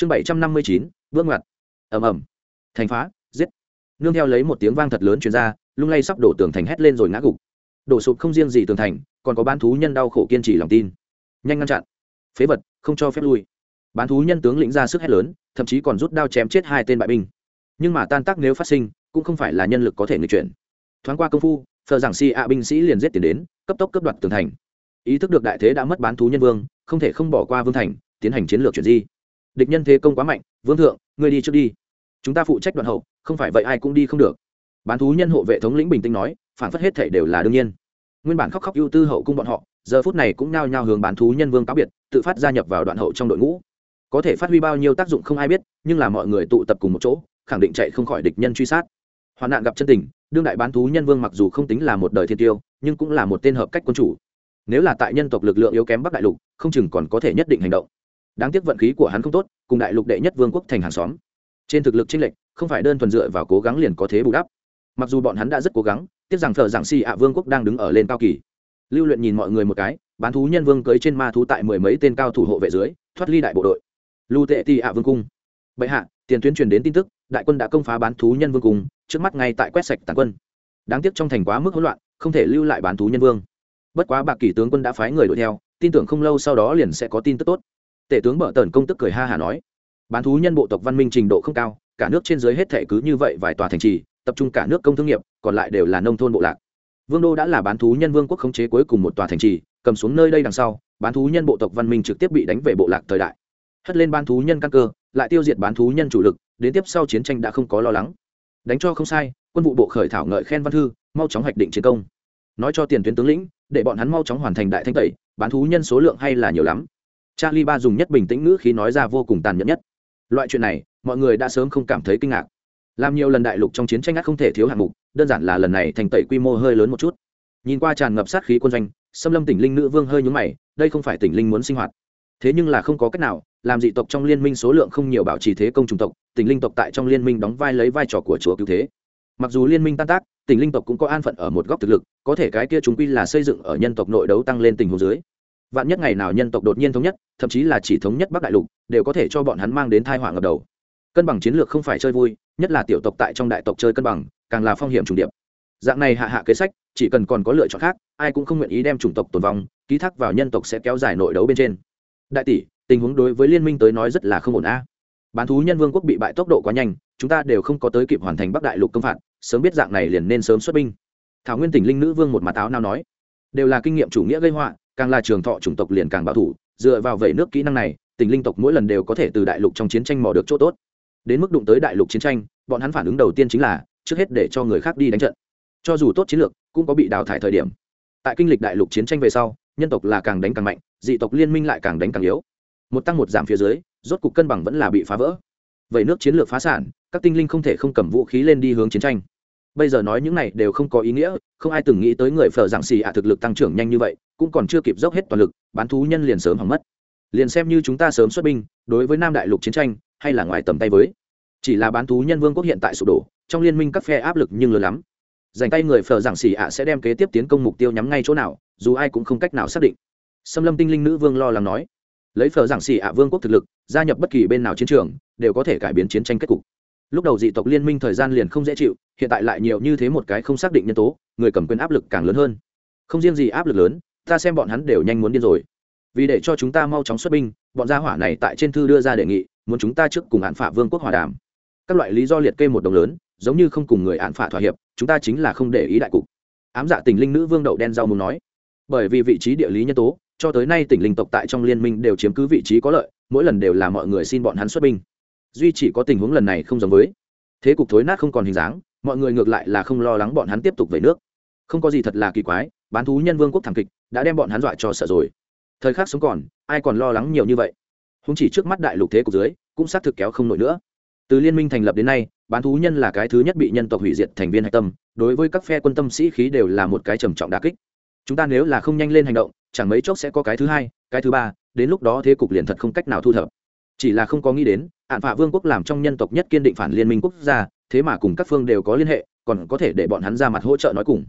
chương bảy trăm năm mươi chín vương ngoặt. Ẩm ẩm thành phá, giết. Nương theo lấy một tiếng vang thật lớn chuyển ra, lung lay sắp đổ tường thành hét lên rồi ngã gục. Đổ sụp không riêng gì tường thành, còn có bán thú nhân đau khổ kiên trì lòng tin. Nhanh ngăn chặn. Phế vật, không cho phép lui. Bán thú nhân tướng lĩnh ra sức hét lớn, thậm chí còn rút đao chém chết hai tên bại binh. Nhưng mà tan tác nếu phát sinh, cũng không phải là nhân lực có thể người chuyển. Thoáng qua công phu, phờ giảng si ạ binh sĩ liền giết tiền đến, cấp tốc cấp đoạt tường thành. Ý thức được đại thế đã mất bán thú nhân vương, không thể không bỏ qua vương thành, tiến hành chiến lược chuyển di địch nhân thế công quá mạnh, vương thượng, ngươi đi trước đi. Chúng ta phụ trách đoạn hậu, không phải vậy ai cũng đi không được. Bán thú nhân hộ vệ thống lĩnh bình tĩnh nói, phản phất hết thể đều là đương nhiên. Nguyên bản khóc khóc ưu tư hậu cung bọn họ, giờ phút này cũng nao nhao hướng bán thú nhân vương cáo biệt, tự phát gia nhập vào đoạn hậu trong đội ngũ. Có thể phát huy bao nhiêu tác dụng không ai biết, nhưng là mọi người tụ tập cùng một chỗ, khẳng định chạy không khỏi địch nhân truy sát. Hoạn nạn gặp chân tình, đương đại bán thú nhân vương mặc dù không tính là một đời thiên tiêu, nhưng cũng là một tên hợp cách quân chủ. Nếu là tại nhân tộc lực lượng yếu kém bắc đại lục, không chừng còn có thể nhất định hành động đáng tiếc vận khí của hắn không tốt, cùng đại lục đệ nhất vương quốc thành hàng xóm. Trên thực lực chênh lệch, không phải đơn thuần dựa vào cố gắng liền có thế bù đắp. Mặc dù bọn hắn đã rất cố gắng, tiếc rằng thợ giảng si ạ vương quốc đang đứng ở lên cao kỳ. Lưu luyện nhìn mọi người một cái, bán thú nhân vương cưới trên ma thú tại mười mấy tên cao thủ hộ vệ dưới, thoát ly đại bộ đội. Lưu tệ ti ạ vương cung. Bệ hạ, tiền tuyến truyền đến tin tức, đại quân đã công phá bán thú nhân vương cung, trước mắt ngay tại quét sạch tàn quân. Đáng tiếc trong thành quá mức hỗn loạn, không thể lưu lại bán thú nhân vương. Bất quá bạc kỷ tướng quân đã phái người đuổi theo, tin tưởng không lâu sau đó liền sẽ có tin tức tốt tể tướng bợ tần công tức cười ha hà nói, bán thú nhân bộ tộc văn minh trình độ không cao, cả nước trên dưới hết thể cứ như vậy vài tòa thành trì, tập trung cả nước công thương nghiệp, còn lại đều là nông thôn bộ lạc. Vương đô đã là bán thú nhân vương quốc khống chế cuối cùng một tòa thành trì, cầm xuống nơi đây đằng sau, bán thú nhân bộ tộc văn minh trực tiếp bị đánh về bộ lạc thời đại. Hất lên bán thú nhân căn cơ, lại tiêu diệt bán thú nhân chủ lực, đến tiếp sau chiến tranh đã không có lo lắng. Đánh cho không sai, quân vụ bộ khởi thảo ngợi khen văn thư, mau chóng hoạch định chiến công. Nói cho tiền tuyến tướng lĩnh, để bọn hắn mau chóng hoàn thành đại thanh tẩy, bán thú nhân số lượng hay là nhiều lắm charlie ba dùng nhất bình tĩnh ngữ khí nói ra vô cùng tàn nhẫn nhất. Loại chuyện này, mọi người đã sớm không cảm thấy kinh ngạc. Làm nhiều lần đại lục trong chiến tranh ác không thể thiếu hạng mục, đơn giản là lần này thành tẩy quy mô hơi lớn một chút. Nhìn qua tràn ngập sát khí quân doanh xâm lâm tỉnh linh nữ vương hơi nhúng mày, đây không phải tỉnh linh muốn sinh hoạt. Thế nhưng là không có cách nào, làm dị tộc trong liên minh số lượng không nhiều bảo trì thế công chủng tộc, tỉnh linh tộc tại trong liên minh đóng vai lấy vai trò của chúa cứu thế. Mặc dù liên minh tan tác, tỉnh linh tộc cũng có an phận ở một góc thực lực, có thể cái kia chúng quy là xây dựng ở nhân tộc nội đấu tăng lên tình hồ dưới vạn nhất ngày nào nhân tộc đột nhiên thống nhất, thậm chí là chỉ thống nhất bắc đại lục, đều có thể cho bọn hắn mang đến thai họa ngập đầu. Cân bằng chiến lược không phải chơi vui, nhất là tiểu tộc tại trong đại tộc chơi cân bằng, càng là phong hiểm trùng điệp. Dạng này hạ hạ kế sách, chỉ cần còn có lựa chọn khác, ai cũng không nguyện ý đem chủng tộc tồn vong, ký thác vào nhân tộc sẽ kéo dài nội đấu bên trên. Đại tỷ, tình huống đối với liên minh tới nói rất là không ổn a. Bán thú nhân vương quốc bị bại tốc độ quá nhanh, chúng ta đều không có tới kịp hoàn thành bắc đại lục công phạt, sớm biết dạng này liền nên sớm xuất binh. Thảo nguyên tỉnh linh nữ vương một mặt áo nào nói, đều là kinh nghiệm chủ nghĩa gây họa càng là trường thọ chủng tộc liền càng bảo thủ, dựa vào vẩy nước kỹ năng này, tình linh tộc mỗi lần đều có thể từ đại lục trong chiến tranh mò được chỗ tốt. Đến mức đụng tới đại lục chiến tranh, bọn hắn phản ứng đầu tiên chính là, trước hết để cho người khác đi đánh trận. Cho dù tốt chiến lược, cũng có bị đào thải thời điểm. Tại kinh lịch đại lục chiến tranh về sau, nhân tộc là càng đánh càng mạnh, dị tộc liên minh lại càng đánh càng yếu. Một tăng một giảm phía dưới, rốt cục cân bằng vẫn là bị phá vỡ. Vậy nước chiến lược phá sản, các tinh linh không thể không cầm vũ khí lên đi hướng chiến tranh bây giờ nói những này đều không có ý nghĩa, không ai từng nghĩ tới người phở giảng xì ạ thực lực tăng trưởng nhanh như vậy, cũng còn chưa kịp dốc hết toàn lực, bán thú nhân liền sớm hỏng mất. Liền xem như chúng ta sớm xuất binh, đối với nam đại lục chiến tranh, hay là ngoài tầm tay với. Chỉ là bán thú nhân vương quốc hiện tại sụp đổ, trong liên minh các phe áp lực nhưng lớn lắm. Dành tay người phở giảng xì ạ sẽ đem kế tiếp tiến công mục tiêu nhắm ngay chỗ nào, dù ai cũng không cách nào xác định. Xâm lâm tinh linh nữ vương lo lắng nói. Lấy phở giảng xì ạ vương quốc thực lực, gia nhập bất kỳ bên nào chiến trường, đều có thể cải biến chiến tranh kết cục lúc đầu dị tộc liên minh thời gian liền không dễ chịu, hiện tại lại nhiều như thế một cái không xác định nhân tố, người cầm quyền áp lực càng lớn hơn. Không riêng gì áp lực lớn, ta xem bọn hắn đều nhanh muốn điên rồi. Vì để cho chúng ta mau chóng xuất binh, bọn gia hỏa này tại trên thư đưa ra đề nghị, muốn chúng ta trước cùng hạn phả vương quốc hòa đàm. Các loại lý do liệt kê một đồng lớn, giống như không cùng người hạn phả thỏa hiệp, chúng ta chính là không để ý đại cục. Ám dạ tình linh nữ vương đậu đen rau muốn nói. Bởi vì vị trí địa lý nhân tố, cho tới nay tỉnh linh tộc tại trong liên minh đều chiếm cứ vị trí có lợi, mỗi lần đều là mọi người xin bọn hắn xuất binh duy chỉ có tình huống lần này không giống với. Thế cục thối nát không còn hình dáng, mọi người ngược lại là không lo lắng bọn hắn tiếp tục về nước. Không có gì thật là kỳ quái, bán thú nhân vương quốc thảm kịch đã đem bọn hắn dọa cho sợ rồi. Thời khắc sống còn, ai còn lo lắng nhiều như vậy? Húng chỉ trước mắt đại lục thế cục dưới, cũng xác thực kéo không nổi nữa. Từ liên minh thành lập đến nay, bán thú nhân là cái thứ nhất bị nhân tộc hủy diệt thành viên hạch tâm, đối với các phe quân tâm sĩ khí đều là một cái trầm trọng đà kích. Chúng ta nếu là không nhanh lên hành động, chẳng mấy chốc sẽ có cái thứ hai, cái thứ ba, đến lúc đó thế cục liền thật không cách nào thu thập chỉ là không có nghĩ đến hạn phạ vương quốc làm trong nhân tộc nhất kiên định phản liên minh quốc gia, thế mà cùng các phương đều có liên hệ, còn có thể để bọn hắn ra mặt hỗ trợ nói cùng.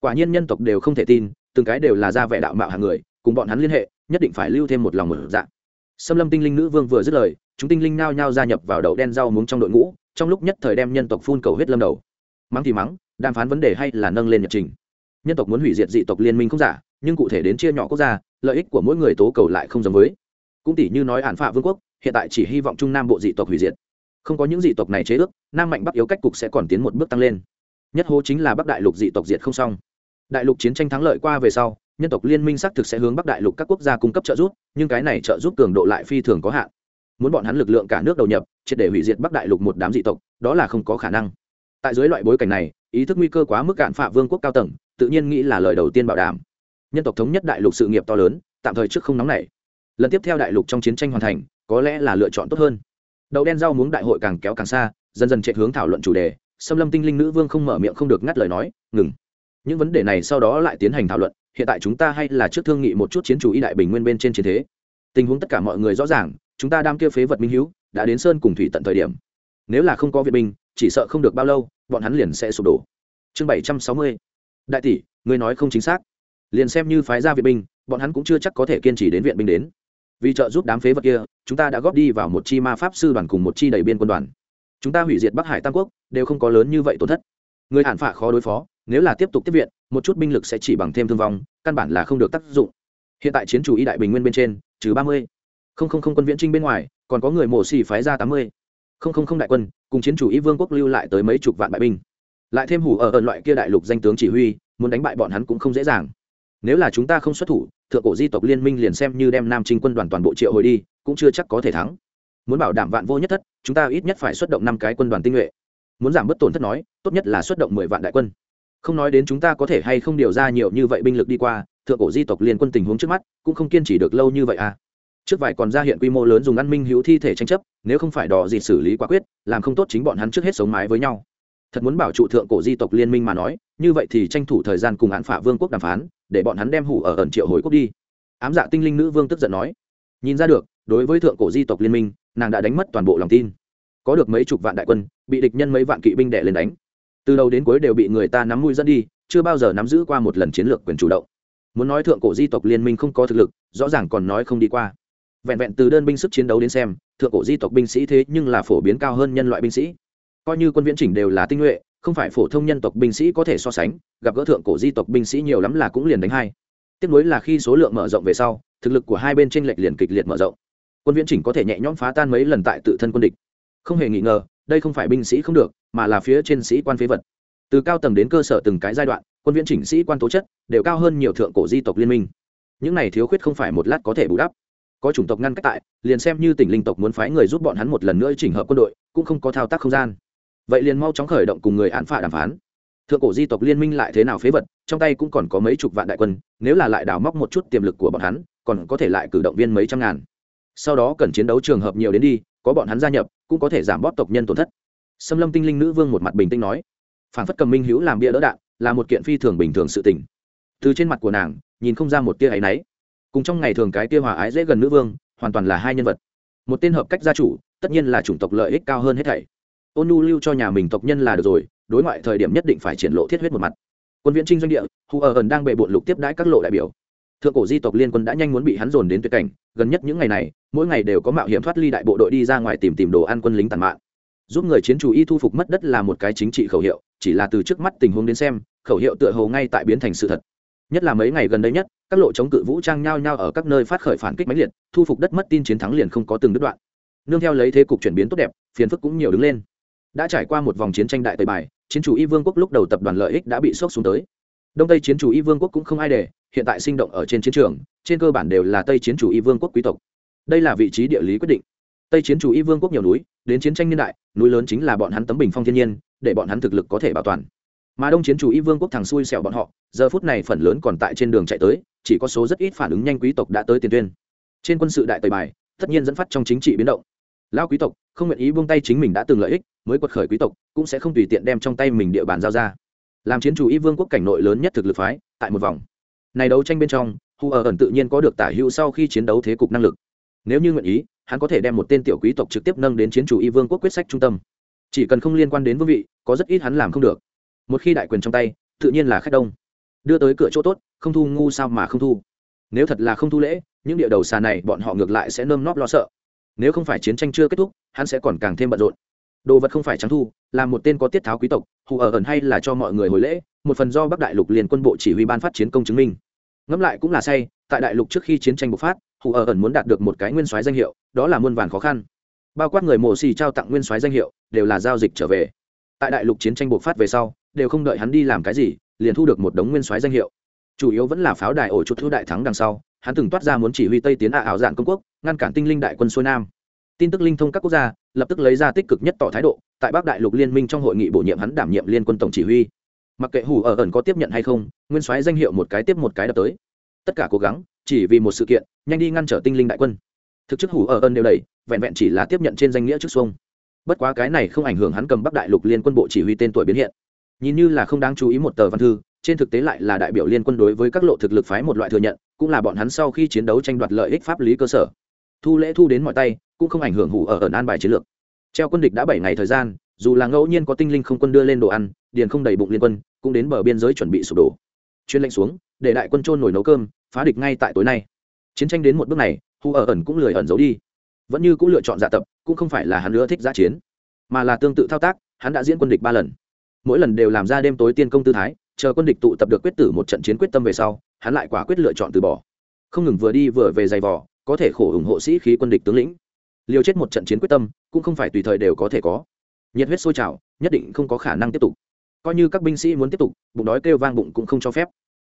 Quả nhiên nhân tộc đều không thể tin, từng cái đều là ra vẻ đạo mạo hàng người, cùng bọn hắn liên hệ, nhất định phải lưu thêm một lòng mở dạng. Xâm lâm tinh linh nữ vương vừa dứt lời, chúng tinh linh nao nhao gia nhập vào đậu đen rau muống trong đội ngũ, trong lúc nhất thời đem nhân tộc phun cầu huyết lâm đầu. Mắng thì mắng, đàm phán vấn đề hay là nâng lên nhật trình. Nhân tộc muốn hủy diệt dị tộc liên minh không giả, nhưng cụ thể đến chia nhỏ quốc gia, lợi ích của mỗi người tố cầu lại không giống với. Cũng tỷ như nói ản phạ vương quốc hiện tại chỉ hy vọng trung nam bộ dị tộc hủy diệt. Không có những dị tộc này chế ước, nam mạnh bắc yếu cách cục sẽ còn tiến một bước tăng lên. Nhất hố chính là bắc đại lục dị tộc diệt không xong. Đại lục chiến tranh thắng lợi qua về sau, nhân tộc liên minh xác thực sẽ hướng bắc đại lục các quốc gia cung cấp trợ giúp, nhưng cái này trợ giúp cường độ lại phi thường có hạn. Muốn bọn hắn lực lượng cả nước đầu nhập, triệt để hủy diệt bắc đại lục một đám dị tộc, đó là không có khả năng. Tại dưới loại bối cảnh này, ý thức nguy cơ quá mức cạn phạ vương quốc cao tầng, tự nhiên nghĩ là lời đầu tiên bảo đảm. Nhân tộc thống nhất đại lục sự nghiệp to lớn, tạm thời trước không nóng này. lần tiếp theo đại lục trong chiến tranh hoàn thành có lẽ là lựa chọn tốt hơn. Đậu đen rau muống đại hội càng kéo càng xa, dần dần chạy hướng thảo luận chủ đề, xâm lâm tinh linh nữ vương không mở miệng không được ngắt lời nói, ngừng. Những vấn đề này sau đó lại tiến hành thảo luận, hiện tại chúng ta hay là trước thương nghị một chút chiến chủ y đại bình nguyên bên trên chiến thế. Tình huống tất cả mọi người rõ ràng, chúng ta đang kia phế vật minh hữu đã đến sơn cùng thủy tận thời điểm. Nếu là không có viện binh, chỉ sợ không được bao lâu, bọn hắn liền sẽ sụp đổ. Chương bảy trăm sáu mươi. Đại tỷ, ngươi nói không chính xác. Liền xem như phái ra viện binh, bọn hắn cũng chưa chắc có thể kiên trì đến viện binh đến vì trợ giúp đám phế vật kia, chúng ta đã góp đi vào một chi ma pháp sư đoàn cùng một chi đầy biên quân đoàn. Chúng ta hủy diệt bắc hải tam quốc, đều không có lớn như vậy tổn thất. Người hạn phả khó đối phó, nếu là tiếp tục tiếp viện, một chút binh lực sẽ chỉ bằng thêm thương vong, căn bản là không được tác dụng. Hiện tại chiến chủ y đại bình nguyên bên trên, trừ ba mươi. Không không không quân viễn trinh bên ngoài, còn có người mổ xì phái ra tám mươi. Không không không đại quân, cùng chiến chủ y vương quốc lưu lại tới mấy chục vạn bại binh. Lại thêm hủ ở ẩn loại kia đại lục danh tướng chỉ huy, muốn đánh bại bọn hắn cũng không dễ dàng. Nếu là chúng ta không xuất thủ thượng cổ di tộc liên minh liền xem như đem nam trinh quân đoàn toàn bộ triệu hồi đi, cũng chưa chắc có thể thắng. Muốn bảo đảm vạn vô nhất thất, chúng ta ít nhất phải xuất động năm cái quân đoàn tinh nhuệ. Muốn giảm bớt tổn thất nói, tốt nhất là xuất động mười vạn đại quân. Không nói đến chúng ta có thể hay không điều ra nhiều như vậy binh lực đi qua, thượng cổ di tộc liên quân tình huống trước mắt cũng không kiên trì được lâu như vậy à. Trước vài còn ra hiện quy mô lớn dùng ăn minh hữu thi thể tranh chấp, nếu không phải đò gì xử lý quả quyết, làm không tốt chính bọn hắn trước hết sống mái với nhau thật muốn bảo trụ thượng cổ di tộc liên minh mà nói, như vậy thì tranh thủ thời gian cùng án phả vương quốc đàm phán, để bọn hắn đem hủ ở ẩn triệu hồi quốc đi. Ám dạ tinh linh nữ vương tức giận nói. Nhìn ra được, đối với thượng cổ di tộc liên minh, nàng đã đánh mất toàn bộ lòng tin. Có được mấy chục vạn đại quân, bị địch nhân mấy vạn kỵ binh đệ lên đánh. Từ đầu đến cuối đều bị người ta nắm mũi dẫn đi, chưa bao giờ nắm giữ qua một lần chiến lược quyền chủ động. Muốn nói thượng cổ di tộc liên minh không có thực lực, rõ ràng còn nói không đi qua. Vẹn vẹn từ đơn binh sức chiến đấu đến xem, thượng cổ di tộc binh sĩ thế nhưng là phổ biến cao hơn nhân loại binh sĩ coi như quân viễn chỉnh đều là tinh nhuệ, không phải phổ thông nhân tộc binh sĩ có thể so sánh, gặp gỡ thượng cổ di tộc binh sĩ nhiều lắm là cũng liền đánh hai. Tiếp nối là khi số lượng mở rộng về sau, thực lực của hai bên tranh lệch liền kịch liệt mở rộng. Quân viễn chỉnh có thể nhẹ nhõm phá tan mấy lần tại tự thân quân địch. Không hề nghi ngờ, đây không phải binh sĩ không được, mà là phía trên sĩ quan phế vật. Từ cao tầng đến cơ sở từng cái giai đoạn, quân viễn chỉnh sĩ quan tố chất đều cao hơn nhiều thượng cổ di tộc liên minh. Những này thiếu khuyết không phải một lát có thể bù đắp. Có chủng tộc ngăn cách tại, liền xem như tỉnh linh tộc muốn phái người giúp bọn hắn một lần nữa chỉnh hợp quân đội, cũng không có thao tác không gian vậy liền mau chóng khởi động cùng người án phạ đàm phán. Thượng cổ di tộc liên minh lại thế nào phế vật, trong tay cũng còn có mấy chục vạn đại quân, nếu là lại đào móc một chút tiềm lực của bọn hắn, còn có thể lại cử động viên mấy trăm ngàn. Sau đó cần chiến đấu trường hợp nhiều đến đi, có bọn hắn gia nhập, cũng có thể giảm bóp tộc nhân tổn thất. Xâm lâm tinh linh nữ vương một mặt bình tĩnh nói. Phản phất cầm minh hữu làm bia đỡ đạn, là một kiện phi thường bình thường sự tình. Từ trên mặt của nàng, nhìn không ra một tia áy náy. Cùng trong ngày thường cái tia hòa ái dễ gần nữ vương, hoàn toàn là hai nhân vật. Một tên hợp cách gia chủ, tất nhiên là chủng tộc lợi ích cao hơn hết thảy ôn nu lưu cho nhà mình tộc nhân là được rồi, đối ngoại thời điểm nhất định phải triển lộ thiết huyết một mặt. Quân viễn trinh doanh địa hù ở ẩn đang bệ bộn lục tiếp đãi các lộ đại biểu. Thượng cổ di tộc liên quân đã nhanh muốn bị hắn dồn đến tuyệt cảnh, gần nhất những ngày này, mỗi ngày đều có mạo hiểm thoát ly đại bộ đội đi ra ngoài tìm tìm đồ ăn quân lính tàn mạng giúp người chiến chủ y thu phục mất đất là một cái chính trị khẩu hiệu, chỉ là từ trước mắt tình huống đến xem, khẩu hiệu tựa hồ ngay tại biến thành sự thật. Nhất là mấy ngày gần đây nhất, các lộ chống cự vũ trang nhao nhao ở các nơi phát khởi phản kích máy liệt, thu phục đất mất tin chiến thắng liền không có từng đứt đoạn. Nương theo lấy thế cục chuyển biến tốt đẹp, phiền phức cũng nhiều đứng lên đã trải qua một vòng chiến tranh đại tây bài, chiến chủ y vương quốc lúc đầu tập đoàn lợi ích đã bị sốc xuống tới. Đông tây chiến chủ y vương quốc cũng không ai để, hiện tại sinh động ở trên chiến trường, trên cơ bản đều là tây chiến chủ y vương quốc quý tộc. Đây là vị trí địa lý quyết định. Tây chiến chủ y vương quốc nhiều núi, đến chiến tranh niên đại, núi lớn chính là bọn hắn tấm bình phong thiên nhiên, để bọn hắn thực lực có thể bảo toàn. Mà đông chiến chủ y vương quốc thằng xui xẻo bọn họ, giờ phút này phần lớn còn tại trên đường chạy tới, chỉ có số rất ít phản ứng nhanh quý tộc đã tới tiền tuyên. Trên quân sự đại tây bài, tất nhiên dẫn phát trong chính trị biến động lao quý tộc, không nguyện ý buông tay chính mình đã từng lợi ích, mới quật khởi quý tộc, cũng sẽ không tùy tiện đem trong tay mình địa bàn giao ra. Làm chiến chủ y vương quốc cảnh nội lớn nhất thực lực phái, tại một vòng. Này đấu tranh bên trong hù ở ẩn tự nhiên có được tả hữu sau khi chiến đấu thế cục năng lực. Nếu như nguyện ý, hắn có thể đem một tên tiểu quý tộc trực tiếp nâng đến chiến chủ y vương quốc quyết sách trung tâm. Chỉ cần không liên quan đến vương vị, có rất ít hắn làm không được. Một khi đại quyền trong tay, tự nhiên là khách đông. Đưa tới cửa chỗ tốt, không thu ngu sao mà không thu. Nếu thật là không thu lễ, những địa đầu xà này bọn họ ngược lại sẽ nơm nóp lo sợ nếu không phải chiến tranh chưa kết thúc, hắn sẽ còn càng thêm bận rộn. Đồ vật không phải trắng thu, là một tên có tiết tháo quý tộc, hù ở ẩn hay là cho mọi người hồi lễ, một phần do bắc đại lục liền quân bộ chỉ huy ban phát chiến công chứng minh. Ngẫm lại cũng là say, tại đại lục trước khi chiến tranh bộc phát, hù ở ẩn muốn đạt được một cái nguyên soái danh hiệu, đó là muôn vàn khó khăn. Bao quát người mổ xì trao tặng nguyên soái danh hiệu, đều là giao dịch trở về. Tại đại lục chiến tranh bộc phát về sau, đều không đợi hắn đi làm cái gì, liền thu được một đống nguyên soái danh hiệu. Chủ yếu vẫn là pháo đài ổ chuột thu đại thắng đằng sau hắn từng toát ra muốn chỉ huy tây tiến ạ ảo dạn công quốc, ngăn cản tinh linh đại quân xuôi nam. Tin tức linh thông các quốc gia, lập tức lấy ra tích cực nhất tỏ thái độ, tại bắc đại lục liên minh trong hội nghị bổ nhiệm hắn đảm nhiệm liên quân tổng chỉ huy. Mặc kệ hủ ở ẩn có tiếp nhận hay không, nguyên soái danh hiệu một cái tiếp một cái đập tới. Tất cả cố gắng, chỉ vì một sự kiện, nhanh đi ngăn trở tinh linh đại quân. Thực chức hủ ở ẩn đều đầy vẹn vẹn chỉ là tiếp nhận trên danh nghĩa trước xuông. Bất quá cái này không ảnh hưởng hắn cầm bắc đại lục liên quân bộ chỉ huy tên tuổi biến hiện. Nhìn như là không đáng chú ý một tờ văn thư trên thực tế lại là đại biểu liên quân đối với các lộ thực lực phái một loại thừa nhận, cũng là bọn hắn sau khi chiến đấu tranh đoạt lợi ích pháp lý cơ sở. Thu lễ thu đến mọi tay, cũng không ảnh hưởng hủ ở ẩn an bài chiến lược. Treo quân địch đã bảy ngày thời gian, dù là ngẫu nhiên có tinh linh không quân đưa lên đồ ăn, điền không đầy bụng liên quân, cũng đến bờ biên giới chuẩn bị sụp đổ. Chuyên lệnh xuống, để đại quân trôn nổi nấu cơm, phá địch ngay tại tối nay. Chiến tranh đến một bước này, hủ ở ẩn cũng lười ẩn giấu đi. Vẫn như cũng lựa chọn dạ tập, cũng không phải là hắn nữa thích giã chiến, mà là tương tự thao tác, hắn đã diễn quân địch ba lần. Mỗi lần đều làm ra đêm tối tiên công tư thái chờ quân địch tụ tập được quyết tử một trận chiến quyết tâm về sau, hắn lại quả quyết lựa chọn từ bỏ. Không ngừng vừa đi vừa về giày vò, có thể khổ ủng hộ sĩ khí quân địch tướng lĩnh. Liều chết một trận chiến quyết tâm, cũng không phải tùy thời đều có thể có. Nhiệt huyết sôi trào, nhất định không có khả năng tiếp tục. Coi như các binh sĩ muốn tiếp tục, bụng đói kêu vang bụng cũng không cho phép.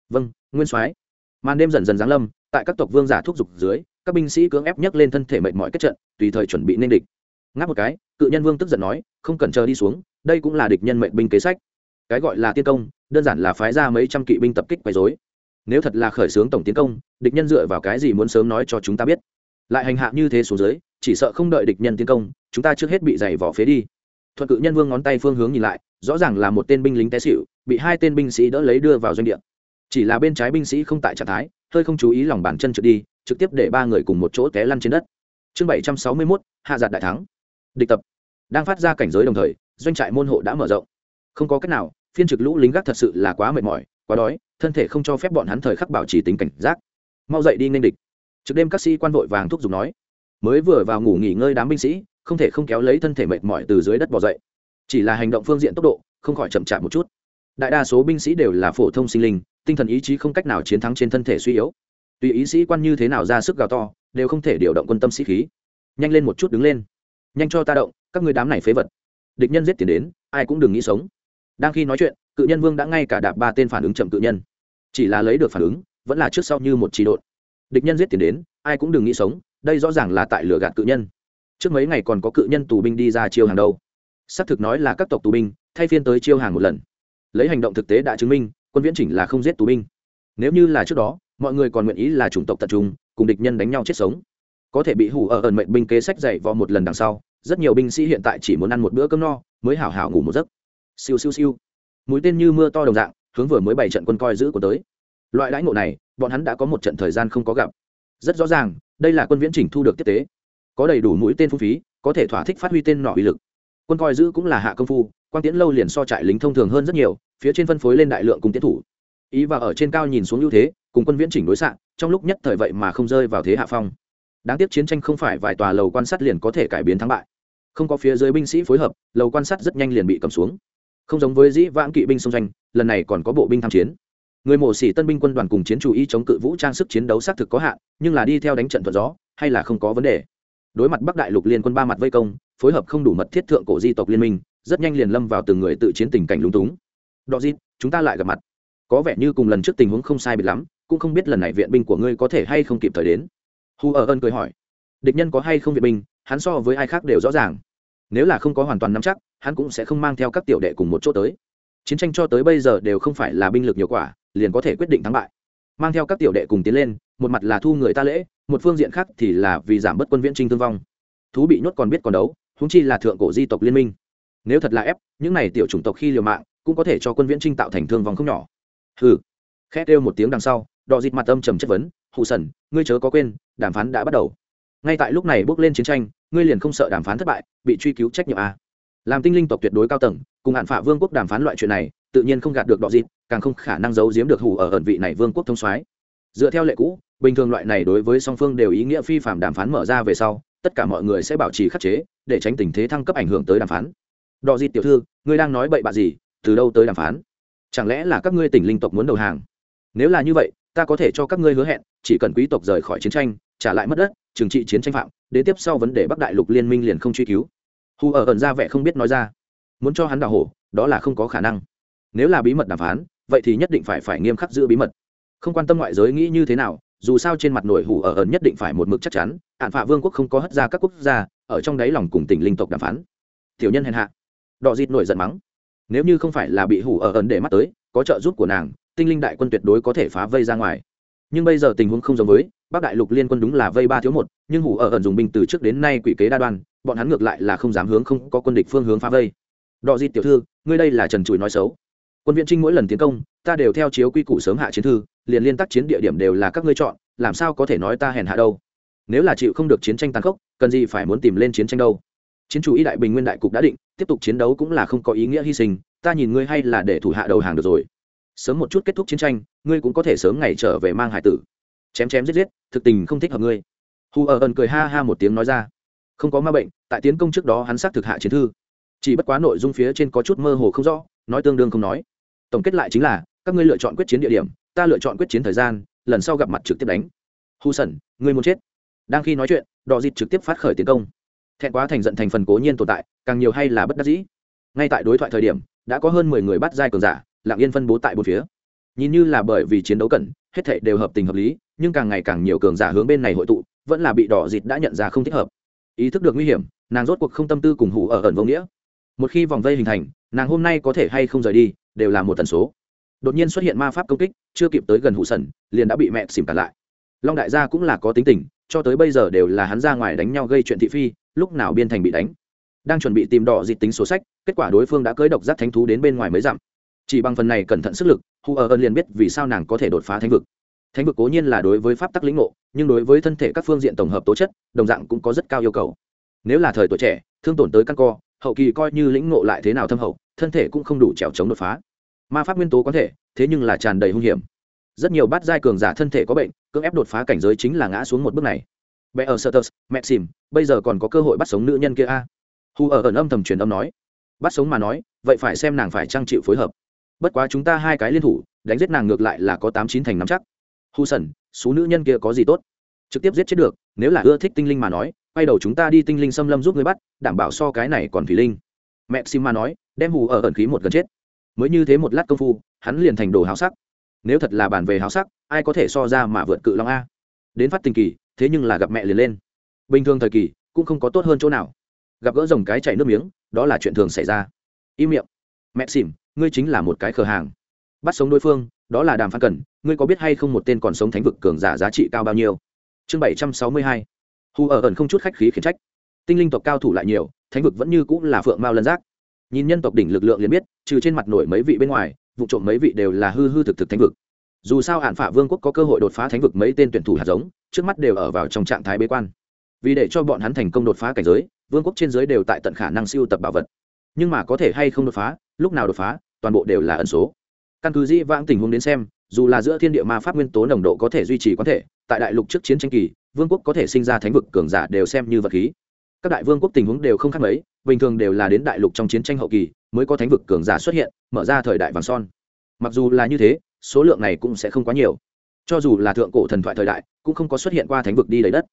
Vâng nguyên soái. Màn đêm dần dần giáng lâm, tại các tộc vương giả thúc giục dưới, các binh sĩ cưỡng ép nhấc lên thân thể mệt mỏi kết trận, tùy thời chuẩn bị nên địch. Ngáp một cái, cự nhân vương tức giận nói, không cần chờ đi xuống, đây cũng là địch nhân mệnh binh kế sách cái gọi là tiên công, đơn giản là phái ra mấy trăm kỵ binh tập kích quấy dối nếu thật là khởi xướng tổng tiến công, địch nhân dựa vào cái gì muốn sớm nói cho chúng ta biết? Lại hành hạ như thế xuống dưới, chỉ sợ không đợi địch nhân tiến công, chúng ta trước hết bị giày vỏ phế đi. Thuận cự nhân vương ngón tay phương hướng nhìn lại, rõ ràng là một tên binh lính té xịu bị hai tên binh sĩ đỡ lấy đưa vào doanh địa. Chỉ là bên trái binh sĩ không tại trạng thái, hơi không chú ý lòng bàn chân trượt đi, trực tiếp để ba người cùng một chỗ té lăn trên đất. Chương bảy trăm sáu mươi mốt, hạ giạt đại thắng. Địch tập. Đang phát ra cảnh giới đồng thời, doanh trại môn hộ đã mở rộng. Không có cách nào phiên trực lũ lính gác thật sự là quá mệt mỏi, quá đói, thân thể không cho phép bọn hắn thời khắc bảo trì tính cảnh giác. Mau dậy đi nên địch. Trực đêm các sĩ quan vội vàng thúc giục nói. Mới vừa vào ngủ nghỉ ngơi đám binh sĩ, không thể không kéo lấy thân thể mệt mỏi từ dưới đất bỏ dậy. Chỉ là hành động phương diện tốc độ, không khỏi chậm chạp một chút. Đại đa số binh sĩ đều là phổ thông sinh linh, tinh thần ý chí không cách nào chiến thắng trên thân thể suy yếu. Tùy ý sĩ quan như thế nào ra sức gào to, đều không thể điều động quân tâm sĩ khí. Nhanh lên một chút đứng lên. Nhanh cho ta động, các người đám này phế vật. Địch nhân giết tiền đến, ai cũng đừng nghĩ sống đang khi nói chuyện, cự nhân vương đã ngay cả đạp ba tên phản ứng chậm cự nhân. Chỉ là lấy được phản ứng, vẫn là trước sau như một trì độn. Địch nhân giết tiền đến, ai cũng đừng nghĩ sống, đây rõ ràng là tại lửa gạt cự nhân. Trước mấy ngày còn có cự nhân tù binh đi ra chiêu hàng đâu. Xác thực nói là các tộc tù binh, thay phiên tới chiêu hàng một lần. Lấy hành động thực tế đã chứng minh, quân viễn chỉnh là không giết tù binh. Nếu như là trước đó, mọi người còn nguyện ý là chủng tộc tập trung, cùng địch nhân đánh nhau chết sống. Có thể bị hủ ở ẩn mệnh binh kế sách dày vò một lần đằng sau, rất nhiều binh sĩ hiện tại chỉ muốn ăn một bữa cơm no, mới hảo hảo ngủ một giấc siêu siêu siêu. Mũi tên như mưa to đồng dạng, hướng vừa mới bảy trận quân coi giữ của tới. Loại đãi ngộ này, bọn hắn đã có một trận thời gian không có gặp. Rất rõ ràng, đây là quân viễn chỉnh thu được tiếp tế. Có đầy đủ mũi tên phung phí, có thể thỏa thích phát huy tên nọ uy lực. Quân coi giữ cũng là hạ công phu quan tiễn lâu liền so trại lính thông thường hơn rất nhiều, phía trên phân phối lên đại lượng cùng tiến thủ. Ý và ở trên cao nhìn xuống ưu thế, cùng quân viễn chỉnh đối xạ, trong lúc nhất thời vậy mà không rơi vào thế hạ phong. Đáng tiếc chiến tranh không phải vài tòa lầu quan sát liền có thể cải biến thắng bại. Không có phía dưới binh sĩ phối hợp, lầu quan sát rất nhanh liền bị cầm xuống không giống với dĩ vãng kỵ binh sông danh, lần này còn có bộ binh tham chiến. Người mổ xỉ tân binh quân đoàn cùng chiến chủ y chống cự vũ trang sức chiến đấu xác thực có hạn, nhưng là đi theo đánh trận thuận gió, hay là không có vấn đề. Đối mặt bắc đại lục liên quân ba mặt vây công, phối hợp không đủ mật thiết thượng cổ di tộc liên minh, rất nhanh liền lâm vào từng người tự chiến tình cảnh lúng túng. Đọ di chúng ta lại gặp mặt. Có vẻ như cùng lần trước tình huống không sai biệt lắm, cũng không biết lần này viện binh của ngươi có thể hay không kịp thời đến. Hu ở ơn cười hỏi, địch nhân có hay không viện binh, hắn so với ai khác đều rõ ràng nếu là không có hoàn toàn nắm chắc, hắn cũng sẽ không mang theo các tiểu đệ cùng một chỗ tới. Chiến tranh cho tới bây giờ đều không phải là binh lực nhiều quả, liền có thể quyết định thắng bại. Mang theo các tiểu đệ cùng tiến lên, một mặt là thu người ta lễ, một phương diện khác thì là vì giảm bớt quân viễn trinh thương vong. Thú bị nhốt còn biết còn đấu húng chi là thượng cổ di tộc liên minh. Nếu thật là ép, những này tiểu chủng tộc khi liều mạng, cũng có thể cho quân viễn trinh tạo thành thương vong không nhỏ. Hừ. Khét kêu một tiếng đằng sau đọ dịt mặt âm trầm chất vấn, hụ sần, ngươi chớ có quên, đàm phán đã bắt đầu. Ngay tại lúc này bước lên chiến tranh ngươi liền không sợ đàm phán thất bại, bị truy cứu trách nhiệm à. làm tinh linh tộc tuyệt đối cao tầng, cùng hạn phạ vương quốc đàm phán loại chuyện này, tự nhiên không gạt được đọ dịt càng không khả năng giấu giếm được hủ ở ẩn vị này vương quốc thông soái. Dựa theo lệ cũ, bình thường loại này đối với song phương đều ý nghĩa phi phạm đàm phán mở ra về sau, tất cả mọi người sẽ bảo trì khắc chế, để tránh tình thế thăng cấp ảnh hưởng tới đàm phán. Đọ dịt tiểu thư, ngươi đang nói bậy bạ gì, từ đâu tới đàm phán? Chẳng lẽ là các ngươi tỉnh linh tộc muốn đầu hàng? Nếu là như vậy, ta có thể cho các ngươi hứa hẹn, chỉ cần quý tộc rời khỏi chiến tranh, trả lại mất đất, trừng trị chiến tranh phạm đến tiếp sau vấn đề bắc đại lục liên minh liền không truy cứu. Hù ở ẩn ra vẻ không biết nói ra. Muốn cho hắn đào hổ, đó là không có khả năng. Nếu là bí mật đàm phán, vậy thì nhất định phải phải nghiêm khắc giữ bí mật. Không quan tâm ngoại giới nghĩ như thế nào, dù sao trên mặt nổi hủ ở ẩn nhất định phải một mực chắc chắn, hạn phạ vương quốc không có hất ra các quốc gia, ở trong đáy lòng cùng tỉnh linh tộc đàm phán. Tiểu nhân hèn hạ. Đọ dịt nổi giận mắng. Nếu như không phải là bị hủ ở ẩn để mắt tới, có trợ giúp của nàng, tinh linh đại quân tuyệt đối có thể phá vây ra ngoài nhưng bây giờ tình huống không giống với, bắc đại lục liên quân đúng là vây ba thiếu một, nhưng hủ ở ẩn dùng binh từ trước đến nay quỷ kế đa đoan, bọn hắn ngược lại là không dám hướng không có quân địch phương hướng phá vây. Đọ di tiểu thư, ngươi đây là trần trụi nói xấu. Quân viện trinh mỗi lần tiến công, ta đều theo chiếu quy củ sớm hạ chiến thư, liền liên tác chiến địa điểm đều là các ngươi chọn, làm sao có thể nói ta hèn hạ đâu? Nếu là chịu không được chiến tranh tàn khốc, cần gì phải muốn tìm lên chiến tranh đâu? Chiến chủ y đại bình nguyên đại cục đã định, tiếp tục chiến đấu cũng là không có ý nghĩa hy sinh, ta nhìn ngươi hay là để thủ hạ đầu hàng được rồi sớm một chút kết thúc chiến tranh, ngươi cũng có thể sớm ngày trở về mang hải tử. Chém chém giết giết, thực tình không thích hợp ngươi. Hù ở ẩn cười ha ha một tiếng nói ra. Không có ma bệnh, tại tiến công trước đó hắn xác thực hạ chiến thư. Chỉ bất quá nội dung phía trên có chút mơ hồ không rõ, nói tương đương không nói. Tổng kết lại chính là, các ngươi lựa chọn quyết chiến địa điểm, ta lựa chọn quyết chiến thời gian, lần sau gặp mặt trực tiếp đánh. Hu sẩn, ngươi muốn chết. Đang khi nói chuyện đò dịt trực tiếp phát khởi tiến công. Thẹn quá thành giận thành phần cố nhiên tồn tại, càng nhiều hay là bất đắc dĩ. Ngay tại đối thoại thời điểm, đã có hơn mười người bắt giai cường giả lạng yên phân bố tại bốn phía. Nhìn như là bởi vì chiến đấu cẩn, hết thảy đều hợp tình hợp lý, nhưng càng ngày càng nhiều cường giả hướng bên này hội tụ, vẫn là bị đỏ dịt đã nhận ra không thích hợp. Ý thức được nguy hiểm, nàng rốt cuộc không tâm tư cùng hủ ở ẩn vô nghĩa. Một khi vòng vây hình thành, nàng hôm nay có thể hay không rời đi, đều là một tần số. Đột nhiên xuất hiện ma pháp công kích, chưa kịp tới gần hủ sần, liền đã bị mẹ xìm cản lại. Long đại gia cũng là có tính tình, cho tới bây giờ đều là hắn ra ngoài đánh nhau gây chuyện thị phi, lúc nào biên thành bị đánh. Đang chuẩn bị tìm đỏ dịt tính số sách, kết quả đối phương đã cưới độc giác thánh thú đến bên ngoài mới dặm chỉ bằng phần này cẩn thận sức lực hu ở ơn liền biết vì sao nàng có thể đột phá thánh vực. Thánh vực cố nhiên là đối với pháp tắc lĩnh ngộ nhưng đối với thân thể các phương diện tổng hợp tố chất đồng dạng cũng có rất cao yêu cầu. Nếu là thời tuổi trẻ thương tổn tới căn co hậu kỳ coi như lĩnh ngộ lại thế nào thâm hậu thân thể cũng không đủ trèo chống đột phá. Ma pháp nguyên tố có thể thế nhưng là tràn đầy hung hiểm. Rất nhiều bát giai cường giả thân thể có bệnh cưỡng ép đột phá cảnh giới chính là ngã xuống một bước này. Bé ở Sertus, Maxim, bây giờ còn có cơ hội bắt sống nữ nhân kia a. Hu ở ẩn âm thầm truyền âm nói, bắt sống mà nói, vậy phải xem nàng phải trang chịu phối hợp. Bất quá chúng ta hai cái liên thủ, đánh giết nàng ngược lại là có tám chín thành nắm chắc. hù sần số nữ nhân kia có gì tốt? Trực tiếp giết chết được, nếu là ưa thích tinh linh mà nói, quay đầu chúng ta đi tinh linh xâm lâm giúp người bắt, đảm bảo so cái này còn thủy linh. Maxim mà nói, đem Hù ở ẩn khí một gần chết. Mới như thế một lát công phu, hắn liền thành đồ háo sắc. Nếu thật là bàn về háo sắc, ai có thể so ra mà vượt cự long a? Đến phát tình kỳ, thế nhưng là gặp mẹ liền lên bình thường thời kỳ cũng không có tốt hơn chỗ nào gặp gỡ dòng cái chảy nước miếng đó là chuyện thường xảy ra im miệng mẹ xỉm ngươi chính là một cái khờ hàng. Bắt sống đối phương, đó là đàm phán cần, ngươi có biết hay không một tên còn sống thánh vực cường giả giá trị cao bao nhiêu? Chương bảy trăm sáu mươi hai. Hù ở ẩn không chút khách khí khiển trách. Tinh linh tộc cao thủ lại nhiều, thánh vực vẫn như cũng là phượng mao lân giác. Nhìn nhân tộc đỉnh lực lượng liền biết, trừ trên mặt nổi mấy vị bên ngoài, vụ trộm mấy vị đều là hư hư thực thực thánh vực. Dù sao hạn phả vương quốc có cơ hội đột phá thánh vực mấy tên tuyển thủ hạt giống, trước mắt đều ở vào trong trạng thái bế quan. Vì để cho bọn hắn thành công đột phá cảnh giới, vương quốc trên giới đều tại tận khả năng siêu tập bảo vật. Nhưng mà có thể hay không đột phá, lúc nào đột phá toàn bộ đều là ẩn số. Căn cứ dĩ vãng tình huống đến xem, dù là giữa thiên địa ma pháp nguyên tố nồng độ có thể duy trì có thể, tại đại lục trước chiến tranh kỳ, vương quốc có thể sinh ra thánh vực cường giả đều xem như vật khí. Các đại vương quốc tình huống đều không khác mấy, bình thường đều là đến đại lục trong chiến tranh hậu kỳ mới có thánh vực cường giả xuất hiện, mở ra thời đại vàng son. Mặc dù là như thế, số lượng này cũng sẽ không quá nhiều. Cho dù là thượng cổ thần thoại thời đại, cũng không có xuất hiện qua thánh vực đi lấy đất.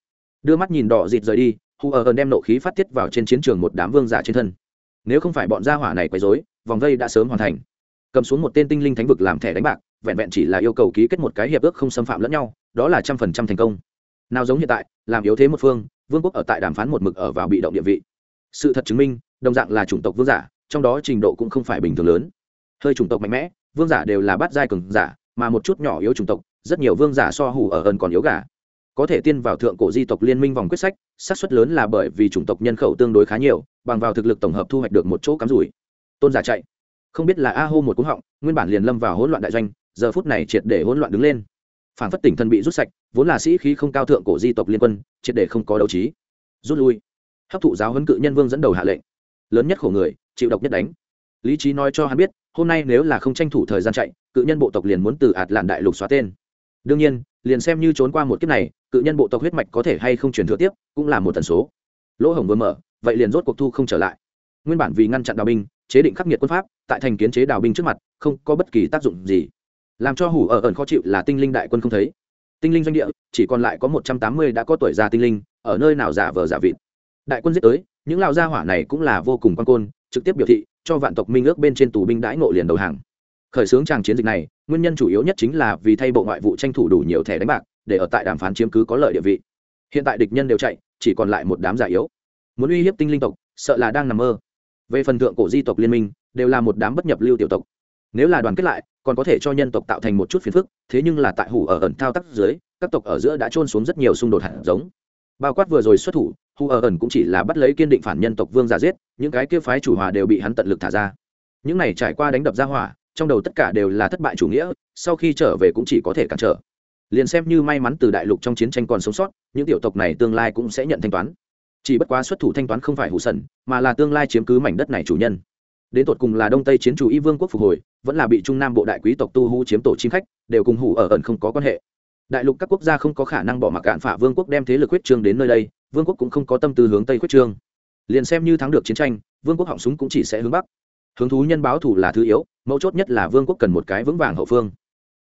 Đưa mắt nhìn đỏ dịt rời đi, hu ở ơn đem nộ khí phát tiết vào trên chiến trường một đám vương giả trên thân. Nếu không phải bọn gia hỏa này quấy dối vòng vây đã sớm hoàn thành. Cầm xuống một tên tinh linh thánh vực làm thẻ đánh bạc, vẹn vẹn chỉ là yêu cầu ký kết một cái hiệp ước không xâm phạm lẫn nhau, đó là trăm phần trăm thành công. Nào giống hiện tại, làm yếu thế một phương, vương quốc ở tại đàm phán một mực ở vào bị động địa vị. Sự thật chứng minh, đồng dạng là chủng tộc vương giả, trong đó trình độ cũng không phải bình thường lớn. Hơi chủng tộc mạnh mẽ, vương giả đều là bát giai cường giả, mà một chút nhỏ yếu chủng tộc, rất nhiều vương giả so hủ ở ơn còn yếu gà. Có thể tiên vào thượng cổ di tộc liên minh vòng quyết sách, xác suất lớn là bởi vì chủng tộc nhân khẩu tương đối khá nhiều, bằng vào thực lực tổng hợp thu hoạch được một chỗ cắm rủi tôn giả chạy. Không biết là a hô một cúng họng, nguyên bản liền lâm vào hỗn loạn đại doanh, giờ phút này triệt để hỗn loạn đứng lên. Phản phất tỉnh thân bị rút sạch, vốn là sĩ khí không cao thượng cổ di tộc liên quân, triệt để không có đấu trí. Rút lui. Hấp thụ giáo huấn cự nhân vương dẫn đầu hạ lệnh. Lớn nhất khổ người, chịu độc nhất đánh. Lý trí nói cho hắn biết, hôm nay nếu là không tranh thủ thời gian chạy, cự nhân bộ tộc liền muốn từ ạt lạn đại lục xóa tên. Đương nhiên, liền xem như trốn qua một kiếp này, cự nhân bộ tộc huyết mạch có thể hay không truyền thừa tiếp, cũng là một tần số. Lỗ hổng vừa mở, vậy liền rốt cuộc thu không trở lại. Nguyên bản vì ngăn chặn đào binh chế định khắc nghiệt quân pháp, tại thành kiến chế đào binh trước mặt, không có bất kỳ tác dụng gì. Làm cho hủ ở ẩn khó chịu là tinh linh đại quân không thấy. Tinh linh doanh địa, chỉ còn lại có một trăm tám mươi đã có tuổi già tinh linh, ở nơi nào giả vờ giả vịt. Đại quân giết tới, những lao gia hỏa này cũng là vô cùng quan côn, trực tiếp biểu thị, cho vạn tộc minh ước bên trên tù binh đãi ngộ liền đầu hàng. Khởi xướng tràng chiến dịch này, nguyên nhân chủ yếu nhất chính là vì thay bộ ngoại vụ tranh thủ đủ nhiều thẻ đánh bạc, để ở tại đàm phán chiếm cứ có lợi địa vị. Hiện tại địch nhân đều chạy, chỉ còn lại một đám giả yếu. Muốn uy hiếp tinh linh tộc, sợ là đang nằm mơ về phần thượng cổ di tộc liên minh, đều là một đám bất nhập lưu tiểu tộc. Nếu là đoàn kết lại, còn có thể cho nhân tộc tạo thành một chút phiền phức, thế nhưng là tại hủ ở ẩn thao tác dưới, các tộc ở giữa đã trôn xuống rất nhiều xung đột hạt giống. Bao quát vừa rồi xuất thủ, hủ ở ẩn cũng chỉ là bắt lấy kiên định phản nhân tộc vương giả giết, những cái kia phái chủ hòa đều bị hắn tận lực thả ra. Những này trải qua đánh đập ra hỏa, trong đầu tất cả đều là thất bại chủ nghĩa, sau khi trở về cũng chỉ có thể cản trở. Liền xem như may mắn từ đại lục trong chiến tranh còn sống sót, những tiểu tộc này tương lai cũng sẽ nhận thanh toán chỉ bất quá xuất thủ thanh toán không phải hủ sần, mà là tương lai chiếm cứ mảnh đất này chủ nhân. Đến tột cùng là đông tây chiến chủ y vương quốc phục hồi, vẫn là bị trung nam bộ đại quý tộc tu hú chiếm tổ chim khách, đều cùng hủ ở ẩn không có quan hệ. Đại lục các quốc gia không có khả năng bỏ mặc cạn phả vương quốc đem thế lực huyết trương đến nơi đây, vương quốc cũng không có tâm tư hướng tây huyết trương. Liền xem như thắng được chiến tranh, vương quốc họng súng cũng chỉ sẽ hướng bắc. Hướng thú nhân báo thủ là thứ yếu, mấu chốt nhất là vương quốc cần một cái vững vàng hậu phương.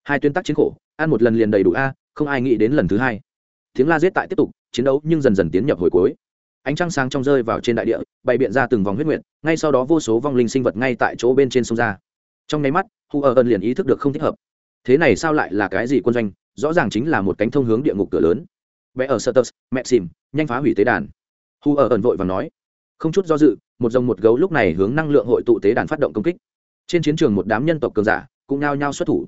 Hai tuyên tắc chiến khổ, ăn một lần liền đầy đủ a, không ai nghĩ đến lần thứ hai. Tiếng la giết tại tiếp tục, chiến đấu nhưng dần dần tiến nhập hồi cuối ánh trăng sáng trong rơi vào trên đại địa bày biện ra từng vòng huyết nguyện ngay sau đó vô số vong linh sinh vật ngay tại chỗ bên trên sông ra. Trong nháy mắt hu ở ân liền ý thức được không thích hợp. Thế này sao lại là cái gì quân doanh? Rõ ràng chính là một cánh thông hướng địa ngục cửa lớn. Vẽ ở Sertus, mẹ xìm nhanh phá hủy tế đàn. Hu ở ẩn vội và nói không chút do dự một dòng một gấu lúc này hướng năng lượng hội tụ tế đàn phát động công kích. Trên chiến trường một đám nhân tộc cường giả cũng nao nhao xuất thủ.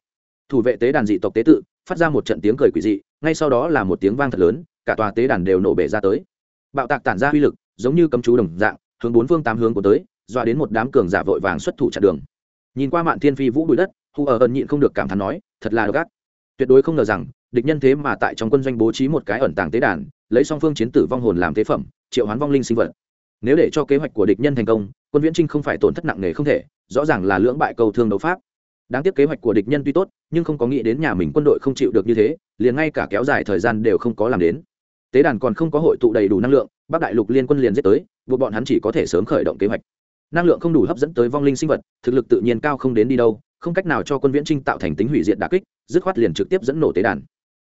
Thủ vệ tế đàn dị tộc tế tự phát ra một trận tiếng cười quỷ dị ngay sau đó là một tiếng vang thật lớn cả tòa tế đàn đều nổ bể ra tới bạo tạc tản ra uy lực, giống như cấm chú đồng dạng, hướng bốn phương tám hướng của tới, dọa đến một đám cường giả vội vàng xuất thủ chặn đường. Nhìn qua mạn thiên phi vũ bụi đất hù ở ẩn nhịn không được cảm thán nói, thật là gắt tuyệt đối không ngờ rằng, địch nhân thế mà tại trong quân doanh bố trí một cái ẩn tàng tế đàn, lấy song phương chiến tử vong hồn làm tế phẩm, triệu hoán vong linh sinh vật. Nếu để cho kế hoạch của địch nhân thành công, quân viễn trinh không phải tổn thất nặng nề không thể, rõ ràng là lưỡng bại cầu thương đấu pháp. Đáng tiếc kế hoạch của địch nhân tuy tốt, nhưng không có nghĩ đến nhà mình quân đội không chịu được như thế, liền ngay cả kéo dài thời gian đều không có làm đến tế đàn còn không có hội tụ đầy đủ năng lượng, bắc đại lục liên quân liền giết tới, buộc bọn hắn chỉ có thể sớm khởi động kế hoạch. Năng lượng không đủ hấp dẫn tới vong linh sinh vật, thực lực tự nhiên cao không đến đi đâu, không cách nào cho quân viễn trinh tạo thành tính hủy diệt đà kích, dứt khoát liền trực tiếp dẫn nổ tế đàn.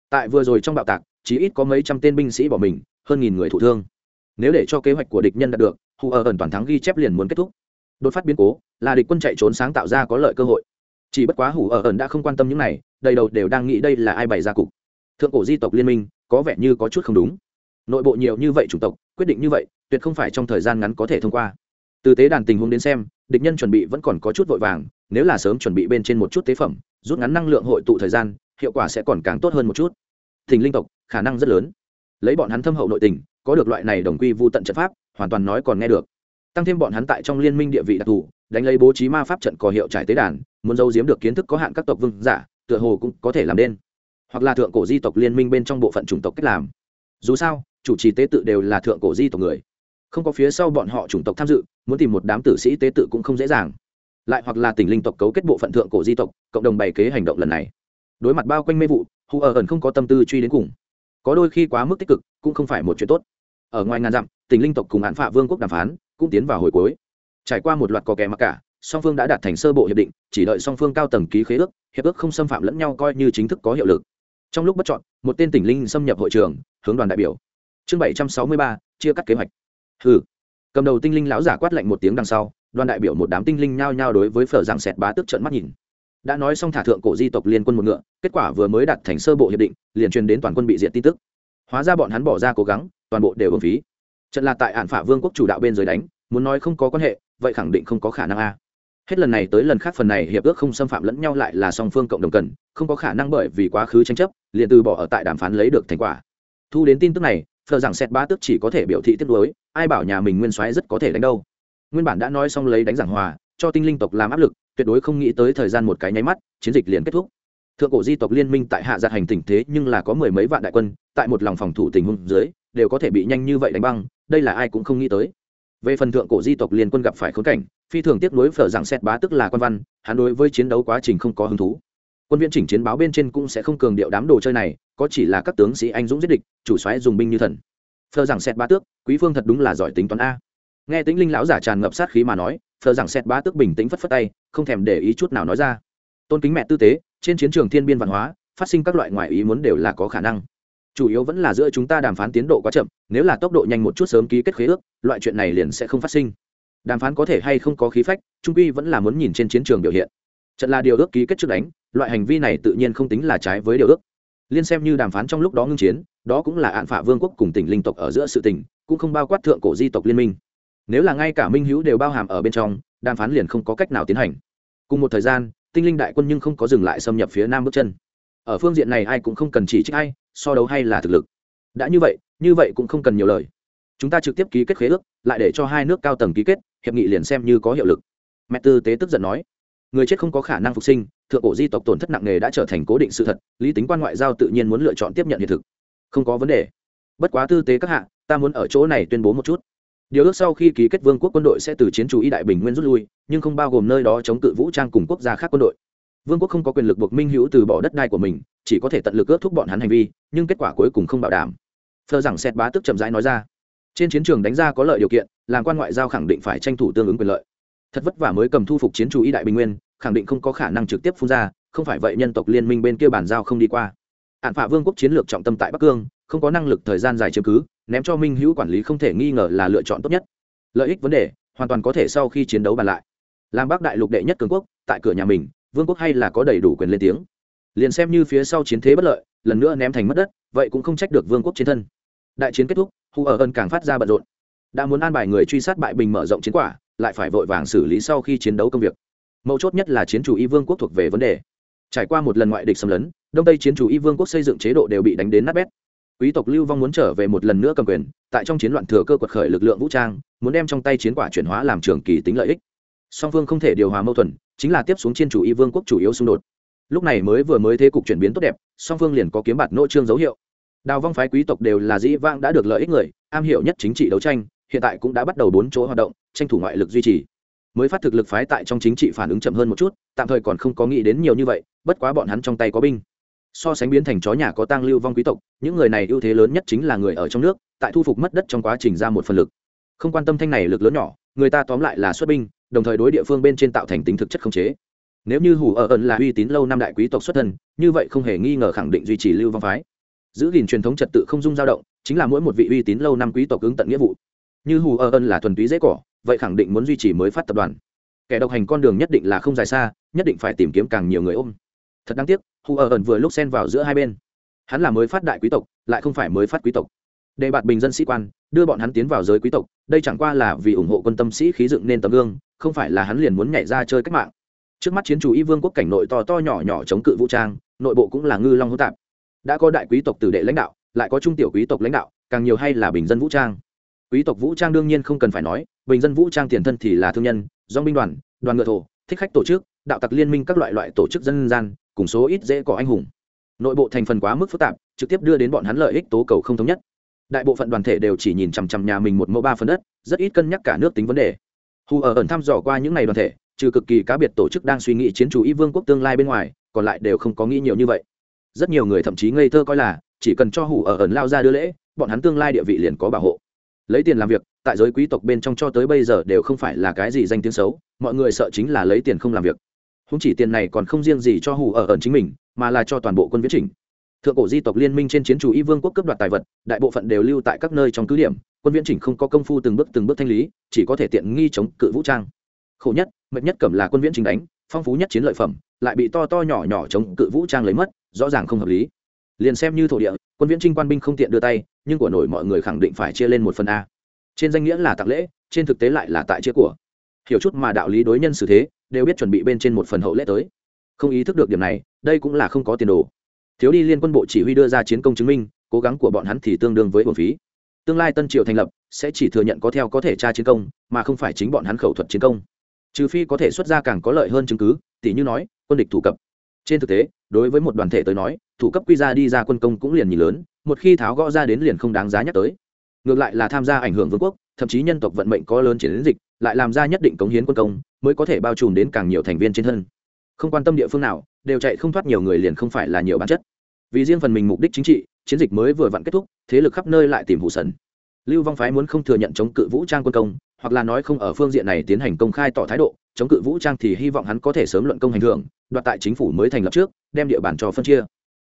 Tại vừa rồi trong bạo tạc, chỉ ít có mấy trăm tên binh sĩ bỏ mình, hơn nghìn người thụ thương. Nếu để cho kế hoạch của địch nhân đạt được, hù ở ẩn toàn thắng ghi chép liền muốn kết thúc. Đột phát biến cố, là địch quân chạy trốn sáng tạo ra có lợi cơ hội. Chỉ bất quá hủ ở ờ ẩn đã không quan tâm những này, đầy đầu đều đang nghĩ đây là ai bày ra cục thượng cổ di tộc liên minh có vẻ như có chút không đúng. Nội bộ nhiều như vậy chủng tộc, quyết định như vậy, tuyệt không phải trong thời gian ngắn có thể thông qua. Từ tế đàn tình huống đến xem, địch nhân chuẩn bị vẫn còn có chút vội vàng, nếu là sớm chuẩn bị bên trên một chút tế phẩm, rút ngắn năng lượng hội tụ thời gian, hiệu quả sẽ còn càng tốt hơn một chút. Thình linh tộc, khả năng rất lớn. Lấy bọn hắn thâm hậu nội tình, có được loại này đồng quy vô tận trận pháp, hoàn toàn nói còn nghe được. Tăng thêm bọn hắn tại trong liên minh địa vị đặc thù, đánh lấy bố trí ma pháp trận có hiệu trải tế đàn, muốn giấu giếm được kiến thức có hạn các tộc vương giả, tựa hồ cũng có thể làm nên hoặc là thượng cổ di tộc liên minh bên trong bộ phận chủng tộc cách làm. Dù sao, chủ trì tế tự đều là thượng cổ di tộc người. Không có phía sau bọn họ chủng tộc tham dự, muốn tìm một đám tử sĩ tế tự cũng không dễ dàng. Lại hoặc là tỉnh linh tộc cấu kết bộ phận thượng cổ di tộc, cộng đồng bày kế hành động lần này. Đối mặt bao quanh mê vụ hù ở ẩn không có tâm tư truy đến cùng. Có đôi khi quá mức tích cực, cũng không phải một chuyện tốt. Ở ngoài ngàn dặm, tỉnh linh tộc cùng án phạ vương quốc đàm phán, cũng tiến vào hồi cuối. Trải qua một loạt có kẻ mặc cả, song phương đã đạt thành sơ bộ hiệp định, chỉ đợi song phương cao tầng ký khế ước, hiệp ước không xâm phạm lẫn nhau coi như chính thức có hiệu lực trong lúc bất chọn một tên tỉnh linh xâm nhập hội trường, hướng đoàn đại biểu. Chương bảy trăm sáu mươi ba, chia cắt kế hoạch. Hừ. Cầm đầu tinh linh lão giả quát lạnh một tiếng đằng sau, đoàn đại biểu một đám tinh linh nhao nhao đối với phở giảng sẹt bá tức trận mắt nhìn. Đã nói xong thả thượng cổ di tộc liên quân một ngựa, kết quả vừa mới đạt thành sơ bộ hiệp định, liền truyền đến toàn quân bị diệt tin tức. Hóa ra bọn hắn bỏ ra cố gắng, toàn bộ đều hưởng phí. Trận là tại hạn phả vương quốc chủ đạo bên dưới đánh, muốn nói không có quan hệ, vậy khẳng định không có khả năng a hết lần này tới lần khác phần này hiệp ước không xâm phạm lẫn nhau lại là song phương cộng đồng cần, không có khả năng bởi vì quá khứ tranh chấp, liền từ bỏ ở tại đàm phán lấy được thành quả. Thu đến tin tức này phờ rằng xét ba tức chỉ có thể biểu thị tiếp nối ai bảo nhà mình nguyên soái rất có thể đánh đâu. Nguyên bản đã nói xong lấy đánh giảng hòa, cho tinh linh tộc làm áp lực, tuyệt đối không nghĩ tới thời gian một cái nháy mắt, chiến dịch liền kết thúc. Thượng cổ di tộc liên minh tại hạ giặt hành tình thế nhưng là có mười mấy vạn đại quân, tại một lòng phòng thủ tình huống dưới, đều có thể bị nhanh như vậy đánh băng, đây là ai cũng không nghĩ tới. Về phần thượng cổ di tộc liên quân gặp phải khốn cảnh phi thường tiếc nối phở rằng xét bá tức là quan văn, hắn đối với chiến đấu quá trình không có hứng thú. Quân viễn chỉnh chiến báo bên trên cũng sẽ không cường điệu đám đồ chơi này, có chỉ là các tướng sĩ anh dũng giết địch, chủ xoáy dùng binh như thần. Phờ rằng xét bá tước, quý phương thật đúng là giỏi tính toán a. Nghe tính linh lão giả tràn ngập sát khí mà nói phờ rằng xét bá tước bình tĩnh phất phất tay, không thèm để ý chút nào nói ra. Tôn kính mẹ tư tế, trên chiến trường thiên biên văn hóa, phát sinh các loại ngoại ý muốn đều là có khả năng. Chủ yếu vẫn là giữa chúng ta đàm phán tiến độ quá chậm, nếu là tốc độ nhanh một chút sớm ký kết khế ước, loại chuyện này liền sẽ không phát sinh đàm phán có thể hay không có khí phách, trung quy vẫn là muốn nhìn trên chiến trường biểu hiện. Trận là điều ước ký kết trước đánh, loại hành vi này tự nhiên không tính là trái với điều ước. Liên xem như đàm phán trong lúc đó ngưng chiến, đó cũng là hạn phả vương quốc cùng tỉnh linh tộc ở giữa sự tỉnh cũng không bao quát thượng cổ di tộc liên minh. Nếu là ngay cả minh hữu đều bao hàm ở bên trong, đàm phán liền không có cách nào tiến hành. Cùng một thời gian, tinh linh đại quân nhưng không có dừng lại xâm nhập phía nam bước chân. Ở phương diện này ai cũng không cần chỉ trích ai, so đấu hay là thực lực. Đã như vậy như vậy cũng không cần nhiều lời chúng ta trực tiếp ký kết khế ước, lại để cho hai nước cao tầng ký kết, hiệp nghị liền xem như có hiệu lực. Mẹ tư tế tức giận nói. Người chết không có khả năng phục sinh, thượng cổ di tộc tổn thất nặng nề đã trở thành cố định sự thật, lý tính quan ngoại giao tự nhiên muốn lựa chọn tiếp nhận hiện thực. Không có vấn đề. Bất quá tư tế các hạ, ta muốn ở chỗ này tuyên bố một chút. Điều ước sau khi ký kết vương quốc quân đội sẽ từ chiến chủ y đại bình nguyên rút lui, nhưng không bao gồm nơi đó chống cự vũ trang cùng quốc gia khác quân đội. Vương quốc không có quyền lực buộc minh hữu từ bỏ đất đai của mình, chỉ có thể tận lực ước thúc bọn hắn hành vi, nhưng kết quả cuối cùng không bảo đảm. Phờ rằng xét bá tức chậm rãi nói ra trên chiến trường đánh ra có lợi điều kiện, làm quan ngoại giao khẳng định phải tranh thủ tương ứng quyền lợi. Thật vất vả mới cầm thu phục chiến chủ y đại bình nguyên, khẳng định không có khả năng trực tiếp phun ra, không phải vậy nhân tộc liên minh bên kia bàn giao không đi qua. Hạn phả vương quốc chiến lược trọng tâm tại bắc cương, không có năng lực thời gian dài chiếm cứ, ném cho minh hữu quản lý không thể nghi ngờ là lựa chọn tốt nhất. Lợi ích vấn đề, hoàn toàn có thể sau khi chiến đấu bàn lại. Làm bắc đại lục đệ nhất cường quốc, tại cửa nhà mình, vương quốc hay là có đầy đủ quyền lên tiếng. Liền xem như phía sau chiến thế bất lợi, lần nữa ném thành mất đất, vậy cũng không trách được vương quốc chiến thân đại chiến kết thúc hù ở ân càng phát ra bận rộn. Đã muốn an bài người truy sát bại bình mở rộng chiến quả, lại phải vội vàng xử lý sau khi chiến đấu công việc. Mấu chốt nhất là chiến chủ y vương quốc thuộc về vấn đề. Trải qua một lần ngoại địch xâm lấn, đông tây chiến chủ y vương quốc xây dựng chế độ đều bị đánh đến nát bét. Quý tộc lưu vong muốn trở về một lần nữa cầm quyền, tại trong chiến loạn thừa cơ quật khởi lực lượng vũ trang, muốn đem trong tay chiến quả chuyển hóa làm trường kỳ tính lợi ích. Song phương không thể điều hòa mâu thuẫn, chính là tiếp xuống chiến chủ y vương quốc chủ yếu xung đột. Lúc này mới vừa mới thế cục chuyển biến tốt đẹp, song phương liền có kiếm bạt nỗ trương dấu hiệu đào vong phái quý tộc đều là dĩ vãng đã được lợi ích người, am hiểu nhất chính trị đấu tranh, hiện tại cũng đã bắt đầu bốn chỗ hoạt động, tranh thủ ngoại lực duy trì. Mới phát thực lực phái tại trong chính trị phản ứng chậm hơn một chút, tạm thời còn không có nghĩ đến nhiều như vậy, bất quá bọn hắn trong tay có binh. So sánh biến thành chó nhà có tang lưu vong quý tộc, những người này ưu thế lớn nhất chính là người ở trong nước, tại thu phục mất đất trong quá trình ra một phần lực. Không quan tâm thanh này lực lớn nhỏ, người ta tóm lại là xuất binh, đồng thời đối địa phương bên trên tạo thành tính thực chất khống chế. Nếu như hủ ở ẩn là uy tín lâu năm đại quý tộc xuất thân, như vậy không hề nghi ngờ khẳng định duy trì lưu vong phái giữ gìn truyền thống trật tự không dung dao động, chính là mỗi một vị uy tín lâu năm quý tộc ứng tận nghĩa vụ. Như hù ơ ân là thuần túy dễ cỏ, vậy khẳng định muốn duy trì mới phát tập đoàn. Kẻ độc hành con đường nhất định là không dài xa, nhất định phải tìm kiếm càng nhiều người ôm. Thật đáng tiếc, hù ơ ẩn vừa lúc xen vào giữa hai bên. Hắn là mới phát đại quý tộc, lại không phải mới phát quý tộc. Để bạt bình dân sĩ quan, đưa bọn hắn tiến vào giới quý tộc, đây chẳng qua là vì ủng hộ quân tâm sĩ khí dựng nên tấm gương, không phải là hắn liền muốn nhảy ra chơi cách mạng. Trước mắt chiến chủ y vương quốc cảnh nội to to nhỏ nhỏ chống cự vũ trang, nội bộ cũng là ngư long hữu tạp đã có đại quý tộc tử đệ lãnh đạo, lại có trung tiểu quý tộc lãnh đạo, càng nhiều hay là bình dân vũ trang. Quý tộc vũ trang đương nhiên không cần phải nói, bình dân vũ trang tiền thân thì là thương nhân do binh đoàn đoàn ngựa thổ, thích khách tổ chức, đạo tặc liên minh các loại loại tổ chức dân gian, cùng số ít dễ có anh hùng. Nội bộ thành phần quá mức phức tạp, trực tiếp đưa đến bọn hắn lợi ích tố cầu không thống nhất. Đại bộ phận đoàn thể đều chỉ nhìn chằm chằm nhà mình một mẫu ba phần đất, rất ít cân nhắc cả nước tính vấn đề. Hù ở ẩn thăm dò qua những ngày đoàn thể, trừ cực kỳ cá biệt tổ chức đang suy nghĩ chiến chủ y vương quốc tương lai bên ngoài, còn lại đều không có nghĩ nhiều như vậy rất nhiều người thậm chí ngây thơ coi là, chỉ cần cho hủ ở ẩn lao ra đưa lễ, bọn hắn tương lai địa vị liền có bảo hộ. Lấy tiền làm việc, tại giới quý tộc bên trong cho tới bây giờ đều không phải là cái gì danh tiếng xấu, mọi người sợ chính là lấy tiền không làm việc. Không chỉ tiền này còn không riêng gì cho hủ ở ẩn chính mình, mà là cho toàn bộ quân viễn trình thượng cổ di tộc liên minh trên chiến chủ y vương quốc cấp đoạt tài vật, đại bộ phận đều lưu tại các nơi trong cứ điểm, quân viễn chỉnh không có công phu từng bước từng bước thanh lý, chỉ có thể tiện nghi chống cự vũ trang. Khổ nhất, mệt nhất cầm là quân viễn chỉnh đánh, phong phú nhất chiến lợi phẩm, lại bị to to nhỏ nhỏ chống cự vũ trang lấy mất rõ ràng không hợp lý. Liền xem như thổ địa, quân viễn trinh quan binh không tiện đưa tay, nhưng của nổi mọi người khẳng định phải chia lên một phần a. Trên danh nghĩa là tặng lễ, trên thực tế lại là tại chia của. Hiểu chút mà đạo lý đối nhân xử thế, đều biết chuẩn bị bên trên một phần hậu lễ tới. Không ý thức được điểm này, đây cũng là không có tiền đồ. Thiếu đi liên quân bộ chỉ huy đưa ra chiến công chứng minh, cố gắng của bọn hắn thì tương đương với bổn phí. Tương lai tân triều thành lập, sẽ chỉ thừa nhận có theo có thể tra chiến công, mà không phải chính bọn hắn khẩu thuật chiến công. Trừ phi có thể xuất ra càng có lợi hơn chứng cứ tỷ như nói, quân địch thủ cập. Trên thực tế đối với một đoàn thể tới nói, thủ cấp quy ra đi ra quân công cũng liền nhìn lớn, một khi tháo gõ ra đến liền không đáng giá nhắc tới. Ngược lại là tham gia ảnh hưởng vương quốc, thậm chí nhân tộc vận mệnh có lớn chiến dịch, lại làm ra nhất định cống hiến quân công, mới có thể bao trùm đến càng nhiều thành viên trên thân. Không quan tâm địa phương nào, đều chạy không thoát nhiều người liền không phải là nhiều bản chất. Vì riêng phần mình mục đích chính trị, chiến dịch mới vừa vặn kết thúc, thế lực khắp nơi lại tìm hụ sần. Lưu vong phái muốn không thừa nhận chống cự vũ trang quân công, hoặc là nói không ở phương diện này tiến hành công khai tỏ thái độ chống cự vũ trang thì hy vọng hắn có thể sớm luận công hành thưởng, đoạt tại chính phủ mới thành lập trước, đem địa bàn cho phân chia.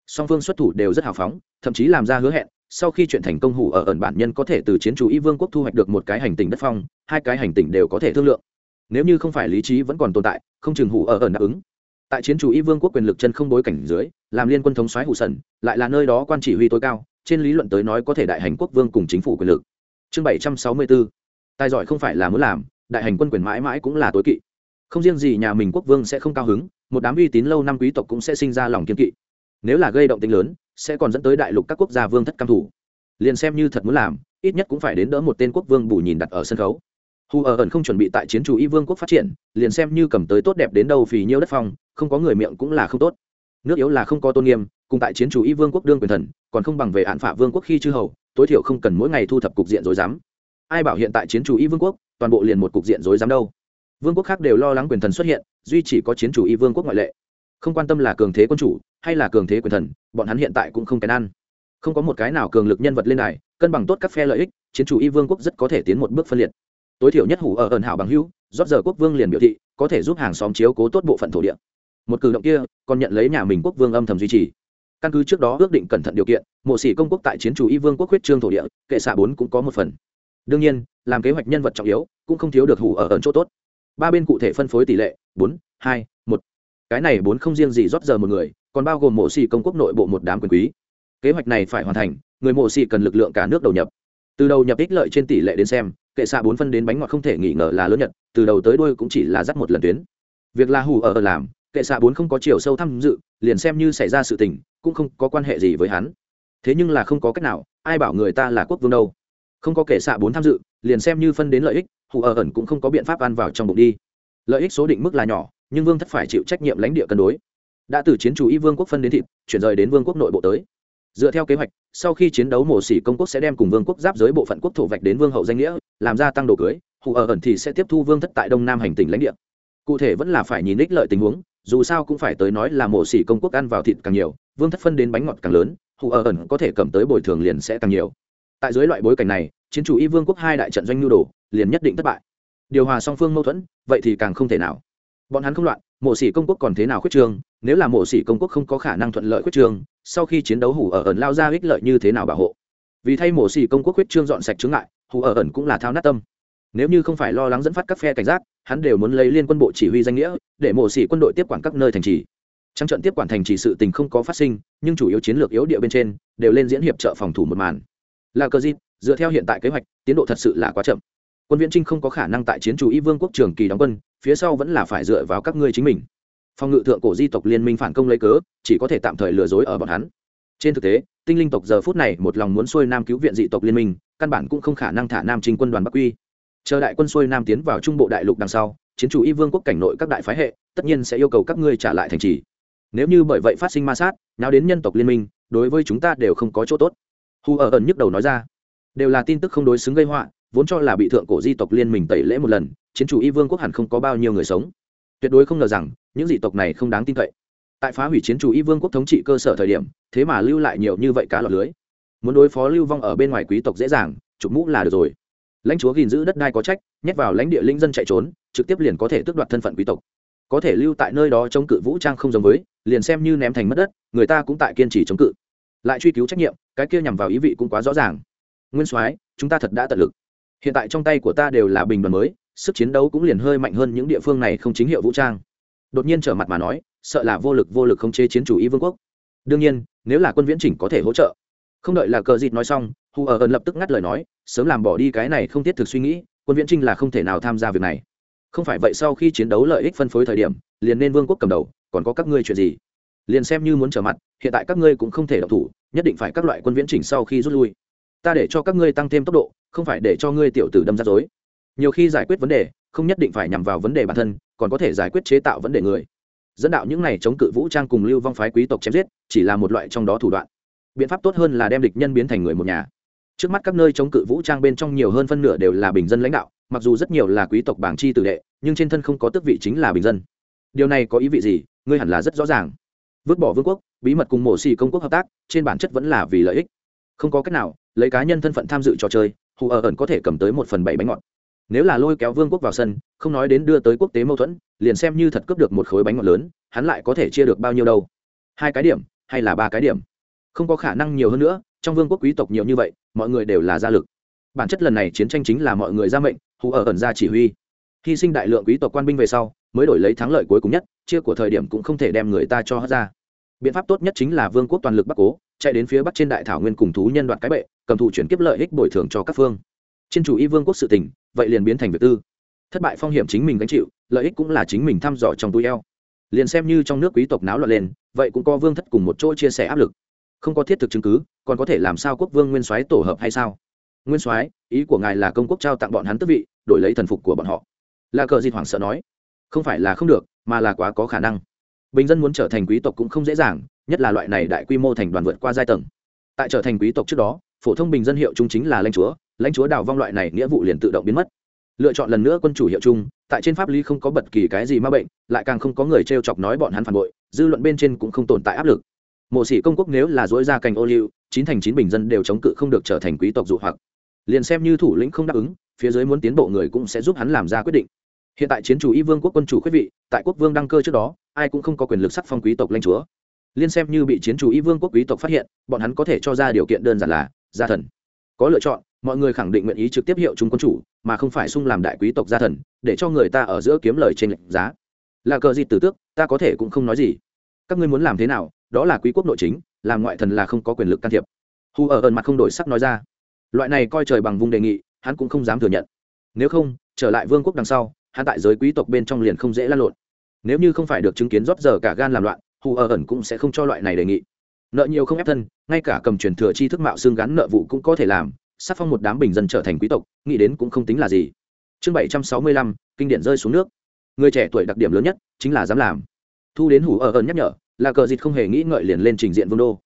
Song phương xuất thủ đều rất hào phóng, thậm chí làm ra hứa hẹn, sau khi chuyện thành công hủ ở ẩn bản nhân có thể từ chiến chủ y vương quốc thu hoạch được một cái hành tinh đất phong, hai cái hành tinh đều có thể thương lượng. Nếu như không phải lý trí vẫn còn tồn tại, không chừng hủ ở ẩn đáp ứng. Tại chiến chủ y vương quốc quyền lực chân không bối cảnh dưới, làm liên quân thống soái hủ sần, lại là nơi đó quan chỉ huy tối cao, trên lý luận tới nói có thể đại hành quốc vương cùng chính phủ quyền lực. Chương bảy trăm sáu mươi bốn. Tài giỏi không phải là muốn làm, đại hành quân quyền mãi mãi cũng là tối kỵ không riêng gì nhà mình quốc vương sẽ không cao hứng, một đám uy tín lâu năm quý tộc cũng sẽ sinh ra lòng kiên kỵ. Nếu là gây động tính lớn, sẽ còn dẫn tới đại lục các quốc gia vương thất cam thủ liền xem như thật muốn làm, ít nhất cũng phải đến đỡ một tên quốc vương bù nhìn đặt ở sân khấu. Hù ở ẩn không chuẩn bị tại chiến chủ y vương quốc phát triển, liền xem như cầm tới tốt đẹp đến đâu vì nhiêu đất phong, không có người miệng cũng là không tốt. Nước yếu là không có tôn nghiêm, cùng tại chiến chủ y vương quốc đương quyền thần, còn không bằng về án phả vương quốc khi chư hầu, tối thiểu không cần mỗi ngày thu thập cục diện rối rắm. Ai bảo hiện tại chiến chủ y vương quốc, toàn bộ liền một cục diện rối rắm đâu? Vương quốc khác đều lo lắng quyền thần xuất hiện, duy chỉ có chiến chủ y vương quốc ngoại lệ. Không quan tâm là cường thế quân chủ, hay là cường thế quyền thần, bọn hắn hiện tại cũng không kén ăn. Không có một cái nào cường lực nhân vật lên này cân bằng tốt các phe lợi ích, chiến chủ y vương quốc rất có thể tiến một bước phân liệt. Tối thiểu nhất hủ ở ẩn hảo bằng hữu, rót giờ quốc vương liền biểu thị, có thể giúp hàng xóm chiếu cố tốt bộ phận thổ địa. Một cử động kia, còn nhận lấy nhà mình quốc vương âm thầm duy trì. Căn cứ trước đó ước định cẩn thận điều kiện, mộ sĩ công quốc tại chiến chủ y vương quốc huyết trương thổ địa, kệ xạ bốn cũng có một phần. Đương nhiên, làm kế hoạch nhân vật trọng yếu, cũng không thiếu được hủ ở ẩn chỗ tốt ba bên cụ thể phân phối tỷ lệ, bốn, hai, một. Cái này bốn không riêng gì rót giờ một người, còn bao gồm mộ sĩ công quốc nội bộ một đám quyền quý. Kế hoạch này phải hoàn thành, người mộ sĩ cần lực lượng cả nước đầu nhập. Từ đầu nhập ích lợi trên tỷ lệ đến xem, kệ xạ bốn phân đến bánh ngọt không thể nghi ngờ là lớn nhất, từ đầu tới đuôi cũng chỉ là dắt một lần tuyến. Việc là hù ở làm, kệ xạ bốn không có chiều sâu tham dự, liền xem như xảy ra sự tình, cũng không có quan hệ gì với hắn. Thế nhưng là không có cách nào, ai bảo người ta là quốc vương đâu? Không có kệ xạ bốn tham dự, liền xem như phân đến lợi ích hù ở ẩn cũng không có biện pháp ăn vào trong bụng đi. Lợi ích số định mức là nhỏ, nhưng vương thất phải chịu trách nhiệm lãnh địa cân đối. Đã từ chiến chủ y vương quốc phân đến thịt, chuyển rời đến vương quốc nội bộ tới. Dựa theo kế hoạch, sau khi chiến đấu mổ xỉ công quốc sẽ đem cùng vương quốc giáp giới bộ phận quốc thổ vạch đến vương hậu danh nghĩa, làm ra tăng đồ cưới, hù ở ẩn thì sẽ tiếp thu vương thất tại đông nam hành tỉnh lãnh địa. Cụ thể vẫn là phải nhìn ích lợi tình huống, dù sao cũng phải tới nói là mổ xỉ công quốc ăn vào thịt càng nhiều, vương thất phân đến bánh ngọt càng lớn, hù ở ẩn có thể cầm tới bồi thường liền sẽ càng nhiều. Tại dưới loại bối cảnh này chiến chủ y vương quốc hai đại trận doanh nhu đồ, liền nhất định thất bại. Điều hòa song phương mâu thuẫn, vậy thì càng không thể nào. Bọn hắn không loạn, mộ sĩ công quốc còn thế nào khuyết trương nếu là mộ sĩ công quốc không có khả năng thuận lợi khuyết trương sau khi chiến đấu hủ ở ẩn lao ra ích lợi như thế nào bảo hộ? Vì thay mộ sĩ công quốc khuyết trương dọn sạch chướng ngại, hủ ở ẩn cũng là thao nát tâm. Nếu như không phải lo lắng dẫn phát các phe cảnh giác, hắn đều muốn lấy liên quân bộ chỉ huy danh nghĩa, để mộ sĩ quân đội tiếp quản các nơi thành trì. Trong trận tiếp quản thành trì sự tình không có phát sinh, nhưng chủ yếu chiến lược yếu địa bên trên, đều lên diễn hiệp trợ phòng thủ một màn. Là cờ dịp dựa theo hiện tại kế hoạch, tiến độ thật sự là quá chậm. Quân viễn trinh không có khả năng tại chiến chủ y vương quốc trường kỳ đóng quân, phía sau vẫn là phải dựa vào các ngươi chính mình. Phòng ngự thượng cổ di tộc liên minh phản công lấy cớ, chỉ có thể tạm thời lừa dối ở bọn hắn. Trên thực tế, tinh linh tộc giờ phút này một lòng muốn xuôi nam cứu viện dị tộc liên minh, căn bản cũng không khả năng thả nam trình quân đoàn bắc quy chờ đại quân xuôi nam tiến vào trung bộ đại lục đằng sau, chiến chủ y vương quốc cảnh nội các đại phái hệ, tất nhiên sẽ yêu cầu các ngươi trả lại thành trì. Nếu như bởi vậy phát sinh ma sát, nào đến nhân tộc liên minh, đối với chúng ta đều không có chỗ tốt. Hu ở ẩn nhức đầu nói ra đều là tin tức không đối xứng gây họa, vốn cho là bị thượng cổ di tộc liên mình tẩy lễ một lần, chiến chủ y vương quốc hẳn không có bao nhiêu người sống. Tuyệt đối không ngờ rằng, những dị tộc này không đáng tin cậy. Tại phá hủy chiến chủ y vương quốc thống trị cơ sở thời điểm, thế mà lưu lại nhiều như vậy cá lọt lưới. Muốn đối phó lưu vong ở bên ngoài quý tộc dễ dàng, chụp mũ là được rồi. Lãnh chúa gìn giữ đất đai có trách, nhét vào lãnh địa linh dân chạy trốn, trực tiếp liền có thể tước đoạt thân phận quý tộc. Có thể lưu tại nơi đó chống cự vũ trang không giống với, liền xem như ném thành mất đất, người ta cũng tại kiên trì chống cự. Lại truy cứu trách nhiệm, cái kia nhằm vào ý vị cũng quá rõ ràng nguyên soái, chúng ta thật đã tận lực. Hiện tại trong tay của ta đều là bình đoàn mới, sức chiến đấu cũng liền hơi mạnh hơn những địa phương này không chính hiệu vũ trang. Đột nhiên trở mặt mà nói, sợ là vô lực vô lực không chế chiến chủ y vương quốc. Đương nhiên, nếu là quân viễn chỉnh có thể hỗ trợ. Không đợi là cờ dịt nói xong, hù ở ẩn lập tức ngắt lời nói, sớm làm bỏ đi cái này không thiết thực suy nghĩ, quân viễn trinh là không thể nào tham gia việc này. Không phải vậy sau khi chiến đấu lợi ích phân phối thời điểm, liền nên vương quốc cầm đầu, còn có các ngươi chuyện gì? Liền xem như muốn trở mặt, hiện tại các ngươi cũng không thể đọc thủ, nhất định phải các loại quân viễn chỉnh sau khi rút lui ta để cho các ngươi tăng thêm tốc độ, không phải để cho ngươi tiểu tử đâm ra dối nhiều khi giải quyết vấn đề, không nhất định phải nhằm vào vấn đề bản thân, còn có thể giải quyết chế tạo vấn đề người. Dẫn đạo những này chống cự vũ trang cùng lưu vong phái quý tộc chém giết, chỉ là một loại trong đó thủ đoạn. Biện pháp tốt hơn là đem địch nhân biến thành người một nhà. Trước mắt các nơi chống cự vũ trang bên trong nhiều hơn phân nửa đều là bình dân lãnh đạo, mặc dù rất nhiều là quý tộc bảng chi tử đệ, nhưng trên thân không có tước vị chính là bình dân. Điều này có ý vị gì? Ngươi hẳn là rất rõ ràng. Vứt bỏ vương quốc, bí mật cùng mổ xì công quốc hợp tác, trên bản chất vẫn là vì lợi ích. Không có cách nào lấy cá nhân thân phận tham dự trò chơi, hù ở ẩn có thể cầm tới một phần bảy bánh ngọt. Nếu là lôi kéo vương quốc vào sân, không nói đến đưa tới quốc tế mâu thuẫn, liền xem như thật cướp được một khối bánh ngọt lớn, hắn lại có thể chia được bao nhiêu đâu? Hai cái điểm, hay là ba cái điểm? Không có khả năng nhiều hơn nữa, trong vương quốc quý tộc nhiều như vậy, mọi người đều là gia lực. Bản chất lần này chiến tranh chính là mọi người ra mệnh, hù ở ẩn ra chỉ huy. Hy sinh đại lượng quý tộc quan binh về sau, mới đổi lấy thắng lợi cuối cùng nhất, chia của thời điểm cũng không thể đem người ta cho hất ra biện pháp tốt nhất chính là vương quốc toàn lực bắc cố, chạy đến phía bắc trên đại thảo nguyên cùng thú nhân đoạn cái bệ, cầm thủ chuyển kiếp lợi ích bồi thường cho các phương. Trên chủ y vương quốc sự tỉnh vậy liền biến thành việc tư. Thất bại phong hiểm chính mình gánh chịu, lợi ích cũng là chính mình thăm dò trong túi eo. Liền xem như trong nước quý tộc náo loạn lên, vậy cũng có vương thất cùng một chỗ chia sẻ áp lực. Không có thiết thực chứng cứ, còn có thể làm sao quốc vương nguyên soái tổ hợp hay sao? Nguyên soái, ý của ngài là công quốc trao tặng bọn hắn tước vị, đổi lấy thần phục của bọn họ. Là cờ dịt hoảng sợ nói, không phải là không được, mà là quá có khả năng bình dân muốn trở thành quý tộc cũng không dễ dàng, nhất là loại này đại quy mô thành đoàn vượt qua giai tầng. Tại trở thành quý tộc trước đó, phổ thông bình dân hiệu chung chính là lãnh chúa lãnh chúa đào vong loại này nghĩa vụ liền tự động biến mất. Lựa chọn lần nữa quân chủ hiệu chung, tại trên pháp lý không có bất kỳ cái gì ma bệnh, lại càng không có người t r e o chọc nói bọn hắn phản bội, dư luận bên trên cũng không tồn tại áp lực. Mộ sĩ công quốc nếu là dối ra cành ô liu, chín thành chín bình dân đều chống cự không được trở thành quý tộc dụ hoặc. Liền xem như thủ lĩnh không đáp ứng, phía dưới muốn tiến bộ người cũng sẽ giúp hắn làm ra quyết định. Hiện tại chiến chủ y vương quốc quân chủ khuyết vị, tại quốc vương đăng cơ trước đó ai cũng không có quyền lực sắc phong quý tộc lãnh chúa. Liên xem như bị chiến chủ y vương quốc quý tộc phát hiện, bọn hắn có thể cho ra điều kiện đơn giản là, gia thần. Có lựa chọn, mọi người khẳng định nguyện ý trực tiếp hiệu chúng quân chủ, mà không phải sung làm đại quý tộc gia thần, để cho người ta ở giữa kiếm lời trên lệnh giá. Là cờ gì tử tước, ta có thể cũng không nói gì. Các ngươi muốn làm thế nào, đó là quý quốc nội chính, làm ngoại thần là không có quyền lực can thiệp. Hù ở ẩn mặt không đổi sắc nói ra. Loại này coi trời bằng vùng đề nghị, hắn cũng không dám thừa nhận. Nếu không, trở lại vương quốc đằng sau, hắn tại giới quý tộc bên trong liền không dễ lan lộn nếu như không phải được chứng kiến rót giờ cả gan làm loạn, hù ở ẩn cũng sẽ không cho loại này đề nghị. Nợ nhiều không ép thân, ngay cả cầm truyền thừa chi thức mạo xương gắn nợ vụ cũng có thể làm, sắc phong một đám bình dân trở thành quý tộc, nghĩ đến cũng không tính là gì. Chương bảy trăm sáu mươi lăm, kinh điển rơi xuống nước. Người trẻ tuổi đặc điểm lớn nhất chính là dám làm. Thu đến hủ ở ẩn nhắc nhở, là cờ dịt không hề nghĩ ngợi liền lên trình diện vương đô.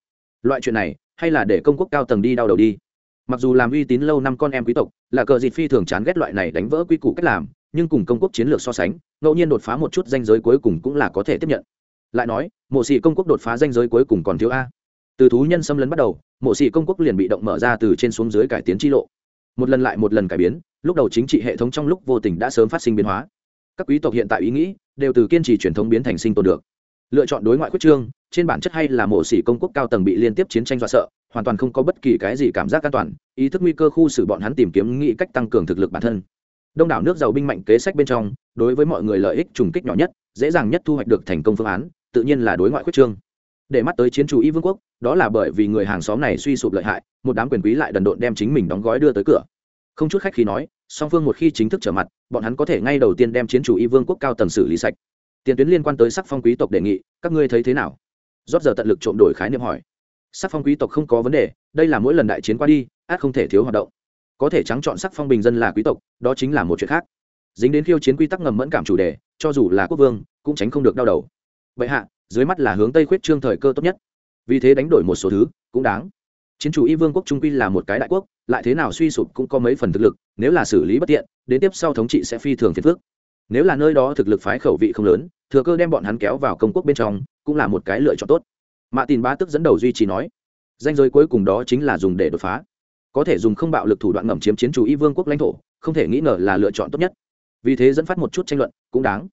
Loại chuyện này, hay là để công quốc cao tầng đi đau đầu đi. Mặc dù làm uy tín lâu năm con em quý tộc, là cờ dịt phi thường chán ghét loại này đánh vỡ quy củ cách làm nhưng cùng công quốc chiến lược so sánh, ngẫu nhiên đột phá một chút danh giới cuối cùng cũng là có thể tiếp nhận. Lại nói, mộ sĩ công quốc đột phá danh giới cuối cùng còn thiếu a. Từ thú nhân xâm lấn bắt đầu, mộ sĩ công quốc liền bị động mở ra từ trên xuống dưới cải tiến chi lộ. Một lần lại một lần cải biến, lúc đầu chính trị hệ thống trong lúc vô tình đã sớm phát sinh biến hóa. Các quý tộc hiện tại ý nghĩ, đều từ kiên trì truyền thống biến thành sinh tồn được. Lựa chọn đối ngoại quyết trương, trên bản chất hay là mộ sĩ công quốc cao tầng bị liên tiếp chiến tranh dọa sợ, hoàn toàn không có bất kỳ cái gì cảm giác an toàn, ý thức nguy cơ khu xử bọn hắn tìm kiếm nghĩ cách tăng cường thực lực bản thân đông đảo nước giàu binh mạnh kế sách bên trong, đối với mọi người lợi ích trùng kích nhỏ nhất, dễ dàng nhất thu hoạch được thành công phương án, tự nhiên là đối ngoại quyết trương. Để mắt tới chiến chủ y vương quốc, đó là bởi vì người hàng xóm này suy sụp lợi hại, một đám quyền quý lại đần độn đem chính mình đóng gói đưa tới cửa. Không chút khách khi nói, song phương một khi chính thức trở mặt, bọn hắn có thể ngay đầu tiên đem chiến chủ y vương quốc cao tầng xử lý sạch. Tiền tuyến liên quan tới sắc phong quý tộc đề nghị, các ngươi thấy thế nào? Rót giờ tận lực trộm đổi khái niệm hỏi. Sắc phong quý tộc không có vấn đề, đây là mỗi lần đại chiến qua đi át không thể thiếu hoạt động có thể trắng chọn sắc phong bình dân là quý tộc, đó chính là một chuyện khác. Dính đến khiêu chiến quy tắc ngầm mẫn cảm chủ đề, cho dù là quốc vương, cũng tránh không được đau đầu. Vậy hạ, dưới mắt là hướng tây khuyết trương thời cơ tốt nhất. Vì thế đánh đổi một số thứ, cũng đáng. Chiến chủ y vương quốc trung quy là một cái đại quốc, lại thế nào suy sụp cũng có mấy phần thực lực, nếu là xử lý bất tiện, đến tiếp sau thống trị sẽ phi thường phiền phước nếu là nơi đó thực lực phái khẩu vị không lớn, thừa cơ đem bọn hắn kéo vào công quốc bên trong, cũng là một cái lựa chọn tốt. Mạ tin ba tức dẫn đầu duy trì nói, danh giới cuối cùng đó chính là dùng để đột phá có thể dùng không bạo lực thủ đoạn ngầm chiếm chiến chủ y vương quốc lãnh thổ, không thể nghĩ ngờ là lựa chọn tốt nhất. Vì thế dẫn phát một chút tranh luận, cũng đáng.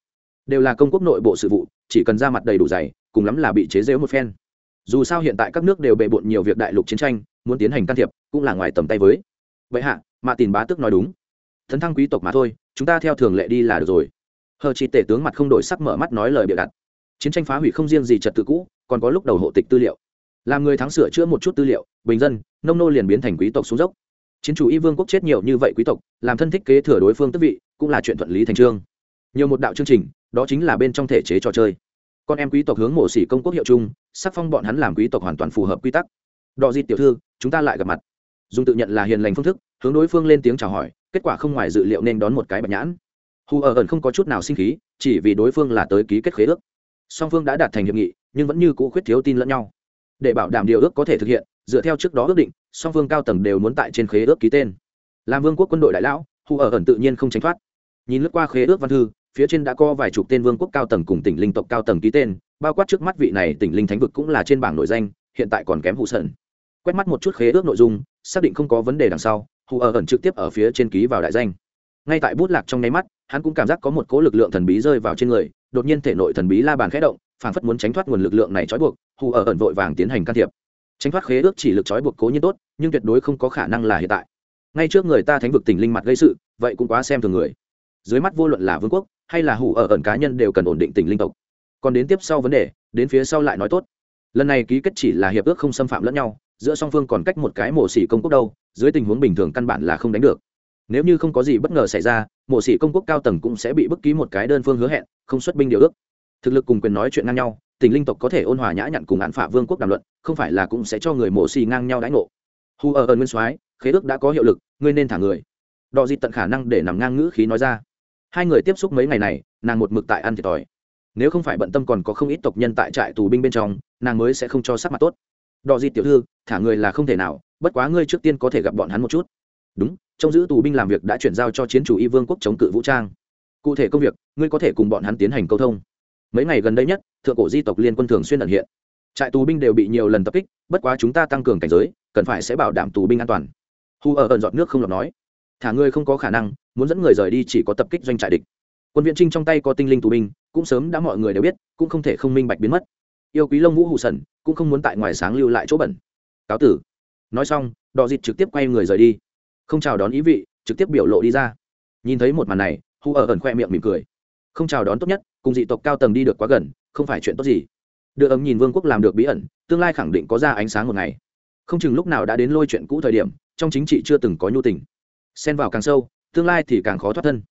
Đều là công quốc nội bộ sự vụ, chỉ cần ra mặt đầy đủ dày, cùng lắm là bị chế giễu một phen. Dù sao hiện tại các nước đều bề bộn nhiều việc đại lục chiến tranh, muốn tiến hành can thiệp, cũng là ngoài tầm tay với. Vậy hạ, mạ tìm bá tức nói đúng. Thần thăng quý tộc mà thôi, chúng ta theo thường lệ đi là được rồi. Hờ chỉ tể tướng mặt không đổi sắc mở mắt nói lời bịa đặt. Chiến tranh phá hủy không riêng gì trật tự cũ, còn có lúc đầu hộ tịch tư liệu làm người thắng sửa chữa một chút tư liệu, bình dân, nông nô liền biến thành quý tộc xuống dốc. Chiến chủ y vương quốc chết nhiều như vậy quý tộc, làm thân thích kế thừa đối phương tức vị, cũng là chuyện thuận lý thành trương. Nhiều một đạo chương trình, đó chính là bên trong thể chế trò chơi. Con em quý tộc hướng mổ xỉ công quốc hiệu chung, sắc phong bọn hắn làm quý tộc hoàn toàn phù hợp quy tắc. Đò di tiểu thư, chúng ta lại gặp mặt. Dùng tự nhận là hiền lành phương thức, hướng đối phương lên tiếng chào hỏi, kết quả không ngoài dự liệu nên đón một cái bạch nhãn. Hù ở ẩn không có chút nào sinh khí, chỉ vì đối phương là tới ký kết khế ước. Song phương đã đạt thành hiệp nghị, nhưng vẫn như cũ khuyết thiếu tin lẫn nhau để bảo đảm điều ước có thể thực hiện, dựa theo trước đó ước định, song phương cao tầng đều muốn tại trên khế ước ký tên. Làm vương quốc quân đội đại lão, hù ở ẩn tự nhiên không tránh thoát. Nhìn lướt qua khế ước văn thư, phía trên đã có vài chục tên vương quốc cao tầng cùng tỉnh linh tộc cao tầng ký tên, bao quát trước mắt vị này tỉnh linh thánh vực cũng là trên bảng nội danh, hiện tại còn kém hụ sẩn. quét mắt một chút khế ước nội dung, xác định không có vấn đề đằng sau, hù ở ẩn trực tiếp ở phía trên ký vào đại danh. Ngay tại bút lạc trong nháy mắt, hắn cũng cảm giác có một cỗ lực lượng thần bí rơi vào trên người, đột nhiên thể nội thần bí la bàn khẽ động phảng phất muốn tránh thoát nguồn lực lượng này trói buộc, hù ở ẩn vội vàng tiến hành can thiệp. Tránh thoát khế ước chỉ lực trói buộc cố nhiên tốt, nhưng tuyệt đối không có khả năng là hiện tại. Ngay trước người ta thánh vực tình linh mặt gây sự, vậy cũng quá xem thường người. Dưới mắt vô luận là vương quốc, hay là hủ ở ẩn cá nhân đều cần ổn định tình linh tộc. Còn đến tiếp sau vấn đề, đến phía sau lại nói tốt. Lần này ký kết chỉ là hiệp ước không xâm phạm lẫn nhau, giữa song phương còn cách một cái mổ xỉ công quốc đâu, dưới tình huống bình thường căn bản là không đánh được. Nếu như không có gì bất ngờ xảy ra, mổ xỉ công quốc cao tầng cũng sẽ bị bức ký một cái đơn phương hứa hẹn, không xuất binh điều ước thực lực cùng quyền nói chuyện ngang nhau tỉnh linh tộc có thể ôn hòa nhã nhặn cùng án phả vương quốc đàm luận, không phải là cũng sẽ cho người mổ xì ngang nhau đãi ngộ. Hù ở ờ ơn nguyên soái, khế ước đã có hiệu lực, ngươi nên thả người. Đò dịt tận khả năng để nằm ngang ngữ khí nói ra. Hai người tiếp xúc mấy ngày này, nàng một mực tại ăn thiệt thòi. Nếu không phải bận tâm còn có không ít tộc nhân tại trại tù binh bên trong, nàng mới sẽ không cho sắc mặt tốt. Đò dịt tiểu thư, thả người là không thể nào, bất quá ngươi trước tiên có thể gặp bọn hắn một chút. Đúng, trong giữ tù binh làm việc đã chuyển giao cho chiến chủ y vương quốc chống cự vũ trang. Cụ thể công việc, ngươi có thể cùng bọn hắn tiến hành câu thông mấy ngày gần đây nhất, thượng cổ di tộc liên quân thường xuyên ẩn hiện. Trại tù binh đều bị nhiều lần tập kích, bất quá chúng ta tăng cường cảnh giới, cần phải sẽ bảo đảm tù binh an toàn. Hu ở ẩn giọt nước không lọc nói. Thả ngươi không có khả năng, muốn dẫn người rời đi chỉ có tập kích doanh trại địch. Quân viện trinh trong tay có tinh linh tù binh, cũng sớm đã mọi người đều biết, cũng không thể không minh bạch biến mất. Yêu quý lông vũ hụ sần, cũng không muốn tại ngoài sáng lưu lại chỗ bẩn. Cáo tử. Nói xong đò dịt trực tiếp quay người rời đi. Không chào đón ý vị, trực tiếp biểu lộ đi ra. Nhìn thấy một màn này, hu ở ẩn khoe miệng mỉm cười không chào đón tốt nhất, cùng dị tộc cao tầng đi được quá gần, không phải chuyện tốt gì. Đưa ấm nhìn vương quốc làm được bí ẩn, tương lai khẳng định có ra ánh sáng một ngày. Không chừng lúc nào đã đến lôi chuyện cũ thời điểm, trong chính trị chưa từng có nhu tình. Xen vào càng sâu, tương lai thì càng khó thoát thân.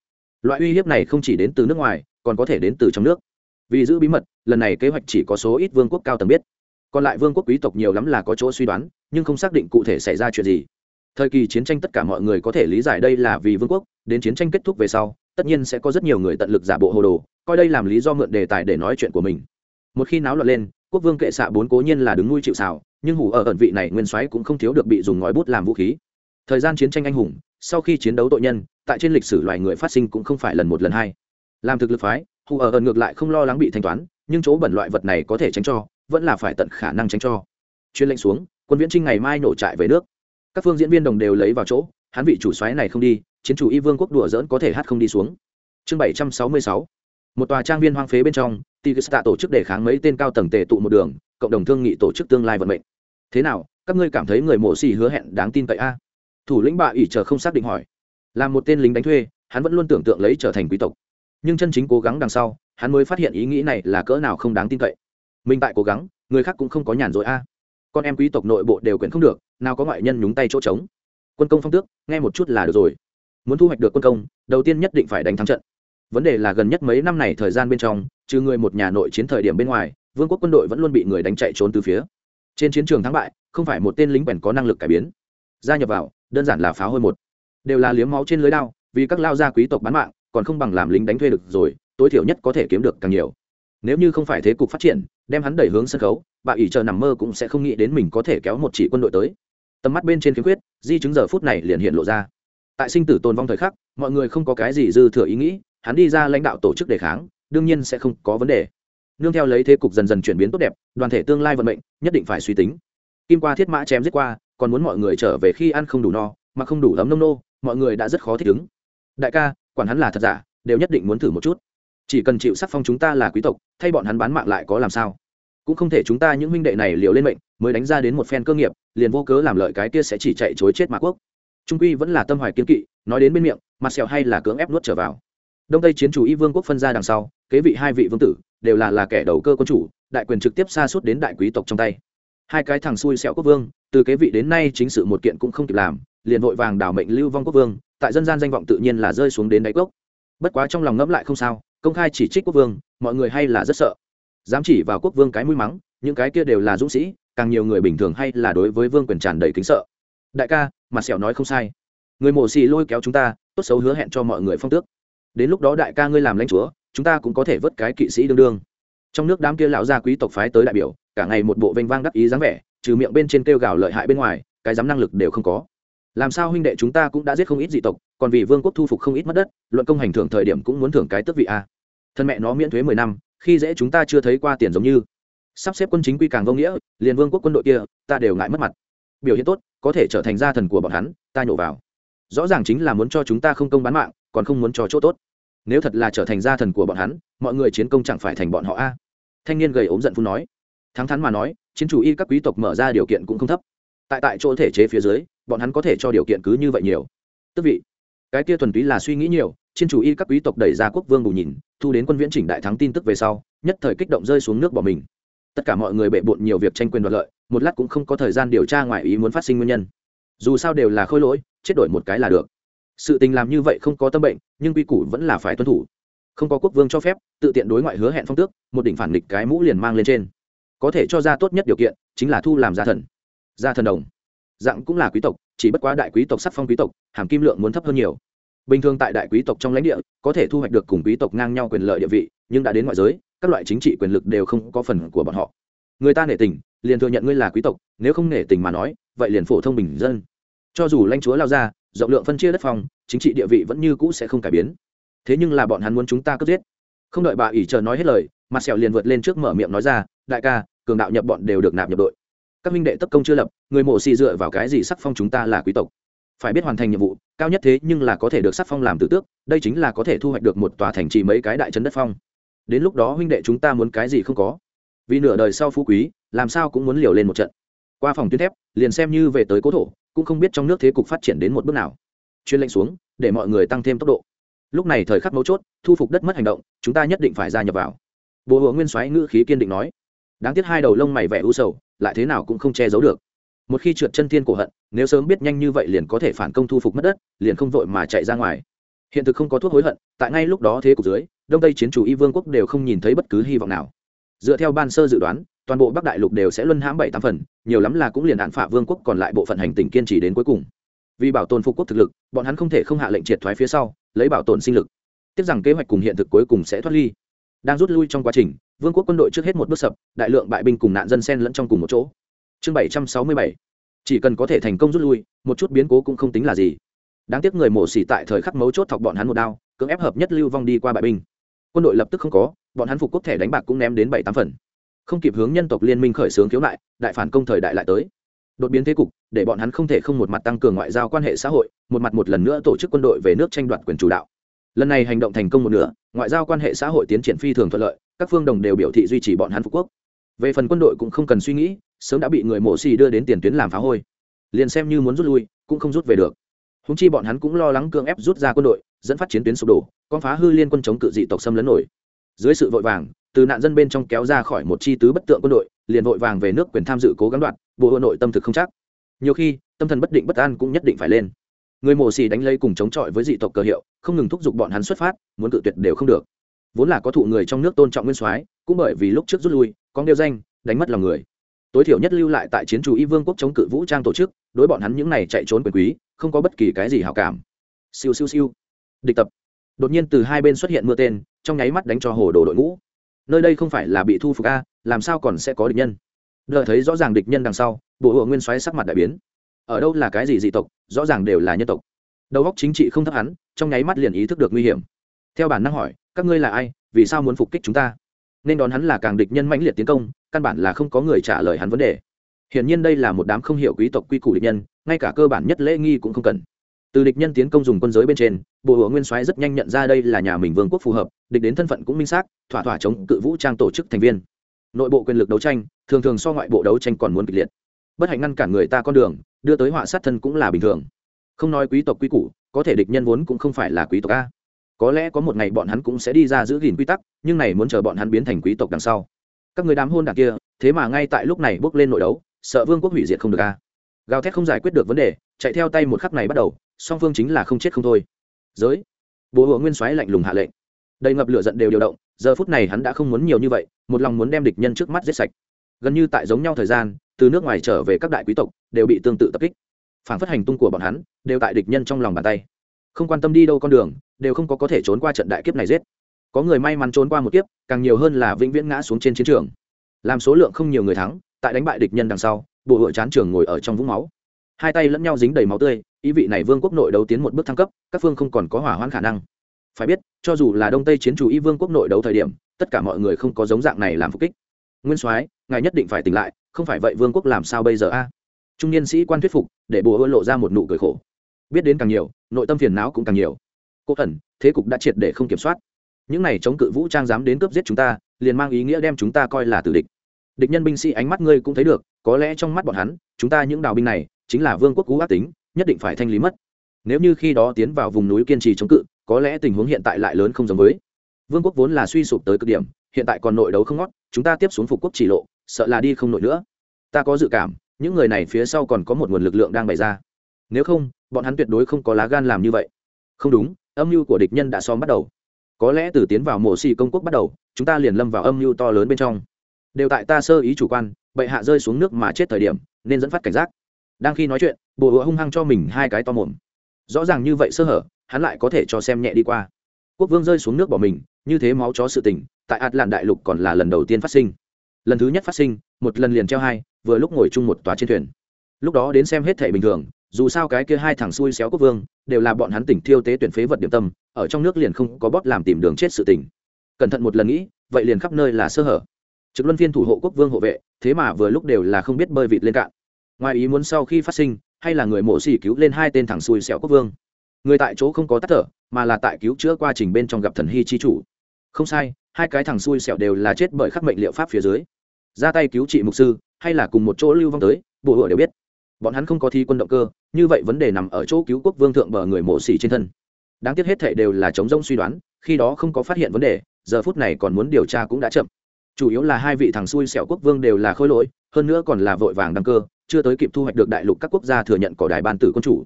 Loại uy hiếp này không chỉ đến từ nước ngoài, còn có thể đến từ trong nước. Vì giữ bí mật, lần này kế hoạch chỉ có số ít vương quốc cao tầng biết. Còn lại vương quốc quý tộc nhiều lắm là có chỗ suy đoán, nhưng không xác định cụ thể xảy ra chuyện gì. Thời kỳ chiến tranh tất cả mọi người có thể lý giải đây là vì vương quốc, đến chiến tranh kết thúc về sau tất nhiên sẽ có rất nhiều người tận lực giả bộ hồ đồ, coi đây làm lý do mượn đề tài để nói chuyện của mình. Một khi náo loạn lên, quốc vương kệ xạ bốn cố nhiên là đứng nuôi chịu xào nhưng hủ ở ẩn vị này nguyên soái cũng không thiếu được bị dùng ngòi bút làm vũ khí. Thời gian chiến tranh anh hùng, sau khi chiến đấu tội nhân, tại trên lịch sử loài người phát sinh cũng không phải lần một lần hai. Làm thực lực phái, hủ ở ẩn ngược lại không lo lắng bị thanh toán, nhưng chỗ bẩn loại vật này có thể tránh cho, vẫn là phải tận khả năng tránh cho. Chuyên lệnh xuống, quân viễn trinh ngày mai nổ trại về nước. Các phương diễn viên đồng đều lấy vào chỗ, hắn vị chủ soái này không đi chiến chủ y vương quốc đùa dỡn có thể hát không đi xuống. Chương bảy trăm sáu mươi sáu. Một tòa trang viên hoang phế bên trong, tigista tổ chức đề kháng mấy tên cao tầng tề tụ một đường, cộng đồng thương nghị tổ chức tương lai vận mệnh. Thế nào, các ngươi cảm thấy người mổ xì hứa hẹn đáng tin cậy a? Thủ lĩnh bạ ỉ chờ không xác định hỏi. Là một tên lính đánh thuê, hắn vẫn luôn tưởng tượng lấy trở thành quý tộc. Nhưng chân chính cố gắng đằng sau, hắn mới phát hiện ý nghĩ này là cỡ nào không đáng tin cậy. Mình tại cố gắng, người khác cũng không có nhàn rỗi a. Con em quý tộc nội bộ đều quyển không được, nào có ngoại nhân nhúng tay chỗ trống. Quân công phong tước, nghe một chút là được rồi muốn thu hoạch được quân công, đầu tiên nhất định phải đánh thắng trận. Vấn đề là gần nhất mấy năm này thời gian bên trong, trừ người một nhà nội chiến thời điểm bên ngoài, vương quốc quân đội vẫn luôn bị người đánh chạy trốn từ phía. Trên chiến trường thắng bại, không phải một tên lính quèn có năng lực cải biến. Gia nhập vào, đơn giản là phá hôi một. Đều là liếm máu trên lưới đao, vì các lao gia quý tộc bán mạng, còn không bằng làm lính đánh thuê được rồi, tối thiểu nhất có thể kiếm được càng nhiều. Nếu như không phải thế cục phát triển, đem hắn đẩy hướng sân khấu, bà ỷ chờ nằm mơ cũng sẽ không nghĩ đến mình có thể kéo một chỉ quân đội tới. Tầm mắt bên trên khiếm khuyết, di chứng giờ phút này liền hiện lộ ra tại sinh tử tồn vong thời khắc, mọi người không có cái gì dư thừa ý nghĩ, hắn đi ra lãnh đạo tổ chức đề kháng, đương nhiên sẽ không có vấn đề. Nương theo lấy thế cục dần dần chuyển biến tốt đẹp, đoàn thể tương lai vận mệnh nhất định phải suy tính. Kim qua thiết mã chém giết qua, còn muốn mọi người trở về khi ăn không đủ no, mà không đủ ấm nông nô, mọi người đã rất khó thích ứng. Đại ca, quản hắn là thật giả, đều nhất định muốn thử một chút. Chỉ cần chịu sắc phong chúng ta là quý tộc, thay bọn hắn bán mạng lại có làm sao? Cũng không thể chúng ta những huynh đệ này liều lên mệnh, mới đánh ra đến một phen cơ nghiệp, liền vô cớ làm lợi cái kia sẽ chỉ chạy chối chết mã quốc trung quy vẫn là tâm hoài kiên kỵ, nói đến bên miệng, mặt sẹo hay là cưỡng ép nuốt trở vào. Đông tây chiến chủ y vương quốc phân ra đằng sau, kế vị hai vị vương tử, đều là là kẻ đầu cơ quân chủ, đại quyền trực tiếp xa suốt đến đại quý tộc trong tay. Hai cái thằng xui xẹo quốc vương, từ kế vị đến nay chính sự một kiện cũng không kịp làm, liền vội vàng đảo mệnh lưu vong quốc vương, tại dân gian danh vọng tự nhiên là rơi xuống đến đáy cốc. Bất quá trong lòng ngẫm lại không sao, công khai chỉ trích quốc vương, mọi người hay là rất sợ. Dám chỉ vào quốc vương cái mũi mắng, những cái kia đều là dũng sĩ, càng nhiều người bình thường hay là đối với vương quyền tràn đầy kính sợ đại ca, mà sẹo nói không sai. Người mổ xì lôi kéo chúng ta, tốt xấu hứa hẹn cho mọi người phong tước. Đến lúc đó đại ca ngươi làm lãnh chúa, chúng ta cũng có thể vớt cái kỵ sĩ đương đương. Trong nước đám kia lão gia quý tộc phái tới đại biểu, cả ngày một bộ vênh vang đắc ý dáng vẻ, trừ miệng bên trên kêu gào lợi hại bên ngoài, cái dám năng lực đều không có. Làm sao huynh đệ chúng ta cũng đã giết không ít dị tộc, còn vì vương quốc thu phục không ít mất đất, luận công hành thưởng thời điểm cũng muốn thưởng cái tước vị a. Thân mẹ nó miễn thuế mười năm, khi dễ chúng ta chưa thấy qua tiền giống như. Sắp xếp quân chính quy càng vô nghĩa, liền vương quốc quân đội kia, ta đều ngại mất mặt. Biểu hiện tốt có thể trở thành gia thần của bọn hắn, ta nhổ vào. Rõ ràng chính là muốn cho chúng ta không công bán mạng, còn không muốn cho chỗ tốt. Nếu thật là trở thành gia thần của bọn hắn, mọi người chiến công chẳng phải thành bọn họ a? Thanh niên gầy ốm giận phun nói. Thắng thắn mà nói, chiến chủ y các quý tộc mở ra điều kiện cũng không thấp. Tại tại chỗ thể chế phía dưới, bọn hắn có thể cho điều kiện cứ như vậy nhiều. Tức vị, cái kia thuần túy là suy nghĩ nhiều, chiến chủ y các quý tộc đẩy ra quốc vương bù nhìn, thu đến quân viễn chỉnh đại thắng tin tức về sau, nhất thời kích động rơi xuống nước bỏ mình tất cả mọi người bệ bộn nhiều việc tranh quyền đoạt lợi, một lát cũng không có thời gian điều tra ngoài ý muốn phát sinh nguyên nhân. Dù sao đều là khôi lỗi, chết đổi một cái là được. Sự tình làm như vậy không có tâm bệnh, nhưng quy củ vẫn là phải tuân thủ. Không có quốc vương cho phép, tự tiện đối ngoại hứa hẹn phong tước, một đỉnh phản nghịch cái mũ liền mang lên trên. Có thể cho ra tốt nhất điều kiện, chính là thu làm gia thần. Gia thần đồng. Dạng cũng là quý tộc, chỉ bất quá đại quý tộc sắc phong quý tộc, hàm kim lượng muốn thấp hơn nhiều bình thường tại đại quý tộc trong lãnh địa, có thể thu hoạch được cùng quý tộc ngang nhau quyền lợi địa vị, nhưng đã đến ngoại giới, các loại chính trị quyền lực đều không có phần của bọn họ. Người ta nể tình, liền thừa nhận ngươi là quý tộc, nếu không nể tình mà nói, vậy liền phổ thông bình dân. Cho dù lãnh chúa lao ra, rộng lượng phân chia đất phòng chính trị địa vị vẫn như cũ sẽ không cải biến. Thế nhưng là bọn hắn muốn chúng ta cướp giết. Không đợi bà ỷ chờ nói hết lời, mặt sẹo liền vượt lên trước mở miệng nói ra, đại ca, cường đạo nhập bọn đều được nạp nhập đội. Các minh đệ tất công chưa lập, người mộ xì dựa vào cái gì sắc phong chúng ta là quý tộc? Phải biết hoàn thành nhiệm vụ, cao nhất thế nhưng là có thể được sắc phong làm tử tước, đây chính là có thể thu hoạch được một tòa thành trì mấy cái đại trấn đất phong. Đến lúc đó huynh đệ chúng ta muốn cái gì không có. Vì nửa đời sau phú quý, làm sao cũng muốn liều lên một trận. Qua phòng tuyến thép, liền xem như về tới cố thổ, cũng không biết trong nước thế cục phát triển đến một bước nào. Chuyên lệnh xuống, để mọi người tăng thêm tốc độ. Lúc này thời khắc mấu chốt, thu phục đất mất hành động, chúng ta nhất định phải gia nhập vào. Bộ hộ nguyên soái ngữ khí kiên định nói. Đáng tiếc hai đầu lông mày vẻ u sầu, lại thế nào cũng không che giấu được một khi trượt chân thiên cổ hận, nếu sớm biết nhanh như vậy liền có thể phản công thu phục mất đất, liền không vội mà chạy ra ngoài. Hiện thực không có thuốc hối hận, tại ngay lúc đó thế cục dưới, đông tây chiến chủ y vương quốc đều không nhìn thấy bất cứ hy vọng nào. Dựa theo ban sơ dự đoán, toàn bộ bắc đại lục đều sẽ luân hãm bảy tám phần, nhiều lắm là cũng liền hạn phả vương quốc còn lại bộ phận hành tình kiên trì đến cuối cùng. Vì bảo tồn phục quốc thực lực, bọn hắn không thể không hạ lệnh triệt thoái phía sau, lấy bảo tồn sinh lực. Tiếc rằng kế hoạch cùng hiện thực cuối cùng sẽ thoát ly. Đang rút lui trong quá trình, vương quốc quân đội trước hết một bước sập, đại lượng bại binh cùng nạn dân sen lẫn trong cùng một chỗ chương bảy trăm sáu mươi bảy. Chỉ cần có thể thành công rút lui, một chút biến cố cũng không tính là gì. Đáng tiếc người mổ xỉ tại thời khắc mấu chốt thọc bọn hắn một đao, cưỡng ép hợp nhất lưu vong đi qua bại binh. Quân đội lập tức không có, bọn hắn phục quốc thẻ đánh bạc cũng ném đến bảy tám phần. Không kịp hướng nhân tộc liên minh khởi xướng khiếu nại, đại phản công thời đại lại tới. Đột biến thế cục, để bọn hắn không thể không một mặt tăng cường ngoại giao quan hệ xã hội, một mặt một lần nữa tổ chức quân đội về nước tranh đoạt quyền chủ đạo. Lần này hành động thành công một nửa, ngoại giao quan hệ xã hội tiến triển phi thường thuận lợi, các phương đồng đều biểu thị duy trì bọn hắn phục quốc. Về phần quân đội cũng không cần suy nghĩ sớm đã bị người mổ xì đưa đến tiền tuyến làm phá hôi. Liền xem như muốn rút lui, cũng không rút về được. Húng chi bọn hắn cũng lo lắng cưỡng ép rút ra quân đội, dẫn phát chiến tuyến sụp đổ, con phá hư liên quân chống cự dị tộc xâm lấn nổi. Dưới sự vội vàng, từ nạn dân bên trong kéo ra khỏi một chi tứ bất tượng quân đội, liền vội vàng về nước quyền tham dự cố gắng đoạt bộ hội nội tâm thực không chắc. Nhiều khi, tâm thần bất định bất an cũng nhất định phải lên. Người mổ xì đánh lây cùng chống chọi với dị tộc cờ hiệu, không ngừng thúc giục bọn hắn xuất phát, muốn cự tuyệt đều không được. Vốn là có thụ người trong nước tôn trọng nguyên soái, cũng bởi vì lúc trước rút lui con đeo danh, đánh mất lòng người tối thiểu nhất lưu lại tại chiến chủ y vương quốc chống cự vũ trang tổ chức, đối bọn hắn những này chạy trốn quyền quý, không có bất kỳ cái gì hảo cảm. Siêu siêu siêu. Địch tập. Đột nhiên từ hai bên xuất hiện mưa tên, trong nháy mắt đánh cho hồ đồ đội ngũ. Nơi đây không phải là bị thu phục a, làm sao còn sẽ có địch nhân? Đợi thấy rõ ràng địch nhân đằng sau, bộ hộ nguyên xoáy sắc mặt đại biến. Ở đâu là cái gì dị tộc, rõ ràng đều là nhân tộc. Đầu góc chính trị không thấp hắn, trong nháy mắt liền ý thức được nguy hiểm. Theo bản năng hỏi, các ngươi là ai, vì sao muốn phục kích chúng ta? Nên đón hắn là càng địch nhân mãnh liệt tiến công, căn bản là không có người trả lời hắn vấn đề. Hiển nhiên đây là một đám không hiểu quý tộc quy củ địch nhân, ngay cả cơ bản nhất lễ nghi cũng không cần. Từ địch nhân tiến công dùng quân giới bên trên bộ hộ nguyên soái rất nhanh nhận ra đây là nhà mình vương quốc phù hợp, địch đến thân phận cũng minh xác, thỏa thỏa chống cự vũ trang tổ chức thành viên. Nội bộ quyền lực đấu tranh, thường thường so ngoại bộ đấu tranh còn muốn kịch liệt. Bất hạnh ngăn cản người ta con đường, đưa tới họa sát thân cũng là bình thường. Không nói quý tộc quý củ, có thể địch nhân vốn cũng không phải là quý tộc a có lẽ có một ngày bọn hắn cũng sẽ đi ra giữ gìn quy tắc, nhưng này muốn chờ bọn hắn biến thành quý tộc đằng sau. Các người đám hôn đảng kia, thế mà ngay tại lúc này bước lên nội đấu, sợ vương quốc hủy diệt không được a. Gào thét không giải quyết được vấn đề, chạy theo tay một khắc này bắt đầu, song phương chính là không chết không thôi. Giới, bố hộ nguyên soái lạnh lùng hạ lệnh. Đầy ngập lửa giận đều điều động, giờ phút này hắn đã không muốn nhiều như vậy, một lòng muốn đem địch nhân trước mắt giết sạch. Gần như tại giống nhau thời gian, từ nước ngoài trở về các đại quý tộc đều bị tương tự tập kích. Phản phất hành tung của bọn hắn đều tại địch nhân trong lòng bàn tay. Không quan tâm đi đâu con đường đều không có có thể trốn qua trận đại kiếp này giết. Có người may mắn trốn qua một kiếp, càng nhiều hơn là vĩnh viễn ngã xuống trên chiến trường. Làm số lượng không nhiều người thắng, tại đánh bại địch nhân đằng sau, bộ đội chán trường ngồi ở trong vũng máu. Hai tay lẫn nhau dính đầy máu tươi, ý vị này vương quốc nội đấu tiến một bước thăng cấp, các phương không còn có hỏa hoãn khả năng. Phải biết, cho dù là đông tây chiến chủ y vương quốc nội đấu thời điểm, tất cả mọi người không có giống dạng này làm phục kích. Nguyên soái, ngài nhất định phải tỉnh lại, không phải vậy vương quốc làm sao bây giờ a? Trung niên sĩ quan thuyết phục, để bùa hôi lộ ra một nụ cười khổ. Biết đến càng nhiều, nội tâm phiền não cũng càng nhiều cố ẩn thế cục đã triệt để không kiểm soát. Những này chống cự vũ trang dám đến cướp giết chúng ta, liền mang ý nghĩa đem chúng ta coi là tử địch. Địch nhân binh sĩ ánh mắt ngươi cũng thấy được, có lẽ trong mắt bọn hắn, chúng ta những đào binh này, chính là vương quốc cú ác tính, nhất định phải thanh lý mất. Nếu như khi đó tiến vào vùng núi kiên trì chống cự, có lẽ tình huống hiện tại lại lớn không giống với. Vương quốc vốn là suy sụp tới cực điểm, hiện tại còn nội đấu không ngót, chúng ta tiếp xuống phục quốc chỉ lộ, sợ là đi không nổi nữa. Ta có dự cảm, những người này phía sau còn có một nguồn lực lượng đang bày ra. Nếu không, bọn hắn tuyệt đối không có lá gan làm như vậy. Không đúng âm mưu của địch nhân đã xóm bắt đầu. Có lẽ từ tiến vào mổ xì công quốc bắt đầu, chúng ta liền lâm vào âm mưu to lớn bên trong. Đều tại ta sơ ý chủ quan, bệ hạ rơi xuống nước mà chết thời điểm, nên dẫn phát cảnh giác. Đang khi nói chuyện, bồ hựa hung hăng cho mình hai cái to mồm. Rõ ràng như vậy sơ hở, hắn lại có thể cho xem nhẹ đi qua. Quốc vương rơi xuống nước bỏ mình, như thế máu chó sự tình, tại ạt làn đại lục còn là lần đầu tiên phát sinh. Lần thứ nhất phát sinh, một lần liền treo hai, vừa lúc ngồi chung một tòa trên thuyền. Lúc đó đến xem hết thể bình thường, dù sao cái kia hai thằng xui xéo quốc vương đều là bọn hắn tỉnh thiêu tế tuyển phế vật điểm tâm, ở trong nước liền không có bóp làm tìm đường chết sự tỉnh cẩn thận một lần nghĩ, vậy liền khắp nơi là sơ hở. Trực luân phiên thủ hộ quốc vương hộ vệ, thế mà vừa lúc đều là không biết bơi vịt lên cạn. Ngoài ý muốn sau khi phát sinh, hay là người mổ xỉ cứu lên hai tên thẳng xui xẻo quốc vương. Người tại chỗ không có tắt thở, mà là tại cứu chữa quá trình bên trong gặp thần hy chi chủ. Không sai, hai cái thằng xui xẻo đều là chết bởi khắc mệnh liệu pháp phía dưới. Ra tay cứu trị mục sư, hay là cùng một chỗ lưu vong tới, bộ hựa đều biết bọn hắn không có thi quân động cơ, như vậy vấn đề nằm ở chỗ cứu quốc vương thượng bờ người mổ xỉ trên thân. Đáng tiếc hết thệ đều là chống rông suy đoán, khi đó không có phát hiện vấn đề, giờ phút này còn muốn điều tra cũng đã chậm. Chủ yếu là hai vị thằng xui xẻo quốc vương đều là khôi lỗi, hơn nữa còn là vội vàng đăng cơ, chưa tới kịp thu hoạch được đại lục các quốc gia thừa nhận cỏ đài ban tử quân chủ.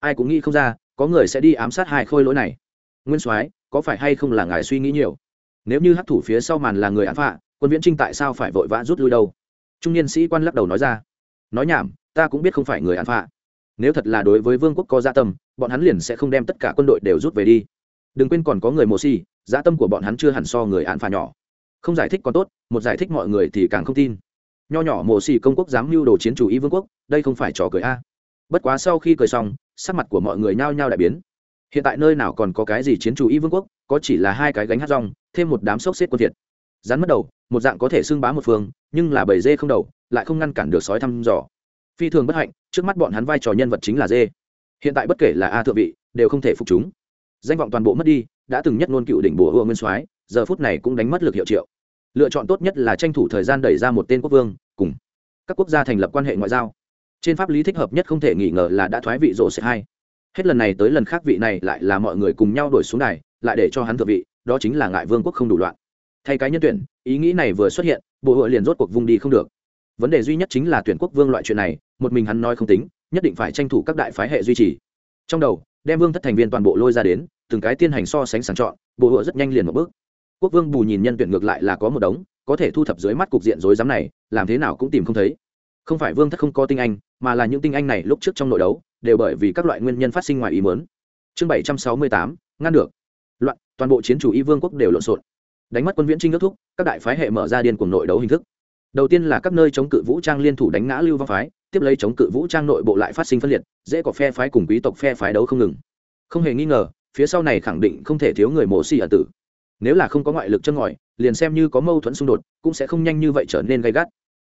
Ai cũng nghĩ không ra, có người sẽ đi ám sát hai khôi lỗi này. Nguyên soái, có phải hay không là ngài suy nghĩ nhiều? Nếu như hắc thủ phía sau màn là người án phạ, quân viễn trinh tại sao phải vội vã rút lui đâu? Trung niên sĩ quan lắc đầu nói ra. Nói nhảm ta cũng biết không phải người án phạ nếu thật là đối với vương quốc có gia tâm, bọn hắn liền sẽ không đem tất cả quân đội đều rút về đi. Đừng quên còn có người mồ si gia tâm của bọn hắn chưa hẳn so người án phạ nhỏ. Không giải thích còn tốt, một giải thích mọi người thì càng không tin. Nho nhỏ mồ xì công quốc dám mưu đồ chiến chủ ý vương quốc, đây không phải trò cười a. Bất quá sau khi cười xong, sắc mặt của mọi người nhao nhao đại biến. Hiện tại nơi nào còn có cái gì chiến chủ ý vương quốc, có chỉ là hai cái gánh hát rong, thêm một đám sốc xếp quân thiệt. Rắn mất đầu, một dạng có thể xưng bá một phương, nhưng là bầy dê không đầu, lại không ngăn cản được sói thăm dò phi thường bất hạnh, trước mắt bọn hắn vai trò nhân vật chính là dê. Hiện tại bất kể là a thượng vị, đều không thể phục chúng. Danh vọng toàn bộ mất đi, đã từng nhất ngôn cựu đỉnh bùa hùa nguyên soái, giờ phút này cũng đánh mất lực hiệu triệu. Lựa chọn tốt nhất là tranh thủ thời gian đẩy ra một tên quốc vương, cùng các quốc gia thành lập quan hệ ngoại giao. Trên pháp lý thích hợp nhất không thể nghi ngờ là đã thoái vị rổ sẽ hai. Hết lần này tới lần khác vị này lại là mọi người cùng nhau đổi xuống này lại để cho hắn thượng vị, đó chính là ngại vương quốc không đủ loạn. Thay cái nhân tuyển, ý nghĩ này vừa xuất hiện bộ hội liền rốt cuộc vung đi không được vấn đề duy nhất chính là tuyển quốc vương loại chuyện này, một mình hắn nói không tính, nhất định phải tranh thủ các đại phái hệ duy trì. Trong đầu, đem vương thất thành viên toàn bộ lôi ra đến, từng cái tiên hành so sánh sàng chọn bộ hựa rất nhanh liền một bước. Quốc vương bù nhìn nhân tuyển ngược lại là có một đống, có thể thu thập dưới mắt cục diện rối rắm này, làm thế nào cũng tìm không thấy. Không phải vương thất không có tinh anh, mà là những tinh anh này lúc trước trong nội đấu, đều bởi vì các loại nguyên nhân phát sinh ngoài ý muốn. Chương bảy trăm sáu mươi tám, ngăn được. Loạn, toàn bộ chiến chủ y vương quốc đều lộn xộn. Đánh mất quân viễn trinh ước thúc, các đại phái hệ mở ra điên cuồng nội đấu hình thức đầu tiên là các nơi chống cự vũ trang liên thủ đánh ngã lưu văn phái, tiếp lấy chống cự vũ trang nội bộ lại phát sinh phân liệt, dễ có phe phái cùng quý tộc phe phái đấu không ngừng. Không hề nghi ngờ, phía sau này khẳng định không thể thiếu người mổ xì ở tử. Nếu là không có ngoại lực chân ngòi, liền xem như có mâu thuẫn xung đột, cũng sẽ không nhanh như vậy trở nên gay gắt.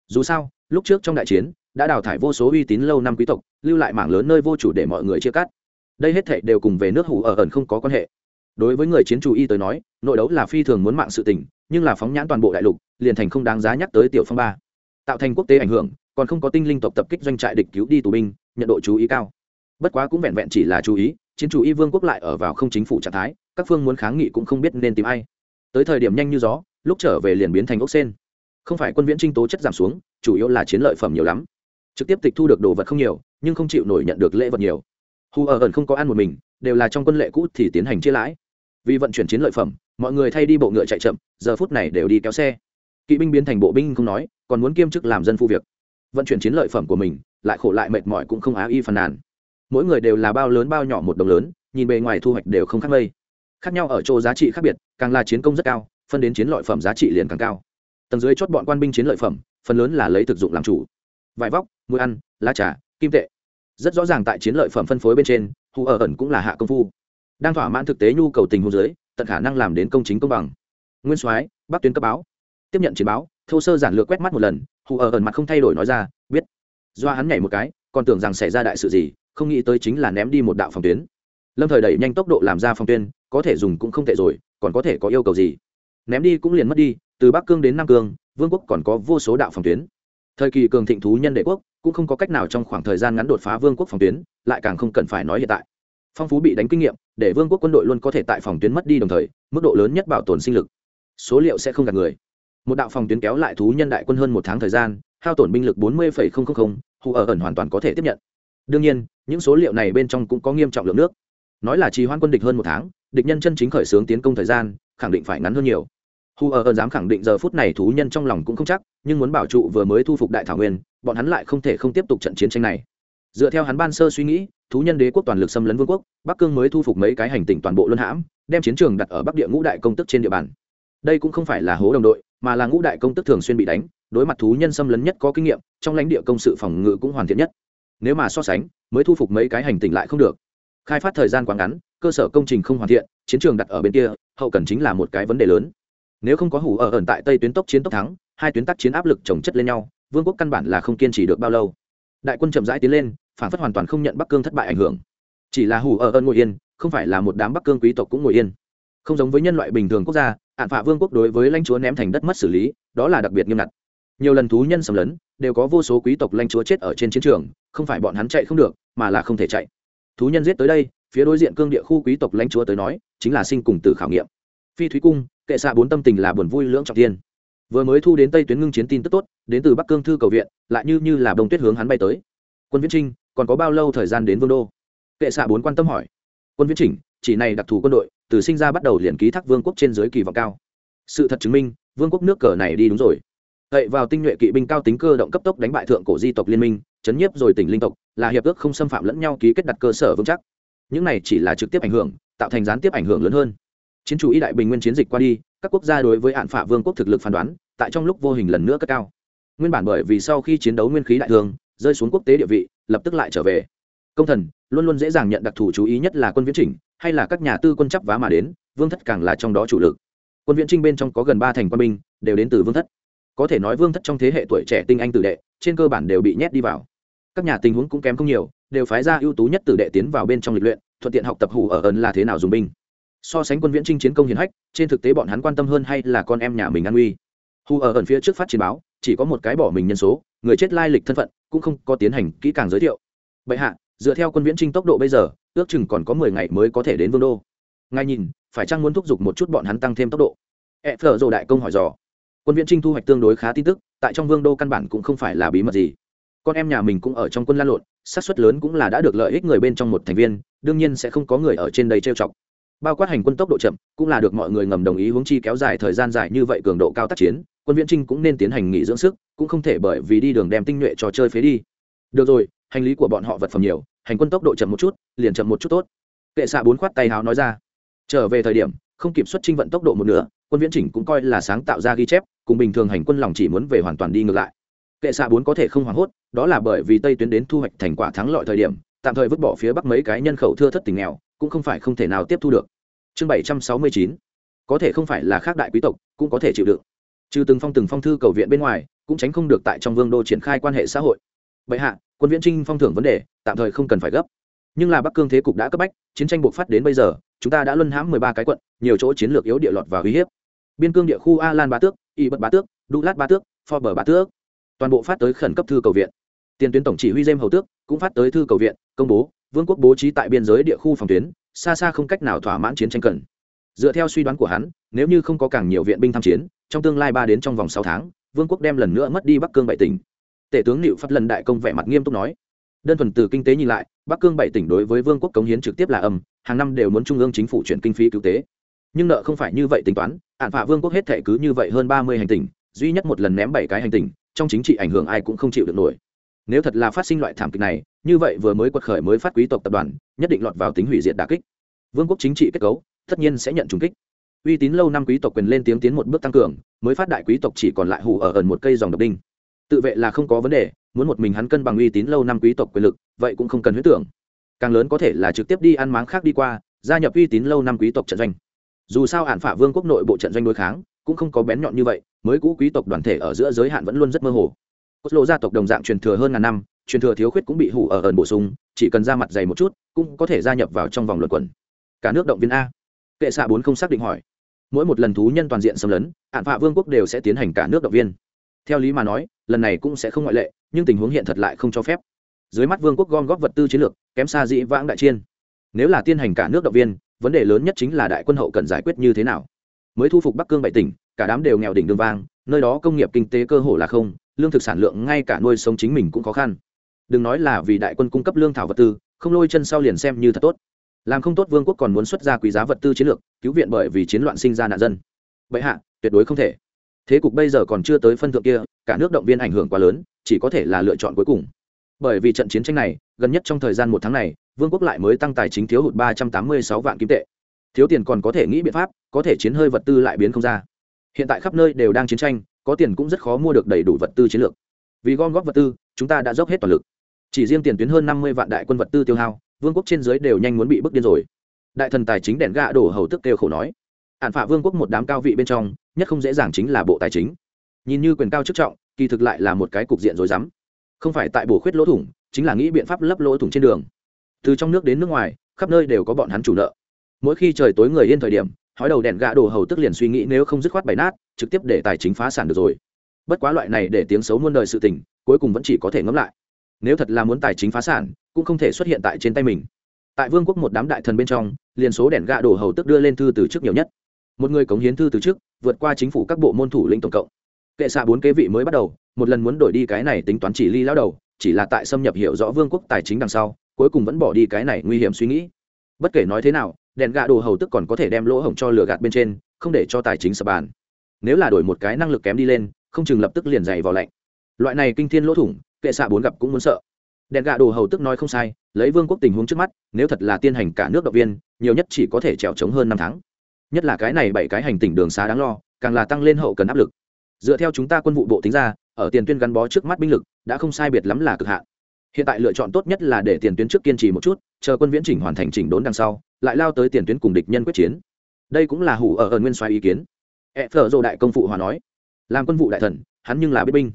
Dù sao, lúc trước trong đại chiến, đã đào thải vô số uy tín lâu năm quý tộc, lưu lại mảng lớn nơi vô chủ để mọi người chia cắt. Đây hết thệ đều cùng về nước hủ ở ẩn không có quan hệ đối với người chiến chủ y tới nói, nội đấu là phi thường muốn mạng sự tình, nhưng là phóng nhãn toàn bộ đại lục, liền thành không đáng giá nhắc tới tiểu phong ba. Tạo thành quốc tế ảnh hưởng, còn không có tinh linh tộc tập kích doanh trại địch cứu đi tù binh, nhận độ chú ý cao. Bất quá cũng vẹn vẹn chỉ là chú ý, chiến chủ y vương quốc lại ở vào không chính phủ trạng thái, các phương muốn kháng nghị cũng không biết nên tìm ai. Tới thời điểm nhanh như gió, lúc trở về liền biến thành ốc sen. Không phải quân viễn trinh tố chất giảm xuống, chủ yếu là chiến lợi phẩm nhiều lắm. Trực tiếp tịch thu được đồ vật không nhiều, nhưng không chịu nổi nhận được lễ vật nhiều. Hù ở ẩn không có ăn một mình, đều là trong quân lệ cũ thì tiến hành chia lãi vì vận chuyển chiến lợi phẩm, mọi người thay đi bộ ngựa chạy chậm, giờ phút này đều đi kéo xe. Kỵ binh biến thành bộ binh không nói, còn muốn kiêm chức làm dân phu việc. Vận chuyển chiến lợi phẩm của mình, lại khổ lại mệt mỏi cũng không á y phàn nàn. Mỗi người đều là bao lớn bao nhỏ một đồng lớn, nhìn bề ngoài thu hoạch đều không khác mây khác nhau ở chỗ giá trị khác biệt, càng là chiến công rất cao, phân đến chiến lợi phẩm giá trị liền càng cao. Tầng dưới chót bọn quan binh chiến lợi phẩm, phần lớn là lấy thực dụng làm chủ. Vải vóc, muối ăn, lá trà, kim tệ. Rất rõ ràng tại chiến lợi phẩm phân phối bên trên, hù ở ẩn cũng là hạ công phu đang thỏa mãn thực tế nhu cầu tình huống dưới tận khả năng làm đến công chính công bằng. Nguyên soái bắc tuyến cấp báo. Tiếp nhận chiến báo, thô sơ giản lược quét mắt một lần, hù ở ẩn mặt không thay đổi nói ra, biết. Do hắn nhảy một cái, còn tưởng rằng xảy ra đại sự gì, không nghĩ tới chính là ném đi một đạo phòng tuyến. Lâm thời đẩy nhanh tốc độ làm ra phòng tuyến, có thể dùng cũng không tệ rồi, còn có thể có yêu cầu gì? Ném đi cũng liền mất đi, từ bắc cương đến nam cương, vương quốc còn có vô số đạo phòng tuyến. Thời kỳ cường thịnh thú nhân đệ quốc, cũng không có cách nào trong khoảng thời gian ngắn đột phá vương quốc phòng tuyến, lại càng không cần phải nói hiện tại. Phong phú bị đánh kinh nghiệm để vương quốc quân đội luôn có thể tại phòng tuyến mất đi đồng thời, mức độ lớn nhất bảo tồn sinh lực. Số liệu sẽ không gạt người. Một đạo phòng tuyến kéo lại thú nhân đại quân hơn một tháng thời gian, hao tổn binh lực bốn mươi hù ở ẩn hoàn toàn có thể tiếp nhận. Đương nhiên, những số liệu này bên trong cũng có nghiêm trọng lượng nước. Nói là trì hoãn quân địch hơn một tháng, địch nhân chân chính khởi xướng tiến công thời gian, khẳng định phải ngắn hơn nhiều. Hù ở ẩn dám khẳng định giờ phút này thú nhân trong lòng cũng không chắc, nhưng muốn bảo trụ vừa mới thu phục đại thảo nguyên, bọn hắn lại không thể không tiếp tục trận chiến tranh này. Dựa theo hắn ban sơ suy nghĩ thú nhân đế quốc toàn lực xâm lấn vương quốc, bắc cương mới thu phục mấy cái hành tỉnh toàn bộ luân hãm, đem chiến trường đặt ở bắc địa ngũ đại công tức trên địa bàn. Đây cũng không phải là hố đồng đội, mà là ngũ đại công tức thường xuyên bị đánh, đối mặt thú nhân xâm lấn nhất có kinh nghiệm, trong lãnh địa công sự phòng ngự cũng hoàn thiện nhất. Nếu mà so sánh, mới thu phục mấy cái hành tỉnh lại không được. Khai phát thời gian quá ngắn, cơ sở công trình không hoàn thiện, chiến trường đặt ở bên kia, hậu cần chính là một cái vấn đề lớn. Nếu không có hủ ở ẩn tại tây tuyến tốc chiến tốc thắng, hai tuyến tác chiến áp lực chồng chất lên nhau, vương quốc căn bản là không kiên trì được bao lâu. Đại quân chậm rãi tiến lên phản phất hoàn toàn không nhận bắc cương thất bại ảnh hưởng. Chỉ là hủ ở ơn ngồi yên, không phải là một đám bắc cương quý tộc cũng ngồi yên. Không giống với nhân loại bình thường quốc gia hạn phạ vương quốc đối với lãnh chúa ném thành đất mất xử lý, đó là đặc biệt nghiêm ngặt. Nhiều lần thú nhân xâm lấn, đều có vô số quý tộc lãnh chúa chết ở trên chiến trường, không phải bọn hắn chạy không được, mà là không thể chạy. Thú nhân giết tới đây, phía đối diện cương địa khu quý tộc lãnh chúa tới nói, chính là sinh cùng từ khảo nghiệm. Phi thúy cung, kệ xạ bốn tâm tình là buồn vui lưỡng trọng thiên. Vừa mới thu đến tây tuyến ngưng chiến tin tức tốt, đến từ bắc cương thư cầu viện, lại như như là bông tuyết hướng hắn bay tới. Quân viễn trinh còn có bao lâu thời gian đến vương đô? Kệ xạ bốn quan tâm hỏi. Quân viễn chỉnh, chỉ này đặc thù quân đội, từ sinh ra bắt đầu liền ký thác vương quốc trên dưới kỳ vọng cao. Sự thật chứng minh, vương quốc nước cờ này đi đúng rồi. Cậy vào tinh nhuệ kỵ binh cao tính cơ động cấp tốc đánh bại thượng cổ di tộc liên minh, chấn nhiếp rồi tỉnh linh tộc, là hiệp ước không xâm phạm lẫn nhau ký kết đặt cơ sở vững chắc. Những này chỉ là trực tiếp ảnh hưởng, tạo thành gián tiếp ảnh hưởng lớn hơn. Chiến chủ y đại bình nguyên chiến dịch qua đi, các quốc gia đối với hạn phả vương quốc thực lực phán đoán, tại trong lúc vô hình lần nữa cất cao. Nguyên bản bởi vì sau khi chiến đấu nguyên khí đại thương rơi xuống quốc tế địa vị, lập tức lại trở về. Công thần, luôn luôn dễ dàng nhận đặc thù chú ý nhất là quân viễn chỉnh, hay là các nhà tư quân chấp vá mà đến, vương thất càng là trong đó chủ lực. Quân viễn trinh bên trong có gần ba thành quân binh, đều đến từ vương thất. Có thể nói vương thất trong thế hệ tuổi trẻ tinh anh tử đệ, trên cơ bản đều bị nhét đi vào. Các nhà tình huống cũng kém không nhiều, đều phái ra ưu tú nhất tử đệ tiến vào bên trong lịch luyện, thuận tiện học tập hủ ở ẩn là thế nào dùng binh. So sánh quân viễn trinh chiến công hiển hách, trên thực tế bọn hắn quan tâm hơn hay là con em nhà mình an uy hù ở ẩn phía trước phát chiến báo, chỉ có một cái bỏ mình nhân số, người chết lai lịch thân phận cũng không có tiến hành kỹ càng giới thiệu. Bệ hạ, dựa theo quân viễn trinh tốc độ bây giờ, ước chừng còn có mười ngày mới có thể đến vương đô. Ngay nhìn, phải chăng muốn thúc giục một chút bọn hắn tăng thêm tốc độ? E phở dồ đại công hỏi dò. Quân viễn trinh thu hoạch tương đối khá tin tức, tại trong vương đô căn bản cũng không phải là bí mật gì. Con em nhà mình cũng ở trong quân lan lộn, xác suất lớn cũng là đã được lợi ích người bên trong một thành viên, đương nhiên sẽ không có người ở trên đây trêu chọc bao quát hành quân tốc độ chậm, cũng là được mọi người ngầm đồng ý hướng chi kéo dài thời gian dài như vậy cường độ cao tác chiến, quân viễn trinh cũng nên tiến hành nghỉ dưỡng sức, cũng không thể bởi vì đi đường đem tinh nhuệ trò chơi phế đi. Được rồi, hành lý của bọn họ vật phẩm nhiều, hành quân tốc độ chậm một chút, liền chậm một chút tốt. Kệ xạ bốn khoát tay háo nói ra. Trở về thời điểm, không kiểm soát trinh vận tốc độ một nửa, quân viễn chỉnh cũng coi là sáng tạo ra ghi chép, cùng bình thường hành quân lòng chỉ muốn về hoàn toàn đi ngược lại. Kệ xạ bốn có thể không hoảng hốt, đó là bởi vì tây tuyến đến thu hoạch thành quả thắng lợi thời điểm, tạm thời vứt bỏ phía bắc mấy cái nhân khẩu thưa thất tình nghèo cũng không phải không thể nào tiếp thu được. Chương bảy trăm sáu mươi chín, có thể không phải là khác đại quý tộc, cũng có thể chịu đựng. Trừ từng phong từng phong thư cầu viện bên ngoài, cũng tránh không được tại trong vương đô triển khai quan hệ xã hội. Bệ hạ, quân viễn trinh phong thưởng vấn đề, tạm thời không cần phải gấp. Nhưng là bắc cương thế cục đã cấp bách, chiến tranh buộc phát đến bây giờ, chúng ta đã luân hãm mười ba cái quận, nhiều chỗ chiến lược yếu địa lọt và uy hiếp. Biên cương địa khu a lan ba tước, y bật ba tước đu lát ba tước forbes ba tước. Toàn bộ phát tới khẩn cấp thư cầu viện. Tiền tuyến tổng chỉ huy dêm hầu tước cũng phát tới thư cầu viện, công bố vương quốc bố trí tại biên giới địa khu phòng tuyến, xa xa không cách nào thỏa mãn chiến tranh cần. Dựa theo suy đoán của hắn, nếu như không có càng nhiều viện binh tham chiến, trong tương lai ba đến trong vòng sáu tháng, vương quốc đem lần nữa mất đi bắc cương bảy tỉnh. Tể tướng liệu phát lần đại công vẻ mặt nghiêm túc nói. Đơn thuần từ kinh tế nhìn lại, bắc cương bảy tỉnh đối với vương quốc cống hiến trực tiếp là âm, hàng năm đều muốn trung ương chính phủ chuyển kinh phí cứu tế. Nhưng nợ không phải như vậy tính toán ạn phạ vương quốc hết thể cứ như vậy hơn ba mươi hành tỉnh, duy nhất một lần ném bảy cái hành tỉnh, trong chính trị ảnh hưởng ai cũng không chịu được nổi nếu thật là phát sinh loại thảm kịch này, như vậy vừa mới quật khởi mới phát quý tộc tập đoàn, nhất định lọt vào tính hủy diệt đà kích. Vương quốc chính trị kết cấu, tất nhiên sẽ nhận trùng kích. Uy tín lâu năm quý tộc quyền lên tiếng tiến một bước tăng cường, mới phát đại quý tộc chỉ còn lại hủ ở ẩn một cây dòng độc đinh. Tự vệ là không có vấn đề, muốn một mình hắn cân bằng uy tín lâu năm quý tộc quyền lực, vậy cũng không cần huyết tưởng. Càng lớn có thể là trực tiếp đi ăn máng khác đi qua, gia nhập uy tín lâu năm quý tộc trận doanh. Dù sao hạn phả vương quốc nội bộ trận doanh đối kháng, cũng không có bén nhọn như vậy, mới cũ quý tộc đoàn thể ở giữa giới hạn vẫn luôn rất mơ hồ cốt lộ gia tộc đồng dạng truyền thừa hơn ngàn năm, truyền thừa thiếu khuyết cũng bị hủ ở ẩn bổ sung, chỉ cần ra mặt dày một chút, cũng có thể gia nhập vào trong vòng luận quẩn. Cả nước động viên a. Kệ xạ bốn không xác định hỏi. Mỗi một lần thú nhân toàn diện xâm lấn, hạn phạ vương quốc đều sẽ tiến hành cả nước động viên. Theo lý mà nói, lần này cũng sẽ không ngoại lệ, nhưng tình huống hiện thật lại không cho phép. Dưới mắt vương quốc gom góp vật tư chiến lược, kém xa dĩ vãng đại chiên. Nếu là tiến hành cả nước động viên, vấn đề lớn nhất chính là đại quân hậu cần giải quyết như thế nào. Mới thu phục bắc cương bảy tỉnh, cả đám đều nghèo đỉnh đường vang, nơi đó công nghiệp kinh tế cơ hồ là không lương thực sản lượng ngay cả nuôi sống chính mình cũng khó khăn. Đừng nói là vì đại quân cung cấp lương thảo vật tư, không lôi chân sau liền xem như thật tốt. Làm không tốt vương quốc còn muốn xuất ra quý giá vật tư chiến lược, cứu viện bởi vì chiến loạn sinh ra nạn dân. Bệ hạ, tuyệt đối không thể. Thế cục bây giờ còn chưa tới phân thượng kia, cả nước động viên ảnh hưởng quá lớn, chỉ có thể là lựa chọn cuối cùng. Bởi vì trận chiến tranh này, gần nhất trong thời gian một tháng này, vương quốc lại mới tăng tài chính thiếu hụt ba trăm tám mươi sáu vạn kim tệ. Thiếu tiền còn có thể nghĩ biện pháp, có thể chiến hơi vật tư lại biến không ra. Hiện tại khắp nơi đều đang chiến tranh có tiền cũng rất khó mua được đầy đủ vật tư chiến lược. Vì gom góp vật tư, chúng ta đã dốc hết toàn lực. Chỉ riêng tiền tuyến hơn năm mươi vạn đại quân vật tư tiêu hao, vương quốc trên dưới đều nhanh muốn bị bức điên rồi. Đại thần tài chính đèn gạ đổ hầu tức kêu khổ nói. Hạn phạ vương quốc một đám cao vị bên trong, nhất không dễ dàng chính là bộ tài chính. Nhìn như quyền cao chức trọng, kỳ thực lại là một cái cục diện rối rắm. Không phải tại bổ khuyết lỗ thủng, chính là nghĩ biện pháp lấp lỗ thủng trên đường. Từ trong nước đến nước ngoài, khắp nơi đều có bọn hắn chủ nợ. Mỗi khi trời tối người yên thời điểm, hói đầu đèn gạ đổ hầu tức liền suy nghĩ nếu không dứt khoát bày nát trực tiếp để tài chính phá sản được rồi. Bất quá loại này để tiếng xấu muôn đời sự tình, cuối cùng vẫn chỉ có thể ngẫm lại. Nếu thật là muốn tài chính phá sản, cũng không thể xuất hiện tại trên tay mình. Tại vương quốc một đám đại thần bên trong, liền số đèn gạ đổ hầu tức đưa lên thư từ trước nhiều nhất. Một người cống hiến thư từ trước, vượt qua chính phủ các bộ môn thủ lĩnh tổng cộng. Kệ xạ bốn kế vị mới bắt đầu, một lần muốn đổi đi cái này tính toán chỉ ly lao đầu, chỉ là tại xâm nhập hiểu rõ vương quốc tài chính đằng sau, cuối cùng vẫn bỏ đi cái này nguy hiểm suy nghĩ. Bất kể nói thế nào, đèn gạ đồ hầu tức còn có thể đem lỗ hổng cho lửa gạt bên trên, không để cho tài chính sập bàn nếu là đổi một cái năng lực kém đi lên, không chừng lập tức liền dày vào lạnh. Loại này kinh thiên lỗ thủng, kệ xạ bốn gặp cũng muốn sợ. Đèn gà đồ hầu tức nói không sai, lấy vương quốc tình huống trước mắt, nếu thật là tiên hành cả nước động viên, nhiều nhất chỉ có thể trèo trống hơn năm tháng. Nhất là cái này bảy cái hành tỉnh đường xá đáng lo, càng là tăng lên hậu cần áp lực. Dựa theo chúng ta quân vụ bộ tính ra, ở tiền tuyến gắn bó trước mắt binh lực, đã không sai biệt lắm là cực hạn. Hiện tại lựa chọn tốt nhất là để tiền tuyến trước kiên trì một chút, chờ quân viễn chỉnh hoàn thành chỉnh đốn đằng sau, lại lao tới tiền tuyến cùng địch nhân quyết chiến. Đây cũng là hủ ở ở nguyên soái ý kiến e thờ dô đại công phụ hòa nói, làm quân vụ đại thần, hắn nhưng là biết binh.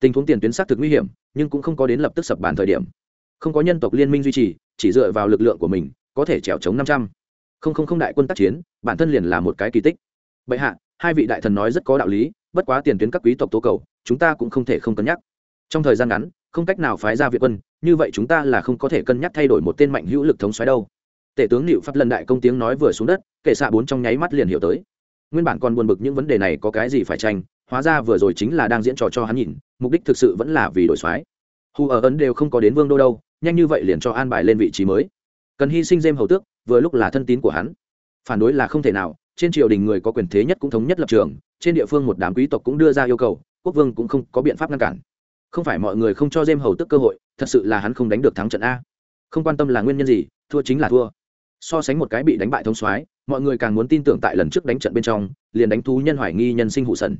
Tình huống tiền tuyến xác thực nguy hiểm, nhưng cũng không có đến lập tức sập bàn thời điểm. Không có nhân tộc liên minh duy trì, chỉ dựa vào lực lượng của mình, có thể trèo chống năm trăm. Không không không đại quân tác chiến, bản thân liền là một cái kỳ tích. Bệ hạ, hai vị đại thần nói rất có đạo lý, bất quá tiền tuyến các quý tộc tố cầu, chúng ta cũng không thể không cân nhắc. Trong thời gian ngắn, không cách nào phái ra viện quân, như vậy chúng ta là không có thể cân nhắc thay đổi một tên mạnh hữu lực thống xoáy đâu. Tể tướng liệu pháp lần đại công tiếng nói vừa xuống đất kệ xạ bốn trong nháy mắt liền hiểu tới nguyên bản còn buồn bực những vấn đề này có cái gì phải tranh, hóa ra vừa rồi chính là đang diễn trò cho hắn nhìn, mục đích thực sự vẫn là vì đổi soái. Hù ở ấn đều không có đến vương đô đâu, nhanh như vậy liền cho an bài lên vị trí mới. Cần hy sinh dêm hầu tước, vừa lúc là thân tín của hắn. Phản đối là không thể nào, trên triều đình người có quyền thế nhất cũng thống nhất lập trường, trên địa phương một đám quý tộc cũng đưa ra yêu cầu, quốc vương cũng không có biện pháp ngăn cản. Không phải mọi người không cho dêm hầu tước cơ hội, thật sự là hắn không đánh được thắng trận a. Không quan tâm là nguyên nhân gì, thua chính là thua so sánh một cái bị đánh bại thống soái, mọi người càng muốn tin tưởng tại lần trước đánh trận bên trong, liền đánh thú nhân hoài nghi nhân sinh hụ sần.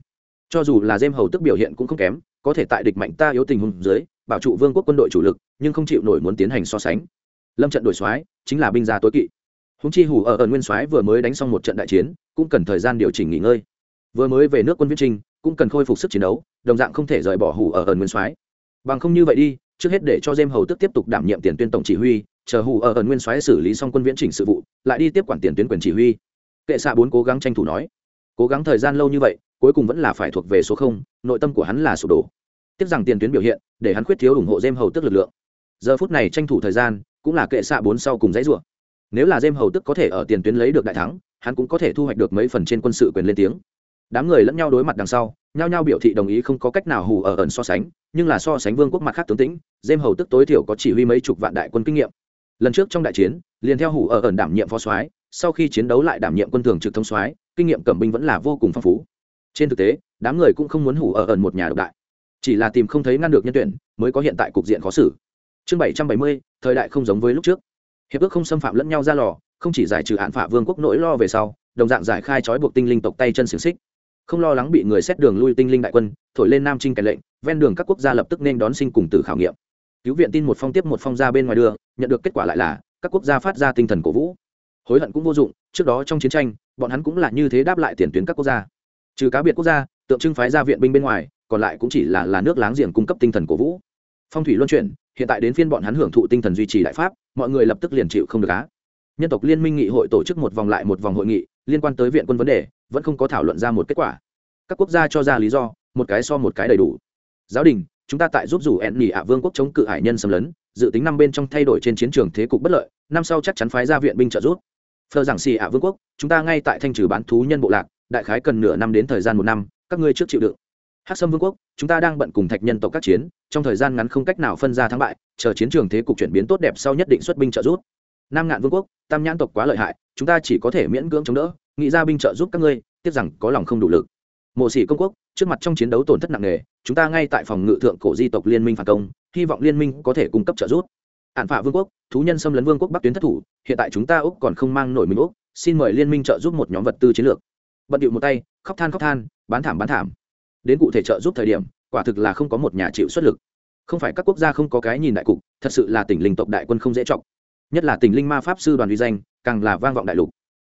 Cho dù là dêm hầu tức biểu hiện cũng không kém, có thể tại địch mạnh ta yếu tình hùng dưới, bảo trụ vương quốc quân đội chủ lực, nhưng không chịu nổi muốn tiến hành so sánh. Lâm trận đổi soái chính là binh gia tối kỵ. Húng chi hủ ở ẩn nguyên soái vừa mới đánh xong một trận đại chiến, cũng cần thời gian điều chỉnh nghỉ ngơi. Vừa mới về nước quân viết trinh cũng cần khôi phục sức chiến đấu, đồng dạng không thể rời bỏ hủ ở ẩn nguyên soái. Bằng không như vậy đi, trước hết để cho dêm hầu tức tiếp tục đảm nhiệm tiền tuyên tổng chỉ huy chờ hủ ở ẩn nguyên soái xử lý xong quân viễn chỉnh sự vụ, lại đi tiếp quản tiền tuyến quyền chỉ huy. Kệ xạ bốn cố gắng tranh thủ nói, cố gắng thời gian lâu như vậy, cuối cùng vẫn là phải thuộc về số không, nội tâm của hắn là sụp đổ. Tiếc rằng tiền tuyến biểu hiện, để hắn khuyết thiếu ủng hộ dêm hầu tức lực lượng. Giờ phút này tranh thủ thời gian, cũng là kệ xạ bốn sau cùng dãy rủa. Nếu là dêm hầu tức có thể ở tiền tuyến lấy được đại thắng, hắn cũng có thể thu hoạch được mấy phần trên quân sự quyền lên tiếng. Đám người lẫn nhau đối mặt đằng sau, nhao nhao biểu thị đồng ý không có cách nào hù ở ẩn so sánh, nhưng là so sánh vương quốc mặt khác tướng tĩnh dêm hầu tức tối thiểu có chỉ huy mấy chục vạn đại quân kinh nghiệm lần trước trong đại chiến, liền theo hủ ở ẩn đảm nhiệm phó soái, sau khi chiến đấu lại đảm nhiệm quân thường trực thống soái, kinh nghiệm cẩm binh vẫn là vô cùng phong phú. Trên thực tế, đám người cũng không muốn hủ ở ẩn một nhà độc đại. Chỉ là tìm không thấy ngăn được nhân tuyển, mới có hiện tại cục diện khó xử. Chương bảy trăm bảy mươi, thời đại không giống với lúc trước. Hiệp ước không xâm phạm lẫn nhau ra lò, không chỉ giải trừ hạn phả vương quốc nỗi lo về sau, đồng dạng giải khai trói buộc tinh linh tộc tay chân xiềng xích. Không lo lắng bị người xét đường lui tinh linh đại quân, thổi lên nam trinh kèn lệnh, ven đường các quốc gia lập tức nên đón sinh cùng tử khảo nghiệm. Cứu viện tin một phong tiếp một phong ra bên ngoài đưa nhận được kết quả lại là, các quốc gia phát ra tinh thần cổ vũ. Hối hận cũng vô dụng, trước đó trong chiến tranh, bọn hắn cũng là như thế đáp lại tiền tuyến các quốc gia. Trừ cá biệt quốc gia, tượng trưng phái ra viện binh bên ngoài, còn lại cũng chỉ là là nước láng giềng cung cấp tinh thần cổ vũ. Phong thủy luân chuyển, hiện tại đến phiên bọn hắn hưởng thụ tinh thần duy trì đại pháp, mọi người lập tức liền chịu không được á. Nhân tộc liên minh nghị hội tổ chức một vòng lại một vòng hội nghị, liên quan tới viện quân vấn đề, vẫn không có thảo luận ra một kết quả. Các quốc gia cho ra lý do, một cái so một cái đầy đủ. Giáo đình, chúng ta tại giúp rủ ẹn nỉ ạ vương quốc chống cự hải nhân xâm lấn dự tính năm bên trong thay đổi trên chiến trường thế cục bất lợi, năm sau chắc chắn phái ra viện binh trợ giúp. Phờ giảng xì ạ vương quốc, chúng ta ngay tại thanh trừ bán thú nhân bộ lạc, đại khái cần nửa năm đến thời gian một năm, các ngươi trước chịu đựng. Hắc sâm vương quốc, chúng ta đang bận cùng thạch nhân tộc các chiến, trong thời gian ngắn không cách nào phân ra thắng bại, chờ chiến trường thế cục chuyển biến tốt đẹp sau nhất định xuất binh trợ giúp. Nam ngạn vương quốc, tam nhãn tộc quá lợi hại, chúng ta chỉ có thể miễn cưỡng chống đỡ, nghĩ ra binh trợ giúp các ngươi, tiếc rằng có lòng không đủ lực mộ sĩ công quốc, trước mặt trong chiến đấu tổn thất nặng nề, chúng ta ngay tại phòng ngự thượng cổ di tộc liên minh phản công, hy vọng liên minh có thể cung cấp trợ giúp. Ạn phạ vương quốc, thú nhân xâm lấn vương quốc bắc tuyến thất thủ, hiện tại chúng ta úc còn không mang nổi mình úc, xin mời liên minh trợ giúp một nhóm vật tư chiến lược. Bận điệu một tay, khóc than khóc than, bán thảm bán thảm. Đến cụ thể trợ giúp thời điểm, quả thực là không có một nhà chịu xuất lực. Không phải các quốc gia không có cái nhìn đại cục, thật sự là tỉnh linh tộc đại quân không dễ trọng nhất là tỉnh linh ma pháp sư đoàn uy danh, càng là vang vọng đại lục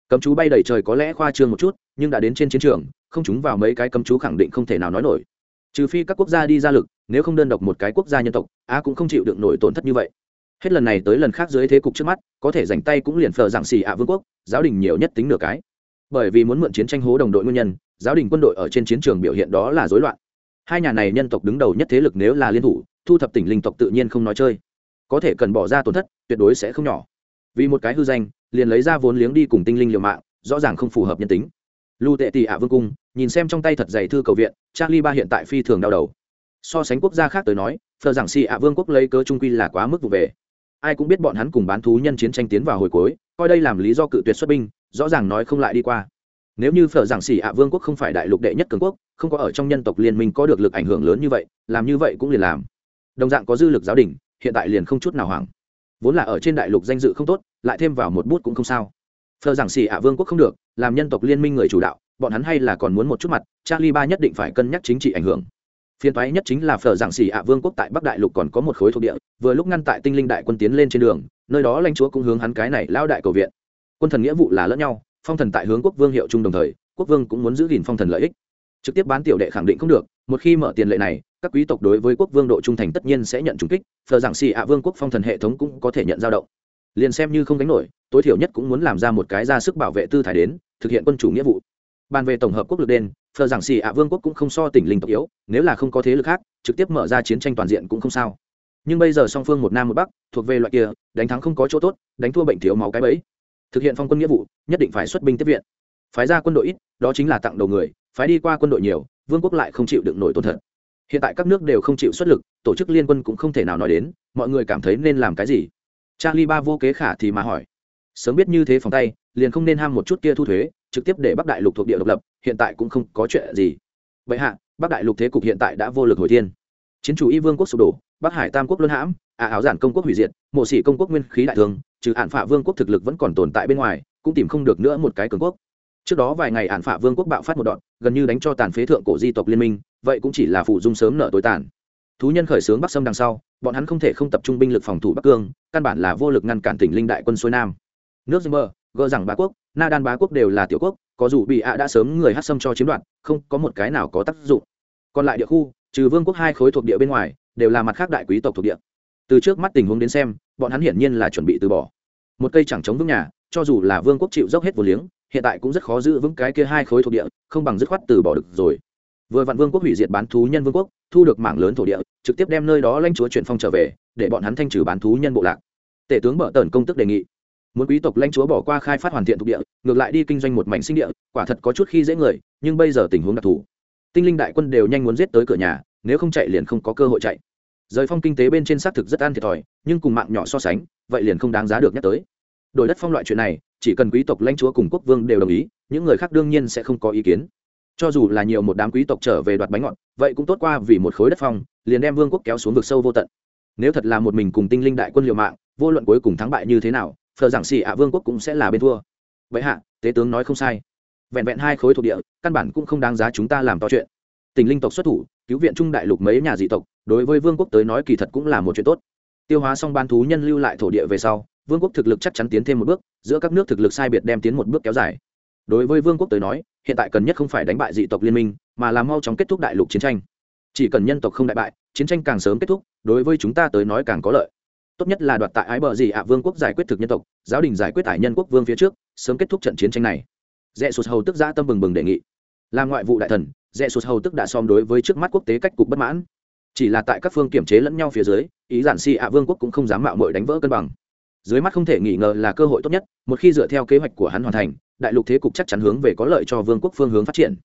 cấm chú bay đầy trời có lẽ khoa trương một chút, nhưng đã đến trên chiến trường, không chúng vào mấy cái cấm chú khẳng định không thể nào nói nổi. Trừ phi các quốc gia đi ra lực, nếu không đơn độc một cái quốc gia nhân tộc, á cũng không chịu được nổi tổn thất như vậy. Hết lần này tới lần khác dưới thế cục trước mắt, có thể dành tay cũng liền phờ dạng xì ạ vương quốc, giáo đình nhiều nhất tính nửa cái. Bởi vì muốn mượn chiến tranh hố đồng đội nguyên nhân, giáo đình quân đội ở trên chiến trường biểu hiện đó là rối loạn. Hai nhà này nhân tộc đứng đầu nhất thế lực nếu là liên thủ, thu thập tỉnh linh tộc tự nhiên không nói chơi. Có thể cần bỏ ra tổn thất, tuyệt đối sẽ không nhỏ vì một cái hư danh, liền lấy ra vốn liếng đi cùng tinh linh liều mạng, rõ ràng không phù hợp nhân tính. Lưu tệ tỷ ạ vương cung, nhìn xem trong tay thật dày thư cầu viện, charlie ba hiện tại phi thường đau đầu. So sánh quốc gia khác tới nói phờ giảng xì ạ vương quốc lấy cớ trung quy là quá mức vụ về. Ai cũng biết bọn hắn cùng bán thú nhân chiến tranh tiến vào hồi cuối, coi đây làm lý do cự tuyệt xuất binh, rõ ràng nói không lại đi qua. Nếu như phở giảng xỉ ạ vương quốc không phải đại lục đệ nhất cường quốc, không có ở trong nhân tộc liên minh có được lực ảnh hưởng lớn như vậy, làm như vậy cũng liền làm. Đồng dạng có dư lực giáo đình, hiện tại liền không chút nào hoảng vốn là ở trên đại lục danh dự không tốt, lại thêm vào một bút cũng không sao. Phở giảng xì ạ vương quốc không được, làm nhân tộc liên minh người chủ đạo, bọn hắn hay là còn muốn một chút mặt, charlie ba nhất định phải cân nhắc chính trị ảnh hưởng. Phiên thoái nhất chính là phở giảng xỉ ạ vương quốc tại bắc đại lục còn có một khối thuộc địa, vừa lúc ngăn tại tinh linh đại quân tiến lên trên đường, nơi đó lãnh chúa cũng hướng hắn cái này lao đại cầu viện. Quân thần nghĩa vụ là lẫn nhau, phong thần tại hướng quốc vương hiệu chung đồng thời, quốc vương cũng muốn giữ gìn phong thần lợi ích. Trực tiếp bán tiểu đệ khẳng định không được, một khi mở tiền lệ này các quý tộc đối với quốc vương độ trung thành tất nhiên sẽ nhận trùng kích phờ giảng xì ạ vương quốc phong thần hệ thống cũng có thể nhận dao động. Liền xem như không đánh nổi, tối thiểu nhất cũng muốn làm ra một cái ra sức bảo vệ tư thái đến, thực hiện quân chủ nghĩa vụ. Bàn về tổng hợp quốc lực đen phờ giảng xì ạ vương quốc cũng không so tỉnh linh tộc yếu, nếu là không có thế lực khác, trực tiếp mở ra chiến tranh toàn diện cũng không sao. Nhưng bây giờ song phương một nam một bắc, thuộc về loại kia, đánh thắng không có chỗ tốt, đánh thua bệnh thiếu máu cái bẫy. Thực hiện phong quân nghĩa vụ, nhất định phải xuất binh tiếp viện. Phái ra quân đội ít, đó chính là tặng đầu người, phái đi qua quân đội nhiều, vương quốc lại không chịu được nổi tổn thật hiện tại các nước đều không chịu xuất lực, tổ chức liên quân cũng không thể nào nói đến, mọi người cảm thấy nên làm cái gì? Charlie ba vô kế khả thì mà hỏi. Sớm biết như thế phòng tay, liền không nên ham một chút kia thu thuế, trực tiếp để bắc đại lục thuộc địa độc lập, hiện tại cũng không có chuyện gì. Vậy hạ, bắc đại lục thế cục hiện tại đã vô lực hồi thiên. Chiến chủ y vương quốc sụp đổ, bắc hải tam quốc luân hãm à ả áo giản công quốc hủy diệt, mộ sĩ công quốc nguyên khí đại thương, trừ hạn phạ vương quốc thực lực vẫn còn tồn tại bên ngoài, cũng tìm không được nữa một cái cường quốc. Trước đó vài ngày hạn phạ vương quốc bạo phát một đoạn, gần như đánh cho tàn phế thượng cổ di tộc liên minh vậy cũng chỉ là phụ dung sớm nợ tối tàn. Thú nhân khởi xướng bắc sâm đằng sau, bọn hắn không thể không tập trung binh lực phòng thủ bắc cương, căn bản là vô lực ngăn cản tỉnh linh đại quân xuôi nam. Nước zimmer gỡ rằng bá quốc, na đan bá quốc đều là tiểu quốc, có dù bị ạ đã sớm người hát sâm cho chiếm đoạt, không có một cái nào có tác dụng. Còn lại địa khu, trừ vương quốc hai khối thuộc địa bên ngoài, đều là mặt khác đại quý tộc thuộc địa. Từ trước mắt tình huống đến xem, bọn hắn hiển nhiên là chuẩn bị từ bỏ. Một cây chẳng chống vững nhà, cho dù là vương quốc chịu dốc hết vô liếng, hiện tại cũng rất khó giữ vững cái kia hai khối thuộc địa, không bằng dứt khoát từ bỏ được rồi vừa vạn vương quốc hủy diệt bán thú nhân vương quốc, thu được mảng lớn thổ địa, trực tiếp đem nơi đó lãnh chúa chuyển phong trở về, để bọn hắn thanh trừ bán thú nhân bộ lạc. Tể tướng bở tần công tức đề nghị, muốn quý tộc lãnh chúa bỏ qua khai phát hoàn thiện thuộc địa, ngược lại đi kinh doanh một mảnh sinh địa, quả thật có chút khi dễ người, nhưng bây giờ tình huống đặc thù. Tinh linh đại quân đều nhanh muốn giết tới cửa nhà, nếu không chạy liền không có cơ hội chạy. Rời phong kinh tế bên trên xác thực rất an thiệt thòi, nhưng cùng mạng nhỏ so sánh, vậy liền không đáng giá được nhắc tới. Đổi đất phong loại chuyện này, chỉ cần quý tộc lãnh chúa cùng quốc vương đều đồng ý, những người khác đương nhiên sẽ không có ý kiến cho dù là nhiều một đám quý tộc trở về đoạt bánh ngọt, vậy cũng tốt qua vì một khối đất phong, liền đem vương quốc kéo xuống vực sâu vô tận. Nếu thật là một mình cùng tinh linh đại quân liều mạng, vô luận cuối cùng thắng bại như thế nào, phờ giảng xì ạ vương quốc cũng sẽ là bên thua. Vậy hạ, tế tướng nói không sai. Vẹn vẹn hai khối thuộc địa, căn bản cũng không đáng giá chúng ta làm to chuyện. Tình linh tộc xuất thủ, cứu viện trung đại lục mấy nhà dị tộc, đối với vương quốc tới nói kỳ thật cũng là một chuyện tốt. Tiêu hóa xong ban thú nhân lưu lại thổ địa về sau, vương quốc thực lực chắc chắn tiến thêm một bước, giữa các nước thực lực sai biệt đem tiến một bước kéo dài đối với vương quốc tới nói, hiện tại cần nhất không phải đánh bại dị tộc liên minh, mà là mau chóng kết thúc đại lục chiến tranh. Chỉ cần nhân tộc không đại bại, chiến tranh càng sớm kết thúc, đối với chúng ta tới nói càng có lợi. Tốt nhất là đoạt tại ái bờ gì ạ, vương quốc giải quyết thực nhân tộc, giáo đình giải quyết tại nhân quốc vương phía trước, sớm kết thúc trận chiến tranh này. Rẽ sụt hầu tức giã tâm bừng bừng đề nghị. Là ngoại vụ đại thần, rẽ sụt hầu tức đã xóm đối với trước mắt quốc tế cách cục bất mãn. Chỉ là tại các phương kiểm chế lẫn nhau phía dưới, ý giản si ạ, vương quốc cũng không dám mạo mội đánh vỡ cân bằng. Dưới mắt không thể nghi ngờ là cơ hội tốt nhất, một khi dựa theo kế hoạch của hắn hoàn thành đại lục thế cục chắc chắn hướng về có lợi cho vương quốc phương hướng phát triển.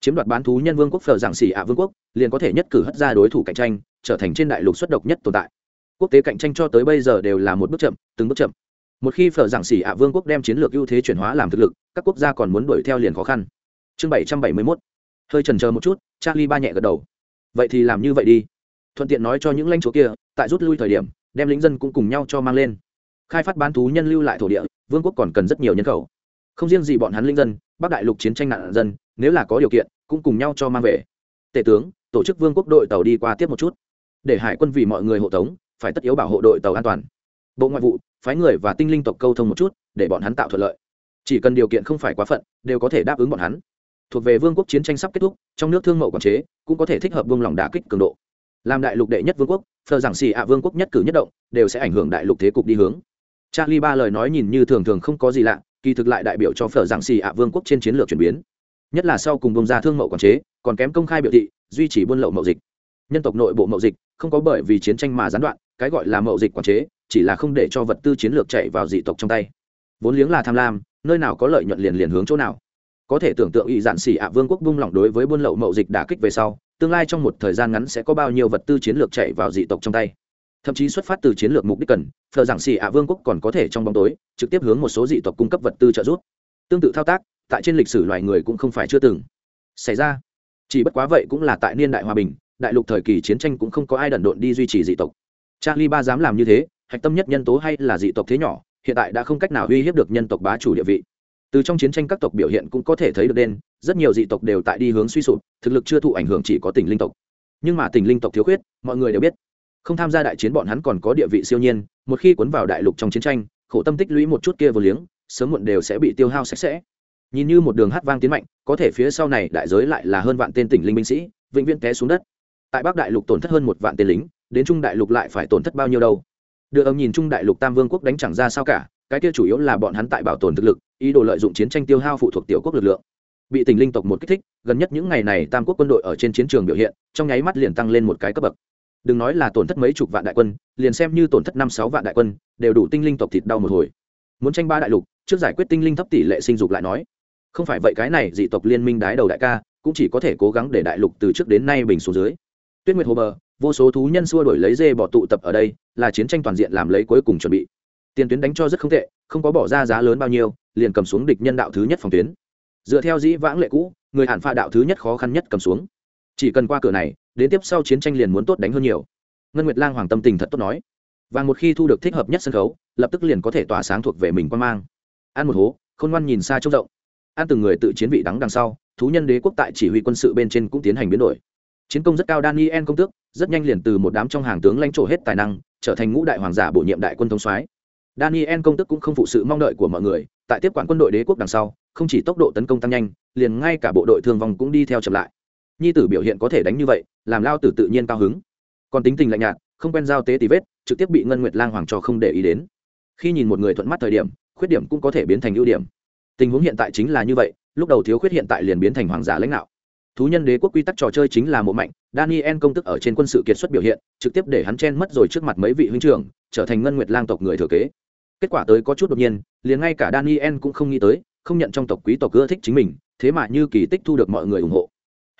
Chiếm đoạt bán thú nhân vương quốc phờ giảng xỉ ạ vương quốc, liền có thể nhất cử hất ra đối thủ cạnh tranh, trở thành trên đại lục xuất độc nhất tồn tại. Quốc tế cạnh tranh cho tới bây giờ đều là một bước chậm, từng bước chậm. Một khi phở giảng xỉ ạ vương quốc đem chiến lược ưu thế chuyển hóa làm thực lực, các quốc gia còn muốn đuổi theo liền khó khăn. Chương bảy trăm bảy mươi mốt. Hơi trần chờ một chút, charlie ba nhẹ gật đầu. Vậy thì làm như vậy đi. Thuận tiện nói cho những lãnh chúa kia, tại rút lui thời điểm, đem lính dân cũng cùng nhau cho mang lên. Khai phát bán thú nhân lưu lại thổ địa, vương quốc còn cần rất nhiều nhân khẩu không riêng gì bọn hắn linh dân, bắc đại lục chiến tranh nạn dân, nếu là có điều kiện, cũng cùng nhau cho mang về. Tể tướng, tổ chức vương quốc đội tàu đi qua tiếp một chút. Để hải quân vì mọi người hộ tống, phải tất yếu bảo hộ đội tàu an toàn. Bộ ngoại vụ, phái người và tinh linh tộc câu thông một chút, để bọn hắn tạo thuận lợi. Chỉ cần điều kiện không phải quá phận, đều có thể đáp ứng bọn hắn. Thuộc về vương quốc chiến tranh sắp kết thúc, trong nước thương mẫu quản chế, cũng có thể thích hợp vương lòng đả kích cường độ. Làm đại lục đệ nhất vương quốc, phờ giảng xì ạ vương quốc nhất cử nhất động, đều sẽ ảnh hưởng đại lục thế cục đi hướng. Charlie ba lời nói nhìn như thường thường không có gì lạ kỳ thực lại đại biểu cho phở giảng xì ạ vương quốc trên chiến lược chuyển biến. Nhất là sau cùng bông ra thương mậu quản chế, còn kém công khai biểu thị, duy trì buôn lậu mậu dịch. Nhân tộc nội bộ mậu dịch không có bởi vì chiến tranh mà gián đoạn, cái gọi là mậu dịch quản chế, chỉ là không để cho vật tư chiến lược chạy vào dị tộc trong tay. Vốn liếng là tham lam, nơi nào có lợi nhuận liền liền hướng chỗ nào. Có thể tưởng tượng ý dạn xỉ ạ vương quốc bung lỏng đối với buôn lậu mậu dịch đả kích về sau, tương lai trong một thời gian ngắn sẽ có bao nhiêu vật tư chiến lược chạy vào dị tộc trong tay thậm chí xuất phát từ chiến lược mục đích cần phờ giảng xì ạ vương quốc còn có thể trong bóng tối, trực tiếp hướng một số dị tộc cung cấp vật tư trợ giúp. Tương tự thao tác, tại trên lịch sử loài người cũng không phải chưa từng xảy ra. Chỉ bất quá vậy cũng là tại niên đại hòa bình, đại lục thời kỳ chiến tranh cũng không có ai đần độn đi duy trì dị tộc. Charlie ba dám làm như thế, hạch tâm nhất nhân tố hay là dị tộc thế nhỏ, hiện tại đã không cách nào uy hiếp được nhân tộc bá chủ địa vị. Từ trong chiến tranh các tộc biểu hiện cũng có thể thấy được đen, rất nhiều dị tộc đều tại đi hướng suy sụp, thực lực chưa thụ ảnh hưởng chỉ có tỉnh linh tộc. Nhưng mà tỉnh linh tộc thiếu khuyết, mọi người đều biết không tham gia đại chiến bọn hắn còn có địa vị siêu nhiên, một khi cuốn vào đại lục trong chiến tranh, khổ tâm tích lũy một chút kia vừa liếng, sớm muộn đều sẽ bị tiêu hao sạch sẽ. Nhìn như một đường hát vang tiến mạnh, có thể phía sau này đại giới lại là hơn vạn tên tỉnh linh binh sĩ, vĩnh viễn té xuống đất. Tại bắc đại lục tổn thất hơn một vạn tên lính, đến trung đại lục lại phải tổn thất bao nhiêu đâu? Đưa ông nhìn trung đại lục tam vương quốc đánh chẳng ra sao cả, cái kia chủ yếu là bọn hắn tại bảo tồn thực lực, ý đồ lợi dụng chiến tranh tiêu hao phụ thuộc tiểu quốc lực lượng. Bị tỉnh linh tộc một kích thích, gần nhất những ngày này tam quốc quân đội ở trên chiến trường biểu hiện, trong nháy mắt liền tăng lên một cái cấp bậc đừng nói là tổn thất mấy chục vạn đại quân, liền xem như tổn thất năm sáu vạn đại quân, đều đủ tinh linh tộc thịt đau một hồi. Muốn tranh ba đại lục, trước giải quyết tinh linh thấp tỷ lệ sinh dục lại nói. Không phải vậy cái này dị tộc liên minh đái đầu đại ca, cũng chỉ có thể cố gắng để đại lục từ trước đến nay bình xuống dưới. Tuyết nguyệt hồ bờ, vô số thú nhân xua đổi lấy dê bỏ tụ tập ở đây, là chiến tranh toàn diện làm lấy cuối cùng chuẩn bị. Tiền tuyến đánh cho rất không tệ, không có bỏ ra giá lớn bao nhiêu, liền cầm xuống địch nhân đạo thứ nhất phòng tuyến. Dựa theo dĩ vãng lệ cũ, người hạn pha đạo thứ nhất khó khăn nhất cầm xuống chỉ cần qua cửa này, đến tiếp sau chiến tranh liền muốn tốt đánh hơn nhiều. Ngân nguyệt lang hoàng tâm tình thật tốt nói. Và một khi thu được thích hợp nhất sân khấu, lập tức liền có thể tỏa sáng thuộc về mình quan mang. Ăn một hố, khôn ngoan nhìn xa trông rộng. Ăn từng người tự chiến vị đắng đằng sau, thú nhân đế quốc tại chỉ huy quân sự bên trên cũng tiến hành biến đổi. Chiến công rất cao daniel công tước, rất nhanh liền từ một đám trong hàng tướng lãnh trổ hết tài năng, trở thành ngũ đại hoàng giả bổ nhiệm đại quân thống soái. Daniel công tước cũng không phụ sự mong đợi của mọi người, tại tiếp quản quân đội đế quốc đằng sau, không chỉ tốc độ tấn công tăng nhanh, liền ngay cả bộ đội thương vong cũng đi theo chậm lại nhi tử biểu hiện có thể đánh như vậy, làm lao tử tự nhiên cao hứng. Còn tính tình lạnh nhạt, không quen giao tế tí vết, trực tiếp bị ngân nguyệt lang hoàng cho không để ý đến. Khi nhìn một người thuận mắt thời điểm, khuyết điểm cũng có thể biến thành ưu điểm. Tình huống hiện tại chính là như vậy, lúc đầu thiếu khuyết hiện tại liền biến thành hoàng giả lãnh đạo. Thú nhân đế quốc quy tắc trò chơi chính là mộ mạnh, daniel công tức ở trên quân sự kiệt xuất biểu hiện, trực tiếp để hắn chen mất rồi trước mặt mấy vị huynh trưởng, trở thành ngân nguyệt lang tộc người thừa kế. Kết quả tới có chút đột nhiên, liền ngay cả daniel cũng không nghĩ tới, không nhận trong tộc quý tộc ưa thích chính mình, thế mà như kỳ tích thu được mọi người ủng hộ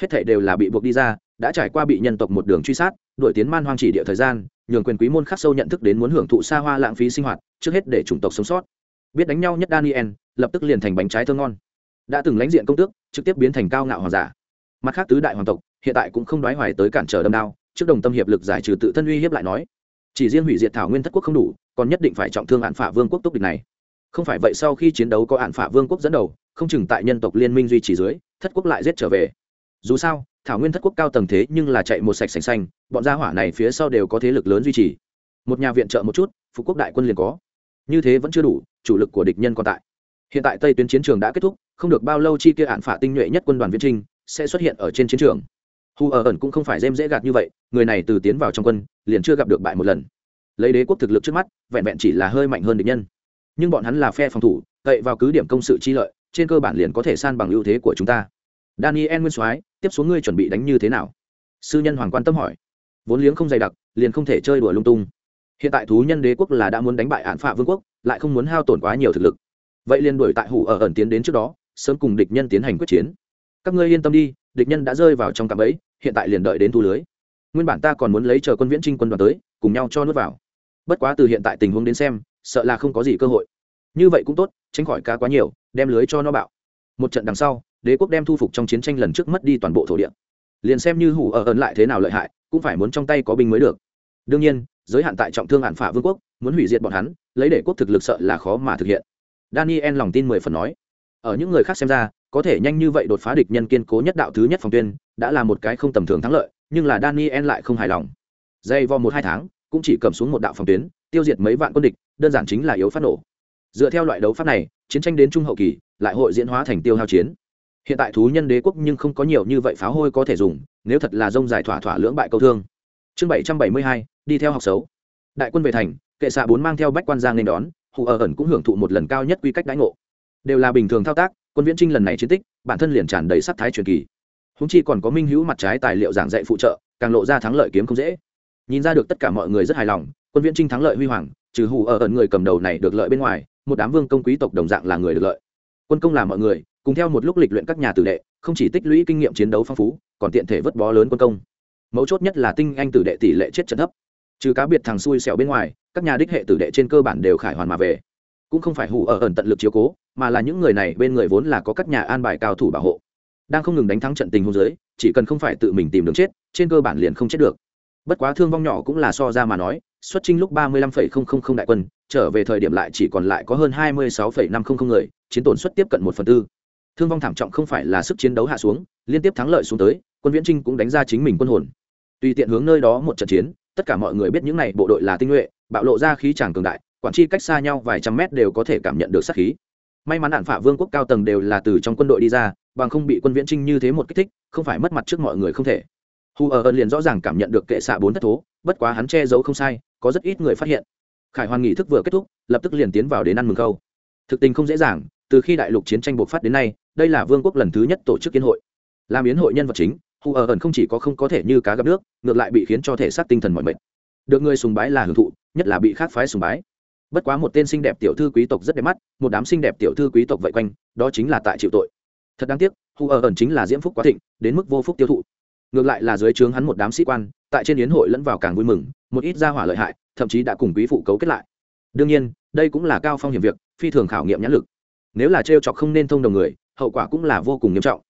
hết thảy đều là bị buộc đi ra, đã trải qua bị nhân tộc một đường truy sát đuổi tiến man hoang chỉ địa thời gian, nhường quyền quý môn khắc sâu nhận thức đến muốn hưởng thụ xa hoa lãng phí sinh hoạt, trước hết để chủng tộc sống sót. Biết đánh nhau nhất daniel, lập tức liền thành bánh trái thơ ngon. Đã từng lãnh diện công tước, trực tiếp biến thành cao ngạo hoàng giả. Mặt khác tứ đại hoàng tộc, hiện tại cũng không đoái hoài tới cản trở đâm đao, trước đồng tâm hiệp lực giải trừ tự thân uy hiếp lại nói. Chỉ riêng hủy diệt thảo nguyên thất quốc không đủ, còn nhất định phải trọng thương hạn phả vương quốc túc địch này. Không phải vậy sau khi chiến đấu có hạn phả vương quốc dẫn đầu, không chừng tại nhân tộc liên minh duy trì dưới, thất quốc lại giết trở về dù sao, thảo nguyên thất quốc cao tầng thế nhưng là chạy một sạch sành xanh, bọn gia hỏa này phía sau đều có thế lực lớn duy trì. Một nhà viện trợ một chút phú quốc đại quân liền có. Như thế vẫn chưa đủ, chủ lực của địch nhân còn tại. Hiện tại tây tuyến chiến trường đã kết thúc, không được bao lâu chi kia hạn phả tinh nhuệ nhất quân đoàn viễn trinh sẽ xuất hiện ở trên chiến trường. Hù ở ẩn cũng không phải dêm dễ gạt như vậy, người này từ tiến vào trong quân, liền chưa gặp được bại một lần. Lấy đế quốc thực lực trước mắt, vẹn vẹn chỉ là hơi mạnh hơn địch nhân. Nhưng bọn hắn là phe phòng thủ cậy vào cứ điểm công sự chi lợi, trên cơ bản liền có thể san bằng ưu thế của chúng ta daniel nguyên soái, tiếp xuống ngươi chuẩn bị đánh như thế nào? Sư nhân hoàng quan tâm hỏi. Vốn liếng không dày đặc, liền không thể chơi đùa lung tung. Hiện tại thú nhân đế quốc là đã muốn đánh bại hạn phạ vương quốc, lại không muốn hao tổn quá nhiều thực lực. Vậy liền đuổi tại hủ ở ẩn tiến đến trước đó, sớm cùng địch nhân tiến hành quyết chiến. Các ngươi yên tâm đi, địch nhân đã rơi vào trong cạm ấy hiện tại liền đợi đến thu lưới. Nguyên bản ta còn muốn lấy chờ quân viễn trinh quân đoàn tới, cùng nhau cho nuốt vào. Bất quá từ hiện tại tình huống đến xem, sợ là không có gì cơ hội. Như vậy cũng tốt, tránh khỏi cá quá nhiều, đem lưới cho nó bạo. Một trận đằng sau đế quốc đem thu phục trong chiến tranh lần trước mất đi toàn bộ thổ địa. Liền xem như hủ ở ẩn lại thế nào lợi hại, cũng phải muốn trong tay có binh mới được. Đương nhiên, giới hạn tại trọng thương hạn phả vương quốc, muốn hủy diệt bọn hắn, lấy để quốc thực lực sợ là khó mà thực hiện. Daniel lòng tin mười phần nói. Ở những người khác xem ra, có thể nhanh như vậy đột phá địch nhân kiên cố nhất đạo thứ nhất phòng tuyên, đã là một cái không tầm thường thắng lợi, nhưng là daniel lại không hài lòng. Dây vo một hai tháng, cũng chỉ cầm xuống một đạo phòng tuyến, tiêu diệt mấy vạn quân địch, đơn giản chính là yếu phát nổ. Dựa theo loại đấu pháp này, chiến tranh đến trung hậu kỳ, lại hội diễn hóa thành tiêu hao chiến hiện tại thú nhân đế quốc nhưng không có nhiều như vậy pháo hôi có thể dùng, nếu thật là rông dài thỏa thỏa lưỡng bại câu thương. Chương bảy trăm bảy mươi hai, đi theo học xấu. Đại quân về thành, kệ xạ bốn mang theo bách quan giang nên đón, hù ở ẩn cũng hưởng thụ một lần cao nhất quy cách đãi ngộ. Đều là bình thường thao tác, quân viễn trinh lần này chiến tích, bản thân liền tràn đầy sắc thái truyền kỳ. Húng chi còn có minh hữu mặt trái tài liệu giảng dạy phụ trợ, càng lộ ra thắng lợi kiếm không dễ. Nhìn ra được tất cả mọi người rất hài lòng, quân viễn trinh thắng lợi huy hoàng, trừ hù ở ẩn người cầm đầu này được lợi bên ngoài, một đám vương công quý tộc đồng dạng là người được lợi quân công là mọi người, cùng theo một lúc lịch luyện các nhà tử đệ, không chỉ tích lũy kinh nghiệm chiến đấu phong phú, còn tiện thể vớt bó lớn quân công. Mấu chốt nhất là tinh anh tử đệ tỷ lệ chết trận thấp. Trừ cá biệt thằng xui xẻo bên ngoài, các nhà đích hệ tử đệ trên cơ bản đều khải hoàn mà về. Cũng không phải hủ ở ẩn tận lực chiếu cố, mà là những người này bên người vốn là có các nhà an bài cao thủ bảo hộ. Đang không ngừng đánh thắng trận tình hôn giới chỉ cần không phải tự mình tìm đường chết, trên cơ bản liền không chết được. Bất quá thương vong nhỏ cũng là so ra mà nói xuất trinh lúc ba mươi lăm phẩy không không không đại quân, trở về thời điểm lại chỉ còn lại có hơn hai mươi sáu phẩy năm không không người, chiến tổn suất tiếp cận một phần tư. Thương vong thảm trọng không phải là sức chiến đấu hạ xuống, liên tiếp thắng lợi xuống tới, quân viễn trinh cũng đánh ra chính mình quân hồn. Tùy tiện hướng nơi đó một trận chiến, tất cả mọi người biết những này bộ đội là tinh nhuệ, bạo lộ ra khí tràng cường đại, quản chi cách xa nhau vài trăm mét đều có thể cảm nhận được sát khí. May mắn đạn phả vương quốc cao tầng đều là từ trong quân đội đi ra, bằng không bị quân viễn trinh như thế một kích thích, không phải mất mặt trước mọi người không thể. Hù ở ờ ơn liền rõ ràng cảm nhận được kệ xạ bốn thất thố, bất quá hắn che giấu không sai có rất ít người phát hiện. Khải hoàn nghị thức vừa kết thúc, lập tức liền tiến vào đến ăn mừng câu thực tình không dễ dàng, từ khi đại lục chiến tranh bộc phát đến nay, đây là vương quốc lần thứ nhất tổ chức kiến hội. Làm yến hội nhân vật chính hù ở ẩn không chỉ có không có thể như cá gặp nước, ngược lại bị khiến cho thể xác tinh thần mọi mệt. Được người sùng bái là hưởng thụ, nhất là bị khác phái sùng bái. Bất quá một tên xinh đẹp tiểu thư quý tộc rất đẹp mắt, một đám xinh đẹp tiểu thư quý tộc vậy quanh, đó chính là tại chịu tội. Thật đáng tiếc hù ở ẩn chính là diễm phúc quá thịnh, đến mức vô phúc tiêu thụ ngược lại là dưới trướng hắn một đám sĩ quan, tại trên yến hội lẫn vào càng vui mừng, một ít gia hỏa lợi hại, thậm chí đã cùng quý phụ cấu kết lại. Đương nhiên, đây cũng là cao phong hiểm việc, phi thường khảo nghiệm nhãn lực. Nếu là trêu chọc không nên thông đồng người, hậu quả cũng là vô cùng nghiêm trọng.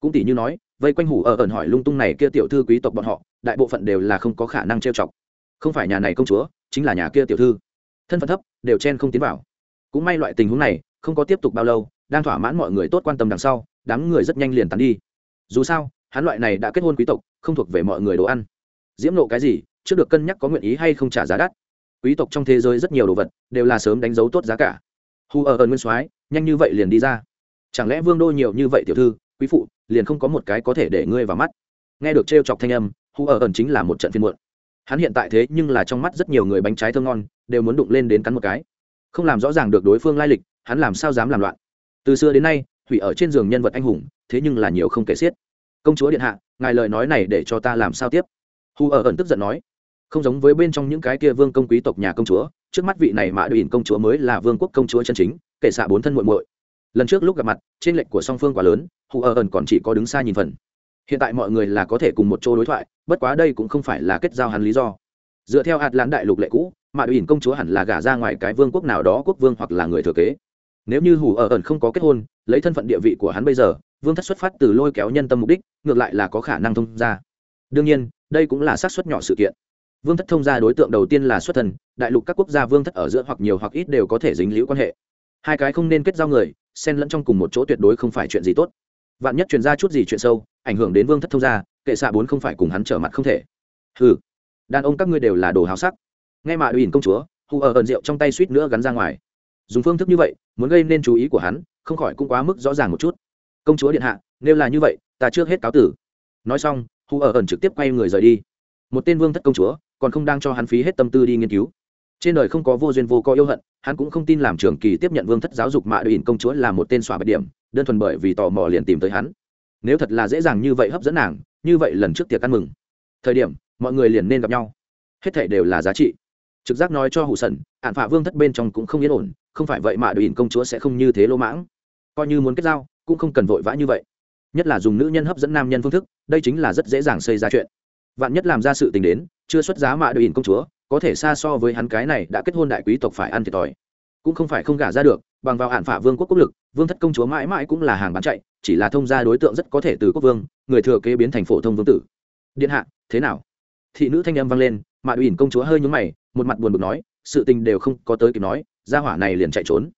Cũng tỷ như nói, vây quanh hủ ở ẩn hỏi lung tung này kia tiểu thư quý tộc bọn họ, đại bộ phận đều là không có khả năng trêu chọc. Không phải nhà này công chúa, chính là nhà kia tiểu thư. Thân phận thấp, đều chen không tiến vào. Cũng may loại tình huống này, không có tiếp tục bao lâu, đang thỏa mãn mọi người tốt quan tâm đằng sau, đám người rất nhanh liền tắn đi. Dù sao hắn loại này đã kết hôn quý tộc, không thuộc về mọi người đồ ăn. Diễm nộ cái gì, trước được cân nhắc có nguyện ý hay không trả giá đắt. Quý tộc trong thế giới rất nhiều đồ vật, đều là sớm đánh dấu tốt giá cả. Hu ở ơn nguyên soái, nhanh như vậy liền đi ra. Chẳng lẽ vương đô nhiều như vậy tiểu thư, quý phụ, liền không có một cái có thể để ngươi vào mắt? Nghe được trêu chọc thanh âm hu ở ẩn chính là một trận phiên muộn. Hắn hiện tại thế nhưng là trong mắt rất nhiều người bánh trái thơm ngon, đều muốn đụng lên đến cắn một cái. Không làm rõ ràng được đối phương lai lịch, hắn làm sao dám làm loạn? Từ xưa đến nay, thủy ở trên giường nhân vật anh hùng, thế nhưng là nhiều không kể xiết công chúa điện hạ, ngài lời nói này để cho ta làm sao tiếp? Hù ở ẩn tức giận nói. Không giống với bên trong những cái kia vương công quý tộc nhà công chúa, trước mắt vị này mã đùn công chúa mới là vương quốc công chúa chân chính, kể xạ bốn thân muội muội. Lần trước lúc gặp mặt, trên lệnh của song phương quá lớn Hù ở ẩn còn chỉ có đứng xa nhìn phần. Hiện tại mọi người là có thể cùng một chỗ đối thoại, bất quá đây cũng không phải là kết giao hắn lý do. Dựa theo hạt lãn đại lục lệ cũ mạ ủy công chúa hẳn là gả ra ngoài cái vương quốc nào đó quốc vương hoặc là người thừa kế nếu như hủ ở ẩn không có kết hôn, lấy thân phận địa vị của hắn bây giờ, vương thất xuất phát từ lôi kéo nhân tâm mục đích, ngược lại là có khả năng thông ra đương nhiên, đây cũng là xác suất nhỏ sự kiện. Vương thất thông ra đối tượng đầu tiên là xuất thần, đại lục các quốc gia vương thất ở giữa hoặc nhiều hoặc ít đều có thể dính liễu quan hệ. Hai cái không nên kết giao người, xen lẫn trong cùng một chỗ tuyệt đối không phải chuyện gì tốt. Vạn nhất truyền ra chút gì chuyện sâu, ảnh hưởng đến vương thất thông gia, kệ xạ bốn không phải cùng hắn trở mặt không thể. Ừ đàn ông các ngươi đều là đồ háo sắc. Nghe mà ủy công chúa hù ở ẩn rượu trong tay suýt nữa gắn ra ngoài dùng phương thức như vậy muốn gây nên chú ý của hắn, không khỏi cũng quá mức rõ ràng một chút. Công chúa điện hạ, nếu là như vậy, ta trước hết cáo tử. Nói xong hù ở ẩn trực tiếp quay người rời đi. Một tên vương thất công chúa, còn không đang cho hắn phí hết tâm tư đi nghiên cứu. Trên đời không có vô duyên vô có yêu hận, hắn cũng không tin làm trường kỳ tiếp nhận vương thất giáo dục mạ đội ỉn công chúa là một tên xòa bạch điểm, đơn thuần bởi vì tò mò liền tìm tới hắn. Nếu thật là dễ dàng như vậy hấp dẫn nàng, như vậy lần trước tiệc ăn mừng. Thời điểm, mọi người liền nên gặp nhau. Hết thảy đều là giá trị. Trực giác nói cho hụ sần ạn phạ vương thất bên trong cũng không yên ổn không phải vậy mà đội ỉn công chúa sẽ không như thế lỗ mãng. Coi như muốn kết giao, cũng không cần vội vã như vậy. Nhất là dùng nữ nhân hấp dẫn nam nhân phương thức, đây chính là rất dễ dàng xây ra chuyện. Vạn nhất làm ra sự tình đến, chưa xuất giá mạ đội ỉn công chúa, có thể xa so với hắn cái này đã kết hôn đại quý tộc phải ăn thiệt thòi. Cũng không phải không gả ra được, bằng vào hạn phả vương quốc quốc lực, vương thất công chúa mãi mãi cũng là hàng bán chạy, chỉ là thông gia đối tượng rất có thể từ quốc vương, người thừa kế biến thành phổ thông vương tử. Điện hạ, thế nào? Thị nữ thanh âm vang lên, mạ ủy công chúa hơi nhúng mày, một mặt buồn bực nói, sự tình đều không có tới kịp nói gia hỏa này liền chạy trốn.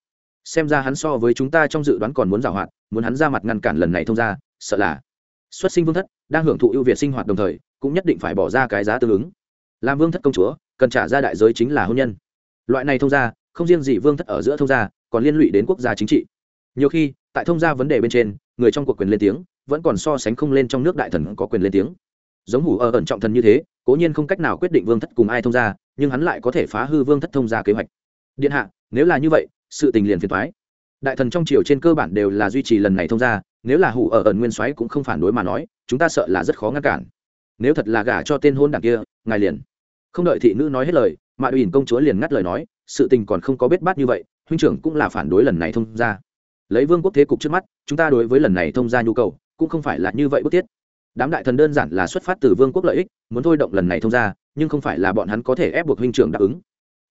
Xem ra hắn so với chúng ta trong dự đoán còn muốn giảo hoạt, muốn hắn ra mặt ngăn cản lần này thông ra sợ là xuất sinh vương thất, đang hưởng thụ ưu việt sinh hoạt đồng thời, cũng nhất định phải bỏ ra cái giá tương ứng. Làm vương thất công chúa, cần trả ra đại giới chính là hôn nhân. Loại này thông gia, không riêng gì vương thất ở giữa thông gia, còn liên lụy đến quốc gia chính trị. Nhiều khi, tại thông gia vấn đề bên trên, người trong cuộc quyền lên tiếng, vẫn còn so sánh không lên trong nước đại thần có quyền lên tiếng. Giống hủ ở ẩn trọng thần như thế, cố nhiên không cách nào quyết định vương thất cùng ai thông gia, nhưng hắn lại có thể phá hư vương thất thông gia kế hoạch. Điện hạ nếu là như vậy, sự tình liền phiền thoái đại thần trong triều trên cơ bản đều là duy trì lần này thông gia, nếu là hủ ở ẩn nguyên soái cũng không phản đối mà nói, chúng ta sợ là rất khó ngăn cản. Nếu thật là gả cho tên hôn đảng kia, ngài liền. Không đợi thị nữ nói hết lời, mạ ủy công chúa liền ngắt lời nói, sự tình còn không có bết bát như vậy, huynh trưởng cũng là phản đối lần này thông ra lấy vương quốc thế cục trước mắt, chúng ta đối với lần này thông ra nhu cầu, cũng không phải là như vậy bức thiết. Đám đại thần đơn giản là xuất phát từ vương quốc lợi ích, muốn thôi động lần này thông ra nhưng không phải là bọn hắn có thể ép buộc huynh trưởng đáp ứng.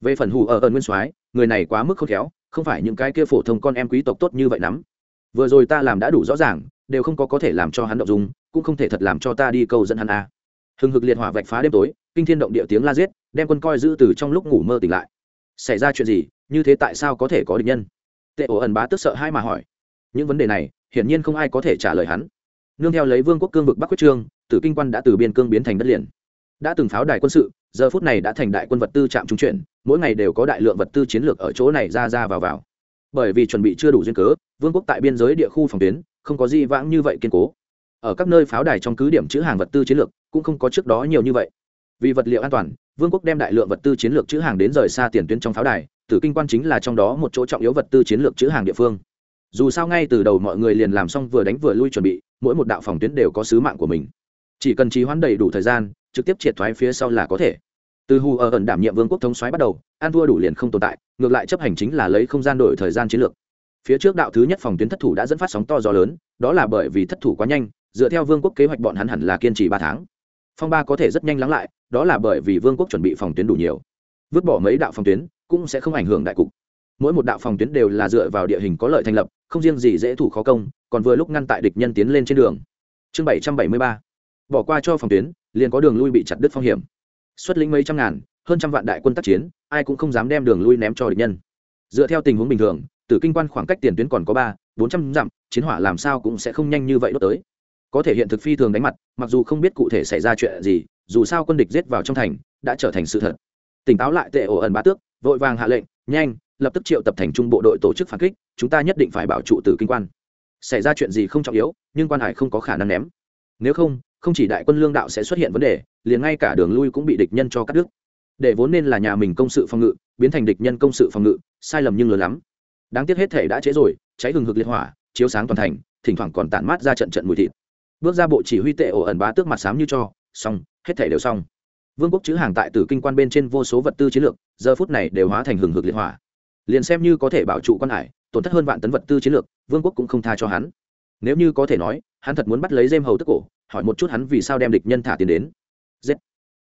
Về phần hù ở ơn nguyên soái người này quá mức khôn khéo, không phải những cái kia phổ thông con em quý tộc tốt như vậy lắm. Vừa rồi ta làm đã đủ rõ ràng, đều không có có thể làm cho hắn động dung, cũng không thể thật làm cho ta đi câu dẫn hắn a. À. hừng hực liệt hỏa vạch phá đêm tối, kinh thiên động địa tiếng la giết, đem quân coi giữ từ trong lúc ngủ mơ tỉnh lại. Xảy ra chuyện gì, như thế tại sao có thể có địch nhân? Tệ ổ ẩn bá tức sợ hai mà hỏi. Những vấn đề này, hiển nhiên không ai có thể trả lời hắn. Nương theo lấy vương quốc cương vực bắc quyết trương, tử kinh quan đã từ biên cương biến thành đất liền. Đã từng pháo đài quân sự giờ phút này đã thành đại quân vật tư trạm trung chuyển, mỗi ngày đều có đại lượng vật tư chiến lược ở chỗ này ra ra vào vào. Bởi vì chuẩn bị chưa đủ duyên cớ, vương quốc tại biên giới địa khu phòng tuyến, không có gì vãng như vậy kiên cố. Ở các nơi pháo đài trong cứ điểm chữ hàng vật tư chiến lược, cũng không có trước đó nhiều như vậy. Vì vật liệu an toàn, vương quốc đem đại lượng vật tư chiến lược chữ hàng đến rời xa tiền tuyến trong pháo đài, tử kinh quan chính là trong đó một chỗ trọng yếu vật tư chiến lược chữ hàng địa phương. Dù sao ngay từ đầu mọi người liền làm xong vừa đánh vừa lui chuẩn bị, mỗi một đạo phòng tuyến đều có sứ mạng của mình chỉ cần trì hoãn đầy đủ thời gian, trực tiếp triệt thoái phía sau là có thể. Từ hù ở ẩn đảm nhiệm vương quốc thống xoáy bắt đầu an thua đủ liền không tồn tại, ngược lại chấp hành chính là lấy không gian đổi thời gian chiến lược. Phía trước đạo thứ nhất phòng tuyến thất thủ đã dẫn phát sóng to gió lớn, đó là bởi vì thất thủ quá nhanh, dựa theo vương quốc kế hoạch bọn hắn hẳn là kiên trì ba tháng. Phong ba có thể rất nhanh lắng lại, đó là bởi vì vương quốc chuẩn bị phòng tuyến đủ nhiều. Vứt bỏ mấy đạo phòng tuyến, cũng sẽ không ảnh hưởng đại cục. Mỗi một đạo phòng tuyến đều là dựa vào địa hình có lợi thành lập, không riêng gì dễ thủ khó công, còn vừa lúc ngăn tại địch nhân tiến lên trên đường. Chương bảy trăm bảy mươi ba bỏ qua cho phòng tuyến, liền có đường lui bị chặt đứt phong hiểm. Xuất lĩnh mấy trăm ngàn, hơn trăm vạn đại quân tác chiến, ai cũng không dám đem đường lui ném cho địch nhân. Dựa theo tình huống bình thường, từ kinh quan khoảng cách tiền tuyến còn có ba, bốn trăm dặm, chiến hỏa làm sao cũng sẽ không nhanh như vậy đốt tới. Có thể hiện thực phi thường đánh mặt, mặc dù không biết cụ thể xảy ra chuyện gì, dù sao quân địch giết vào trong thành, đã trở thành sự thật. Tỉnh táo lại tệ ổ ẩn bá tước, vội vàng hạ lệnh, nhanh, lập tức triệu tập thành trung bộ đội tổ chức phản kích, chúng ta nhất định phải bảo trụ từ kinh quan. Xảy ra chuyện gì không trọng yếu, nhưng quan hải không có khả năng ném nếu không không chỉ đại quân lương đạo sẽ xuất hiện vấn đề, liền ngay cả đường lui cũng bị địch nhân cho cắt đứt. Để vốn nên là nhà mình công sự phòng ngự, biến thành địch nhân công sự phòng ngự, sai lầm nhưng lớn lắm. Đáng tiếc hết thể đã chế rồi, cháy hừng hực liệt hỏa, chiếu sáng toàn thành, thỉnh thoảng còn tản mát ra trận trận mùi thịt. Bước ra bộ chỉ huy tệ ổ ẩn bá tước mặt sám như cho, xong, hết thể đều xong. Vương quốc chữ hàng tại tử kinh quan bên trên vô số vật tư chiến lược, giờ phút này đều hóa thành hừng hực liệt hỏa. Liền xem như có thể bảo trụ quan hải, tổn thất hơn vạn tấn vật tư chiến lược, vương quốc cũng không tha cho hắn. Nếu như có thể nói hắn thật muốn bắt lấy dêm hầu tức cổ, hỏi một chút hắn vì sao đem địch nhân thả tiền đến. Giết.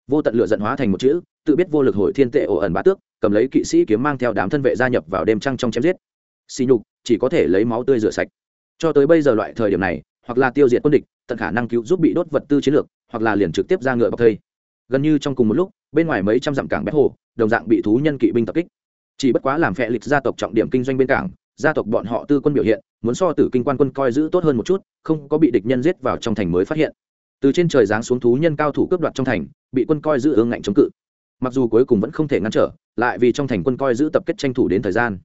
Vô tận lửa giận hóa thành một chữ, tự biết vô lực hồi thiên tệ ổ ẩn bá tước, cầm lấy kỵ sĩ kiếm mang theo đám thân vệ gia nhập vào đêm trăng trong chém giết. Xì nhục, chỉ có thể lấy máu tươi rửa sạch. Cho tới bây giờ loại thời điểm này, hoặc là tiêu diệt quân địch, tận khả năng cứu giúp bị đốt vật tư chiến lược, hoặc là liền trực tiếp ra ngựa bọc thây. Gần như trong cùng một lúc, bên ngoài mấy trăm dặm cảng bé hồ, đồng dạng bị thú nhân kỵ binh tập kích. Chỉ bất quá làm phệ lịch gia tộc trọng điểm kinh doanh bên cảng gia tộc bọn họ tư quân biểu hiện, muốn so tử kinh quan quân coi giữ tốt hơn một chút, không có bị địch nhân giết vào trong thành mới phát hiện. Từ trên trời giáng xuống thú nhân cao thủ cướp đoạt trong thành, bị quân coi giữ ương ngạnh chống cự. Mặc dù cuối cùng vẫn không thể ngăn trở, lại vì trong thành quân coi giữ tập kết tranh thủ đến thời gian.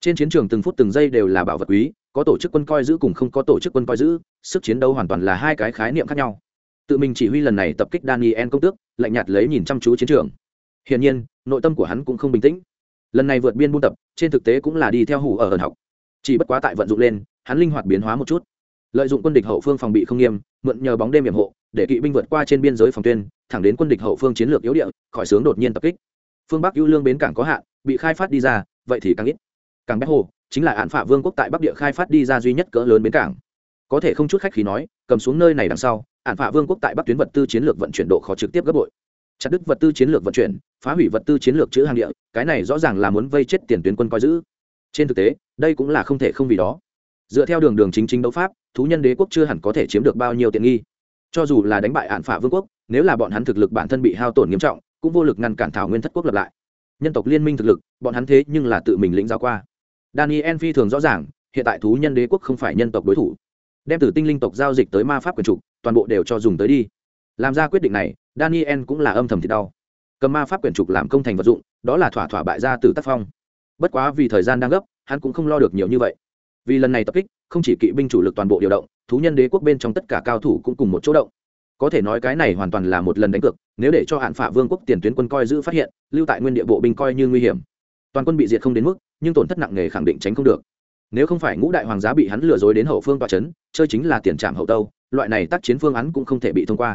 Trên chiến trường từng phút từng giây đều là bảo vật quý, có tổ chức quân coi giữ cùng không có tổ chức quân coi giữ, sức chiến đấu hoàn toàn là hai cái khái niệm khác nhau. Tự mình chỉ huy lần này tập kích daniel công tước, lạnh nhạt lấy nhìn chăm chú chiến trường. Hiển nhiên, nội tâm của hắn cũng không bình tĩnh lần này vượt biên buôn tập, trên thực tế cũng là đi theo hủ ở ẩn học. Chỉ bất quá tại vận dụng lên, hắn linh hoạt biến hóa một chút. Lợi dụng quân địch hậu phương phòng bị không nghiêm, mượn nhờ bóng đêm hiểm hộ, để kỵ binh vượt qua trên biên giới phòng tuyên, thẳng đến quân địch hậu phương chiến lược yếu địa, khỏi sướng đột nhiên tập kích. Phương bắc ưu lương bến cảng có hạn, bị khai phát đi ra, vậy thì càng ít. Càng bé hồ, chính là án phạ vương quốc tại bắc địa khai phát đi ra duy nhất cỡ lớn bến cảng. Có thể không chút khách khí nói, cầm xuống nơi này đằng sau, án phạ vương quốc tại bắc tuyến vật tư chiến lược vận chuyển độ khó trực tiếp gấp bội. Chặt đứt vật tư chiến lược vận chuyển phá hủy vật tư chiến lược chữ hàng địa, cái này rõ ràng là muốn vây chết tiền tuyến quân coi giữ. Trên thực tế, đây cũng là không thể không vì đó. Dựa theo đường đường chính chính đấu pháp, thú nhân đế quốc chưa hẳn có thể chiếm được bao nhiêu tiện nghi. Cho dù là đánh bại hạn phả vương quốc, nếu là bọn hắn thực lực bản thân bị hao tổn nghiêm trọng, cũng vô lực ngăn cản thảo nguyên thất quốc lập lại. Nhân tộc liên minh thực lực, bọn hắn thế nhưng là tự mình lĩnh giáo qua. Daniel phi thường rõ ràng, hiện tại thú nhân đế quốc không phải nhân tộc đối thủ. Đem từ tinh linh tộc giao dịch tới ma pháp quyền trục toàn bộ đều cho dùng tới đi. Làm ra quyết định này, daniel cũng là âm thầm thì đau cầm ma pháp quyển trục làm công thành vật dụng, đó là thỏa thỏa bại ra từ tác phong. Bất quá vì thời gian đang gấp, hắn cũng không lo được nhiều như vậy. Vì lần này tập kích, không chỉ kỵ binh chủ lực toàn bộ điều động, thú nhân đế quốc bên trong tất cả cao thủ cũng cùng một chỗ động. Có thể nói cái này hoàn toàn là một lần đánh cược, nếu để cho hạn phả vương quốc tiền tuyến quân coi giữ phát hiện, lưu tại nguyên địa bộ binh coi như nguy hiểm. Toàn quân bị diệt không đến mức, nhưng tổn thất nặng nề khẳng định tránh không được. Nếu không phải ngũ đại hoàng giá bị hắn lừa dối đến hậu phương tòa c h ấ n chơi chính là tiền trạm hậu tâu, loại này tác chiến phương án cũng không thể bị thông qua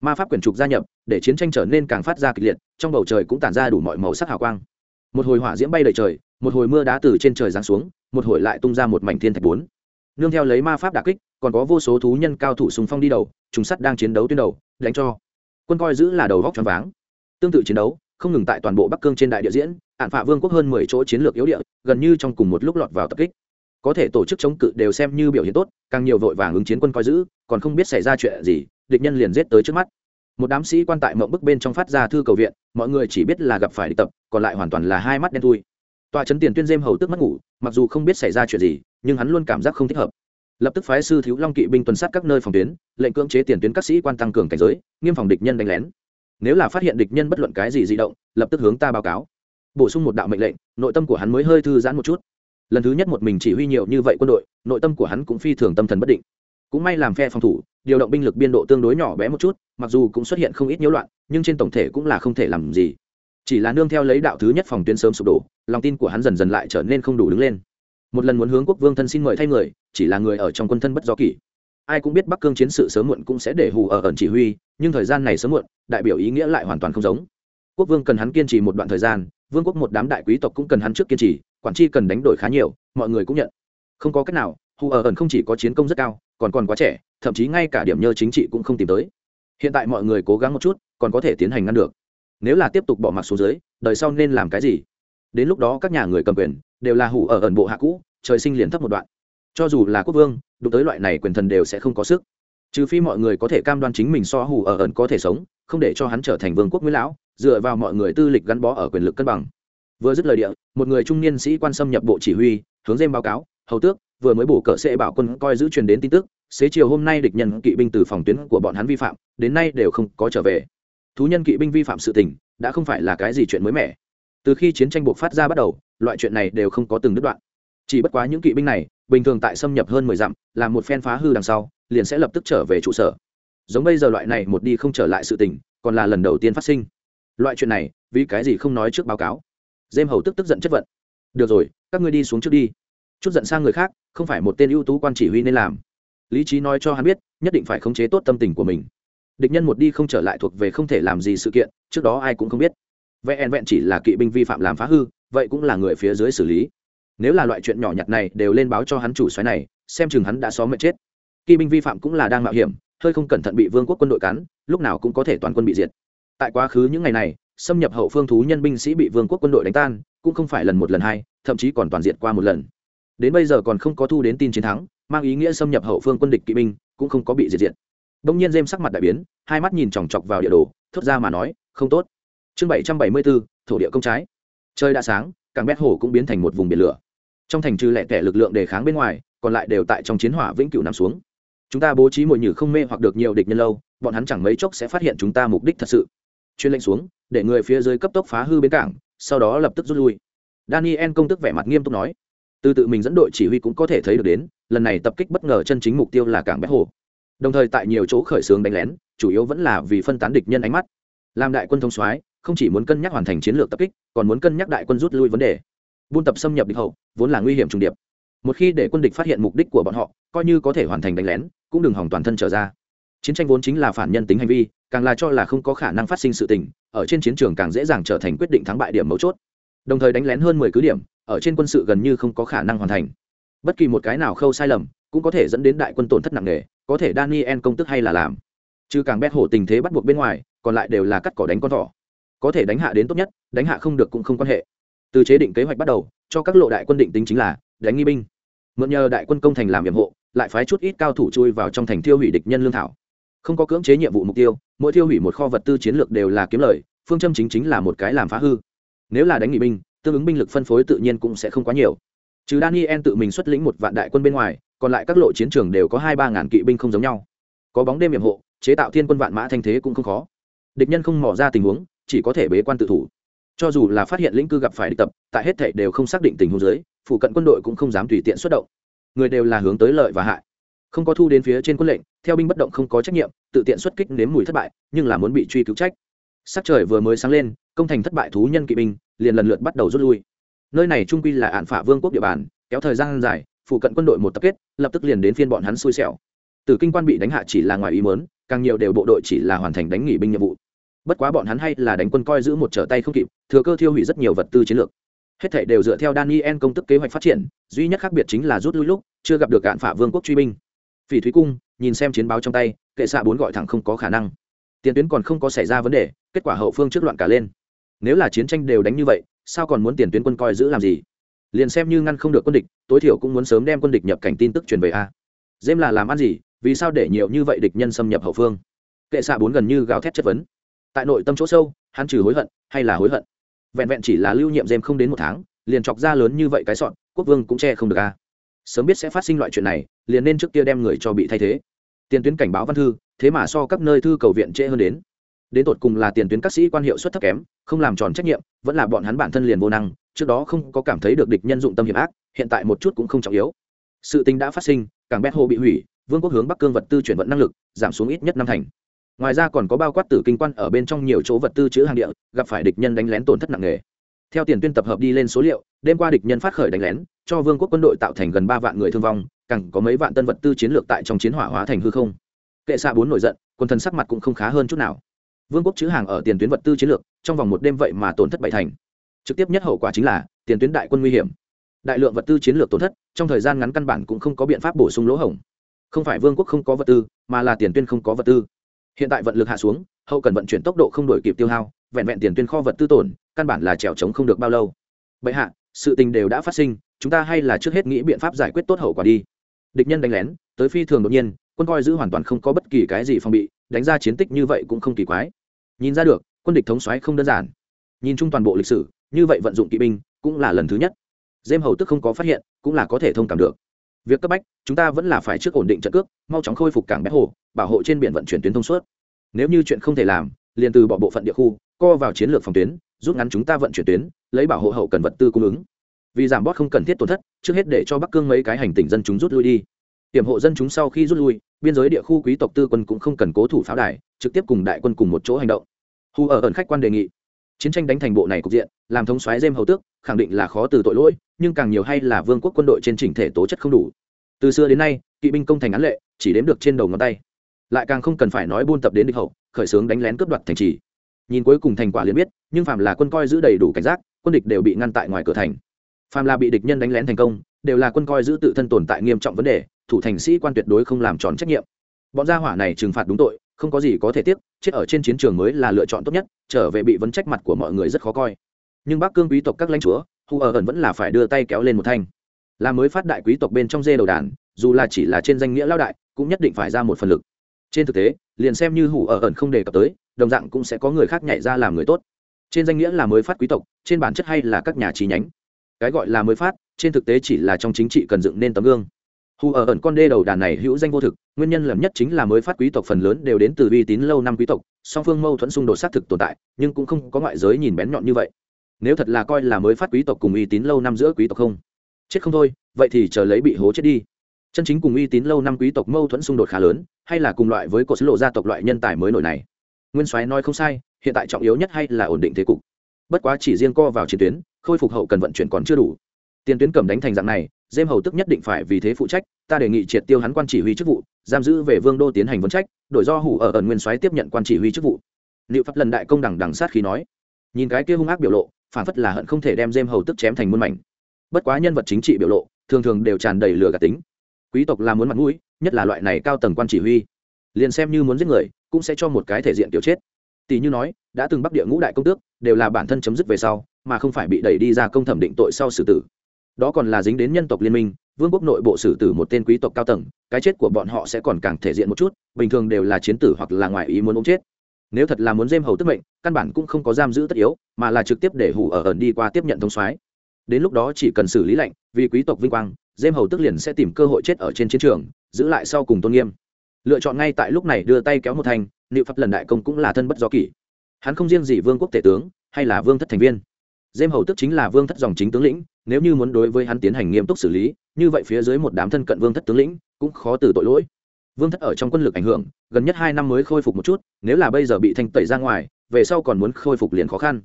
ma pháp quyển trục gia nhập, để chiến tranh trở nên càng phát ra kịch liệt, trong bầu trời cũng tản ra đủ mọi màu sắc hào quang. Một hồi hỏa diễm bay đầy trời, một hồi mưa đá từ trên trời giáng xuống, một hồi lại tung ra một mảnh thiên thạch bốn. Nương theo lấy ma pháp đà kích, còn có vô số thú nhân cao thủ sùng phong đi đầu chúng sắt đang chiến đấu tuyến đầu, đánh cho. Quân coi giữ là đầu góc choáng váng. Tương tự chiến đấu, không ngừng tại toàn bộ bắc cương trên đại địa diễn ạn phạ vương quốc hơn mười chỗ chiến lược yếu địa, gần như trong cùng một lúc lọt vào tập kích. Có thể tổ chức chống cự đều xem như biểu hiện tốt, càng nhiều vội vàng ứng chiến quân coi giữ, còn không biết xảy ra chuyện gì địch nhân liền giết tới trước mắt. Một đám sĩ quan tại mộng bức bên trong phát ra thư cầu viện, mọi người chỉ biết là gặp phải địch tập, còn lại hoàn toàn là hai mắt đen thui. Tòa chấn tiền tuyên dêm hầu tức mất ngủ, mặc dù không biết xảy ra chuyện gì, nhưng hắn luôn cảm giác không thích hợp. Lập tức phái sư thiếu long kỵ binh tuần sát các nơi phòng tuyến, lệnh cưỡng chế tiền tuyến các sĩ quan tăng cường cảnh giới, nghiêm phòng địch nhân đánh lén. Nếu là phát hiện địch nhân bất luận cái gì di động, lập tức hướng ta báo cáo. Bổ sung một đạo mệnh lệnh, nội tâm của hắn mới hơi thư giãn một chút. Lần thứ nhất một mình chỉ huy nhiều như vậy quân đội, nội tâm của hắn cũng phi thường tâm thần bất định. Cũng may làm phe phòng thủ điều động binh lực biên độ tương đối nhỏ bé một chút, mặc dù cũng xuất hiện không ít nhiễu loạn, nhưng trên tổng thể cũng là không thể làm gì. Chỉ là nương theo lấy đạo thứ nhất phòng tuyến sớm sụp đổ, lòng tin của hắn dần dần lại trở nên không đủ đứng lên. Một lần muốn hướng quốc vương thân xin mời thay người, chỉ là người ở trong quân thân bất do kỷ. Ai cũng biết bắc cương chiến sự sớm muộn cũng sẽ để hù ở ẩn chỉ huy, nhưng thời gian này sớm muộn, đại biểu ý nghĩa lại hoàn toàn không giống. Quốc vương cần hắn kiên trì một đoạn thời gian, vương quốc một đám đại quý tộc cũng cần hắn trước kiên trì, quản tri cần đánh đổi khá nhiều, mọi người cũng nhận. Không có cách nào, hù ở ẩn không chỉ có chiến công rất cao còn còn quá trẻ, thậm chí ngay cả điểm nhơ chính trị cũng không tìm tới. Hiện tại mọi người cố gắng một chút, còn có thể tiến hành ngăn được. Nếu là tiếp tục bỏ mặc xuống dưới, đời sau nên làm cái gì? Đến lúc đó các nhà người cầm quyền, đều là hủ ở ẩn bộ hạ cũ, trời sinh liền thấp một đoạn. Cho dù là quốc vương, đụng tới loại này quyền thần đều sẽ không có sức. Trừ phi mọi người có thể cam đoan chính mình so hủ ở ẩn có thể sống, không để cho hắn trở thành vương quốc nguyên lão, dựa vào mọi người tư lịch gắn bó ở quyền lực cân bằng. Vừa dứt lời địa, một người trung niên sĩ quan xâm nhập bộ chỉ huy, hướng dêm báo cáo, hầu tước vừa mới bổ cỡ sẽ bảo quân coi giữ truyền đến tin tức, xế chiều hôm nay địch nhân kỵ binh từ phòng tuyến của bọn hắn vi phạm, đến nay đều không có trở về. Thú nhân kỵ binh vi phạm sự tình, đã không phải là cái gì chuyện mới mẻ. Từ khi chiến tranh buộc phát ra bắt đầu, loại chuyện này đều không có từng đứt đoạn. Chỉ bất quá những kỵ binh này, bình thường tại xâm nhập hơn mười dặm, làm một phen phá hư đằng sau, liền sẽ lập tức trở về trụ sở. Giống bây giờ loại này một đi không trở lại sự tình, còn là lần đầu tiên phát sinh. Loại chuyện này, vì cái gì không nói trước báo cáo? Dêm hầu tức tức giận chất vận. Được rồi, các ngươi đi xuống trước đi chút giận sang người khác, không phải một tên ưu tú quan chỉ huy nên làm. Lý trí nói cho hắn biết, nhất định phải khống chế tốt tâm tình của mình. Địch nhân một đi không trở lại thuộc về không thể làm gì sự kiện, trước đó ai cũng không biết. Vẹn vẹn chỉ là kỵ binh vi phạm làm phá hư, vậy cũng là người phía dưới xử lý. Nếu là loại chuyện nhỏ nhặt này đều lên báo cho hắn chủ xoáy này, xem chừng hắn đã xó mệt chết. Kỵ binh vi phạm cũng là đang mạo hiểm, hơi không cẩn thận bị vương quốc quân đội cắn, lúc nào cũng có thể toàn quân bị diệt. Tại quá khứ những ngày này, xâm nhập hậu phương thú nhân binh sĩ bị vương quốc quân đội đánh tan, cũng không phải lần một lần hai, thậm chí còn toàn diện qua một lần đến bây giờ còn không có thu đến tin chiến thắng, mang ý nghĩa xâm nhập hậu phương quân địch kỵ binh, cũng không có bị diệt diện. đông nhiên dêm sắc mặt đại biến, hai mắt nhìn chòng chọc vào địa đồ, thốt ra mà nói, không tốt. Chương bảy trăm bảy mươi bốn thổ địa công trái. Trời đã sáng càng bét hồ cũng biến thành một vùng biển lửa. Trong thành trừ lẻ tẻ lực lượng đề kháng bên ngoài, còn lại đều tại trong chiến hỏa vĩnh cửu nằm xuống. Chúng ta bố trí mồi nhử không mê hoặc được nhiều địch nhân lâu, bọn hắn chẳng mấy chốc sẽ phát hiện chúng ta mục đích thật sự. Chuyên lệnh xuống, để người phía dưới cấp tốc phá hư bến cảng, sau đó lập tức rút lui. Daniel công tức vẻ mặt nghiêm túc nói từ tự mình dẫn đội chỉ huy cũng có thể thấy được đến, lần này tập kích bất ngờ chân chính mục tiêu là cảng bé hồ. Đồng thời tại nhiều chỗ khởi xướng đánh lén, chủ yếu vẫn là vì phân tán địch nhân ánh mắt. Làm đại quân thông soái, không chỉ muốn cân nhắc hoàn thành chiến lược tập kích, còn muốn cân nhắc đại quân rút lui vấn đề. Buôn tập xâm nhập địch hậu, vốn là nguy hiểm trùng điệp. Một khi để quân địch phát hiện mục đích của bọn họ, coi như có thể hoàn thành đánh lén, cũng đừng hỏng toàn thân trở ra. Chiến tranh vốn chính là phản nhân tính hành vi, càng là cho là không có khả năng phát sinh sự tình, ở trên chiến trường càng dễ dàng trở thành quyết định thắng bại điểm mấu chốt đồng thời đánh lén hơn mười cứ điểm, ở trên quân sự gần như không có khả năng hoàn thành. Bất kỳ một cái nào khâu sai lầm, cũng có thể dẫn đến đại quân tổn thất nặng nề, có thể daniel công tức hay là làm. Chứ càng bét hổ tình thế bắt buộc bên ngoài, còn lại đều là cắt cỏ đánh con thỏ. Có thể đánh hạ đến tốt nhất, đánh hạ không được cũng không quan hệ. Từ chế định kế hoạch bắt đầu, cho các lộ đại quân định tính chính là, đánh nghi binh. Mượn nhờ đại quân công thành làm nhiệm hộ lại phái chút ít cao thủ chui vào trong thành tiêu hủy địch nhân lương thảo. Không có cưỡng chế nhiệm vụ mục tiêu, mỗi tiêu hủy một kho vật tư chiến lược đều là kiếm lời, phương châm chính chính là một cái làm phá hư nếu là đánh nghị binh, tương ứng binh lực phân phối tự nhiên cũng sẽ không quá nhiều. Trừ daniel tự mình xuất lĩnh một vạn đại quân bên ngoài, còn lại các lộ chiến trường đều có hai ba ngàn kỵ binh không giống nhau. Có bóng đêm nhiệm hộ, chế tạo thiên quân vạn mã thanh thế cũng không khó. Địch nhân không mỏ ra tình huống, chỉ có thể bế quan tự thủ. Cho dù là phát hiện lĩnh cư gặp phải địch tập, tại hết thảy đều không xác định tình huống dưới, phụ cận quân đội cũng không dám tùy tiện xuất động. Người đều là hướng tới lợi và hại. Không có thu đến phía trên quân lệnh, theo binh bất động không có trách nhiệm, tự tiện xuất kích nếm mùi thất bại, nhưng là muốn bị truy cứu trách sắc trời vừa mới sáng lên, công thành thất bại thú nhân kỵ binh liền lần lượt bắt đầu rút lui. Nơi này trung quy là ạn phả vương quốc địa bàn, kéo thời gian dài, phụ cận quân đội một tập kết, lập tức liền đến phiên bọn hắn xui xẻo. Từ kinh quan bị đánh hạ chỉ là ngoài ý mớn càng nhiều đều bộ đội chỉ là hoàn thành đánh nghỉ binh nhiệm vụ. Bất quá bọn hắn hay là đánh quân coi giữ một trở tay không kịp, thừa cơ thiêu hủy rất nhiều vật tư chiến lược. Hết thảy đều dựa theo daniel công tức kế hoạch phát triển, duy nhất khác biệt chính là rút lui lúc chưa gặp được cạn phả vương quốc truy binh. Phỉ thúy cung, nhìn xem chiến báo trong tay, kệ xạ bốn gọi thẳng không có khả năng tiền tuyến còn không có xảy ra vấn đề, kết quả hậu phương trước loạn cả lên. Nếu là chiến tranh đều đánh như vậy, sao còn muốn tiền tuyến quân coi giữ làm gì? Liền xem như ngăn không được quân địch, tối thiểu cũng muốn sớm đem quân địch nhập cảnh tin tức truyền về a. Dêm là làm ăn gì, vì sao để nhiều như vậy địch nhân xâm nhập hậu phương? Kệ xạ bốn gần như gào thét chất vấn. Tại nội tâm chỗ sâu, hắn trừ hối hận, hay là hối hận? Vẹn vẹn chỉ là lưu nhiệm dêm không đến một tháng, liền chọc ra lớn như vậy cái sọn, quốc vương cũng che không được a. Sớm biết sẽ phát sinh loại chuyện này, liền nên trước kia đem người cho bị thay thế tiền tuyến cảnh báo văn thư, thế mà so các nơi thư cầu viện trễ hơn đến. Đến tột cùng là tiền tuyến các sĩ quan hiệu suất thấp kém, không làm tròn trách nhiệm, vẫn là bọn hắn bản thân liền vô năng, trước đó không có cảm thấy được địch nhân dụng tâm hiểm ác, hiện tại một chút cũng không trọng yếu. Sự tình đã phát sinh, cảng bét hồ bị hủy, vương quốc hướng bắc cương vật tư chuyển vận năng lực, giảm xuống ít nhất năm thành. Ngoài ra còn có bao quát tử kinh quan ở bên trong nhiều chỗ vật tư chữ hàng địa, gặp phải địch nhân đánh lén tổn thất nặng nề. Theo tiền tuyên tập hợp đi lên số liệu, đêm qua địch nhân phát khởi đánh lén cho vương quốc quân đội tạo thành gần ba vạn người thương vong, càng có mấy vạn tân vật tư chiến lược tại trong chiến hỏa hóa thành hư không. Kệ xạ bốn nổi giận, quân thần sắc mặt cũng không khá hơn chút nào. Vương quốc chữ hàng ở tiền tuyến vật tư chiến lược, trong vòng một đêm vậy mà tổn thất bảy thành. Trực tiếp nhất hậu quả chính là, tiền tuyến đại quân nguy hiểm. Đại lượng vật tư chiến lược tổn thất, trong thời gian ngắn căn bản cũng không có biện pháp bổ sung lỗ hổng. Không phải vương quốc không có vật tư, mà là tiền tuyên không có vật tư. Hiện tại vận lực hạ xuống, hậu cần vận chuyển tốc độ không đổi kịp tiêu hao, vẹn vẹn tiền tuyên kho vật tư tổn, căn bản là trèo trống không được bao lâu. Bệ hạ, sự tình đều đã phát sinh chúng ta hay là trước hết nghĩ biện pháp giải quyết tốt hậu quả đi. Địch nhân đánh lén, tới phi thường đột nhiên, quân coi giữ hoàn toàn không có bất kỳ cái gì phòng bị, đánh ra chiến tích như vậy cũng không kỳ quái. Nhìn ra được, quân địch thống xoáy không đơn giản. Nhìn chung toàn bộ lịch sử, như vậy vận dụng kỵ binh cũng là lần thứ nhất. Dêm hầu tức không có phát hiện, cũng là có thể thông cảm được. Việc cấp bách, chúng ta vẫn là phải trước ổn định trận cước, mau chóng khôi phục cảng bé hồ, bảo hộ trên biển vận chuyển tuyến thông suốt. Nếu như chuyện không thể làm, liền từ bỏ bộ phận địa khu, co vào chiến lược phòng tuyến, rút ngắn chúng ta vận chuyển tuyến, lấy bảo hộ hậu cần vật tư cung ứng vì giảm bót không cần thiết tổn thất, trước hết để cho bắc cương mấy cái hành tỉnh dân chúng rút lui đi. Tiềm hộ dân chúng sau khi rút lui, biên giới địa khu quý tộc tư quân cũng không cần cố thủ pháo đài, trực tiếp cùng đại quân cùng một chỗ hành động. Hù ở ẩn khách quan đề nghị, chiến tranh đánh thành bộ này cục diện, làm thống xoáy dêm hầu tước, khẳng định là khó từ tội lỗi, nhưng càng nhiều hay là vương quốc quân đội trên chỉnh thể tố chất không đủ. Từ xưa đến nay, kỵ binh công thành án lệ, chỉ đếm được trên đầu ngón tay. Lại càng không cần phải nói buôn tập đến địch hậu, khởi xướng đánh lén cướp đoạt thành trì. Nhìn cuối cùng thành quả liền biết, nhưng phạm là quân coi giữ đầy đủ cảnh giác, quân địch đều bị ngăn tại ngoài cửa thành. Phàm là bị địch nhân đánh lén thành công, đều là quân coi giữ tự thân tồn tại nghiêm trọng vấn đề, thủ thành sĩ quan tuyệt đối không làm tròn trách nhiệm. Bọn gia hỏa này trừng phạt đúng tội, không có gì có thể tiếc, chết ở trên chiến trường mới là lựa chọn tốt nhất, trở về bị vấn trách mặt của mọi người rất khó coi. Nhưng bắc cương quý tộc các lãnh chúa hù ở ẩn vẫn là phải đưa tay kéo lên một thanh. Là mới phát đại quý tộc bên trong dê đầu đàn, dù là chỉ là trên danh nghĩa lao đại, cũng nhất định phải ra một phần lực. Trên thực tế, liền xem như hủ ở ẩn không đề cập tới, đồng dạng cũng sẽ có người khác nhảy ra làm người tốt. Trên danh nghĩa là mới phát quý tộc, trên bản chất hay là các nhà trí nhánh cái gọi là mới phát, trên thực tế chỉ là trong chính trị cần dựng nên tấm gương. Hù ở ẩn con đê đầu đàn này hữu danh vô thực, nguyên nhân lớn nhất chính là mới phát quý tộc phần lớn đều đến từ uy tín lâu năm quý tộc, song phương mâu thuẫn xung đột xác thực tồn tại, nhưng cũng không có ngoại giới nhìn bén nhọn như vậy. Nếu thật là coi là mới phát quý tộc cùng uy tín lâu năm giữa quý tộc không? Chết không thôi, vậy thì chờ lấy bị hố chết đi. Chân chính cùng uy tín lâu năm quý tộc mâu thuẫn xung đột khá lớn, hay là cùng loại với cột lộ gia tộc loại nhân tài mới nổi này? Nguyên soái nói không sai, hiện tại trọng yếu nhất hay là ổn định thế cục. Bất quá chỉ riêng co vào chiến tuyến khôi phục hậu cần vận chuyển còn chưa đủ. Tiền tuyến cầm đánh thành dạng này, dêm hầu tức nhất định phải vì thế phụ trách, ta đề nghị triệt tiêu hắn quan chỉ huy chức vụ, giam giữ về vương đô tiến hành vấn trách, đổi do hủ ở ẩn nguyên soái tiếp nhận quan chỉ huy chức vụ. Liệu pháp lần đại công đẳng đằng sát khi nói. Nhìn cái kia hung ác biểu lộ, phản phất là hận không thể đem dêm hầu tức chém thành muôn mảnh. Bất quá nhân vật chính trị biểu lộ, thường thường đều tràn đầy lừa gạt tính. Quý tộc là muốn mặt mũi, nhất là loại này cao tầng quan chỉ huy. Liền xem như muốn giết người, cũng sẽ cho một cái thể diện tiểu chết. Tỷ như nói, đã từng bắc địa ngũ đại công tước, đều là bản thân chấm dứt về sau mà không phải bị đẩy đi ra công thẩm định tội sau xử tử. Đó còn là dính đến nhân tộc liên minh, vương quốc nội bộ xử tử một tên quý tộc cao tầng, cái chết của bọn họ sẽ còn càng thể diện một chút, bình thường đều là chiến tử hoặc là ngoài ý muốn ống chết. Nếu thật là muốn dêm hầu tức mệnh, căn bản cũng không có giam giữ tất yếu, mà là trực tiếp để hủ ở ẩn đi qua tiếp nhận thông soái. Đến lúc đó chỉ cần xử lý lệnh vì quý tộc vinh quang dêm hầu tức liền sẽ tìm cơ hội chết ở trên chiến trường, giữ lại sau cùng tôn nghiêm. Lựa chọn ngay tại lúc này đưa tay kéo một thành liệu pháp lần đại công cũng là thân bất do kỷ. Hắn không riêng gì vương quốc tể tướng, hay là vương thất thành viên dêm hầu tức chính là vương thất dòng chính tướng lĩnh, nếu như muốn đối với hắn tiến hành nghiêm túc xử lý, như vậy phía dưới một đám thân cận vương thất tướng lĩnh cũng khó từ tội lỗi. Vương thất ở trong quân lực ảnh hưởng, gần nhất hai năm mới khôi phục một chút, nếu là bây giờ bị thanh tẩy ra ngoài, về sau còn muốn khôi phục liền khó khăn.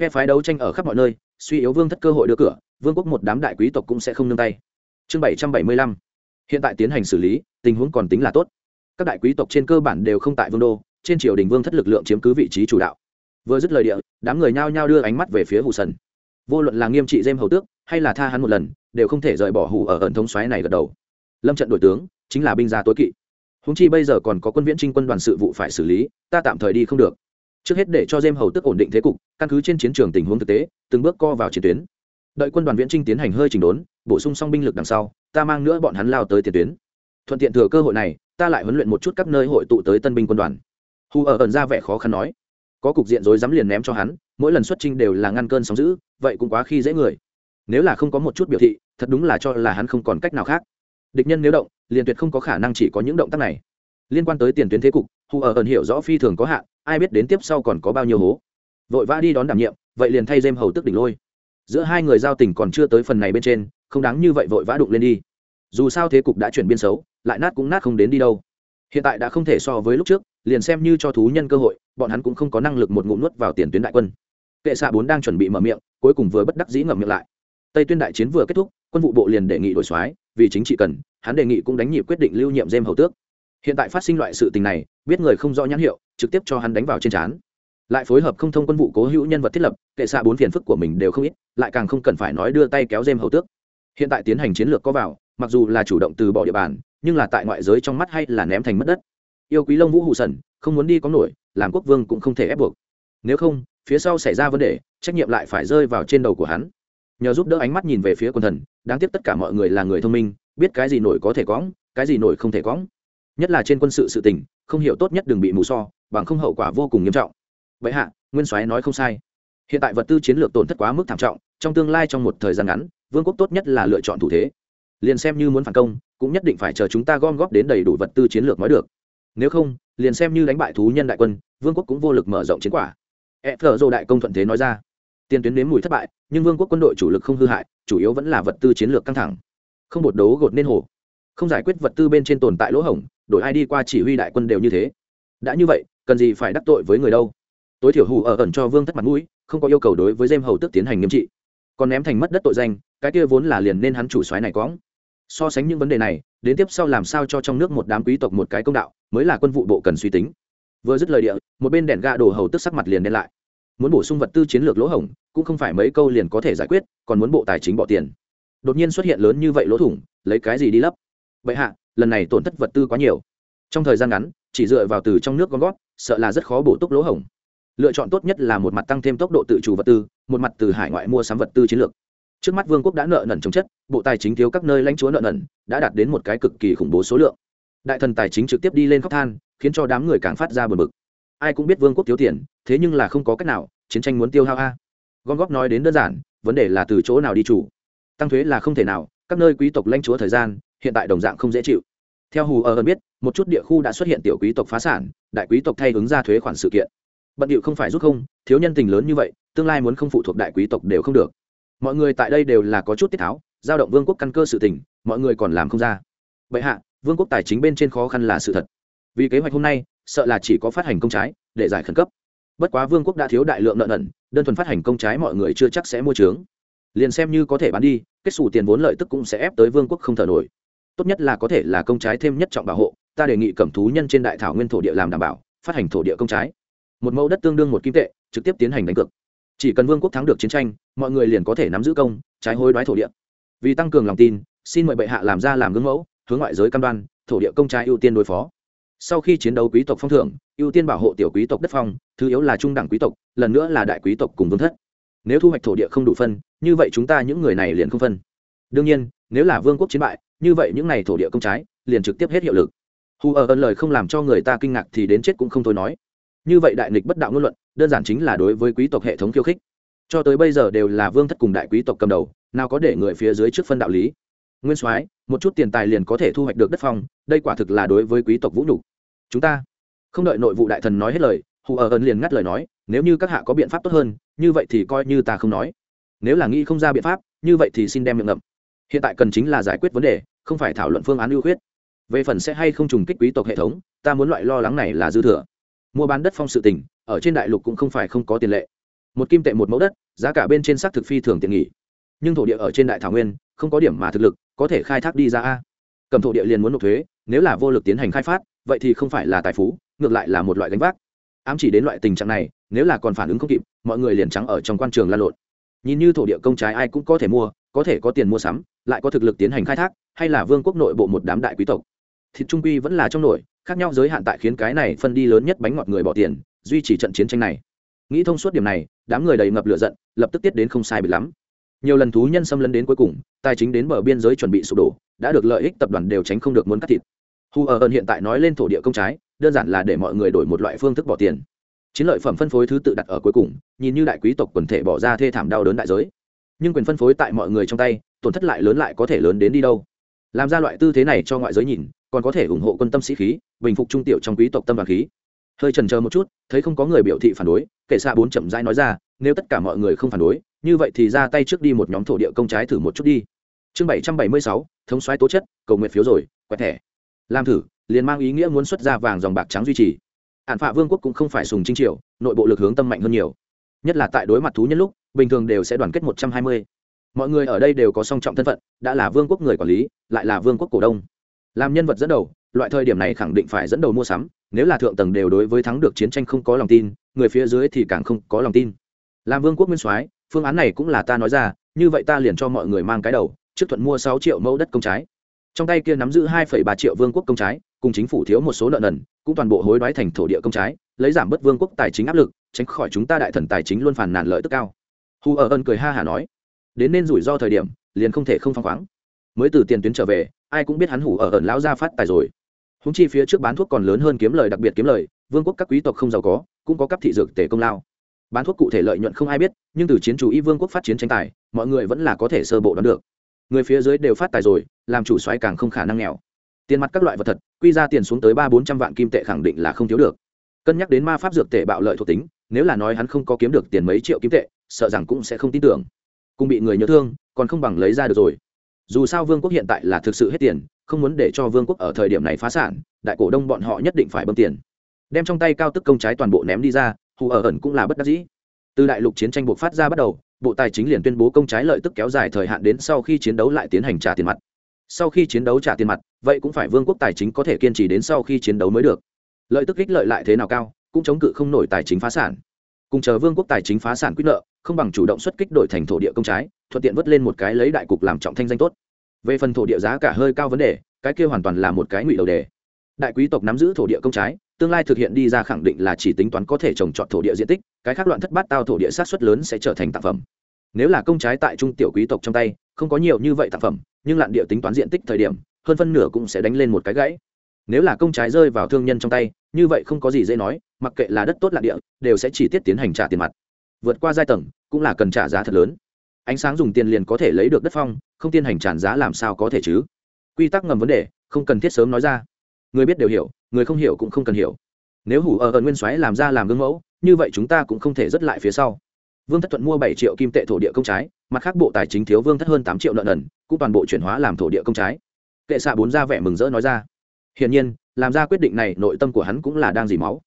Phe phái đấu tranh ở khắp mọi nơi, suy yếu vương thất cơ hội đưa cửa, vương quốc một đám đại quý tộc cũng sẽ không nương tay. Chương bảy trăm bảy mươi lăm. Hiện tại tiến hành xử lý, tình huống còn tính là tốt. Các đại quý tộc trên cơ bản đều không tại vương đô, trên triều đình vương thất lực lượng chiếm cứ vị trí chủ đạo vừa dứt lời địa, đám người nhao nhao đưa ánh mắt về phía hù sần. Vô luận là nghiêm trị dêm hầu tước hay là tha hắn một lần, đều không thể rời bỏ hù ở ẩn thống xoáy này gật đầu. Lâm trận đội tướng, chính là binh gia tối kỵ. Húng chi bây giờ còn có quân viễn trinh quân đoàn sự vụ phải xử lý, ta tạm thời đi không được. Trước hết để cho dêm hầu tức ổn định thế cục, căn cứ trên chiến trường tình huống thực tế, từng bước co vào chiến tuyến. Đợi quân đoàn viễn trinh tiến hành hơi chỉnh đốn, bổ sung xong binh lực đằng sau, ta mang nữa bọn hắn lao tới tiền tuyến. Thuận tiện thừa cơ hội này, ta lại huấn luyện một chút các nơi hội tụ tới tân binh quân đoàn. Hù ở ẩn ra vẻ khó khăn nói có cục diện rối dám liền ném cho hắn, mỗi lần xuất trinh đều là ngăn cơn sóng giữ vậy cũng quá khi dễ người. Nếu là không có một chút biểu thị, thật đúng là cho là hắn không còn cách nào khác. Địch nhân nếu động, liền tuyệt không có khả năng chỉ có những động tác này. Liên quan tới tiền tuyến thế cục hù ở ẩn hiểu rõ phi thường có hạn, ai biết đến tiếp sau còn có bao nhiêu hố. Vội vã đi đón đảm nhiệm, vậy liền thay dêm hầu tức đỉnh lôi. Giữa hai người giao tình còn chưa tới phần này bên trên, không đáng như vậy vội vã đụng lên đi. Dù sao thế cục đã chuyển biên xấu, lại nát cũng nát không đến đi đâu. Hiện tại đã không thể so với lúc trước liền xem như cho thú nhân cơ hội, bọn hắn cũng không có năng lực một ngụm nuốt vào tiền tuyến đại quân. Kệ xạ bốn đang chuẩn bị mở miệng, cuối cùng vừa bất đắc dĩ ngậm miệng lại. Tây tuyên đại chiến vừa kết thúc, quân vụ bộ liền đề nghị đổi soái, vì chính trị cần, hắn đề nghị cũng đánh nhịp quyết định lưu nhiệm dêm hầu tước. Hiện tại phát sinh loại sự tình này, biết người không rõ nhãn hiệu, trực tiếp cho hắn đánh vào trên trán. Lại phối hợp không thông quân vụ cố hữu nhân vật thiết lập, kệ xạ bốn phiền phức của mình đều không ít, lại càng không cần phải nói đưa tay kéo dêm hầu tước. Hiện tại tiến hành chiến lược có vào, mặc dù là chủ động từ bỏ địa bàn, nhưng là tại ngoại giới trong mắt hay là ném thành mất đất yêu quý lông vũ hụ sần, không muốn đi có nổi, làm quốc vương cũng không thể ép buộc. Nếu không, phía sau xảy ra vấn đề, trách nhiệm lại phải rơi vào trên đầu của hắn. Nhờ giúp đỡ ánh mắt nhìn về phía quân thần, đáng tiếc tất cả mọi người là người thông minh, biết cái gì nổi có thể cóng cái gì nổi không thể cóng nhất là trên quân sự sự tình, không hiểu tốt nhất đừng bị mù so, bằng không hậu quả vô cùng nghiêm trọng. Vậy hạ, nguyên soái nói không sai. Hiện tại vật tư chiến lược tổn thất quá mức thảm trọng, trong tương lai trong một thời gian ngắn, vương quốc tốt nhất là lựa chọn thủ thế. Liền xem như muốn phản công, cũng nhất định phải chờ chúng ta gom góp đến đầy đủ vật tư chiến lược mới được nếu không, liền xem như đánh bại thú nhân đại quân, vương quốc cũng vô lực mở rộng chiến quả. E thờ dô đại công thuận thế nói ra. Tiền tuyến nếm mùi thất bại, nhưng vương quốc quân đội chủ lực không hư hại, chủ yếu vẫn là vật tư chiến lược căng thẳng. Không bột đấu gột nên hồ. Không giải quyết vật tư bên trên tồn tại lỗ hổng, đổi ai đi qua chỉ huy đại quân đều như thế. Đã như vậy, cần gì phải đắc tội với người đâu? Tối thiểu hù ở ẩn cho vương thất mặt mũi, không có yêu cầu đối với dêm hầu tức tiến hành nghiêm trị. Còn ném thành mất đất tội danh, cái kia vốn là liền nên hắn chủ soái này cóng so sánh những vấn đề này, đến tiếp sau làm sao cho trong nước một đám quý tộc một cái công đạo, mới là quân vụ bộ cần suy tính. Vừa dứt lời địa, một bên đèn ga đổ hầu tức sắc mặt liền đen lại. Muốn bổ sung vật tư chiến lược lỗ hổng, cũng không phải mấy câu liền có thể giải quyết, còn muốn bộ tài chính bỏ tiền. Đột nhiên xuất hiện lớn như vậy lỗ thủng, lấy cái gì đi lấp? Vậy hạ, lần này tổn thất vật tư quá nhiều. Trong thời gian ngắn, chỉ dựa vào từ trong nước gom gót sợ là rất khó bổ túc lỗ hổng. Lựa chọn tốt nhất là một mặt tăng thêm tốc độ tự chủ vật tư, một mặt từ hải ngoại mua sắm vật tư chiến lược trước mắt vương quốc đã nợ nần chống chất, bộ tài chính thiếu các nơi lãnh chúa nợ nần, đã đạt đến một cái cực kỳ khủng bố số lượng. Đại thần tài chính trực tiếp đi lên khóc than, khiến cho đám người càng phát ra bờ bực. Ai cũng biết vương quốc thiếu tiền, thế nhưng là không có cách nào, chiến tranh muốn tiêu hao a. Gom góp nói đến đơn giản, vấn đề là từ chỗ nào đi chủ. Tăng thuế là không thể nào, các nơi quý tộc lãnh chúa thời gian, hiện tại đồng dạng không dễ chịu. Theo hù ờ ở biết, một chút địa khu đã xuất hiện tiểu quý tộc phá sản, đại quý tộc thay ứng ra thuế khoản sự kiện. Bận điệu không phải rút không, thiếu nhân tình lớn như vậy, tương lai muốn không phụ thuộc đại quý tộc đều không được mọi người tại đây đều là có chút tiết tháo, giao động vương quốc căn cơ sự tỉnh mọi người còn làm không ra. Vậy hạ, vương quốc tài chính bên trên khó khăn là sự thật. Vì kế hoạch hôm nay, sợ là chỉ có phát hành công trái để giải khẩn cấp. Bất quá vương quốc đã thiếu đại lượng nợ nần, đơn thuần phát hành công trái mọi người chưa chắc sẽ mua trướng. Liền xem như có thể bán đi, kết xù tiền vốn lợi tức cũng sẽ ép tới vương quốc không thở nổi. Tốt nhất là có thể là công trái thêm nhất trọng bảo hộ, ta đề nghị cẩm thú nhân trên đại thảo nguyên thổ địa làm đảm bảo, phát hành thổ địa công trái. Một mẫu đất tương đương một kim tệ, trực tiếp tiến hành đánh cược chỉ cần vương quốc thắng được chiến tranh, mọi người liền có thể nắm giữ công, trái hối đoái thổ địa. Vì tăng cường lòng tin, xin mời bệ hạ làm ra làm gương mẫu, hướng ngoại giới cam đoan, thổ địa công trái ưu tiên đối phó. Sau khi chiến đấu quý tộc phong thưởng, ưu tiên bảo hộ tiểu quý tộc đất phong, thứ yếu là trung đẳng quý tộc, lần nữa là đại quý tộc cùng vương thất. Nếu thu hoạch thổ địa không đủ phân, như vậy chúng ta những người này liền không phân. Đương nhiên, nếu là vương quốc chiến bại, như vậy những n à y thổ địa công trái, liền trực tiếp hết hiệu lực. Hù ở ơn lời không làm cho người ta kinh ngạc thì đến chết cũng không thôi nói như vậy đại nghịch bất đạo ngôn luận, đơn giản chính là đối với quý tộc hệ thống khiêu khích. Cho tới bây giờ đều là vương thất cùng đại quý tộc cầm đầu, nào có để người phía dưới trước phân đạo lý. Nguyên soái, một chút tiền tài liền có thể thu hoạch được đất phong, đây quả thực là đối với quý tộc vũ nhục. Chúng ta không đợi nội vụ đại thần nói hết lời, hù ở ơn liền ngắt lời nói, nếu như các hạ có biện pháp tốt hơn, như vậy thì coi như ta không nói. Nếu là nghĩ không ra biện pháp, như vậy thì xin đem miệng ngậm. Hiện tại cần chính là giải quyết vấn đề, không phải thảo luận phương án ưu khuyết. Về phần sẽ hay không trùng kích quý tộc hệ thống, ta muốn loại lo lắng này là dư thừa mua bán đất phong sự tình, ở trên đại lục cũng không phải không có tiền lệ. Một kim tệ một mẫu đất, giá cả bên trên xác thực phi thường tiện nghỉ nhưng thổ địa ở trên đại thảo nguyên, không có điểm mà thực lực, có thể khai thác đi ra a. Cầm thổ địa liền muốn nộp thuế, nếu là vô lực tiến hành khai phát, vậy thì không phải là tài phú, ngược lại là một loại gánh vác. Ám chỉ đến loại tình trạng này, nếu là còn phản ứng không kịp, mọi người liền trắng ở trong quan trường lan lộn. Nhìn như thổ địa công trái ai cũng có thể mua, có thể có tiền mua sắm, lại có thực lực tiến hành khai thác, hay là vương quốc nội bộ một đám đại quý tộc thịt trung quy vẫn là trong nội khác nhau giới hạn tại khiến cái này phân đi lớn nhất bánh ngọt người bỏ tiền, duy trì trận chiến tranh này. Nghĩ thông suốt điểm này, đám người đầy ngập lửa giận, lập tức tiết đến không sai bị lắm. Nhiều lần thú nhân xâm lấn đến cuối cùng, tài chính đến bờ biên giới chuẩn bị sụp đổ, đã được lợi ích tập đoàn đều tránh không được muốn cắt thịt. Hu ở ơn hiện tại nói lên thổ địa công trái, đơn giản là để mọi người đổi một loại phương thức bỏ tiền. Chiến lợi phẩm phân phối thứ tự đặt ở cuối cùng, nhìn như đại quý tộc quần thể bỏ ra thê thảm đau đớn đại giới. Nhưng quyền phân phối tại mọi người trong tay, tổn thất lại lớn lại có thể lớn đến đi đâu? Làm ra loại tư thế này cho ngoại giới nhìn còn có thể ủng hộ quân tâm sĩ khí, bình phục trung tiểu trong quý tộc tâm đoàn khí. Hơi trần chờ một chút, thấy không có người biểu thị phản đối kể xạ bốn chậm rãi nói ra, nếu tất cả mọi người không phản đối, như vậy thì ra tay trước đi một nhóm thổ địa công trái thử một chút đi. Chương bảy trăm bảy mươi sáu, thống xoáy tố chất, cầu nguyện phiếu rồi, quẹt thẻ. Làm thử, liền mang ý nghĩa muốn xuất ra vàng dòng bạc trắng duy trì. Hạn phạ vương quốc cũng không phải sùng trinh triều, nội bộ lực hướng tâm mạnh hơn nhiều. Nhất là tại đối mặt thú nhân lúc, bình thường đều sẽ đoàn kết một trăm hai mươi. Mọi người ở đây đều có song trọng thân phận, đã là vương quốc người quản lý, lại là vương quốc cổ đông làm nhân vật dẫn đầu, loại thời điểm này khẳng định phải dẫn đầu mua sắm, nếu là thượng tầng đều đối với thắng được chiến tranh không có lòng tin, người phía dưới thì càng không có lòng tin. Làm vương quốc nguyên soái, phương án này cũng là ta nói ra, như vậy ta liền cho mọi người mang cái đầu, trước thuận mua sáu triệu mẫu đất công trái. Trong tay kia nắm giữ hai ba triệu vương quốc công trái, cùng chính phủ thiếu một số nợ nần, cũng toàn bộ hối đoái thành thổ địa công trái, lấy giảm bớt vương quốc tài chính áp lực, tránh khỏi chúng ta đại thần tài chính luôn phàn nàn lợi tức cao. Hù ở ân cười ha hả nói, đến nên rủi ro thời điểm, liền không thể không phăng khoáng. Mới từ tiền tuyến trở về ai cũng biết hắn hủ ở ẩn lão gia phát tài rồi. Húng chi phía trước bán thuốc còn lớn hơn kiếm lời đặc biệt kiếm lời, vương quốc các quý tộc không giàu có, cũng có cấp thị dược tể công lao. Bán thuốc cụ thể lợi nhuận không ai biết, nhưng từ chiến chủ y vương quốc phát chiến tranh tài, mọi người vẫn là có thể sơ bộ đoán được. Người phía dưới đều phát tài rồi, làm chủ xoáy càng không khả năng nghèo. Tiền mặt các loại vật thật, quy ra tiền xuống tới ba bốn trăm vạn kim tệ khẳng định là không thiếu được. Cân nhắc đến ma pháp dược tệ bạo lợi thuộc tính, nếu là nói hắn không có kiếm được tiền mấy triệu kim tệ, sợ rằng cũng sẽ không tin tưởng. Cùng bị người nhớ thương, còn không bằng lấy ra được rồi dù sao vương quốc hiện tại là thực sự hết tiền, không muốn để cho vương quốc ở thời điểm này phá sản, đại cổ đông bọn họ nhất định phải bơm tiền. Đem trong tay cao tức công trái toàn bộ ném đi ra, hù ở ẩn cũng là bất đắc dĩ. Từ đại lục chiến tranh buộc phát ra bắt đầu, bộ tài chính liền tuyên bố công trái lợi tức kéo dài thời hạn đến sau khi chiến đấu lại tiến hành trả tiền mặt. Sau khi chiến đấu trả tiền mặt, vậy cũng phải vương quốc tài chính có thể kiên trì đến sau khi chiến đấu mới được. Lợi tức ích lợi lại thế nào cao, cũng chống cự không nổi tài chính phá sản. Cùng chờ vương quốc tài chính phá sản quyết nợ không bằng chủ động xuất kích đổi thành thổ địa công trái, thuận tiện vớt lên một cái lấy đại cục làm trọng thanh danh tốt. Về phần thổ địa giá cả hơi cao vấn đề, cái kia hoàn toàn là một cái ngụy đầu đề. Đại quý tộc nắm giữ thổ địa công trái, tương lai thực hiện đi ra khẳng định là chỉ tính toán có thể trồng trọt thổ địa diện tích, cái khác loạn thất bát tao thổ địa sát xuất lớn sẽ trở thành tạp phẩm. Nếu là công trái tại trung tiểu quý tộc trong tay, không có nhiều như vậy tạp phẩm, nhưng lạn địa tính toán diện tích thời điểm, hơn phân nửa cũng sẽ đánh lên một cái gãy. Nếu là công trái rơi vào thương nhân trong tay, như vậy không có gì dễ nói, mặc kệ là đất tốt lạn địa, đều sẽ chỉ tiết tiến hành trả tiền mặt vượt qua giai tầng, cũng là cần trả giá thật lớn. Ánh sáng dùng tiền liền có thể lấy được đất phong, không tiên hành tràn giá làm sao có thể chứ? Quy tắc ngầm vấn đề, không cần thiết sớm nói ra. Người biết đều hiểu, người không hiểu cũng không cần hiểu. Nếu hủ ở ẩn nguyên soái làm ra làm gương mẫu, như vậy chúng ta cũng không thể rất lại phía sau. Vương thất thuận mua bảy triệu kim tệ thổ địa công trái, mặt khác bộ tài chính thiếu vương thất hơn tám triệu nợ nần, cũng toàn bộ chuyển hóa làm thổ địa công trái. Kệ xạ bốn ra vẻ mừng rỡ nói ra. Hiển nhiên, làm ra quyết định này, nội tâm của hắn cũng là đang dì máu.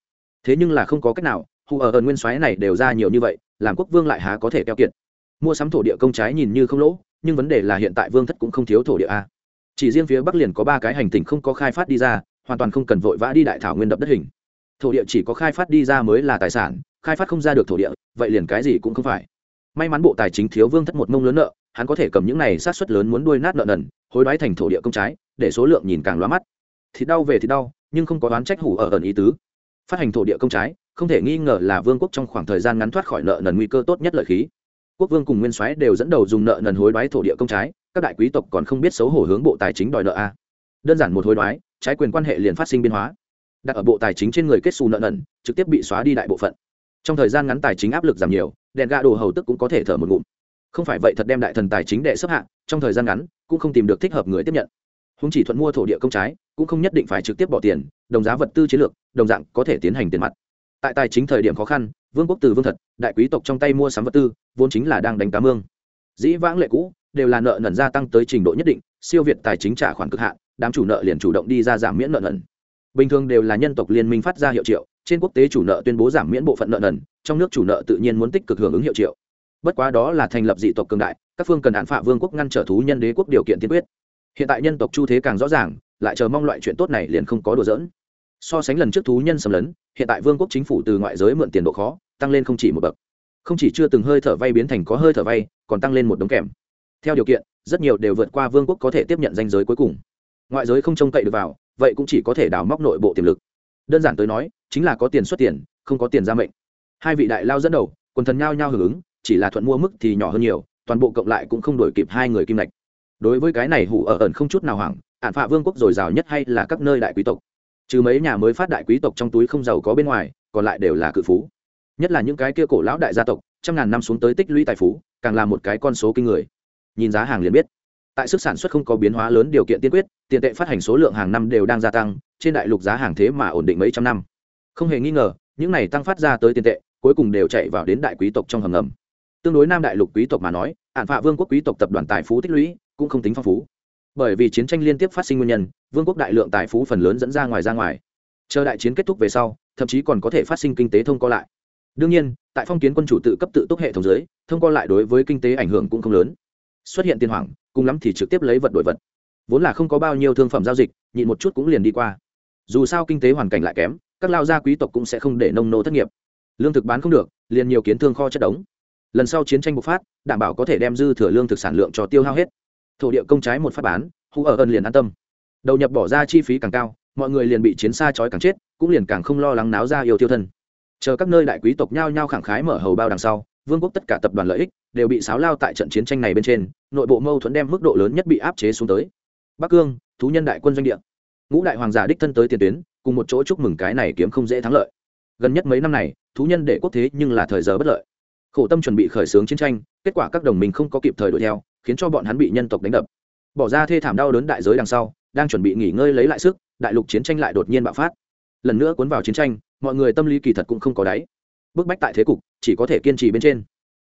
Thế nhưng là không có cách nào hù ở ẩn nguyên soái này đều ra nhiều như vậy, làm quốc vương lại há có thể keo kiệt. Mua sắm thổ địa công trái nhìn như không lỗ, nhưng vấn đề là hiện tại vương thất cũng không thiếu thổ địa a. Chỉ riêng phía bắc liền có ba cái hành tinh không có khai phát đi ra, hoàn toàn không cần vội vã đi đại thảo nguyên đập đất hình. Thổ địa chỉ có khai phát đi ra mới là tài sản, khai phát không ra được thổ địa, vậy liền cái gì cũng không phải. May mắn bộ tài chính thiếu vương thất một mông lớn nợ, hắn có thể cầm những này sát xuất lớn muốn đuôi nát nợ nần, hối đoái thành thổ địa công trái, để số lượng nhìn càng loa mắt. Thì đau về thì đau, nhưng không có đoán trách hủ ở ẩn ý tứ. Phát hành thổ địa công trái không thể nghi ngờ là vương quốc trong khoảng thời gian ngắn thoát khỏi nợ nần nguy cơ tốt nhất lợi khí. Quốc vương cùng nguyên soái đều dẫn đầu dùng nợ nần hối đoái thổ địa công trái, các đại quý tộc còn không biết xấu hổ hướng bộ tài chính đòi nợ a. Đơn giản một hối đoái, trái quyền quan hệ liền phát sinh biến hóa. Đặt ở bộ tài chính trên người kết xù nợ nần, trực tiếp bị xóa đi đại bộ phận. Trong thời gian ngắn tài chính áp lực giảm nhiều, đèn gà đồ hầu tức cũng có thể thở một ngụm. Không phải vậy thật đem đại thần tài chính đệ xếp hạng trong thời gian ngắn, cũng không tìm được thích hợp người tiếp nhận. Húng chỉ thuận mua thổ địa công trái, cũng không nhất định phải trực tiếp bỏ tiền, đồng giá vật tư chiến lược, đồng dạng có thể tiến hành tiền mặt tại tài chính thời điểm khó khăn, vương quốc từ vương thật, đại quý tộc trong tay mua sắm vật tư, vốn chính là đang đánh cá mương. Dĩ vãng lệ cũ, đều là nợ nần gia tăng tới trình độ nhất định, siêu việt tài chính trả khoản cực hạn, đám chủ nợ liền chủ động đi ra giảm miễn nợ nần. Bình thường đều là nhân tộc liên minh phát ra hiệu triệu, trên quốc tế chủ nợ tuyên bố giảm miễn bộ phận nợ nần, trong nước chủ nợ tự nhiên muốn tích cực hưởng ứng hiệu triệu. Bất quá đó là thành lập dị tộc cường đại, các phương cần hạn phạ vương quốc ngăn trở thú nhân đế quốc điều kiện tiên quyết. Hiện tại nhân tộc chu thế càng rõ ràng, lại chờ mong loại chuyện tốt này liền không có đùa dỡn so sánh lần trước thú nhân xâm lấn, hiện tại vương quốc chính phủ từ ngoại giới mượn tiền độ khó, tăng lên không chỉ một bậc. Không chỉ chưa từng hơi thở vay biến thành có hơi thở vay, còn tăng lên một đống kèm. Theo điều kiện, rất nhiều đều vượt qua vương quốc có thể tiếp nhận danh giới cuối cùng. Ngoại giới không trông cậy được vào, vậy cũng chỉ có thể đào móc nội bộ tiềm lực. Đơn giản tới nói, chính là có tiền xuất tiền, không có tiền ra mệnh. Hai vị đại lao dẫn đầu, quần thần nhao nhao hưởng ứng, chỉ là thuận mua mức thì nhỏ hơn nhiều, toàn bộ cộng lại cũng không đổi kịp hai người kim lệch đối với cái này hủ ở ẩn không chút nào hoảng ạn phạ vương quốc dồi dào nhất hay là các nơi đại quý tộc trừ mấy nhà mới phát đại quý tộc trong túi không giàu có bên ngoài, còn lại đều là cự phú. Nhất là những cái kia cổ lão đại gia tộc, trăm ngàn năm xuống tới tích lũy tài phú, càng là một cái con số kinh người. Nhìn giá hàng liền biết. Tại sức sản xuất không có biến hóa lớn điều kiện tiên quyết, tiền tệ phát hành số lượng hàng năm đều đang gia tăng, trên đại lục giá hàng thế mà ổn định mấy trăm năm. Không hề nghi ngờ, những này tăng phát ra tới tiền tệ, cuối cùng đều chạy vào đến đại quý tộc trong hầm ngầm. Tương đối nam đại lục quý tộc mà nói ạn phạ vương quốc quý tộc tập đoàn tài phú tích lũy cũng không tính phong phú bởi vì chiến tranh liên tiếp phát sinh nguyên nhân, vương quốc đại lượng tài phú phần lớn dẫn ra ngoài ra ngoài. Chờ đại chiến kết thúc về sau, thậm chí còn có thể phát sinh kinh tế thông qua lại. Đương nhiên, tại phong kiến quân chủ tự cấp tự túc hệ thống giới thông qua lại đối với kinh tế ảnh hưởng cũng không lớn. Xuất hiện tiền hoảng, cùng lắm thì trực tiếp lấy vật đổi vật. Vốn là không có bao nhiêu thương phẩm giao dịch, nhịn một chút cũng liền đi qua. Dù sao kinh tế hoàn cảnh lại kém, các lao gia quý tộc cũng sẽ không để nông nô thất nghiệp. Lương thực bán không được, liền nhiều kiến thương kho chất đống. Lần sau chiến tranh bộc phát, đảm bảo có thể đem dư thừa lương thực sản lượng cho tiêu hao hết thổ địa công trái một phát bán, hù ở ơn liền an tâm. Đầu nhập bỏ ra chi phí càng cao, mọi người liền bị chiến xa trói càng chết, cũng liền càng không lo lắng náo ra yêu tiêu thân. Chờ các nơi đại quý tộc nhao nhao khẳng khái mở hầu bao đằng sau, vương quốc tất cả tập đoàn lợi ích đều bị sáo lao tại trận chiến tranh này bên trên, nội bộ mâu thuẫn đem mức độ lớn nhất bị áp chế xuống tới. Bắc cương, thú nhân đại quân doanh địa. Ngũ đại hoàng giả đích thân tới tiền tuyến, cùng một chỗ chúc mừng cái này kiếm không dễ thắng lợi. Gần nhất mấy năm này, thú nhân để quốc thế nhưng là thời giờ bất lợi. Khổ tâm chuẩn bị khởi xướng chiến tranh, kết quả các đồng minh không có kịp thời đuổi theo khiến cho bọn hắn bị nhân tộc đánh đập. Bỏ ra thê thảm đau đớn đại giới đằng sau, đang chuẩn bị nghỉ ngơi lấy lại sức, đại lục chiến tranh lại đột nhiên bạo phát. Lần nữa cuốn vào chiến tranh, mọi người tâm lý kỳ thật cũng không có đáy. Bức bách tại thế cục, chỉ có thể kiên trì bên trên.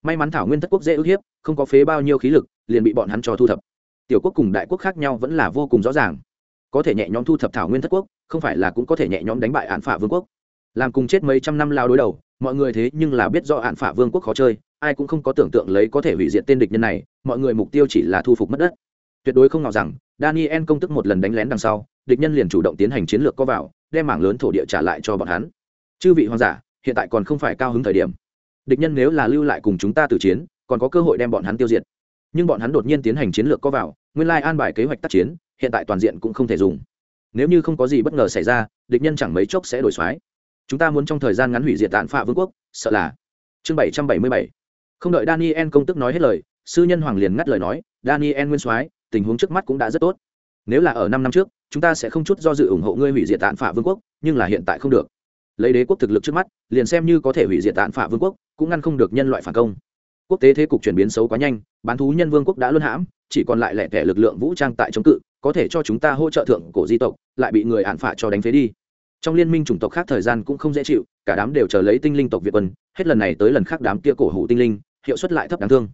May mắn thảo nguyên thất quốc dễ ức hiếp, không có phế bao nhiêu khí lực, liền bị bọn hắn cho thu thập. Tiểu quốc cùng đại quốc khác nhau vẫn là vô cùng rõ ràng. Có thể nhẹ nhõm thu thập thảo nguyên thất quốc, không phải là cũng có thể nhẹ nhõm đánh bại án phả vương quốc làm cùng chết mấy trăm năm lao đối đầu, mọi người thế nhưng là biết do hạn phả vương quốc khó chơi, ai cũng không có tưởng tượng lấy có thể hủy diệt tên địch nhân này, mọi người mục tiêu chỉ là thu phục mất đất. Tuyệt đối không ngờ rằng, daniel công tức một lần đánh lén đằng sau, địch nhân liền chủ động tiến hành chiến lược có vào, đem mảng lớn thổ địa trả lại cho bọn hắn. Chư vị hoàng giả, hiện tại còn không phải cao hứng thời điểm. Địch nhân nếu là lưu lại cùng chúng ta từ chiến, còn có cơ hội đem bọn hắn tiêu diệt. Nhưng bọn hắn đột nhiên tiến hành chiến lược có vào, nguyên lai an bài kế hoạch tác chiến, hiện tại toàn diện cũng không thể dùng. Nếu như không có gì bất ngờ xảy ra, địch nhân chẳng mấy chốc sẽ đổi xoái chúng ta muốn trong thời gian ngắn hủy diệt tàn phạ vương quốc, sợ là. Chương bảy trăm bảy mươi bảy. Không đợi daniel công tức nói hết lời, sư nhân hoàng liền ngắt lời nói, daniel nguyên soái, tình huống trước mắt cũng đã rất tốt. Nếu là ở năm năm trước, chúng ta sẽ không chút do dự ủng hộ ngươi hủy diệt tàn phạ vương quốc, nhưng là hiện tại không được. Lấy đế quốc thực lực trước mắt, liền xem như có thể hủy diệt tàn phạ vương quốc, cũng ngăn không được nhân loại phản công. Quốc tế thế cục chuyển biến xấu quá nhanh, bán thú nhân vương quốc đã luân hãm, chỉ còn lại lẻ tẻ lực lượng vũ trang tại chống cự, có thể cho chúng ta hỗ trợ thượng cổ di tộc, lại bị người hạn phạ cho đánh phế đi trong liên minh chủng tộc khác thời gian cũng không dễ chịu, cả đám đều chờ lấy tinh linh tộc việt quân, hết lần này tới lần khác đám kia cổ hủ tinh linh, hiệu suất lại thấp đáng thương.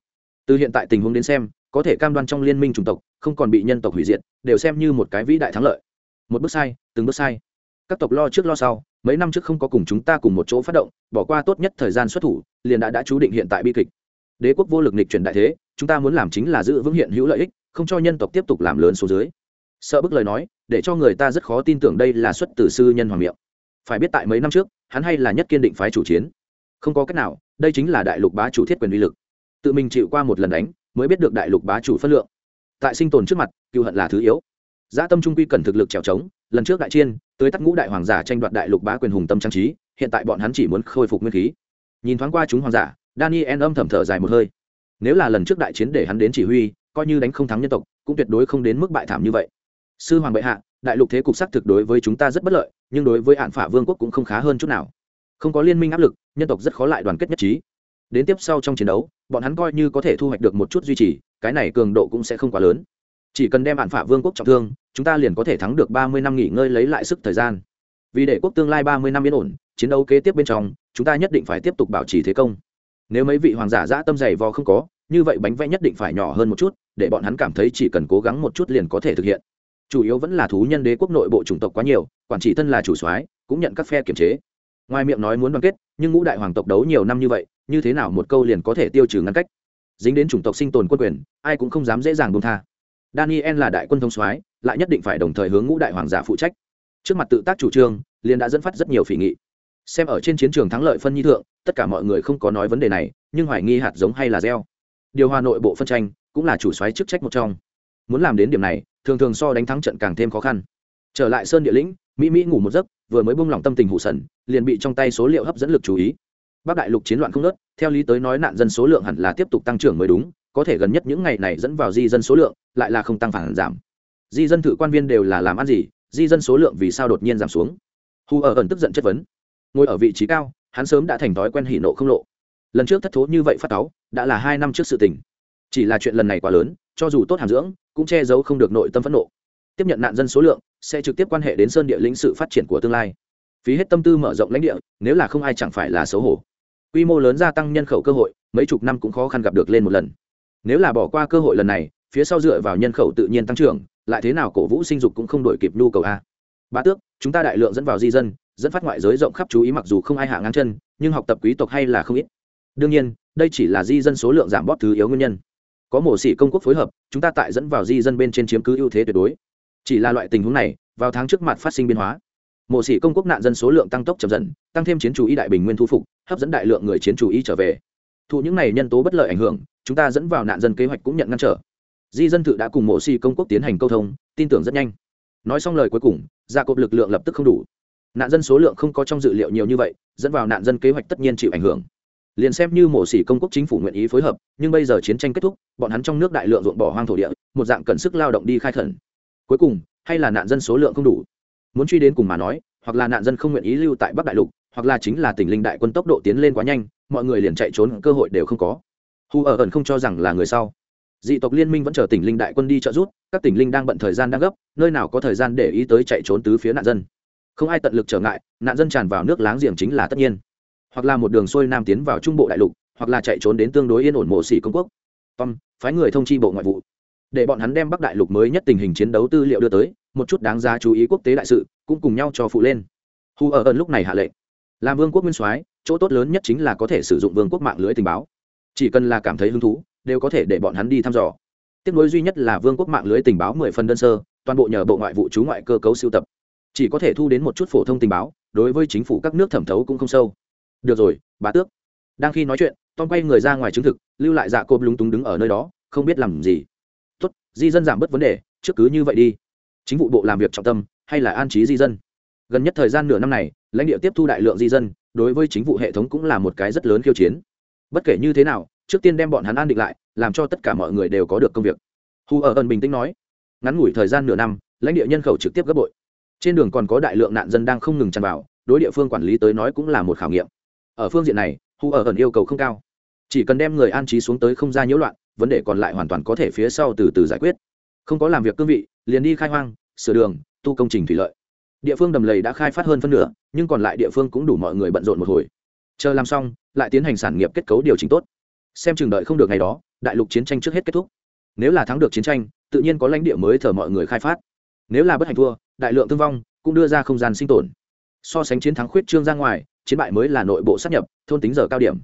Từ hiện tại tình huống đến xem, có thể cam đoan trong liên minh chủng tộc, không còn bị nhân tộc hủy diệt, đều xem như một cái vĩ đại thắng lợi. Một bước sai, từng bước sai. Các tộc lo trước lo sau, mấy năm trước không có cùng chúng ta cùng một chỗ phát động, bỏ qua tốt nhất thời gian xuất thủ, liền đã đã chú định hiện tại bi kịch. Đế quốc vô lực nịch chuyển đại thế, chúng ta muốn làm chính là giữ vững hiện hữu lợi ích, không cho nhân tộc tiếp tục làm lớn số dưới sợ bức lời nói, để cho người ta rất khó tin tưởng đây là xuất từ sư nhân hoàng miệng. Phải biết tại mấy năm trước, hắn hay là nhất kiên định phái chủ chiến. Không có cách nào, đây chính là đại lục bá chủ thiết quyền uy lực. Tự mình chịu qua một lần đánh, mới biết được đại lục bá chủ phân lượng. Tại sinh tồn trước mặt cựu hận là thứ yếu. Gia tâm trung quy cần thực lực trèo trống, lần trước đại chiên, tới tắt ngũ đại hoàng giả tranh đoạt đại lục bá quyền hùng tâm trang trí, hiện tại bọn hắn chỉ muốn khôi phục nguyên khí. Nhìn thoáng qua chúng hoàng giả, daniel âm thầm thở dài một hơi. Nếu là lần trước đại chiến để hắn đến chỉ huy, coi như đánh không thắng nhân tộc, cũng tuyệt đối không đến mức bại thảm như vậy sư hoàng bệ hạ, đại lục thế cục xác thực đối với chúng ta rất bất lợi, nhưng đối với hạn phả vương quốc cũng không khá hơn chút nào. Không có liên minh áp lực, nhân tộc rất khó lại đoàn kết nhất trí. Đến tiếp sau trong chiến đấu, bọn hắn coi như có thể thu hoạch được một chút duy trì, cái này cường độ cũng sẽ không quá lớn. Chỉ cần đem hạn phả vương quốc trọng thương, chúng ta liền có thể thắng được ba mươi năm nghỉ ngơi lấy lại sức thời gian. Vì để quốc tương lai ba mươi năm yên ổn, chiến đấu kế tiếp bên trong, chúng ta nhất định phải tiếp tục bảo trì thế công. Nếu mấy vị hoàng giả dã tâm dày vò không có, như vậy bánh vẽ nhất định phải nhỏ hơn một chút, để bọn hắn cảm thấy chỉ cần cố gắng một chút liền có thể thực hiện chủ yếu vẫn là thú nhân đế quốc nội bộ chủng tộc quá nhiều, quản trị thân là chủ soái, cũng nhận các phe kiểm chế. Ngoài miệng nói muốn đoàn kết, nhưng ngũ đại hoàng tộc đấu nhiều năm như vậy, như thế nào một câu liền có thể tiêu trừ ngăn cách? Dính đến chủng tộc sinh tồn quân quyền, ai cũng không dám dễ dàng buông tha. Daniel là đại quân thông soái, lại nhất định phải đồng thời hướng ngũ đại hoàng giả phụ trách. Trước mặt tự tác chủ trương, liền đã dẫn phát rất nhiều phỉ nghị. Xem ở trên chiến trường thắng lợi phân nhi thượng, tất cả mọi người không có nói vấn đề này, nhưng hoài nghi hạt giống hay là gieo. Điều hòa nội bộ phân tranh, cũng là chủ soái chức trách một trong muốn làm đến điểm này, thường thường so đánh thắng trận càng thêm khó khăn. Trở lại sơn địa lĩnh, mỹ mỹ ngủ một giấc, vừa mới bung lỏng tâm tình hụ sần, liền bị trong tay số liệu hấp dẫn lực chú ý. Bắc đại lục chiến loạn không nớt theo lý tới nói nạn dân số lượng hẳn là tiếp tục tăng trưởng mới đúng, có thể gần nhất những ngày này dẫn vào di dân số lượng, lại là không tăng phản giảm. Di dân thử quan viên đều là làm ăn gì, di dân số lượng vì sao đột nhiên giảm xuống? Hù ở ẩn tức giận chất vấn. Ngồi ở vị trí cao, hắn sớm đã thành thói quen hỉ nộ không lộ. Lần trước thất thố như vậy phát táo, đã là hai năm trước sự tình. Chỉ là chuyện lần này quá lớn cho dù tốt hàm dưỡng, cũng che giấu không được nội tâm phẫn nộ. Tiếp nhận nạn dân số lượng, sẽ trực tiếp quan hệ đến sơn địa lĩnh sự phát triển của tương lai. Phí hết tâm tư mở rộng lãnh địa, nếu là không ai chẳng phải là xấu hổ. Quy mô lớn gia tăng nhân khẩu cơ hội, mấy chục năm cũng khó khăn gặp được lên một lần. Nếu là bỏ qua cơ hội lần này, phía sau dựa vào nhân khẩu tự nhiên tăng trưởng, lại thế nào cổ vũ sinh dục cũng không đổi kịp nhu cầu a. Bá tước, chúng ta đại lượng dẫn vào di dân, dẫn phát ngoại giới rộng khắp chú ý mặc dù không ai hạ ngang chân, nhưng học tập quý tộc hay là không ít. Đương nhiên, đây chỉ là di dân số lượng giảm bóp thứ yếu nguyên nhân có mổ xỉ công quốc phối hợp, chúng ta tại dẫn vào di dân bên trên chiếm cứ ưu thế tuyệt đối. Chỉ là loại tình huống này, vào tháng trước mặt phát sinh biến hóa. Mổ xỉ công quốc nạn dân số lượng tăng tốc chậm dần, tăng thêm chiến chủ y đại bình nguyên thu phục, hấp dẫn đại lượng người chiến chủ y trở về. Thụ những này nhân tố bất lợi ảnh hưởng, chúng ta dẫn vào nạn dân kế hoạch cũng nhận ngăn trở. Di dân thự đã cùng mổ xỉ công quốc tiến hành câu thông, tin tưởng rất nhanh. Nói xong lời cuối cùng, gia cộp lực lượng lập tức không đủ. Nạn dân số lượng không có trong dự liệu nhiều như vậy, dẫn vào nạn dân kế hoạch tất nhiên chịu ảnh hưởng liền xem như mổ xỉ công quốc chính phủ nguyện ý phối hợp, nhưng bây giờ chiến tranh kết thúc, bọn hắn trong nước đại lượng ruộng bỏ hoang thổ địa, một dạng cần sức lao động đi khai khẩn. Cuối cùng, hay là nạn dân số lượng không đủ? Muốn truy đến cùng mà nói, hoặc là nạn dân không nguyện ý lưu tại bắc đại lục, hoặc là chính là tỉnh linh đại quân tốc độ tiến lên quá nhanh, mọi người liền chạy trốn, cơ hội đều không có. Hù ở ẩn không cho rằng là người sau. Dị tộc liên minh vẫn chờ tỉnh linh đại quân đi trợ rút các tỉnh linh đang bận thời gian đang gấp, nơi nào có thời gian để ý tới chạy trốn tứ phía nạn dân. Không ai tận lực trở ngại, nạn dân tràn vào nước láng giềng chính là tất nhiên hoặc là một đường xuôi nam tiến vào trung bộ đại lục, hoặc là chạy trốn đến tương đối yên ổn mộ xỉ công quốc. Tom, phái người thông chi bộ ngoại vụ. Để bọn hắn đem bắc đại lục mới nhất tình hình chiến đấu tư liệu đưa tới, một chút đáng giá chú ý quốc tế đại sự, cũng cùng nhau cho phụ lên. Hu ở ẩn lúc này hạ lệnh. Làm vương quốc nguyên soái, chỗ tốt lớn nhất chính là có thể sử dụng vương quốc mạng lưới tình báo. Chỉ cần là cảm thấy hứng thú, đều có thể để bọn hắn đi thăm dò. Tiếc nối duy nhất là vương quốc mạng lưới tình báo mười phần đơn sơ, toàn bộ nhờ bộ ngoại vụ chú ngoại cơ cấu siêu tập. Chỉ có thể thu đến một chút phổ thông tình báo, đối với chính phủ các nước thẩm thấu cũng không sâu được rồi bà tước. Đang khi nói chuyện, tom quay người ra ngoài chứng thực, lưu lại dạ cộp lúng túng đứng ở nơi đó, không biết làm gì. Tốt, di dân giảm bớt vấn đề, trước cứ như vậy đi. Chính vụ bộ làm việc trọng tâm, hay là an trí di dân? Gần nhất thời gian nửa năm này, lãnh địa tiếp thu đại lượng di dân, đối với chính vụ hệ thống cũng là một cái rất lớn khiêu chiến. Bất kể như thế nào, trước tiên đem bọn hắn an định lại, làm cho tất cả mọi người đều có được công việc. Hù ở ẩn bình tĩnh nói. Ngắn ngủi thời gian nửa năm, lãnh địa nhân khẩu trực tiếp gấp bội. Trên đường còn có đại lượng nạn dân đang không ngừng tràn vào, đối địa phương quản lý tới nói cũng là một khảo nghiệm ở phương diện này hù ở ẩn yêu cầu không cao. Chỉ cần đem người an trí xuống tới không ra nhiễu loạn, vấn đề còn lại hoàn toàn có thể phía sau từ từ giải quyết. Không có làm việc cương vị, liền đi khai hoang, sửa đường, tu công trình thủy lợi. Địa phương đầm lầy đã khai phát hơn phân nửa, nhưng còn lại địa phương cũng đủ mọi người bận rộn một hồi. Chờ làm xong, lại tiến hành sản nghiệp kết cấu điều chỉnh tốt. Xem chừng đợi không được ngày đó, đại lục chiến tranh trước hết kết thúc. Nếu là thắng được chiến tranh, tự nhiên có lãnh địa mới thờ mọi người khai phát. Nếu là bất hạnh thua, đại lượng thương vong cũng đưa ra không gian sinh tồn. So sánh chiến thắng khuyết trương ra ngoài chiến bại mới là nội bộ sát nhập, thôn tính giờ cao điểm.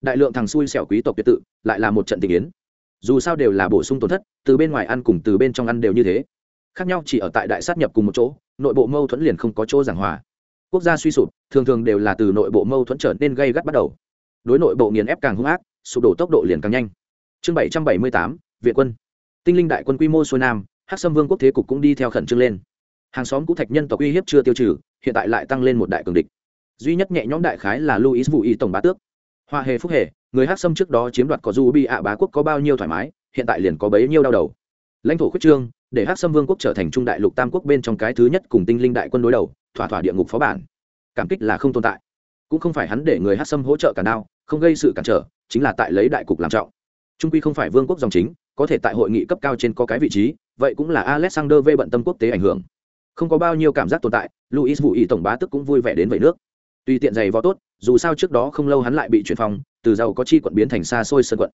Đại lượng thằng xui xẻo quý tộc tuyệt tự, lại là một trận tình yến. Dù sao đều là bổ sung tổn thất, từ bên ngoài ăn cùng từ bên trong ăn đều như thế. Khác nhau chỉ ở tại đại sát nhập cùng một chỗ, nội bộ mâu thuẫn liền không có chỗ giảng hòa. Quốc gia suy sụp, thường thường đều là từ nội bộ mâu thuẫn trở nên gây gắt bắt đầu. Đối nội bộ nghiền ép càng hung ác, sụp đổ tốc độ liền càng nhanh. Chương bảy trăm bảy mươi tám, viện quân. Tinh linh đại quân quy mô xuôi nam, hắc sâm vương quốc thế cục cũng đi theo khẩn trương lên. Hàng xóm cũ thạch nhân tộc uy hiếp chưa tiêu trừ, hiện tại lại tăng lên một đại cường địch duy nhất nhẹ nhõm đại khái là luis vũ ý tổng bá tước. Hoa hề phúc hề, người hắc xâm trước đó chiếm đoạt có du bị ạ bá quốc có bao nhiêu thoải mái, hiện tại liền có bấy nhiêu đau đầu. Lãnh thổ khuyết trương, để hắc xâm vương quốc trở thành trung đại lục tam quốc bên trong cái thứ nhất cùng tinh linh đại quân đối đầu, thỏa thỏa địa ngục phó bản. Cảm kích là không tồn tại. Cũng không phải hắn để người hắc xâm hỗ trợ cả nào không gây sự cản trở, chính là tại lấy đại cục làm trọng. Trung quy không phải vương quốc dòng chính, có thể tại hội nghị cấp cao trên có cái vị trí, vậy cũng là alexander v bận tâm quốc tế ảnh hưởng. Không có bao nhiêu cảm giác tồn tại luis vũ ý tổng bá tức cũng vui vẻ đến vậy nước tuy tiện giày vò tốt, dù sao trước đó không lâu hắn lại bị chuyển phòng, từ giàu có chi quận biến thành xa xôi sơn quận.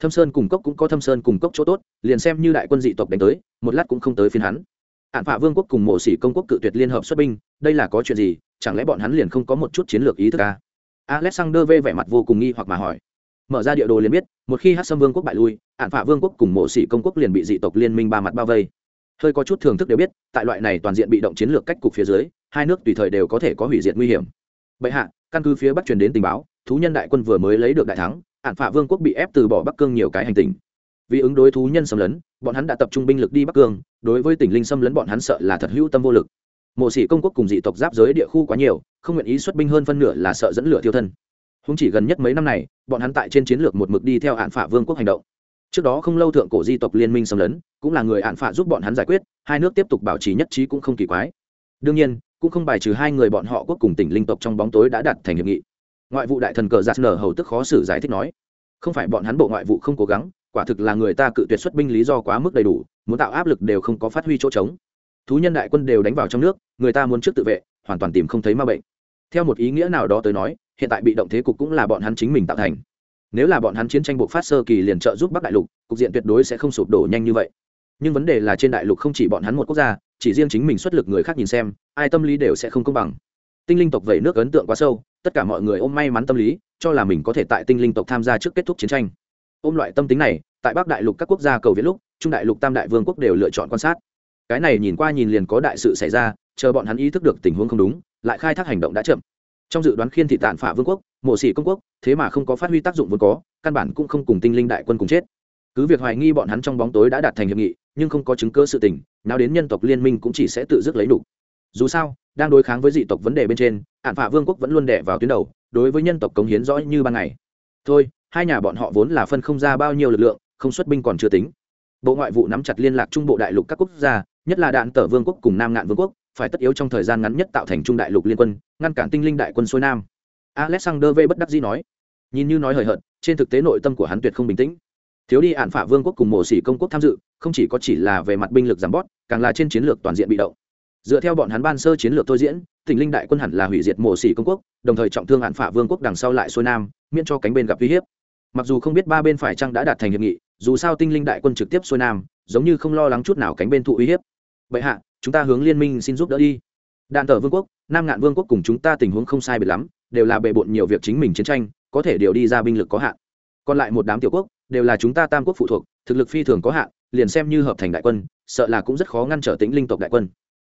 Thâm sơn cùng cốc cũng có thâm sơn cùng cốc chỗ tốt, liền xem như đại quân dị tộc đánh tới, một lát cũng không tới phiên hắn. Hạn phạ vương quốc cùng mộ sĩ công quốc cự tuyệt liên hợp xuất binh, đây là có chuyện gì, chẳng lẽ bọn hắn liền không có một chút chiến lược ý thức à? alexander v vẻ mặt vô cùng nghi hoặc mà hỏi. Mở ra địa đồ liền biết, một khi hát xâm vương quốc bại lui hạn phạ vương quốc cùng mộ sĩ công quốc liền bị dị tộc liên minh ba mặt bao vây. Hơi có chút thưởng thức đều biết, tại loại này toàn diện bị động chiến lược cách cục phía dưới, hai nước tùy thời đều có thể có hủy diệt nguy hiểm bệ hạ, căn cứ phía bắc truyền đến tình báo, thú nhân đại quân vừa mới lấy được đại thắng ạn phạ vương quốc bị ép từ bỏ bắc cương nhiều cái hành tình vì ứng đối thú nhân xâm lấn, bọn hắn đã tập trung binh lực đi bắc cương, đối với tỉnh linh xâm lấn bọn hắn sợ là thật hữu tâm vô lực. Mộ sĩ công quốc cùng dị tộc giáp giới địa khu quá nhiều, không nguyện ý xuất binh hơn phân nửa là sợ dẫn lửa tiêu thân. Không chỉ gần nhất mấy năm này, bọn hắn tại trên chiến lược một mực đi theo hạn phả vương quốc hành động. Trước đó không lâu thượng cổ di tộc liên minh xâm lấn, cũng là người hạn phả giúp bọn hắn giải quyết, hai nước tiếp tục bảo trì nhất trí cũng không kỳ quái. Đương nhiên cũng không bài trừ hai người bọn họ quốc cùng tỉnh linh tộc trong bóng tối đã đặt thành hiệp nghị. Ngoại vụ đại thần cờ giạt nở hầu tức khó xử giải thích nói, không phải bọn hắn bộ ngoại vụ không cố gắng, quả thực là người ta cự tuyệt xuất binh lý do quá mức đầy đủ, muốn tạo áp lực đều không có phát huy chỗ trống. Thú nhân đại quân đều đánh vào trong nước, người ta muốn trước tự vệ, hoàn toàn tìm không thấy ma bệnh. Theo một ý nghĩa nào đó tới nói, hiện tại bị động thế cục cũng là bọn hắn chính mình tạo thành. Nếu là bọn hắn chiến tranh bộ phát sơ kỳ liền trợ giúp bắc đại lục, cục diện tuyệt đối sẽ không sụp đổ nhanh như vậy nhưng vấn đề là trên đại lục không chỉ bọn hắn một quốc gia, chỉ riêng chính mình xuất lực người khác nhìn xem, ai tâm lý đều sẽ không công bằng. Tinh linh tộc vẩy nước ấn tượng quá sâu, tất cả mọi người ôm may mắn tâm lý, cho là mình có thể tại tinh linh tộc tham gia trước kết thúc chiến tranh. Ôm loại tâm tính này, tại bắc đại lục các quốc gia cầu viết lúc, trung đại lục tam đại vương quốc đều lựa chọn quan sát. Cái này nhìn qua nhìn liền có đại sự xảy ra, chờ bọn hắn ý thức được tình huống không đúng, lại khai thác hành động đã chậm. Trong dự đoán khiên thị tàn phả vương quốc, mộ sĩ công quốc, thế mà không có phát huy tác dụng vốn có, căn bản cũng không cùng tinh linh đại quân cùng chết. Cứ việc hoài nghi bọn hắn trong bóng tối đã đạt thành hiệp nghị nhưng không có chứng cơ sự tình, nào đến nhân tộc liên minh cũng chỉ sẽ tự dứt lấy đủ. Dù sao, đang đối kháng với dị tộc vấn đề bên trên ạn phạ vương quốc vẫn luôn đẻ vào tuyến đầu, đối với nhân tộc cống hiến rõ như ban ngày. Thôi, hai nhà bọn họ vốn là phân không ra bao nhiêu lực lượng, không xuất binh còn chưa tính. Bộ ngoại vụ nắm chặt liên lạc trung bộ đại lục các quốc gia, nhất là đạn tở vương quốc cùng nam ngạn vương quốc, phải tất yếu trong thời gian ngắn nhất tạo thành trung đại lục liên quân, ngăn cản tinh linh đại quân xuôi nam. Alexander v bất đắc dĩ nói. Nhìn như nói hời hợt, trên thực tế nội tâm của hắn tuyệt không bình tĩnh thiếu đi ạn phả vương quốc cùng mộ sĩ công quốc tham dự, không chỉ có chỉ là về mặt binh lực giảm bót, càng là trên chiến lược toàn diện bị động. Dựa theo bọn hắn ban sơ chiến lược thôi diễn tỉnh linh đại quân hẳn là hủy diệt mộ sĩ công quốc, đồng thời trọng thương ạn phả vương quốc đằng sau lại xuôi nam, miễn cho cánh bên gặp uy hiếp. Mặc dù không biết ba bên phải chăng đã đạt thành hiệp nghị, dù sao tinh linh đại quân trực tiếp xuôi nam, giống như không lo lắng chút nào cánh bên thụ uy hiếp. Vậy hạ, chúng ta hướng liên minh xin giúp đỡ đi. Đạn tờ vương quốc, nam ngạn vương quốc cùng chúng ta tình huống không sai biệt lắm, đều là bề bộn nhiều việc chính mình chiến tranh, có thể điều đi ra binh lực có hạn. Còn lại một đám tiểu quốc đều là chúng ta tam quốc phụ thuộc, thực lực phi thường có hạn, liền xem như hợp thành đại quân, sợ là cũng rất khó ngăn trở tính linh tộc đại quân.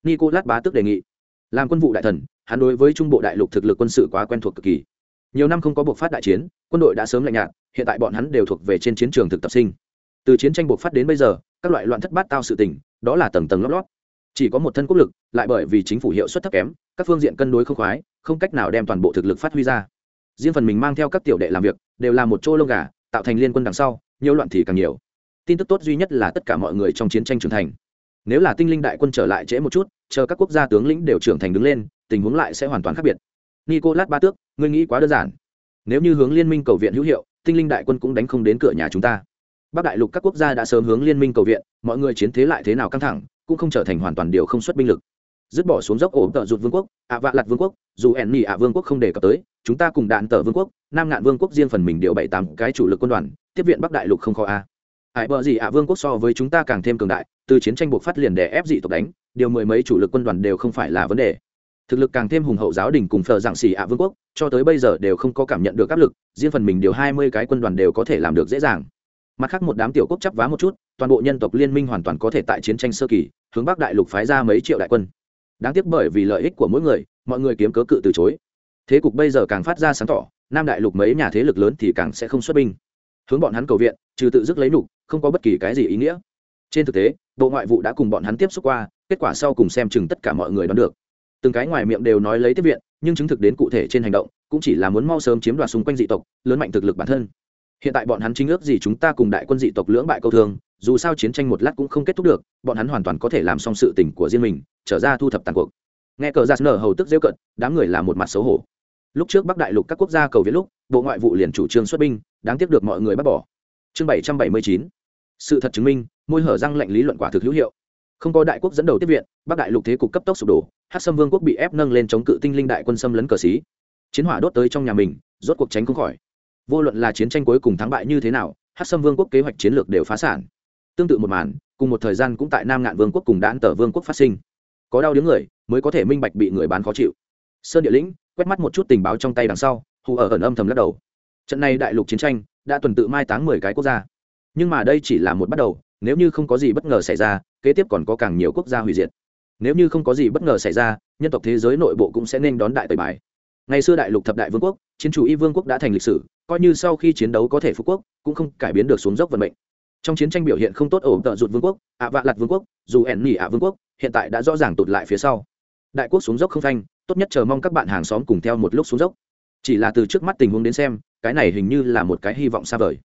Nicolas bá tức đề nghị. Làm quân vụ đại thần, hắn đối với trung bộ đại lục thực lực quân sự quá quen thuộc cực kỳ. Nhiều năm không có buộc phát đại chiến, quân đội đã sớm lạnh nhạt, hiện tại bọn hắn đều thuộc về trên chiến trường thực tập sinh. Từ chiến tranh buộc phát đến bây giờ, các loại loạn thất bát tao sự tình, đó là tầng tầng lót lót chỉ có một thân quốc lực, lại bởi vì chính phủ hiệu suất thấp kém, các phương diện cân đối không khoái, không cách nào đem toàn bộ thực lực phát huy ra. Riêng phần mình mang theo các tiểu đệ làm việc, đều là một chỗ lông gà tạo thành liên quân đằng sau, nhiều loạn thì càng nhiều. Tin tức tốt duy nhất là tất cả mọi người trong chiến tranh trưởng thành. Nếu là tinh linh đại quân trở lại trễ một chút, chờ các quốc gia tướng lĩnh đều trưởng thành đứng lên, tình huống lại sẽ hoàn toàn khác biệt. Nicolas ba tước ngươi nghĩ quá đơn giản. Nếu như hướng liên minh cầu viện hữu hiệu, tinh linh đại quân cũng đánh không đến cửa nhà chúng ta. Bắc đại lục các quốc gia đã sớm hướng liên minh cầu viện, mọi người chiến thế lại thế nào căng thẳng, cũng không trở thành hoàn toàn điều không xuất binh lực dứt bỏ xuống dốc ổ tợ rụt vương quốc, ạ vạ lặt vương quốc, dù ẻn nhì ạ vương quốc không đề cập tới, chúng ta cùng đạn tờ vương quốc, nam ngạn vương quốc riêng phần mình điều bảy tám cái chủ lực quân đoàn, tiếp viện bắc đại lục không khó a. Hải bờ gì ạ vương quốc so với chúng ta càng thêm cường đại, từ chiến tranh buộc phát liền để ép dị tộc đánh, điều mười mấy chủ lực quân đoàn đều không phải là vấn đề. Thực lực càng thêm hùng hậu giáo đình cùng phờ dạng xỉ ạ vương quốc, cho tới bây giờ đều không có cảm nhận được áp lực, riêng phần mình điều hai mươi cái quân đoàn đều có thể làm được dễ dàng. Mặt khác một đám tiểu quốc chấp vá một chút, toàn bộ nhân tộc liên minh hoàn toàn có thể tại chiến tranh sơ kỳ, hướng bắc đại lục phái ra mấy triệu đại quân đáng tiếc bởi vì lợi ích của mỗi người, mọi người kiếm cớ cự từ chối. Thế cục bây giờ càng phát ra sáng tỏ, nam đại lục mấy nhà thế lực lớn thì càng sẽ không xuất binh. Hướng bọn hắn cầu viện, trừ tự dứt lấy nục không có bất kỳ cái gì ý nghĩa. Trên thực tế, bộ ngoại vụ đã cùng bọn hắn tiếp xúc qua, kết quả sau cùng xem chừng tất cả mọi người đoán được. Từng cái ngoài miệng đều nói lấy tiếp viện, nhưng chứng thực đến cụ thể trên hành động, cũng chỉ là muốn mau sớm chiếm đoạt xung quanh dị tộc, lớn mạnh thực lực bản thân. Hiện tại bọn hắn chính ước gì chúng ta cùng đại quân dị tộc lưỡng bại câu thương dù sao chiến tranh một lát cũng không kết thúc được, bọn hắn hoàn toàn có thể làm xong sự tình của riêng mình, trở ra thu thập tàn cuộc. Nghe cờ giạt nở hầu tức rêu cận đám người là một mặt xấu hổ. Lúc trước bắc đại lục các quốc gia cầu viết lúc, bộ ngoại vụ liền chủ trương xuất binh, đáng tiếc được mọi người bác bỏ. Chương bảy trăm bảy mươi chín. Sự thật chứng minh, môi hở răng lệnh lý luận quả thực hữu hiệu. Không có đại quốc dẫn đầu tiếp viện, bắc đại lục thế cục cấp tốc sụp đổ hát sâm vương quốc bị ép nâng lên chống cự tinh linh đại quân xâm lấn cờ xí. Chiến hỏa đốt tới trong nhà mình, rốt cuộc tránh không khỏi. Vô luận là chiến tranh cuối cùng thắng bại như thế nào hát sâm vương quốc kế hoạch chiến lược đều phá sản tương tự một màn, cùng một thời gian cũng tại nam ngạn vương quốc cùng đãn tờ vương quốc phát sinh. Có đau đứng người, mới có thể minh bạch bị người bán khó chịu. Sơn địa lĩnh quét mắt một chút tình báo trong tay đằng sau, hù ở ẩn âm thầm lắc đầu. Trận này đại lục chiến tranh đã tuần tự mai táng mười cái quốc gia. Nhưng mà đây chỉ là một bắt đầu, nếu như không có gì bất ngờ xảy ra, kế tiếp còn có càng nhiều quốc gia hủy diệt. Nếu như không có gì bất ngờ xảy ra, nhân tộc thế giới nội bộ cũng sẽ nên đón đại tời bài. Ngày xưa đại lục thập đại vương quốc, chiến chủ y vương quốc đã thành lịch sử, coi như sau khi chiến đấu có thể phú quốc, cũng không cải biến được xuống dốc vận mệnh trong chiến tranh biểu hiện không tốt ở tợ rụt vương quốc, ạ vạ lặt vương quốc, dù ẻn nỉ ạ vương quốc, hiện tại đã rõ ràng tụt lại phía sau. Đại quốc xuống dốc không phanh, tốt nhất chờ mong các bạn hàng xóm cùng theo một lúc xuống dốc. Chỉ là từ trước mắt tình huống đến xem, cái này hình như là một cái hy vọng xa vời.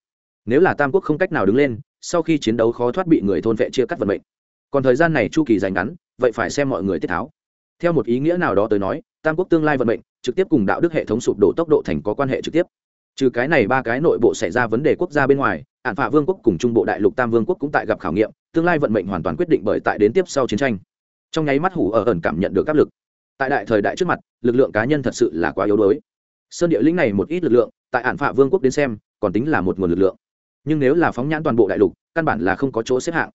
Nếu là tam quốc không cách nào đứng lên, sau khi chiến đấu khó thoát bị người thôn vệ chia cắt vận mệnh. Còn thời gian này chu kỳ dành ngắn, vậy phải xem mọi người tiết tháo. Theo một ý nghĩa nào đó tới nói, tam quốc tương lai vận mệnh, trực tiếp cùng đạo đức hệ thống sụp đổ tốc độ thành có quan hệ trực tiếp. Trừ cái này ba cái nội bộ xảy ra vấn đề quốc gia bên ngoài ạn phạ vương quốc cùng trung bộ đại lục tam vương quốc cũng tại gặp khảo nghiệm, tương lai vận mệnh hoàn toàn quyết định bởi tại đến tiếp sau chiến tranh. Trong nháy mắt hủ ở ẩn cảm nhận được áp lực. Tại đại thời đại trước mặt, lực lượng cá nhân thật sự là quá yếu đuối. Sơn địa lĩnh này một ít lực lượng, tại ạn phạ vương quốc đến xem, còn tính là một nguồn lực lượng. Nhưng nếu là phóng nhãn toàn bộ đại lục, căn bản là không có chỗ xếp hạng.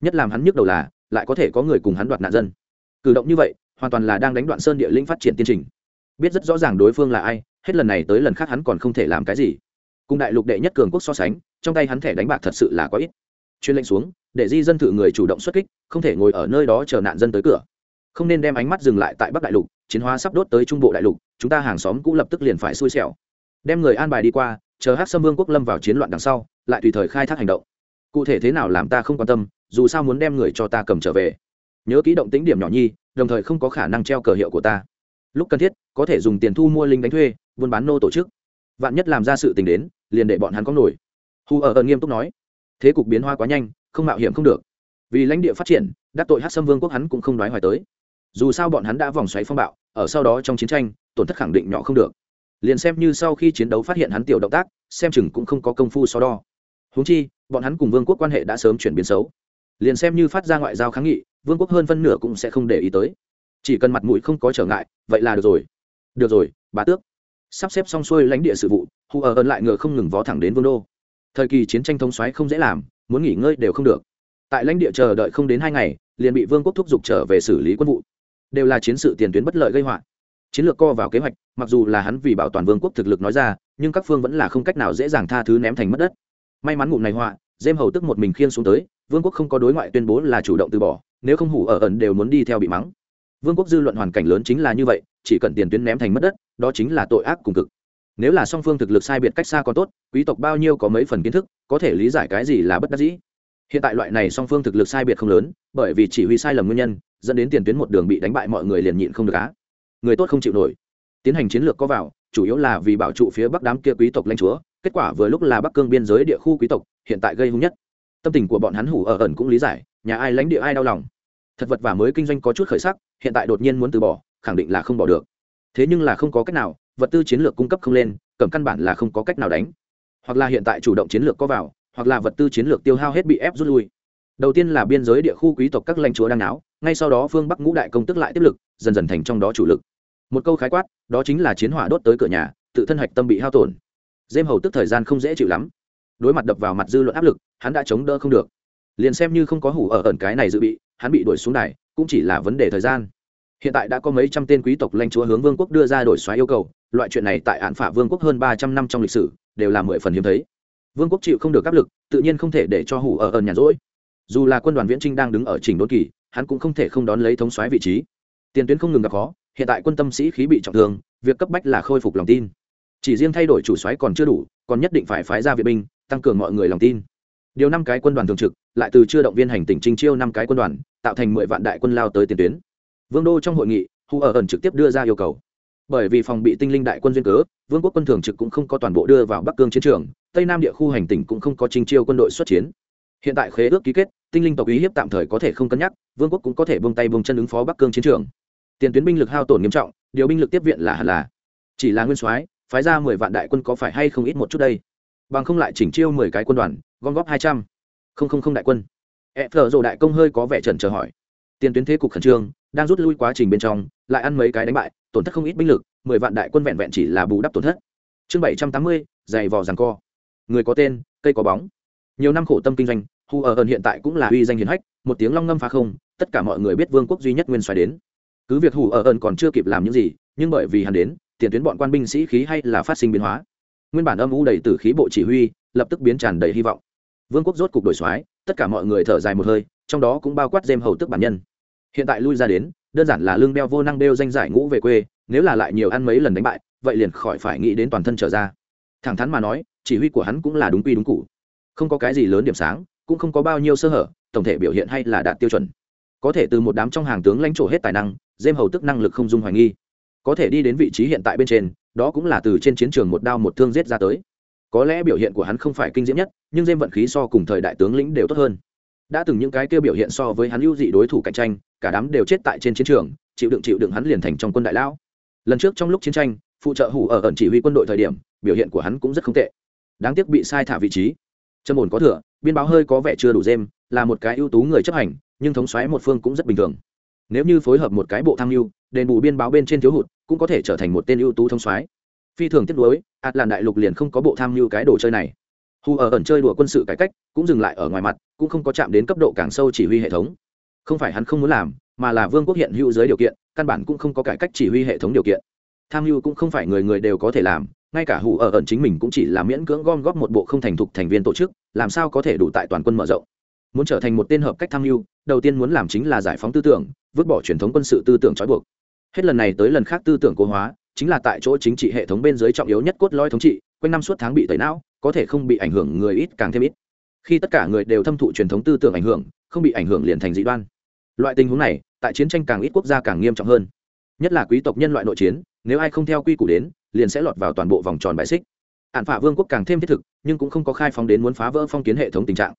Nhất làm hắn nhức đầu là, lại có thể có người cùng hắn đoạt nạn dân. Cử động như vậy, hoàn toàn là đang đánh đoạn sơn địa lĩnh phát triển tiến trình. Biết rất rõ ràng đối phương là ai, hết lần này tới lần khác hắn còn không thể làm cái gì cùng đại lục đệ nhất cường quốc so sánh, trong tay hắn thẻ đánh bạc thật sự là có ít. Chuyên lệnh xuống, để di dân thử người chủ động xuất kích, không thể ngồi ở nơi đó chờ nạn dân tới cửa. Không nên đem ánh mắt dừng lại tại bắc đại lục, chiến hóa sắp đốt tới trung bộ đại lục, chúng ta hàng xóm cũng lập tức liền phải xui xẻo. Đem người an bài đi qua, chờ hát xâm vương quốc lâm vào chiến loạn đằng sau, lại tùy thời khai thác hành động. Cụ thể thế nào làm ta không quan tâm, dù sao muốn đem người cho ta cầm trở về. Nhớ kỹ động tính điểm nhỏ nhi, đồng thời không có khả năng treo cờ hiệu của ta. Lúc cần thiết, có thể dùng tiền thu mua linh đánh thuê, buôn bán nô tổ chức vạn nhất làm ra sự tình đến, liền để bọn hắn có nổi. Hù ở ẩn nghiêm túc nói, thế cục biến hoa quá nhanh, không mạo hiểm không được. Vì lãnh địa phát triển, đắc tội hát xâm vương quốc hắn cũng không nói hoài tới. Dù sao bọn hắn đã vòng xoáy phong bạo, ở sau đó trong chiến tranh, tổn thất khẳng định nhỏ không được. Liền xem như sau khi chiến đấu phát hiện hắn tiểu động tác, xem chừng cũng không có công phu so đo. Húng chi, bọn hắn cùng vương quốc quan hệ đã sớm chuyển biến xấu. Liền xem như phát ra ngoại giao kháng nghị, vương quốc hơn phân nửa cũng sẽ không để ý tới. Chỉ cần mặt mũi không có trở ngại, vậy là được rồi. Được rồi, bá tước sắp xếp xong xuôi lãnh địa sự vụ hù ở ơn lại ngựa không ngừng vó thẳng đến vương đô. Thời kỳ chiến tranh thông xoáy không dễ làm, muốn nghỉ ngơi đều không được. Tại lãnh địa chờ đợi không đến hai ngày, liền bị vương quốc thúc giục trở về xử lý quân vụ. Đều là chiến sự tiền tuyến bất lợi gây họa. Chiến lược co vào kế hoạch, mặc dù là hắn vì bảo toàn vương quốc thực lực nói ra, nhưng các phương vẫn là không cách nào dễ dàng tha thứ ném thành mất đất. May mắn ngụm này họa, dêm hầu tức một mình khiên xuống tới, vương quốc không có đối ngoại tuyên bố là chủ động từ bỏ, nếu không hủ ở ẩn đều muốn đi theo bị mắng. Vương quốc dư luận hoàn cảnh lớn chính là như vậy, chỉ cần tiền tuyến ném thành mất đất đó chính là tội ác cùng cực. Nếu là song phương thực lực sai biệt cách xa còn tốt, quý tộc bao nhiêu có mấy phần kiến thức, có thể lý giải cái gì là bất đắc dĩ. Hiện tại loại này song phương thực lực sai biệt không lớn, bởi vì chỉ huy sai lầm nguyên nhân, dẫn đến tiền tuyến một đường bị đánh bại mọi người liền nhịn không được á. Người tốt không chịu nổi. Tiến hành chiến lược có vào, chủ yếu là vì bảo trụ phía bắc đám kia quý tộc lãnh chúa, kết quả vừa lúc là bắc cương biên giới địa khu quý tộc, hiện tại gây hung nhất. Tâm tình của bọn hắn hủ ở ẩn cũng lý giải, nhà ai lãnh địa ai đau lòng. Thật vật và mới kinh doanh có chút khởi sắc, hiện tại đột nhiên muốn từ bỏ, khẳng định là không bỏ được thế nhưng là không có cách nào, vật tư chiến lược cung cấp không lên cầm căn bản là không có cách nào đánh. Hoặc là hiện tại chủ động chiến lược có vào, hoặc là vật tư chiến lược tiêu hao hết bị ép rút lui. Đầu tiên là biên giới địa khu quý tộc các lãnh chúa đang náo, ngay sau đó phương bắc ngũ đại công tức lại tiếp lực, dần dần thành trong đó chủ lực. Một câu khái quát, đó chính là chiến hỏa đốt tới cửa nhà, tự thân hạch tâm bị hao tổn. Dêm hầu tức thời gian không dễ chịu lắm. Đối mặt đập vào mặt dư luận áp lực, hắn đã chống đỡ không được. Liền xem như không có hủ ở ẩn cái này dự bị, hắn bị đuổi xuống đài, cũng chỉ là vấn đề thời gian hiện tại đã có mấy trăm tên quý tộc lãnh chúa hướng vương quốc đưa ra đổi xóa yêu cầu, loại chuyện này tại hạn phả vương quốc hơn ba trăm năm trong lịch sử, đều là mười phần hiếm thấy. Vương quốc chịu không được áp lực, tự nhiên không thể để cho hủ ở ẩn nhàn rỗi. Dù là quân đoàn viễn trinh đang đứng ở trình đốn kỳ, hắn cũng không thể không đón lấy thống xoáy vị trí. Tiền tuyến không ngừng gặp khó, hiện tại quân tâm sĩ khí bị trọng thương, việc cấp bách là khôi phục lòng tin. Chỉ riêng thay đổi chủ xoáy còn chưa đủ, còn nhất định phải phái ra viện binh, tăng cường mọi người lòng tin. Điều năm cái quân đoàn thường trực, lại từ chưa động viên hành tỉnh trinh chiêu năm cái quân đoàn, tạo thành mười vạn đại quân lao tới tiền tuyến vương đô trong hội nghị, hù ở ẩn trực tiếp đưa ra yêu cầu. Bởi vì phòng bị tinh linh đại quân duyên cớ, vương quốc quân thường trực cũng không có toàn bộ đưa vào bắc cương chiến trường, tây nam địa khu hành tỉnh cũng không có trình chiêu quân đội xuất chiến. Hiện tại khế ước ký kết, tinh linh tộc ý hiếp tạm thời có thể không cân nhắc, vương quốc cũng có thể buông tay buông chân ứng phó bắc cương chiến trường. Tiền tuyến binh lực hao tổn nghiêm trọng, điều binh lực tiếp viện là hẳn là. Chỉ là nguyên soái, phái ra mười vạn đại quân có phải hay không ít một chút đây? Bằng không lại chỉnh chiêu mười cái quân đoàn, gom góp hai trăm. Không không không đại quân. E phờ rồ đại công hơi có vẻ trần chờ hỏi. Tiền tuyến thế cục khẩn trương đang rút lui quá trình bên trong, lại ăn mấy cái đánh bại, tổn thất không ít binh lực, mười vạn đại quân vẹn vẹn chỉ là bù đắp tổn thất. Chương bảy trăm tám mươi dày vò rằng co. Người có tên, cây có bóng. Nhiều năm khổ tâm kinh doanh, hu ở ẩn hiện tại cũng là uy danh hiền hách, một tiếng long ngâm phá không, tất cả mọi người biết vương quốc duy nhất nguyên xoài đến. Cứ việc hù ở ẩn còn chưa kịp làm những gì, nhưng bởi vì hắn đến, tiền tuyến bọn quan binh sĩ khí hay là phát sinh biến hóa. Nguyên bản âm u đầy tử khí bộ chỉ huy, lập tức biến tràn đầy hy vọng. Vương quốc rốt cục đổi soái, tất cả mọi người thở dài một hơi, trong đó cũng bao quát dêm hầu tức bản nhân hiện tại lui ra đến, đơn giản là lương đeo vô năng đeo danh giải ngũ về quê, nếu là lại nhiều ăn mấy lần đánh bại, vậy liền khỏi phải nghĩ đến toàn thân trở ra. Thẳng thắn mà nói, chỉ huy của hắn cũng là đúng quy đúng cụ không có cái gì lớn điểm sáng, cũng không có bao nhiêu sơ hở, tổng thể biểu hiện hay là đạt tiêu chuẩn. Có thể từ một đám trong hàng tướng lãnh trổ hết tài năng dêm hầu tức năng lực không dung hoài nghi. Có thể đi đến vị trí hiện tại bên trên, đó cũng là từ trên chiến trường một đao một thương giết ra tới. Có lẽ biểu hiện của hắn không phải kinh diễm nhất, nhưng dêm vận khí so cùng thời đại tướng lĩnh đều tốt hơn. Đã từng những cái kêu biểu hiện so với hắn ưu dị đối thủ cạnh tranh cả đám đều chết tại trên chiến trường, chịu đựng chịu đựng hắn liền thành trong quân đại lão. Lần trước trong lúc chiến tranh, phụ trợ hủ ở ẩn chỉ huy quân đội thời điểm, biểu hiện của hắn cũng rất không tệ. Đáng tiếc bị sai thả vị trí. Trâm ổn có thừa, biên báo hơi có vẻ chưa đủ dêm, là một cái ưu tú người chấp hành, nhưng thống xoáy một phương cũng rất bình thường. Nếu như phối hợp một cái bộ tham mưu, đền bù biên báo bên trên thiếu hụt, cũng có thể trở thành một tên ưu tú thống xoáy phi thường tiếp nối ạt làn đại lục liền không có bộ tham mưu cái đồ chơi này. Hù ở ẩn chơi đùa quân sự cải cách, cũng dừng lại ở ngoài mặt, cũng không có chạm đến cấp độ càng sâu chỉ huy hệ thống không phải hắn không muốn làm, mà là vương quốc hiện hữu dưới điều kiện, căn bản cũng không có cải cách chỉ huy hệ thống điều kiện. Tham mưu cũng không phải người người đều có thể làm, ngay cả hủ ở ẩn chính mình cũng chỉ là miễn cưỡng gom góp một bộ không thành thục thành viên tổ chức, làm sao có thể đủ tại toàn quân mở rộng. Muốn trở thành một tên hợp cách tham mưu đầu tiên muốn làm chính là giải phóng tư tưởng, vứt bỏ truyền thống quân sự tư tưởng trói buộc. Hết lần này tới lần khác tư tưởng cố hóa, chính là tại chỗ chính trị hệ thống bên dưới trọng yếu nhất cốt lõi thống trị, quanh năm suốt tháng bị tẩy não, có thể không bị ảnh hưởng người ít càng thêm ít. Khi tất cả người đều thâm thụ truyền thống tư tưởng ảnh hưởng không bị ảnh hưởng liền thành dị đoan. Loại tình huống này, tại chiến tranh càng ít quốc gia càng nghiêm trọng hơn. Nhất là quý tộc nhân loại nội chiến, nếu ai không theo quy củ đến, liền sẽ lọt vào toàn bộ vòng tròn bài xích. Ạn phả vương quốc càng thêm thiết thực, nhưng cũng không có khai phóng đến muốn phá vỡ phong kiến hệ thống tình trạng.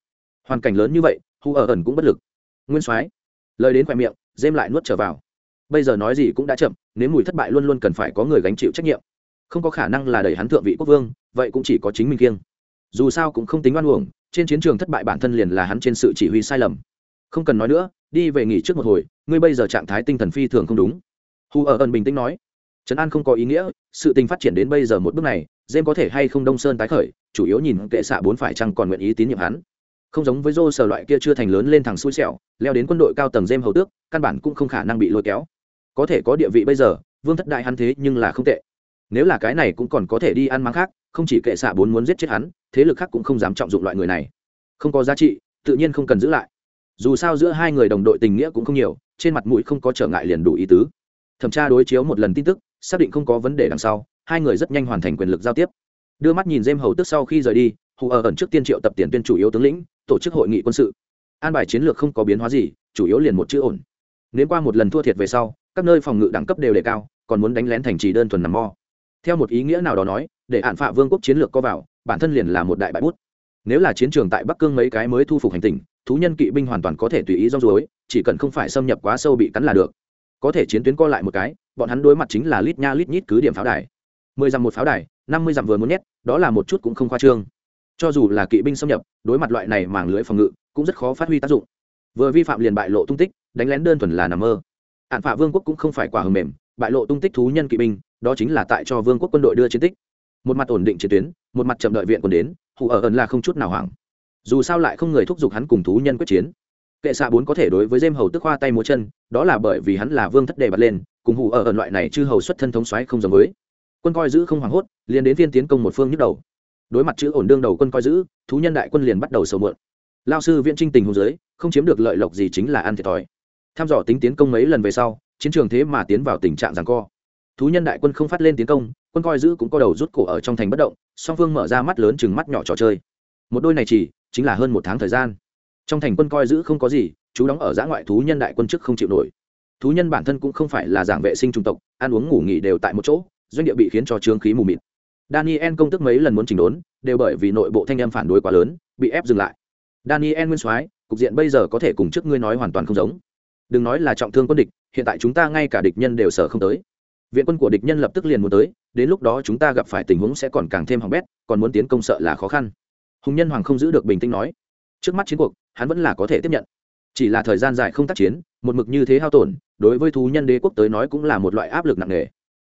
Hoàn cảnh lớn như vậy, hu ở ẩn cũng bất lực. Nguyên soái, lời đến khoe miệng dêm lại nuốt trở vào. Bây giờ nói gì cũng đã chậm, nếu mùi thất bại luôn luôn cần phải có người gánh chịu trách nhiệm. Không có khả năng là đẩy hắn thượng vị quốc vương, vậy cũng chỉ có chính mình kiêng dù sao cũng không tính oan uổng, trên chiến trường thất bại bản thân liền là hắn trên sự chỉ huy sai lầm. Không cần nói nữa, đi về nghỉ trước một hồi, ngươi bây giờ trạng thái tinh thần phi thường không đúng. Hu ở ẩn bình tĩnh nói. Trấn an không có ý nghĩa, sự tình phát triển đến bây giờ một bước này dêm có thể hay không đông sơn tái khởi, chủ yếu nhìn kệ xạ bốn phải chăng còn nguyện ý tín nhiệm hắn. Không giống với dô sở loại kia chưa thành lớn lên thằng xui xẻo, leo đến quân đội cao tầng dêm hầu tước, căn bản cũng không khả năng bị lôi kéo. Có thể có địa vị bây giờ, vương thất đại hắn thế nhưng là không tệ. Nếu là cái này cũng còn có thể đi ăn mắng khác, không chỉ kệ xạ bốn muốn giết chết hắn thế lực khác cũng không dám trọng dụng loại người này. Không có giá trị, tự nhiên không cần giữ lại. Dù sao giữa hai người đồng đội tình nghĩa cũng không nhiều, trên mặt mũi không có trở ngại liền đủ ý tứ. Thẩm tra đối chiếu một lần tin tức, xác định không có vấn đề đằng sau, hai người rất nhanh hoàn thành quyền lực giao tiếp. Đưa mắt nhìn dêm hầu tức sau khi rời đi, hù ở ẩn trước tiên triệu tập tiền tuyên chủ yếu tướng lĩnh, tổ chức hội nghị quân sự. An bài chiến lược không có biến hóa gì, chủ yếu liền một chữ ổn. Nếu qua một lần thua thiệt về sau, các nơi phòng ngự đẳng cấp đều đề cao, còn muốn đánh lén thành trì đơn thuần nằm mo theo một ý nghĩa nào đó nói, để hạn phạ vương quốc chiến lược có vào, bản thân liền là một đại bại bút. Nếu là chiến trường tại bắc cương mấy cái mới thu phục hành tình thú nhân kỵ binh hoàn toàn có thể tùy ý rong ruối chỉ cần không phải xâm nhập quá sâu bị cắn là được. Có thể chiến tuyến co lại một cái, bọn hắn đối mặt chính là lít nha lít nhít cứ điểm pháo đài. Mười dặm một pháo đài, năm mươi dặm vừa muốn nhét, đó là một chút cũng không khoa trương. Cho dù là kỵ binh xâm nhập, đối mặt loại này màng lưới phòng ngự, cũng rất khó phát huy tác dụng. Vừa vi phạm liền bại lộ tung tích, đánh lén đơn thuần là nằm mơ. Hạn phạ vương quốc cũng không phải quả hầm mềm, bại lộ tung tích thú nhân kỵ binh đó chính là tại cho vương quốc quân đội đưa chiến tích. Một mặt ổn định chiến tuyến, một mặt chậm đợi viện quân đến, hù ở ẩn là không chút nào hoảng. Dù sao lại không người thúc giục hắn cùng thú nhân quyết chiến. Kệ xạ bốn có thể đối với dêm hầu tức hoa tay múa chân, đó là bởi vì hắn là vương thất đề bật lên, cùng hù ở ẩn loại này chư hầu xuất thân thống xoáy không giống với. Quân coi giữ không hoảng hốt, liền đến viên tiến công một phương nhức đầu. Đối mặt chữ ổn đương đầu quân coi giữ, thú nhân đại quân liền bắt đầu sầu mượn lao sư viễn trinh tình hùng giới, không chiếm được lợi lộc gì chính là ăn thiệt thòi. Tham dò tính tiến công mấy lần về sau, chiến trường thế mà tiến vào tình trạng rằng co thú nhân đại quân không phát lên tiến công, quân coi giữ cũng có đầu rút cổ ở trong thành bất động, song phương mở ra mắt lớn chừng mắt nhỏ trò chơi. Một đôi này chỉ, chính là hơn một tháng thời gian. Trong thành quân coi giữ không có gì, chú đóng ở giã ngoại thú nhân đại quân chức không chịu nổi. Thú nhân bản thân cũng không phải là giảng vệ sinh trung tộc, ăn uống ngủ nghỉ đều tại một chỗ, doanh địa bị khiến cho trương khí mù mịt. Daniel công tức mấy lần muốn chỉnh đốn, đều bởi vì nội bộ thanh em phản đối quá lớn, bị ép dừng lại. Daniel nguyên soái, cục diện bây giờ có thể cùng trước ngươi nói hoàn toàn không giống. Đừng nói là trọng thương quân địch, hiện tại chúng ta ngay cả địch nhân đều sợ không tới viện quân của địch nhân lập tức liền muốn tới, đến lúc đó chúng ta gặp phải tình huống sẽ còn càng thêm hỏng bét, còn muốn tiến công sợ là khó khăn. Hùng nhân hoàng không giữ được bình tĩnh nói. Trước mắt chiến cuộc, hắn vẫn là có thể tiếp nhận. Chỉ là thời gian dài không tác chiến, một mực như thế hao tổn, đối với thú nhân đế quốc tới nói cũng là một loại áp lực nặng nề.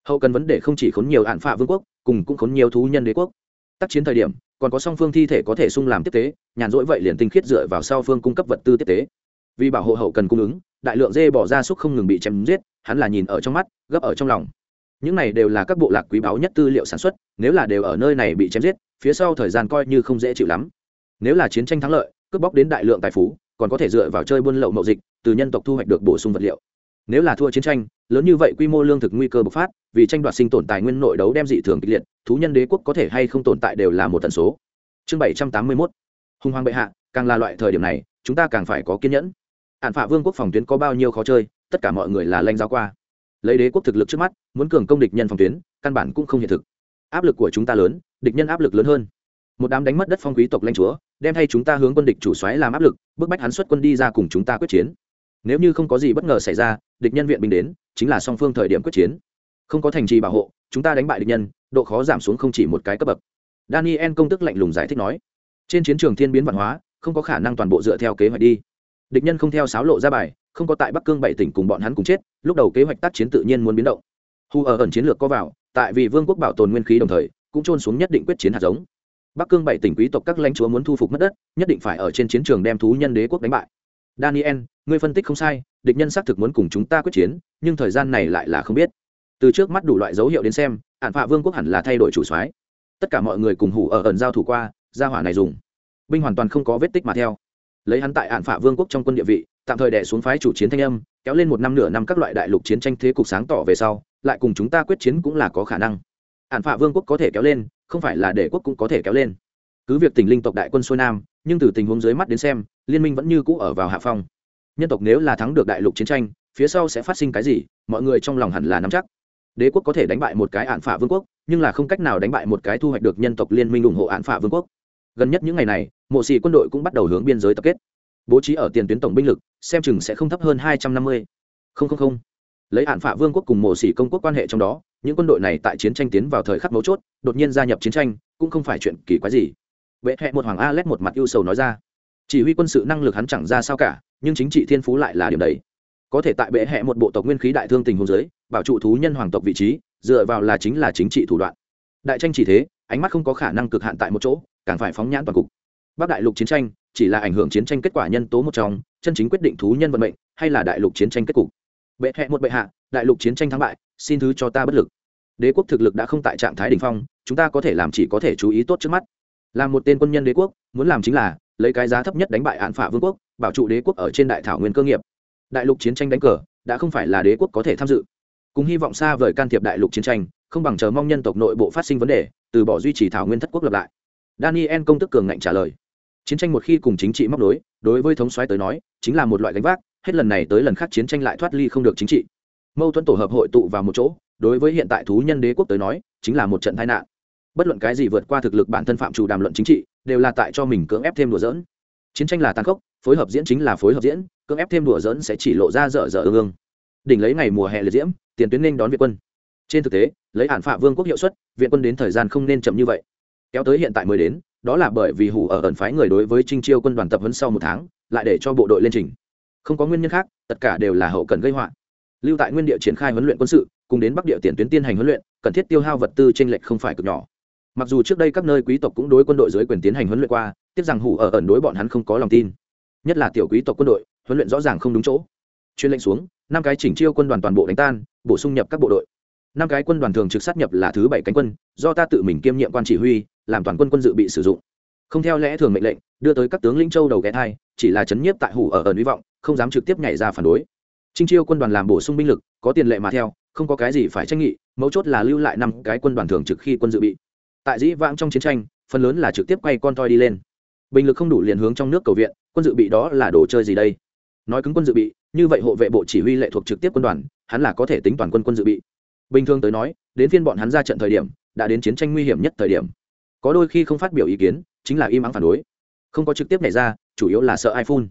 Hậu cần vấn đề không chỉ khốn nhiều hạn phạ vương quốc, cùng cũng khốn nhiều thú nhân đế quốc. Tác chiến thời điểm, còn có song phương thi thể có thể sung làm tiếp tế, nhàn rỗi vậy liền tinh khiết dựa vào sau phương cung cấp vật tư tiếp tế vì bảo hộ hậu cần cung ứng, đại lượng dê bỏ ra súc không ngừng bị chém giết, hắn là nhìn ở trong mắt, gấp ở trong lòng. Những này đều là các bộ lạc quý báu nhất tư liệu sản xuất, nếu là đều ở nơi này bị chém giết, phía sau thời gian coi như không dễ chịu lắm. Nếu là chiến tranh thắng lợi, cướp bóc đến đại lượng tài phú, còn có thể dựa vào chơi buôn lậu mậu dịch, từ nhân tộc thu hoạch được bổ sung vật liệu. Nếu là thua chiến tranh, lớn như vậy quy mô lương thực nguy cơ bộc phát, vì tranh đoạt sinh tồn tài nguyên nội đấu đem dị thường kịch liệt, thú nhân đế quốc có thể hay không tồn tại đều là một tần số. Chương bảy trăm tám mươi mốt. Hùng hoàng bệ hạ, càng là loại thời điểm này, chúng ta càng phải có kiên nhẫn ạn phạ vương quốc phòng tuyến có bao nhiêu khó chơi, tất cả mọi người là lanh giáo qua. Lấy đế quốc thực lực trước mắt, muốn cường công địch nhân phòng tuyến, căn bản cũng không hiện thực. Áp lực của chúng ta lớn, địch nhân áp lực lớn hơn. Một đám đánh mất đất phong quý tộc lãnh chúa, đem thay chúng ta hướng quân địch chủ xoáy làm áp lực, bức bách hắn xuất quân đi ra cùng chúng ta quyết chiến. Nếu như không có gì bất ngờ xảy ra, địch nhân viện binh đến, chính là song phương thời điểm quyết chiến. Không có thành trì bảo hộ, chúng ta đánh bại địch nhân, độ khó giảm xuống không chỉ một cái cấp bậc. Daniel công tức lạnh lùng giải thích nói, trên chiến trường thiên biến văn hóa, không có khả năng toàn bộ dựa theo kế hoạch đi địch nhân không theo sáo lộ ra bài, không có tại bắc cương bảy tỉnh cùng bọn hắn cùng chết, lúc đầu kế hoạch tác chiến tự nhiên muốn biến động. Hu ở ẩn chiến lược có vào, tại vì vương quốc bảo tồn nguyên khí đồng thời, cũng trôn xuống nhất định quyết chiến hạt giống. Bắc cương bảy tỉnh quý tộc các lãnh chúa muốn thu phục mất đất, nhất định phải ở trên chiến trường đem thú nhân đế quốc đánh bại. Daniel, ngươi phân tích không sai, địch nhân xác thực muốn cùng chúng ta quyết chiến, nhưng thời gian này lại là không biết. Từ trước mắt đủ loại dấu hiệu đến xem, hạn phạ vương quốc hẳn là thay đổi chủ soái. Tất cả mọi người cùng hủ ở ẩn giao thủ qua, gia hỏa này dùng. Binh hoàn toàn không có vết tích mà theo lấy hắn tại hạn phạ vương quốc trong quân địa vị, tạm thời đẻ xuống phái chủ chiến thanh âm, kéo lên một năm nửa năm các loại đại lục chiến tranh thế cục sáng tỏ về sau, lại cùng chúng ta quyết chiến cũng là có khả năng. Hạn phạ vương quốc có thể kéo lên, không phải là để quốc cũng có thể kéo lên. Cứ việc tình linh tộc đại quân xuôi nam, nhưng từ tình huống dưới mắt đến xem, liên minh vẫn như cũ ở vào hạ phong. Nhân tộc nếu là thắng được đại lục chiến tranh, phía sau sẽ phát sinh cái gì, mọi người trong lòng hẳn là nắm chắc. Đế quốc có thể đánh bại một cái ạn phả vương quốc, nhưng là không cách nào đánh bại một cái thu hoạch được nhân tộc liên minh ủng hộ ạn phả vương quốc. Gần nhất những ngày này mộ xì quân đội cũng bắt đầu hướng biên giới tập kết. Bố trí ở tiền tuyến tổng binh lực, xem chừng sẽ không thấp hơn hai trăm năm mươi. Không không không. Lấy hạn phạ vương quốc cùng mộ sĩ công quốc quan hệ trong đó, những quân đội này tại chiến tranh tiến vào thời khắc mấu chốt, đột nhiên gia nhập chiến tranh, cũng không phải chuyện kỳ quái gì. Vệ hẹ một hoàng a lét một mặt ưu sầu nói ra. Chỉ huy quân sự năng lực hắn chẳng ra sao cả, nhưng chính trị thiên phú lại là điểm đấy. Có thể tại bệ hẹ một bộ tộc nguyên khí đại thương tình hôn giới bảo trụ thú nhân hoàng tộc vị trí, dựa vào là chính là chính trị thủ đoạn. Đại tranh chỉ thế, ánh mắt không có khả năng cực hạn tại một chỗ, càng phải phóng nhãn toàn cục bắc đại lục chiến tranh chỉ là ảnh hưởng chiến tranh kết quả nhân tố một trong, chân chính quyết định thú nhân vận mệnh hay là đại lục chiến tranh kết cục. Bệ hẹ một bệ hạ, đại lục chiến tranh thắng bại, xin thứ cho ta bất lực. Đế quốc thực lực đã không tại trạng thái đ ỉ n h phong, chúng ta có thể làm chỉ có thể chú ý tốt trước mắt. Là một tên quân nhân đế quốc, muốn làm chính là lấy cái giá thấp nhất đánh bại hạn phả vương quốc, bảo trụ đế quốc ở trên đại thảo nguyên cơ nghiệp. Đại lục chiến tranh đánh cờ, đã không phải là đế quốc có thể tham dự. Cùng hy vọng xa vời can thiệp đại lục chiến tranh, không bằng chờ mong nhân tộc nội bộ phát sinh vấn đề, từ bỏ duy trì thảo nguyên thất quốc lập lại. Daniel công tức cường ngạnh trả lời chiến tranh một khi cùng chính trị móc nối, đối với thống soái tới nói, chính là một loại gánh vác, hết lần này tới lần khác chiến tranh lại thoát ly không được chính trị. Mâu thuẫn tổ hợp hội tụ vào một chỗ, đối với hiện tại thú nhân đế quốc tới nói, chính là một trận tai nạn. Bất luận cái gì vượt qua thực lực bản thân phạm chủ đàm luận chính trị, đều là tại cho mình cưỡng ép thêm đùa dỡn chiến tranh là tàn khốc, phối hợp diễn chính là phối hợp diễn, cưỡng ép thêm đùa dỡn sẽ chỉ lộ ra dở dở ương ương. Đỉnh lấy ngày mùa hè liệt diễm, tiền tuyến nên đón viện quân. Trên thực tế, lấy hạn phạ vương quốc hiệu suất viện quân đến thời gian không nên chậm như vậy kéo tới hiện tại mới đến, đó là bởi vì hủ ở ẩn phái người đối với trinh chiêu quân đoàn tập huấn sau một tháng, lại để cho bộ đội lên trình. Không có nguyên nhân khác, tất cả đều là hậu cần gây họa. Lưu tại nguyên địa triển khai huấn luyện quân sự, cùng đến bắc địa tiền tuyến tiên hành huấn luyện, cần thiết tiêu hao vật tư t r ê n lệch không phải cực nhỏ. Mặc dù trước đây các nơi quý tộc cũng đối quân đội dưới quyền tiến hành huấn luyện qua, tiếc rằng hủ ở ẩn đối bọn hắn không có lòng tin. Nhất là tiểu quý tộc quân đội, huấn luyện rõ ràng không đúng chỗ. Chuyên lệnh xuống, năm cái chỉnh chiêu quân đoàn toàn bộ đánh tan, bổ sung nhập các bộ đội năm cái quân đoàn thường trực sát nhập là thứ bảy cánh quân, do ta tự mình kiêm nhiệm quan chỉ huy, làm toàn quân quân dự bị sử dụng. Không theo lẽ thường mệnh lệnh, đưa tới các tướng lĩnh châu đầu ghé thai, chỉ là chấn nhiếp tại hủ ở ẩn hy vọng, không dám trực tiếp nhảy ra phản đối. Trinh chiêu quân đoàn làm bổ sung binh lực, có tiền lệ mà theo, không có cái gì phải tranh nghị, mấu chốt là lưu lại năm cái quân đoàn thường trực khi quân dự bị. Tại dĩ vãng trong chiến tranh, phần lớn là trực tiếp quay con toi đi lên. Bình lực không đủ liền hướng trong nước cầu viện, quân dự bị đó là đồ chơi gì đây? Nói cứng quân dự bị, như vậy hộ vệ bộ chỉ huy lệ thuộc trực tiếp quân đoàn, hắn là có thể tính toàn quân quân dự bị bình thường tới nói đến phiên bọn hắn ra trận thời điểm đã đến chiến tranh nguy hiểm nhất thời điểm. Có đôi khi không phát biểu ý kiến chính là im ắng phản đối. Không có trực tiếp nảy ra chủ yếu là sợ ai phun.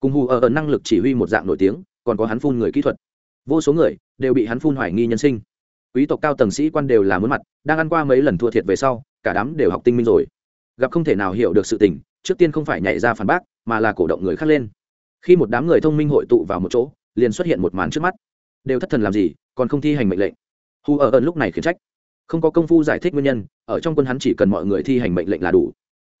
Cùng hù ở, ở năng lực chỉ huy một dạng nổi tiếng còn có hắn phun người kỹ thuật. Vô số người đều bị hắn phun hoài nghi nhân sinh. Quý tộc cao tầng sĩ quan đều là muốn mặt đang ăn qua mấy lần thua thiệt về sau cả đám đều học tinh minh rồi. Gặp không thể nào hiểu được sự tình trước tiên không phải nhảy ra phản bác mà là cổ động người khác lên. Khi một đám người thông minh hội tụ vào một chỗ liền xuất hiện một màn trước mắt. Đều thất thần làm gì còn không thi hành mệnh lệnh hù ở ẩn lúc này khiển trách. Không có công phu giải thích nguyên nhân, ở trong quân hắn chỉ cần mọi người thi hành mệnh lệnh là đủ.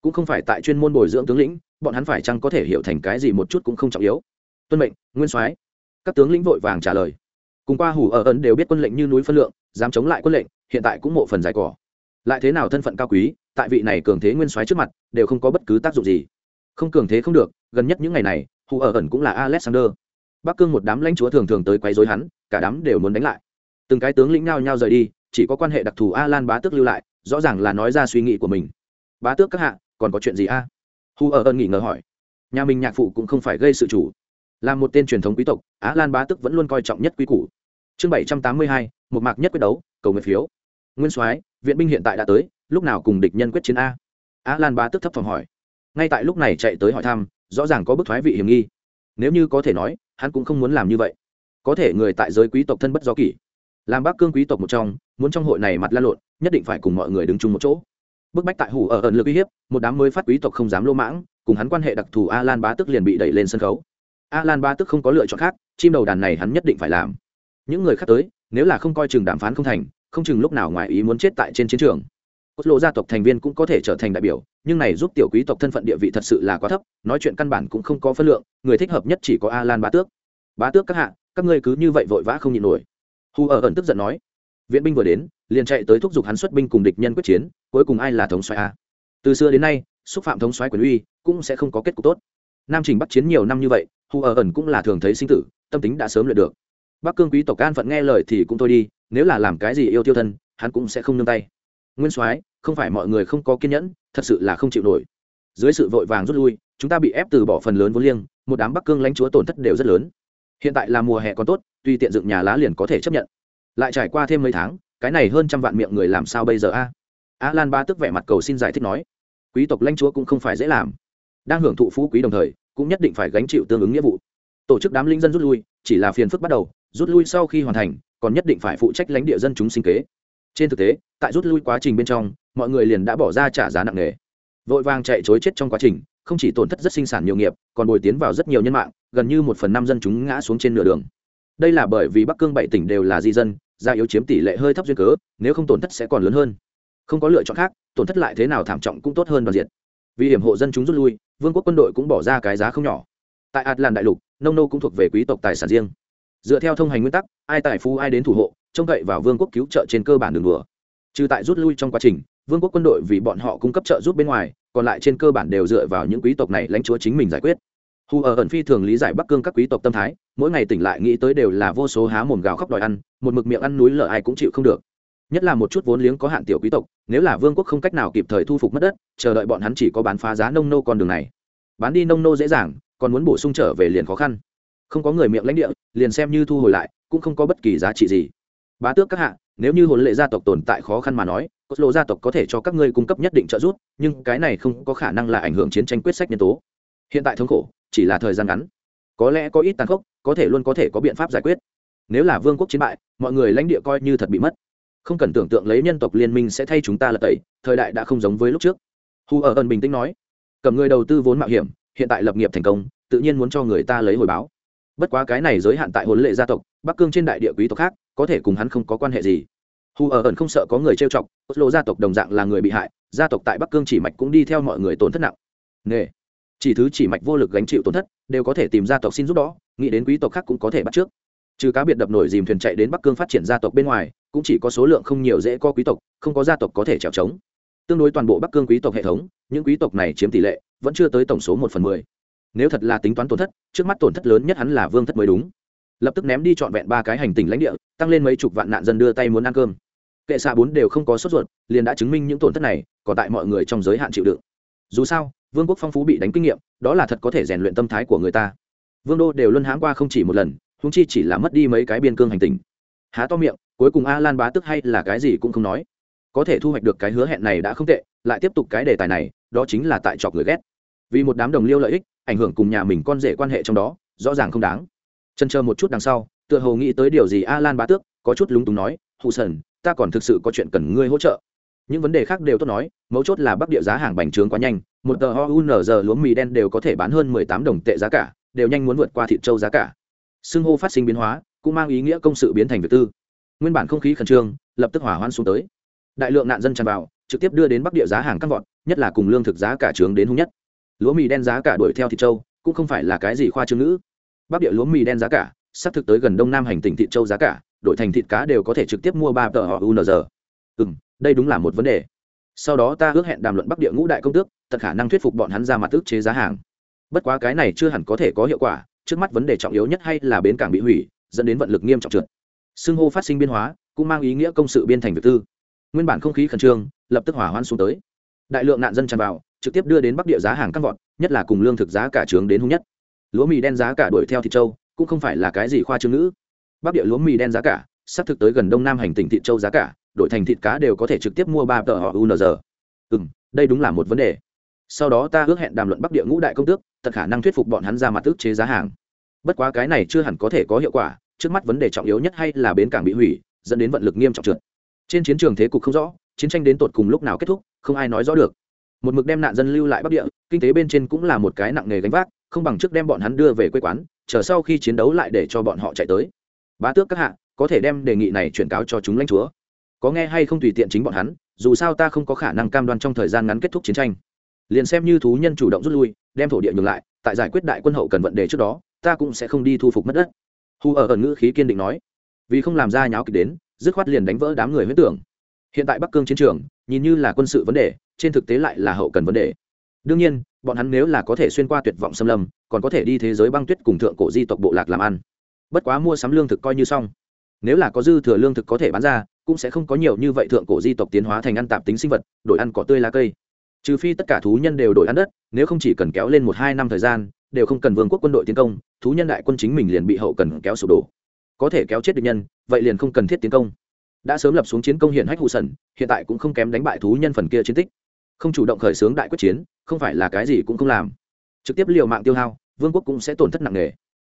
Cũng không phải tại chuyên môn bồi dưỡng tướng lĩnh, bọn hắn phải chăng có thể hiểu thành cái gì một chút cũng không trọng yếu. Tuân mệnh, nguyên soái. Các tướng lĩnh vội vàng trả lời. Cùng qua hủ ở ẩn đều biết quân lệnh như núi phân lượng, dám chống lại quân lệnh, hiện tại cũng mộ phần giải cỏ. Lại thế nào thân phận cao quý, tại vị này cường thế nguyên soái trước mặt, đều không có bất cứ tác dụng gì. Không cường thế không được, gần nhất những ngày này hủ ở ẩn cũng là alexander. Bắc cương một đám lãnh chúa thường thường tới quấy rối hắn, cả đám đều muốn đánh lại từng cái tướng lĩnh nhao nhao rời đi, chỉ có quan hệ đặc thù a lan bá tước lưu lại, rõ ràng là nói ra suy nghĩ của mình. Bá tước các hạ, còn có chuyện gì a? Hu ở ơn nghỉ ngờ hỏi. Nhà mình nhạc phụ cũng không phải gây sự chủ. Là một tên truyền thống quý tộc á lan bá tước vẫn luôn coi trọng nhất quý củ. Chương bảy trăm tám mươi hai, một mạc nhất quyết đấu, cầu nguyện phiếu. Nguyên soái, viện binh hiện tại đã tới, lúc nào cùng địch nhân quyết chiến a? Á lan bá tước thấp phòng hỏi. Ngay tại lúc này chạy tới hỏi thăm, rõ ràng có bức thoái vị hiểm nghi. Nếu như có thể nói, hắn cũng không muốn làm như vậy. Có thể người tại giới quý tộc thân bất do kỷ làm bác cương quý tộc một trong, muốn trong hội này mặt la lộn, nhất định phải cùng mọi người đứng chung một chỗ. Bức bách tại hủ ở ẩn lực uy hiếp, một đám mới phát quý tộc không dám lô mãng, cùng hắn quan hệ đặc thù a lan bá tức liền bị đẩy lên sân khấu. A lan bá tức không có lựa chọn khác, chim đầu đàn này hắn nhất định phải làm. Những người khác tới, nếu là không coi chừng đàm phán không thành, không chừng lúc nào ngoài ý muốn chết tại trên chiến trường. Cốt lộ gia tộc thành viên cũng có thể trở thành đại biểu, nhưng này giúp tiểu quý tộc thân phận địa vị thật sự là quá thấp, nói chuyện căn bản cũng không có phân lượng, người thích hợp nhất chỉ có a lan bá tước. Bá tước các hạ, các ngươi cứ như vậy vội vã không nhịn nổi hù ở ẩn tức giận nói, viện binh vừa đến, liền chạy tới thúc giục hắn xuất binh cùng địch nhân quyết chiến, cuối cùng ai là thống xoáy a? Từ xưa đến nay, xúc phạm thống xoáy quyền uy, cũng sẽ không có kết cục tốt. Nam trình bắt chiến nhiều năm như vậy hù ở ẩn cũng là thường thấy sinh tử, tâm tính đã sớm luyện được. Bắc cương quý tộc an phận nghe lời thì cũng thôi đi, nếu là làm cái gì yêu tiêu thân, hắn cũng sẽ không nương tay. Nguyên soái, không phải mọi người không có kiên nhẫn, thật sự là không chịu nổi. Dưới sự vội vàng rút lui, chúng ta bị ép từ bỏ phần lớn vốn liêng, một đám bắc cương lãnh chúa tổn thất đều rất lớn. Hiện tại là mùa hè còn tốt tuy tiện dựng nhà lá liền có thể chấp nhận. Lại trải qua thêm mấy tháng, cái này hơn trăm vạn miệng người làm sao bây giờ a? A lan ba tức vẻ mặt cầu xin giải thích nói, quý tộc lãnh chúa cũng không phải dễ làm. Đang hưởng thụ phú quý đồng thời, cũng nhất định phải gánh chịu tương ứng nghĩa vụ. Tổ chức đám linh dân rút lui, chỉ là phiền phức bắt đầu, rút lui sau khi hoàn thành, còn nhất định phải phụ trách lãnh địa dân chúng sinh kế. Trên thực tế, tại rút lui quá trình bên trong, mọi người liền đã bỏ ra trả giá nặng nề. Vội vàng chạy chối chết trong quá trình, không chỉ tổn thất rất sinh sản nhiều nghiệp, còn bồi tiến vào rất nhiều nhân mạng, gần như một phần năm dân chúng ngã xuống trên nửa đường đây là bởi vì bắc cương bảy tỉnh đều là di dân, gia yếu chiếm tỷ lệ hơi thấp duyên cớ, nếu không tổn thất sẽ còn lớn hơn. Không có lựa chọn khác, tổn thất lại thế nào thảm trọng cũng tốt hơn đoàn diện. Vì hiểm hộ dân chúng rút lui, vương quốc quân đội cũng bỏ ra cái giá không nhỏ. Tại ạt làn đại lục, nông nô cũng thuộc về quý tộc tài sản riêng. Dựa theo thông hành nguyên tắc, ai tài phú ai đến thủ hộ, trông cậy vào vương quốc cứu trợ trên cơ bản đường đùa. Trừ tại rút lui trong quá trình, vương quốc quân đội vì bọn họ cung cấp trợ giúp bên ngoài, còn lại trên cơ bản đều dựa vào những quý tộc này lãnh chúa chính mình giải quyết hù ở ẩn phi thường lý giải bắc cương các quý tộc tâm thái, mỗi ngày tỉnh lại nghĩ tới đều là vô số há mồm gào khóc đòi ăn, một mực miệng ăn núi lở ai cũng chịu không được. Nhất là một chút vốn liếng có hạn tiểu quý tộc, nếu là vương quốc không cách nào kịp thời thu phục mất đất, chờ đợi bọn hắn chỉ có bán phá giá nông nô con đường này. Bán đi nông nô dễ dàng, còn muốn bổ sung trở về liền khó khăn. Không có người miệng lãnh địa, liền xem như thu hồi lại, cũng không có bất kỳ giá trị gì. Bá tước các hạ, nếu như hồn lệ gia tộc tồn tại khó khăn mà nói cốt lộ gia tộc có thể cho các ngươi cung cấp nhất định trợ giúp, nhưng cái này không có khả năng là ảnh hưởng chiến tranh quyết sách nhân tố. Hiện tại thống khổ chỉ là thời gian ngắn. Có lẽ có ít tàn khốc, có thể luôn có thể có biện pháp giải quyết. Nếu là vương quốc chiến bại, mọi người lãnh địa coi như thật bị mất. Không cần tưởng tượng lấy nhân tộc liên minh sẽ thay chúng ta lật tẩy, thời đại đã không giống với lúc trước. Hu ở ẩn bình tĩnh nói, cầm người đầu tư vốn mạo hiểm, hiện tại lập nghiệp thành công, tự nhiên muốn cho người ta lấy hồi báo. Bất quá cái này giới hạn tại hồn lệ gia tộc, bắc cương trên đại địa quý tộc khác, có thể cùng hắn không có quan hệ gì. Hù ở ẩn không sợ có người trêu chọc lộ gia tộc đồng dạng là người bị hại, gia tộc tại bắc cương chỉ mạch cũng đi theo mọi người tổn thất nặng. Nghề chỉ thứ chỉ mạch vô lực gánh chịu tổn thất, đều có thể tìm gia tộc xin giúp đó, nghĩ đến quý tộc khác cũng có thể bắt trước. Trừ cá biệt đập nổi dìm thuyền chạy đến bắc cương phát triển gia tộc bên ngoài, cũng chỉ có số lượng không nhiều dễ có quý tộc, không có gia tộc có thể trèo trống. Tương đối toàn bộ bắc cương quý tộc hệ thống, những quý tộc này chiếm tỷ lệ vẫn chưa tới tổng số một phần mười. Nếu thật là tính toán tổn thất, trước mắt tổn thất lớn nhất hắn là vương thất mới đúng. Lập tức ném đi trọn vẹn ba cái hành tình lãnh địa, tăng lên mấy chục vạn nạn dân đưa tay muốn ăn cơm. Kệ xạ bốn đều không có sốt ruột, liền đã chứng minh những tổn thất này, còn tại mọi người trong giới hạn chịu đựng dù sao, vương quốc phong phú bị đánh kinh nghiệm, đó là thật có thể rèn luyện tâm thái của người ta. Vương đô đều luân hãm qua không chỉ một lần húng chi chỉ là mất đi mấy cái biên cương hành tình. Há to miệng, cuối cùng a lan bá tức hay là cái gì cũng không nói. Có thể thu hoạch được cái hứa hẹn này đã không tệ, lại tiếp tục cái đề tài này, đó chính là tại chọc người ghét. Vì một đám đồng liêu lợi ích, ảnh hưởng cùng nhà mình con rể quan hệ trong đó, rõ ràng không đáng. Chân chờ một chút đằng sau, tựa hồ nghĩ tới điều gì a lan bá tước, có chút lúng túng nói, hụ sần, ta còn thực sự có chuyện cần ngươi hỗ trợ những vấn đề khác đều tốt nói mấu chốt là bắc địa giá hàng bành trướng quá nhanh một tờ hounz lúa mì đen đều có thể bán hơn mười tám đồng tệ giá cả đều nhanh muốn vượt qua thịt châu giá cả. Xưng hô phát sinh biến hóa cũng mang ý nghĩa công sự biến thành việc tư. Nguyên bản không khí khẩn trương lập tức hỏa hoãn xuống tới. Đại lượng nạn dân tràn vào trực tiếp đưa đến bắc địa giá hàng căng vọt nhất là cùng lương thực giá cả trướng đến hung nhất. Lúa mì đen giá cả đuổi theo thịt châu, cũng không phải là cái gì khoa trương ngữ. Bắc địa lúa mì đen giá cả sắp thực tới gần đông nam hành tỉnh thịt châu giá cả đổi thành thịt cá đều có thể trực tiếp mua ba tờ họ unz ừ m đây đúng là một vấn đề. Sau đó ta ước hẹn đàm luận bắc địa ngũ đại công tước, tận khả năng thuyết phục bọn hắn ra mặt ước chế giá hàng. Bất quá cái này chưa hẳn có thể có hiệu quả, trước mắt vấn đề trọng yếu nhất hay là bến cảng bị hủy, dẫn đến vận lực nghiêm trọng trượt. Xưng hô phát sinh biên hóa, cũng mang ý nghĩa công sự biên thành việc tư. Nguyên bản không khí khẩn trương, lập tức hỏa hoãn xuống tới. Đại lượng nạn dân tràn vào, trực tiếp đưa đến bắc địa giá hàng căng vọt, nhất là cùng lương thực giá cả trướng đến hung nhất. Lúa mì đen giá cả đuổi theo thịt châu, cũng không phải là cái gì khoa trương ngữ. Bắc địa lúa mì đen giá cả, sắp thực tới gần đông nam hành tỉnh thịt châu giá cả đổi thành thịt cá đều có thể trực tiếp mua ba tờ họ unz ừ m đây đúng là một vấn đề. Sau đó ta ước hẹn đàm luận bắc địa ngũ đại công tước thật khả năng thuyết phục bọn hắn ra mặt ước chế giá hàng. Bất quá cái này chưa hẳn có thể có hiệu quả, trước mắt vấn đề trọng yếu nhất hay là bến cảng bị hủy, dẫn đến vận lực nghiêm trọng trượt. Trên chiến trường thế cục không rõ, chiến tranh đến tột cùng lúc nào kết thúc, không ai nói rõ được. Một mực đem nạn dân lưu lại bắc địa, kinh tế bên trên cũng là một cái nặng nghề gánh vác, không bằng trước đem bọn hắn đưa về quê quán, chờ sau khi chiến đấu lại để cho bọn họ chạy tới. Bá tước các hạ, có thể đem đề nghị này chuyển cáo cho chúng lãnh chúa có nghe hay không tùy tiện chính bọn hắn, dù sao ta không có khả năng cam đoan trong thời gian ngắn kết thúc chiến tranh. Liền xem như thú nhân chủ động rút lui, đem thổ địa nhường lại, tại giải quyết đại quân hậu cần vận đề trước đó, ta cũng sẽ không đi thu phục mất đất. Hu ở ẩn ngữ khí kiên định nói. Vì không làm ra nháo kịch đến, dứt khoát liền đánh vỡ đám người huyết tưởng. Hiện tại bắc cương chiến trường, nhìn như là quân sự vấn đề, trên thực tế lại là hậu cần vấn đề. Đương nhiên, bọn hắn nếu là có thể xuyên qua tuyệt vọng xâm lâm, còn có thể đi thế giới băng tuyết cùng thượng cổ di tộc bộ lạc làm ăn. Bất quá mua sắm lương thực coi như xong nếu là có dư thừa lương thực có thể bán ra, cũng sẽ không có nhiều như vậy thượng cổ di tộc tiến hóa thành ăn tạp tính sinh vật, đổi ăn cỏ tươi lá cây. Trừ phi tất cả thú nhân đều đổi ăn đất, nếu không chỉ cần kéo lên một hai năm thời gian, đều không cần vương quốc quân đội tiến công, thú nhân đại quân chính mình liền bị hậu cần kéo sụp đổ. Có thể kéo chết địch nhân, vậy liền không cần thiết tiến công. Đã sớm lập xuống chiến công hiện hách hụ sần, hiện tại cũng không kém đánh bại thú nhân phần kia chiến tích. Không chủ động khởi xướng đại quyết chiến, không phải là cái gì cũng không làm. Trực tiếp liều mạng tiêu hao, vương quốc cũng sẽ tổn thất nặng nề.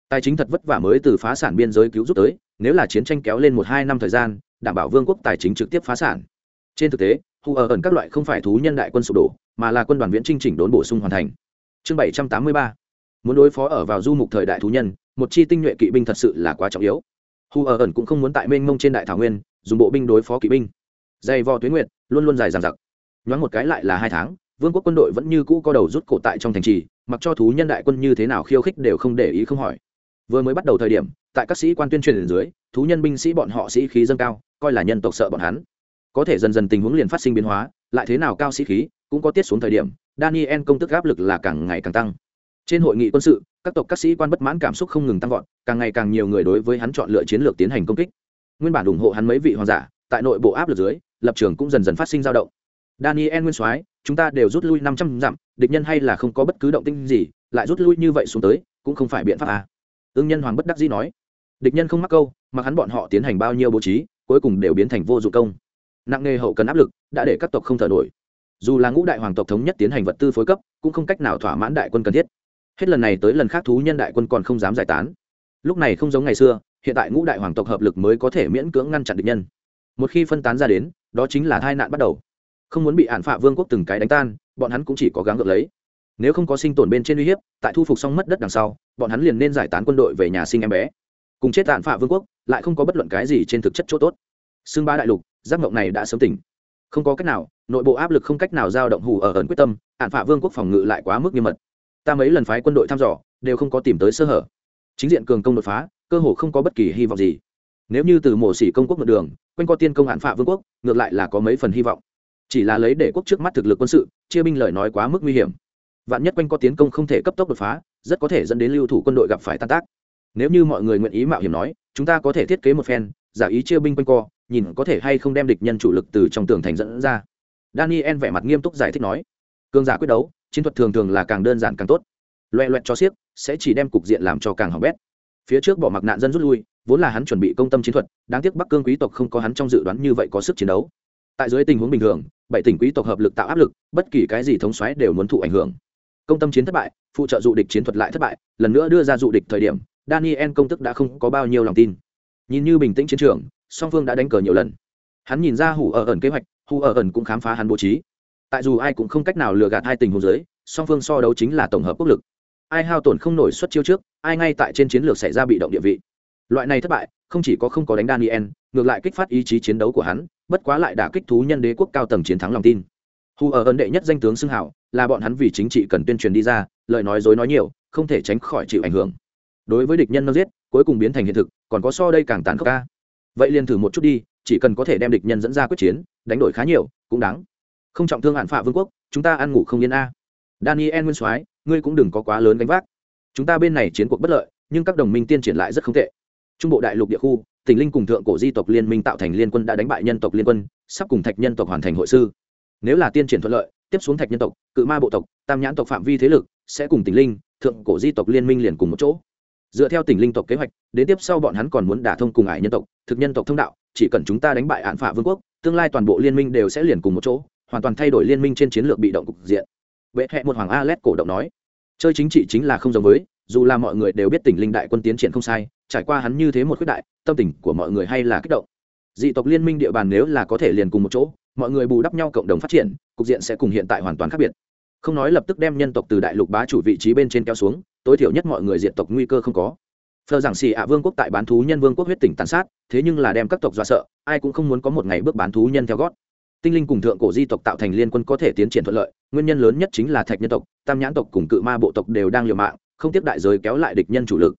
Tài chính thật vất vả mới từ phá sản biên giới cứu giúp tới nếu là chiến tranh kéo lên một hai năm thời gian, đảm bảo vương quốc tài chính trực tiếp phá sản. Trên thực tế hù ở ẩn các loại không phải thú nhân đại quân sụp đổ, mà là quân đoàn viễn trinh chỉnh đốn bổ sung hoàn thành. Chương bảy trăm tám mươi ba. Muốn đối phó ở vào du mục thời đại thú nhân, một chi tinh nhuệ kỵ binh thật sự là quá trọng yếu. Hù ở ẩn cũng không muốn tại mênh mông trên đại thảo nguyên, dùng bộ binh đối phó kỵ binh. Dày vò tuyến nguyện luôn luôn dài dằng dặc. Nhoáng một cái lại là hai tháng, vương quốc quân đội vẫn như cũ có đầu rút cổ tại trong thành trì, mặc cho thú nhân đại quân như thế nào khiêu khích đều không để ý không hỏi vừa mới bắt đầu thời điểm, tại các sĩ quan tuyên truyền dưới, thú nhân binh sĩ bọn họ sĩ khí dâng cao, coi là nhân tộc sợ bọn hắn. Có thể dần dần tình huống liền phát sinh biến hóa, lại thế nào cao sĩ khí, cũng có tiết xuống thời điểm, daniel công tức áp lực là càng ngày càng tăng. Trên hội nghị quân sự, các tộc các sĩ quan bất mãn cảm xúc không ngừng tăng vọt, càng ngày càng nhiều người đối với hắn chọn lựa chiến lược tiến hành công kích. Nguyên bản ủng hộ hắn mấy vị hoàng giả, tại nội bộ áp lực dưới, lập trường cũng dần dần phát sinh dao động. Daniel nguyên soái, chúng ta đều rút lui năm trăm dặm, địch nhân hay là không có bất cứ động tinh gì, lại rút lui như vậy xuống tới, cũng không phải biện pháp à ương nhân hoàng bất đắc dĩ nói, địch nhân không mắc câu, mà hắn bọn họ tiến hành bao nhiêu bố trí, cuối cùng đều biến thành vô dụng công. Nặng nề hậu cần áp lực đã để các tộc không thở nổi. Dù là ngũ đại hoàng tộc thống nhất tiến hành vật tư phối cấp, cũng không cách nào thỏa mãn đại quân cần thiết. Hết lần này tới lần khác thú nhân đại quân còn không dám giải tán. Lúc này không giống ngày xưa, hiện tại ngũ đại hoàng tộc hợp lực mới có thể miễn cưỡng ngăn chặn địch nhân. Một khi phân tán ra đến, đó chính là tai nạn bắt đầu. Không muốn bị hạn phạ vương quốc từng cái đánh tan, bọn hắn cũng chỉ có gắng gượng lấy nếu không có sinh tồn bên trên uy hiếp, tại thu phục xong mất đất đằng sau, bọn hắn liền nên giải tán quân đội về nhà sinh em bé. Cùng chết tàn phạ vương quốc, lại không có bất luận cái gì trên thực chất chỗ tốt. Xương ba đại lục giác mộng này đã sớm tỉnh. Không có cách nào, nội bộ áp lực không cách nào giao động hù ở ẩn quyết tâm ạn phạ vương quốc phòng ngự lại quá mức nghiêm mật. Ta mấy lần phái quân đội thăm dò, đều không có tìm tới sơ hở. Chính diện cường công đột phá, cơ hồ không có bất kỳ hy vọng gì. Nếu như từ mổ xỉ công quốc ngược đường, quanh co tiên công hạn phạ vương quốc, ngược lại là có mấy phần hy vọng. Chỉ là lấy để quốc trước mắt thực lực quân sự, chia binh lời nói quá mức nguy hiểm vạn nhất quanh co tiến công không thể cấp tốc đột phá, rất có thể dẫn đến lưu thủ quân đội gặp phải tan tác. Nếu như mọi người nguyện ý mạo hiểm nói, chúng ta có thể thiết kế một phen, giả ý chia binh quanh co, nhìn có thể hay không đem địch nhân chủ lực từ trong tường thành dẫn ra. Daniel vẻ mặt nghiêm túc giải thích nói cương giả quyết đấu, chiến thuật thường thường là càng đơn giản càng tốt. Loẹ loẹt cho xiếc, sẽ chỉ đem cục diện làm cho càng hỏng bét. Phía trước bỏ mặc nạn dân rút lui, vốn là hắn chuẩn bị công tâm chiến thuật, đáng tiếc bắc cương quý tộc không có hắn trong dự đoán như vậy có sức chiến đấu. Tại dưới tình huống bình thường, bảy tỉnh quý tộc hợp lực tạo áp lực, bất kỳ cái gì thống xoáy đều muốn thụ ảnh hưởng công tâm chiến thất bại phụ trợ dụ địch chiến thuật lại thất bại lần nữa đưa ra dụ địch thời điểm daniel công tức đã không có bao nhiêu lòng tin. Nhìn như bình tĩnh chiến trường song phương đã đánh cờ nhiều lần. Hắn nhìn ra hủ ở ẩn kế hoạch hủ ở ẩn cũng khám phá hắn bố trí. Tại dù ai cũng không cách nào lừa gạt hai tình huống dưới, song phương so đấu chính là tổng hợp quốc lực. Ai hao tổn không nổi xuất chiêu trước ai ngay tại trên chiến lược xảy ra bị động địa vị. Loại này thất bại không chỉ có không có đánh daniel ngược lại kích phát ý chí chiến đấu của hắn bất quá lại đã kích thú nhân đế quốc cao tầng chiến thắng lòng tin. Hù ở ấn đệ nhất danh tướng xưng hảo là bọn hắn vì chính trị cần tuyên truyền đi ra, lời nói dối nói nhiều, không thể tránh khỏi chịu ảnh hưởng. Đối với địch nhân nó giết, cuối cùng biến thành hiện thực, còn có so đây càng tàn khốc ca. Vậy liền thử một chút đi, chỉ cần có thể đem địch nhân dẫn ra quyết chiến, đánh đổi khá nhiều, cũng đáng. Không trọng thương hạn phạ vương quốc, chúng ta ăn ngủ không yên a. Daniel nguyên soái, ngươi cũng đừng có quá lớn gánh vác. Chúng ta bên này chiến cuộc bất lợi, nhưng các đồng minh tiên triển lại rất không tệ. Trung bộ đại lục địa khu tỉnh linh cùng thượng cổ di tộc liên minh tạo thành liên quân đã đánh bại nhân tộc liên quân, sắp cùng thạch nhân tộc hoàn thành hội sư. Nếu là tiên triển thuận lợi tiếp xuống thạch nhân tộc, cự ma bộ tộc, tam nhãn tộc phạm vi thế lực, sẽ cùng tỉnh linh, thượng cổ di tộc liên minh liền cùng một chỗ. Dựa theo tỉnh linh tộc kế hoạch, đến tiếp sau bọn hắn còn muốn đả thông cùng ải nhân tộc, thực nhân tộc thông đạo, chỉ cần chúng ta đánh bại hạn phả vương quốc, tương lai toàn bộ liên minh đều sẽ liền cùng một chỗ, hoàn toàn thay đổi liên minh trên chiến lược bị động cục diện. Vệ hẹ một hoàng a lét cổ động nói, chơi chính trị chính là không giống với, dù là mọi người đều biết tỉnh linh đại quân tiến triển không sai, trải qua hắn như thế một khuyết đại, tâm tình của mọi người hay là kích động. Dị tộc liên minh địa bàn nếu là có thể liền cùng một chỗ mọi người bù đắp nhau cộng đồng phát triển, cục diện sẽ cùng hiện tại hoàn toàn khác biệt. Không nói lập tức đem nhân tộc từ đại lục bá chủ vị trí bên trên kéo xuống, tối thiểu nhất mọi người diện tộc nguy cơ không có. Phờ giảng xì ạ vương quốc tại bán thú nhân vương quốc huyết tỉnh tàn sát, thế nhưng là đem các tộc dọa sợ, ai cũng không muốn có một ngày bước bán thú nhân theo gót. Tinh linh cùng thượng cổ di tộc tạo thành liên quân có thể tiến triển thuận lợi, nguyên nhân lớn nhất chính là thạch nhân tộc, tam nhãn tộc cùng cự ma bộ tộc đều đang liều mạng, không tiếp đại giới kéo lại địch nhân chủ lực.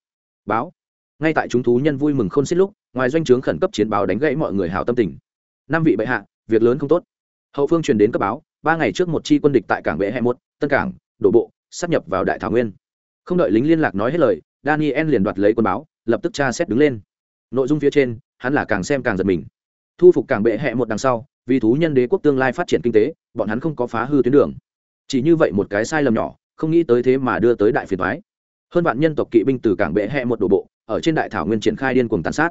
Báo. Ngay tại chúng thú nhân vui mừng khôn xiết lúc, ngoài doanh trướng khẩn cấp chiến báo đánh gãy mọi người hào tâm tình. Năm vị bệ hạ việc lớn không tốt. Hậu phương truyền đến cấp báo, ba ngày trước một chi quân địch tại cảng bệ hai mốt, tân cảng, đổ bộ sắp nhập vào đại thảo nguyên. Không đợi lính liên lạc nói hết lời, daniel liền đoạt lấy quân báo, lập tức tra xét đứng lên. Nội dung phía trên, hắn là càng xem càng giật mình. Thu phục cảng bệ hẹ một đằng sau, vì thú nhân đế quốc tương lai phát triển kinh tế, bọn hắn không có phá hư tuyến đường. Chỉ như vậy một cái sai lầm nhỏ, không nghĩ tới thế mà đưa tới đại phiền thoái hơn vạn nhân tộc kỵ binh từ cảng bệ hẹ một đổ bộ, ở trên đại thảo nguyên triển khai điên cuồng tàn sát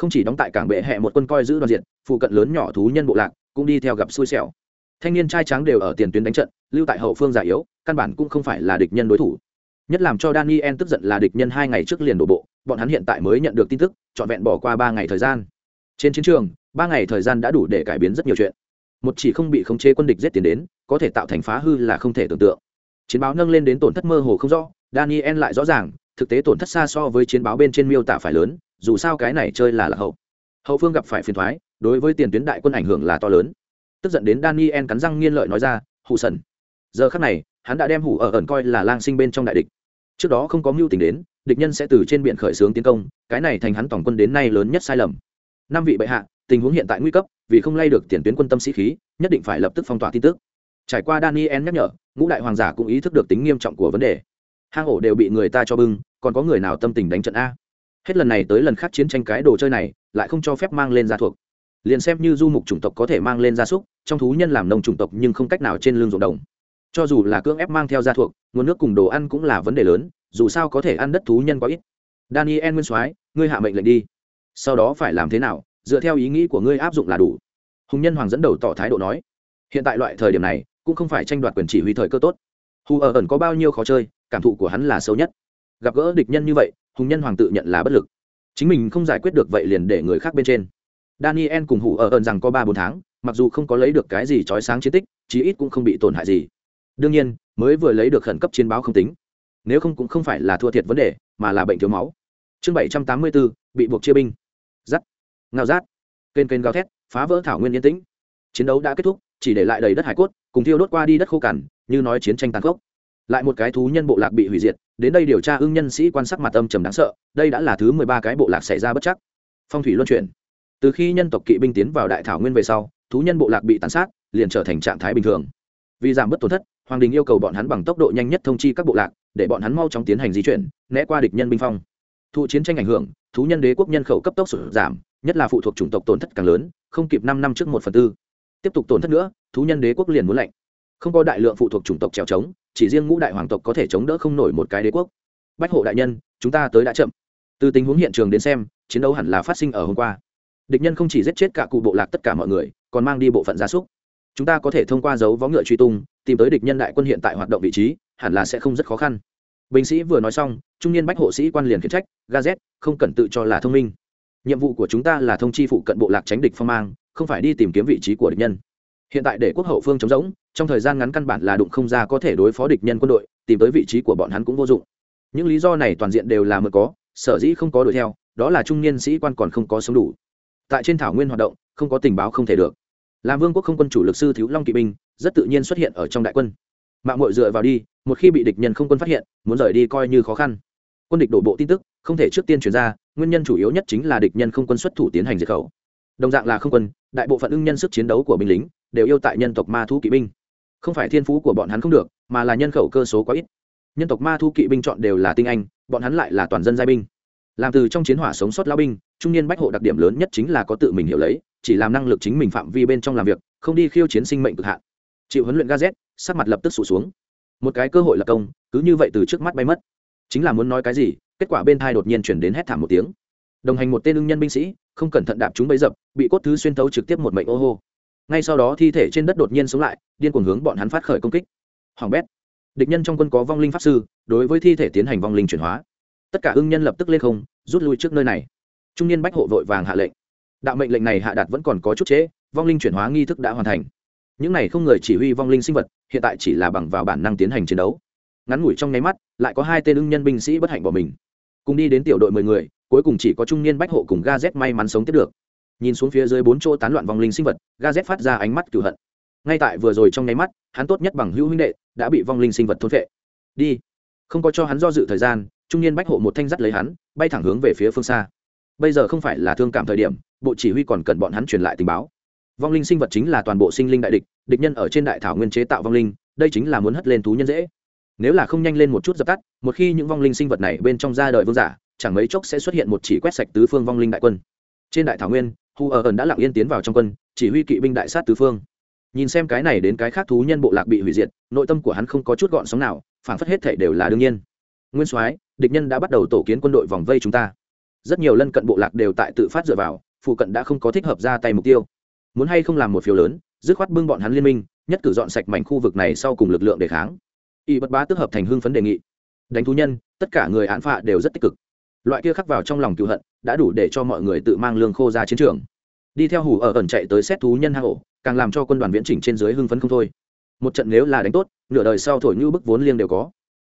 không chỉ đóng tại cảng bệ hẹ một quân coi giữ đoàn diện, phụ cận lớn nhỏ thú nhân bộ lạc cũng đi theo gặp xui xẻo. Thanh niên trai trắng đều ở tiền tuyến đánh trận, lưu tại hậu phương già yếu, căn bản cũng không phải là địch nhân đối thủ. Nhất làm cho daniel tức giận là địch nhân hai ngày trước liền đổ bộ, bọn hắn hiện tại mới nhận được tin tức, trọn vẹn bỏ qua ba ngày thời gian. Trên chiến trường, ba ngày thời gian đã đủ để cải biến rất nhiều chuyện. Một chỉ không bị khống chế quân địch giết tiến đến, có thể tạo thành phá hư là không thể tưởng tượng. Chiến báo nâng lên đến tổn thất mơ hồ không rõ, daniel lại rõ ràng, thực tế tổn thất xa so với chiến báo bên trên miêu tả phải lớn dù sao cái này chơi là lạc hậu. Hậu phương gặp phải phiền thoái, đối với tiền tuyến đại quân ảnh hưởng là to lớn. Tức giận đến daniel cắn răng nghiên lợi nói ra hụ sần. Giờ khắc này, hắn đã đem hủ ở ẩn coi là lang sinh bên trong đại địch. Trước đó không có mưu tình đến, địch nhân sẽ từ trên biển khởi xướng tiến công, cái này thành hắn tổng quân đến nay lớn nhất sai lầm. Năm vị bệ hạ, tình huống hiện tại nguy cấp, vì không lay được tiền tuyến quân tâm sĩ khí, nhất định phải lập tức phong tỏa tin tức. Trải qua daniel nhắc nhở, ngũ đại hoàng giả cũng ý thức được tính nghiêm trọng của vấn đề. Hang ổ đều bị người ta cho bưng, còn có người nào tâm tình đánh trận a? Hết lần này tới lần khác chiến tranh cái đồ chơi này lại không cho phép mang lên gia thuộc. Liền xem như du mục chủng tộc có thể mang lên gia súc, trong thú nhân làm nông chủng tộc nhưng không cách nào trên lương ruộng đồng. Cho dù là cưỡng ép mang theo gia thuộc, nguồn nước cùng đồ ăn cũng là vấn đề lớn, dù sao có thể ăn đất thú nhân quá ít. Daniel nguyên soái, ngươi hạ mệnh lệnh đi. Sau đó phải làm thế nào, dựa theo ý nghĩ của ngươi áp dụng là đủ. Hùng nhân hoàng dẫn đầu tỏ thái độ nói, hiện tại loại thời điểm này cũng không phải tranh đoạt quyền chỉ huy thời cơ tốt. Hù ở ẩn có bao nhiêu khó chơi, cảm thụ của hắn là sâu nhất. Gặp gỡ địch nhân như vậy hùng nhân hoàng tự nhận là bất lực. Chính mình không giải quyết được vậy liền để người khác bên trên. Daniel cùng hủ ở ẩn rằng có ba bốn tháng, mặc dù không có lấy được cái gì trói sáng chiến tích, chí ít cũng không bị tổn hại gì. Đương nhiên, mới vừa lấy được khẩn cấp chiến báo không tính. Nếu không cũng không phải là thua thiệt vấn đề, mà là bệnh thiếu máu. Chương bảy trăm tám mươi bốn bị buộc chia binh. Giắt. Ngao rát kênh kênh gào thét, phá vỡ thảo nguyên yên tĩnh. Chiến đấu đã kết thúc, chỉ để lại đầy đất hải cốt, cùng thiêu đốt qua đi đất khô cằn, như nói chiến tranh tàn khốc. Lại một cái thú nhân bộ lạc bị hủy diệt đến đây điều tra ưng nhân sĩ quan sát mặt âm trầm đáng sợ, đây đã là thứ mười ba cái bộ lạc xảy ra bất chắc. Phong thủy luân chuyển. Từ khi nhân tộc kỵ binh tiến vào đại thảo nguyên về sau, thú nhân bộ lạc bị tàn sát, liền trở thành trạng thái bình thường. Vì giảm bớt tổn thất, hoàng đình yêu cầu bọn hắn bằng tốc độ nhanh nhất thông chi các bộ lạc, để bọn hắn mau chóng tiến hành di chuyển, né qua địch nhân binh phong. Thụ chiến tranh ảnh hưởng, thú nhân đế quốc nhân khẩu cấp tốc sụt giảm, nhất là phụ thuộc chủng tộc tổn thất càng lớn, không kịp năm năm trước một phần tư. Tiếp tục tổn thất nữa, thú nhân đế quốc liền muốn lạnh không có đại lượng phụ thuộc chủng tộc trèo trống, chỉ riêng ngũ đại hoàng tộc có thể chống đỡ không nổi một cái đế quốc. Bách hộ đại nhân, chúng ta tới đã chậm. Từ tình huống hiện trường đến xem, chiến đấu hẳn là phát sinh ở hôm qua. Địch nhân không chỉ giết chết cả cụ bộ lạc tất cả mọi người, còn mang đi bộ phận gia súc. Chúng ta có thể thông qua dấu vó ngựa truy tung, tìm tới địch nhân đại quân hiện tại hoạt động vị trí, hẳn là sẽ không rất khó khăn. Binh sĩ vừa nói xong, trung niên bách hộ sĩ quan liền khiển trách gazet không cần tự cho là thông minh. Nhiệm vụ của chúng ta là thông chi phụ cận bộ lạc tránh địch phong mang, không phải đi tìm kiếm vị trí của địch nhân hiện tại để quốc hậu phương chống rỗng, trong thời gian ngắn căn bản là đụng không ra có thể đối phó địch nhân quân đội, tìm tới vị trí của bọn hắn cũng vô dụng. Những lý do này toàn diện đều là mượn có, sở dĩ không có đuổi theo, đó là trung niên sĩ quan còn không có sống đủ. Tại trên thảo nguyên hoạt động, không có tình báo không thể được. Làm vương quốc không quân chủ lực sư thiếu long kỵ binh, rất tự nhiên xuất hiện ở trong đại quân. Mạng mội dựa vào đi, một khi bị địch nhân không quân phát hiện, muốn rời đi coi như khó khăn. Quân địch đổ bộ tin tức, không thể trước tiên chuyển ra, nguyên nhân chủ yếu nhất chính là địch nhân không quân xuất thủ tiến hành diệt khẩu. Đồng dạng là không quân, đại bộ phận ưng nhân sức chiến đấu của binh lính đều yêu tại nhân tộc ma thú kỵ binh. Không phải thiên phú của bọn hắn không được, mà là nhân khẩu cơ số quá ít. Nhân tộc ma thú kỵ binh chọn đều là tinh anh, bọn hắn lại là toàn dân giai binh. Làm từ trong chiến hỏa sống sót lao binh, trung niên bách hộ đặc điểm lớn nhất chính là có tự mình hiểu lấy, chỉ làm năng lực chính mình phạm vi bên trong làm việc, không đi khiêu chiến sinh mệnh cực hạn. Chịu huấn luyện gazet sắc mặt lập tức sụt xuống. Một cái cơ hội là công, cứ như vậy từ trước mắt bay mất. Chính là muốn nói cái gì, kết quả bên thai đột nhiên chuyển đến hét thảm một tiếng. Đồng hành một tên ưng nhân binh sĩ, không cẩn thận đạp chúng bấy dập, bị cốt thứ xuyên thấu trực tiếp một mệnh ô hô ngay sau đó thi thể trên đất đột nhiên sống lại, điên cuồng hướng bọn hắn phát khởi công kích. Hoàng bét, địch nhân trong quân có vong linh pháp sư, đối với thi thể tiến hành vong linh chuyển hóa. Tất cả ưng nhân lập tức lên không, rút lui trước nơi này. Trung niên bách hộ vội vàng hạ lệnh. Đạo mệnh lệnh này hạ đạt vẫn còn có chút trễ, vong linh chuyển hóa nghi thức đã hoàn thành. Những này không người chỉ huy vong linh sinh vật, hiện tại chỉ là bằng vào bản năng tiến hành chiến đấu. Ngắn ngủi trong nháy mắt, lại có hai tên ưng nhân binh sĩ bất hạnh bỏ mình. Cùng đi đến tiểu đội mười người, cuối cùng chỉ có trung niên bách hộ cùng ga z may mắn sống tiếp được nhìn xuống phía dưới bốn chỗ tán loạn vong linh sinh vật ga z phát ra ánh mắt cửu hận. Ngay tại vừa rồi trong nháy mắt, hắn tốt nhất bằng hữu huynh đệ đã bị vong linh sinh vật thôn vệ đi. Không có cho hắn do dự thời gian, trung niên bách hộ một thanh dắt lấy hắn, bay thẳng hướng về phía phương xa. Bây giờ không phải là thương cảm thời điểm, bộ chỉ huy còn cần bọn hắn truyền lại tình báo. Vong linh sinh vật chính là toàn bộ sinh linh đại địch địch nhân ở trên đại thảo nguyên chế tạo vong linh, đây chính là muốn hất lên thú nhân dễ. Nếu là không nhanh lên một chút dập tắt, một khi những vong linh sinh vật này bên trong ra đời vương giả, chẳng mấy chốc sẽ xuất hiện một chỉ quét sạch tứ phương vong linh đại quân. Trên đại thảo nguyên hù ở ẩn đã lặng yên tiến vào trong quân, chỉ huy kỵ binh đại sát tứ phương. Nhìn xem cái này đến cái khác thú nhân bộ lạc bị hủy diệt, nội tâm của hắn không có chút gọn sóng nào phản phất hết thể đều là đương nhiên. Nguyên soái, địch nhân đã bắt đầu tổ kiến quân đội vòng vây chúng ta. Rất nhiều lân cận bộ lạc đều tại tự phát dựa vào, phụ cận đã không có thích hợp ra tay mục tiêu. Muốn hay không làm một phiếu lớn, dứt khoát bưng bọn hắn liên minh, nhất cử dọn sạch mảnh khu vực này sau cùng lực lượng đề kháng. Y bất bá tức hợp thành hưng phấn đề nghị. Đánh thú nhân, tất cả người án phạ đều rất tích cực loại kia khắc vào trong lòng cựu hận, đã đủ để cho mọi người tự mang lương khô ra chiến trường. Đi theo hủ ở ẩn chạy tới xét thú nhân hang ổ, càng làm cho quân đoàn viễn chỉnh trên dưới hưng phấn không thôi. Một trận nếu là đánh tốt, nửa đời sau thổi như bức vốn liêng đều có.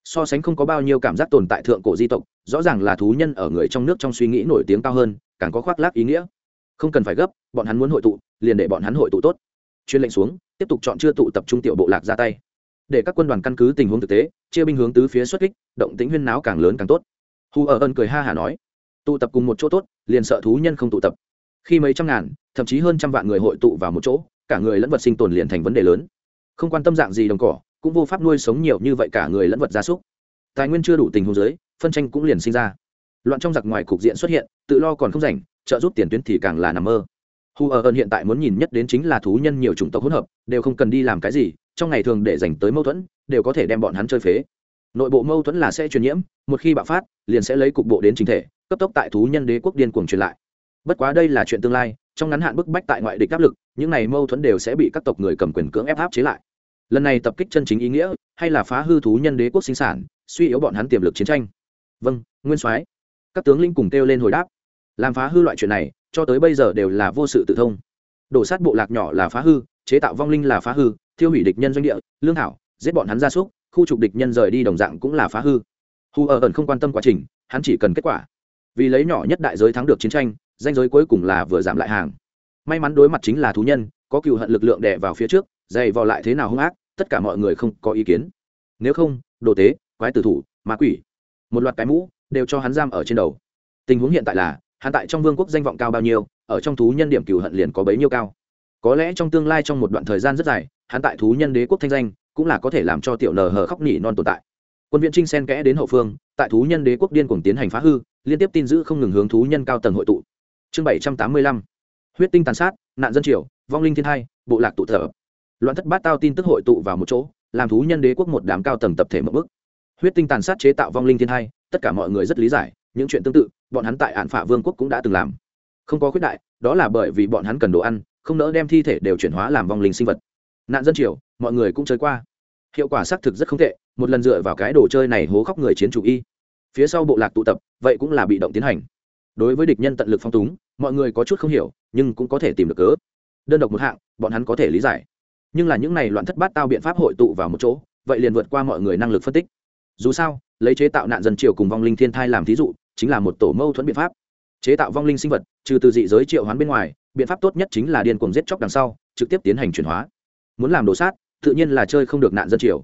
So sánh không có bao nhiêu cảm giác tồn tại thượng cổ di tộc, rõ ràng là thú nhân ở người trong nước trong suy nghĩ nổi tiếng cao hơn, càng có khoác lác ý nghĩa. Không cần phải gấp, bọn hắn muốn hội tụ, liền để bọn hắn hội tụ tốt. Chuyên lệnh xuống, tiếp tục chọn chưa tụ tập trung tiểu bộ lạc ra tay. Để các quân đoàn căn cứ tình huống thực tế, chia binh hướng tứ phía xuất kích, động tính huyên náo càng lớn càng tốt hù ở ân cười ha hả nói, tụ tập cùng một chỗ tốt, liền sợ thú nhân không tụ tập. Khi mấy trăm ngàn, thậm chí hơn trăm vạn người hội tụ vào một chỗ, cả người lẫn vật sinh tồn liền thành vấn đề lớn. Không quan tâm dạng gì đồng cỏ, cũng vô pháp nuôi sống nhiều như vậy cả người lẫn vật gia súc. Tài nguyên chưa đủ tình huống giới phân tranh cũng liền sinh ra. Loạn trong giặc ngoài cục diện xuất hiện, tự lo còn không rảnh, trợ giúp tiền tuyến thì càng là nằm mơ. Hù ở ơn hiện tại muốn nhìn nhất đến chính là thú nhân nhiều chủng tộc hỗn hợp, đều không cần đi làm cái gì, trong ngày thường để dành tới mâu thuẫn, đều có thể đem bọn hắn chơi phế nội bộ mâu thuẫn là sẽ truyền nhiễm, một khi bạo phát, liền sẽ lấy cục bộ đến chính thể, cấp tốc tại thú nhân đế quốc điên cuồng truyền lại. Bất quá đây là chuyện tương lai, trong ngắn hạn bức bách tại ngoại địch áp lực, những này mâu thuẫn đều sẽ bị các tộc người cầm quyền cưỡng ép áp chế lại. Lần này tập kích chân chính ý nghĩa, hay là phá hư thú nhân đế quốc sinh sản, suy yếu bọn hắn tiềm lực chiến tranh. Vâng nguyên soái. Các tướng linh cùng kêu lên hồi đáp. Làm phá hư loại chuyện này, cho tới bây giờ đều là vô sự tự thông. Đổ sát bộ lạc nhỏ là phá hư, chế tạo vong linh là phá hư, thiêu hủy địch nhân doanh địa, lương thảo, giết bọn hắn gia súc khu trục địch nhân rời đi đồng dạng cũng là phá hư. Hù ở ẩn không quan tâm quá trình, hắn chỉ cần kết quả. Vì lấy nhỏ nhất đại giới thắng được chiến tranh, danh giới cuối cùng là vừa giảm lại hàng. May mắn đối mặt chính là thú nhân, có cựu hận lực lượng đè vào phía trước, dày vò lại thế nào hung ác, tất cả mọi người không có ý kiến. Nếu không, đồ tế, quái tử thủ, ma quỷ, một loạt cái mũ, đều cho hắn giam ở trên đầu. Tình huống hiện tại là, hắn tại trong vương quốc danh vọng cao bao nhiêu, ở trong thú nhân điểm cựu hận liền có bấy nhiêu cao. Có lẽ trong tương lai trong một đoạn thời gian rất dài, hắn tại thú nhân đế quốc thanh danh cũng là có thể làm cho tiểu nờ hờ khóc nỉ non tồn tại. Quân viện trinh sen kẽ đến hậu phương, tại thú nhân đế quốc điên cuồng tiến hành phá hư, liên tiếp tin giữ không ngừng hướng thú nhân cao tầng hội tụ. Chương bảy trăm tám mươi lăm. Huyết tinh tàn sát, nạn dân triều, vong linh thiên hai, bộ lạc tụ thở. Loạn thất bát tao tin tức hội tụ vào một chỗ, làm thú nhân đế quốc một đám cao tầng tập thể một bước huyết tinh tàn sát chế tạo vong linh thiên hai, tất cả mọi người rất lý giải, những chuyện tương tự, bọn hắn tại ạn phả vương quốc cũng đã từng làm. Không có khuyết đại, đó là bởi vì bọn hắn cần đồ ăn, không nỡ đem thi thể đều chuyển hóa làm vong linh sinh vật. Nạn dân triều mọi người cũng chơi qua. Hiệu quả xác thực rất không tệ, một lần dựa vào cái đồ chơi này hố khóc người chiến chủ y. Phía sau bộ lạc tụ tập, vậy cũng là bị động tiến hành. Đối với địch nhân tận lực phong túng, mọi người có chút không hiểu, nhưng cũng có thể tìm được cớ. Đơn độc một hạng, bọn hắn có thể lý giải. Nhưng là những này loạn thất bát tao biện pháp hội tụ vào một chỗ, vậy liền vượt qua mọi người năng lực phân tích. Dù sao, lấy chế tạo nạn dân triều cùng vong linh thiên thai làm thí dụ, chính là một tổ mâu thuẫn biện pháp. Chế tạo vong linh sinh vật, trừ từ dị giới triệu hoán bên ngoài, biện pháp tốt nhất chính là điên cuồng giết chóc đằng sau, trực tiếp tiến hành chuyển hóa. Muốn làm đồ sát tự nhiên là chơi không được nạn dân triều.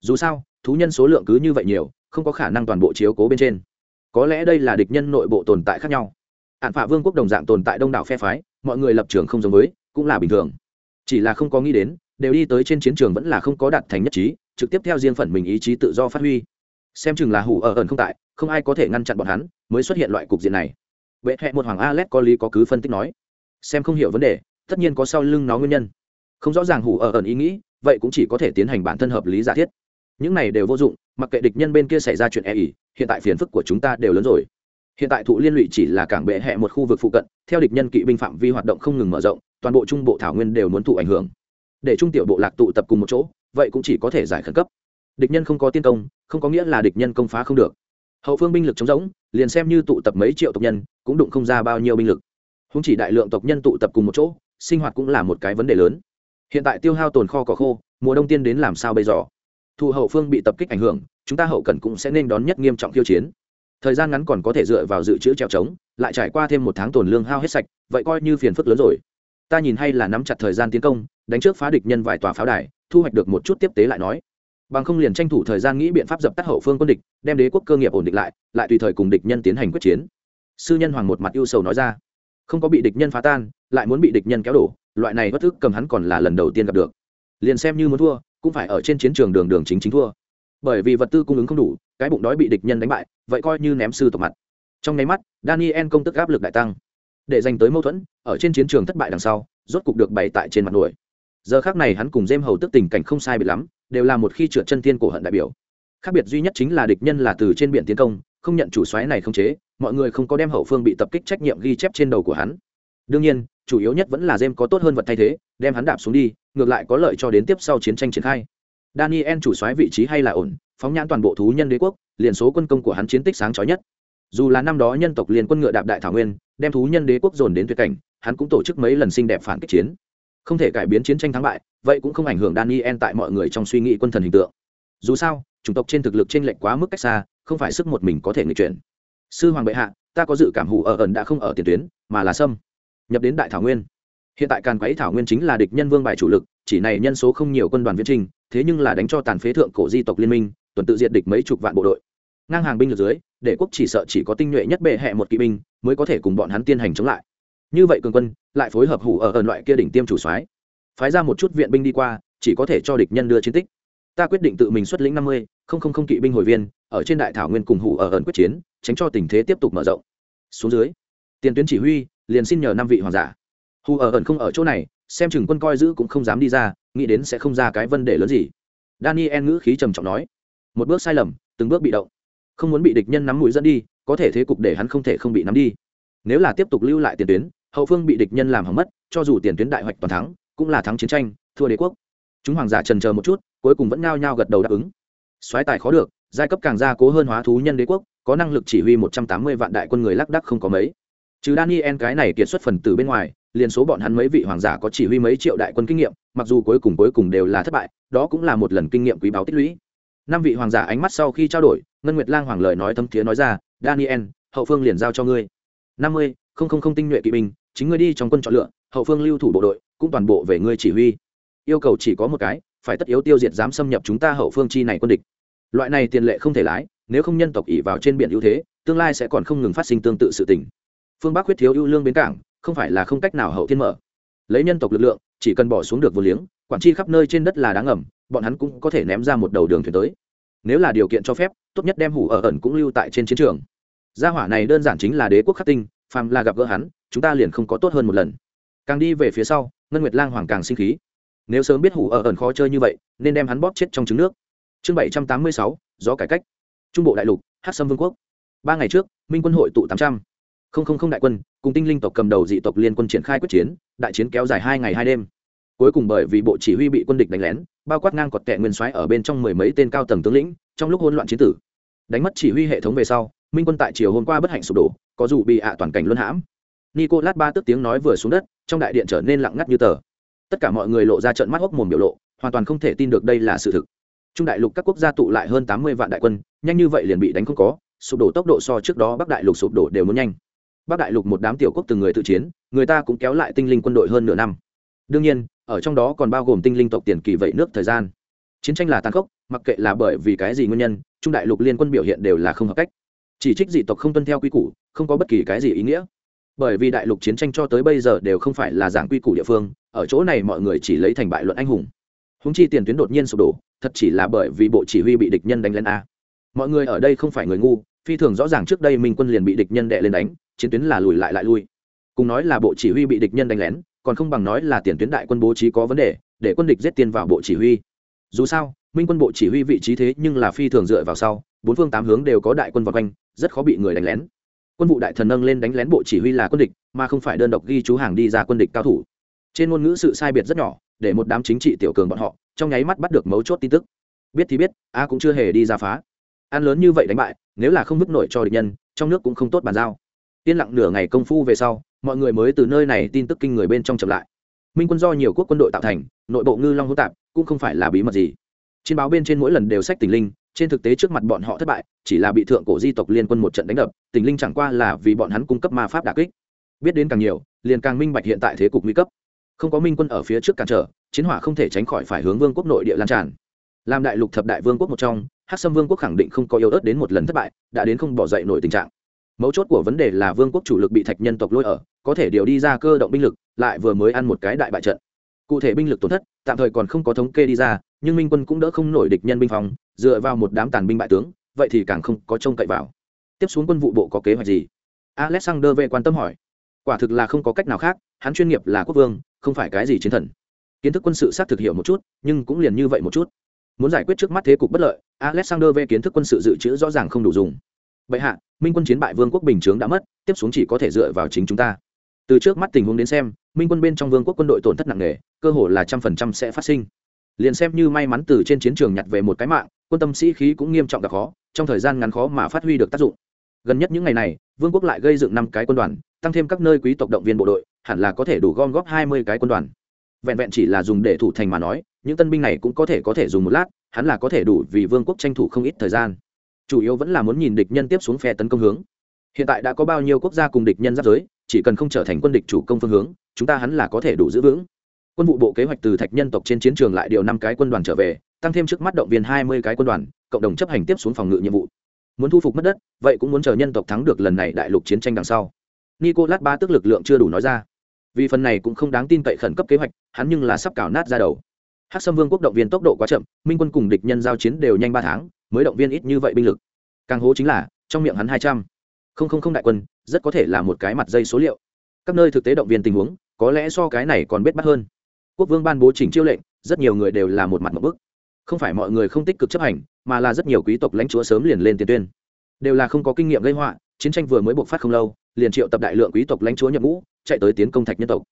Dù sao, thú nhân số lượng cứ như vậy nhiều, không có khả năng toàn bộ chiếu cố bên trên. Có lẽ đây là địch nhân nội bộ tồn tại khác nhau. Hạn phả vương quốc đồng dạng tồn tại đông đảo phe phái, mọi người lập trường không giống với, cũng là bình thường. Chỉ là không có nghĩ đến, đều đi tới trên chiến trường vẫn là không có đạt thành nhất trí, trực tiếp theo riêng phần mình ý chí tự do phát huy. Xem chừng là hủ ở ẩn không tại, không ai có thể ngăn chặn bọn hắn, mới xuất hiện loại cục diện này. Vệ hẹ một hoàng alet có lý có cứ phân tích nói. Xem không hiểu vấn đề, tất nhiên có sau lưng nó nguyên nhân. Không rõ ràng hủ ở ẩn ý nghĩ vậy cũng chỉ có thể tiến hành bản thân hợp lý giả thiết. Những này đều vô dụng, mặc kệ địch nhân bên kia xảy ra chuyện e ỉ hiện tại phiền phức của chúng ta đều lớn rồi. Hiện tại thụ liên lụy chỉ là cảng bệ hẹ một khu vực phụ cận, theo địch nhân kỵ binh phạm vi hoạt động không ngừng mở rộng, toàn bộ trung bộ thảo nguyên đều muốn thụ ảnh hưởng. Để trung tiểu bộ lạc tụ tập cùng một chỗ, vậy cũng chỉ có thể giải khẩn cấp. Địch nhân không có tiên công, không có nghĩa là địch nhân công phá không được. Hậu phương binh lực chống rỗng, liền xem như tụ tập mấy triệu tộc nhân, cũng đụng không ra bao nhiêu binh lực. Không chỉ đại lượng tộc nhân tụ tập cùng một chỗ, sinh hoạt cũng là một cái vấn đề lớn hiện tại tiêu hao tồn kho cỏ khô, mùa đông tiên đến làm sao bây giờ? Thụ hậu phương bị tập kích ảnh hưởng, chúng ta hậu cần cũng sẽ nên đón nhất nghiêm trọng khiêu chiến. Thời gian ngắn còn có thể dựa vào dự trữ treo trống, lại trải qua thêm một tháng tồn lương hao hết sạch, vậy coi như phiền phức lớn rồi. Ta nhìn hay là nắm chặt thời gian tiến công, đánh trước phá địch nhân vài tòa pháo đài, thu hoạch được một chút tiếp tế lại nói. Bằng không liền tranh thủ thời gian nghĩ biện pháp dập tắt hậu phương quân địch, đem đế quốc cơ nghiệp ổn định lại lại tùy thời cùng địch nhân tiến hành quyết chiến. Sư nhân hoàng một mặt ưu sầu nói ra. Không có bị địch nhân phá tan, lại muốn bị địch nhân kéo đổ loại này bất thức cầm hắn còn là lần đầu tiên gặp được. Liền xem như muốn thua, cũng phải ở trên chiến trường đường đường chính chính thua. Bởi vì vật tư cung ứng không đủ, cái bụng đói bị địch nhân đánh bại, vậy coi như ném sư tộc mặt. Trong nháy mắt, daniel công tức áp lực đại tăng. Để dành tới mâu thuẫn, ở trên chiến trường thất bại đằng sau, rốt cục được bày tại trên mặt nổi giờ khác này hắn cùng dêm hầu tức tình cảnh không sai biệt lắm, đều là một khi trượt chân thiên cổ hận đại biểu. Khác biệt duy nhất chính là địch nhân là từ trên biển tiến công, không nhận chủ xoáy này không chế, mọi người không có đem hậu phương bị tập kích trách nhiệm ghi chép trên đầu của hắn. Đương nhiên chủ yếu nhất vẫn là jem có tốt hơn vật thay thế, đem hắn đạp xuống đi, ngược lại có lợi cho đến tiếp sau chiến tranh triển khai. Daniel chủ soái vị trí hay là ổn, phóng nhãn toàn bộ thú nhân đế quốc, liền số quân công của hắn chiến tích sáng chói nhất. Dù là năm đó nhân tộc liền quân ngựa đạp đại thảo nguyên, đem thú nhân đế quốc dồn đến tuyệt cảnh, hắn cũng tổ chức mấy lần xinh đẹp phản kích chiến. Không thể cải biến chiến tranh thắng bại, vậy cũng không ảnh hưởng daniel tại mọi người trong suy nghĩ quân thần hình tượng. Dù sao, chủng tộc trên thực lực trên lệnh quá mức cách xa, không phải sức một mình có thể nghịch chuyển. Sư hoàng bệ hạ, ta có dự cảm hủ ở ẩn đã không ở tiền tuyến, mà là sâm nhập đến đại thảo nguyên. Hiện tại càn quấy thảo nguyên chính là địch nhân vương bài chủ lực, chỉ này nhân số không nhiều quân đoàn viễn trình, thế nhưng là đánh cho tàn phế thượng cổ di tộc liên minh, tuần tự diệt địch mấy chục vạn bộ đội. Ngang hàng binh ở dưới, để quốc chỉ sợ chỉ có tinh nhuệ nhất bệ hẹ một kỵ binh mới có thể cùng bọn hắn tiên hành chống lại. Như vậy cường quân, lại phối hợp hủ ở ở loại kia đỉnh tiêm chủ soái. Phái ra một chút viện binh đi qua, chỉ có thể cho địch nhân đưa chiến tích. Ta quyết định tự mình xuất lĩnh năm mươi, không không không kỵ binh hồi viên, ở trên đại thảo nguyên cùng hủ ở ẩn quyết chiến, tránh cho tình thế tiếp tục mở rộng. Xuống dưới, tiền tuyến chỉ huy liền xin nhờ năm vị hoàng giả. Hù ở ẩn không ở chỗ này, xem chừng quân coi giữ cũng không dám đi ra, nghĩ đến sẽ không ra cái vấn đề lớn gì. Daniel ngữ khí trầm trọng nói, một bước sai lầm, từng bước bị động. Không muốn bị địch nhân nắm mũi dẫn đi, có thể thế cục để hắn không thể không bị nắm đi. Nếu là tiếp tục lưu lại tiền tuyến, hậu phương bị địch nhân làm hỏng mất, cho dù tiền tuyến đại hoạch toàn thắng, cũng là thắng chiến tranh, thua đế quốc. Chúng hoàng giả trần chờ một chút, cuối cùng vẫn ngao nhao gật đầu đáp ứng. Soái tài khó được, giai cấp càng gia cố hơn hóa thú nhân đế quốc, có năng lực chỉ huy một trăm tám mươi vạn đại quân người lác đắc không có mấy trừ daniel cái này kiệt xuất phần tử bên ngoài, liền số bọn hắn mấy vị hoàng giả có chỉ huy mấy triệu đại quân kinh nghiệm, mặc dù cuối cùng cuối cùng đều là thất bại, đó cũng là một lần kinh nghiệm quý báu tích lũy. Năm vị hoàng giả ánh mắt sau khi trao đổi, ngân nguyệt lang hoàng lời nói thâm thiế nói ra, daniel, hậu phương liền giao cho ngươi. Năm mươi, không không không tinh nhuệ kỵ binh, chính ngươi đi trong quân chọn lựa, hậu phương lưu thủ bộ đội, cũng toàn bộ về ngươi chỉ huy. Yêu cầu chỉ có một cái, phải tất yếu tiêu diệt dám xâm nhập chúng ta hậu phương chi này quân địch. Loại này tiền lệ không thể lái, nếu không nhân tộc ỉ vào trên biển ưu thế, tương lai sẽ còn không ngừng phát sinh tương tự sự tình phương bắc huyết thiếu ưu lương bến cảng, không phải là không cách nào hậu thiên mở. Lấy nhân tộc lực lượng, chỉ cần bỏ xuống được vô liếng, quản tri khắp nơi trên đất là đáng ngầm, bọn hắn cũng có thể ném ra một đầu đường thuyền tới. Nếu là điều kiện cho phép, tốt nhất đem hủ ở ẩn cũng lưu tại trên chiến trường. Gia hỏa này đơn giản chính là đế quốc khắc tinh, phàm là gặp gỡ hắn, chúng ta liền không có tốt hơn một lần. Càng đi về phía sau, ngân nguyệt lang hoàng càng sinh khí. Nếu sớm biết hủ ở ẩn khó chơi như vậy, nên đem hắn bóp chết trong trứng nước. Chương bảy trăm tám mươi sáu, gió cải cách. Trung bộ đại lục hát sâm vương quốc. Ba ngày trước, minh quân hội tụ tám trăm. Không không không đại quân, cùng tinh linh tộc cầm đầu dị tộc liên quân triển khai quyết chiến, đại chiến kéo dài hai ngày hai đêm. Cuối cùng bởi vì bộ chỉ huy bị quân địch đánh lén, bao quát ngang cọt tệ nguyên soái ở bên trong mười mấy tên cao tầng tướng lĩnh, trong lúc hỗn loạn chiến tử. Đánh mất chỉ huy hệ thống về sau, minh quân tại chiều hôm qua bất hạnh sụp đổ, có dù bị ạ toàn cảnh luân hãm. Nico lát ba tức tiếng nói vừa xuống đất, trong đại điện trở nên lặng ngắt như tờ. Tất cả mọi người lộ ra trận mắt hốc mồm biểu lộ, hoàn toàn không thể tin được đây là sự thực. Trung đại lục các quốc gia tụ lại hơn tám mươi vạn đại quân, nhanh như vậy liền bị đánh không có, sụp đổ tốc độ so trước đó bắc đại lục sụp đổ đều muốn nhanh bắc đại lục một đám tiểu quốc từng người tự chiến, người ta cũng kéo lại tinh linh quân đội hơn nửa năm. Đương nhiên, ở trong đó còn bao gồm tinh linh tộc tiền kỳ vậy nước thời gian. Chiến tranh là tàn khốc, mặc kệ là bởi vì cái gì nguyên nhân, trung đại lục liên quân biểu hiện đều là không hợp cách. Chỉ trích dị tộc không tuân theo quy củ, không có bất kỳ cái gì ý nghĩa. Bởi vì đại lục chiến tranh cho tới bây giờ đều không phải là giảng quy củ địa phương, ở chỗ này mọi người chỉ lấy thành bại luận anh hùng. Húng chi tiền tuyến đột nhiên sụp đổ, thật chỉ là bởi vì bộ chỉ huy bị địch nhân đánh lên a. Mọi người ở đây không phải người ngu, phi thường rõ ràng trước đây minh quân liền bị địch nhân đệ lên đánh chiến tuyến là lùi lại lại lui. Cùng nói là bộ chỉ huy bị địch nhân đánh lén, còn không bằng nói là tiền tuyến đại quân bố trí có vấn đề, để quân địch giết tiền vào bộ chỉ huy. Dù sao, minh quân bộ chỉ huy vị trí thế nhưng là phi thường dựa vào sau, bốn phương tám hướng đều có đại quân vây quanh, rất khó bị người đánh lén. Quân vụ đại thần nâng lên đánh lén bộ chỉ huy là quân địch, mà không phải đơn độc ghi chú hàng đi ra quân địch cao thủ. Trên ngôn ngữ sự sai biệt rất nhỏ, để một đám chính trị tiểu cường bọn họ, trong nháy mắt bắt được mấu chốt tin tức. Biết thì biết, a cũng chưa hề đi ra phá. Ăn lớn như vậy đánh bại, nếu là không mức nổi cho địch nhân, trong nước cũng không tốt bàn giao yên lặng nửa ngày công phu về sau, mọi người mới từ nơi này tin tức kinh người bên trong chậm lại. Minh quân do nhiều quốc quân đội tạo thành, nội bộ ngư long hỗn tạp, cũng không phải là bí mật gì. Trên báo bên trên mỗi lần đều sách tình linh, trên thực tế trước mặt bọn họ thất bại, chỉ là bị thượng cổ di tộc liên quân một trận đánh đập, tình linh chẳng qua là vì bọn hắn cung cấp ma pháp đà kích. Biết đến càng nhiều, liền càng minh bạch hiện tại thế cục nguy cấp. Không có minh quân ở phía trước cản trở, chiến hỏa không thể tránh khỏi phải hướng vương quốc nội địa lan tràn. Làm đại lục thập đại vương quốc một trong hát sâm vương quốc khẳng định không có yếu ớt đến một lần thất bại, đã đến không bỏ dậy nổi tình trạng mấu chốt của vấn đề là vương quốc chủ lực bị thạch nhân tộc lôi ở, có thể điều đi ra cơ động binh lực, lại vừa mới ăn một cái đại bại trận. Cụ thể binh lực tổn thất, tạm thời còn không có thống kê đi ra, nhưng minh quân cũng đỡ không nổi địch nhân binh phòng, dựa vào một đám tàn binh bại tướng, vậy thì càng không có trông cậy vào. Tiếp xuống quân vụ bộ có kế hoạch gì? Alexander vệ quan tâm hỏi. Quả thực là không có cách nào khác, hắn chuyên nghiệp là quốc vương, không phải cái gì chiến thần. Kiến thức quân sự xác thực hiểu một chút, nhưng cũng liền như vậy một chút. Muốn giải quyết trước mắt thế cục bất lợi, alexander V. kiến thức quân sự dự trữ rõ ràng không đủ dùng vậy hạ, minh quân chiến bại vương quốc bình chướng đã mất, tiếp xuống chỉ có thể dựa vào chính chúng ta. Từ trước mắt tình huống đến xem, minh quân bên trong vương quốc quân đội tổn thất nặng nề, cơ hội là trăm phần trăm sẽ phát sinh. Liền xem như may mắn từ trên chiến trường nhặt về một cái mạng, quân tâm sĩ khí cũng nghiêm trọng gặp khó, trong thời gian ngắn khó mà phát huy được tác dụng. Gần nhất những ngày này, vương quốc lại gây dựng năm cái quân đoàn, tăng thêm các nơi quý tộc động viên bộ đội, hẳn là có thể đủ gom góp hai mươi cái quân đoàn. Vẹn vẹn chỉ là dùng để thủ thành mà nói, những tân binh này cũng có thể có thể dùng một lát hắn là có thể đủ vì vương quốc tranh thủ không ít thời gian chủ yếu vẫn là muốn nhìn địch nhân tiếp xuống phe tấn công hướng. Hiện tại đã có bao nhiêu quốc gia cùng địch nhân giáp giới, chỉ cần không trở thành quân địch chủ công phương hướng, chúng ta hắn là có thể đủ giữ vững. Quân vụ bộ kế hoạch từ thạch nhân tộc trên chiến trường lại điều năm cái quân đoàn trở về, tăng thêm trước mắt động viên hai mươi cái quân đoàn, cộng đồng chấp hành tiếp xuống phòng ngự nhiệm vụ. Muốn thu phục mất đất, vậy cũng muốn chờ nhân tộc thắng được lần này đại lục chiến tranh đằng sau. Nicolas ba tức lực lượng chưa đủ nói ra. Vì phần này cũng không đáng tin cậy khẩn cấp kế hoạch, hắn nhưng là sắp cào nát ra đầu. Hát sâm vương quốc động viên tốc độ quá chậm, minh quân cùng địch nhân giao chiến đều nhanh ba tháng mới động viên ít như vậy binh lực. Càng hố chính là, trong miệng hắn hai trăm. Không không không đại quân, rất có thể là một cái mặt dây số liệu. Các nơi thực tế động viên tình huống, có lẽ so cái này còn biết bắt hơn. Quốc vương ban bố chỉnh chiêu lệnh, rất nhiều người đều là một mặt một bức. Không phải mọi người không tích cực chấp hành, mà là rất nhiều quý tộc lãnh chúa sớm liền lên tiền tuyên. Đều là không có kinh nghiệm gây họa, chiến tranh vừa mới bộc phát không lâu, liền triệu tập đại lượng quý tộc lãnh chúa nhập ngũ, chạy tới tiến công thạch nhân tộc.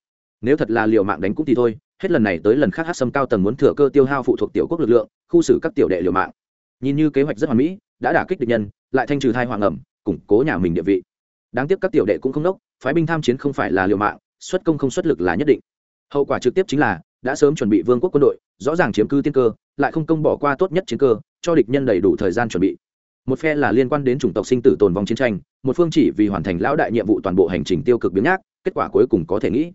Nếu thật là liều mạng đánh cũng thì thôi, hết lần này tới lần khác hát sâm cao tầng muốn thừa cơ tiêu hao phụ thuộc tiểu quốc lực lượng, khu xử các tiểu đệ liều mạng nhìn như kế hoạch rất hoàn mỹ, đã đả kích địch nhân, lại thanh trừ thai hoàng ẩm, củng cố nhà mình địa vị. Đáng tiếc các tiểu đệ cũng không đốc, phái binh tham chiến không phải là liều mạng, xuất công không xuất lực là nhất định. Hậu quả trực tiếp chính là, đã sớm chuẩn bị vương quốc quân đội, rõ ràng chiếm cư tiên cơ, lại không công bỏ qua tốt nhất chiến cơ, cho địch nhân đầy đủ thời gian chuẩn bị. Một phe là liên quan đến chủng tộc sinh tử tồn vong chiến tranh, một phương chỉ vì hoàn thành lão đại nhiệm vụ toàn bộ hành trình tiêu cực biến nhác, kết quả cuối cùng có thể nghĩ.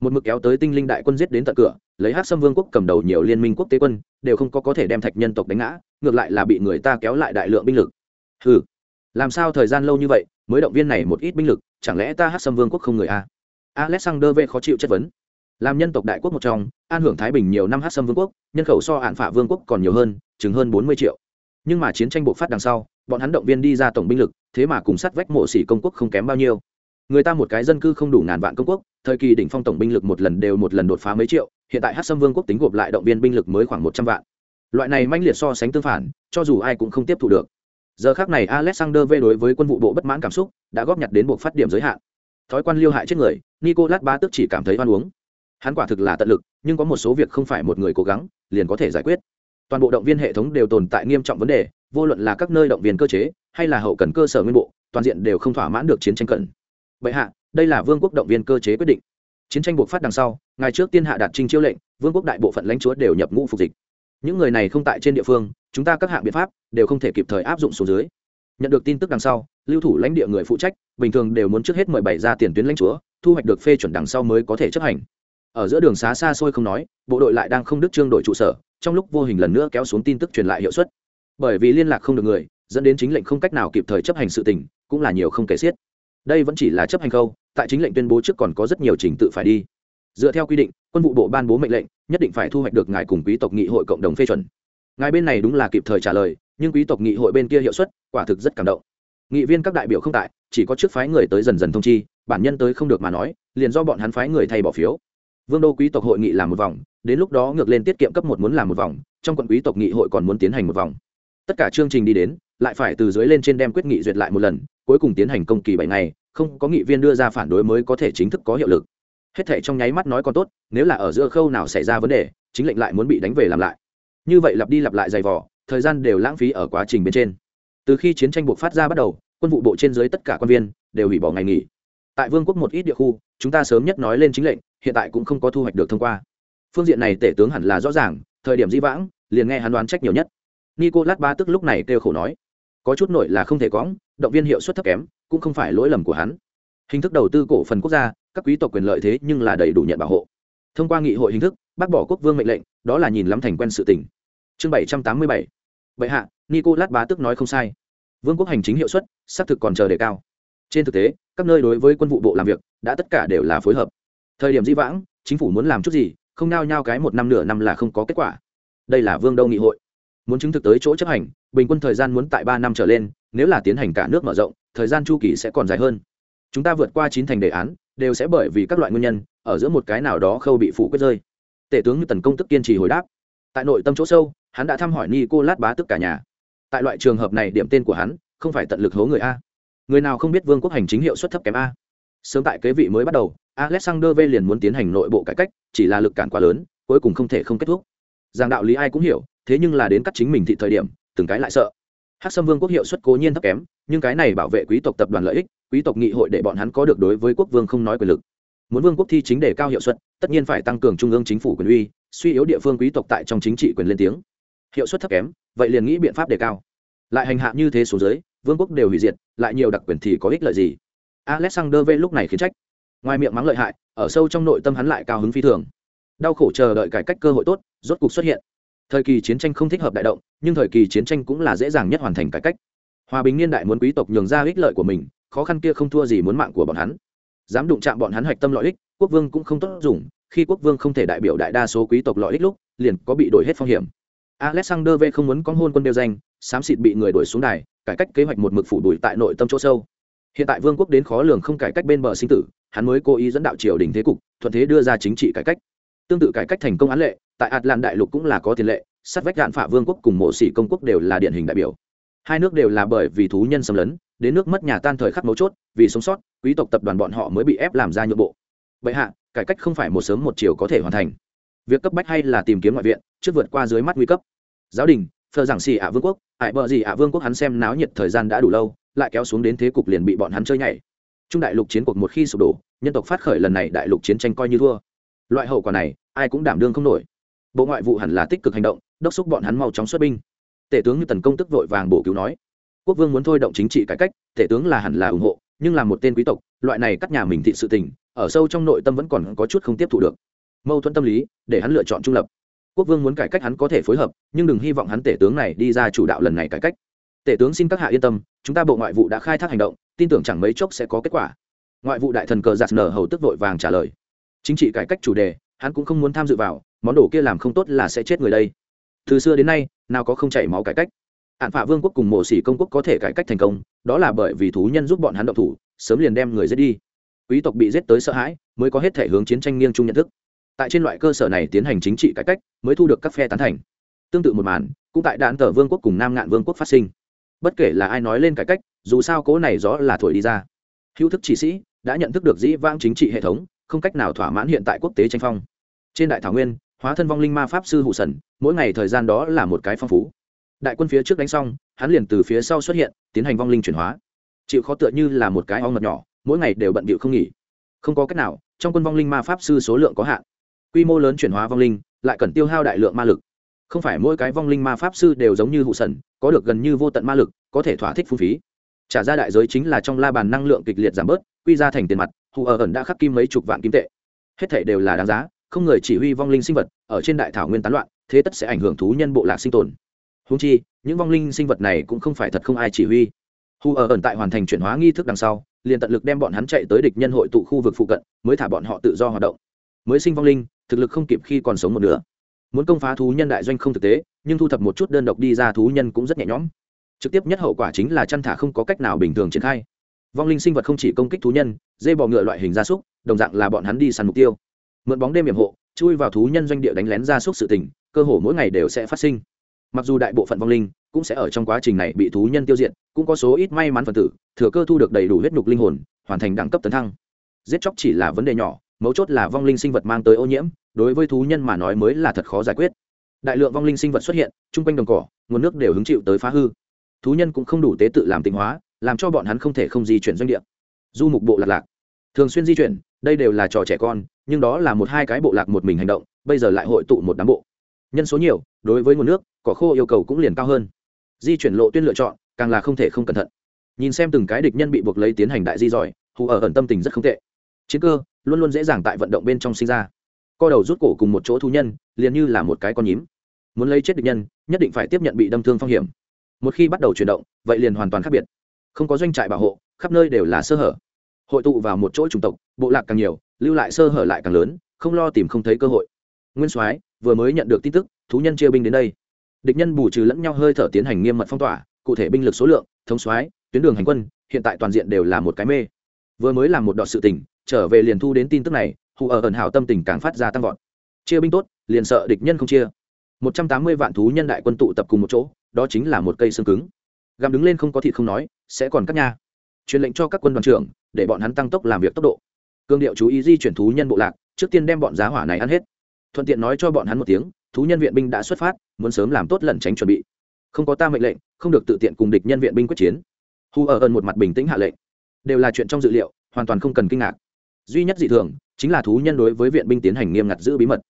Một mực kéo tới tinh linh đại quân giết đến tận cửa, lấy hát xâm vương quốc cầm đầu nhiều liên minh quốc tế quân, đều không có có thể đem thạch nhân tộc đánh ngã ngược lại là bị người ta kéo lại đại lượng binh lực. Ừ làm sao thời gian lâu như vậy mới động viên này một ít binh lực, chẳng lẽ ta hát xâm vương quốc không người a alexander v khó chịu chất vấn. Làm nhân tộc đại quốc một trong, an hưởng thái bình nhiều năm hát xâm vương quốc, nhân khẩu so hạn phả vương quốc còn nhiều hơn, chừng hơn bốn mươi triệu. Nhưng mà chiến tranh bộc phát đằng sau, bọn hắn động viên đi ra tổng binh lực, thế mà cùng sát vách mộ xỉ công quốc không kém bao nhiêu. Người ta một cái dân cư không đủ ngàn vạn công quốc, thời kỳ đỉnh phong tổng binh lực một lần đều một lần đột phá mấy triệu, hiện tại hát xâm vương quốc tính gộp lại động viên binh lực mới khoảng một trăm vạn loại này manh liệt so sánh tương phản, cho dù ai cũng không tiếp thu được. Giờ khác này alexander v đối với quân vụ bộ bất mãn cảm xúc đã góp nhặt đến buộc phát điểm giới hạn. Thói quan liêu hại chết người, nicolas ba tức chỉ cảm thấy oan uống hắn quả thực là tận lực, nhưng có một số việc không phải một người cố gắng, liền có thể giải quyết. Toàn bộ động viên hệ thống đều tồn tại nghiêm trọng vấn đề, vô luận là các nơi động viên cơ chế, hay là hậu cần cơ sở nguyên bộ, toàn diện đều không thỏa mãn được chiến tranh cận. Vậy hạ, đây là vương quốc động viên cơ chế quyết định. Chiến tranh buộc phát đằng sau, ngày trước tiên hạ đạt trinh chiêu lệnh, vương quốc đại bộ phận lãnh chúa đều nhập ngũ phục dịch những người này không tại trên địa phương, chúng ta các hạng biện pháp đều không thể kịp thời áp dụng xuống dưới. Nhận được tin tức đằng sau, lưu thủ lãnh địa người phụ trách, bình thường đều muốn trước hết mời bảy ra tiền tuyến lãnh chúa, thu hoạch được phê chuẩn đằng sau mới có thể chấp hành. Ở giữa đường xá xa xôi không nói, bộ đội lại đang không đức trương đổi trụ sở, trong lúc vô hình lần nữa kéo xuống tin tức truyền lại hiệu suất. Bởi vì liên lạc không được người, dẫn đến chính lệnh không cách nào kịp thời chấp hành sự tình, cũng là nhiều không kể xiết. Đây vẫn chỉ là chấp hành khâu, tại chính lệnh tuyên bố trước còn có rất nhiều trình tự phải đi. Dựa theo quy định, quân vụ bộ ban bố mệnh lệnh nhất định phải thu hoạch được ngài cùng quý tộc nghị hội cộng đồng phê chuẩn. Ngài bên này đúng là kịp thời trả lời, nhưng quý tộc nghị hội bên kia hiệu suất, quả thực rất cảm động. Nghị viên các đại biểu không tại, chỉ có trước phái người tới dần dần thông chi, bản nhân tới không được mà nói, liền do bọn hắn phái người thay bỏ phiếu. Vương đô quý tộc hội nghị làm một vòng, đến lúc đó ngược lên tiết kiệm cấp một muốn làm một vòng, trong quận quý tộc nghị hội còn muốn tiến hành một vòng. Tất cả chương trình đi đến, lại phải từ dưới lên trên đem quyết nghị duyệt lại một lần, cuối cùng tiến hành công kỳ bảy ngày, không có nghị viên đưa ra phản đối mới có thể chính thức có hiệu lực hết thảy trong nháy mắt nói còn tốt, nếu là ở giữa khâu nào xảy ra vấn đề, chính lệnh lại muốn bị đánh về làm lại. Như vậy lặp đi lặp lại dày vỏ thời gian đều lãng phí ở quá trình bên trên. Từ khi chiến tranh buộc phát ra bắt đầu, quân vụ bộ trên dưới tất cả quan viên đều hủy bỏ ngày nghỉ. Tại vương quốc một ít địa khu, chúng ta sớm nhất nói lên chính lệnh, hiện tại cũng không có thu hoạch được thông qua. Phương diện này tể tướng hẳn là rõ ràng, thời điểm di vãng, liền nghe hắn đoán trách nhiều nhất. Nicolas ba tức lúc này kêu khổ nói, có chút nội là không thể cõng, động viên hiệu suất thấp kém, cũng không phải lỗi lầm của hắn. Hình thức đầu tư cổ phần quốc gia các quý tộc quyền lợi thế nhưng là đầy đủ nhận bảo hộ. Thông qua nghị hội hình thức, bác bỏ quốc vương mệnh lệnh, đó là nhìn lắm thành quen sự tình. Chương bảy trăm tám mươi bảy. Bệ hạ, nicolas bá tức nói không sai. Vương quốc hành chính hiệu suất, xác thực còn chờ đề cao. Trên thực tế, các nơi đối với quân vụ bộ làm việc, đã tất cả đều là phối hợp. Thời điểm di vãng, chính phủ muốn làm chút gì, không nao nhao cái một năm nửa năm là không có kết quả. Đây là vương đâu nghị hội. Muốn chứng thực tới chỗ chấp hành, bình quân thời gian muốn tại ba năm trở lên, nếu là tiến hành cả nước mở rộng, thời gian chu kỳ sẽ còn dài hơn. Chúng ta vượt qua chín thành đề án đều sẽ bởi vì các loại nguyên nhân, ở giữa một cái nào đó khâu bị phủ quyết rơi. Tể tướng như tần công tức kiên trì hồi đáp. Tại nội tâm chỗ sâu, hắn đã thăm hỏi ni cô lát bá tức cả nhà. Tại loại trường hợp này, điểm tên của hắn không phải tận lực hố người a. Người nào không biết vương quốc hành chính hiệu suất thấp kém a. Sớm tại kế vị mới bắt đầu, alexander v liền muốn tiến hành nội bộ cải cách, chỉ là lực cản quá lớn, cuối cùng không thể không kết thúc. Giang đạo lý ai cũng hiểu, thế nhưng là đến cắt chính mình thị thời điểm, từng cái lại sợ hắc sâm vương quốc hiệu suất cố nhiên thấp kém, nhưng cái này bảo vệ quý tộc tập đoàn lợi ích, quý tộc nghị hội để bọn hắn có được đối với quốc vương không nói quyền lực. Muốn vương quốc thi chính để cao hiệu suất, tất nhiên phải tăng cường trung ương chính phủ quyền uy, suy yếu địa phương quý tộc tại trong chính trị quyền lên tiếng. Hiệu suất thấp kém, vậy liền nghĩ biện pháp đề cao. Lại hành hạ như thế số giới vương quốc đều hủy diệt, lại nhiều đặc quyền thì có ích lợi gì? Alexander v lúc này khiến trách. Ngoài miệng mắng lợi hại, ở sâu trong nội tâm hắn lại cao hứng phi thường. Đau khổ chờ đợi cải cách cơ hội tốt, rốt cục xuất hiện thời kỳ chiến tranh không thích hợp đại động, nhưng thời kỳ chiến tranh cũng là dễ dàng nhất hoàn thành cải cách. Hòa bình niên đại muốn quý tộc nhường ra ích lợi của mình, khó khăn kia không thua gì muốn mạng của bọn hắn. Dám đụng chạm bọn hắn hoạch tâm lợi ích, quốc vương cũng không tốt dùng, khi quốc vương không thể đại biểu đại đa số quý tộc lợi ích lúc, liền có bị đổi hết phong hiểm. Alexander v không muốn có hôn quân đeo danh, xám xịt bị người đuổi xuống đài, cải cách kế hoạch một mực phủ đuổi tại nội tâm chỗ sâu. Hiện tại vương quốc đến khó lường không cải cách bên bờ sinh tử, hắn mới cố ý dẫn đạo triều đình thế cục, thuận thế đưa ra chính trị cải cách tương tự cải cách thành công án lệ, tại atlan đại lục cũng là có tiền lệ, sát vách đạn phả vương quốc cùng mộ sĩ công quốc đều là điển hình đại biểu. Hai nước đều là bởi vì thú nhân xâm lấn, đến nước mất nhà tan thời khắc mấu chốt, vì sống sót, quý tộc tập đoàn bọn họ mới bị ép làm ra nhượng bộ. Vậy hạ, cải cách không phải một sớm một chiều có thể hoàn thành. Việc cấp bách hay là tìm kiếm ngoại viện, trước vượt qua dưới mắt nguy cấp. Giáo đình thờ giảng xì ạ vương quốc ải bờ gì ạ vương quốc hắn xem náo nhiệt thời gian đã đủ lâu, lại kéo xuống đến thế cục liền bị bọn hắn chơi nhảy. Trung đại lục chiến cuộc một khi sụp đổ, nhân tộc phát khởi lần này đại lục chiến tranh coi như thua loại hậu quả này, ai cũng đảm đương không nổi. Bộ ngoại vụ hẳn là tích cực hành động, đốc xúc bọn hắn mau chóng xuất binh. Tể tướng như tần công tức vội vàng bổ cứu nói, quốc vương muốn thôi động chính trị cải cách, tể tướng là hẳn là ủng hộ, nhưng là một tên quý tộc, loại này cắt nhà mình thị sự tình, ở sâu trong nội tâm vẫn còn có chút không tiếp thu được. Mâu thuẫn tâm lý, để hắn lựa chọn trung lập. Quốc vương muốn cải cách hắn có thể phối hợp, nhưng đừng hy vọng hắn tể tướng này đi ra chủ đạo lần này cải cách. Tể tướng xin các hạ yên tâm, chúng ta bộ ngoại vụ đã khai thác hành động, tin tưởng chẳng mấy chốc sẽ có kết quả. Ngoại vụ đại thần cờ giặt nở hầu tức vội vàng trả lời chính trị cải cách chủ đề, hắn cũng không muốn tham dự vào, món đồ kia làm không tốt là sẽ chết người đây. Từ xưa đến nay, nào có không chảy máu cải cách. Hạn phạ vương quốc cùng mộ sĩ công quốc có thể cải cách thành công, đó là bởi vì thú nhân giúp bọn hắn động thủ, sớm liền đem người giết đi. Quý tộc bị giết tới sợ hãi, mới có hết thể hướng chiến tranh nghiêng chung nhận thức. Tại trên loại cơ sở này tiến hành chính trị cải cách, mới thu được các phe tán thành. Tương tự một màn, cũng tại đạn tờ vương quốc cùng nam ngạn vương quốc phát sinh. Bất kể là ai nói lên cải cách, dù sao cố này rõ là thổi đi ra. Hữu thức chỉ sĩ đã nhận thức được dĩ vãng chính trị hệ thống không cách nào thỏa mãn hiện tại quốc tế tranh phong. Trên đại thảo nguyên, hóa thân vong linh ma pháp sư hụ sần, mỗi ngày thời gian đó là một cái phong phú. Đại quân phía trước đánh xong, hắn liền từ phía sau xuất hiện, tiến hành vong linh chuyển hóa. Chịu khó tựa như là một cái ong mật nhỏ, mỗi ngày đều bận bịu không nghỉ. Không có cách nào, trong quân vong linh ma pháp sư số lượng có hạn. Quy mô lớn chuyển hóa vong linh, lại cần tiêu hao đại lượng ma lực. Không phải mỗi cái vong linh ma pháp sư đều giống như hụ sần, có được gần như vô tận ma lực, có thể thỏa thích phung phí. Trả ra đại giới chính là trong la bàn năng lượng kịch liệt giảm bớt, quy ra thành tiền mặt hù ở ẩn đã khắc kim mấy chục vạn kim tệ. Hết thể đều là đáng giá, không người chỉ huy vong linh sinh vật ở trên đại thảo nguyên tán loạn, thế tất sẽ ảnh hưởng thú nhân bộ lạc sinh tồn. Húng chi, những vong linh sinh vật này cũng không phải thật không ai chỉ huy. Hù ở ẩn tại hoàn thành chuyển hóa nghi thức đằng sau, liền tận lực đem bọn hắn chạy tới địch nhân hội tụ khu vực phụ cận, mới thả bọn họ tự do hoạt động. Mới sinh vong linh, thực lực không kịp khi còn sống một nữa muốn công phá thú nhân đại doanh không thực tế, nhưng thu thập một chút đơn độc đi ra thú nhân cũng rất nhẹ nhõm. Trực tiếp nhất hậu quả chính là chăn thả không có cách nào bình thường triển khai vong linh sinh vật không chỉ công kích thú nhân, dê bò ngựa loại hình gia súc, đồng dạng là bọn hắn đi săn mục tiêu. Mượn bóng đêm hiểm hộ, chui vào thú nhân doanh địa đánh lén gia súc sự tình, cơ hồ mỗi ngày đều sẽ phát sinh. Mặc dù đại bộ phận vong linh cũng sẽ ở trong quá trình này bị thú nhân tiêu diệt, cũng có số ít may mắn phần tử, thừa cơ thu được đầy đủ huyết nhục linh hồn, hoàn thành đẳng cấp tấn thăng. Giết chóc chỉ là vấn đề nhỏ, mấu chốt là vong linh sinh vật mang tới ô nhiễm, đối với thú nhân mà nói mới là thật khó giải quyết. Đại lượng vong linh sinh vật xuất hiện, chung quanh đồng cỏ, nguồn nước đều hứng chịu tới phá hư. Thú nhân cũng không đủ tế tự làm tịnh hóa làm cho bọn hắn không thể không di chuyển doanh địa. Du mục bộ lạc lạc. Thường xuyên di chuyển, đây đều là trò trẻ con, nhưng đó là một hai cái bộ lạc một mình hành động, bây giờ lại hội tụ một đám bộ. Nhân số nhiều, đối với nguồn nước, cỏ khô yêu cầu cũng liền cao hơn. Di chuyển lộ tuyên lựa chọn, càng là không thể không cẩn thận. Nhìn xem từng cái địch nhân bị buộc lấy tiến hành đại di giỏi, hù ở ẩn tâm tình rất không tệ. Chiến cơ luôn luôn dễ dàng tại vận động bên trong sinh ra. Co đầu rút cổ cùng một chỗ thu nhân, liền như là một cái con nhím. Muốn lấy chết địch nhân, nhất định phải tiếp nhận bị đâm thương phong hiểm. Một khi bắt đầu chuyển động, vậy liền hoàn toàn khác biệt không có doanh trại bảo hộ, khắp nơi đều là sơ hở. Hội tụ vào một chỗ chủng tộc, bộ lạc càng nhiều, lưu lại sơ hở lại càng lớn, không lo tìm không thấy cơ hội. Nguyên soái vừa mới nhận được tin tức, thú nhân chia binh đến đây. Địch nhân bù trừ lẫn nhau hơi thở tiến hành nghiêm mật phong tỏa, cụ thể binh lực số lượng, thống soái, tuyến đường hành quân, hiện tại toàn diện đều là một cái mê. Vừa mới làm một đoạn sự tình, trở về liền thu đến tin tức này, hù ở ẩn hảo tâm tình càng phát ra tăng vọt. Chia binh tốt, liền sợ địch nhân không chia. Một trăm tám mươi vạn thú nhân đại quân tụ tập cùng một chỗ, đó chính là một cây xương cứng gặm đứng lên không có thịt không nói, sẽ còn cắt nha. Truyền lệnh cho các quân đoàn trưởng, để bọn hắn tăng tốc làm việc tốc độ. Cương điệu chú ý di chuyển thú nhân bộ lạc, trước tiên đem bọn giá hỏa này ăn hết. Thuận tiện nói cho bọn hắn một tiếng, thú nhân viện binh đã xuất phát, muốn sớm làm tốt lẩn tránh chuẩn bị. Không có ta mệnh lệnh, không được tự tiện cùng địch nhân viện binh quyết chiến. Hu ở ơn một mặt bình tĩnh hạ lệnh. Đều là chuyện trong dự liệu, hoàn toàn không cần kinh ngạc. Duy nhất dị thường, chính là thú nhân đối với viện binh tiến hành nghiêm ngặt giữ bí mật.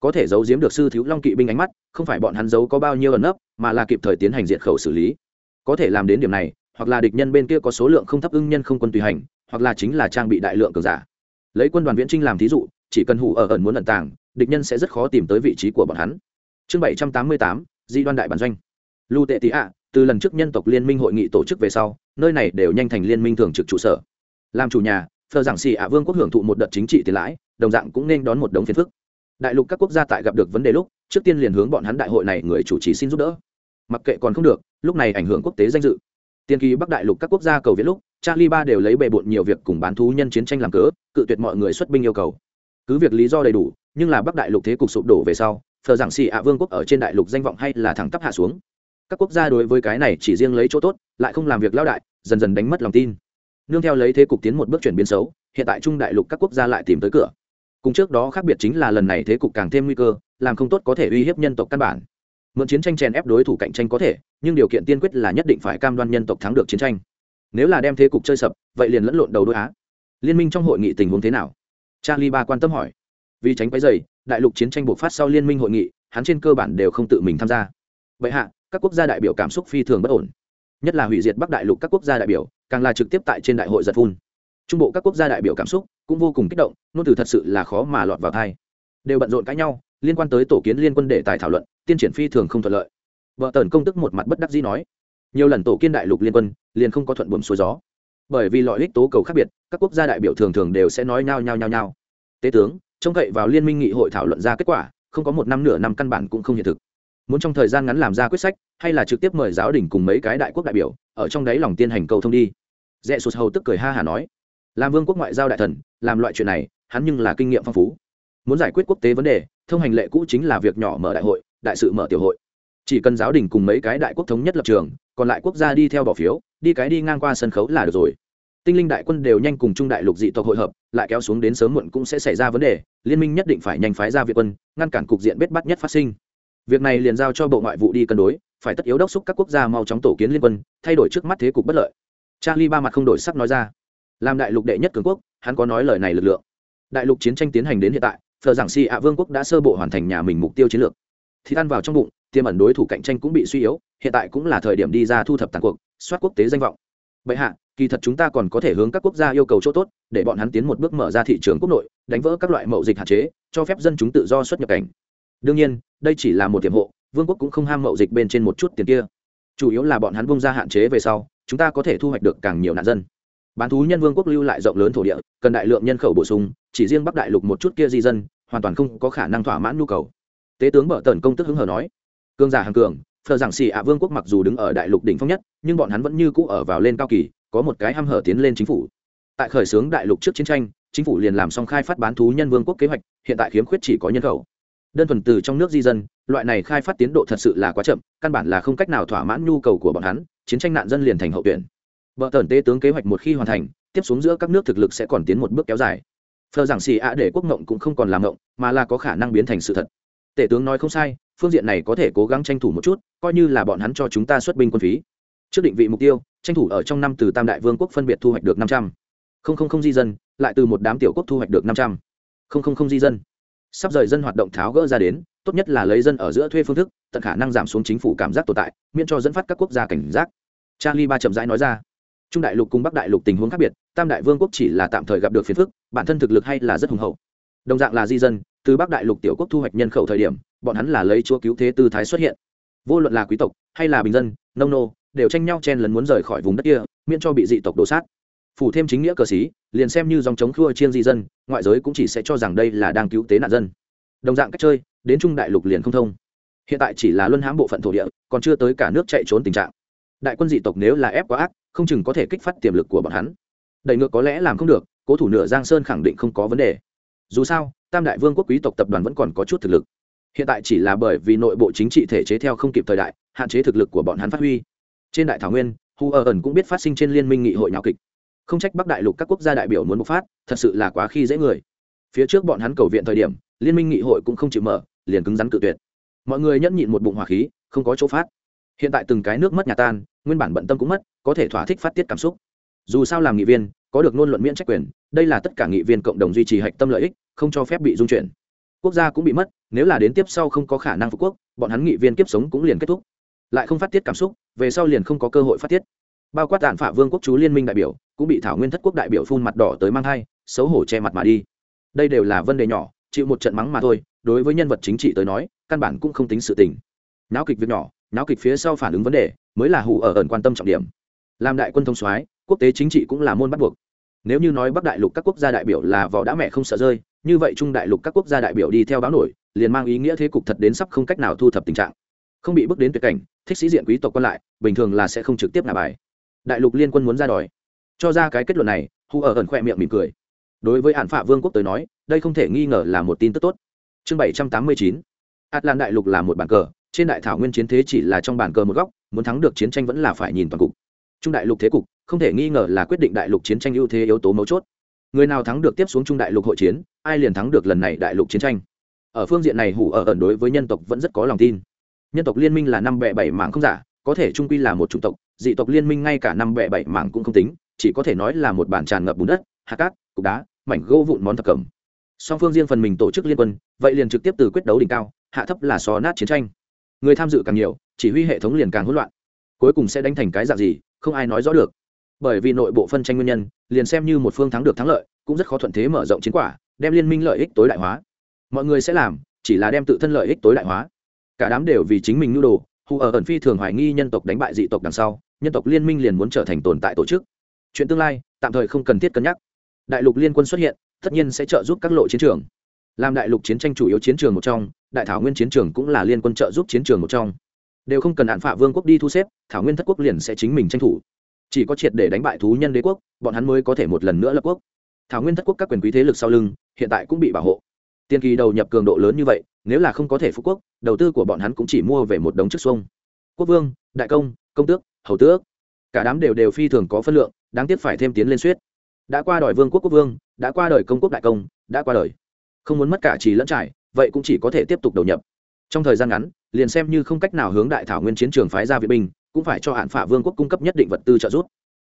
Có thể giấu giếm được sư thiếu long kỵ binh ánh mắt, không phải bọn hắn giấu có bao nhiêu ẩn nấp, mà là kịp thời tiến hành diệt khẩu xử lý có thể làm đến điểm này, hoặc là địch nhân bên kia có số lượng không thấp ưng nhân không quân tùy hành, hoặc là chính là trang bị đại lượng cường giả. Lấy quân đoàn viễn trinh làm thí dụ, chỉ cần hủ ở ẩn muốn ẩn tàng, địch nhân sẽ rất khó tìm tới vị trí của bọn hắn. Chương bảy trăm tám mươi tám, di đoan đại bản doanh. Lưu tệ tị ạ, từ lần trước nhân tộc liên minh hội nghị tổ chức về sau, nơi này đều nhanh thành liên minh thường trực trụ sở. Làm chủ nhà thờ giảng xì ạ vương quốc hưởng thụ một đợt chính trị tiền lãi, đồng dạng cũng nên đón một đống phiền phức. Đại lục các quốc gia tại gặp được vấn đề lúc, trước tiên liền hướng bọn hắn đại hội này người chủ trì xin giúp đỡ mặc kệ còn không được, lúc này ảnh hưởng quốc tế danh dự. Tiên kỳ bắc đại lục các quốc gia cầu viết lúc, charlie ba đều lấy bề bộn nhiều việc cùng bán thú nhân chiến tranh làm cớ, cự tuyệt mọi người xuất binh yêu cầu. Cứ việc lý do đầy đủ, nhưng là bắc đại lục thế cục sụp đổ về sau, thờ giảng xì ạ vương quốc ở trên đại lục danh vọng hay là thẳng tắp hạ xuống. Các quốc gia đối với cái này chỉ riêng lấy chỗ tốt, lại không làm việc lao đại, dần dần đánh mất lòng tin. Nương theo lấy thế cục tiến một bước chuyển biến xấu, hiện tại trung đại lục các quốc gia lại tìm tới cửa. Cùng trước đó khác biệt chính là lần này thế cục càng thêm nguy cơ, làm không tốt có thể uy hiếp nhân tộc căn bản mượn chiến tranh chèn ép đối thủ cạnh tranh có thể, nhưng điều kiện tiên quyết là nhất định phải cam đoan nhân tộc thắng được chiến tranh. Nếu là đem thế cục chơi sập, vậy liền lẫn lộn đầu đôi á. Liên minh trong hội nghị tình huống thế nào? Charlie ba quan tâm hỏi. Vì tránh cái dày đại lục chiến tranh bộc phát sau liên minh hội nghị, hắn trên cơ bản đều không tự mình tham gia. Vậy hạ, các quốc gia đại biểu cảm xúc phi thường bất ổn. Nhất là hủy diệt bắc đại lục các quốc gia đại biểu, càng là trực tiếp tại trên đại hội giật phun. Trung bộ các quốc gia đại biểu cảm xúc cũng vô cùng kích động nôn từ thật sự là khó mà lọt vào thai đều bận rộn cãi nhau liên quan tới tổ kiến liên quân để tài thảo luận, tiên triển phi thường không thuận lợi. Vợ tần công tức một mặt bất đắc dĩ nói, nhiều lần tổ kiến đại lục liên quân, liền không có thuận buồm xuôi gió. Bởi vì loại ích tố cầu khác biệt, các quốc gia đại biểu thường thường đều sẽ nói nhao nhao nhao nhao tế tướng, trông cậy vào liên minh nghị hội thảo luận ra kết quả, không có một năm nửa năm căn bản cũng không hiện thực. Muốn trong thời gian ngắn làm ra quyết sách, hay là trực tiếp mời giáo đình cùng mấy cái đại quốc đại biểu, ở trong đấy lòng tiên hành cầu thông đi. Rẽ sụt hầu tức cười ha hả nói, làm vương quốc ngoại giao đại thần, làm loại chuyện này, hắn nhưng là kinh nghiệm phong phú muốn giải quyết quốc tế vấn đề, thông hành lệ cũ chính là việc nhỏ mở đại hội, đại sự mở tiểu hội. Chỉ cần giáo đình cùng mấy cái đại quốc thống nhất lập trường, còn lại quốc gia đi theo bỏ phiếu, đi cái đi ngang qua sân khấu là được rồi. Tinh linh đại quân đều nhanh cùng trung đại lục dị tộc hội hợp, lại kéo xuống đến sớm muộn cũng sẽ xảy ra vấn đề, liên minh nhất định phải nhanh phái ra việt quân, ngăn cản cục diện bết bắt nhất phát sinh. Việc này liền giao cho bộ ngoại vụ đi cân đối, phải tất yếu đốc xúc các quốc gia mau chóng tổ kiến liên quân, thay đổi trước mắt thế cục bất lợi. Charlie ba mặt không đổi sắc nói ra. Làm đại lục đệ nhất cường quốc, hắn có nói lời này lực lượng. Đại lục chiến tranh tiến hành đến hiện tại thờ giảng si ạ vương quốc đã sơ bộ hoàn thành nhà mình mục tiêu chiến lược. Thì ăn vào trong bụng, tiềm ẩn đối thủ cạnh tranh cũng bị suy yếu, hiện tại cũng là thời điểm đi ra thu thập tàn cuộc, soát quốc tế danh vọng. Bệ hạ, kỳ thật chúng ta còn có thể hướng các quốc gia yêu cầu chỗ tốt, để bọn hắn tiến một bước mở ra thị trường quốc nội, đánh vỡ các loại mậu dịch hạn chế, cho phép dân chúng tự do xuất nhập cảnh. Đương nhiên, đây chỉ là một tiềm hộ, vương quốc cũng không ham mậu dịch bên trên một chút tiền kia. Chủ yếu là bọn hắn bung ra hạn chế về sau, chúng ta có thể thu hoạch được càng nhiều nạn dân bán thú nhân vương quốc lưu lại rộng lớn thổ địa, cần đại lượng nhân khẩu bổ sung, chỉ riêng bắc đại lục một chút kia di dân, hoàn toàn không có khả năng thỏa mãn nhu cầu. Tế tướng bở tần công tức hứng hờ nói cương giả hàng cường phờ giảng xì ạ vương quốc mặc dù đứng ở đại lục đỉnh phong nhất, nhưng bọn hắn vẫn như cũ ở vào lên cao kỳ, có một cái h hở tiến lên chính phủ. Tại khởi xướng đại lục trước chiến tranh, chính phủ liền làm xong khai phát bán thú nhân vương quốc kế hoạch, hiện tại khiếm khuyết chỉ có nhân khẩu. Đơn thuần từ trong nước di dân, loại này khai phát tiến độ thật sự là quá chậm, căn bản là không cách nào thỏa mãn nhu cầu của bọn hắn, chiến tranh nạn dân liền thành hậu tuyển vợ tần tế tướng kế hoạch một khi hoàn thành, tiếp xuống giữa các nước thực lực sẽ còn tiến một bước kéo dài. Phờ giảng xì ạ để quốc ngộng cũng không còn làm ngộng, mà là có khả năng biến thành sự thật. Tể tướng nói không sai, phương diện này có thể cố gắng tranh thủ một chút, coi như là bọn hắn cho chúng ta xuất binh quân phí. Trước định vị mục tiêu, tranh thủ ở trong năm từ tam đại vương quốc phân biệt thu hoạch được năm trăm. Linh di dân, lại từ một đám tiểu quốc thu hoạch được năm trăm. Linh di dân. Sắp rời dân hoạt động tháo gỡ ra đến, tốt nhất là lấy dân ở giữa thuê phương thức, tận khả năng giảm xuống chính phủ cảm giác tồn tại, miễn cho dẫn phát các quốc gia cảnh giác. Charlie ba chậm rãi nói ra trung đại lục cùng bắc đại lục tình huống khác biệt, tam đại vương quốc chỉ là tạm thời gặp được phiền phức, bản thân thực lực hay là rất hùng hậu. Đồng dạng là di dân, từ bắc đại lục tiểu quốc thu hoạch nhân khẩu thời điểm, bọn hắn là lấy chúa cứu thế tư thái xuất hiện. Vô luận là quý tộc hay là bình dân, nông nô, đều tranh nhau chen lấn muốn rời khỏi vùng đất kia, miễn cho bị dị tộc đổ sát. Phủ thêm chính nghĩa cờ xí, liền xem như dòng chống khua chiên di dân, ngoại giới cũng chỉ sẽ cho rằng đây là đang cứu tế nạn dân. Đồng dạng cách chơi, đến trung đại lục liền không thông. Hiện tại chỉ là luân hãm bộ phận thổ địa, còn chưa tới cả nước chạy trốn tình trạng. Đại quân dị tộc nếu là ép quá ác không chừng có thể kích phát tiềm lực của bọn hắn. Đẩy ngược có lẽ làm không được, cố thủ nửa giang sơn khẳng định không có vấn đề. Dù sao, tam đại vương quốc quý tộc tập đoàn vẫn còn có chút thực lực. Hiện tại chỉ là bởi vì nội bộ chính trị thể chế theo không kịp thời đại, hạn chế thực lực của bọn hắn phát huy. Trên đại thảo nguyên, hu ở ẩn cũng biết phát sinh trên liên minh nghị hội nhạo kịch. Không trách bắc đại lục các quốc gia đại biểu muốn bộc phát, thật sự là quá khi dễ người. Phía trước bọn hắn cầu viện thời điểm, liên minh nghị hội cũng không chịu mở, liền cứng rắn cự tuyệt. Mọi người nhẫn nhịn một bụng hỏa khí, không có chỗ phát hiện tại từng cái nước mất nhà tan, nguyên bản bận tâm cũng mất, có thể thỏa thích phát tiết cảm xúc. Dù sao làm nghị viên, có được ngôn luận miễn trách quyền, đây là tất cả nghị viên cộng đồng duy trì hạch tâm lợi ích, không cho phép bị dung chuyển. Quốc gia cũng bị mất, nếu là đến tiếp sau không có khả năng phục quốc, bọn hắn nghị viên kiếp sống cũng liền kết thúc. Lại không phát tiết cảm xúc, về sau liền không có cơ hội phát tiết. Bao quát tàn phả vương quốc chú liên minh đại biểu, cũng bị thảo nguyên thất quốc đại biểu phun mặt đỏ tới mang thai, xấu hổ che mặt mà đi. Đây đều là vấn đề nhỏ, chịu một trận mắng mà thôi, đối với nhân vật chính trị tới nói, căn bản cũng không tính sự tình. Náo kịch việc nhỏ náo kịch phía sau phản ứng vấn đề mới là hủ ở ẩn quan tâm trọng điểm. Làm đại quân thông soái, quốc tế chính trị cũng là môn bắt buộc. Nếu như nói bắc đại lục các quốc gia đại biểu là vỏ đã mẹ không sợ rơi, như vậy trung đại lục các quốc gia đại biểu đi theo báo nổi, liền mang ý nghĩa thế cục thật đến sắp không cách nào thu thập tình trạng. Không bị bước đến tuyệt cảnh, thích sĩ diện quý tộc còn lại, bình thường là sẽ không trực tiếp nạp bài. Đại lục liên quân muốn ra đòi. Cho ra cái kết luận này, hù ở ẩn khoe miệng mỉm cười. Đối với hạn phạ vương quốc tới nói, đây không thể nghi ngờ là một tin tức tốt. Chương bảy trăm tám mươi chín atlan đại lục là một bàn cờ trên đại thảo nguyên chiến thế chỉ là trong bàn cờ một góc, muốn thắng được chiến tranh vẫn là phải nhìn toàn cục. Trung đại lục thế cục, không thể nghi ngờ là quyết định đại lục chiến tranh ưu thế yếu tố mấu chốt. Người nào thắng được tiếp xuống trung đại lục hội chiến, ai liền thắng được lần này đại lục chiến tranh. Ở phương diện này hủ ở ẩn đối với nhân tộc vẫn rất có lòng tin. Nhân tộc liên minh là năm bệ bảy mảng không giả, có thể trung quy là một chủng tộc, dị tộc liên minh ngay cả năm bệ bảy mảng cũng không tính, chỉ có thể nói là một bản tràn ngập bùn đất, hạt cát, cục đá, mảnh gỗ vụn món thập cẩm. Song phương riêng phần mình tổ chức liên quân, vậy liền trực tiếp từ quyết đấu đỉnh cao, hạ thấp là xó nát chiến tranh người tham dự càng nhiều, chỉ huy hệ thống liền càng hỗn loạn. Cuối cùng sẽ đánh thành cái dạng gì, không ai nói rõ được. Bởi vì nội bộ phân tranh nguyên nhân, liền xem như một phương thắng được thắng lợi, cũng rất khó thuận thế mở rộng chiến quả, đem liên minh lợi ích tối đại hóa. Mọi người sẽ làm, chỉ là đem tự thân lợi ích tối đại hóa. Cả đám đều vì chính mình nhu đồ, hù ở ẩn phi thường hoài nghi nhân tộc đánh bại dị tộc đằng sau, nhân tộc liên minh liền muốn trở thành tồn tại tổ chức. Chuyện tương lai, tạm thời không cần thiết cân nhắc. Đại lục liên quân xuất hiện, tất nhiên sẽ trợ giúp các lộ chiến trường làm đại lục chiến tranh chủ yếu chiến trường một trong, đại thảo nguyên chiến trường cũng là liên quân trợ giúp chiến trường một trong. Đều không cần hạn phạ vương quốc đi thu xếp, thảo nguyên thất quốc liền sẽ chính mình tranh thủ. Chỉ có triệt để đánh bại thú nhân đế quốc, bọn hắn mới có thể một lần nữa lập quốc. Thảo nguyên thất quốc các quyền quý thế lực sau lưng, hiện tại cũng bị bảo hộ. Tiên kỳ đầu nhập cường độ lớn như vậy, nếu là không có thể phú quốc, đầu tư của bọn hắn cũng chỉ mua về một đống chức xuông. Quốc vương, đại công công tước, hầu tước, cả đám đều đều phi thường có phân lượng, đáng tiếc phải thêm tiến lên suýt đã qua đời vương quốc quốc vương, đã qua đời công quốc đại công, đã qua đời không muốn mất cả trì lẫn trải, vậy cũng chỉ có thể tiếp tục đầu nhập. Trong thời gian ngắn, liền xem như không cách nào hướng đại thảo nguyên chiến trường phái ra viện binh, cũng phải cho hạn phả vương quốc cung cấp nhất định vật tư trợ giúp.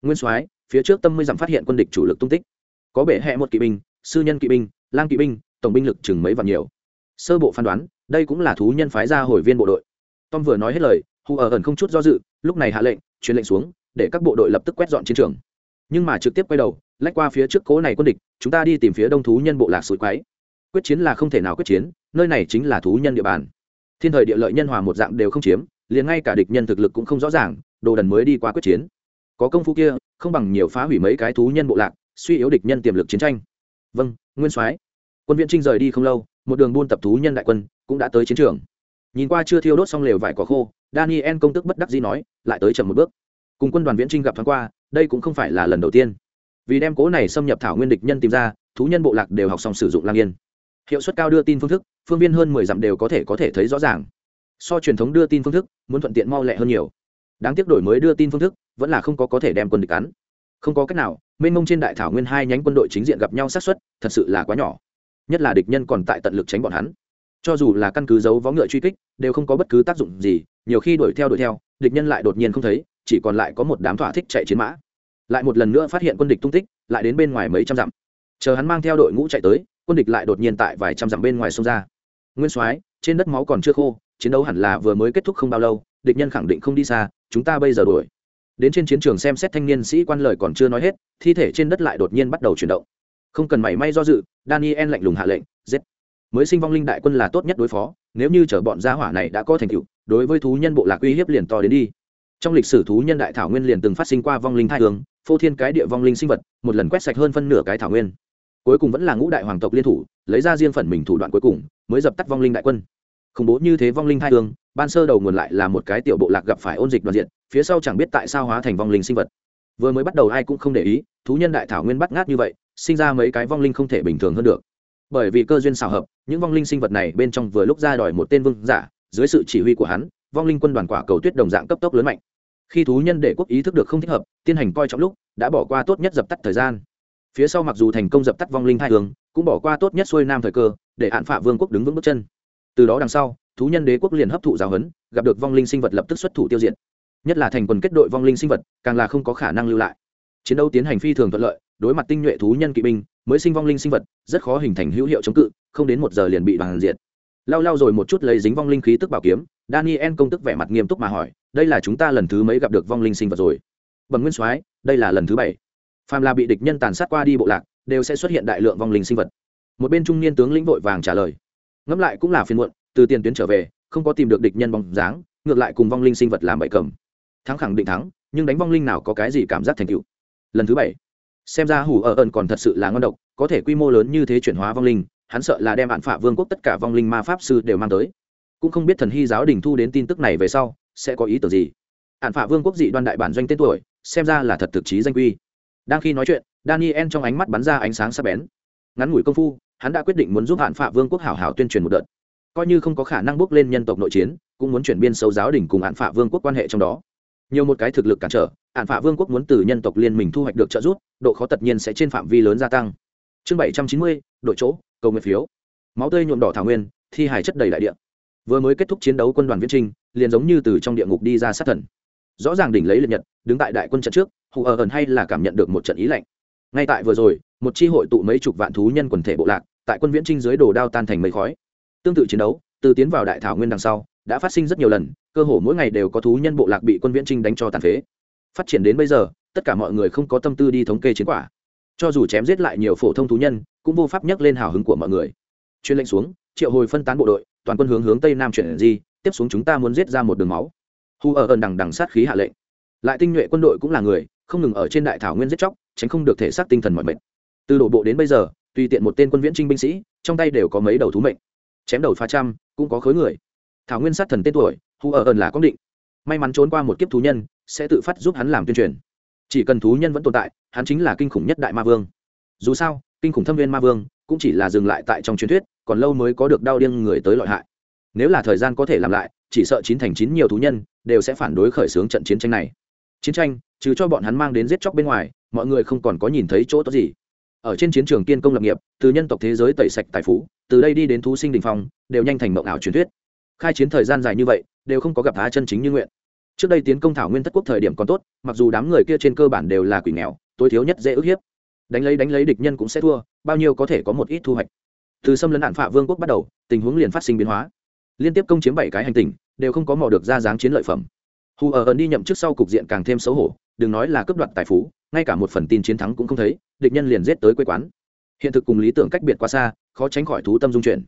Nguyên soái, phía trước tâm mươi dặm phát hiện quân địch chủ lực tung tích. Có bể hẹ một kỵ binh, sư nhân kỵ binh, lang kỵ binh, tổng binh lực chừng mấy vạn nhiều. Sơ bộ phán đoán, đây cũng là thú nhân phái ra hồi viên bộ đội. Tom vừa nói hết lời hù ở ẩn không chút do dự, lúc này hạ lệnh, truyền lệnh xuống, để các bộ đội lập tức quét dọn chiến trường. Nhưng mà trực tiếp quay đầu, lách qua phía trước cố này quân địch, chúng ta đi tìm phía đông thú nhân bộ lạc suối quái quyết chiến là không thể nào quyết chiến, nơi này chính là thú nhân địa bàn. Thiên thời địa lợi nhân hòa một dạng đều không chiếm, liền ngay cả địch nhân thực lực cũng không rõ ràng, đồ đần mới đi qua quyết chiến. Có công phu kia, không bằng nhiều phá hủy mấy cái thú nhân bộ lạc, suy yếu địch nhân tiềm lực chiến tranh. Vâng nguyên soái. Quân viện trinh rời đi không lâu, một đường buôn tập thú nhân đại quân, cũng đã tới chiến trường. Nhìn qua chưa thiêu đốt xong lều vải cỏ khô, daniel công tức bất đắc dĩ nói, lại tới chậm một bước. Cùng quân đoàn viễn trinh gặp thoáng qua, đây cũng không phải là lần đầu tiên. Vì đem cố này xâm nhập thảo nguyên địch nhân tìm ra, thú nhân bộ lạc đều học xong sử dụng lang yên hiệu suất cao đưa tin phương thức, phương viên hơn mười dặm đều có thể có thể thấy rõ ràng. So truyền thống đưa tin phương thức, muốn thuận tiện mau lẹ hơn nhiều. Đáng tiếc đổi mới đưa tin phương thức, vẫn là không có có thể đem quân địch cắn. Không có cách nào, mênh mông trên đại thảo nguyên hai nhánh quân đội chính diện gặp nhau sát xuất thật sự là quá nhỏ. Nhất là địch nhân còn tại tận lực tránh bọn hắn. Cho dù là căn cứ giấu vó ngựa truy kích, đều không có bất cứ tác dụng gì, nhiều khi đuổi theo đuổi theo, địch nhân lại đột nhiên không thấy, chỉ còn lại có một đám thỏa thích chạy chiến mã. Lại một lần nữa phát hiện quân địch tung tích, lại đến bên ngoài mấy trăm dặm. Chờ hắn mang theo đội ngũ chạy tới quân địch lại đột nhiên tại vài trăm dặm bên ngoài sông ra. Nguyên soái, trên đất máu còn chưa khô, chiến đấu hẳn là vừa mới kết thúc không bao lâu, địch nhân khẳng định không đi xa, chúng ta bây giờ đuổi. Đến trên chiến trường xem xét thanh niên sĩ quan lời còn chưa nói hết, thi thể trên đất lại đột nhiên bắt đầu chuyển động. Không cần mảy may do dự, daniel lạnh lùng hạ lệnh, giết. Mới sinh vong linh đại quân là tốt nhất đối phó, nếu như chở bọn gia hỏa này đã có thành tựu, đối với thú nhân bộ lạc uy hiếp liền to đến đi. Trong lịch sử thú nhân đại thảo nguyên liền từng phát sinh qua vong linh thai hướng, phô thiên cái địa vong linh sinh vật, một lần quét sạch hơn phân nửa cái thảo nguyên cuối cùng vẫn là ngũ đại hoàng tộc liên thủ, lấy ra riêng phần mình thủ đoạn cuối cùng, mới dập tắt vong linh đại quân. Khủng bố như thế vong linh thai hương, ban sơ đầu nguồn lại là một cái tiểu bộ lạc gặp phải ôn dịch đoàn diện, phía sau chẳng biết tại sao hóa thành vong linh sinh vật. Vừa mới bắt đầu ai cũng không để ý, thú nhân đại thảo nguyên bắt ngát như vậy, sinh ra mấy cái vong linh không thể bình thường hơn được. Bởi vì cơ duyên xào hợp, những vong linh sinh vật này bên trong vừa lúc ra đòi một tên vương giả, dưới sự chỉ huy của hắn, vong linh quân đoàn quả cầu tuyết đồng dạng cấp tốc lớn mạnh. Khi thú nhân để quốc ý thức được không thích hợp tiến hành coi trọng lúc, đã bỏ qua tốt nhất dập tắt thời gian phía sau mặc dù thành công dập tắt vong linh hai hướng cũng bỏ qua tốt nhất xuôi nam thời cơ, để hạn phạ vương quốc đứng vững bước chân. Từ đó đằng sau, thú nhân đế quốc liền hấp thụ giáo huấn, gặp được vong linh sinh vật lập tức xuất thủ tiêu diệt. Nhất là thành quần kết đội vong linh sinh vật, càng là không có khả năng lưu lại. Chiến đấu tiến hành phi thường thuận lợi, đối mặt tinh nhuệ thú nhân kỵ binh, mới sinh vong linh sinh vật, rất khó hình thành hữu hiệu chống cự, không đến một giờ liền bị bằng diệt. Lao lao rồi một chút lấy dính vong linh khí tức bảo kiếm, daniel công tức vẻ mặt nghiêm túc mà hỏi, đây là chúng ta lần thứ mấy gặp được vong linh sinh vật rồi? Bẩm nguyên soái, đây là lần thứ bảy phàm là bị địch nhân tàn sát qua đi bộ lạc, đều sẽ xuất hiện đại lượng vong linh sinh vật. Một bên trung niên tướng lĩnh vội vàng trả lời. Ngẫm lại cũng là phiền muộn, từ tiền tuyến trở về, không có tìm được địch nhân bóng dáng, ngược lại cùng vong linh sinh vật làm bậy cầm. Thắng khẳng định thắng, nhưng đánh vong linh nào có cái gì cảm giác thành tựu. Lần thứ bảy, xem ra hủ ở ẩn còn thật sự là ngon độc, có thể quy mô lớn như thế chuyển hóa vong linh, hắn sợ là đem bạn phạ vương quốc tất cả vong linh ma pháp sư đều mang tới. Cũng không biết thần hy giáo đình thu đến tin tức này về sau, sẽ có ý tưởng gì. Hạn phạ vương quốc dị đoan đại bản doanh tên tuổi, xem ra là thật thực chí danh quy đang khi nói chuyện, daniel trong ánh mắt bắn ra ánh sáng sắc bén. Ngắn ngủi công phu, hắn đã quyết định muốn giúp hạn phạ vương quốc hảo hảo tuyên truyền một đợt. Coi như không có khả năng bước lên nhân tộc nội chiến, cũng muốn chuyển biên sâu giáo đình cùng hạn phạ vương quốc quan hệ trong đó. Nhiều một cái thực lực cản trở hạn phạ vương quốc muốn từ nhân tộc liên minh thu hoạch được trợ giúp, độ khó tất nhiên sẽ trên phạm vi lớn gia tăng. Chương bảy trăm chín mươi đội chỗ, cầu nguyện phiếu. Máu tươi nhuộm đỏ thảo nguyên, thi hài chất đầy đại địa. Vừa mới kết thúc chiến đấu quân đoàn viễn trinh liền giống như từ trong địa ngục đi ra sát thần rõ ràng đỉnh lấy liệt nhật, đứng tại đại quân trận trước, hù ở ẩn hay là cảm nhận được một trận ý lạnh. Ngay tại vừa rồi, một chi hội tụ mấy chục vạn thú nhân quần thể bộ lạc, tại quân viễn trinh dưới đồ đao tan thành mây khói. Tương tự chiến đấu, từ tiến vào đại thảo nguyên đằng sau, đã phát sinh rất nhiều lần, cơ hồ mỗi ngày đều có thú nhân bộ lạc bị quân viễn trinh đánh cho tàn phế. Phát triển đến bây giờ, tất cả mọi người không có tâm tư đi thống kê chiến quả. Cho dù chém giết lại nhiều phổ thông thú nhân, cũng vô pháp nhắc lên hào hứng của mọi người. Chuyên lệnh xuống, triệu hồi phân tán bộ đội, toàn quân hướng hướng tây nam chuyển di, tiếp xuống chúng ta muốn giết ra một đường máu hù ở ẩn đằng đằng sát khí hạ lệnh. Lại tinh nhuệ quân đội cũng là người, không ngừng ở trên đại thảo nguyên giết chóc, tránh không được thể xác tinh thần mọi mệnh từ đổ bộ đến bây giờ, tùy tiện một tên quân viễn trinh binh sĩ, trong tay đều có mấy đầu thú mệnh. Chém đầu phá trăm, cũng có khối người. Thảo nguyên sát thần tên tuổi, hù ở ẩn là có định. May mắn trốn qua một kiếp thú nhân, sẽ tự phát giúp hắn làm tuyên truyền. Chỉ cần thú nhân vẫn tồn tại, hắn chính là kinh khủng nhất đại ma vương. Dù sao, kinh khủng thâm viên ma vương, cũng chỉ là dừng lại tại trong truyền thuyết, còn lâu mới có được đau điên người tới lợi hại. Nếu là thời gian có thể làm lại, chỉ sợ chín thành chín nhiều thú nhân đều sẽ phản đối khởi xướng trận chiến tranh này. Chiến tranh, trừ cho bọn hắn mang đến giết chóc bên ngoài, mọi người không còn có nhìn thấy chỗ tốt gì. Ở trên chiến trường kiên công lập nghiệp, từ nhân tộc thế giới tẩy sạch tài phú, từ đây đi đến thú sinh đình phong, đều nhanh thành mộng ảo truyền thuyết. Khai chiến thời gian dài như vậy, đều không có gặp phá chân chính như nguyện. Trước đây tiến công thảo nguyên thất quốc thời điểm còn tốt, mặc dù đám người kia trên cơ bản đều là quỷ nghèo, tối thiếu nhất dễ ức hiếp. Đánh lấy đánh lấy địch nhân cũng sẽ thua, bao nhiêu có thể có một ít thu hoạch. Từ xâm lấn nạn phạ vương quốc bắt đầu, tình huống liền phát sinh biến hóa liên tiếp công chiếm bảy cái hành tinh đều không có mò được ra dáng chiến lợi phẩm. Hù ở ẩn đi nhậm chức sau cục diện càng thêm xấu hổ, đừng nói là cướp đoạt tài phú, ngay cả một phần tin chiến thắng cũng không thấy, địch nhân liền giết tới quê quán. Hiện thực cùng lý tưởng cách biệt quá xa, khó tránh khỏi thú tâm dung chuyển.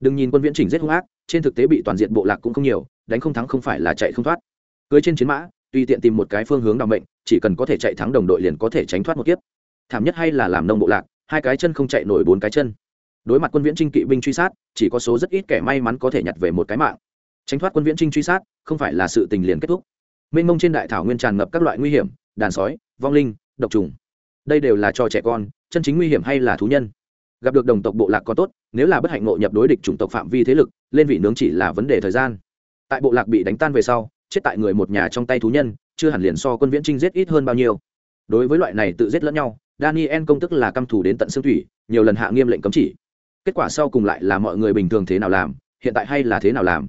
Đừng nhìn quân viễn chỉnh giết hung ác, trên thực tế bị toàn diện bộ lạc cũng không nhiều, đánh không thắng không phải là chạy không thoát. Cưới trên chiến mã, tùy tiện tìm một cái phương hướng đặc mệnh, chỉ cần có thể chạy thắng đồng đội liền có thể tránh thoát một kiếp. Thảm nhất hay là làm nông bộ lạc, hai cái chân không chạy nổi bốn cái chân đối mặt quân viễn trinh kỵ binh truy sát, chỉ có số rất ít kẻ may mắn có thể nhặt về một cái mạng. Tránh thoát quân viễn trinh truy sát, không phải là sự tình liền kết thúc. Mênh mông trên đại thảo nguyên tràn ngập các loại nguy hiểm, đàn sói, vong linh, độc trùng. Đây đều là cho trẻ con, chân chính nguy hiểm hay là thú nhân? Gặp được đồng tộc bộ lạc có tốt, nếu là bất hạnh ngộ nhập đối địch chủng tộc phạm vi thế lực, lên vị nướng chỉ là vấn đề thời gian. Tại bộ lạc bị đánh tan về sau, chết tại người một nhà trong tay thú nhân, chưa hẳn liền so quân viễn trinh giết ít hơn bao nhiêu. Đối với loại này tự giết lẫn nhau, daniel công tức là căm thù đến tận xương thủy, nhiều lần hạ nghiêm lệnh cấm chỉ kết quả sau cùng lại là mọi người bình thường thế nào làm, hiện tại hay là thế nào làm?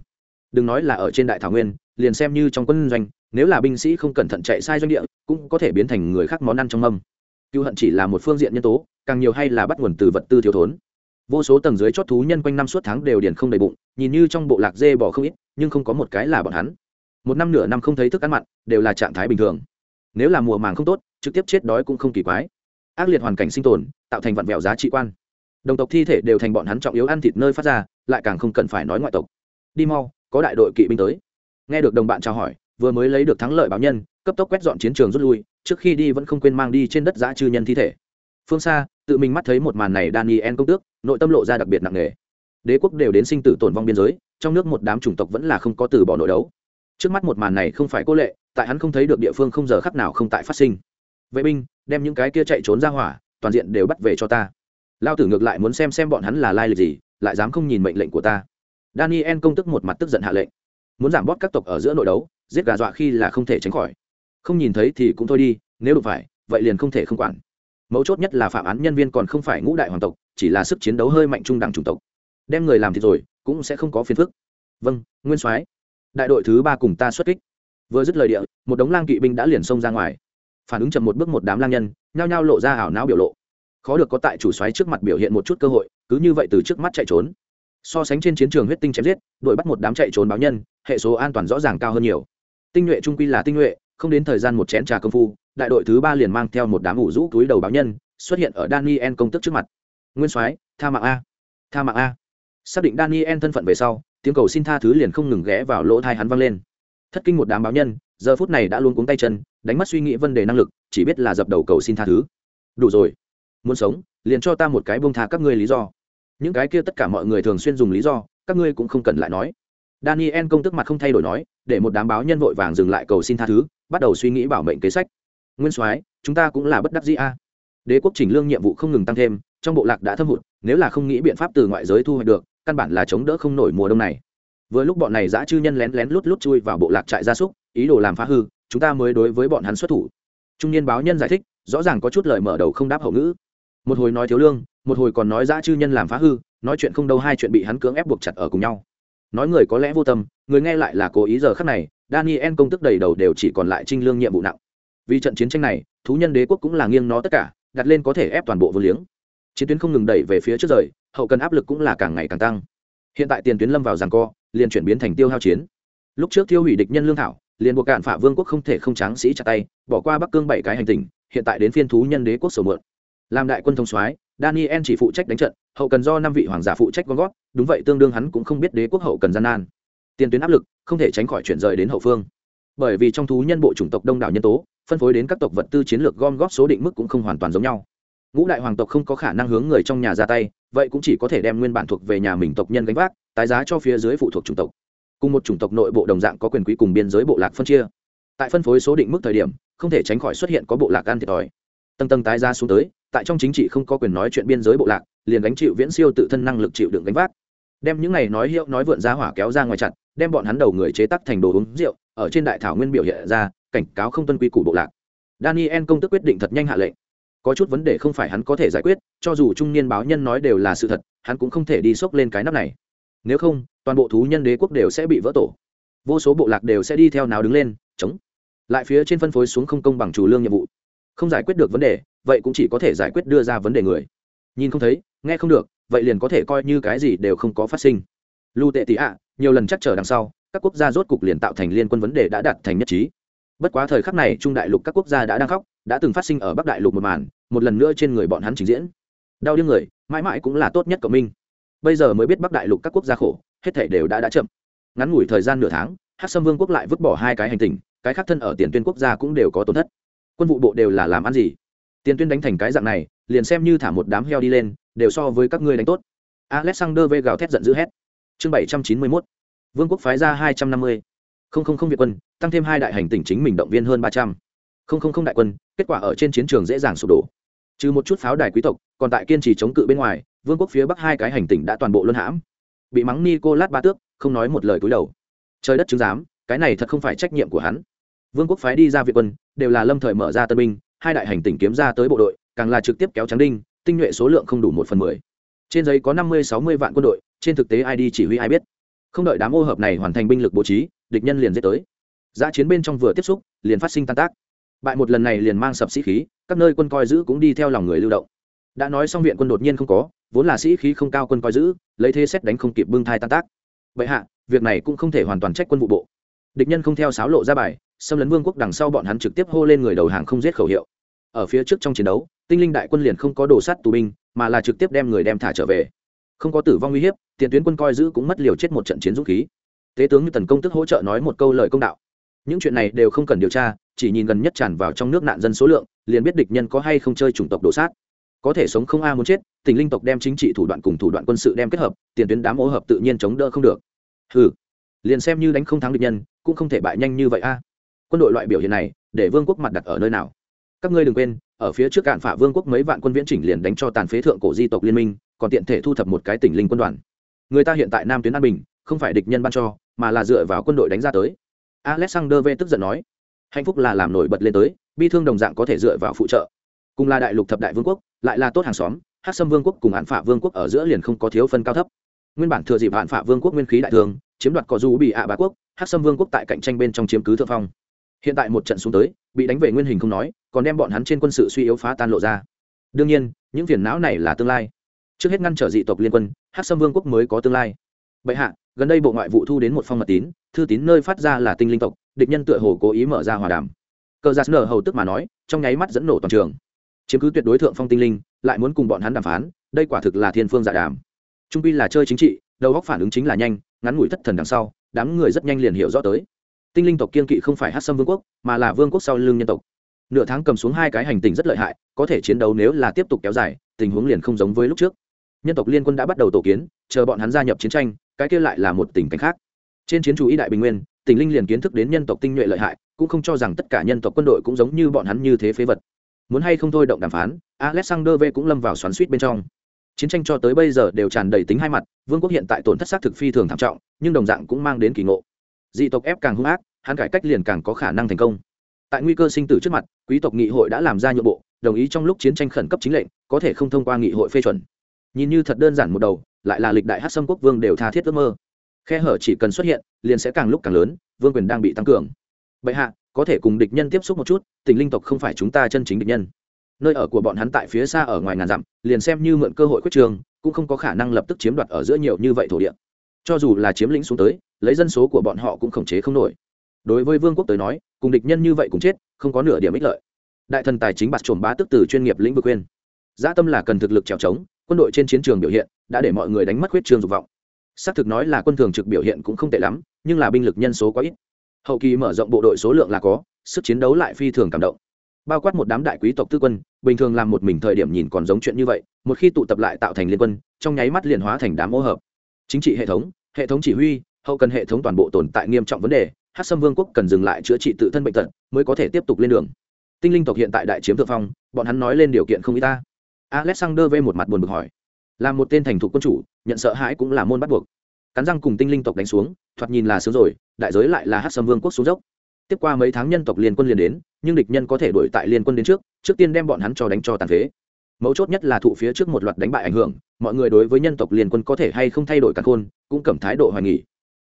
Đừng nói là ở trên đại thảo nguyên, liền xem như trong quân doanh, nếu là binh sĩ không cẩn thận chạy sai doanh địa, cũng có thể biến thành người khác món ăn trong mâm. Cựu hận chỉ là một phương diện nhân tố, càng nhiều hay là bắt nguồn từ vật tư thiếu thốn. Vô số tầng dưới chót thú nhân quanh năm suốt tháng đều điền không đầy bụng, nhìn như trong bộ lạc dê bỏ không ít, nhưng không có một cái là bọn hắn. Một năm nửa năm không thấy thức ăn mặn, đều là trạng thái bình thường. Nếu là mùa màng không tốt, trực tiếp chết đói cũng không kỳ quái. Ác liệt hoàn cảnh sinh tồn, tạo thành vặn vẹo giá trị quan đồng tộc thi thể đều thành bọn hắn trọng yếu ăn thịt nơi phát ra, lại càng không cần phải nói ngoại tộc. Đi mau, có đại đội kỵ binh tới. Nghe được đồng bạn chào hỏi, vừa mới lấy được thắng lợi báo nhân, cấp tốc quét dọn chiến trường rút lui, trước khi đi vẫn không quên mang đi trên đất giã chư nhân thi thể. Phương xa, tự mình mắt thấy một màn này daniel công tước, nội tâm lộ ra đặc biệt nặng nề. Đế quốc đều đến sinh tử tồn vong biên giới, trong nước một đám chủng tộc vẫn là không có từ bỏ nội đấu. Trước mắt một màn này không phải cô lệ, tại hắn không thấy được địa phương không giờ khắc nào không tại phát sinh. Vệ binh, đem những cái kia chạy trốn ra hỏa, toàn diện đều bắt về cho ta lao tử ngược lại muốn xem xem bọn hắn là lai lịch gì, lại dám không nhìn mệnh lệnh của ta. Daniel công tức một mặt tức giận hạ lệnh. Muốn giảm bót các tộc ở giữa nội đấu, giết gà dọa khi là không thể tránh khỏi. Không nhìn thấy thì cũng thôi đi, nếu đụng phải, vậy liền không thể không quản. Mấu chốt nhất là phạm án nhân viên còn không phải ngũ đại hoàng tộc, chỉ là sức chiến đấu hơi mạnh trung đẳng chủng tộc. Đem người làm thì rồi, cũng sẽ không có phiền phức. Vâng nguyên soái. Đại đội thứ ba cùng ta xuất kích. Vừa dứt lời địa, một đống lang kỵ binh đã liền xông ra ngoài. Phản ứng chậm một bước một đám lang nhân, nhao nhao lộ ra ảo não biểu lộ khó được có tại chủ xoáy trước mặt biểu hiện một chút cơ hội, cứ như vậy từ trước mắt chạy trốn. So sánh trên chiến trường huyết tinh chém giết, đội bắt một đám chạy trốn báo nhân, hệ số an toàn rõ ràng cao hơn nhiều. Tinh nhuệ trung quy là tinh nhuệ, không đến thời gian một chén trà công phu, đại đội thứ ba liền mang theo một đám ủ rũ túi đầu báo nhân, xuất hiện ở daniel công tức trước mặt. Nguyên soái, tha mạng a. Tha mạng a. Xác định daniel thân phận về sau, tiếng cầu xin tha thứ liền không ngừng ghé vào lỗ thai hắn vang lên. Thất kinh một đám báo nhân, giờ phút này đã luôn cuống tay chân, đánh mất suy nghĩ vấn đề năng lực, chỉ biết là dập đầu cầu xin tha thứ. Đủ rồi muốn sống, liền cho ta một cái bông tha các ngươi lý do. Những cái kia tất cả mọi người thường xuyên dùng lý do, các ngươi cũng không cần lại nói. Daniel công tức mặt không thay đổi nói, để một đám báo nhân vội vàng dừng lại cầu xin tha thứ, bắt đầu suy nghĩ bảo mệnh kế sách. Nguyên soái, chúng ta cũng là bất đắc dĩ a. Đế quốc chỉnh lương nhiệm vụ không ngừng tăng thêm, trong bộ lạc đã thâm hụt, nếu là không nghĩ biện pháp từ ngoại giới thu hoạch được, căn bản là chống đỡ không nổi mùa đông này. Vừa lúc bọn này dã chư nhân lén lén lút lút chui vào bộ lạc trại gia súc, ý đồ làm phá hư, chúng ta mới đối với bọn hắn xuất thủ. Trung niên báo nhân giải thích, rõ ràng có chút lời mở đầu không đáp hậu ngữ một hồi nói thiếu lương, một hồi còn nói dã chư nhân làm phá hư, nói chuyện không đâu hai chuyện bị hắn cưỡng ép buộc chặt ở cùng nhau. Nói người có lẽ vô tâm, người nghe lại là cố ý giờ khắc này, daniel công tức đầy đầu đều chỉ còn lại trinh lương nhiệm vụ nặng. Vì trận chiến tranh này, thú nhân đế quốc cũng là nghiêng nó tất cả, đặt lên có thể ép toàn bộ vô liếng. Chiến tuyến không ngừng đẩy về phía trước rời, hậu cần áp lực cũng là càng ngày càng tăng. Hiện tại tiền tuyến lâm vào giằng co, liền chuyển biến thành tiêu hao chiến. Lúc trước tiêu hủy địch nhân lương thảo, liền buộc cạn phả vương quốc không thể không tráng sĩ chặt tay, bỏ qua bắc cương bảy cái hành tinh hiện tại đến phiên thú nhân đế quốc sổ mượn làm đại quân thông soái, daniel chỉ phụ trách đánh trận, hậu cần do năm vị hoàng giả phụ trách gom gót đúng vậy tương đương hắn cũng không biết đế quốc hậu cần gian nan. Tiền tuyến áp lực, không thể tránh khỏi chuyển rời đến hậu phương. Bởi vì trong thú nhân bộ chủng tộc đông đảo nhân tố, phân phối đến các tộc vật tư chiến lược gom góp số định mức cũng không hoàn toàn giống nhau. Ngũ đại hoàng tộc không có khả năng hướng người trong nhà ra tay, vậy cũng chỉ có thể đem nguyên bản thuộc về nhà mình tộc nhân gánh vác, tái giá cho phía dưới phụ thuộc chủng tộc. Cùng một chủng tộc nội bộ đồng dạng có quyền quý cùng biên giới bộ lạc phân chia. Tại phân phối số định mức thời điểm, không thể tránh khỏi xuất hiện có bộ lạc ăn thiệt thòi tầng tầng tái ra xuống tới, tại trong chính trị không có quyền nói chuyện biên giới bộ lạc, liền gánh chịu viễn siêu tự thân năng lực chịu đựng gánh vác. Đem những này nói hiệu nói vượn ra hỏa kéo ra ngoài chặt, đem bọn hắn đầu người chế tắc thành đồ uống rượu, ở trên đại thảo nguyên biểu hiện ra, cảnh cáo không tuân quy củ bộ lạc. Daniel công tức quyết định thật nhanh hạ lệnh. Có chút vấn đề không phải hắn có thể giải quyết, cho dù trung niên báo nhân nói đều là sự thật, hắn cũng không thể đi xốc lên cái nắp này. Nếu không, toàn bộ thú nhân đế quốc đều sẽ bị vỡ tổ. Vô số bộ lạc đều sẽ đi theo nào đứng lên, chống. Lại phía trên phân phối xuống không công bằng chủ lương nhiệm vụ không giải quyết được vấn đề, vậy cũng chỉ có thể giải quyết đưa ra vấn đề người. Nhìn không thấy, nghe không được, vậy liền có thể coi như cái gì đều không có phát sinh. Lưu tệ tị ạ, nhiều lần chắc trở đằng sau, các quốc gia rốt cục liền tạo thành liên quân vấn đề đã đạt thành nhất trí. Bất quá thời khắc này, trung đại lục các quốc gia đã đang khóc, đã từng phát sinh ở bắc đại lục một màn, một lần nữa trên người bọn hắn trình diễn. Đau điếng người, mãi mãi cũng là tốt nhất của mình bây giờ mới biết bắc đại lục các quốc gia khổ, hết thể đều đã đã chậm. Ngắn ngủi thời gian nửa tháng hát sâm vương quốc lại vứt bỏ hai cái hành tình cái khác thân ở tiền tuyên quốc gia cũng đều có tổn thất quân vụ bộ đều là làm ăn gì? Tiền tuyên đánh thành cái dạng này, liền xem như thả một đám heo đi lên, đều so với các ngươi đánh tốt. Alexander v gào thét giận dữ hét. Chương bảy trăm chín mươi mốt. Vương quốc phái ra hai trăm năm mươi. Không không không việt quân, tăng thêm hai đại hành tỉnh chính mình động viên hơn ba trăm. Không không không đại quân, kết quả ở trên chiến trường dễ dàng sụp đổ. Trừ một chút pháo đài quý tộc, còn tại kiên trì chống cự bên ngoài, vương quốc phía bắc hai cái hành tỉnh đã toàn bộ luân hãm. Bị mắng ni cô lát ba tước không nói một lời cúi đầu. Trời đất chứng giám, cái này thật không phải trách nhiệm của hắn vương quốc phái đi ra việt quân, đều là lâm thời mở ra tân binh, hai đại hành tỉnh kiếm ra tới bộ đội, càng là trực tiếp kéo trắng đinh, tinh nhuệ số lượng không đủ một phần mười. Trên giấy có năm mươi, sáu mươi vạn quân đội, trên thực tế ai đi chỉ huy ai biết. Không đợi đám ô hợp này hoàn thành binh lực bố trí, địch nhân liền dễ tới. Giã chiến bên trong vừa tiếp xúc, liền phát sinh tan tác. Bại một lần này liền mang sập sĩ khí, các nơi quân coi giữ cũng đi theo lòng người lưu động. Đã nói xong viện quân đột nhiên không có, vốn là sĩ khí không cao quân coi giữ, lấy thế xét đánh không kịp bưng thai tan tác. Vậy hạ, việc này cũng không thể hoàn toàn trách quân vụ bộ địch nhân không theo sáo lộ ra bài, xâm lấn vương quốc đằng sau bọn hắn trực tiếp hô lên người đầu hàng không giết khẩu hiệu. Ở phía trước trong chiến đấu, tinh linh đại quân liền không có đồ sát tù binh, mà là trực tiếp đem người đem thả trở về. Không có tử vong uy hiếp, tiền tuyến quân coi giữ cũng mất liều chết một trận chiến dũng khí. Tế tướng như tần công tức hỗ trợ nói một câu lời công đạo. Những chuyện này đều không cần điều tra, chỉ nhìn gần nhất tràn vào trong nước nạn dân số lượng, liền biết địch nhân có hay không chơi chủng tộc đổ sát. Có thể sống không a muốn chết tình linh tộc đem chính trị thủ đoạn cùng thủ đoạn quân sự đem kết hợp, tiền tuyến đám ô hợp tự nhiên chống đỡ không được. Ừ liền xem như đánh không thắng địch nhân, cũng không thể bại nhanh như vậy a. Quân đội loại biểu hiện này, để vương quốc mặt đặt ở nơi nào? Các ngươi đừng quên, ở phía trước cạn phả vương quốc mấy vạn quân viễn chỉnh liền đánh cho tàn phế thượng cổ di tộc liên minh, còn tiện thể thu thập một cái tỉnh linh quân đoàn. Người ta hiện tại nam tuyến an bình, không phải địch nhân ban cho, mà là dựa vào quân đội đánh ra tới. Alexander v tức giận nói, hạnh phúc là làm nổi bật lên tới, bi thương đồng dạng có thể dựa vào phụ trợ. Cùng là đại lục thập đại vương quốc, lại là tốt hàng xóm hát sâm vương quốc cùng hạn phả vương quốc ở giữa liền không có thiếu phân cao thấp. Nguyên bản thừa dịp hạn phả vương quốc nguyên khí đại thường chiếm đoạt có dù bị ạ bá quốc hát sâm vương quốc tại cạnh tranh bên trong chiếm cứ thượng phong. Hiện tại một trận xuống tới, bị đánh về nguyên hình không nói, còn đem bọn hắn trên quân sự suy yếu phá tan lộ ra. Đương nhiên, những phiền não này là tương lai. Trước hết ngăn trở dị tộc liên quân hát sâm vương quốc mới có tương lai. Bệ hạ, gần đây bộ ngoại vụ thu đến một phong mật tín, thư tín nơi phát ra là tinh linh tộc, địch nhân tựa hồ cố ý mở ra hòa đàm. Cờ giặc nở hầu tức mà nói, trong nháy mắt dẫn nổ toàn trường. Chiếm cứ tuyệt đối thượng phong tinh linh, lại muốn cùng bọn hắn đàm phán, đây quả thực là thiên phương dạ đàm. Trung pi là chơi chính trị đầu góc phản ứng chính là nhanh, ngắn ngủi thất thần đằng sau, đám người rất nhanh liền hiểu rõ tới. Tinh linh tộc kiên kỵ không phải hát sâm vương quốc, mà là vương quốc sau lưng nhân tộc. Nửa tháng cầm xuống hai cái hành tinh rất lợi hại, có thể chiến đấu nếu là tiếp tục kéo dài, tình huống liền không giống với lúc trước. Nhân tộc liên quân đã bắt đầu tổ kiến, chờ bọn hắn gia nhập chiến tranh, cái kia lại là một tình cảnh khác. Trên chiến chú ý đại bình nguyên tỉnh linh liền kiến thức đến nhân tộc tinh nhuệ lợi hại, cũng không cho rằng tất cả nhân tộc quân đội cũng giống như bọn hắn như thế phế vật. Muốn hay không thôi động đàm phán, alexander v cũng lâm vào xoắn suýt bên trong chiến tranh cho tới bây giờ đều tràn đầy tính hai mặt, vương quốc hiện tại tổn thất xác thực phi thường thảm trọng, nhưng đồng dạng cũng mang đến kỳ ngộ. Dị tộc ép càng hung ác, hắn cải cách liền càng có khả năng thành công. Tại nguy cơ sinh tử trước mặt, quý tộc nghị hội đã làm ra nhượng bộ, đồng ý trong lúc chiến tranh khẩn cấp chính lệnh, có thể không thông qua nghị hội phê chuẩn. Nhìn như thật đơn giản một đầu, lại là lịch đại hát sâm quốc vương đều tha thiết ước mơ. Khe hở chỉ cần xuất hiện, liền sẽ càng lúc càng lớn, vương quyền đang bị tăng cường. Bệ hạ, có thể cùng địch nhân tiếp xúc một chút, tình linh tộc không phải chúng ta chân chính địch nhân. Nơi ở của bọn hắn tại phía xa ở ngoài ngàn dặm liền xem như mượn cơ hội quyết trường, cũng không có khả năng lập tức chiếm đoạt ở giữa nhiều như vậy thổ địa. Cho dù là chiếm lĩnh xuống tới, lấy dân số của bọn họ cũng khống chế không nổi. Đối với vương quốc tới nói, cùng địch nhân như vậy cũng chết, không có nửa điểm ích lợi. Đại thần tài chính bạt trộm bá tức từ chuyên nghiệp lĩnh vực quên. Gia tâm là cần thực lực trèo trống, quân đội trên chiến trường biểu hiện đã để mọi người đánh mất huyết trường dục vọng. Xác thực nói là quân thường trực biểu hiện cũng không tệ lắm, nhưng là binh lực nhân số quá ít. Hậu kỳ mở rộng bộ đội số lượng là có, sức chiến đấu lại phi thường cảm động bao quát một đám đại quý tộc tư quân, bình thường làm một mình thời điểm nhìn còn giống chuyện như vậy, một khi tụ tập lại tạo thành liên quân, trong nháy mắt liền hóa thành đám ô hợp. Chính trị hệ thống hệ thống chỉ huy, hậu cần hệ thống toàn bộ tồn tại nghiêm trọng vấn đề hát sâm vương quốc cần dừng lại chữa trị tự thân bệnh tật, mới có thể tiếp tục lên đường. Tinh linh tộc hiện tại đại chiếm thượng phong, bọn hắn nói lên điều kiện không y ta. Alexander v một mặt buồn bực hỏi. Là một tên thành thục quân chủ, nhận sợ hãi cũng là môn bắt buộc. Cắn răng cùng tinh linh tộc đánh xuống, thoạt nhìn là sướng rồi, đại giới lại là hát sâm vương quốc xuống dốc tiếp qua mấy tháng nhân tộc liên quân liền đến, nhưng địch nhân có thể đuổi tại liên quân đến trước trước tiên đem bọn hắn cho đánh cho tàn phế. Mấu chốt nhất là thụ phía trước một loạt đánh bại ảnh hưởng, mọi người đối với nhân tộc liên quân có thể hay không thay đổi cả khôn, cũng cầm thái độ hoài nghỉ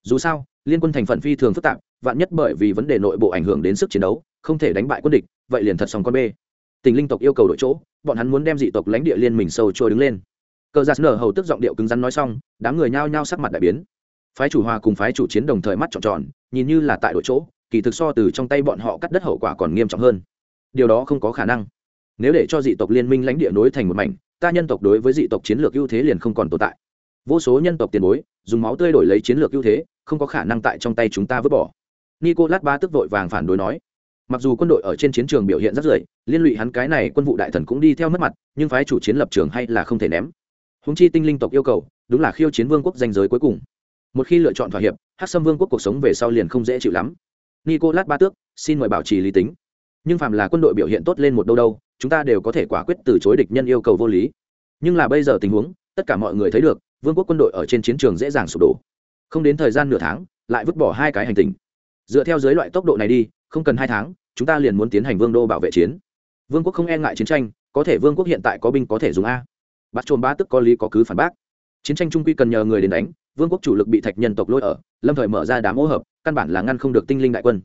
dù sao, liên quân thành phần phi thường phức tạp, vạn nhất bởi vì vấn đề nội bộ ảnh hưởng đến sức chiến đấu, không thể đánh bại quân địch, vậy liền thật xong con bê. Tình linh tộc yêu cầu đội chỗ, bọn hắn muốn đem dị tộc lãnh địa liên mình sâu trôi đứng lên. Cờ giạt nở hầu tức giọng điệu cứng rắn nói xong, đám người nhao nhao sắc mặt đại biến. Phái chủ hòa cùng phái chủ chiến đồng thời mắt tròn tròn, nhìn như là tại đội chỗ kỳ thực so từ trong tay bọn họ cắt đất hậu quả còn nghiêm trọng hơn. Điều đó không có khả năng. Nếu để cho dị tộc liên minh lãnh địa nối thành một mảnh, ta nhân tộc đối với dị tộc chiến lược ưu thế liền không còn tồn tại. Vô số nhân tộc tiền bối, dùng máu tươi đổi lấy chiến lược ưu thế, không có khả năng tại trong tay chúng ta vứt bỏ. Nicolas ba tức vội vàng phản đối nói, mặc dù quân đội ở trên chiến trường biểu hiện rất rưỡi, liên lụy hắn cái này quân vụ đại thần cũng đi theo mất mặt, nhưng phái chủ chiến lập trường hay là không thể ném. Húng chi tinh linh tộc yêu cầu, đúng là khiêu chiến vương quốc danh giới cuối cùng. Một khi lựa chọn thỏa hiệp hát xâm vương quốc cuộc sống về sau liền không dễ chịu lắm nicolas ba tước, xin mời bảo trì lý tính. Nhưng phàm là quân đội biểu hiện tốt lên một đâu đâu, chúng ta đều có thể quả quyết từ chối địch nhân yêu cầu vô lý. Nhưng là bây giờ tình huống, tất cả mọi người thấy được, vương quốc quân đội ở trên chiến trường dễ dàng sụp đổ. Không đến thời gian nửa tháng, lại vứt bỏ hai cái hành tình dựa theo dưới loại tốc độ này đi, không cần hai tháng, chúng ta liền muốn tiến hành vương đô bảo vệ chiến. Vương quốc không e ngại chiến tranh, có thể vương quốc hiện tại có binh có thể dùng a. Bắt trồn ba tức có lý có cứ phản bác. Chiến tranh trung quy cần nhờ người đến đánh vương quốc chủ lực bị thạch nhân tộc lôi ở, lâm thời mở ra đám ô hợp, căn bản là ngăn không được tinh linh đại quân.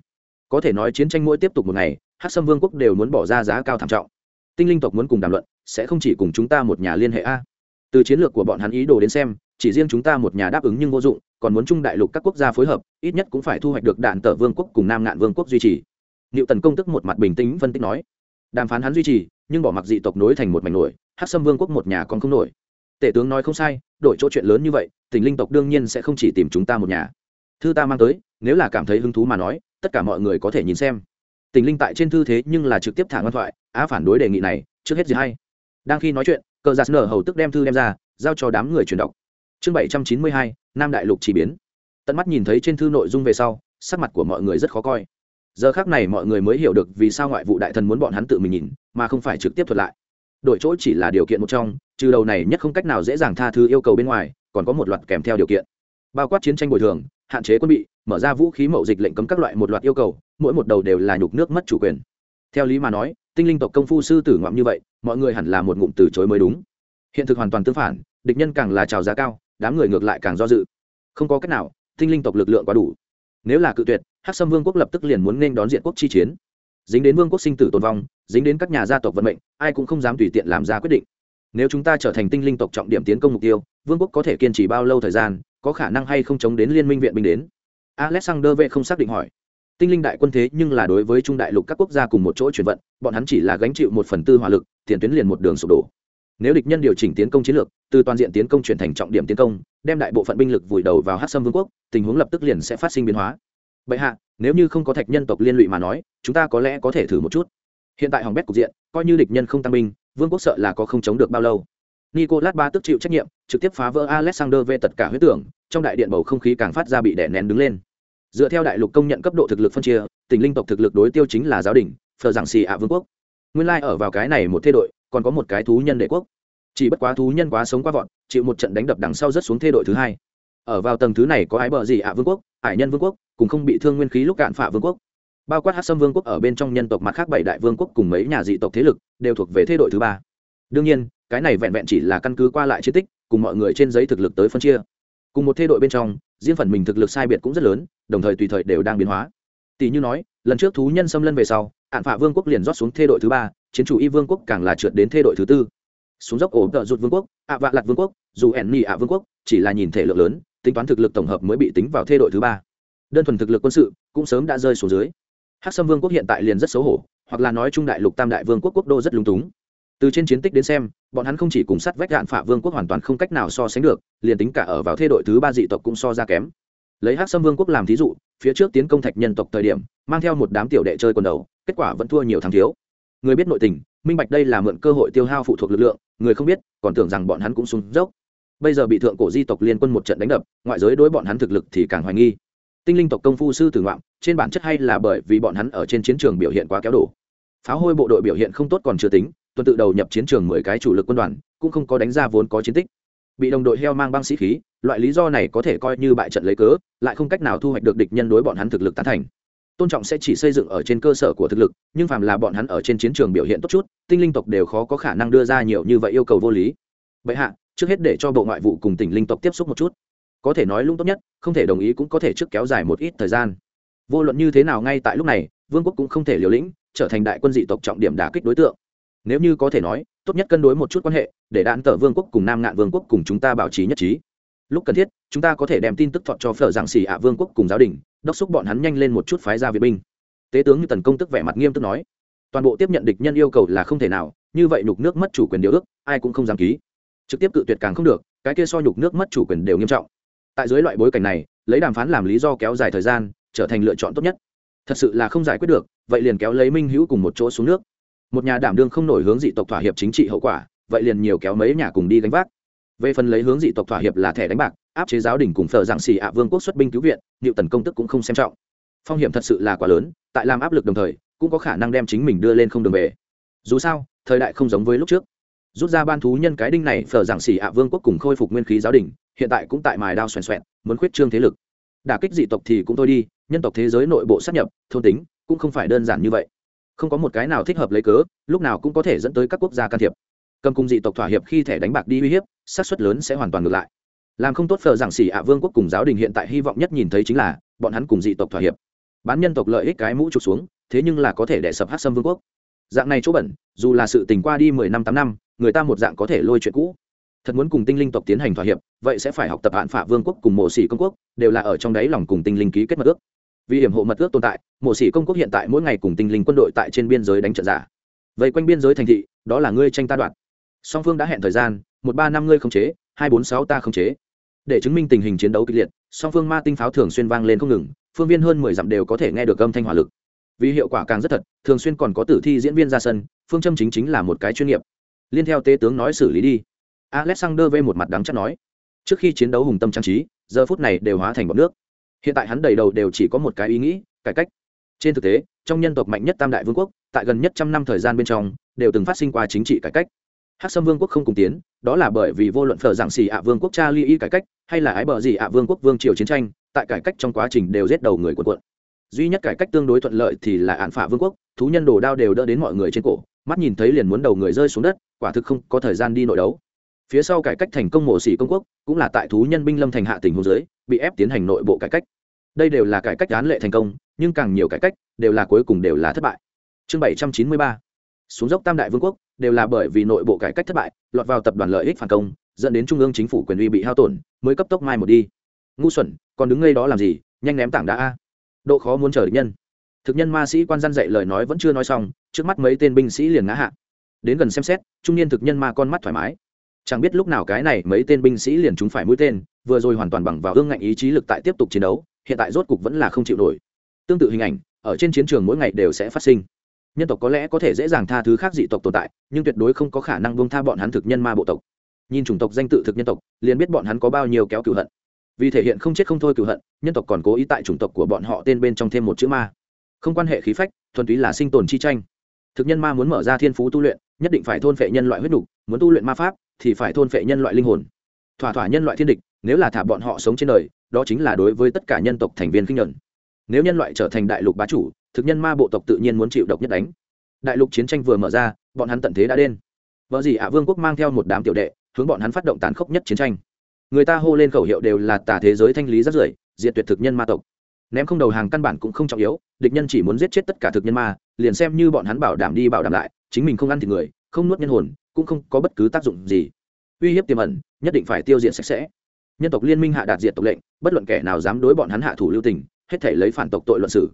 Có thể nói chiến tranh mỗi tiếp tục một ngày hát sâm vương quốc đều muốn bỏ ra giá cao thảm trọng. Tinh linh tộc muốn cùng đàm luận, sẽ không chỉ cùng chúng ta một nhà liên hệ a. Từ chiến lược của bọn hắn ý đồ đến xem, chỉ riêng chúng ta một nhà đáp ứng nhưng vô dụng, còn muốn chung đại lục các quốc gia phối hợp, ít nhất cũng phải thu hoạch được đạn tờ vương quốc cùng nam ngạn vương quốc duy trì. Liệu tần công tức một mặt bình tĩnh phân tích nói. Đàm phán hắn duy trì, nhưng bỏ mặc dị tộc nối thành một mảnh nổi hát sâm vương quốc một nhà còn không nổi. Tể tướng nói không sai, đổi chỗ chuyện lớn như vậy tỉnh linh tộc đương nhiên sẽ không chỉ tìm chúng ta một nhà. Thư ta mang tới, nếu là cảm thấy hứng thú mà nói, tất cả mọi người có thể nhìn xem. Tình linh tại trên thư thế nhưng là trực tiếp thả ngoan thoại, á phản đối đề nghị này, trước hết gì hay. Đang khi nói chuyện, cờ giạt nở hầu tức đem thư đem ra, giao cho đám người truyền đọc. Chương bảy trăm chín mươi hai, nam đại lục chỉ biến. Tận mắt nhìn thấy trên thư nội dung về sau, sắc mặt của mọi người rất khó coi. Giờ khác này mọi người mới hiểu được vì sao ngoại vụ đại thần muốn bọn hắn tự mình nhìn, mà không phải trực tiếp thuật lại. Đổi chỗ chỉ là điều kiện một trong, trừ đầu này nhất không cách nào dễ dàng tha thứ yêu cầu bên ngoài còn có một loạt kèm theo điều kiện. Bao quát chiến tranh bồi thường, hạn chế quân bị, mở ra vũ khí mậu dịch lệnh cấm các loại một loạt yêu cầu, mỗi một đầu đều là nhục nước mất chủ quyền. Theo lý mà nói, tinh linh tộc công phu sư tử ngoạm như vậy, mọi người hẳn là một ngụm từ chối mới đúng. Hiện thực hoàn toàn tương phản, địch nhân càng là trào giá cao, đám người ngược lại càng do dự. Không có cách nào, tinh linh tộc lực lượng quá đủ. Nếu là cự tuyệt, hắc sâm vương quốc lập tức liền muốn nên đón diện quốc chi chiến. Dính đến vương quốc sinh tử tồn vong, dính đến các nhà gia tộc vận mệnh, ai cũng không dám tùy tiện làm ra quyết định nếu chúng ta trở thành tinh linh tộc trọng điểm tiến công mục tiêu, vương quốc có thể kiên trì bao lâu thời gian, có khả năng hay không chống đến liên minh viện binh đến? Alexander v không xác định hỏi. Tinh linh đại quân thế nhưng là đối với trung đại lục các quốc gia cùng một chỗ chuyển vận, bọn hắn chỉ là gánh chịu một phần tư hỏa lực, tiền tuyến liền một đường sụp đổ. Nếu địch nhân điều chỉnh tiến công chiến lược, từ toàn diện tiến công chuyển thành trọng điểm tiến công, đem đại bộ phận binh lực vùi đầu vào hát sâm vương quốc, tình huống lập tức liền sẽ phát sinh biến hóa. Bệ hạ, nếu như không có thạch nhân tộc liên lụy mà nói, chúng ta có lẽ có thể thử một chút. Hiện tại hỏng bét cục diện, coi như địch nhân không tăng binh vương quốc sợ là có không chống được bao lâu. Nicolas ba tức chịu trách nhiệm, trực tiếp phá vỡ alexander về tất cả huyết tưởng, trong đại điện bầu không khí càng phát ra bị đè nén đứng lên. Dựa theo đại lục công nhận cấp độ thực lực phân chia, tỉnh linh tộc thực lực đối tiêu chính là giáo đình, phờ giảng xì ạ vương quốc. Nguyên lai ở vào cái này một thê đội, còn có một cái thú nhân đệ quốc. Chỉ bất quá thú nhân quá sống quá vọn chịu một trận đánh đập đằng sau rất xuống thê đội thứ hai. Ở vào tầng thứ này có ái bờ gì ạ vương quốc, ải nhân vương quốc, cùng không bị thương nguyên khí lúc cạn phạ vương quốc bao quát hát sâm vương quốc ở bên trong nhân tộc mặt khác bảy đại vương quốc cùng mấy nhà dị tộc thế lực đều thuộc về thế đội thứ ba. Đương nhiên, cái này vẹn vẹn chỉ là căn cứ qua lại chiến tích, cùng mọi người trên giấy thực lực tới phân chia. Cùng một thế đội bên trong, riêng phần mình thực lực sai biệt cũng rất lớn, đồng thời tùy thời đều đang biến hóa. Tỷ như nói, lần trước thú nhân xâm lân về sau hạn phạ vương quốc liền rót xuống thê đội thứ ba, chiến chủ y vương quốc càng là trượt đến thê đội thứ tư. Xuống dốc ổ tợ rụt vương quốc, ạ vạ lặt vương quốc, dù ẻn nỉ ạ vương quốc, chỉ là nhìn thể lượng lớn, tính toán thực lực tổng hợp mới bị tính vào thê đội thứ ba. Đơn thuần thực lực quân sự cũng sớm đã rơi xuống dưới hắc sâm vương quốc hiện tại liền rất xấu hổ, hoặc là nói trung đại lục tam đại vương quốc quốc đô rất lung túng. Từ trên chiến tích đến xem, bọn hắn không chỉ cùng sát vách đạn phả vương quốc hoàn toàn không cách nào so sánh được, liền tính cả ở vào thê đội thứ ba dị tộc cũng so ra kém. Lấy hắc sâm vương quốc làm thí dụ, phía trước tiến công thạch nhân tộc thời điểm, mang theo một đám tiểu đệ chơi quần đầu, kết quả vẫn thua nhiều thắng thiếu. Người biết nội tình, minh bạch đây là mượn cơ hội tiêu hao phụ thuộc lực lượng, người không biết, còn tưởng rằng bọn hắn cũng sung dốc. Bây giờ bị thượng cổ di tộc liên quân một trận đánh đập, ngoại giới đối bọn hắn thực lực thì càng hoài nghi tinh linh tộc công phu sư tử ngoạm, trên bản chất hay là bởi vì bọn hắn ở trên chiến trường biểu hiện quá kéo đổ. Pháo hôi bộ đội biểu hiện không tốt còn chưa tính, tuần tự đầu nhập chiến trường mười cái chủ lực quân đoàn, cũng không có đánh ra vốn có chiến tích. Bị đồng đội heo mang băng sĩ khí, loại lý do này có thể coi như bại trận lấy cớ, lại không cách nào thu hoạch được địch nhân đối bọn hắn thực lực tán thành. Tôn trọng sẽ chỉ xây dựng ở trên cơ sở của thực lực, nhưng phàm là bọn hắn ở trên chiến trường biểu hiện tốt chút, tinh linh tộc đều khó có khả năng đưa ra nhiều như vậy yêu cầu vô lý. Vậy hạ, trước hết để cho bộ ngoại vụ cùng tỉnh linh tộc tiếp xúc một chút có thể nói lung tốt nhất, không thể đồng ý cũng có thể trước kéo dài một ít thời gian. Vô luận như thế nào ngay tại lúc này, vương quốc cũng không thể liều lĩnh, trở thành đại quân dị tộc trọng điểm đả kích đối tượng. Nếu như có thể nói, tốt nhất cân đối một chút quan hệ, để đạn tờ vương quốc cùng nam ngạn vương quốc cùng chúng ta bảo trì nhất trí. Lúc cần thiết, chúng ta có thể đem tin tức thọ cho phở giảng xì ạ vương quốc cùng giáo đình, đốc xúc bọn hắn nhanh lên một chút phái ra viện binh. Tế tướng như tần công tức vẻ mặt nghiêm túc nói, toàn bộ tiếp nhận địch nhân yêu cầu là không thể nào, như vậy nhục nước mất chủ quyền điều ước, ai cũng không dám ký. Trực tiếp cự tuyệt càng không được, cái kia so nhục nước mất chủ quyền đều nghiêm trọng tại dưới loại bối cảnh này, lấy đàm phán làm lý do kéo dài thời gian, trở thành lựa chọn tốt nhất. Thật sự là không giải quyết được, vậy liền kéo lấy minh hữu cùng một chỗ xuống nước. Một nhà đảm đương không nổi hướng dị tộc thỏa hiệp chính trị hậu quả, vậy liền nhiều kéo mấy nhà cùng đi đánh vác. Về phần lấy hướng dị tộc thỏa hiệp là thẻ đánh bạc, áp chế giáo đình cùng thờ giảng xì ạ vương quốc xuất binh cứu viện liệu tần công tức cũng không xem trọng. Phong hiểm thật sự là quá lớn, tại làm áp lực đồng thời, cũng có khả năng đem chính mình đưa lên không đường về. Dù sao, thời đại không giống với lúc trước rút ra ban thú nhân cái đinh này, phở giảng xì ạ vương quốc cùng khôi phục nguyên khí giáo đình, hiện tại cũng tại mài đao xoèn xoẹn, muốn khuyết trương thế lực. Đả kích dị tộc thì cũng thôi đi, nhân tộc thế giới nội bộ sát nhập, thôn tính cũng không phải đơn giản như vậy. Không có một cái nào thích hợp lấy cớ, lúc nào cũng có thể dẫn tới các quốc gia can thiệp. Cầm cùng dị tộc thỏa hiệp khi thẻ đánh bạc đi uy hiếp sát xuất lớn sẽ hoàn toàn ngược lại. Làm không tốt phở giảng xỉ ạ vương quốc cùng giáo đình hiện tại hy vọng nhất nhìn thấy chính là, bọn hắn cùng dị tộc thỏa hiệp. Bán nhân tộc lợi ích cái mũ trục xuống, thế nhưng là có thể đẻ sập hát sâm vương quốc. Dạng này chỗ bẩn, dù là sự tình qua đi mười năm, tám năm người ta một dạng có thể lôi chuyện cũ. Thật muốn cùng tinh linh tộc tiến hành thỏa hiệp, vậy sẽ phải học tập hạn phả vương quốc cùng mộ sĩ công quốc, đều là ở trong đáy lòng cùng tinh linh ký kết mật ước. Vì hiểm hộ mật ước tồn tại, mộ sĩ công quốc hiện tại mỗi ngày cùng tinh linh quân đội tại trên biên giới đánh trận giả. Vậy quanh biên giới thành thị, đó là ngươi tranh ta đoạn song phương đã hẹn thời gian, một ba năm ngươi không chế, hai bốn sáu ta không chế. Để chứng minh tình hình chiến đấu kịch liệt, song phương ma tinh pháo thường xuyên vang lên không ngừng, phương viên hơn mười dặm đều có thể nghe được âm thanh hỏa lực. Vì hiệu quả càng rất thật, thường xuyên còn có tử thi diễn viên ra sân, phương châm chính chính là một cái chuyên nghiệp liên theo tế tướng nói xử lý đi. Alexander v một mặt đắng chắc nói. Trước khi chiến đấu hùng tâm trang trí, giờ phút này đều hóa thành bọc nước. Hiện tại hắn đầy đầu đều chỉ có một cái ý nghĩ, cải cách. Trên thực tế, trong nhân tộc mạnh nhất tam đại vương quốc, tại gần nhất trăm năm thời gian bên trong, đều từng phát sinh qua chính trị cải cách. Hắc sâm vương quốc không cùng tiến, đó là bởi vì vô luận phở giảng xì ạ vương quốc cha ly y cải cách, hay là ái bờ gì ạ vương quốc vương triều chiến tranh, tại cải cách trong quá trình đều giết đầu người quần quận duy nhất cải cách tương đối thuận lợi thì là án phả vương quốc, thú nhân đồ đao đều đỡ đến mọi người trên cổ mắt nhìn thấy liền muốn đầu người rơi xuống đất, quả thực không có thời gian đi nội đấu. Phía sau cải cách thành công mộ sĩ công quốc, cũng là tại thú nhân binh lâm thành hạ tỉnh hôn giới bị ép tiến hành nội bộ cải cách. Đây đều là cải cách án lệ thành công, nhưng càng nhiều cải cách, đều là cuối cùng đều là thất bại. Chương bảy trăm chín mươi ba. Xuống dốc tam đại vương quốc, đều là bởi vì nội bộ cải cách thất bại, lọt vào tập đoàn lợi ích phản công, dẫn đến trung ương chính phủ quyền uy bị hao tổn, mới cấp tốc mai một đi. Ngu xuẩn, còn đứng ngay đó làm gì, nhanh ném tảng đá a. Độ khó muốn chờ địch nhân. Thực nhân ma sĩ quan dân dạy lời nói vẫn chưa nói xong trước mắt mấy tên binh sĩ liền ngã hạ. Đến gần xem xét, trung niên thực nhân ma con mắt thoải mái. Chẳng biết lúc nào cái này mấy tên binh sĩ liền chúng phải mũi tên, vừa rồi hoàn toàn bằng vào ương ngạnh ý chí lực tại tiếp tục chiến đấu, hiện tại rốt cục vẫn là không chịu nổi. Tương tự hình ảnh, ở trên chiến trường mỗi ngày đều sẽ phát sinh. Nhân tộc có lẽ có thể dễ dàng tha thứ khác dị tộc tồn tại, nhưng tuyệt đối không có khả năng bông tha bọn hắn thực nhân ma bộ tộc. Nhìn chủng tộc danh tự thực nhân tộc, liền biết bọn hắn có bao nhiêu kéo cựu hận. Vì thể hiện không chết không thôi cựu hận, nhân tộc còn cố ý tại chủng tộc của bọn họ tên bên trong thêm một chữ ma. Không quan hệ khí phách, thuần túy là sinh tồn chi tranh thực nhân ma muốn mở ra thiên phú tu luyện, nhất định phải thôn phệ nhân loại huyết đủ. muốn tu luyện ma pháp thì phải thôn phệ nhân loại linh hồn. Thỏa thỏa nhân loại thiên địch, nếu là thả bọn họ sống trên đời, đó chính là đối với tất cả nhân tộc thành viên kinh nhuận. Nếu nhân loại trở thành đại lục bá chủ, thực nhân ma bộ tộc tự nhiên muốn chịu độc nhất đánh. Đại lục chiến tranh vừa mở ra, bọn hắn tận thế đã đen vợ gì ạ à, vương quốc mang theo một đám tiểu đệ, hướng bọn hắn phát động tàn khốc nhất chiến tranh. Người ta hô lên khẩu hiệu đều là tả thế giới thanh lý rất rưởi, diệt tuyệt thực nhân ma tộc. Ném không đầu hàng căn bản cũng không trọng yếu, địch nhân chỉ muốn giết chết tất cả thực nhân ma liền xem như bọn hắn bảo đảm đi bảo đảm lại, chính mình không ăn thịt người, không nuốt nhân hồn, cũng không có bất cứ tác dụng gì. Uy hiếp tiềm ẩn, nhất định phải tiêu diệt sạch sẽ. Nhân tộc liên minh hạ đạt diệt tộc lệnh, bất luận kẻ nào dám đối bọn hắn hạ thủ lưu tình, hết thể lấy phản tộc tội luận xử.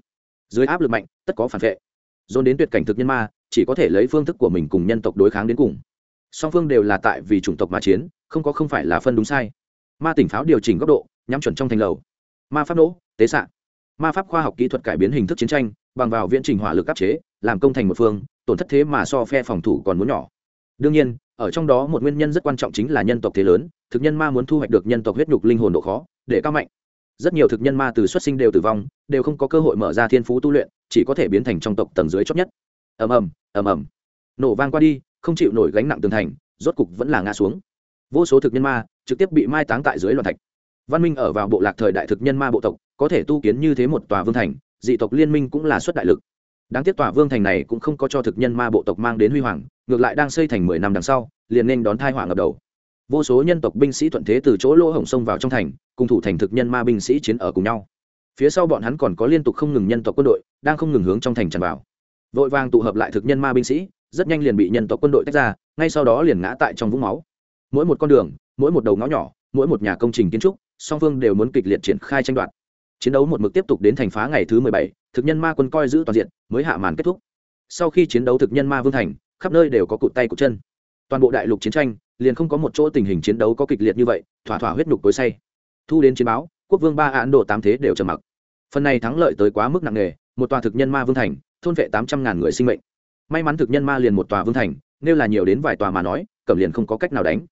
Dưới áp lực mạnh, tất có phản vệ. Dồn đến tuyệt cảnh thực nhân ma, chỉ có thể lấy phương thức của mình cùng nhân tộc đối kháng đến cùng. Song phương đều là tại vì chủng tộc mà chiến, không có không phải là phân đúng sai. Ma tỉnh pháo điều chỉnh góc độ, nhắm chuẩn trong thành lầu. Ma pháp nỗ, tế xạ. Ma pháp khoa học kỹ thuật cải biến hình thức chiến tranh bằng vào viễn trình hỏa lực áp chế, làm công thành một phương, tổn thất thế mà so phe phòng thủ còn muốn nhỏ. Đương nhiên, ở trong đó một nguyên nhân rất quan trọng chính là nhân tộc thế lớn, thực nhân ma muốn thu hoạch được nhân tộc huyết nhục linh hồn độ khó, để cao mạnh. Rất nhiều thực nhân ma từ xuất sinh đều tử vong, đều không có cơ hội mở ra thiên phú tu luyện, chỉ có thể biến thành trong tộc tầng dưới chót nhất. Ầm ầm ầm ầm. Nổ vang qua đi, không chịu nổi gánh nặng tường thành, rốt cục vẫn là ngã xuống. Vô số thực nhân ma trực tiếp bị mai táng tại dưới loạn thạch. Văn minh ở vào bộ lạc thời đại thực nhân ma bộ tộc, có thể tu kiến như thế một tòa vương thành dị tộc liên minh cũng là xuất đại lực. Đáng tiếc tòa vương thành này cũng không có cho thực nhân ma bộ tộc mang đến huy hoàng, ngược lại đang xây thành mười năm đằng sau, liền nên đón thai hỏa ngập đầu. Vô số nhân tộc binh sĩ thuận thế từ chỗ lỗ hổng sông vào trong thành, cùng thủ thành thực nhân ma binh sĩ chiến ở cùng nhau. Phía sau bọn hắn còn có liên tục không ngừng nhân tộc quân đội, đang không ngừng hướng trong thành tràn vào. Vội vàng tụ hợp lại thực nhân ma binh sĩ, rất nhanh liền bị nhân tộc quân đội tách ra, ngay sau đó liền ngã tại trong vũng máu. Mỗi một con đường, mỗi một đầu ngõ nhỏ, mỗi một nhà công trình kiến trúc, song phương đều muốn kịch liệt triển khai tranh đoạt chiến đấu một mực tiếp tục đến thành phá ngày thứ mười bảy, thực nhân ma quân coi giữ toàn diện, mới hạ màn kết thúc. Sau khi chiến đấu thực nhân ma vương thành, khắp nơi đều có cụt tay cụt chân. Toàn bộ đại lục chiến tranh, liền không có một chỗ tình hình chiến đấu có kịch liệt như vậy, thỏa thỏa huyết nhục tối say. Thu đến chiến báo, quốc vương ba án độ tám thế đều trầm mặc. Phần này thắng lợi tới quá mức nặng nề, một tòa thực nhân ma vương thành, thôn vệ tám trăm ngàn người sinh mệnh. May mắn thực nhân ma liền một tòa vương thành, nếu là nhiều đến vài tòa mà nói, cẩm liền không có cách nào đánh.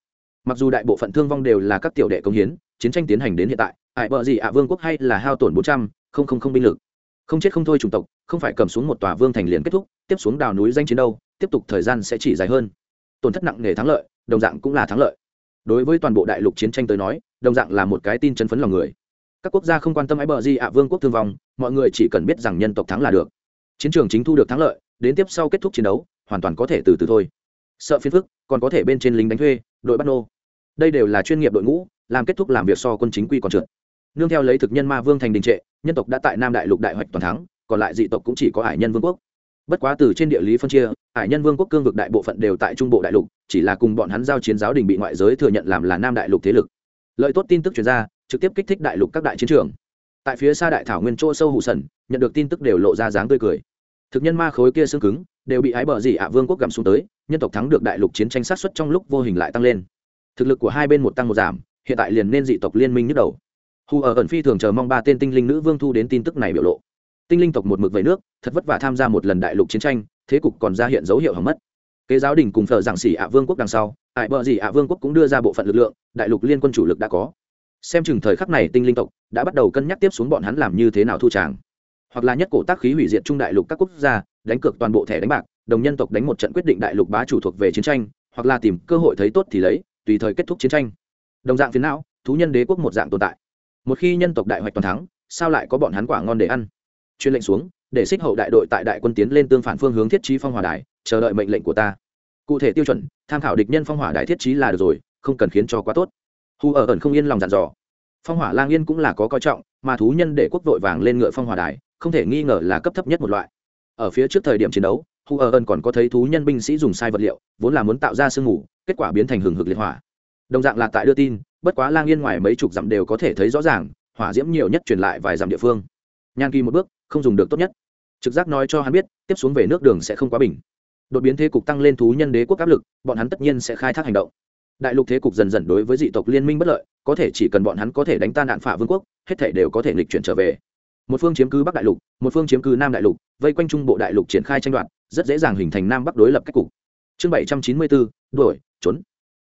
Mặc dù đại bộ phận thương vong đều là các tiểu đệ công hiến, chiến tranh tiến hành đến hiện tại ải bờ gì ạ, vương quốc hay là hao tổn bốn trăm linh binh lực. Không chết không thôi chủng tộc, không phải cầm xuống một tòa vương thành liền kết thúc, tiếp xuống đào núi danh chiến đâu, tiếp tục thời gian sẽ chỉ dài hơn. Tổn thất nặng nề thắng lợi, đồng dạng cũng là thắng lợi. Đối với toàn bộ đại lục chiến tranh tới nói, đồng dạng là một cái tin chân phấn lòng người. Các quốc gia không quan tâm ái bờ gì ạ, vương quốc thương vong, mọi người chỉ cần biết rằng nhân tộc thắng là được. Chiến trường chính thu được thắng lợi, đến tiếp sau kết thúc chiến đấu, hoàn toàn có thể từ từ thôi. Sợ phiền phức, còn có thể bên trên lính đánh thuê, đội bắt nô. Đây đều là chuyên nghiệp đội ngũ, làm kết thúc làm việc so quân chính quy còn trượt nương theo lấy thực nhân ma vương thành đình trệ, nhân tộc đã tại nam đại lục đại hoạch toàn thắng, còn lại dị tộc cũng chỉ có hải nhân vương quốc. Bất quá từ trên địa lý phân chia, hải nhân vương quốc cương vực đại bộ phận đều tại trung bộ đại lục, chỉ là cùng bọn hắn giao chiến giáo đình bị ngoại giới thừa nhận làm là nam đại lục thế lực. Lợi tốt tin tức chuyển ra, trực tiếp kích thích đại lục các đại chiến trường. Tại phía xa đại thảo nguyên chỗ sâu hủ sần, nhận được tin tức đều lộ ra dáng tươi cười. Thực nhân ma khối kia xương cứng, đều bị ái bờ dị ạ vương quốc gặm xuống tới, nhân tộc thắng được đại lục chiến tranh sát xuất trong lúc vô hình lại tăng lên. Thực lực của hai bên một tăng một giảm, hiện tại liền nên dị tộc liên minh nhức đầu hù ở ẩn phi thường chờ mong ba tên tinh linh nữ vương thu đến tin tức này biểu lộ. Tinh linh tộc một mực vầy nước, thật vất vả tham gia một lần đại lục chiến tranh, thế cục còn ra hiện dấu hiệu hỏng mất. Kế giáo đình cùng thờ giảng xỉ ạ vương quốc đằng sau ải bờ gì ạ vương quốc cũng đưa ra bộ phận lực lượng, đại lục liên quân chủ lực đã có. Xem chừng thời khắc này tinh linh tộc đã bắt đầu cân nhắc tiếp xuống bọn hắn làm như thế nào thu tràng. Hoặc là nhất cổ tác khí hủy diệt trung đại lục các quốc gia, đánh cược toàn bộ thẻ đánh bạc, đồng nhân tộc đánh một trận quyết định đại lục bá chủ thuộc về chiến tranh, hoặc là tìm cơ hội thấy tốt thì lấy, tùy thời kết thúc chiến tranh. Đồng dạng phiến não, thú nhân đế quốc một dạng tồn tại một khi nhân tộc đại hoạch toàn thắng, sao lại có bọn hắn quả ngon để ăn? Chuyên lệnh xuống, để xích hậu đại đội tại đại quân tiến lên tương phản phương hướng thiết trí phong hỏa đài, chờ đợi mệnh lệnh của ta. Cụ thể tiêu chuẩn, tham khảo địch nhân phong hỏa đài thiết trí là được rồi, không cần khiến cho quá tốt. Hù ở ẩn không yên lòng dặn dò. Phong hỏa lang yên cũng là có coi trọng, mà thú nhân để quốc vội vàng lên ngựa phong hỏa đài, không thể nghi ngờ là cấp thấp nhất một loại. Ở phía trước thời điểm chiến đấu hù ở ẩn còn có thấy thú nhân binh sĩ dùng sai vật liệu, vốn là muốn tạo ra sương mù, kết quả biến thành hừng hực liệt hỏa. Đồng dạng là tại đưa tin bất quá lang yên ngoài mấy chục dặm đều có thể thấy rõ ràng, hỏa diễm nhiều nhất truyền lại vài dặm địa phương. Nhan kỳ một bước, không dùng được tốt nhất. Trực giác nói cho hắn biết, tiếp xuống về nước đường sẽ không quá bình. Đột biến thế cục tăng lên thú nhân đế quốc áp lực, bọn hắn tất nhiên sẽ khai thác hành động. Đại lục thế cục dần dần đối với dị tộc liên minh bất lợi, có thể chỉ cần bọn hắn có thể đánh tan nạn phả vương quốc, hết thể đều có thể lịch chuyển trở về. Một phương chiếm cứ bắc đại lục, một phương chiếm cứ nam đại lục, vây quanh trung bộ đại lục triển khai tranh đoạt, rất dễ dàng hình thành nam bắc đối lập cách cục. Chương bảy trăm chín mươi bốn, đuổi, trốn.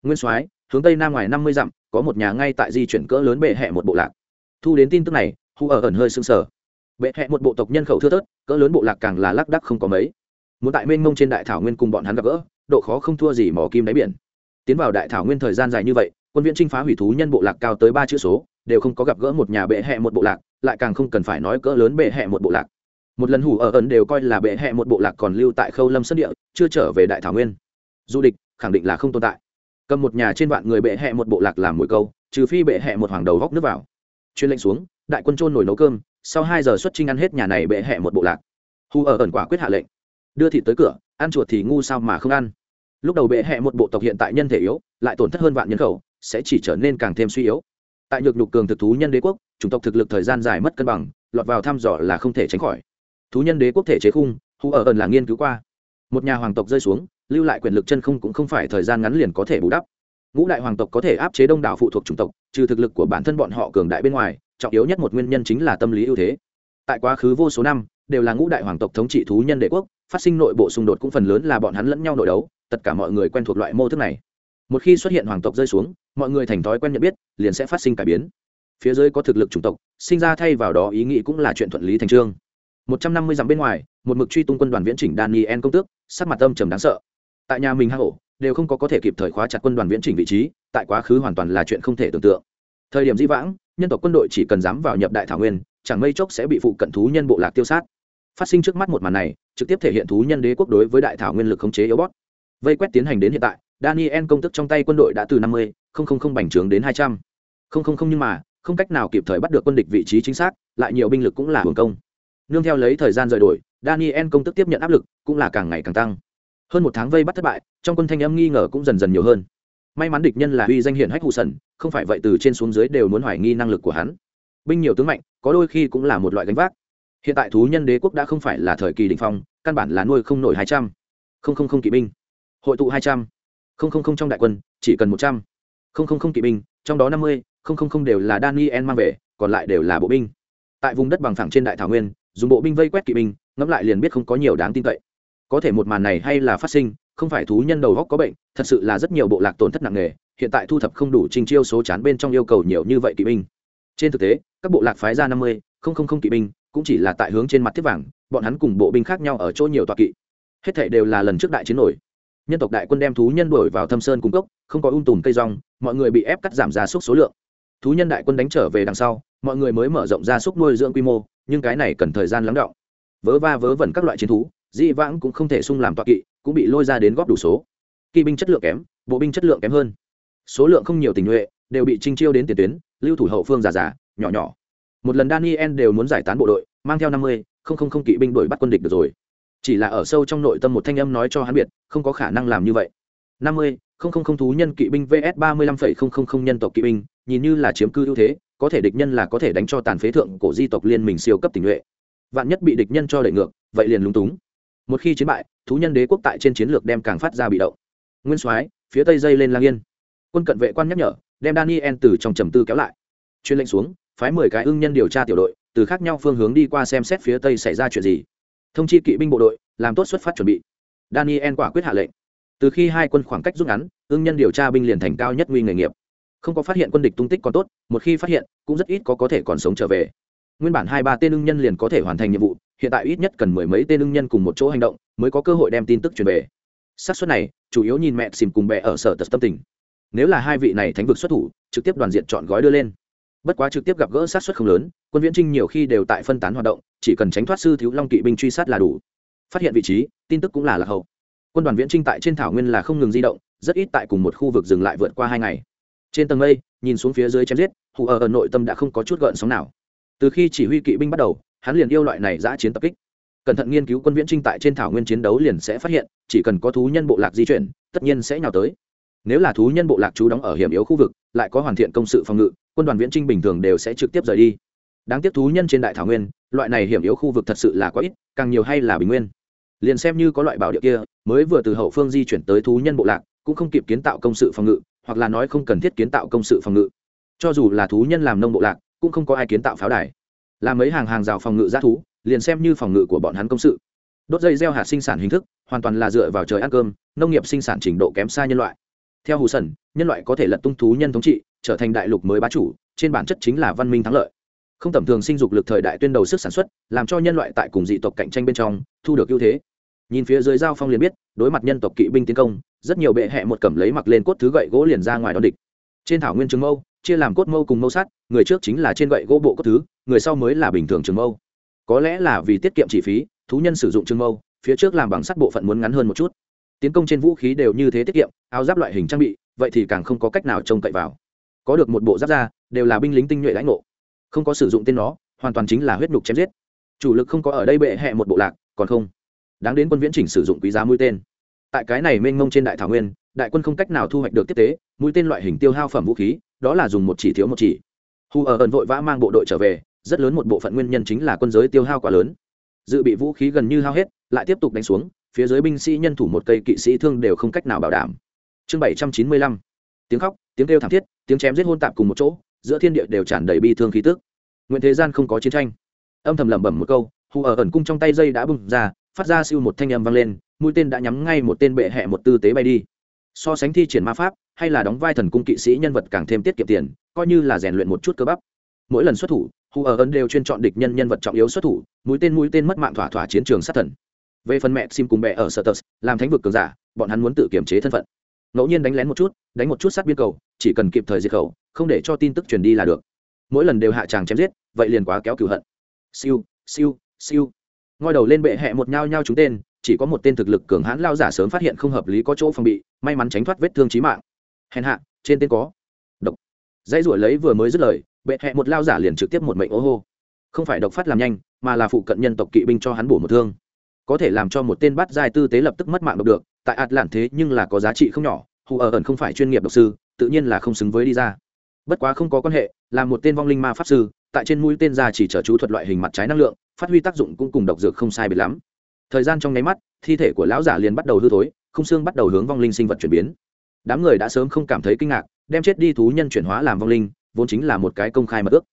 Nguyên soái hướng tây nam ngoài năm mươi dặm, có một nhà ngay tại di chuyển cỡ lớn bệ hẹ một bộ lạc. Thu đến tin tức này, hu ở ẩn hơi sưng sờ. Bệ hẹ một bộ tộc nhân khẩu thưa thớt, cỡ lớn bộ lạc càng là lác đắc không có mấy. Muốn tại mênh mông trên đại thảo nguyên cùng bọn hắn gặp gỡ, độ khó không thua gì mỏ kim đáy biển. Tiến vào đại thảo nguyên thời gian dài như vậy, quân viễn trinh phá hủy thú nhân bộ lạc cao tới ba chữ số, đều không có gặp gỡ một nhà bệ hẹ một bộ lạc, lại càng không cần phải nói cỡ lớn bệ hẹ một bộ lạc. Một lần hủ ở ẩn đều coi là bệ hẹ một bộ lạc còn lưu tại khâu lâm sân địa, chưa trở về đại thảo nguyên. Du địch, khẳng định là không tồn tại cầm một nhà trên vạn người bệ hẹ một bộ lạc làm mũi câu, trừ phi bệ hẹ một hoàng đầu góc nước vào. Chuyên lệnh xuống, đại quân trôn nổi nấu cơm, sau hai giờ xuất trinh ăn hết nhà này bệ hẹ một bộ lạc. Hù ở ẩn quả quyết hạ lệnh. Đưa thịt tới cửa, ăn chuột thì ngu sao mà không ăn. Lúc đầu bệ hẹ một bộ tộc hiện tại nhân thể yếu, lại tổn thất hơn vạn nhân khẩu, sẽ chỉ trở nên càng thêm suy yếu. Tại nhược nhục cường thực thú nhân đế quốc, chủng tộc thực lực thời gian dài mất cân bằng, lọt vào thăm dò là không thể tránh khỏi. Thú nhân đế quốc thể chế khung, hù ở ẩn là nghiên cứu qua. Một nhà hoàng tộc rơi xuống lưu lại quyền lực chân không cũng không phải thời gian ngắn liền có thể bù đắp. Ngũ đại hoàng tộc có thể áp chế đông đảo phụ thuộc chủng tộc, trừ thực lực của bản thân bọn họ cường đại bên ngoài, trọng yếu nhất một nguyên nhân chính là tâm lý ưu thế. Tại quá khứ vô số năm, đều là ngũ đại hoàng tộc thống trị thú nhân đế quốc, phát sinh nội bộ xung đột cũng phần lớn là bọn hắn lẫn nhau nội đấu, tất cả mọi người quen thuộc loại mô thức này. Một khi xuất hiện hoàng tộc rơi xuống, mọi người thành thói quen nhận biết, liền sẽ phát sinh cải biến. Phía dưới có thực lực chủng tộc, sinh ra thay vào đó ý nghĩ cũng là chuyện thuận lý thành trương. Một trăm năm mươi dặm bên ngoài, một mực truy tung quân đoàn viễn chỉnh daniel công tước, sắc mặt âm trầm đáng sợ tại nhà mình hang ổ, đều không có có thể kịp thời khóa chặt quân đoàn viễn chỉnh vị trí, tại quá khứ hoàn toàn là chuyện không thể tưởng tượng. Thời điểm di vãng, nhân tộc quân đội chỉ cần dám vào nhập đại thảo nguyên, chẳng mây chốc sẽ bị phụ cận thú nhân bộ lạc tiêu sát. Phát sinh trước mắt một màn này, trực tiếp thể hiện thú nhân đế quốc đối với đại thảo nguyên lực khống chế yếu bót vây quét tiến hành đến hiện tại, daniel công tức trong tay quân đội đã từ năm mươi bành trướng đến hai trăm. Linh nhưng mà, không cách nào kịp thời bắt được quân địch vị trí chính xác, lại nhiều binh lực cũng là hưởng công. Nương theo lấy thời gian rời đổi, daniel công tức tiếp nhận áp lực cũng là càng ngày càng tăng hơn một tháng vây bắt thất bại, trong quân thanh âm nghi ngờ cũng dần dần nhiều hơn. May mắn địch nhân là uy danh hiển hách hụ sần, không phải vậy từ trên xuống dưới đều muốn hoài nghi năng lực của hắn. Binh nhiều tướng mạnh, có đôi khi cũng là một loại gánh vác. Hiện tại thú nhân đế quốc đã không phải là thời kỳ đình phong, căn bản là nuôi không nổi hai trăm. Linh kỵ binh. Hội tụ hai trăm. Linh trong đại quân, chỉ cần một trăm. Linh kỵ binh, trong đó năm mươi đều là daniel mang về, còn lại đều là bộ binh. Tại vùng đất bằng phẳng trên đại thảo nguyên, dùng bộ binh vây quét kỵ binh, ngẫm lại liền biết không có nhiều đáng tin cậy có thể một màn này hay là phát sinh, không phải thú nhân đầu góc có bệnh, thật sự là rất nhiều bộ lạc tổn thất nặng nề, hiện tại thu thập không đủ trình chiêu số chán bên trong yêu cầu nhiều như vậy kỵ binh. Trên thực tế, các bộ lạc phái ra năm mươi kỵ binh, cũng chỉ là tại hướng trên mặt thiết vàng, bọn hắn cùng bộ binh khác nhau ở chỗ nhiều tọa kỵ. Hết thảy đều là lần trước đại chiến nổi. Nhân tộc đại quân đem thú nhân đuổi vào thâm sơn cung cấp không có ung tùm cây rong, mọi người bị ép cắt giảm gia súc số lượng. Thú nhân đại quân đánh trở về đằng sau, mọi người mới mở rộng gia súc nuôi dưỡng quy mô, nhưng cái này cần thời gian lắng động vớ va vớ vẩn các loại chiến thú dị vãng cũng không thể sung làm tọa kỵ, cũng bị lôi ra đến góp đủ số. Kỵ binh chất lượng kém, bộ binh chất lượng kém hơn. Số lượng không nhiều tình nhuệ, đều bị trinh chiêu đến tiền tuyến, lưu thủ hậu phương già già nhỏ nhỏ. Một lần daniel đều muốn giải tán bộ đội, mang theo năm mươi, không không không kỵ binh đuổi bắt quân địch được rồi. Chỉ là ở sâu trong nội tâm một thanh âm nói cho hắn biết không có khả năng làm như vậy. năm mươi, không không không thú nhân kỵ binh vs ba mươi lăm phẩy không không không nhân tộc kỵ binh, nhìn như là chiếm cư ưu thế, có thể địch nhân là có thể đánh cho tàn phế thượng cổ di tộc liên mình siêu cấp tình nhuệ. Vạn nhất bị địch nhân cho đẩy ngược, vậy liền lúng túng một khi chiến bại, thú nhân đế quốc tại trên chiến lược đem càng phát ra bị động. Nguyên soái, phía tây dây lên lang yên. Quân cận vệ quan nhắc nhở, đem daniel từ trong trầm tư kéo lại. Chuyên lệnh xuống, phái mười cái ưng nhân điều tra tiểu đội, từ khác nhau phương hướng đi qua xem xét phía tây xảy ra chuyện gì. Thông chi kỵ binh bộ đội, làm tốt xuất phát chuẩn bị. Daniel quả quyết hạ lệnh. Từ khi hai quân khoảng cách rút ngắn, ưng nhân điều tra binh liền thành cao nhất nguy nghề nghiệp. Không có phát hiện quân địch tung tích còn tốt, một khi phát hiện, cũng rất ít có có thể còn sống trở về. Nguyên bản hai ba tên ưng nhân liền có thể hoàn thành nhiệm vụ hiện tại ít nhất cần mười mấy tên ưng nhân cùng một chỗ hành động mới có cơ hội đem tin tức truyền về. Xác suất này chủ yếu nhìn mẹ xìm cùng bè ở sở tật tâm tình. Nếu là hai vị này thánh vực xuất thủ trực tiếp đoàn diện chọn gói đưa lên. Bất quá trực tiếp gặp gỡ sát xuất không lớn quân viễn trinh nhiều khi đều tại phân tán hoạt động chỉ cần tránh thoát sư thiếu long kỵ binh truy sát là đủ. Phát hiện vị trí tin tức cũng là lạc hậu. Quân đoàn viễn trinh tại trên thảo nguyên là không ngừng di động rất ít tại cùng một khu vực dừng lại vượt qua hai ngày. Trên tầng mây nhìn xuống phía dưới chém giết hù ở, ở nội tâm đã không có chút gợn sóng nào. Từ khi chỉ huy kỵ binh bắt đầu hắn liền yêu loại này giã chiến tập kích. Cẩn thận nghiên cứu quân viễn trinh tại trên thảo nguyên chiến đấu liền sẽ phát hiện, chỉ cần có thú nhân bộ lạc di chuyển, tất nhiên sẽ nhào tới. Nếu là thú nhân bộ lạc trú đóng ở hiểm yếu khu vực, lại có hoàn thiện công sự phòng ngự, quân đoàn viễn trinh bình thường đều sẽ trực tiếp rời đi. Đáng tiếc thú nhân trên đại thảo nguyên, loại này hiểm yếu khu vực thật sự là quá ít, càng nhiều hay là bình nguyên. Liền xem như có loại bảo địa kia, mới vừa từ hậu phương di chuyển tới thú nhân bộ lạc, cũng không kịp kiến tạo công sự phòng ngự, hoặc là nói không cần thiết kiến tạo công sự phòng ngự. Cho dù là thú nhân làm nông bộ lạc, cũng không có ai kiến tạo pháo đài là mấy hàng hàng rào phòng ngự giá thú, liền xem như phòng ngự của bọn hắn công sự. Đốt dây gieo hạt sinh sản hình thức, hoàn toàn là dựa vào trời ăn cơm, nông nghiệp sinh sản trình độ kém xa nhân loại. Theo hù sần nhân loại có thể lật tung thú nhân thống trị, trở thành đại lục mới bá chủ, trên bản chất chính là văn minh thắng lợi. Không tầm thường sinh dục lực thời đại tuyên đầu sức sản xuất, làm cho nhân loại tại cùng dị tộc cạnh tranh bên trong, thu được ưu thế. Nhìn phía dưới giao phong liền biết, đối mặt nhân tộc kỵ binh tiến công, rất nhiều bệ hẹ một cầm lấy mặc lên cốt thứ gậy gỗ liền ra ngoài đón địch. Trên thảo nguyên trường mâu, chia làm cốt mâu cùng mâu sắt người trước chính là trên gậy gỗ bộ cốt thứ người sau mới là bình thường trường mâu. Có lẽ là vì tiết kiệm chi phí, thú nhân sử dụng trường mâu, phía trước làm bằng sắt bộ phận muốn ngắn hơn một chút. Tiến công trên vũ khí đều như thế tiết kiệm, áo giáp loại hình trang bị, vậy thì càng không có cách nào trông cậy vào. Có được một bộ giáp da, đều là binh lính tinh nhuệ lãnh ngộ. Không có sử dụng tên nó, hoàn toàn chính là huyết nhục chém giết. Chủ lực không có ở đây bệ hẹ một bộ lạc, còn không. Đáng đến quân viễn chỉnh sử dụng quý giá mũi tên. Tại cái này mênh mông trên đại thảo nguyên, đại quân không cách nào thu hoạch được tiếp tế, mũi tên loại hình tiêu hao phẩm vũ khí, đó là dùng một chỉ thiếu một chỉ. Hù ở ẩn vội vã mang bộ đội trở về rất lớn một bộ phận nguyên nhân chính là quân giới tiêu hao quá lớn. Dự bị vũ khí gần như hao hết, lại tiếp tục đánh xuống, phía dưới binh sĩ nhân thủ một cây kỵ sĩ thương đều không cách nào bảo đảm. Chương bảy trăm chín mươi lăm. Tiếng khóc, tiếng kêu thảm thiết, tiếng chém giết hôn tạp cùng một chỗ, giữa thiên địa đều tràn đầy bi thương khí tức. Nguyện thế gian không có chiến tranh. Âm thầm lẩm bẩm một câu, hù ở ẩn cung trong tay dây đã bung ra, phát ra siêu một thanh âm vang lên, mũi tên đã nhắm ngay một tên bệ hẹ một tư tế bay đi. So sánh thi triển ma pháp, hay là đóng vai thần cung kỵ sĩ nhân vật càng thêm tiết kiệm tiền, coi như là rèn luyện một chút cơ bắp. Mỗi lần xuất thủ hù ở ấn đều chuyên chọn địch nhân nhân vật trọng yếu xuất thủ, mũi tên mũi tên mất mạng thỏa thỏa chiến trường sát thần. Về phần mẹ sim cùng bệ ở sở tờ làm thánh vực cường giả, bọn hắn muốn tự kiểm chế thân phận. Ngẫu nhiên đánh lén một chút, đánh một chút sát biên cầu, chỉ cần kịp thời diệt khẩu, không để cho tin tức truyền đi là được. Mỗi lần đều hạ tràng chém giết, vậy liền quá kéo cửu hận. Siêu siêu siêu. Ngoi đầu lên bệ hẹ một nhao nhao chúng tên, chỉ có một tên thực lực cường hãn lao giả sớm phát hiện không hợp lý có chỗ phòng bị, may mắn tránh thoát vết thương chí mạng. Hèn hạ, trên tên có dãy ruổi lấy vừa mới dứt lời, bệ hẹ một lao giả liền trực tiếp một mệnh ô hô. Không phải độc phát làm nhanh, mà là phụ cận nhân tộc kỵ binh cho hắn bổ một thương. Có thể làm cho một tên bắt giai tư tế lập tức mất mạng độc được, tại ạt lạn thế nhưng là có giá trị không nhỏ, hù ở ẩn không phải chuyên nghiệp độc sư, tự nhiên là không xứng với đi ra. Bất quá không có quan hệ, là một tên vong linh ma pháp sư, tại trên mũi tên ra chỉ trở chú thuật loại hình mặt trái năng lượng, phát huy tác dụng cũng cùng độc dược không sai biệt lắm. Thời gian trong nháy mắt, thi thể của lão giả liền bắt đầu hư thối không xương bắt đầu hướng vong linh sinh vật chuyển biến đám người đã sớm không cảm thấy kinh ngạc, đem chết đi thú nhân chuyển hóa làm vong linh, vốn chính là một cái công khai mật ước.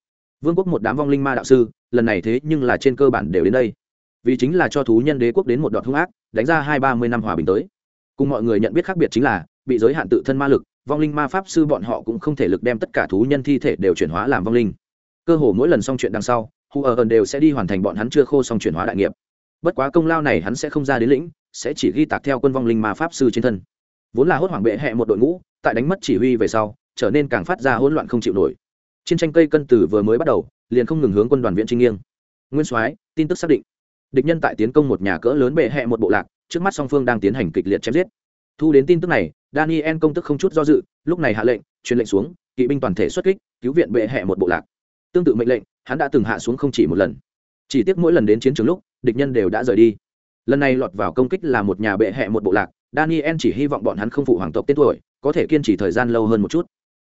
Vương quốc một đám vong linh ma đạo sư, lần này thế nhưng là trên cơ bản đều đến đây. Vì chính là cho thú nhân đế quốc đến một đoạn hung ác, đánh ra hai ba mươi năm hòa bình tới. Cùng mọi người nhận biết khác biệt chính là, bị giới hạn tự thân ma lực, vong linh ma pháp sư bọn họ cũng không thể lực đem tất cả thú nhân thi thể đều chuyển hóa làm vong linh. Cơ hồ mỗi lần xong chuyện đằng sau hù ở ẩn đều sẽ đi hoàn thành bọn hắn chưa khô xong chuyển hóa đại nghiệp. Bất quá công lao này hắn sẽ không ra đến lĩnh, sẽ chỉ ghi tạc theo quân vong linh ma pháp sư trên thân vốn là hốt hoảng bệ hẹ một đội ngũ, tại đánh mất chỉ huy về sau, trở nên càng phát ra hỗn loạn không chịu nổi. Chiến tranh cây cân tử vừa mới bắt đầu, liền không ngừng hướng quân đoàn viện trinh nghiêng. Nguyên soái, tin tức xác định. Địch nhân tại tiến công một nhà cỡ lớn bệ hẹ một bộ lạc, trước mắt song phương đang tiến hành kịch liệt chém giết. Thu đến tin tức này, daniel công tức không chút do dự, lúc này hạ lệnh, truyền lệnh xuống, kỵ binh toàn thể xuất kích, cứu viện bệ hẹ một bộ lạc. Tương tự mệnh lệnh, hắn đã từng hạ xuống không chỉ một lần. Chỉ tiếc mỗi lần đến chiến trường lúc, địch nhân đều đã rời đi. Lần này lọt vào công kích là một nhà bệ hẹ một bộ lạc daniel chỉ hy vọng bọn hắn không phụ hoàng tộc tên tuổi, có thể kiên trì thời gian lâu hơn một chút.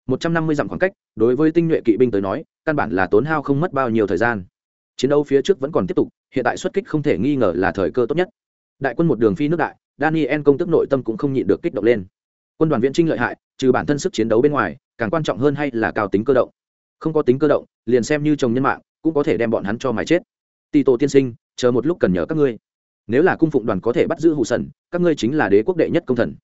Một trăm năm mươi dặm khoảng cách, đối với tinh nhuệ kỵ binh tới nói, căn bản là tốn hao không mất bao nhiêu thời gian. Chiến đấu phía trước vẫn còn tiếp tục, hiện tại xuất kích không thể nghi ngờ là thời cơ tốt nhất. Đại quân một đường phi nước đại, daniel công tức nội tâm cũng không nhịn được kích động lên. Quân đoàn viễn trinh lợi hại, trừ bản thân sức chiến đấu bên ngoài, càng quan trọng hơn hay là cao tính cơ động. Không có tính cơ động, liền xem như chồng nhân mạng, cũng có thể đem bọn hắn cho mái chết. Tì tổ tiên sinh, chờ một lúc cần nhớ các ngươi nếu là cung phụng đoàn có thể bắt giữ hụ sần, các ngươi chính là đế quốc đệ nhất công thần.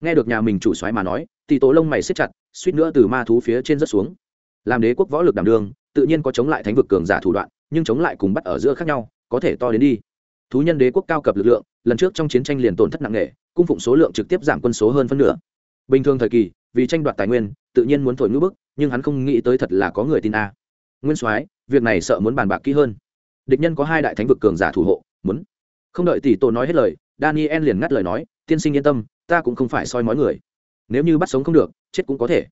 Nghe được nhà mình chủ soái mà nói thì tố lông mày xếp chặt, suýt nữa từ ma thú phía trên rất xuống. Làm đế quốc võ lực đảm đương, tự nhiên có chống lại thánh vực cường giả thủ đoạn, nhưng chống lại cùng bắt ở giữa khác nhau, có thể to đến đi. Thú nhân đế quốc cao cấp lực lượng, lần trước trong chiến tranh liền tổn thất nặng nề, cung phụng số lượng trực tiếp giảm quân số hơn phân nửa. Bình thường thời kỳ, vì tranh đoạt tài nguyên, tự nhiên muốn thổi ngữ bức, nhưng hắn không nghĩ tới thật là có người tin a. Nguyên soái, việc này sợ muốn bàn bạc kỹ hơn. Địch nhân có hai đại thánh vực cường giả thủ hộ, muốn không đợi tỷ tổ nói hết lời, daniel liền ngắt lời nói, tiên sinh yên tâm, ta cũng không phải soi mói người. Nếu như bắt sống không được, chết cũng có thể.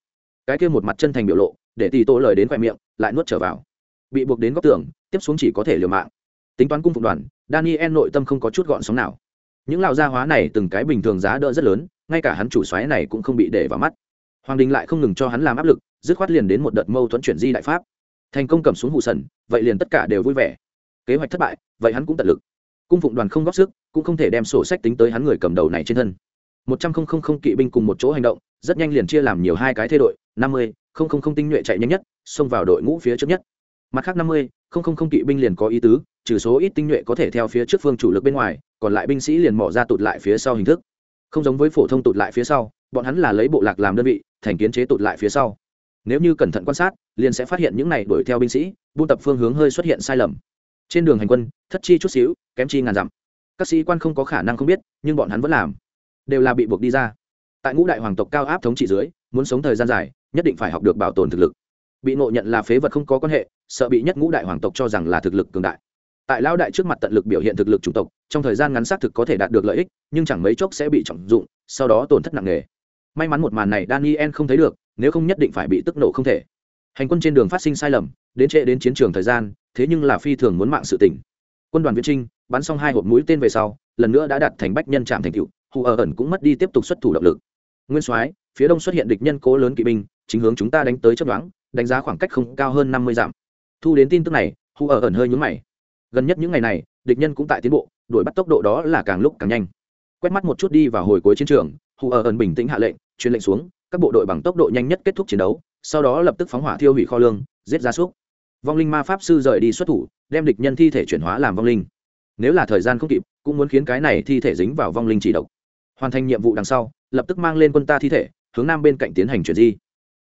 Cái kia một mặt chân thành biểu lộ, để tỷ tổ lời đến khoe miệng, lại nuốt trở vào. Bị buộc đến góc tường, tiếp xuống chỉ có thể liều mạng. Tính toán cung phục đoàn, daniel nội tâm không có chút gọn sóng nào. Những lão gia hóa này từng cái bình thường giá đỡ rất lớn, ngay cả hắn chủ xoáy này cũng không bị để vào mắt. Hoàng đình lại không ngừng cho hắn làm áp lực, dứt khoát liền đến một đợt mâu thuẫn chuyển di đại pháp. Thành công cầm xuống hụ sần, vậy liền tất cả đều vui vẻ. Kế hoạch thất bại, vậy hắn cũng tận lực cung phụng đoàn không góp sức, cũng không thể đem sổ sách tính tới hắn người cầm đầu này trên thân. Một trăm linh kỵ binh cùng một chỗ hành động, rất nhanh liền chia làm nhiều hai cái thê đội, năm mươi tinh nhuệ chạy nhanh nhất, xông vào đội ngũ phía trước nhất. Mặt khác năm mươi kỵ binh liền có ý tứ, trừ số ít tinh nhuệ có thể theo phía trước phương chủ lực bên ngoài, còn lại binh sĩ liền mỏ ra tụt lại phía sau hình thức. Không giống với phổ thông tụt lại phía sau, bọn hắn là lấy bộ lạc làm đơn vị, thành kiến chế tụt lại phía sau. Nếu như cẩn thận quan sát, liền sẽ phát hiện những này đuổi theo binh sĩ, buôn tập phương hướng hơi xuất hiện sai lầm trên đường hành quân, thất chi chút xíu, kém chi ngàn dặm. Các sĩ quan không có khả năng không biết, nhưng bọn hắn vẫn làm. Đều là bị buộc đi ra. Tại ngũ đại hoàng tộc cao áp thống trị dưới, muốn sống thời gian dài, nhất định phải học được bảo tồn thực lực. Bị ngộ nhận là phế vật không có quan hệ, sợ bị nhất ngũ đại hoàng tộc cho rằng là thực lực cường đại. Tại lão đại trước mặt tận lực biểu hiện thực lực chủng tộc, trong thời gian ngắn xác thực có thể đạt được lợi ích, nhưng chẳng mấy chốc sẽ bị trọng dụng, sau đó tổn thất nặng nề. May mắn một màn này daniel không thấy được, nếu không nhất định phải bị tức nổ không thể. Hành quân trên đường phát sinh sai lầm, đến trễ đến chiến trường thời gian thế nhưng là phi thường muốn mạng sự tỉnh quân đoàn viễn trinh, bắn xong hai hộp mũi tên về sau, lần nữa đã đặt thành bách nhân trạm thành cựu hù ở ẩn cũng mất đi tiếp tục xuất thủ động lực. Nguyên soái, phía đông xuất hiện địch nhân cố lớn kỵ binh, chính hướng chúng ta đánh tới chấp đoán đánh giá khoảng cách không cao hơn năm mươi dặm. Thu đến tin tức này, hù ở ẩn hơi nhúng mày. Gần nhất những ngày này, địch nhân cũng tại tiến bộ, đuổi bắt tốc độ đó là càng lúc càng nhanh. Quét mắt một chút đi vào hồi cuối chiến trường, hù ở ẩn bình tĩnh hạ lệnh, truyền lệnh xuống, các bộ đội bằng tốc độ nhanh nhất kết thúc chiến đấu, sau đó lập tức phóng hỏa thiêu hủy kho lương, giết gia súc vong linh ma pháp sư rời đi xuất thủ, đem địch nhân thi thể chuyển hóa làm vong linh. Nếu là thời gian không kịp, cũng muốn khiến cái này thi thể dính vào vong linh chỉ độc. Hoàn thành nhiệm vụ đằng sau, lập tức mang lên quân ta thi thể, hướng nam bên cạnh tiến hành chuyển di.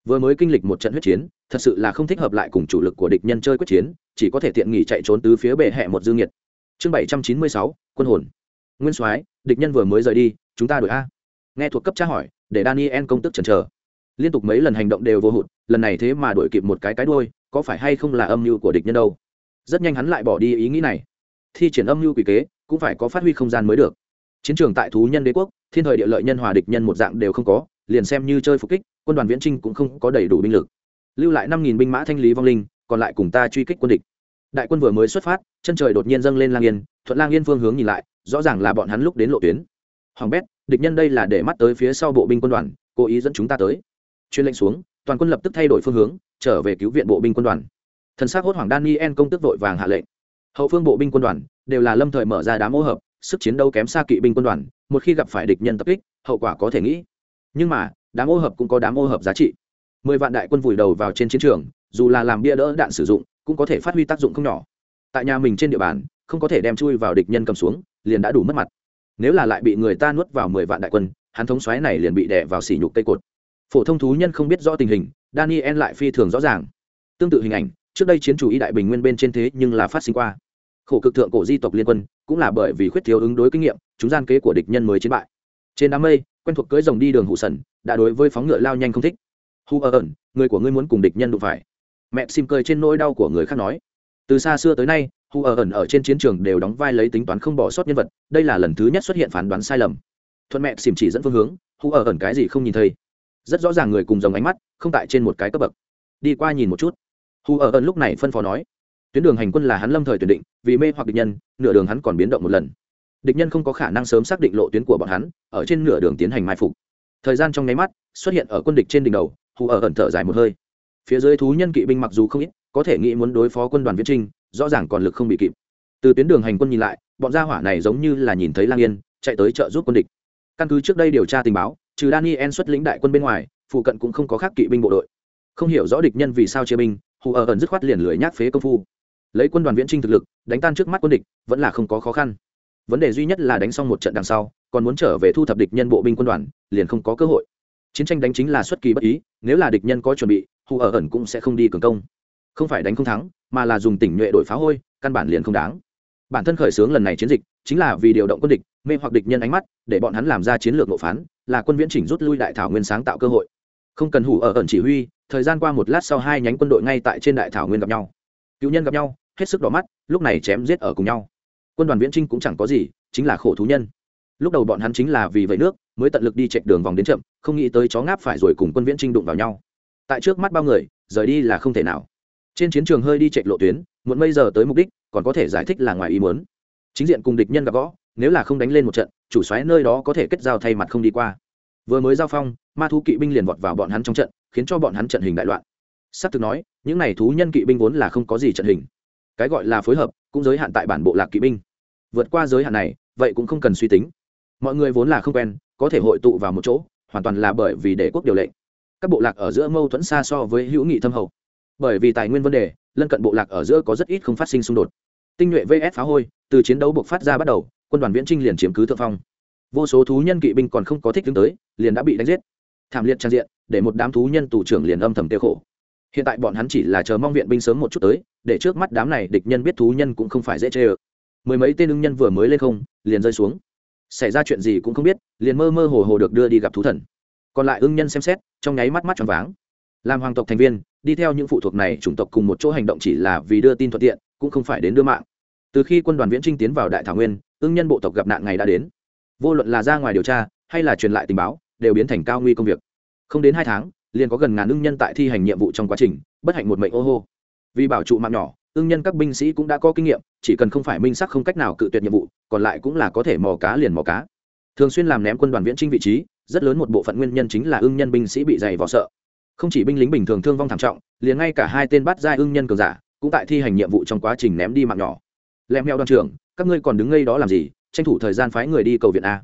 Vừa mới kinh lịch một trận huyết chiến, thật sự là không thích hợp lại cùng chủ lực của địch nhân chơi quyết chiến, chỉ có thể tiện nghỉ chạy trốn từ phía bệ hẹ một dương nhiệt chương bảy trăm chín mươi sáu, quân hồn. Nguyên soái, địch nhân vừa mới rời đi, chúng ta đổi a. Nghe thuộc cấp tra hỏi, để daniel công tức chần chờ. Liên tục mấy lần hành động đều vô hụt, lần này thế mà đổi kịp một cái cái đôi có phải hay không là âm mưu của địch nhân đâu? Rất nhanh hắn lại bỏ đi ý nghĩ này. Thi triển âm mưu quỷ kế, cũng phải có phát huy không gian mới được. Chiến trường tại thú nhân đế quốc, thiên thời địa lợi nhân hòa địch nhân một dạng đều không có, liền xem như chơi phục kích, quân đoàn viễn trinh cũng không có đầy đủ binh lực. Lưu lại năm nghìn binh mã thanh lý vong linh, còn lại cùng ta truy kích quân địch. Đại quân vừa mới xuất phát, chân trời đột nhiên dâng lên lang yên, thuận lang yên phương hướng nhìn lại, rõ ràng là bọn hắn lúc đến lộ tuyến. Hoàng bét, địch nhân đây là để mắt tới phía sau bộ binh quân đoàn, cố ý dẫn chúng ta tới. Chuyên lệnh xuống, toàn quân lập tức thay đổi phương hướng trở về cứu viện bộ binh quân đoàn. Thần s hốt hoàng daniel công tức vội vàng hạ lệnh. Hậu phương bộ binh quân đoàn đều là lâm thời mở ra đám ô hợp, sức chiến đấu kém xa kỵ binh quân đoàn, một khi gặp phải địch nhân tập kích, hậu quả có thể nghĩ. Nhưng mà, đám ô hợp cũng có đám ô hợp giá trị. Mười vạn đại quân vùi đầu vào trên chiến trường, dù là làm bia đỡ đạn sử dụng, cũng có thể phát huy tác dụng không nhỏ. Tại nhà mình trên địa bàn, không có thể đem chui vào địch nhân cầm xuống, liền đã đủ mất mặt. Nếu là lại bị người ta nuốt vào mười vạn đại quân, hắn thống xoáy này liền bị đè vào xỉ nhục cây cột. Phổ thông thú nhân không biết rõ tình hình daniel lại phi thường rõ ràng. Tương tự hình ảnh, trước đây chiến chủ y đại bình nguyên bên trên thế nhưng là phát sinh qua. Khổ cực thượng cổ di tộc liên quân, cũng là bởi vì khuyết thiếu ứng đối kinh nghiệm, chúng gian kế của địch nhân mới chiến bại. Trên đám mây, quen thuộc cưỡi rồng đi đường hụ sần, đã đối với phóng ngựa lao nhanh không thích. Hu ở ẩn, người của ngươi muốn cùng địch nhân đụng phải. Mẹ sim cười trên nỗi đau của người khác nói. Từ xa xưa tới nay hu ở ẩn ở trên chiến trường đều đóng vai lấy tính toán không bỏ sót nhân vật, đây là lần thứ nhất xuất hiện phán đoán sai lầm. Thuận mẹ xìm chỉ dẫn phương hướng hu ở ẩn cái gì không nhìn thấy rất rõ ràng người cùng dòng ánh mắt, không tại trên một cái cấp bậc. Đi qua nhìn một chút. Hù ở ẩn lúc này phân phó nói, tuyến đường hành quân là hắn lâm thời tuyển định, vì mê hoặc địch nhân, nửa đường hắn còn biến động một lần. Địch nhân không có khả năng sớm xác định lộ tuyến của bọn hắn, ở trên nửa đường tiến hành mai phục. Thời gian trong nháy mắt xuất hiện ở quân địch trên đỉnh đầu hù ở ẩn thở dài một hơi. Phía dưới thú nhân kỵ binh mặc dù không ít, có thể nghĩ muốn đối phó quân đoàn viễn trinh, rõ ràng còn lực không bị kịp. Từ tuyến đường hành quân nhìn lại, bọn gia hỏa này giống như là nhìn thấy lang yên, chạy tới trợ giúp quân địch. Căn cứ trước đây điều tra tình báo trừ daniel xuất lĩnh đại quân bên ngoài, phụ cận cũng không có khác kỵ binh bộ đội. Không hiểu rõ địch nhân vì sao chia binh, hù ở ẩn dứt khoát liền lưỡi nhát phế công phu. Lấy quân đoàn viễn trinh thực lực, đánh tan trước mắt quân địch, vẫn là không có khó khăn. Vấn đề duy nhất là đánh xong một trận đằng sau, còn muốn trở về thu thập địch nhân bộ binh quân đoàn, liền không có cơ hội. Chiến tranh đánh chính là xuất kỳ bất ý, nếu là địch nhân có chuẩn bị, hù ở ẩn cũng sẽ không đi cường công. Không phải đánh không thắng, mà là dùng tỉnh nhuệ đổi phá hôi, căn bản liền không đáng. Bản thân khởi xướng lần này chiến dịch chính là vì điều động quân địch, mê hoặc địch nhân ánh mắt, để bọn hắn làm ra chiến lược nộp phán, là quân viễn chỉnh rút lui đại thảo nguyên sáng tạo cơ hội. Không cần hủ ở ẩn chỉ huy, thời gian qua một lát sau hai nhánh quân đội ngay tại trên đại thảo nguyên gặp nhau. Cựu nhân gặp nhau, hết sức đỏ mắt, lúc này chém giết ở cùng nhau. Quân đoàn viễn trinh cũng chẳng có gì, chính là khổ thú nhân. Lúc đầu bọn hắn chính là vì vậy nước, mới tận lực đi chạy đường vòng đến chậm, không nghĩ tới chó ngáp phải rồi cùng quân viễn trinh đụng vào nhau. Tại trước mắt bao người, rời đi là không thể nào. Trên chiến trường hơi đi chạy lộ tuyến, muộn bây giờ tới mục đích, còn có thể giải thích là ngoài ý muốn chính diện cùng địch nhân gặp gõ, nếu là không đánh lên một trận, chủ xoáy nơi đó có thể kết giao thay mặt không đi qua. Vừa mới giao phong, ma thú kỵ binh liền vọt vào bọn hắn trong trận, khiến cho bọn hắn trận hình đại loạn. S ắ c thực nói, những n à y thú nhân kỵ binh vốn là không có gì trận hình. Cái gọi là phối hợp, cũng giới hạn tại bản bộ lạc kỵ binh. Vượt qua giới hạn này, vậy cũng không cần suy tính. Mọi người vốn là không quen, có thể hội tụ vào một chỗ, hoàn toàn là bởi vì đế quốc điều lệnh. Các bộ lạc ở giữa mâu thuẫn xa so với hữu nghị thâm hậu. Bởi vì tài nguyên vấn đề, lân cận bộ lạc ở giữa có rất ít không phát sinh xung đột tinh nhuệ vs phá hôi, từ chiến đấu buộc phát ra bắt đầu, quân đoàn viễn trinh liền chiếm cứ thượng phong. Vô số thú nhân kỵ binh còn không có thích đứng tới, liền đã bị đánh giết. Thảm liệt trang diện, để một đám thú nhân tù trưởng liền âm thầm tiêu khổ. Hiện tại bọn hắn chỉ là chờ mong viện binh sớm một chút tới, để trước mắt đám này địch nhân biết thú nhân cũng không phải dễ chê ơ. Mười mấy tên ưng nhân vừa mới lên không, liền rơi xuống. Xảy ra chuyện gì cũng không biết, liền mơ mơ hồ hồ được đưa đi gặp thú thần. Còn lại ưng nhân xem xét, trong nháy mắt mắt tròn váng. Làm hoàng tộc thành viên đi theo những phụ thuộc này, chủng tộc cùng một chỗ hành động chỉ là vì đưa tin thuận tiện, cũng không phải đến đưa mạng. Từ khi quân đoàn viễn trinh tiến vào đại thảo nguyên, ưng nhân bộ tộc gặp nạn ngày đã đến. Vô luận là ra ngoài điều tra, hay là truyền lại tình báo, đều biến thành cao nguy công việc. Không đến hai tháng, liền có gần ngàn ưng nhân tại thi hành nhiệm vụ trong quá trình, bất hạnh một mệnh ô hô. Vì bảo trụ mạng nhỏ, ưng nhân các binh sĩ cũng đã có kinh nghiệm, chỉ cần không phải minh sắc không cách nào cự tuyệt nhiệm vụ, còn lại cũng là có thể mò cá liền mò cá. Thường xuyên làm ném quân đoàn viễn trinh vị trí, rất lớn một bộ phận nguyên nhân chính là ưng nhân binh sĩ bị dày vò sợ không chỉ binh lính bình thường thương vong thảm trọng, liền ngay cả hai tên bắt giai ưng nhân cường giả cũng tại thi hành nhiệm vụ trong quá trình ném đi mạng nhỏ. Lem mèo đoàn trưởng, các ngươi còn đứng ngây đó làm gì? Tranh thủ thời gian phái người đi cầu viện a.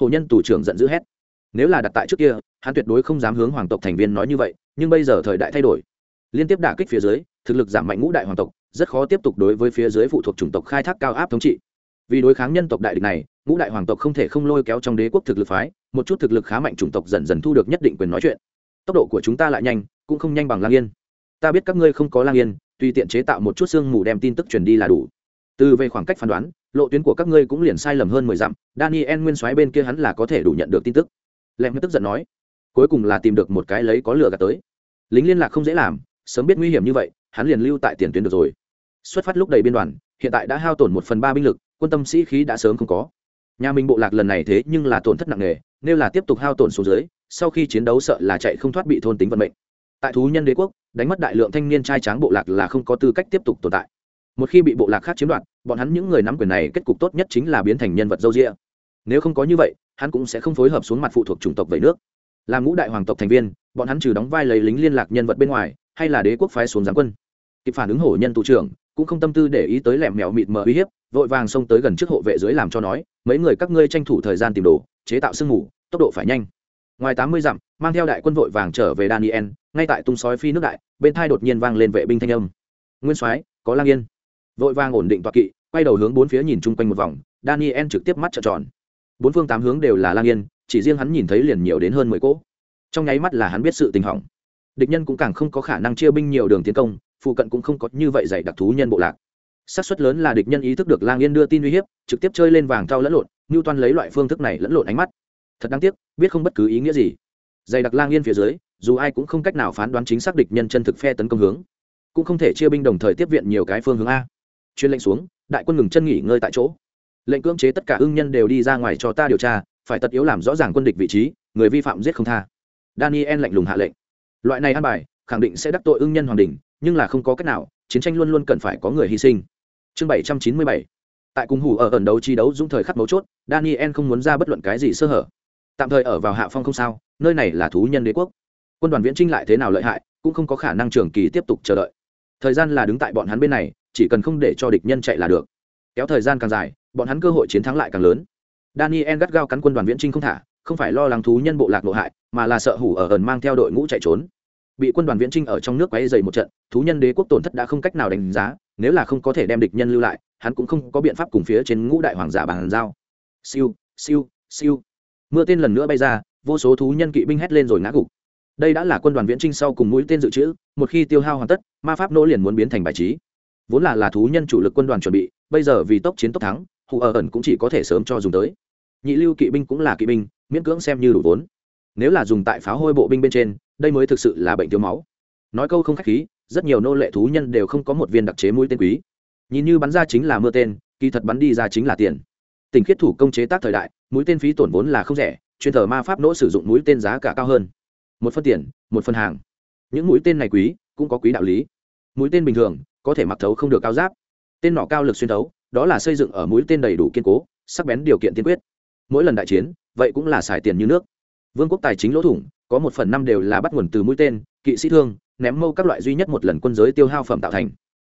Hồ nhân tù trưởng giận dữ hét. Nếu là đặt tại trước kia, hắn tuyệt đối không dám hướng hoàng tộc thành viên nói như vậy, nhưng bây giờ thời đại thay đổi. Liên tiếp đả kích phía dưới, thực lực giảm mạnh ngũ đại hoàng tộc, rất khó tiếp tục đối với phía dưới phụ thuộc chủng tộc khai thác cao áp thống trị. Vì đối kháng nhân tộc đại địch này, ngũ đại hoàng tộc không thể không lôi kéo trong đế quốc thực lực phái, một chút thực lực khá mạnh chủng tộc dần dần thu được nhất định quyền nói chuyện tốc độ của chúng ta lại nhanh, cũng không nhanh bằng lang yên. Ta biết các ngươi không có lang yên, tùy tiện chế tạo một chút xương mù đem tin tức truyền đi là đủ. Từ về khoảng cách phán đoán, lộ tuyến của các ngươi cũng liền sai lầm hơn mười dặm, daniel nguyên soái bên kia hắn là có thể đủ nhận được tin tức. Lem tức giận nói, cuối cùng là tìm được một cái lấy có lửa gạt tới. Lính liên lạc không dễ làm, sớm biết nguy hiểm như vậy, hắn liền lưu tại tiền tuyến được rồi. Xuất phát lúc đầy biên đoàn, hiện tại đã hao tổn một phần ba binh lực, quân tâm sĩ khí đã sớm không có. Nhà mình bộ lạc lần này thế nhưng là tổn thất nặng nề, nếu là tiếp tục hao tổn xuống dưới sau khi chiến đấu sợ là chạy không thoát bị thôn tính vận mệnh. Tại thú nhân đế quốc, đánh mất đại lượng thanh niên trai tráng bộ lạc là không có tư cách tiếp tục tồn tại. Một khi bị bộ lạc khác chiếm đoạt, bọn hắn những người nắm quyền này kết cục tốt nhất chính là biến thành nhân vật dâu rịa nếu không có như vậy, hắn cũng sẽ không phối hợp xuống mặt phụ thuộc chủng tộc vẩy nước. Làm ngũ đại hoàng tộc thành viên, bọn hắn trừ đóng vai lấy lính liên lạc nhân vật bên ngoài, hay là đế quốc phái xuống giáng quân. Kịp phản ứng hổ nhân tù trưởng, cũng không tâm tư để ý tới lẻm mèo mịt mờ uy hiếp, vội vàng xông tới gần trước hộ vệ dưới làm cho nói, mấy người các ngươi tranh thủ thời gian tìm đồ, chế tạo sương mù, tốc độ phải nhanh ngoài tám mươi dặm, mang theo đại quân vội vàng trở về daniel, ngay tại tung sói phi nước đại, bên thai đột nhiên vang lên vệ binh thanh âm. Nguyên soái, có lang yên. Vội vàng ổn định toạc kỵ, quay đầu hướng bốn phía nhìn chung quanh một vòng, daniel trực tiếp mắt trợn tròn. Bốn phương tám hướng đều là lang yên, chỉ riêng hắn nhìn thấy liền nhiều đến hơn mười cỗ. Trong nháy mắt là hắn biết sự tình hỏng. Địch nhân cũng càng không có khả năng chia binh nhiều đường tiến công, phụ cận cũng không có như vậy dạy đặc thú nhân bộ lạc. Xác suất lớn là địch nhân ý thức được lang yên đưa tin uy hiếp, trực tiếp chơi lên vàng thao lẫn lộn như toan lấy loại phương thức này lẫn lộn ánh mắt thật đáng tiếc, biết không bất cứ ý nghĩa gì. Dày đặc lang yên phía dưới, dù ai cũng không cách nào phán đoán chính xác địch nhân chân thực phe tấn công hướng, cũng không thể chia binh đồng thời tiếp viện nhiều cái phương hướng a. Chuyên lệnh xuống, đại quân ngừng chân nghỉ ngơi tại chỗ. Lệnh cưỡng chế tất cả ưng nhân đều đi ra ngoài cho ta điều tra, phải tật yếu làm rõ ràng quân địch vị trí, người vi phạm giết không tha. Daniel lạnh lùng hạ lệnh. Loại này an bài, khẳng định sẽ đắc tội ưng nhân hoàng đình, nhưng là không có cách nào, chiến tranh luôn luôn cần phải có người hy sinh. Chương bảy trăm chín mươi bảy. Tại cùng hủ ở ẩn đấu chi đấu dũng thời khắc mấu chốt, daniel không muốn ra bất luận cái gì sơ hở tạm thời ở vào hạ phong không sao, nơi này là thú nhân đế quốc. Quân đoàn viễn trinh lại thế nào lợi hại, cũng không có khả năng trường kỳ tiếp tục chờ đợi. Thời gian là đứng tại bọn hắn bên này, chỉ cần không để cho địch nhân chạy là được. Kéo thời gian càng dài, bọn hắn cơ hội chiến thắng lại càng lớn. Daniel gắt gao cắn quân đoàn viễn trinh không thả, không phải lo lắng thú nhân bộ lạc nội hại, mà là sợ hủ ở ẩn mang theo đội ngũ chạy trốn. Bị quân đoàn viễn trinh ở trong nước quay dày một trận, thú nhân đế quốc tổn thất đã không cách nào đánh giá, nếu là không có thể đem địch nhân lưu lại, hắn cũng không có biện pháp cùng phía trên ngũ đại hoàng giả bàn giao. Siêu siêu siêu mưa tên lần nữa bay ra, vô số thú nhân kỵ binh hét lên rồi ngã gục. Đây đã là quân đoàn viễn trinh sau cùng mũi tên dự trữ, một khi tiêu hao hoàn tất, ma pháp nỗ liền muốn biến thành bài trí. Vốn là là thú nhân chủ lực quân đoàn chuẩn bị, bây giờ vì tốc chiến tốc thắng, hù ở ẩn cũng chỉ có thể sớm cho dùng tới. Nhị lưu kỵ binh cũng là kỵ binh, miễn cưỡng xem như đủ vốn. Nếu là dùng tại pháo hôi bộ binh bên trên, đây mới thực sự là bệnh thiếu máu. Nói câu không khách khí, rất nhiều nô lệ thú nhân đều không có một viên đặc chế mũi tên quý. Nhìn như bắn ra chính là mưa tên, kỳ thật bắn đi ra chính là tiền tình khiết thủ công chế tác thời đại, mũi tên phí tổn vốn là không rẻ, chuyên thờ ma pháp nỗ sử dụng mũi tên giá cả cao hơn. Một phân tiền, một phân hàng. Những mũi tên này quý, cũng có quý đạo lý. Mũi tên bình thường, có thể mặc thấu không được cao giáp. Tên nọ cao lực xuyên thấu, đó là xây dựng ở mũi tên đầy đủ kiên cố, sắc bén điều kiện tiên quyết. Mỗi lần đại chiến, vậy cũng là xài tiền như nước. Vương quốc tài chính lỗ thủng, có một phần năm đều là bắt nguồn từ mũi tên, kỵ sĩ thương, ném mâu các loại duy nhất một lần quân giới tiêu hao phẩm tạo thành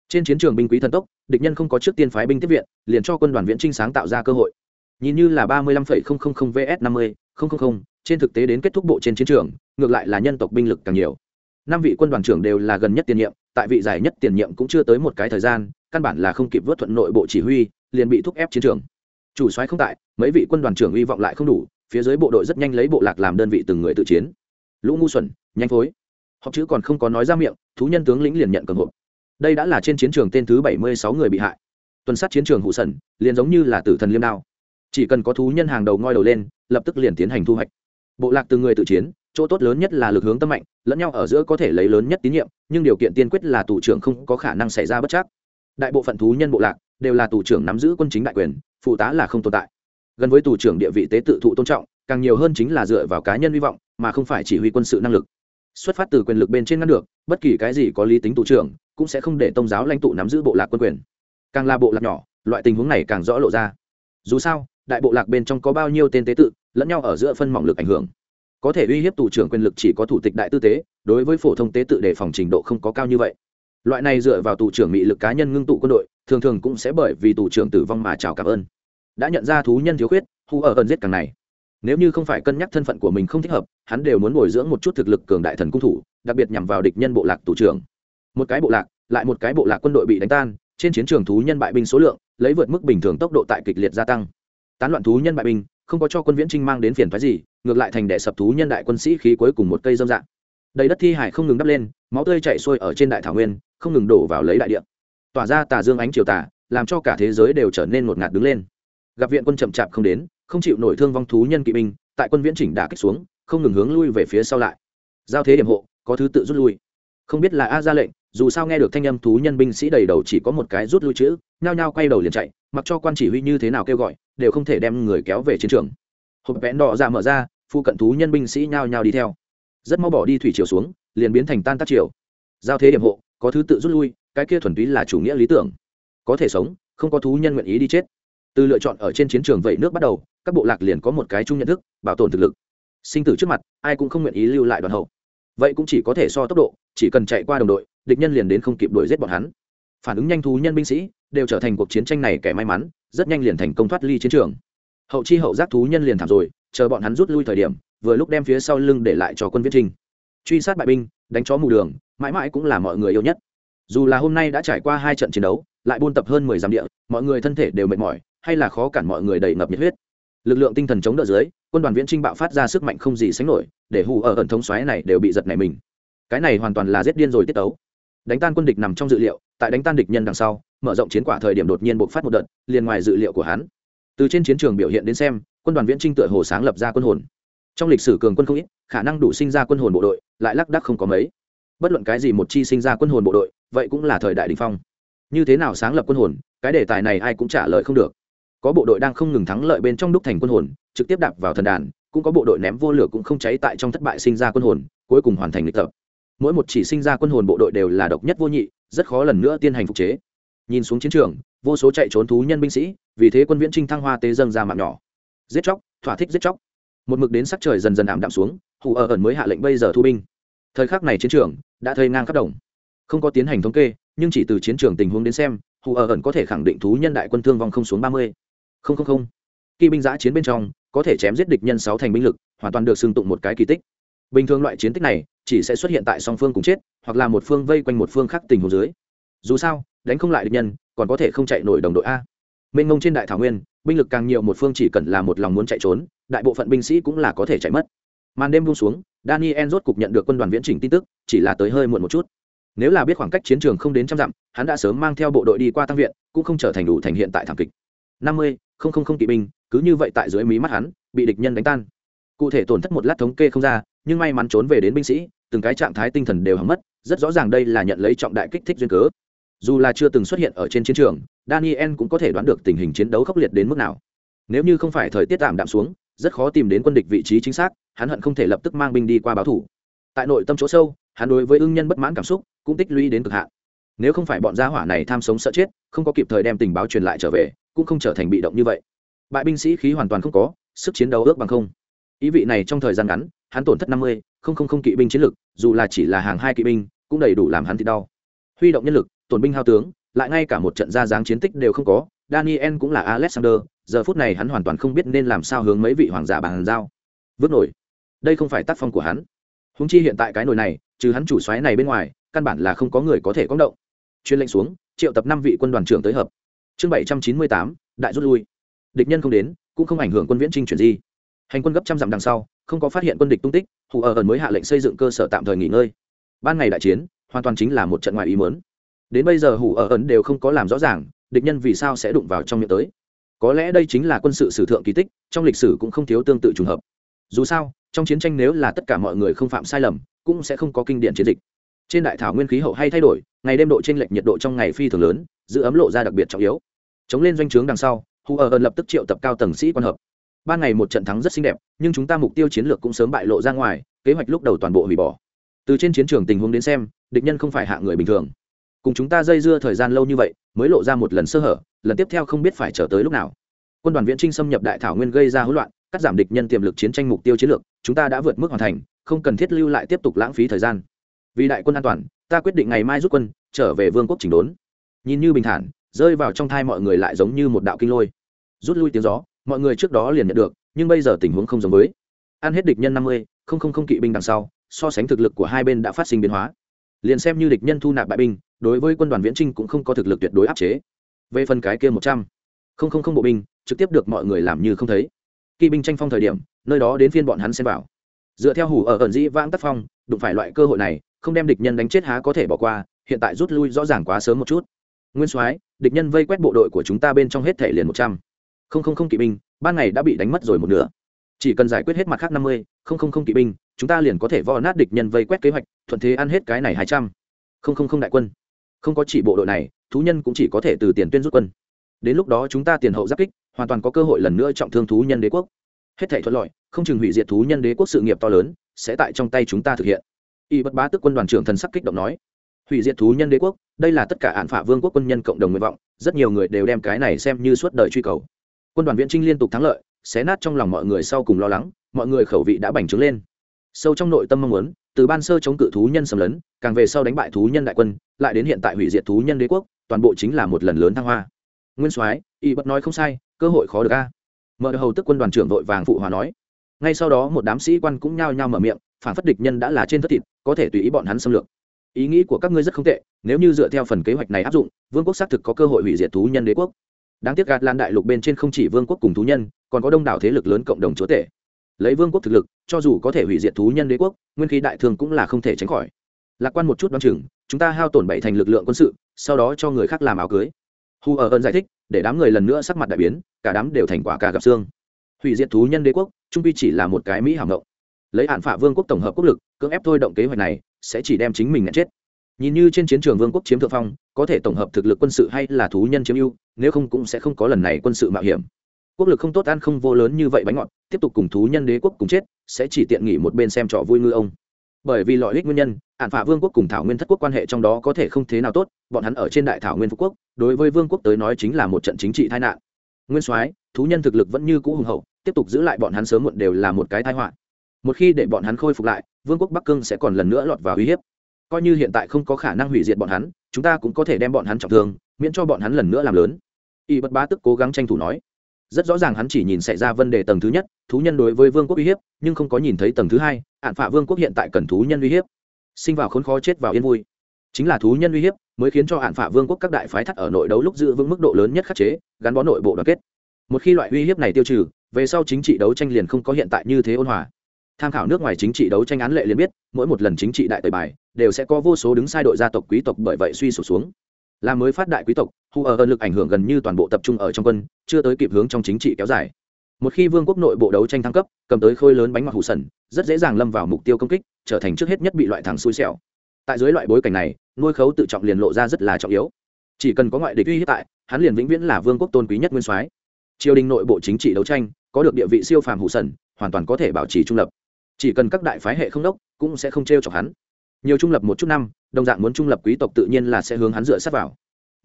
trên chiến trường binh quý thần tốc địch nhân không có trước tiên phái binh tiếp viện liền cho quân đoàn viễn trinh sáng tạo ra cơ hội. Nhìn như là ba mươi lăm thệ không không không vs năm mươi không không không, trên thực tế đến kết thúc bộ trên chiến trường ngược lại là nhân tộc binh lực càng nhiều. Năm vị quân đoàn trưởng đều là gần nhất tiền nhiệm tại vị giải nhất tiền nhiệm cũng chưa tới một cái thời gian căn bản là không kịp vớt thuận nội bộ chỉ huy liền bị thúc ép chiến trường. Chủ soái không tại mấy vị quân đoàn trưởng hy vọng lại không đủ phía dưới bộ đội rất nhanh lấy bộ lạc làm đơn vị từng người tự chiến. Lũ ngu xuẩn nhanh phối. Họp chữ còn không có nói ra miệng thú nhân tướng lĩnh liền nhận cầm hộp đây đã là trên chiến trường tên thứ bảy mươi sáu người bị hại. Tuần sát chiến trường hụ sần, liền giống như là tử thần liêm đao. Chỉ cần có thú nhân hàng đầu ngoi đầu lên, lập tức liền tiến hành thu hoạch. Bộ lạc từ người tự chiến, chỗ tốt lớn nhất là lực hướng tâm mạnh, lẫn nhau ở giữa có thể lấy lớn nhất tín nhiệm, nhưng điều kiện tiên quyết là tù trưởng không có khả năng xảy ra bất chắc. Đại bộ phận thú nhân bộ lạc đều là tù trưởng nắm giữ quân chính đại quyền, phụ tá là không tồn tại. Gần với tù trưởng địa vị tế tự thụ tôn trọng, càng nhiều hơn chính là dựa vào cá nhân hy vọng, mà không phải chỉ huy quân sự năng lực. Xuất phát từ quyền lực bên trên ngăn được, bất kỳ cái gì có lý tính tù trưởng cũng sẽ không để tôn giáo lãnh tụ nắm giữ bộ lạc quân quyền. Càng là bộ lạc nhỏ, loại tình huống này càng rõ lộ ra. Dù sao, đại bộ lạc bên trong có bao nhiêu tên tế tự, lẫn nhau ở giữa phân mỏng lực ảnh hưởng. Có thể uy hiếp tù trưởng quyền lực chỉ có thủ tịch đại tư tế, đối với phổ thông tế tự đề phòng trình độ không có cao như vậy. Loại này dựa vào tù trưởng mỹ lực cá nhân ngưng tụ quân đội, thường thường cũng sẽ bởi vì tù trưởng tử vong mà chào cảm ơn. Đã nhận ra thú nhân thiếu khuyết, hu ở ẩn giết càng này. Nếu như không phải cân nhắc thân phận của mình không thích hợp, hắn đều muốn bồi dưỡng một chút thực lực cường đại thần cung thủ, đặc biệt nhằm vào địch nhân bộ lạc tù trưởng một cái bộ lạc, lại một cái bộ lạc quân đội bị đánh tan, trên chiến trường thú nhân bại binh số lượng, lấy vượt mức bình thường tốc độ tại kịch liệt gia tăng. Tán loạn thú nhân bại binh, không có cho quân viễn trinh mang đến phiền phái gì, ngược lại thành đệ sập thú nhân đại quân sĩ khí cuối cùng một cây dâm dạng. Đầy đất thi hải không ngừng đắp lên, máu tươi chạy xuôi ở trên đại thảo nguyên, không ngừng đổ vào lấy đại địa. Tỏa ra tà dương ánh chiều tà, làm cho cả thế giới đều trở nên ngột ngạt đứng lên. Gặp viện quân chậm chạp không đến, không chịu nổi thương vong thú nhân kỵ binh, tại quân viễn chỉnh đã kích xuống, không ngừng hướng lui về phía sau lại. Giao thế điểm hộ, có thứ tự rút lui. Không biết là a ra lệnh dù sao nghe được thanh âm thú nhân binh sĩ đầy đầu chỉ có một cái rút lui chữ, nhao nhao quay đầu liền chạy, mặc cho quan chỉ huy như thế nào kêu gọi, đều không thể đem người kéo về chiến trường. Hộp vẽn đỏ ra mở ra phu cận thú nhân binh sĩ nhao nhao đi theo. Rất mau bỏ đi thủy chiều xuống, liền biến thành tan tác chiều giao thế điểm hộ, có thứ tự rút lui, cái kia thuần túy là chủ nghĩa lý tưởng. Có thể sống, không có thú nhân nguyện ý đi chết. Từ lựa chọn ở trên chiến trường vậy nước bắt đầu, các bộ lạc liền có một cái chung nhận thức, bảo tồn thực lực. Sinh tử trước mặt, ai cũng không nguyện ý lưu lại đoàn hậu. Vậy cũng chỉ có thể so tốc độ, chỉ cần chạy qua đồng đội địch nhân liền đến không kịp đuổi giết bọn hắn. Phản ứng nhanh thú nhân binh sĩ đều trở thành cuộc chiến tranh này kẻ may mắn, rất nhanh liền thành công thoát ly chiến trường. Hậu chi hậu giác thú nhân liền thảm rồi, chờ bọn hắn rút lui thời điểm, vừa lúc đem phía sau lưng để lại cho quân viết trinh. Truy sát bại binh, đánh chó mù đường, mãi mãi cũng là mọi người yêu nhất. Dù là hôm nay đã trải qua hai trận chiến đấu, lại buôn tập hơn mười dặm địa, mọi người thân thể đều mệt mỏi, hay là khó cản mọi người đầy ngập nhiệt huyết. Lực lượng tinh thần chống đỡ dưới, quân đoàn viễn trinh bạo phát ra sức mạnh không gì sánh nổi, để hù ở ẩn thống xoáy này đều bị giật này mình. Cái này hoàn toàn là giết điên rồi tiết tấu đánh tan quân địch nằm trong dự liệu, tại đánh tan địch nhân đằng sau, mở rộng chiến quả thời điểm đột nhiên bộc phát một đợt, liền ngoài dự liệu của hắn. Từ trên chiến trường biểu hiện đến xem, quân đoàn viễn trinh tựa hồ sáng lập ra quân hồn. Trong lịch sử cường quân không ít, khả năng đủ sinh ra quân hồn bộ đội, lại lác đác không có mấy. Bất luận cái gì một chi sinh ra quân hồn bộ đội, vậy cũng là thời đại đình phong. Như thế nào sáng lập quân hồn, cái đề tài này ai cũng trả lời không được. Có bộ đội đang không ngừng thắng lợi bên trong đúc thành quân hồn, trực tiếp đạp vào thần đàn, cũng có bộ đội ném vô lửa cũng không cháy tại trong thất bại sinh ra quân hồn, cuối cùng hoàn thành lịch tập mỗi một chỉ sinh ra quân hồn bộ đội đều là độc nhất vô nhị, rất khó lần nữa tiến hành phục chế. Nhìn xuống chiến trường, vô số chạy trốn thú nhân binh sĩ, vì thế quân viễn trinh thăng hoa tế dâng ra mạng nhỏ. Giết chóc, thỏa thích giết chóc. Một mực đến sắc trời dần dần ảm đạm xuống, hù ở ẩn mới hạ lệnh bây giờ thu binh. Thời khắc này chiến trường đã thây ngang khắp đồng. Không có tiến hành thống kê, nhưng chỉ từ chiến trường tình huống đến xem, hù ở ẩn có thể khẳng định thú nhân đại quân thương vong không xuống ba mươi. Không không không. Kỳ binh giã chiến bên trong, có thể chém giết địch nhân sáu thành binh lực, hoàn toàn được xưng tụng một cái kỳ tích. Bình thường loại chiến tích này chỉ sẽ xuất hiện tại song phương cùng chết, hoặc là một phương vây quanh một phương khác tình hồ dưới. Dù sao, đánh không lại địch nhân, còn có thể không chạy nổi đồng đội a. Mênh mông trên đại thảo nguyên, binh lực càng nhiều một phương chỉ cần là một lòng muốn chạy trốn, đại bộ phận binh sĩ cũng là có thể chạy mất. Màn đêm buông xuống, daniel rốt cục nhận được quân đoàn viễn trình tin tức, chỉ là tới hơi muộn một chút. Nếu là biết khoảng cách chiến trường không đến trăm dặm, hắn đã sớm mang theo bộ đội đi qua tăng viện, cũng không trở thành đủ thành hiện tại thảm kịch. Năm mươi, không không không kỵ binh, cứ như vậy tại dưới mí mắt hắn, bị địch nhân đánh tan cụ thể tổn thất một lát thống kê không ra, nhưng may mắn trốn về đến binh sĩ, từng cái trạng thái tinh thần đều hỏng mất, rất rõ ràng đây là nhận lấy trọng đại kích thích duyên cớ. Dù là chưa từng xuất hiện ở trên chiến trường, daniel cũng có thể đoán được tình hình chiến đấu khốc liệt đến mức nào. Nếu như không phải thời tiết tạm đạm xuống, rất khó tìm đến quân địch vị trí chính xác, hắn hận không thể lập tức mang binh đi qua báo thủ. Tại nội tâm chỗ sâu, hắn đối với ưng nhân bất mãn cảm xúc cũng tích lũy đến cực hạn. Nếu không phải bọn gia hỏa này tham sống sợ chết, không có kịp thời đem tình báo truyền lại trở về, cũng không trở thành bị động như vậy. Bại binh sĩ khí hoàn toàn không có, sức chiến đấu ước bằng không ý vị này trong thời gian ngắn, hắn tổn thất năm mươi, không không không kỵ binh chiến lực, dù là chỉ là hàng hai kỵ binh, cũng đầy đủ làm hắn thì đau. Huy động nhân lực, tổn binh hao tướng, lại ngay cả một trận ra dáng chiến tích đều không có, daniel cũng là alexander, giờ phút này hắn hoàn toàn không biết nên làm sao hướng mấy vị hoàng giả bàn giao. Vứt nổi. Đây không phải tác phong của hắn. Húng chi hiện tại cái nồi này, trừ hắn chủ xoáy này bên ngoài, căn bản là không có người có thể có động. Chuyên lệnh xuống, triệu tập năm vị quân đoàn trưởng tới hợp. Chương bảy trăm chín mươi tám, đại rút lui. Địch nhân không đến, cũng không ảnh hưởng quân viễn trinh chuyển di hành quân gấp trăm dặm đằng sau, không có phát hiện quân địch tung tích, hù ở ẩn mới hạ lệnh xây dựng cơ sở tạm thời nghỉ ngơi. Ban ngày đại chiến, hoàn toàn chính là một trận ngoài ý mớn đến bây giờ hủ ở ẩn đều không có làm rõ ràng, địch nhân vì sao sẽ đụng vào trong miệng tới. Có lẽ đây chính là quân sự sử thượng kỳ tích, trong lịch sử cũng không thiếu tương tự trùng hợp. Dù sao, trong chiến tranh nếu là tất cả mọi người không phạm sai lầm, cũng sẽ không có kinh điển chiến dịch. Trên đại thảo nguyên khí hậu hay thay đổi, ngày đêm độ t r ê n lệch nhiệt độ trong ngày phi thường lớn, giữ ấm lộ ra đặc biệt trọng yếu. Chống lên doanh trướng đằng sau, hù ở ẩn lập tức triệu tập cao tầng sĩ quan hợp ban ngày một trận thắng rất xinh đẹp, nhưng chúng ta mục tiêu chiến lược cũng sớm bại lộ ra ngoài, kế hoạch lúc đầu toàn bộ hủy bỏ. Từ trên chiến trường tình huống đến xem, địch nhân không phải hạ người bình thường. Cùng chúng ta dây dưa thời gian lâu như vậy, mới lộ ra một lần sơ hở, lần tiếp theo không biết phải trở tới lúc nào. Quân đoàn viễn trinh xâm nhập đại thảo nguyên gây ra hỗn loạn, cắt giảm địch nhân tiềm lực chiến tranh mục tiêu chiến lược, chúng ta đã vượt mức hoàn thành, không cần thiết lưu lại tiếp tục lãng phí thời gian. Vì đại quân an toàn, ta quyết định ngày mai rút quân, trở về vương quốc chỉnh đốn. Nhìn như bình thản, rơi vào trong thai mọi người lại giống như một đạo kinh lôi. Rút lui tiếng gió mọi người trước đó liền nhận được, nhưng bây giờ tình huống không giống với. Ăn hết địch nhân năm mươi, không không không kỵ binh đằng sau, so sánh thực lực của hai bên đã phát sinh biến hóa. Liền xem như địch nhân thu nạp bại binh, đối với quân đoàn viễn trinh cũng không có thực lực tuyệt đối áp chế. Về phần cái kia một trăm, không không không bộ binh, trực tiếp được mọi người làm như không thấy. Kỵ binh tranh phong thời điểm, nơi đó đến phiên bọn hắn xem vào. Dựa theo hủ ở ẩn dĩ vãng tác phong, đụng phải loại cơ hội này, không đem địch nhân đánh chết há có thể bỏ qua, hiện tại rút lui rõ ràng quá sớm một chút. Nguyên soái, địch nhân vây quét bộ đội của chúng ta bên trong hết thể liền một trăm không không không kỵ binh, ban ngày đã bị đánh mất rồi một nửa. Chỉ cần giải quyết hết mặt khác năm mươi, không không không kỵ binh, chúng ta liền có thể vo nát địch nhân vây quét kế hoạch, thuận thế ăn hết cái này hai trăm. Không không không đại quân. Không có chỉ bộ đội này, thú nhân cũng chỉ có thể từ tiền tuyên rút quân. Đến lúc đó chúng ta tiền hậu giáp kích, hoàn toàn có cơ hội lần nữa trọng thương thú nhân đế quốc. Hết thể thuận lợi, không chừng hủy diệt thú nhân đế quốc sự nghiệp to lớn, sẽ tại trong tay chúng ta thực hiện. Y bất bá tức quân đoàn trưởng thần sắc kích động nói. Hủy diệt thú nhân đế quốc, đây là tất cả hạn phả vương quốc quân nhân cộng đồng nguyện vọng, rất nhiều người đều đem cái này xem như suốt đời truy cầu quân đoàn viễn trinh liên tục thắng lợi, xé nát trong lòng mọi người sau cùng lo lắng, mọi người khẩu vị đã bành trướng lên. Sâu trong nội tâm mong muốn, từ ban sơ chống cự thú nhân xâm lấn, càng về sau đánh bại thú nhân đại quân, lại đến hiện tại hủy diệt thú nhân đế quốc, toàn bộ chính là một lần lớn thăng hoa. Nguyên soái, y bất nói không sai, cơ hội khó được a. Mở hầu tức quân đoàn trưởng vội vàng phụ hòa nói. Ngay sau đó một đám sĩ quan cũng nhao nhao mở miệng, phản phất địch nhân đã là trên thất thịt, có thể tùy ý bọn hắn xâm lược. Ý nghĩ của các ngươi rất không tệ, nếu như dựa theo phần kế hoạch này áp dụng, vương quốc xác thực có cơ hội hủy diệt thú nhân đế quốc đáng tiếc gạt lan đại lục bên trên không chỉ vương quốc cùng thú nhân, còn có đông đảo thế lực lớn cộng đồng chúa tể. Lấy vương quốc thực lực, cho dù có thể hủy diệt thú nhân đế quốc, nguyên khí đại thương cũng là không thể tránh khỏi. Lạc quan một chút đoán chừng, chúng ta hao tổn bảy thành lực lượng quân sự, sau đó cho người khác làm áo cưới. Hù ở ơn giải thích, để đám người lần nữa sắc mặt đại biến, cả đám đều thành quả cả gặp xương. Hủy diệt thú nhân đế quốc, trung pi chỉ là một cái mỹ hảo ngộng. Lấy hạn phả vương quốc tổng hợp quốc lực, cưỡng ép thôi động kế hoạch này, sẽ chỉ đem chính mình nhận chết nhìn như trên chiến trường vương quốc chiếm thượng phong, có thể tổng hợp thực lực quân sự hay là thú nhân chiếm ưu, nếu không cũng sẽ không có lần này quân sự mạo hiểm. Quốc lực không tốt ăn không vô lớn như vậy bánh ngọt, tiếp tục cùng thú nhân đế quốc cùng chết, sẽ chỉ tiện nghỉ một bên xem trò vui ngư ông. Bởi vì lợi ích nguyên nhân ạn phả vương quốc cùng thảo nguyên thất quốc quan hệ trong đó có thể không thế nào tốt, bọn hắn ở trên đại thảo nguyên phú quốc, đối với vương quốc tới nói chính là một trận chính trị tai nạn. Nguyên soái, thú nhân thực lực vẫn như cũ hùng hậu, tiếp tục giữ lại bọn hắn sớm muộn đều là một cái tai họa. Một khi để bọn hắn khôi phục lại, vương quốc bắc cương sẽ còn lần nữa lọt vào uy hiếp coi như hiện tại không có khả năng hủy diệt bọn hắn, chúng ta cũng có thể đem bọn hắn trọng thương, miễn cho bọn hắn lần nữa làm lớn. Y bất bá tức cố gắng tranh thủ nói. Rất rõ ràng hắn chỉ nhìn xảy ra vấn đề tầng thứ nhất, thú nhân đối với vương quốc uy hiếp, nhưng không có nhìn thấy tầng thứ hai ạn phạ vương quốc hiện tại cần thú nhân uy hiếp. Sinh vào khốn khó chết vào yên vui. Chính là thú nhân uy hiếp mới khiến cho hạn phạ vương quốc các đại phái thắt ở nội đấu lúc giữ vững mức độ lớn nhất khắc chế, gắn bó nội bộ đoàn kết. Một khi loại uy hiếp này tiêu trừ, về sau chính trị đấu tranh liền không có hiện tại như thế ôn hòa tham khảo nước ngoài chính trị đấu tranh án lệ liền biết, mỗi một lần chính trị đại tời bài, đều sẽ có vô số đứng sai đội gia tộc quý tộc bởi vậy suy sụp xuống. Là mới phát đại quý tộc hù ở ơn lực ảnh hưởng gần như toàn bộ tập trung ở trong quân, chưa tới kịp hướng trong chính trị kéo dài. Một khi vương quốc nội bộ đấu tranh thăng cấp, cầm tới khôi lớn bánh mặt hủ sần, rất dễ dàng lâm vào mục tiêu công kích, trở thành trước hết nhất bị loại thẳng xui xẻo. Tại dưới loại bối cảnh này, nuôi khấu tự trọng liền lộ ra rất là trọng yếu. Chỉ cần có ngoại địch uy hiếp tại, hắn liền vĩnh viễn là vương quốc tôn quý nhất nguyên soái. Triều đình nội bộ chính trị đấu tranh, có được địa vị siêu phàm hủ sần, hoàn toàn có thể bảo trì trung lập chỉ cần các đại phái hệ không đốc cũng sẽ không t r e o chọc hắn. Nhiều trung lập một chút năm, đồng dạng muốn trung lập quý tộc tự nhiên là sẽ hướng hắn dựa sát vào.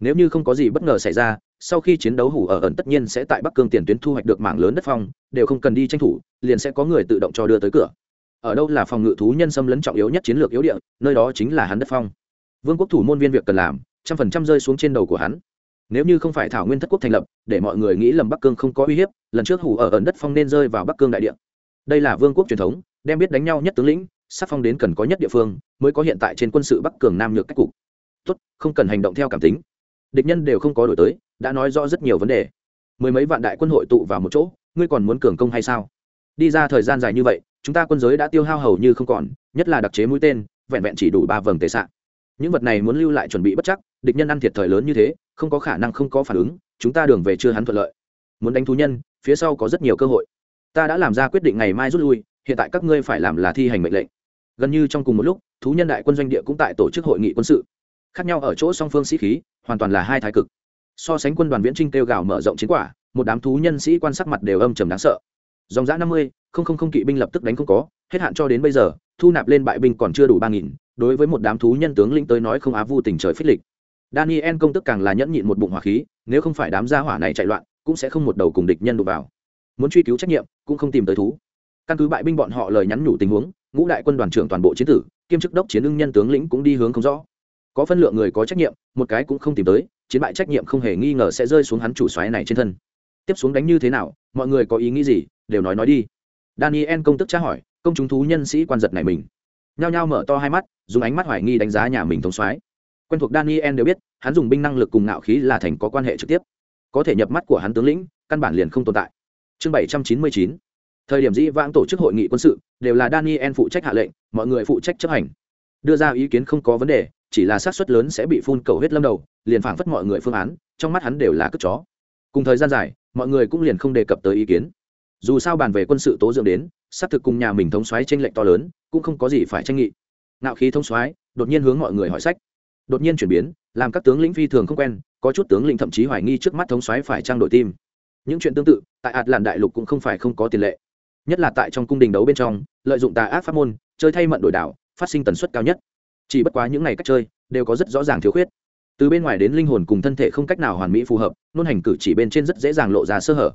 Nếu như không có gì bất ngờ xảy ra, sau khi chiến đấu hủ ở ẩn tất nhiên sẽ tại bắc cương tiền tuyến thu hoạch được mảng lớn đất phong, đều không cần đi tranh thủ, liền sẽ có người tự động cho đưa tới cửa. Ở đâu là phòng ngự thú nhân xâm lấn trọng yếu nhất chiến lược yếu địa, nơi đó chính là hắn đất phong. Vương quốc thủ môn viên việc cần làm, trăm phần trăm rơi xuống trên đầu của hắn. Nếu như không phải thảo nguyên thất quốc thành lập, để mọi người nghĩ lầm bắc cương không có uy hiếp, lần trước hủ ở ẩn đất phong nên rơi vào bắc cương đại địa. Đây là vương quốc truyền thống đem biết đánh nhau nhất tướng lĩnh sắc phong đến cần có nhất địa phương, mới có hiện tại trên quân sự bắc cường nam nhược cách cục. Tốt, không cần hành động theo cảm tính. Địch nhân đều không có đổi tới, đã nói rõ rất nhiều vấn đề. Mười mấy vạn đại quân hội tụ vào một chỗ, ngươi còn muốn cường công hay sao? Đi ra thời gian dài như vậy, chúng ta quân giới đã tiêu hao hầu như không còn, nhất là đặc chế mũi tên, vẹn vẹn chỉ đủ ba vầng tệ xạ những vật này muốn lưu lại chuẩn bị bất chắc, địch nhân ăn thiệt thời lớn như thế, không có khả năng không có phản ứng, chúng ta đường về chưa hắn thuận lợi. Muốn đánh thú nhân, phía sau có rất nhiều cơ hội. Ta đã làm ra quyết định ngày mai rút lui hiện tại các ngươi phải làm là thi hành mệnh lệnh. Gần như trong cùng một lúc, thú nhân đại quân doanh địa cũng tại tổ chức hội nghị quân sự. Khác nhau ở chỗ song phương sĩ khí, hoàn toàn là hai thái cực. So sánh quân đoàn viễn trinh kêu gào mở rộng chiến quả, một đám thú nhân sĩ quan sắc mặt đều âm trầm đáng sợ. Dòng giã năm mươi, không không không kỵ binh lập tức đánh không có, hết hạn cho đến bây giờ, thu nạp lên bại binh còn chưa đủ ba nghìn, đối với một đám thú nhân tướng linh tới nói không á vu tình trời phích lịch. Daniel công tức càng là nhẫn nhịn một bụng hỏa khí, nếu không phải đám gia hỏa này chạy loạn, cũng sẽ không một đầu cùng địch nhân đụng vào. Muốn truy cứu trách nhiệm, cũng không tìm tới thú căn cứ bại binh bọn họ lời nhắn nhủ tình huống, ngũ đại quân đoàn trưởng toàn bộ chiến tử, kiêm chức đốc chiến ưng nhân tướng lĩnh cũng đi hướng không rõ. Có phân lượng người có trách nhiệm, một cái cũng không tìm tới, chiến bại trách nhiệm không hề nghi ngờ sẽ rơi xuống hắn chủ xoáy này trên thân. Tiếp xuống đánh như thế nào, mọi người có ý nghĩ gì, đều nói nói đi. Daniel công tức tra hỏi, công chúng thú nhân sĩ quan giật này mình. Nhao nhao mở to hai mắt, dùng ánh mắt hoài nghi đánh giá nhà mình thống soái. Quen thuộc daniel đều biết, hắn dùng binh năng lực cùng ngạo khí là thành có quan hệ trực tiếp. Có thể nhập mắt của hắn tướng lĩnh, căn bản liền không tồn tại. Chương bảy trăm chín mươi chín thời điểm dĩ vãng tổ chức hội nghị quân sự, đều là daniel phụ trách hạ lệnh, mọi người phụ trách chấp hành. Đưa ra ý kiến không có vấn đề, chỉ là xác suất lớn sẽ bị phun cầu huyết lâm đầu, liền phảng phất mọi người phương án, trong mắt hắn đều là cất chó. Cùng thời gian dài, mọi người cũng liền không đề cập tới ý kiến. Dù sao bàn về quân sự tố dưỡng đến, xác thực cùng nhà mình thống xoáy tranh lệnh to lớn, cũng không có gì phải tranh nghị. Ngạo khí thống xoáy đột nhiên hướng mọi người hỏi sách. Đột nhiên chuyển biến, làm các tướng lĩnh phi thường không quen, có chút tướng lĩnh thậm chí hoài nghi trước mắt thống xoáy phải trang đổi tim những chuyện tương tự, tại ạt làn đại lục cũng không phải không có tiền lệ nhất là tại trong cung đình đấu bên trong, lợi dụng tà ác pháp môn, chơi thay mận đổi đảo phát sinh tần suất cao nhất. Chỉ bất quá những ngày cách chơi, đều có rất rõ ràng thiếu khuyết. Từ bên ngoài đến linh hồn cùng thân thể không cách nào hoàn mỹ phù hợp, nôn hành cử chỉ bên trên rất dễ dàng lộ ra sơ hở.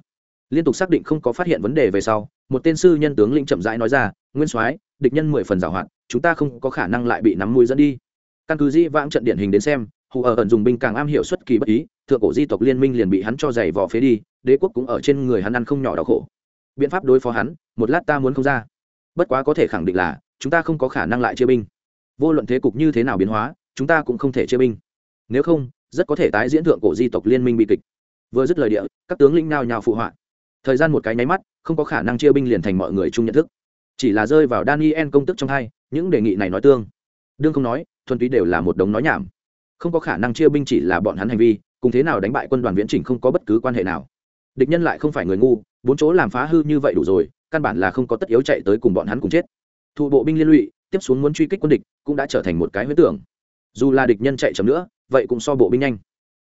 Liên tục xác định không có phát hiện vấn đề về sau, một tên sư nhân tướng linh chậm rãi nói ra, nguyên soái, địch nhân mười phần giảo hoạt, chúng ta không có khả năng lại bị nắm mũi dẫn đi. Căn cứ di vãng trận điển hình đến xem, hù ở ẩn dùng binh càng am hiểu xuất kỳ bất ý, thượng cổ di tộc liên minh liền bị hắn cho giày vò phế đi, đế quốc cũng ở trên người hắn ăn không nhỏ đau khổ biện pháp đối phó hắn, một lát ta muốn không ra. Bất quá có thể khẳng định là, chúng ta không có khả năng lại chia binh. Vô luận thế cục như thế nào biến hóa, chúng ta cũng không thể chia binh. Nếu không, rất có thể tái diễn thượng cổ di tộc liên minh bị kịch. Vừa dứt lời địa, các tướng lĩnh nao nhào phụ họa. Thời gian một cái nháy mắt, không có khả năng chia binh liền thành mọi người chung nhận thức. Chỉ là rơi vào daniel công tức trong hai, những đề nghị này nói tương. Đương không nói, thuần túy đều là một đống nói nhảm. Không có khả năng chia binh chỉ là bọn hắn hành vi, cùng thế nào đánh bại quân đoàn viễn chỉnh không có bất cứ quan hệ nào. Địch nhân lại không phải người ngu bốn chỗ làm phá hư như vậy đủ rồi, căn bản là không có tất yếu chạy tới cùng bọn hắn cùng chết. Thụ bộ binh liên lụy, tiếp xuống muốn truy kích quân địch, cũng đã trở thành một cái huyết tưởng. Dù là địch nhân chạy chậm nữa, vậy cũng so bộ binh nhanh.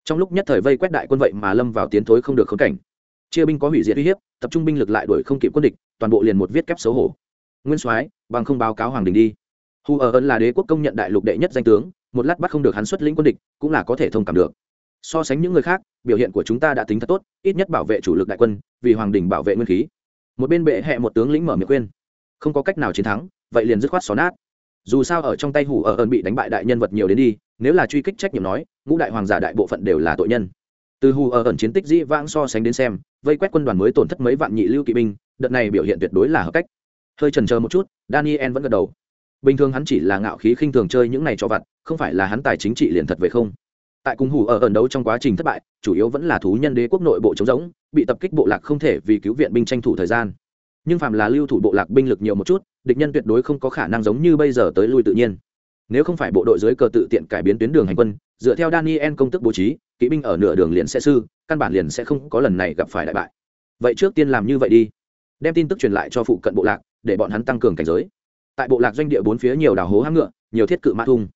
Trong lúc nhất thời vây quét đại quân vậy mà lâm vào tiến thối không được khống cảnh. Chia binh có hủy diệt uy hiếp, tập trung binh lực lại đuổi không kịp quân địch, toàn bộ liền một viết kép xấu hổ. Nguyên soái, bằng không báo cáo hoàng đình đi. Hù ở ơn là đế quốc công nhận đại lục đệ nhất danh tướng, một lát bắt không được hắn xuất lĩnh quân địch, cũng là có thể thông cảm được. So sánh những người khác biểu hiện của chúng ta đã tính thật tốt, ít nhất bảo vệ chủ lực đại quân, vì hoàng đình bảo vệ nguyên khí. Một bên bệ hẹ một tướng lĩnh mở miệng khuyên. Không có cách nào chiến thắng, vậy liền dứt khoát xó nát. Dù sao ở trong tay hủ ở ơn bị đánh bại đại nhân vật nhiều đến đi, nếu là truy kích trách nhiệm nói, ngũ đại hoàng giả đại bộ phận đều là tội nhân. Từ hù ở ẩn chiến tích dĩ vãng so sánh đến xem, vây quét quân đoàn mới tổn thất mấy vạn nhị lưu kỵ binh, đợt này biểu hiện tuyệt đối là hợp cách. Hơi trần chờ một chút, daniel vẫn gật đầu. Bình thường hắn chỉ là ngạo khí khinh thường chơi những này cho vặt, không phải là hắn tài chính trị liền thật về không tại cùng hủ ở ẩn đấu trong quá trình thất bại, chủ yếu vẫn là thú nhân đế quốc nội bộ chống giống bị tập kích bộ lạc không thể vì cứu viện binh tranh thủ thời gian. Nhưng phạm là lưu thủ bộ lạc binh lực nhiều một chút, địch nhân tuyệt đối không có khả năng giống như bây giờ tới lui tự nhiên. Nếu không phải bộ đội dưới cờ tự tiện cải biến tuyến đường hành quân, dựa theo daniel công tức bố trí, kỵ binh ở nửa đường liền sẽ sư, căn bản liền sẽ không có lần này gặp phải đại bại. Vậy trước tiên làm như vậy đi. Đem tin tức truyền lại cho phụ cận bộ lạc, để bọn hắn tăng cường cảnh giới. Tại bộ lạc doanh địa bốn phía nhiều đào hố hang ngựa, nhiều thiết cự mã thung.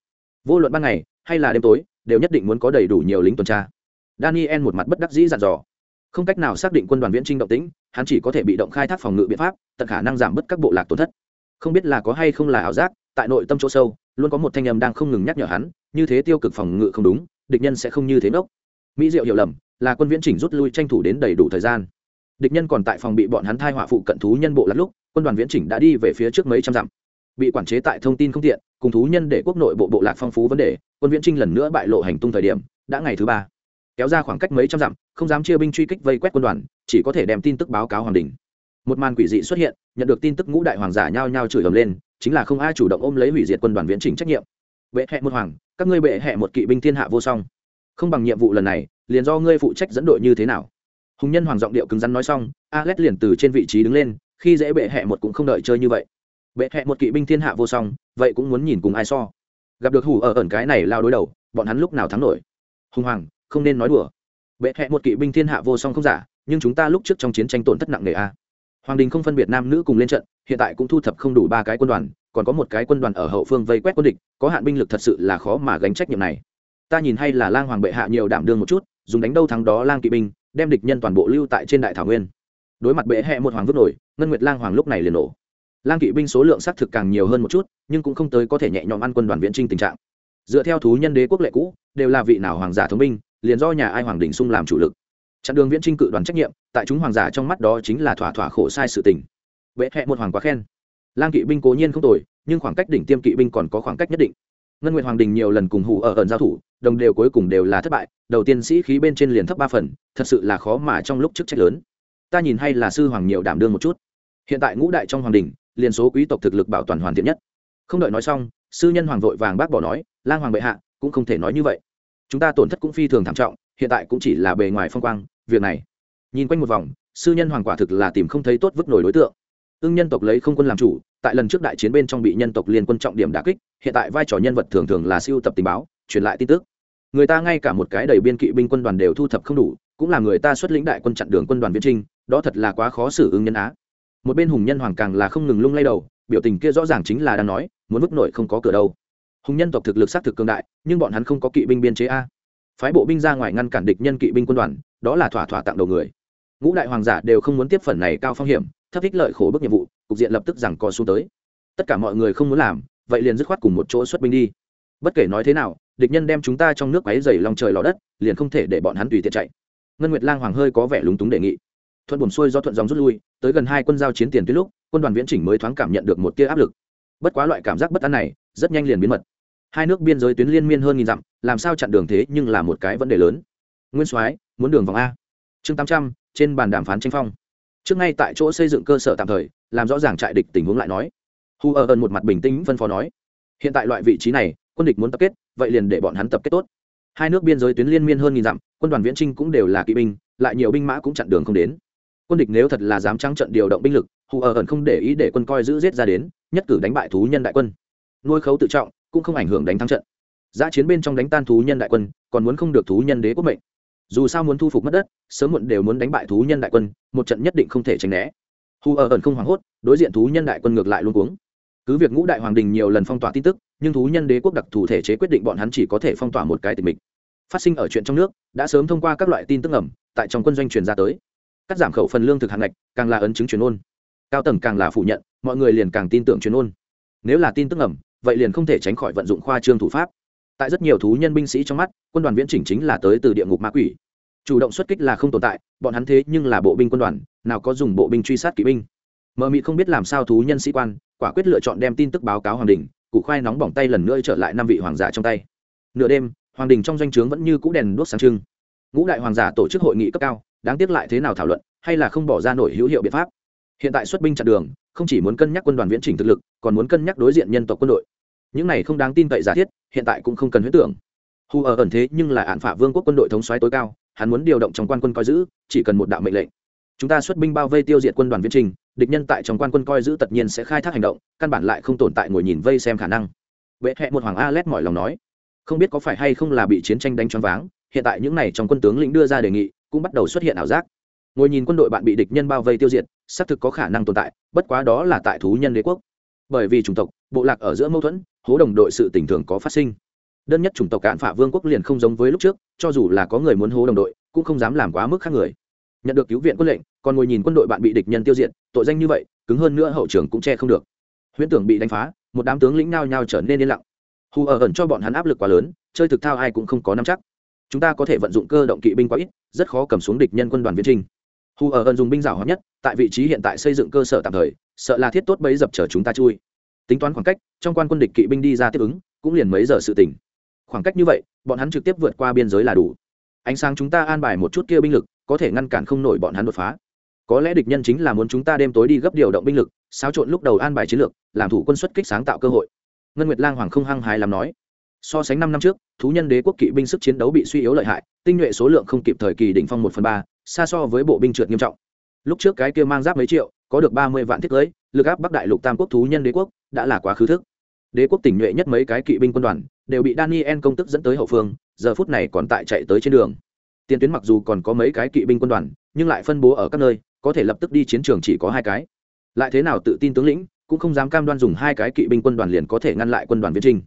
Vô luận ban ngày hay là đêm tối đều nhất định muốn có đầy đủ nhiều lính tuần tra. Daniel một mặt bất đắc dĩ dặn dò. Không cách nào xác định quân đoàn viễn trinh động tĩnh, hắn chỉ có thể bị động khai thác phòng ngự biện pháp, tận khả năng giảm bớt các bộ lạc tổn thất. Không biết là có hay không là ảo giác, tại nội tâm chỗ sâu, luôn có một thanh âm đang không ngừng nhắc nhở hắn, như thế tiêu cực phòng ngự không đúng, địch nhân sẽ không như thế ngốc. Mỹ diệu hiểu lầm, là quân viễn chỉnh rút lui tranh thủ đến đầy đủ thời gian. Địch nhân còn tại phòng bị bọn hắn thai họa phụ cận thú nhân bộ lát lúc, quân đoàn viễn chỉnh đã đi về phía trước mấy trăm dặm bị quản chế tại thông tin không tiện, cùng thú nhân để quốc nội bộ bộ lạc phong phú vấn đề, quân viễn trinh lần nữa bại lộ hành tung thời điểm, đã ngày thứ ba. Kéo ra khoảng cách mấy trăm dặm, không dám chia binh truy kích vây quét quân đoàn, chỉ có thể đem tin tức báo cáo hoàng đình. Một màn quỷ dị xuất hiện, nhận được tin tức ngũ đại hoàng giả nhao nhao chửi ầm lên, chính là không ai chủ động ôm lấy hủy diệt quân đoàn viễn chỉnh trách nhiệm. Bệ hẹ một hoàng, các ngươi bệ hẹ một kỵ binh thiên hạ vô song. Không bằng nhiệm vụ lần này, liền do ngươi phụ trách dẫn đội như thế nào. Hùng nhân hoàng giọng điệu cứng rắn nói xong alex liền từ trên vị trí đứng lên, khi dễ bệ hẹ một cũng không đợi chơi như vậy bệ hẹ một kỵ binh thiên hạ vô song, vậy cũng muốn nhìn cùng ai so. Gặp được hủ ở ẩn cái này lao đối đầu, bọn hắn lúc nào thắng nổi? Hùng hoàng, không nên nói đùa. Bệ hẹ một kỵ binh thiên hạ vô song không giả, nhưng chúng ta lúc trước trong chiến tranh tổn thất nặng nề a. Hoàng đình không phân biệt nam nữ cùng lên trận, hiện tại cũng thu thập không đủ ba cái quân đoàn, còn có một cái quân đoàn ở hậu phương vây quét quân địch, có hạn binh lực thật sự là khó mà gánh trách nhiệm này. Ta nhìn hay là lang hoàng bệ hạ nhiều đảm đương một chút, dùng đánh đâu thắng đó lang kỵ binh, đem địch nhân toàn bộ lưu tại trên đại thảo nguyên. Đối mặt bệ hẹ một hoàng vứt nổi, ngân nguyệt lang hoàng lúc này liền nổ lang kỵ binh số lượng xác thực càng nhiều hơn một chút, nhưng cũng không tới có thể nhẹ nhõm ăn quân đoàn viễn trinh tình trạng. Dựa theo thú nhân đế quốc lệ cũ, đều là vị nào hoàng giả thống binh, liền do nhà ai hoàng đình sung làm chủ lực. Chặn đường viễn trinh cự đoàn trách nhiệm, tại chúng hoàng giả trong mắt đó chính là thỏa thỏa khổ sai sự tình. Vệ hẹ một hoàng quá khen. Lang kỵ binh cố nhiên không tồi, nhưng khoảng cách đỉnh tiêm kỵ binh còn có khoảng cách nhất định. Ngân nguyện hoàng đình nhiều lần cùng hủ ở ẩn giao thủ, đồng đều cuối cùng đều là thất bại, đầu tiên sĩ khí bên trên liền thấp ba phần, thật sự là khó mà trong lúc chức trách lớn. Ta nhìn hay là sư hoàng nhiều đảm đương một chút. Hiện tại ngũ đại trong hoàng đình liền số quý tộc thực lực bảo toàn hoàn thiện nhất. Không đợi nói xong, sư nhân hoàng vội vàng bác bỏ nói, lang hoàng bệ hạ, cũng không thể nói như vậy. Chúng ta tổn thất cũng phi thường thảm trọng, hiện tại cũng chỉ là bề ngoài phong quang, việc này. Nhìn quanh một vòng, sư nhân hoàng quả thực là tìm không thấy tốt vứt nổi đối tượng. Ưng nhân tộc lấy không quân làm chủ, tại lần trước đại chiến bên trong bị nhân tộc liên quân trọng điểm đà kích, hiện tại vai trò nhân vật thường thường là siêu tập tình báo, truyền lại tin tức. Người ta ngay cả một cái đầy biên kỵ binh quân đoàn đều thu thập không đủ, cũng là người ta xuất lĩnh đại quân chặn đường quân đoàn viễn trinh, đó thật là quá khó xử ứng nhân á một bên hùng nhân hoàng càng là không ngừng lung lay đầu, biểu tình kia rõ ràng chính là đang nói, muốn vứt nổi không có cửa đâu. Hùng nhân tộc thực lực xác thực cường đại, nhưng bọn hắn không có kỵ binh biên chế a. Phái bộ binh ra ngoài ngăn cản địch nhân kỵ binh quân đoàn, đó là thỏa thỏa tặng đầu người. Ngũ đại hoàng giả đều không muốn tiếp phần này cao phong hiểm, thấp ích lợi khổ bức nhiệm vụ, cục diện lập tức rằng co xuống tới. Tất cả mọi người không muốn làm, vậy liền dứt khoát cùng một chỗ xuất binh đi. Bất kể nói thế nào, địch nhân đem chúng ta trong nước quáy dày lòng trời lò đất, liền không thể để bọn hắn tùy tiện chạy. Ngân nguyệt lang hoàng hơi có vẻ lúng túng đề nghị thuận buồn xuôi do thuận dòng rút lui, tới gần hai quân giao chiến tiền tuyến lúc, quân đoàn viễn chỉnh mới thoáng cảm nhận được một tia áp lực. Bất quá loại cảm giác bất an này, rất nhanh liền biến mật. Hai nước biên giới tuyến liên miên hơn nghìn dặm, làm sao chặn đường thế nhưng là một cái vấn đề lớn. Nguyên soái, muốn đường vòng a. Chương tám trăm, trên bàn đàm phán tranh phong. Trước ngay tại chỗ xây dựng cơ sở tạm thời, làm rõ ràng trại địch tình huống lại nói. Hu ở ơn một mặt bình tĩnh phân phó nói. Hiện tại loại vị trí này, quân địch muốn tập kết, vậy liền để bọn hắn tập kết tốt. Hai nước biên giới tuyến liên miên hơn nghìn dặm, quân đoàn viễn trinh cũng đều là kỵ binh, lại nhiều binh mã cũng chặn đường không đến quân địch nếu thật là dám trắng trận điều động binh lực, hù ở ẩn không để ý để quân coi giữ giết ra đến, nhất cử đánh bại thú nhân đại quân. Nuôi khấu tự trọng, cũng không ảnh hưởng đánh thắng trận. Giã chiến bên trong đánh tan thú nhân đại quân, còn muốn không được thú nhân đế quốc mệnh. Dù sao muốn thu phục mất đất, sớm muộn đều muốn đánh bại thú nhân đại quân, một trận nhất định không thể tránh né. Hù ở ẩn không hoảng hốt, đối diện thú nhân đại quân ngược lại luôn cuống. Cứ việc ngũ đại hoàng đình nhiều lần phong tỏa tin tức, nhưng thú nhân đế quốc đặc thù thể chế quyết định bọn hắn chỉ có thể phong tỏa một cái tình mình phát sinh ở chuyện trong nước, đã sớm thông qua các loại tin tức ẩm tại trong quân doanh truyền ra tới cắt giảm khẩu phần lương thực hạn ngạch, càng là ấn chứng truyền ôn cao tầng càng là phủ nhận, mọi người liền càng tin tưởng truyền ôn nếu là tin tức ẩm vậy liền không thể tránh khỏi vận dụng khoa trương thủ pháp. Tại rất nhiều thú nhân binh sĩ trong mắt, quân đoàn viễn chỉnh chính là tới từ địa ngục ma quỷ. Chủ động xuất kích là không tồn tại, bọn hắn thế nhưng là bộ binh quân đoàn, nào có dùng bộ binh truy sát kỵ binh. Mờ mị không biết làm sao thú nhân sĩ quan, quả quyết lựa chọn đem tin tức báo cáo hoàng đình, củ khoai nóng bỏng tay lần nữa trở lại năm vị hoàng giả trong tay. Nửa đêm, hoàng đình trong doanh trướng vẫn như cũ đèn đuốc sáng trưng. Ngũ đại hoàng giả tổ chức hội nghị cấp cao đáng tiếc lại thế nào thảo luận, hay là không bỏ ra nổi hữu hiệu biện pháp. Hiện tại xuất binh chặn đường, không chỉ muốn cân nhắc quân đoàn viễn trình thực lực, còn muốn cân nhắc đối diện nhân tộc quân đội. Những này không đáng tin cậy giả thiết, hiện tại cũng không cần huyết tưởng. Hù ở ẩn thế nhưng là án phả vương quốc quân đội thống soái tối cao, hắn muốn điều động trong quan quân coi giữ, chỉ cần một đạo mệnh lệnh. Chúng ta xuất binh bao vây tiêu diệt quân đoàn viễn trình địch nhân tại trong quan quân coi giữ tất nhiên sẽ khai thác hành động, căn bản lại không tồn tại ngồi nhìn vây xem khả năng. Vệ hẹ một hoàng a lét mọi lòng nói. Không biết có phải hay không là bị chiến tranh đánh choáng váng, hiện tại những này trong quân tướng lĩnh đưa ra đề nghị cũng bắt đầu xuất hiện ảo giác. Ngồi nhìn quân đội bạn bị địch nhân bao vây tiêu diệt, xác thực có khả năng tồn tại, bất quá đó là tại thú nhân đế quốc. Bởi vì chủng tộc, bộ lạc ở giữa mâu thuẫn, hố đồng đội sự tình thường có phát sinh. Đơn nhất chủng tộc cạn phả vương quốc liền không giống với lúc trước, cho dù là có người muốn hố đồng đội, cũng không dám làm quá mức khác người. Nhận được cứu viện quân lệnh, còn ngồi nhìn quân đội bạn bị địch nhân tiêu diệt, tội danh như vậy, cứng hơn nữa hậu trường cũng che không được. Huyễn tưởng bị đánh phá, một đám tướng lĩnh nao nhau trở nên yên lặng. Hù ở ẩn cho bọn hắn áp lực quá lớn, chơi thực thao ai cũng không có nắm chắc chúng ta có thể vận dụng cơ động kỵ binh quá ít, rất khó cầm xuống địch nhân quân đoàn viễn trinh hù ở ẩn dùng binh rào hóa nhất, tại vị trí hiện tại xây dựng cơ sở tạm thời, sợ là thiết tốt bấy dập chờ chúng ta chui. Tính toán khoảng cách, trong quan quân địch kỵ binh đi ra tiếp ứng, cũng liền mấy giờ sự tỉnh khoảng cách như vậy, bọn hắn trực tiếp vượt qua biên giới là đủ. Ánh sáng chúng ta an bài một chút kia binh lực, có thể ngăn cản không nổi bọn hắn đột phá. Có lẽ địch nhân chính là muốn chúng ta đêm tối đi gấp điều động binh lực, xáo trộn lúc đầu an bài chiến lược, làm thủ quân xuất kích sáng tạo cơ hội. Ngân nguyệt lang hoàng không hăng hái làm nói. So sánh năm năm trước thú nhân đế quốc kỵ binh sức chiến đấu bị suy yếu lợi hại, tinh nhuệ số lượng không kịp thời kỳ đỉnh phong một phần ba, xa so với bộ binh trượt nghiêm trọng. Lúc trước cái kia mang giáp mấy triệu, có được ba mươi vạn thiết cưới, lực áp bắc đại lục tam quốc thú nhân đế quốc, đã là quá khứ thức. Đế quốc tỉnh nhuệ nhất mấy cái kỵ binh quân đoàn, đều bị daniel công tức dẫn tới hậu phương, giờ phút này còn tại chạy tới trên đường. Tiền tuyến mặc dù còn có mấy cái kỵ binh quân đoàn, nhưng lại phân bố ở các nơi, có thể lập tức đi chiến trường chỉ có hai cái. Lại thế nào tự tin tướng lĩnh, cũng không dám cam đoan dùng hai cái kỵ binh quân đoàn liền có thể ngăn lại quân đoàn viễn trinh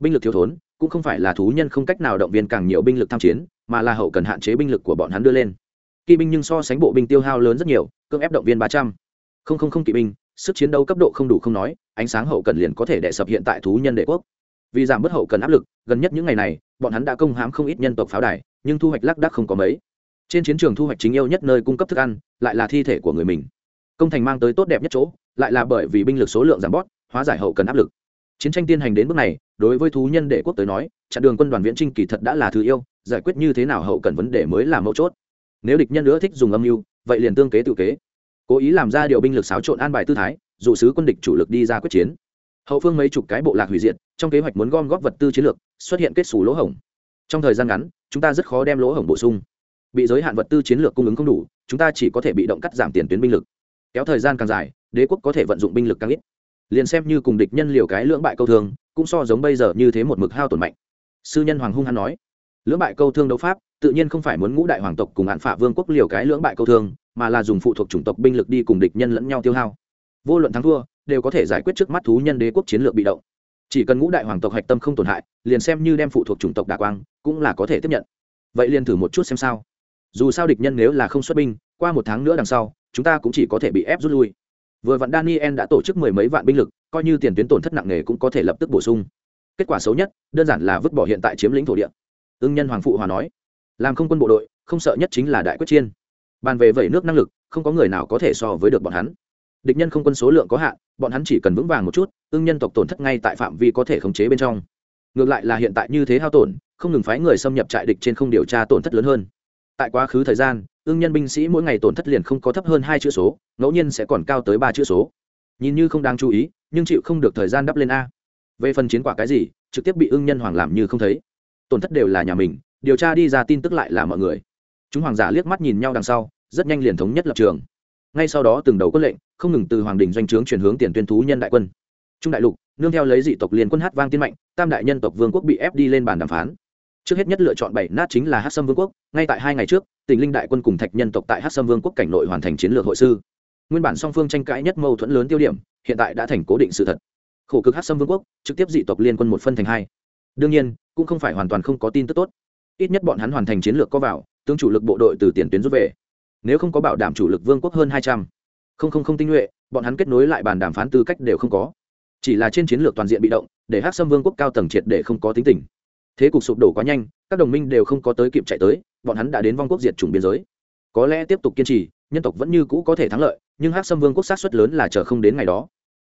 binh lực thiếu thốn cũng không phải là thú nhân không cách nào động viên càng nhiều binh lực tham chiến, mà là hậu cần hạn chế binh lực của bọn hắn đưa lên. Kỵ binh nhưng so sánh bộ binh tiêu hao lớn rất nhiều, cưỡng ép động viên ba trăm. Không không không kỵ binh, sức chiến đấu cấp độ không đủ không nói, ánh sáng hậu cần liền có thể đẻ sập hiện tại thú nhân đệ quốc. Vì giảm bớt hậu cần áp lực, gần nhất những ngày này, bọn hắn đã công hãm không ít nhân tộc pháo đài, nhưng thu hoạch lác đác không có mấy. Trên chiến trường thu hoạch chính yêu nhất nơi cung cấp thức ăn, lại là thi thể của người mình. Công thành mang tới tốt đẹp nhất chỗ, lại là bởi vì binh lực số lượng giảm bót hóa giải hậu cần áp lực. Chiến tranh tiên hành đến bước này đối với thú nhân đệ quốc tới nói, chặn đường quân đoàn viễn trinh kỳ thật đã là thứ yêu, giải quyết như thế nào hậu cần vấn đề mới là mấu chốt. Nếu địch nhân nữa thích dùng âm mưu, vậy liền tương kế tự kế. Cố ý làm ra điều binh lực xáo trộn an bài tư thái, dụ sứ quân địch chủ lực đi ra quyết chiến. Hậu phương mấy chục cái bộ lạc hủy diệt, trong kế hoạch muốn gom góp vật tư chiến lược, xuất hiện kết xù lỗ hổng. Trong thời gian ngắn, chúng ta rất khó đem lỗ hổng bổ sung. Bị giới hạn vật tư chiến lược cung ứng không đủ, chúng ta chỉ có thể bị động cắt giảm tiền tuyến binh lực. Kéo thời gian càng dài, đế quốc có thể vận dụng binh lực càng ít. Liền xem như cùng địch nhân liều cái lưỡng bại câu thường cũng so giống bây giờ như thế một mực hao tổn mạnh. Sư nhân hoàng hung hắn nói, lưỡng bại câu thương đấu pháp, tự nhiên không phải muốn ngũ đại hoàng tộc cùng hạn phả vương quốc liều cái lưỡng bại câu thương, mà là dùng phụ thuộc chủng tộc binh lực đi cùng địch nhân lẫn nhau tiêu hao. Vô luận thắng thua, đều có thể giải quyết trước mắt thú nhân đế quốc chiến lược bị động. Chỉ cần ngũ đại hoàng tộc hạch tâm không tổn hại, liền xem như đem phụ thuộc chủng tộc đà quang, cũng là có thể tiếp nhận. Vậy liền thử một chút xem sao. Dù sao địch nhân nếu là không xuất binh, qua một tháng nữa đằng sau, chúng ta cũng chỉ có thể bị ép rút lui vừa vặn daniel đã tổ chức mười mấy vạn binh lực, coi như tiền tuyến tổn thất nặng nề cũng có thể lập tức bổ sung. Kết quả xấu nhất, đơn giản là vứt bỏ hiện tại chiếm lĩnh thổ địa. Ưng nhân hoàng phụ hòa nói, làm không quân bộ đội, không sợ nhất chính là đại quyết chiên. Bàn về vẩy nước năng lực, không có người nào có thể so với được bọn hắn. Địch nhân không quân số lượng có hạn, bọn hắn chỉ cần vững vàng một chút, ưng nhân tộc tổn thất ngay tại phạm vi có thể khống chế bên trong. Ngược lại là hiện tại như thế hao tổn, không ngừng phái người xâm nhập trại địch trên không điều tra tổn thất lớn hơn. Tại quá khứ thời gian ưng nhân binh sĩ mỗi ngày tổn thất liền không có thấp hơn hai chữ số, ngẫu nhiên sẽ còn cao tới ba chữ số. Nhìn như không đáng chú ý, nhưng chịu không được thời gian đắp lên a. Về phần chiến quả cái gì, trực tiếp bị ưng nhân hoàng làm như không thấy. Tổn thất đều là nhà mình, điều tra đi ra tin tức lại là mọi người. Chúng hoàng giả liếc mắt nhìn nhau đằng sau, rất nhanh liền thống nhất lập trường. Ngay sau đó từng đầu quân lệnh, không ngừng từ hoàng đình doanh trướng chuyển hướng tiền tuyên thú nhân đại quân. Trung đại lục, nương theo lấy dị tộc liên quân hát vang tiên mạnh, tam đại nhân tộc vương quốc bị ép đi lên bàn đàm phán trước hết nhất lựa chọn bảy nát chính là hát sâm vương quốc, ngay tại hai ngày trước, tỉnh linh đại quân cùng thạch nhân tộc tại hát sâm vương quốc cảnh nội hoàn thành chiến lược hội sư. Nguyên bản song phương tranh cãi nhất mâu thuẫn lớn tiêu điểm, hiện tại đã thành cố định sự thật. Khổ cực hát sâm vương quốc, trực tiếp dị tộc liên quân một phân thành hai. Đương nhiên, cũng không phải hoàn toàn không có tin tức tốt. Ít nhất bọn hắn hoàn thành chiến lược có vào, tướng chủ lực bộ đội từ tiền tuyến rút về. Nếu không có bảo đảm chủ lực vương quốc hơn hai trăm. Không không không tinh nhuệ, bọn hắn kết nối lại bàn đàm phán tư cách đều không có. Chỉ là trên chiến lược toàn diện bị động, để hát sâm vương quốc cao tầng triệt để không có tính tình thế cục sụp đổ quá nhanh, các đồng minh đều không có tới kịp chạy tới, bọn hắn đã đến vong quốc diệt chủng biên giới. Có lẽ tiếp tục kiên trì, nhân tộc vẫn như cũ có thể thắng lợi, nhưng hát xâm vương quốc sát xuất lớn là chờ không đến ngày đó.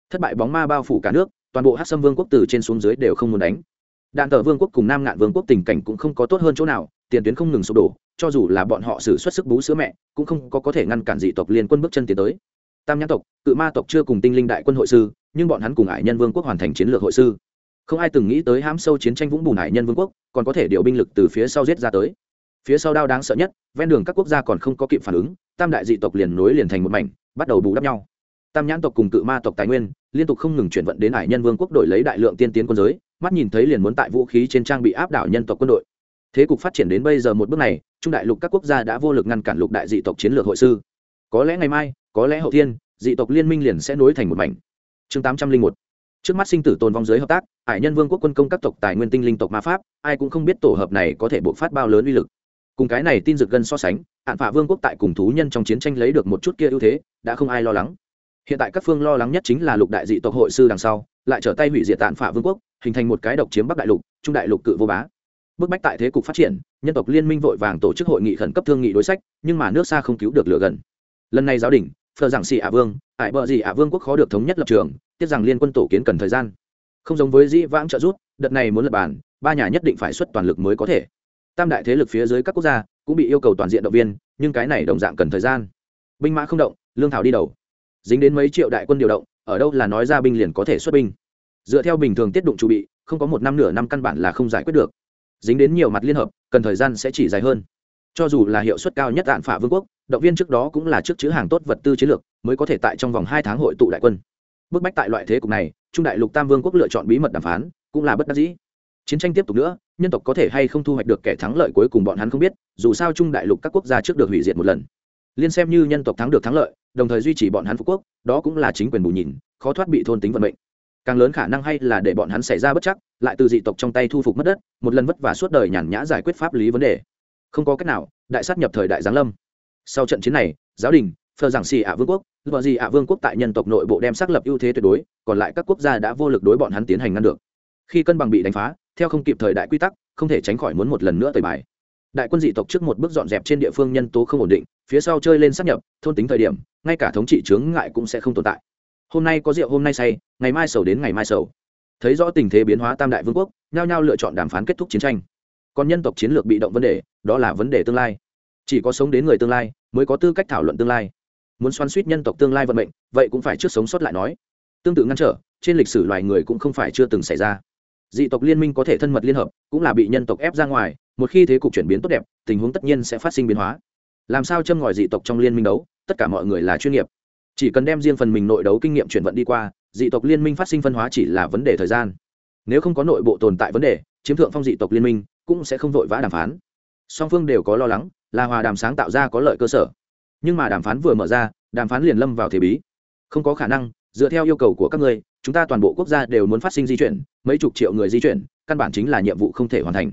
Thất bại bóng ma bao phủ cả nước, toàn bộ hát xâm vương quốc từ trên xuống dưới đều không muốn đánh. Đạn tờ vương quốc cùng nam ngạn vương quốc tình cảnh cũng không có tốt hơn chỗ nào, tiền tuyến không ngừng sụp đổ, cho dù là bọn họ xử xuất sức bú sữa mẹ, cũng không có có thể ngăn cản dị tộc liên quân bước chân tiến tới. Tam nhãn tộc, cự ma tộc chưa cùng tinh linh đại quân hội sư, nhưng bọn hắn cùng ải nhân vương quốc hoàn thành chiến lược hội sư không ai từng nghĩ tới hãm sâu chiến tranh vũng bùn hải nhân vương quốc, còn có thể điều binh lực từ phía sau giết ra tới. Phía sau đao đáng sợ nhất, ven đường các quốc gia còn không có kịp phản ứng, tam đại dị tộc liền nối liền thành một mảnh, bắt đầu bù đắp nhau. Tam nhãn tộc cùng cự ma tộc tài nguyên, liên tục không ngừng chuyển vận đến hải nhân vương quốc đổi lấy đại lượng tiên tiến quân giới, mắt nhìn thấy liền muốn tại vũ khí trên trang bị áp đảo nhân tộc quân đội. Thế cục phát triển đến bây giờ một bước này, trung đại lục các quốc gia đã vô lực ngăn cản lục đại dị tộc chiến lược hội sư. Có lẽ ngày mai, có lẽ hậu thiên, dị tộc liên minh liền sẽ nối thành một mảnh. Chương tám trăm linh một. Trước mắt sinh tử tồn vong giới hợp tác hải nhân vương quốc quân công các tộc tài nguyên tinh linh tộc ma pháp, ai cũng không biết tổ hợp này có thể bộc phát bao lớn uy lực. Cùng cái này tin dược gần so sánh hạn phạ vương quốc tại cùng thú nhân trong chiến tranh lấy được một chút kia ưu thế, đã không ai lo lắng. Hiện tại các phương lo lắng nhất chính là lục đại dị tộc hội sư đằng sau, lại trở tay hủy diệt tạn phạ vương quốc, hình thành một cái độc chiếm bắc đại lục, trung đại lục cự vô bá. Bức bách tại thế cục phát triển, nhân tộc liên minh vội vàng tổ chức hội nghị khẩn cấp thương nghị đối sách, nhưng mà nước xa không cứu được lửa gần. Lần này giáo đình phờ giảng xì ả vương, ải bờ gì ả vương quốc khó được thống nhất lập trường, tiếc rằng liên quân tổ kiến cần thời gian không giống với dĩ vãng trợ rút đợt này muốn lập bàn, ba nhà nhất định phải xuất toàn lực mới có thể. Tam đại thế lực phía dưới các quốc gia cũng bị yêu cầu toàn diện động viên, nhưng cái này đồng dạng cần thời gian. Binh mã không động, lương thảo đi đầu. Dính đến mấy triệu đại quân điều động, ở đâu là nói ra binh liền có thể xuất binh. Dựa theo bình thường tiết đụng chu bị, không có một năm nửa năm căn bản là không giải quyết được. Dính đến nhiều mặt liên hợp, cần thời gian sẽ chỉ dài hơn. Cho dù là hiệu suất cao nhất đạn phả vương quốc, động viên trước đó cũng là trước chữ hàng tốt vật tư chiến lược, mới có thể tại trong vòng hai tháng hội tụ đại quân. Bức bách tại loại thế cục này trung đại lục tam vương quốc lựa chọn bí mật đàm phán, cũng là bất đắc dĩ. Chiến tranh tiếp tục nữa, nhân tộc có thể hay không thu hoạch được kẻ thắng lợi cuối cùng bọn hắn không biết, dù sao trung đại lục các quốc gia trước được hủy diệt một lần. Liên xem như nhân tộc thắng được thắng lợi, đồng thời duy trì bọn hắn phú quốc, đó cũng là chính quyền bù nhìn, khó thoát bị thôn tính vận mệnh. Càng lớn khả năng hay là để bọn hắn xảy ra bất chắc, lại từ dị tộc trong tay thu phục mất đất, một lần vất vả suốt đời nhàn nhã giải quyết pháp lý vấn đề. Không có cách nào, đại sát nhập thời đại giáng lâm. Sau trận chiến này, giáo đình phờ giảng xì ạ vương quốc vợ gì ạ vương quốc tại nhân tộc nội bộ đem xác lập ưu thế tuyệt đối, còn lại các quốc gia đã vô lực đối bọn hắn tiến hành ngăn được. Khi cân bằng bị đánh phá, theo không kịp thời đại quy tắc, không thể tránh khỏi muốn một lần nữa tời bài. Đại quân dị tộc trước một bước dọn dẹp trên địa phương nhân tố không ổn định, phía sau chơi lên sát nhập, thôn tính thời điểm, ngay cả thống trị chướng ngại cũng sẽ không tồn tại. Hôm nay có rượu, hôm nay say, ngày mai sầu đến ngày mai sầu. Thấy rõ tình thế biến hóa tam đại vương quốc, nhao nhao lựa chọn đàm phán kết thúc chiến tranh. Còn nhân tộc chiến lược bị động vấn đề, đó là vấn đề tương lai. Chỉ có sống đến người tương lai, mới có tư cách thảo luận tương lai muốn xoắn suýt nhân tộc tương lai vận mệnh, vậy cũng phải trước sống sót lại nói. Tương tự ngăn trở, trên lịch sử loài người cũng không phải chưa từng xảy ra. Dị tộc liên minh có thể thân mật liên hợp, cũng là bị nhân tộc ép ra ngoài, một khi thế cục chuyển biến tốt đẹp, tình huống tất nhiên sẽ phát sinh biến hóa. Làm sao châm ngòi dị tộc trong liên minh đấu, tất cả mọi người là chuyên nghiệp. Chỉ cần đem riêng phần mình nội đấu kinh nghiệm chuyển vận đi qua, dị tộc liên minh phát sinh phân hóa chỉ là vấn đề thời gian. Nếu không có nội bộ tồn tại vấn đề, chiếm thượng phong dị tộc liên minh cũng sẽ không vội vã đàm phán. Song phương đều có lo lắng, là hòa đàm sáng tạo ra có lợi cơ sở nhưng mà đàm phán vừa mở ra, đàm phán liền lâm vào thế bí. Không có khả năng, dựa theo yêu cầu của các ngươi, chúng ta toàn bộ quốc gia đều muốn phát sinh di chuyển, mấy chục triệu người di chuyển, căn bản chính là nhiệm vụ không thể hoàn thành.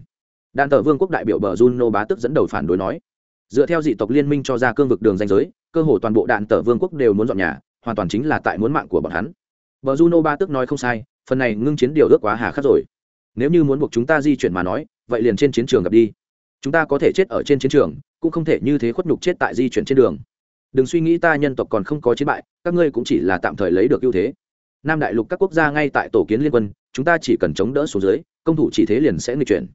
Đàn tờ vương quốc đại biểu bờ juno bá tức dẫn đầu phản đối nói, dựa theo dị tộc liên minh cho ra cương vực đường danh giới, cơ hồ toàn bộ đạn tờ vương quốc đều muốn dọn nhà, hoàn toàn chính là tại muốn mạng của bọn hắn. Bờ juno ba tức nói không sai, phần này ngưng chiến điều ước quá hà khắc rồi. Nếu như muốn buộc chúng ta di chuyển mà nói, vậy liền trên chiến trường gặp đi. Chúng ta có thể chết ở trên chiến trường cũng không thể như thế khuất nhục chết tại di chuyển trên đường. Đừng suy nghĩ ta nhân tộc còn không có chiến bại, các ngươi cũng chỉ là tạm thời lấy được ưu thế. Nam đại lục các quốc gia ngay tại tổ kiến liên quân, chúng ta chỉ cần chống đỡ xuống dưới, công thủ chỉ thế liền sẽ nghịch chuyển.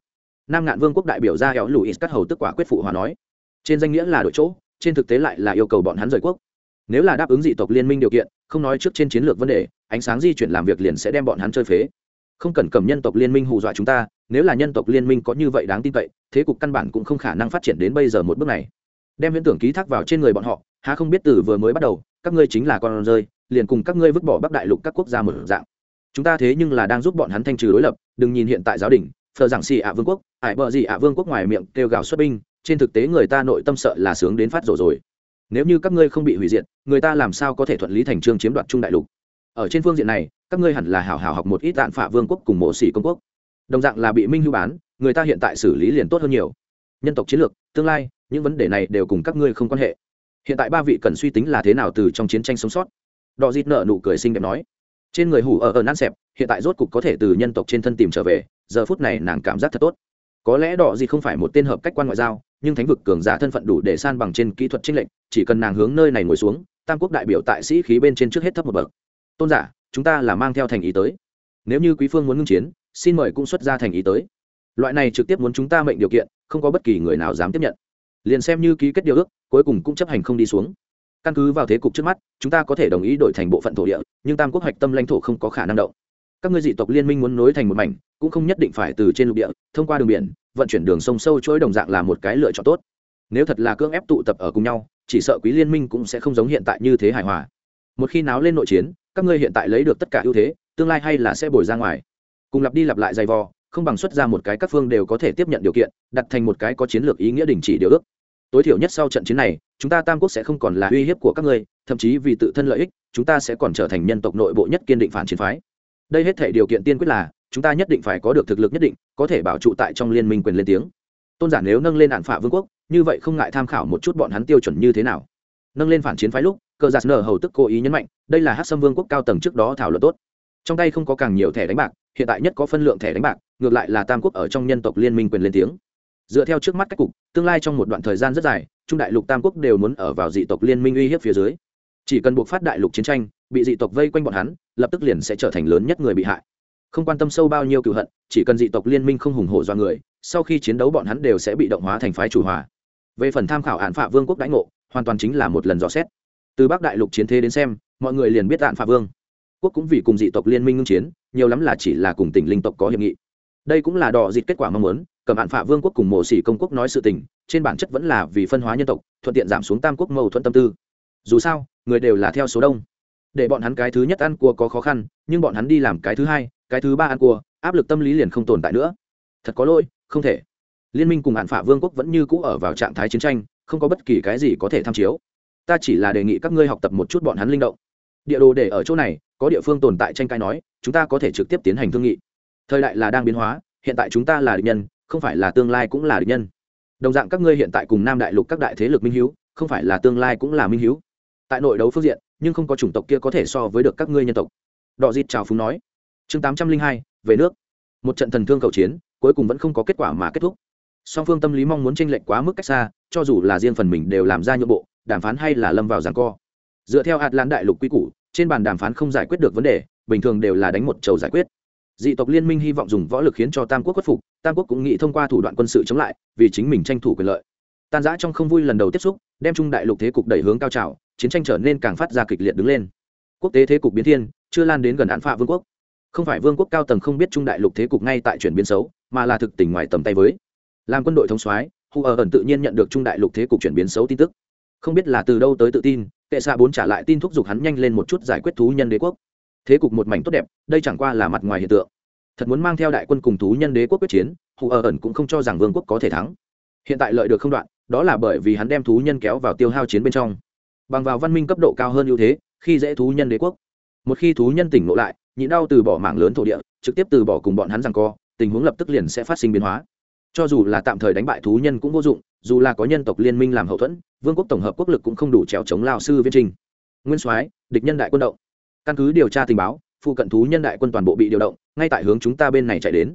Nam ngạn vương quốc đại biểu ra éo lùi cắt hầu tức quả quyết phụ hòa nói. Trên danh nghĩa là đội chỗ, trên thực tế lại là yêu cầu bọn hắn rời quốc. Nếu là đáp ứng dị tộc liên minh điều kiện, không nói trước trên chiến lược vấn đề, ánh sáng di chuyển làm việc liền sẽ đem bọn hắn chơi phế không cần cầm nhân tộc liên minh hù dọa chúng ta, nếu là nhân tộc liên minh có như vậy đáng tin cậy, thế cục căn bản cũng không khả năng phát triển đến bây giờ một bước này. Đem viễn tưởng ký thác vào trên người bọn họ, há không biết từ vừa mới bắt đầu, các ngươi chính là con rơi, liền cùng các ngươi vứt bỏ bắc đại lục các quốc gia một dạng. Chúng ta thế nhưng là đang giúp bọn hắn thanh trừ đối lập, đừng nhìn hiện tại giáo đình, phờ giảng xì ạ vương quốc, ải bờ gì ạ vương quốc ngoài miệng kêu gào xuất binh, trên thực tế người ta nội tâm sợ là sướng đến phát rổ rồi. Nếu như các ngươi không bị hủy diệt, người ta làm sao có thể thuận lý thành trương chiếm đoạt trung đại lục? Ở trên phương diện này các ngươi hẳn là hảo hảo học một ít tạn phả vương quốc cùng mộ xỉ công quốc. Đồng dạng là bị minh hưu bán, người ta hiện tại xử lý liền tốt hơn nhiều. Nhân tộc chiến lược, tương lai, những vấn đề này đều cùng các ngươi không quan hệ. Hiện tại ba vị cần suy tính là thế nào từ trong chiến tranh sống sót. Đò dịt nợ nụ cười xinh đẹp nói. Trên người hủ ở ở nan xẹp, hiện tại rốt cục có thể từ nhân tộc trên thân tìm trở về, giờ phút này nàng cảm giác thật tốt. Có lẽ đỏ gì không phải một tên hợp cách quan ngoại giao, nhưng thánh vực cường giả thân phận đủ để san bằng trên kỹ thuật trinh lệnh chỉ cần nàng hướng nơi này ngồi xuống, tam quốc đại biểu tại sĩ khí bên trên trước hết thấp một bậc. Tôn giả chúng ta là mang theo thành ý tới. Nếu như quý phương muốn ngưng chiến, xin mời cũng xuất ra thành ý tới. Loại này trực tiếp muốn chúng ta mệnh điều kiện, không có bất kỳ người nào dám tiếp nhận. Liền xem như ký kết điều ước, cuối cùng cũng chấp hành không đi xuống. Căn cứ vào thế cục trước mắt, chúng ta có thể đồng ý đổi thành bộ phận thổ địa, nhưng tam quốc hoạch tâm lãnh thổ không có khả năng động. Các ngươi dị tộc liên minh muốn nối thành một mảnh, cũng không nhất định phải từ trên lục địa, thông qua đường biển, vận chuyển đường sông sâu chuỗi đồng dạng là một cái lựa chọn tốt. Nếu thật là cưỡng ép tụ tập ở cùng nhau, chỉ sợ quý liên minh cũng sẽ không giống hiện tại như thế hài hòa một khi náo lên nội chiến, các ngươi hiện tại lấy được tất cả ưu thế, tương lai hay là sẽ bồi ra ngoài. Cùng lặp đi lặp lại dày vò, không bằng xuất ra một cái các phương đều có thể tiếp nhận điều kiện, đặt thành một cái có chiến lược ý nghĩa đình chỉ điều ước. Tối thiểu nhất sau trận chiến này, chúng ta tam quốc sẽ không còn là uy hiếp của các ngươi, thậm chí vì tự thân lợi ích, chúng ta sẽ còn trở thành nhân tộc nội bộ nhất kiên định phản chiến phái. Đây hết thể điều kiện tiên quyết là, chúng ta nhất định phải có được thực lực nhất định, có thể bảo trụ tại trong liên minh quyền lên tiếng. Tôn giả nếu nâng lên đạn phả vương quốc, như vậy không ngại tham khảo một chút bọn hắn tiêu chuẩn như thế nào. Nâng lên phản chiến phái lúc cờ giạt nở hầu tức cố ý nhấn mạnh, đây là hát xâm vương quốc cao tầng trước đó thảo luận tốt. Trong tay không có càng nhiều thẻ đánh bạc, hiện tại nhất có phân lượng thẻ đánh bạc, ngược lại là tam quốc ở trong nhân tộc liên minh quyền lên tiếng. Dựa theo trước mắt các cục, tương lai trong một đoạn thời gian rất dài, trung đại lục tam quốc đều muốn ở vào dị tộc liên minh uy hiếp phía dưới. Chỉ cần buộc phát đại lục chiến tranh, bị dị tộc vây quanh bọn hắn, lập tức liền sẽ trở thành lớn nhất người bị hại. Không quan tâm sâu bao nhiêu cựu hận, chỉ cần dị tộc liên minh không hùng hổ do người, sau khi chiến đấu bọn hắn đều sẽ bị động hóa thành phái chủ hòa. Về phần tham khảo hạn phạ vương quốc đãi ngộ, hoàn toàn chính là một lần dò xét từ bắc đại lục chiến thế đến xem, mọi người liền biết hạn phạ vương. Quốc cũng vì cùng dị tộc liên minh ngưng chiến, nhiều lắm là chỉ là cùng tỉnh linh tộc có hiệp nghị. Đây cũng là đỏ dịt kết quả mong muốn, cầm hạn phạ vương quốc cùng mộ xỉ công quốc nói sự tình, trên bản chất vẫn là vì phân hóa nhân tộc, thuận tiện giảm xuống tam quốc mâu thuẫn tâm tư. Dù sao, người đều là theo số đông. Để bọn hắn cái thứ nhất ăn cua có khó khăn, nhưng bọn hắn đi làm cái thứ hai, cái thứ ba ăn cua, áp lực tâm lý liền không tồn tại nữa. Thật có lỗi, không thể. Liên minh cùng hạn phả vương quốc vẫn như cũ ở vào trạng thái chiến tranh, không có bất kỳ cái gì có thể tham chiếu ta chỉ là đề nghị các ngươi học tập một chút bọn hắn linh động. Địa đồ để ở chỗ này, có địa phương tồn tại tranh cãi nói, chúng ta có thể trực tiếp tiến hành thương nghị. Thời đại là đang biến hóa, hiện tại chúng ta là địch nhân, không phải là tương lai cũng là địch nhân. Đồng dạng các ngươi hiện tại cùng nam đại lục các đại thế lực minh h không phải là tương lai cũng là minh h tại nội đấu phương diện, nhưng không có chủng tộc kia có thể so với được các ngươi nhân tộc. Đọ dịt chào phúng nói. Chương tám trăm linh hai, về nước. Một trận thần thương cầu chiến, cuối cùng vẫn không có kết quả mà kết thúc. Song phương tâm lý mong muốn tranh lệch quá mức cách xa, cho dù là riêng phần mình đều làm ra nhượng bộ đàm phán hay là lâm vào giảng co. Dựa theo hạt lan đại lục quy củ, trên bàn đàm phán không giải quyết được vấn đề, bình thường đều là đánh một trầu giải quyết. Dị tộc liên minh hy vọng dùng võ lực khiến cho tam quốc khuất phục, tam quốc cũng nghĩ thông qua thủ đoạn quân sự chống lại, vì chính mình tranh thủ quyền lợi. Tan giã trong không vui lần đầu tiếp xúc, đem trung đại lục thế cục đẩy hướng cao trào, chiến tranh trở nên càng phát ra kịch liệt đứng lên. Quốc tế thế cục biến thiên, chưa lan đến gần án phạ vương quốc. Không phải vương quốc cao tầng không biết trung đại lục thế cục ngay tại chuyển biến xấu, mà là thực tình ngoài tầm tay với. Làm quân đội thống soái, hu ở ẩn tự nhiên nhận được trung đại lục thế cục chuyển biến xấu tin tức không biết là từ đâu tới tự tin, kệ xạ bốn trả lại tin thúc giục hắn nhanh lên một chút giải quyết thú nhân đế quốc. Thế cục một mảnh tốt đẹp, đây chẳng qua là mặt ngoài hiện tượng. Thật muốn mang theo đại quân cùng thú nhân đế quốc quyết chiến, hù ở ẩn cũng không cho rằng vương quốc có thể thắng. Hiện tại lợi được không đoạn, đó là bởi vì hắn đem thú nhân kéo vào tiêu hao chiến bên trong. Bằng vào văn minh cấp độ cao hơn ưu thế, khi dễ thú nhân đế quốc. Một khi thú nhân tỉnh ngộ lại, nhịn đau từ bỏ mạng lớn thổ địa, trực tiếp từ bỏ cùng bọn hắn rằng co, tình huống lập tức liền sẽ phát sinh biến hóa. Cho dù là tạm thời đánh bại thú nhân cũng vô dụng dù là có nhân tộc liên minh làm hậu thuẫn, vương quốc tổng hợp quốc lực cũng không đủ trèo chống lao sư viên trình nguyên soái, địch nhân đại quân động. Căn cứ điều tra tình báo, phụ cận thú nhân đại quân toàn bộ bị điều động, ngay tại hướng chúng ta bên này chạy đến.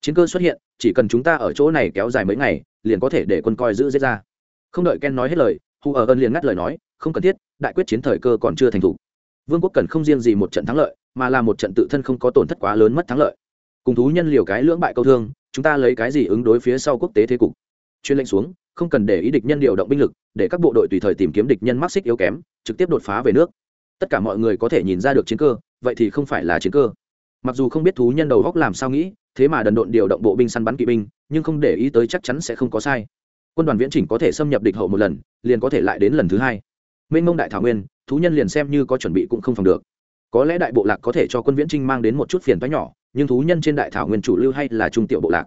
Chiến cơ xuất hiện, chỉ cần chúng ta ở chỗ này kéo dài mấy ngày, liền có thể để quân coi giữ giết ra. Không đợi ken nói hết lời hù ở ân liền ngắt lời nói, không cần thiết, đại quyết chiến thời cơ còn chưa thành thủ. Vương quốc cần không riêng gì một trận thắng lợi, mà là một trận tự thân không có tổn thất quá lớn mất thắng lợi. Cùng thú nhân liều cái lưỡng bại câu thương, chúng ta lấy cái gì ứng đối phía sau quốc tế thế cục? Chuyên lệnh xuống không cần để ý địch nhân điều động binh lực, để các bộ đội tùy thời tìm kiếm địch nhân mắc xích yếu kém, trực tiếp đột phá về nước. Tất cả mọi người có thể nhìn ra được chiến cơ, vậy thì không phải là chiến cơ. Mặc dù không biết thú nhân đầu góc làm sao nghĩ, thế mà đần độn điều động bộ binh săn bắn kỵ binh, nhưng không để ý tới chắc chắn sẽ không có sai. Quân đoàn viễn chỉnh có thể xâm nhập địch hậu một lần, liền có thể lại đến lần thứ hai. Mênh mông đại thảo nguyên, thú nhân liền xem như có chuẩn bị cũng không phòng được. Có lẽ đại bộ lạc có thể cho quân viễn trinh mang đến một chút phiền toái nhỏ, nhưng thú nhân trên đại thảo nguyên chủ lưu hay là trung tiểu bộ lạc.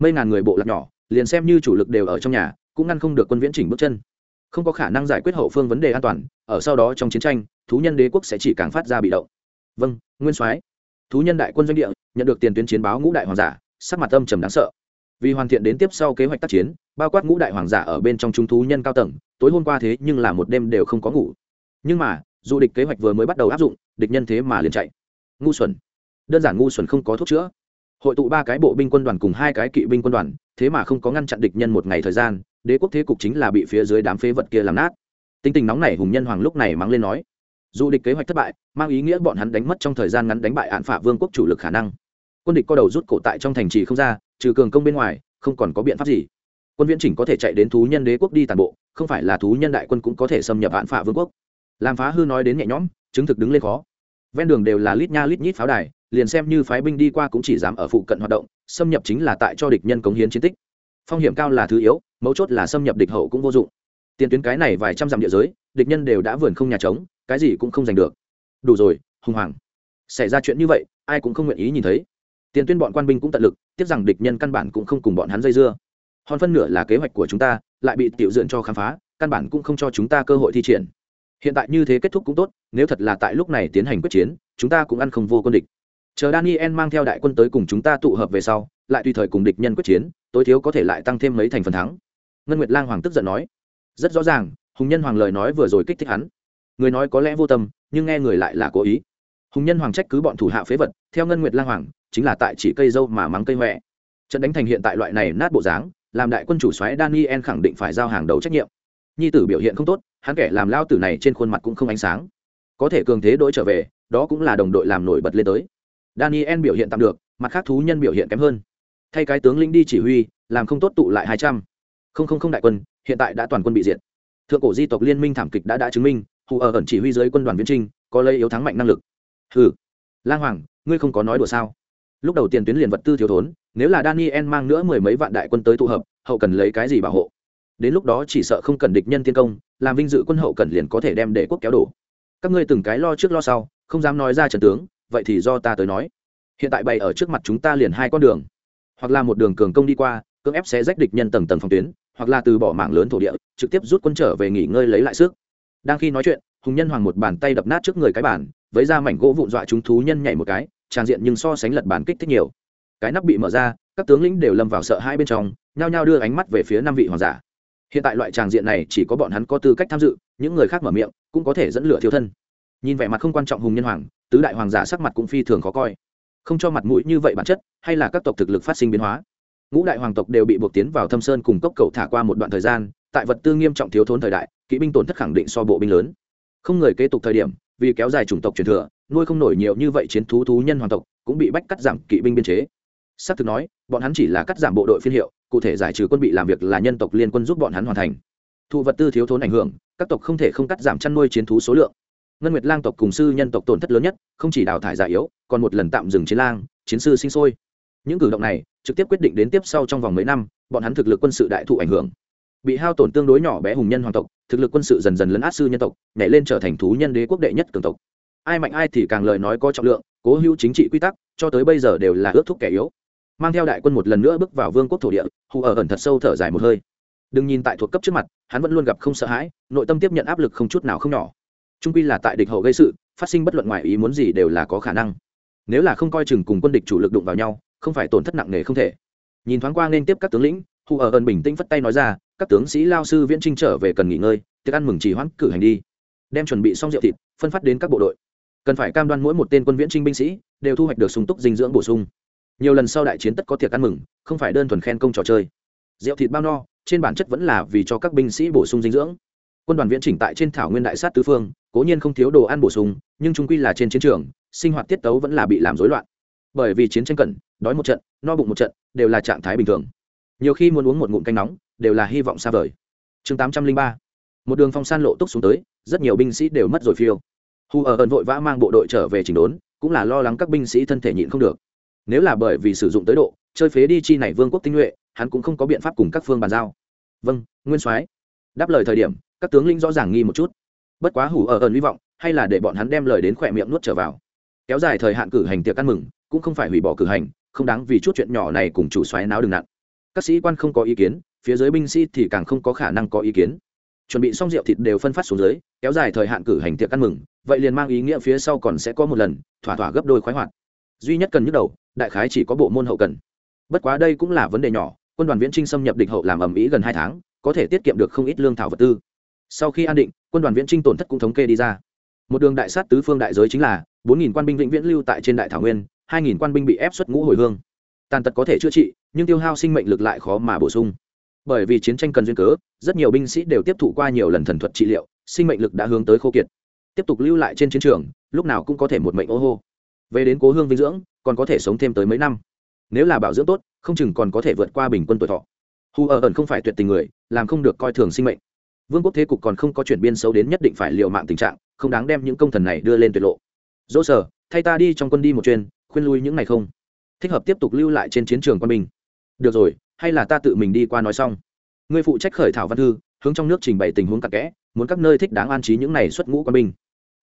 Mấy ngàn người bộ lạc nhỏ, liền xem như chủ lực đều ở trong nhà cũng ngăn không được quân viễn chỉnh bước chân. Không có khả năng giải quyết hậu phương vấn đề an toàn, ở sau đó trong chiến tranh, thú nhân đế quốc sẽ chỉ càng phát ra bị động. Vâng nguyên soái. Thú nhân đại quân doanh địa, nhận được tiền tuyến chiến báo ngũ đại hoàng giả, sắc mặt âm trầm đáng sợ. Vì hoàn thiện đến tiếp sau kế hoạch tác chiến, bao quát ngũ đại hoàng giả ở bên trong trung thú nhân cao tầng, tối hôm qua thế nhưng là một đêm đều không có ngủ. Nhưng mà, dù địch kế hoạch vừa mới bắt đầu áp dụng, địch nhân thế mà liền chạy. Ngu xuẩn. Đơn giản ngu xuẩn không có thuốc chữa. Hội tụ ba cái bộ binh quân đoàn cùng hai cái kỵ binh quân đoàn thế mà không có ngăn chặn địch nhân một ngày thời gian, đế quốc thế cục chính là bị phía dưới đám phế vật kia làm nát. Tính tình nóng này hùng nhân hoàng lúc này mắng lên nói, dù địch kế hoạch thất bại, mang ý nghĩa bọn hắn đánh mất trong thời gian ngắn đánh bại án phả vương quốc chủ lực khả năng. Quân địch co đầu rút cổ tại trong thành trì không ra, trừ cường công bên ngoài, không còn có biện pháp gì. Quân viễn chỉnh có thể chạy đến thú nhân đế quốc đi tàn bộ, không phải là thú nhân đại quân cũng có thể xâm nhập án phả vương quốc. Làm phá hư nói đến nhẹ nhõm, chứng thực đứng lên khó. Ven đường đều là lít nha lít nhít pháo đài liền xem như phái binh đi qua cũng chỉ dám ở phụ cận hoạt động, xâm nhập chính là tại cho địch nhân cống hiến chiến tích. Phong hiểm cao là thứ yếu, mấu chốt là xâm nhập địch hậu cũng vô dụng. Tiền tuyến cái này vài trăm dặm địa giới, địch nhân đều đã vườn không nhà trống, cái gì cũng không giành được. Đủ rồi, hùng hoàng. Xảy ra chuyện như vậy, ai cũng không nguyện ý nhìn thấy. Tiền tuyến bọn quan binh cũng tận lực, tiếc rằng địch nhân căn bản cũng không cùng bọn hắn dây dưa. Hòn phân nửa là kế hoạch của chúng ta, lại bị tiểu dưỡng cho khám phá, căn bản cũng không cho chúng ta cơ hội thi triển. Hiện tại như thế kết thúc cũng tốt, nếu thật là tại lúc này tiến hành quyết chiến, chúng ta cũng ăn không vô quân địch chờ daniel mang theo đại quân tới cùng chúng ta tụ hợp về sau, lại tùy thời cùng địch nhân quyết chiến, tối thiếu có thể lại tăng thêm mấy thành phần thắng. Ngân nguyệt lang hoàng tức giận nói. Rất rõ ràng, hùng nhân hoàng lời nói vừa rồi kích thích hắn. Người nói có lẽ vô tâm, nhưng nghe người lại là cố ý. Hùng nhân hoàng trách cứ bọn thủ hạ phế vật, theo ngân nguyệt lang hoàng, chính là tại chỉ cây dâu mà mắng cây huệ trận đánh thành hiện tại loại này nát bộ dáng, làm đại quân chủ xoáy daniel khẳng định phải giao hàng đầu trách nhiệm. Nhi tử biểu hiện không tốt, hắn kẻ làm lao tử này trên khuôn mặt cũng không ánh sáng. Có thể cường thế đổi trở về, đó cũng là đồng đội làm nổi bật lên tới daniel biểu hiện tạm được, mặt khác thú nhân biểu hiện kém hơn. Thay cái tướng lĩnh đi chỉ huy, làm không tốt tụ lại hai trăm. Không không không đại quân, hiện tại đã toàn quân bị diệt. Thượng cổ di tộc liên minh thảm kịch đã đã chứng minh, hù ở ẩn chỉ huy dưới quân đoàn viễn trinh, có lấy yếu thắng mạnh năng lực. Hừ. Lang hoàng, ngươi không có nói đùa sao? Lúc đầu tiền tuyến liền vật tư thiếu thốn, nếu là daniel mang nữa mười mấy vạn đại quân tới tụ hợp, hậu cần lấy cái gì bảo hộ? Đến lúc đó chỉ sợ không cần địch nhân tiên công, làm vinh dự quân hậu cần liền có thể đem để quốc kéo đổ. Các ngươi từng cái lo trước lo sau, không dám nói ra trần tướng vậy thì do ta tới nói. Hiện tại bày ở trước mặt chúng ta liền hai con đường. Hoặc là một đường cường công đi qua, cưỡng ép sẽ rách địch nhân tầng tầng phòng tuyến, hoặc là từ bỏ mạng lớn thổ địa, trực tiếp rút quân trở về nghỉ ngơi lấy lại sức. Đang khi nói chuyện, hùng nhân hoàng một bàn tay đập nát trước người cái bàn, với ra mảnh gỗ vụn dọa chúng thú nhân nhảy một cái tràn diện nhưng so sánh lật bàn kích thích nhiều. Cái nắp bị mở ra, các tướng lĩnh đều lâm vào sợ hai bên trong, nhao nhao đưa ánh mắt về phía năm vị hoàng giả. Hiện tại loại tràng diện này chỉ có bọn hắn có tư cách tham dự, những người khác mở miệng cũng có thể dẫn lửa thiếu thân. Nhìn vẻ mặt không quan trọng hùng nhân hoàng tứ đại hoàng giả sắc mặt cũng phi thường khó coi. Không cho mặt mũi như vậy bản chất, hay là các tộc thực lực phát sinh biến hóa. Ngũ đại hoàng tộc đều bị buộc tiến vào thâm sơn cùng cốc cầu thả qua một đoạn thời gian, tại vật tư nghiêm trọng thiếu thốn thời đại, kỵ binh tổn thất khẳng định so bộ binh lớn. Không người kế tục thời điểm, vì kéo dài chủng tộc truyền thừa, nuôi không nổi nhiều như vậy chiến thú thú nhân hoàng tộc, cũng bị bách cắt giảm kỵ binh biên chế. Xác thực nói, bọn hắn chỉ là cắt giảm bộ đội phiên hiệu, cụ thể giải trừ quân bị làm việc là nhân tộc liên quân giúp bọn hắn hoàn thành. Thụ vật tư thiếu thốn ảnh hưởng, các tộc không thể không cắt giảm chăn nuôi chiến thú số lượng ngân nguyệt lang tộc cùng sư nhân tộc tổn thất lớn nhất, không chỉ đào thải già yếu, còn một lần tạm dừng chiến lang, chiến sư sinh sôi. Những cử động này, trực tiếp quyết định đến tiếp sau trong vòng mấy năm, bọn hắn thực lực quân sự đại thụ ảnh hưởng. Bị hao tổn tương đối nhỏ bé hùng nhân hoàng tộc, thực lực quân sự dần dần lấn át sư nhân tộc, nhảy lên trở thành thú nhân đế quốc đệ nhất cường tộc. Ai mạnh ai thì càng lời nói có trọng lượng, cố hữu chính trị quy tắc, cho tới bây giờ đều là ước thúc kẻ yếu. Mang theo đại quân một lần nữa bước vào vương quốc thổ địa, hù ở ẩn thật sâu thở dài một hơi. Đừng nhìn tại thuộc cấp trước mặt, hắn vẫn luôn gặp không sợ hãi, nội tâm tiếp nhận áp lực không chút nào không nhỏ trung quy là tại địch hậu gây sự, phát sinh bất luận ngoài ý muốn gì đều là có khả năng. Nếu là không coi chừng cùng quân địch chủ lực đụng vào nhau, không phải tổn thất nặng nề không thể. Nhìn thoáng qua nên tiếp các tướng lĩnh hù ở ẩn bình tĩnh phất tay nói ra, các tướng sĩ lao sư viễn trinh trở về cần nghỉ ngơi, tiệc ăn mừng trì hoãn cử hành đi. Đem chuẩn bị xong rượu thịt, phân phát đến các bộ đội. Cần phải cam đoan mỗi một tên quân viễn trinh binh sĩ đều thu hoạch được sung túc dinh dưỡng bổ sung. Nhiều lần sau đại chiến tất có tiệc ăn mừng, không phải đơn thuần khen công trò chơi. Rượu thịt bao no, trên bản chất vẫn là vì cho các binh sĩ bổ sung dinh dưỡng. Quân đoàn viễn chỉnh tại trên thảo nguyên đại sát tứ phương cố nhiên không thiếu đồ ăn bổ sung, nhưng trung quy là trên chiến trường, sinh hoạt tiết tấu vẫn là bị làm rối loạn. Bởi vì chiến tranh cẩn, đói một trận, no bụng một trận, đều là trạng thái bình thường. Nhiều khi muốn uống một ngụm canh nóng, đều là hy vọng xa vời. Chương tám trăm linh ba. Một đường phong san lộ túc xuống tới, rất nhiều binh sĩ đều mất rồi phiêu. Hù ở ẩn vội vã mang bộ đội trở về chỉnh đốn, cũng là lo lắng các binh sĩ thân thể nhịn không được. Nếu là bởi vì sử dụng tới độ, chơi phế đi chi này vương quốc tinh nhuệ, hắn cũng không có biện pháp cùng các phương bàn giao. Vâng nguyên soái. Đáp lời thời điểm, các tướng lĩnh rõ ràng nghi một chút bất quá hủ ở ẩn hy vọng, hay là để bọn hắn đem lời đến khỏe miệng nuốt trở vào. Kéo dài thời hạn cử hành tiệc ăn mừng, cũng không phải hủy bỏ cử hành, không đáng vì chút chuyện nhỏ này cùng chủ xoáy náo đừng nặng. Các sĩ quan không có ý kiến, phía dưới binh sĩ thì càng không có khả năng có ý kiến. Chuẩn bị xong rượu thịt đều phân phát xuống dưới, kéo dài thời hạn cử hành tiệc ăn mừng, vậy liền mang ý nghĩa phía sau còn sẽ có một lần, thỏa thỏa gấp đôi khoái hoạt. Duy nhất cần nhức đầu, đại khái chỉ có bộ môn hậu cần. Bất quá đây cũng là vấn đề nhỏ, quân đoàn viễn trinh xâm nhập địch hậu làm ầm ĩ gần hai tháng, có thể tiết kiệm được không ít lương thảo vật tư. Sau khi an định quân đoàn viễn trinh tổn thất cũng thống kê đi ra. Một đường đại sát tứ phương đại giới chính là bốn nghìn quan binh vĩnh viễn lưu tại trên đại thảo nguyên, hai nghìn quan binh bị ép xuất ngũ hồi hương. Tàn tật có thể chữa trị, nhưng tiêu hao sinh mệnh lực lại khó mà bổ sung. Bởi vì chiến tranh cần duyên cớ, rất nhiều binh sĩ đều tiếp thụ qua nhiều lần thần thuật trị liệu, sinh mệnh lực đã hướng tới khô kiệt. Tiếp tục lưu lại trên chiến trường, lúc nào cũng có thể một mệnh ô hô. Về đến cố hương vinh dưỡng, còn có thể sống thêm tới mấy năm. Nếu là bảo dưỡng tốt, không chừng còn có thể vượt qua bình quân tuổi thọ. Hù ở ẩn không phải tuyệt tình người, làm không được coi thường sinh mệnh vương quốc thế cục còn không có chuyển biên xấu đến nhất định phải liệu mạng tình trạng, không đáng đem những công thần này đưa lên tuyệt lộ. Dỗ sở, thay ta đi trong quân đi một chuyên khuyên lui những ngày không? Thích hợp tiếp tục lưu lại trên chiến trường quân binh. Được rồi, hay là ta tự mình đi qua nói xong. Ngươi phụ trách khởi thảo văn thư, hướng trong nước trình bày tình huống cặp kẽ, muốn các nơi thích đáng an trí những này xuất ngũ quân binh.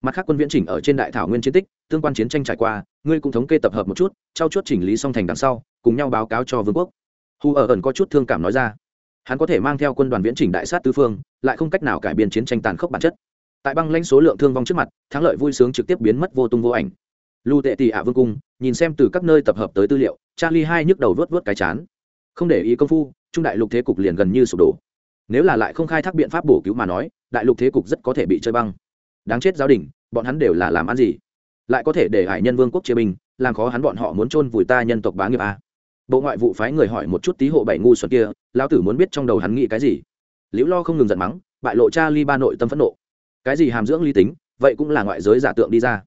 Mặt khác quân viễn chỉnh ở trên đại thảo nguyên chiến tích, tương quan chiến tranh trải qua, ngươi cũng thống kê tập hợp một chút, trao chuốt chỉnh lý song thành đằng sau, cùng nhau báo cáo cho vương quốc. Hù ở ẩn có chút thương cảm nói ra hắn có thể mang theo quân đoàn viễn chỉnh đại sát tứ phương, lại không cách nào cải biến chiến tranh tàn khốc bản chất. Tại băng lãnh số lượng thương vong trước mặt, thắng lợi vui sướng trực tiếp biến mất vô tung vô ảnh. Lưu tệ tỷ ạ vương cung, nhìn xem từ các nơi tập hợp tới tư liệu, charlie hai nhức đầu vớt vớt cái chán. Không để ý công phu, trung đại lục thế cục liền gần như sụp đổ. Nếu là lại không khai thác biện pháp bổ cứu mà nói, đại lục thế cục rất có thể bị chơi băng. Đáng chết giáo đình, bọn hắn đều là làm ăn gì? Lại có thể để hải nhân vương quốc chia binh, làm khó hắn bọn họ muốn chôn vùi ta nhân tộc bá nghiệp a bộ ngoại vụ phái người hỏi một chút tí hộ bảy ngu xuẩn kia, lão tử muốn biết trong đầu hắn nghĩ cái gì. Liễu lo không ngừng giận mắng, bại lộ cha ly ba nội tâm phẫn nộ. Cái gì hàm dưỡng ly tính, vậy cũng là ngoại giới giả tượng đi ra.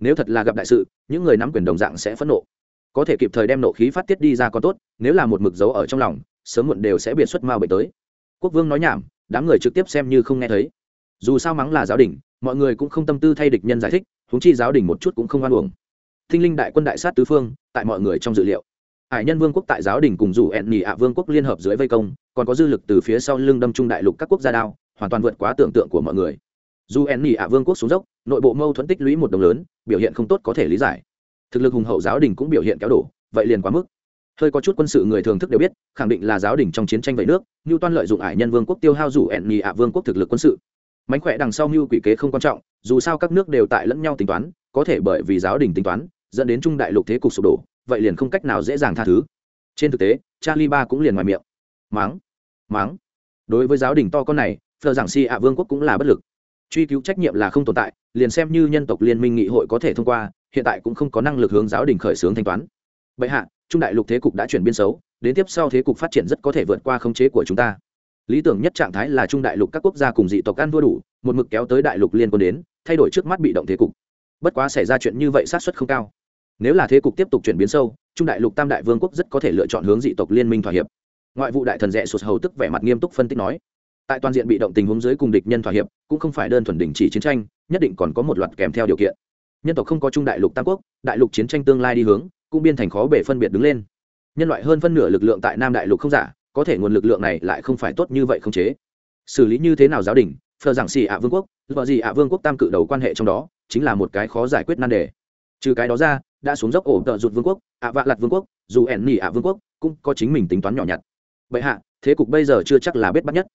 Nếu thật là gặp đại sự, những người nắm quyền đồng dạng sẽ phẫn nộ. Có thể kịp thời đem nộ khí phát tiết đi ra còn tốt, nếu là một mực dấu ở trong lòng, sớm muộn đều sẽ biệt xuất mao bệnh tới. Quốc vương nói nhảm, đám người trực tiếp xem như không nghe thấy. Dù sao mắng là giáo đình, mọi người cũng không tâm tư thay địch nhân giải thích húng chi giáo đình một chút cũng không oan uổng. Thinh linh đại quân đại sát tứ phương, tại mọi người trong dự liệu hải nhân vương quốc tại giáo đình cùng dù ẹn nhì ạ vương quốc liên hợp dưới vây công, còn có dư lực từ phía sau lưng đâm trung đại lục các quốc gia đao, hoàn toàn vượt quá tưởng tượng của mọi người. Dù ẹn nhì ạ vương quốc xuống dốc, nội bộ mâu thuẫn tích lũy một đồng lớn, biểu hiện không tốt có thể lý giải. Thực lực hùng hậu giáo đình cũng biểu hiện kéo đổ, vậy liền quá mức. Hơi có chút quân sự người thường thức đều biết, khẳng định là giáo đình trong chiến tranh vậy nước như toan lợi dụng ải nhân vương quốc tiêu hao rủ ẹn nhì ạ vương quốc thực lực quân sự. Mánh khỏe đằng sau mưu quỷ kế không quan trọng, dù sao các nước đều tại lẫn nhau tính toán, có thể bởi vì giáo đình tính toán, dẫn đến trung đại lục thế cục sụp đổ vậy liền không cách nào dễ dàng tha thứ. Trên thực tế, charlie ba cũng liền ngoài miệng. Máng máng. Đối với giáo đình to con này phờ giảng si ạ vương quốc cũng là bất lực. Truy cứu trách nhiệm là không tồn tại, liền xem như nhân tộc liên minh nghị hội có thể thông qua, hiện tại cũng không có năng lực hướng giáo đình khởi xướng thanh toán. Bệ hạ, trung đại lục thế cục đã chuyển biến xấu, đến tiếp sau thế cục phát triển rất có thể vượt qua khống chế của chúng ta. Lý tưởng nhất trạng thái là trung đại lục các quốc gia cùng dị tộc ăn thua đủ, một mực kéo tới đại lục liên quân đến, thay đổi trước mắt bị động thế cục. Bất quá xảy ra chuyện như vậy sát xuất không cao nếu là thế cục tiếp tục chuyển biến sâu, trung đại lục tam đại vương quốc rất có thể lựa chọn hướng dị tộc liên minh thỏa hiệp. Ngoại vụ đại thần rẽ sụt hầu tức vẻ mặt nghiêm túc phân tích nói. Tại toàn diện bị động tình huống dưới cùng địch nhân thỏa hiệp, cũng không phải đơn thuần đình chỉ chiến tranh, nhất định còn có một loạt kèm theo điều kiện. Nhân tộc không có trung đại lục tam quốc, đại lục chiến tranh tương lai đi hướng, cũng biên thành khó bể phân biệt đứng lên. Nhân loại hơn phân nửa lực lượng tại nam đại lục không giả, có thể nguồn lực lượng này lại không phải tốt như vậy không chế. Xử lý như thế nào giáo đình, phờ giảng xì ạ vương quốc, vợ gì ạ vương quốc tam cự đầu quan hệ trong đó, chính là một cái khó giải quyết nan đề. Trừ cái đó ra đã xuống dốc ổ tợ rụt vương quốc, ạ vạ lặt vương quốc, dù ẻn nỉ ạ vương quốc, cũng có chính mình tính toán nhỏ nhặt. Vậy hạ, thế cục bây giờ chưa chắc là bết bắt nhất.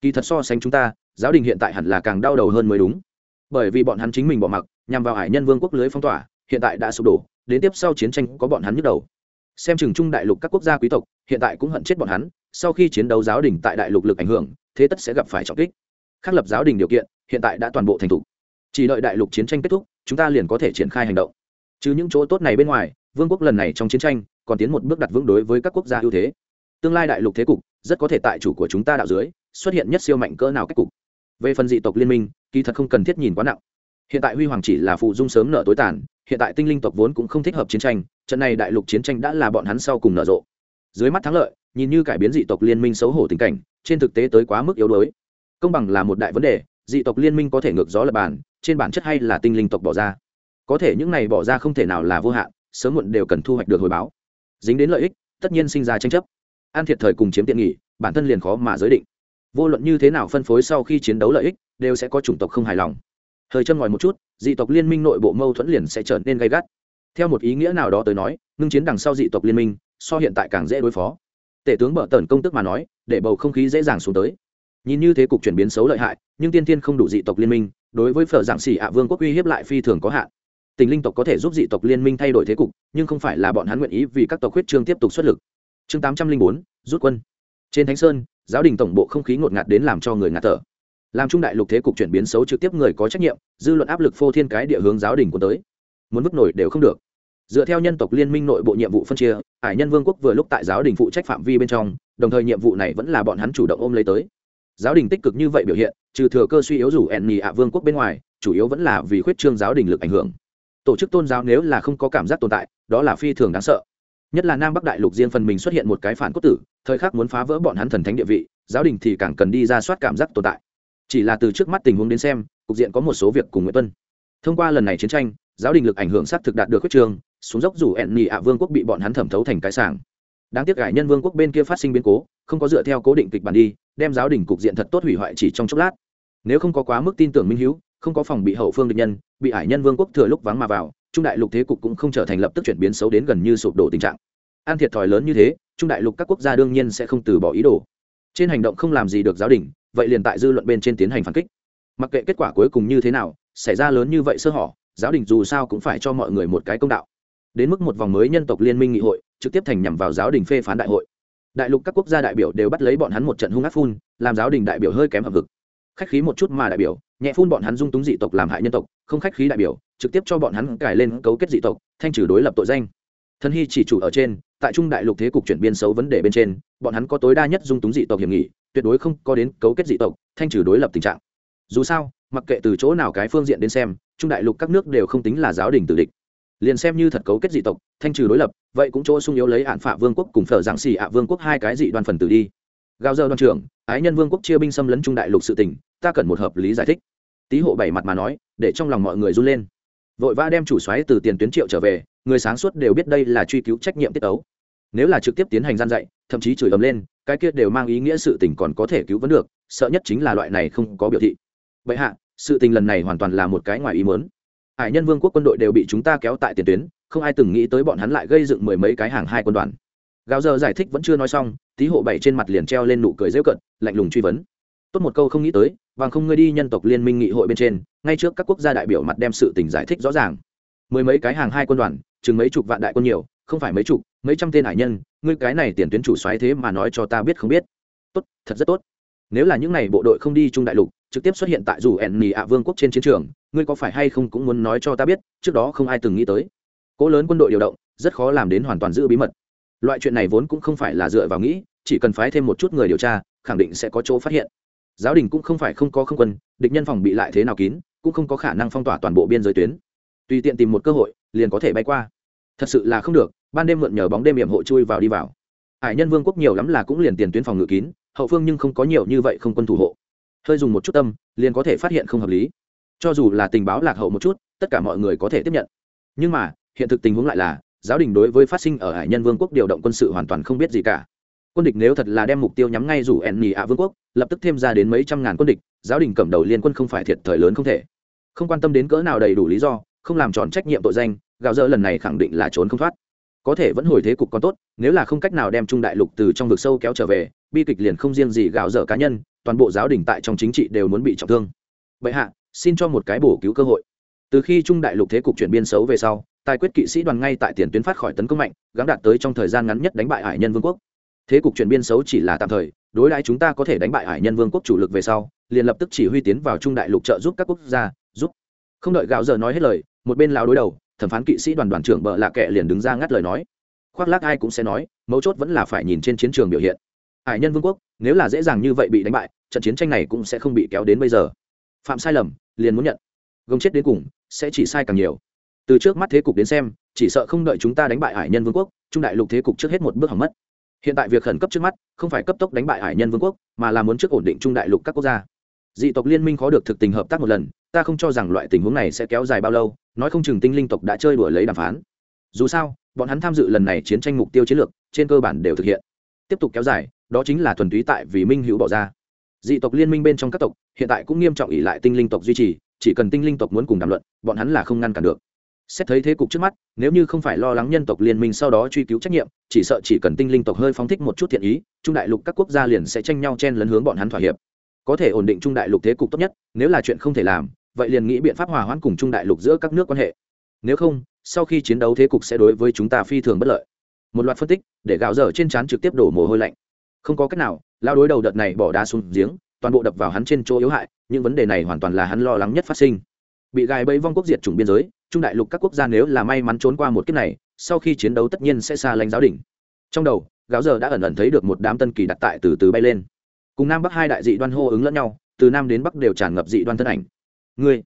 Kỳ thật so sánh chúng ta, giáo đình hiện tại hẳn là càng đau đầu hơn mới đúng. Bởi vì bọn hắn chính mình bỏ mặc, nhằm vào hải nhân vương quốc lưới phong tỏa, hiện tại đã sụp đổ, đến tiếp sau chiến tranh có bọn hắn nhức đầu. Xem chừng trung đại lục các quốc gia quý tộc, hiện tại cũng hận chết bọn hắn, sau khi chiến đấu giáo đình tại đại lục lực ảnh hưởng, thế tất sẽ gặp phải trọng kích. Khắc lập giáo đình điều kiện, hiện tại đã toàn bộ thành thục. Chỉ đợi đại lục chiến tranh kết thúc, chúng ta liền có thể triển khai hành động chứ những chỗ tốt này bên ngoài, vương quốc lần này trong chiến tranh, còn tiến một bước đặt vững đối với các quốc gia ưu thế. Tương lai đại lục thế cục, rất có thể tại chủ của chúng ta đạo dưới, xuất hiện nhất siêu mạnh cỡ nào cách cục. Về phần dị tộc liên minh, kỳ thật không cần thiết nhìn quá nặng. Hiện tại huy hoàng chỉ là phụ dung sớm nợ tối tàn, hiện tại tinh linh tộc vốn cũng không thích hợp chiến tranh, trận này đại lục chiến tranh đã là bọn hắn sau cùng nở rộ. Dưới mắt thắng lợi, nhìn như cải biến dị tộc liên minh xấu hổ tình cảnh, trên thực tế tới quá mức yếu đuối. Công bằng là một đại vấn đề, dị tộc liên minh có thể ngược gió lập bàn, trên bản chất hay là tinh linh tộc bỏ ra có thể những này bỏ ra không thể nào là vô hạn, sớm muộn đều cần thu hoạch được hồi báo. Dính đến lợi ích, tất nhiên sinh ra tranh chấp. An thiệt thời cùng chiếm tiện nghỉ, bản thân liền khó mà giới định. Vô luận như thế nào phân phối sau khi chiến đấu lợi ích, đều sẽ có chủng tộc không hài lòng. Hơi chân ngòi một chút, dị tộc liên minh nội bộ mâu thuẫn liền sẽ trở nên gay gắt. Theo một ý nghĩa nào đó tới nói, ngưng chiến đằng sau dị tộc liên minh, so hiện tại càng dễ đối phó. Tể tướng bở tần công tức mà nói, để bầu không khí dễ dàng xuống tới. Nhìn như thế cục chuyển biến xấu lợi hại, nhưng tiên tiên không đủ dị tộc liên minh, đối với phở giảng xỉ ạ vương quốc uy hiếp lại phi thường có hạn tình linh tộc có thể giúp dị tộc liên minh thay đổi thế cục, nhưng không phải là bọn hắn nguyện ý vì các tộc huyết trương tiếp tục xuất lực. Chương tám trăm linh bốn, rút quân. Trên thánh sơn, giáo đình tổng bộ không khí ngột ngạt đến làm cho người ngạt thở. Làm trung đại lục thế cục chuyển biến xấu trực tiếp người có trách nhiệm, dư luận áp lực phô thiên cái địa hướng giáo đình của tới. Muốn vứt nổi đều không được. Dựa theo nhân tộc liên minh nội bộ nhiệm vụ phân chia hải nhân vương quốc vừa lúc tại giáo đình phụ trách phạm vi bên trong, đồng thời nhiệm vụ này vẫn là bọn hắn chủ động ôm lấy tới. Giáo đình tích cực như vậy biểu hiện, trừ thừa cơ suy yếu rủ ẹn nhì ạ vương quốc bên ngoài, chủ yếu vẫn là vì khuyết trương giáo đình lực ảnh hưởng tổ chức tôn giáo nếu là không có cảm giác tồn tại, đó là phi thường đáng sợ. Nhất là nam bắc đại lục riêng phần mình xuất hiện một cái phản cốt tử, thời khắc muốn phá vỡ bọn hắn thần thánh địa vị, giáo đình thì càng cần đi ra soát cảm giác tồn tại. Chỉ là từ trước mắt tình huống đến xem, cục diện có một số việc cùng nguyễn tuân. Thông qua lần này chiến tranh, giáo đình lực ảnh hưởng xác thực đạt được quyết trường, xuống dốc dù ẹn nhị ạ vương quốc bị bọn hắn thẩm thấu thành cái sảng. Đáng tiếc cải nhân vương quốc bên kia phát sinh biến cố, không có dựa theo cố định kịch bản đi, đem giáo đình cục diện thật tốt hủy hoại chỉ trong chốc lát. Nếu không có quá mức tin tưởng minh hữu không có phòng bị hậu phương địch nhân, bị hải nhân vương quốc thừa lúc vắng mà vào, trung đại lục thế cục cũng không trở thành lập tức chuyển biến xấu đến gần như sụp đổ tình trạng. An thiệt thòi lớn như thế, trung đại lục các quốc gia đương nhiên sẽ không từ bỏ ý đồ. Trên hành động không làm gì được giáo đình, vậy liền tại dư luận bên trên tiến hành phản kích. Mặc kệ kết quả cuối cùng như thế nào, xảy ra lớn như vậy sơ hỏ giáo đình dù sao cũng phải cho mọi người một cái công đạo. Đến mức một vòng mới nhân tộc liên minh nghị hội, trực tiếp thành nhằm vào giáo đình phê phán đại hội. Đại lục các quốc gia đại biểu đều bắt lấy bọn hắn một trận hung ác phun, làm giáo đình đại biểu hơi kém hợp vực. Khách khí một chút mà đại biểu nhẹ phun bọn hắn dung túng dị tộc làm hại nhân tộc, không khách khí đại biểu, trực tiếp cho bọn hắn cải lên cấu kết dị tộc, thanh trừ đối lập tội danh. Thân hy chỉ chủ ở trên, tại trung đại lục thế cục chuyển biên xấu vấn đề bên trên, bọn hắn có tối đa nhất dung túng dị tộc hiểm nghị, tuyệt đối không có đến cấu kết dị tộc, thanh trừ đối lập tình trạng. Dù sao, mặc kệ từ chỗ nào cái phương diện đến xem, trung đại lục các nước đều không tính là giáo đình tử địch. Liền xem như thật cấu kết dị tộc, thanh trừ đối lập, vậy cũng chỗ sung yếu lấy hạn phạ vương quốc cùng phở giảng xì ạ vương quốc hai cái dị đoàn phần tử đi. Gao dơ đoàn trưởng, ái nhân vương quốc chia binh xâm lấn trung đại lục sự tỉnh ta cần một hợp lý giải thích tý hộ bảy mặt mà nói, để trong lòng mọi người run lên. Vội vã đem chủ xoáy từ tiền tuyến triệu trở về, người sáng suốt đều biết đây là truy cứu trách nhiệm tiết ấu nếu là trực tiếp tiến hành gian dạy, thậm chí chửi ấm lên, cái kia đều mang ý nghĩa sự tình còn có thể cứu vẫn được, sợ nhất chính là loại này không có biểu thị. Vậy hạ, sự tình lần này hoàn toàn là một cái ngoài ý mớn hải nhân vương quốc quân đội đều bị chúng ta kéo tại tiền tuyến, không ai từng nghĩ tới bọn hắn lại gây dựng mười mấy cái hàng hai quân đoàn. Gào giờ giải thích vẫn chưa nói xong, tí hộ bảy trên mặt liền treo lên nụ cười rêu cận lạnh lùng truy vấn tốt một câu không nghĩ tới và không ngươi đi nhân tộc liên minh nghị hội bên trên, ngay trước các quốc gia đại biểu mặt đem sự tình giải thích rõ ràng. Mười mấy cái hàng hai quân đoàn, chừng mấy chục vạn đại quân nhiều, không phải mấy chục, mấy trăm tên hải nhân, ngươi cái này tiền tuyến chủ xoáy thế mà nói cho ta biết không biết. Tốt, thật rất tốt. Nếu là những n à y bộ đội không đi trung đại lục, trực tiếp xuất hiện tại dù ẻn nì ạ vương quốc trên chiến trường, ngươi có phải hay không cũng muốn nói cho ta biết, trước đó không ai từng nghĩ tới. Cỗ lớn quân đội điều động, rất khó làm đến hoàn toàn giữ bí mật. Loại chuyện này vốn cũng không phải là dựa vào nghĩ, chỉ cần phái thêm một chút người điều tra, khẳng định sẽ có chỗ phát hiện giáo đình cũng không phải không có không quân, địch nhân phòng bị lại thế nào kín, cũng không có khả năng phong tỏa toàn bộ biên giới tuyến. Tùy tiện tìm một cơ hội, liền có thể bay qua. Thật sự là không được, ban đêm mượn nhờ bóng đêm hiểm hộ chui vào đi vào. Hải nhân vương quốc nhiều lắm là cũng liền tiền tuyến phòng ngự kín, hậu phương nhưng không có nhiều như vậy không quân thủ hộ. Hơi dùng một chút tâm, liền có thể phát hiện không hợp lý. Cho dù là tình báo lạc hậu một chút, tất cả mọi người có thể tiếp nhận. Nhưng mà, hiện thực tình huống lại là, giáo đình đối với phát sinh ở hải nhân vương quốc điều động quân sự hoàn toàn không biết gì cả quân địch nếu thật là đem mục tiêu nhắm ngay rủ ẻn nhì ạ vương quốc, lập tức thêm ra đến mấy trăm ngàn quân địch, giáo đình cầm đầu liên quân không phải thiệt thời lớn không thể. Không quan tâm đến cỡ nào đầy đủ lý do, không làm tròn trách nhiệm tội danh, gạo dơ lần này khẳng định là trốn không thoát. Có thể vẫn hồi thế cục còn tốt, nếu là không cách nào đem trung đại lục từ trong vực sâu kéo trở về, bi kịch liền không riêng gì gạo dở cá nhân, toàn bộ giáo đình tại trong chính trị đều muốn bị trọng thương. Bệ hạ, xin cho một cái bổ cứu cơ hội. Từ khi trung đại lục thế cục chuyển biên xấu về sau, tài quyết kỵ sĩ đoàn ngay tại tiền tuyến phát khỏi tấn công mạnh, gắng đạt tới trong thời gian ngắn nhất đánh bại hải nhân vương quốc thế cục chuyển biên xấu chỉ là tạm thời, đối đãi chúng ta có thể đánh bại hải nhân vương quốc chủ lực về sau, liền lập tức chỉ huy tiến vào trung đại lục trợ giúp các quốc gia, giúp. Không đợi gạo giờ nói hết lời, một bên lao đối đầu, thẩm phán kỵ sĩ đoàn đoàn trưởng bợ lạ kệ liền đứng ra ngắt lời nói. Khoác lác ai cũng sẽ nói, mấu chốt vẫn là phải nhìn trên chiến trường biểu hiện. Hải nhân vương quốc, nếu là dễ dàng như vậy bị đánh bại, trận chiến tranh này cũng sẽ không bị kéo đến bây giờ. Phạm sai lầm, liền muốn nhận. Gông chết đến cùng, sẽ chỉ sai càng nhiều. Từ trước mắt thế cục đến xem, chỉ sợ không đợi chúng ta đánh bại hải nhân vương quốc, trung đại lục thế cục trước hết một bước hỏng mất hiện tại việc khẩn cấp trước mắt không phải cấp tốc đánh bại hải nhân vương quốc, mà là muốn trước ổn định trung đại lục các quốc gia. Dị tộc liên minh khó được thực tình hợp tác một lần, ta không cho rằng loại tình huống này sẽ kéo dài bao lâu, nói không chừng tinh linh tộc đã chơi đuổi lấy đàm phán. Dù sao, bọn hắn tham dự lần này chiến tranh mục tiêu chiến lược trên cơ bản đều thực hiện. Tiếp tục kéo dài, đó chính là thuần túy tại vì minh hữu bỏ ra. Dị tộc liên minh bên trong các tộc hiện tại cũng nghiêm trọng ỉ lại tinh linh tộc duy trì, chỉ cần tinh linh tộc muốn cùng đàm luận, bọn hắn là không ngăn cản được xét thấy thế cục trước mắt, nếu như không phải lo lắng nhân tộc liên minh sau đó truy cứu trách nhiệm, chỉ sợ chỉ cần tinh linh tộc hơi phóng thích một chút thiện ý, trung đại lục các quốc gia liền sẽ tranh nhau chen lấn hướng bọn hắn thỏa hiệp. Có thể ổn định trung đại lục thế cục tốt nhất, nếu là chuyện không thể làm, vậy liền nghĩ biện pháp hòa hoãn cùng trung đại lục giữa các nước quan hệ. Nếu không, sau khi chiến đấu thế cục sẽ đối với chúng ta phi thường bất lợi. Một loạt phân tích, để gạo dở trên trán trực tiếp đổ mồ hôi lạnh. Không có cách nào lao đối đầu đợt này bỏ đá xuống giếng, toàn bộ đập vào hắn trên chỗ yếu hại, những vấn đề này hoàn toàn là hắn lo lắng nhất phát sinh. Bị gài bẫy vong quốc diệt chủng biên giới trung đại lục các quốc gia nếu là may mắn trốn qua một kiếp này, sau khi chiến đấu tất nhiên sẽ xa lánh giáo đỉnh trong đầu, gáo giờ đã ẩn ẩn thấy được một đám tân kỳ đặt tại từ từ bay lên. Cùng nam bắc hai đại dị đoan hô ứng lẫn nhau, từ nam đến bắc đều tràn ngập dị đoan thân ảnh. Ngươi,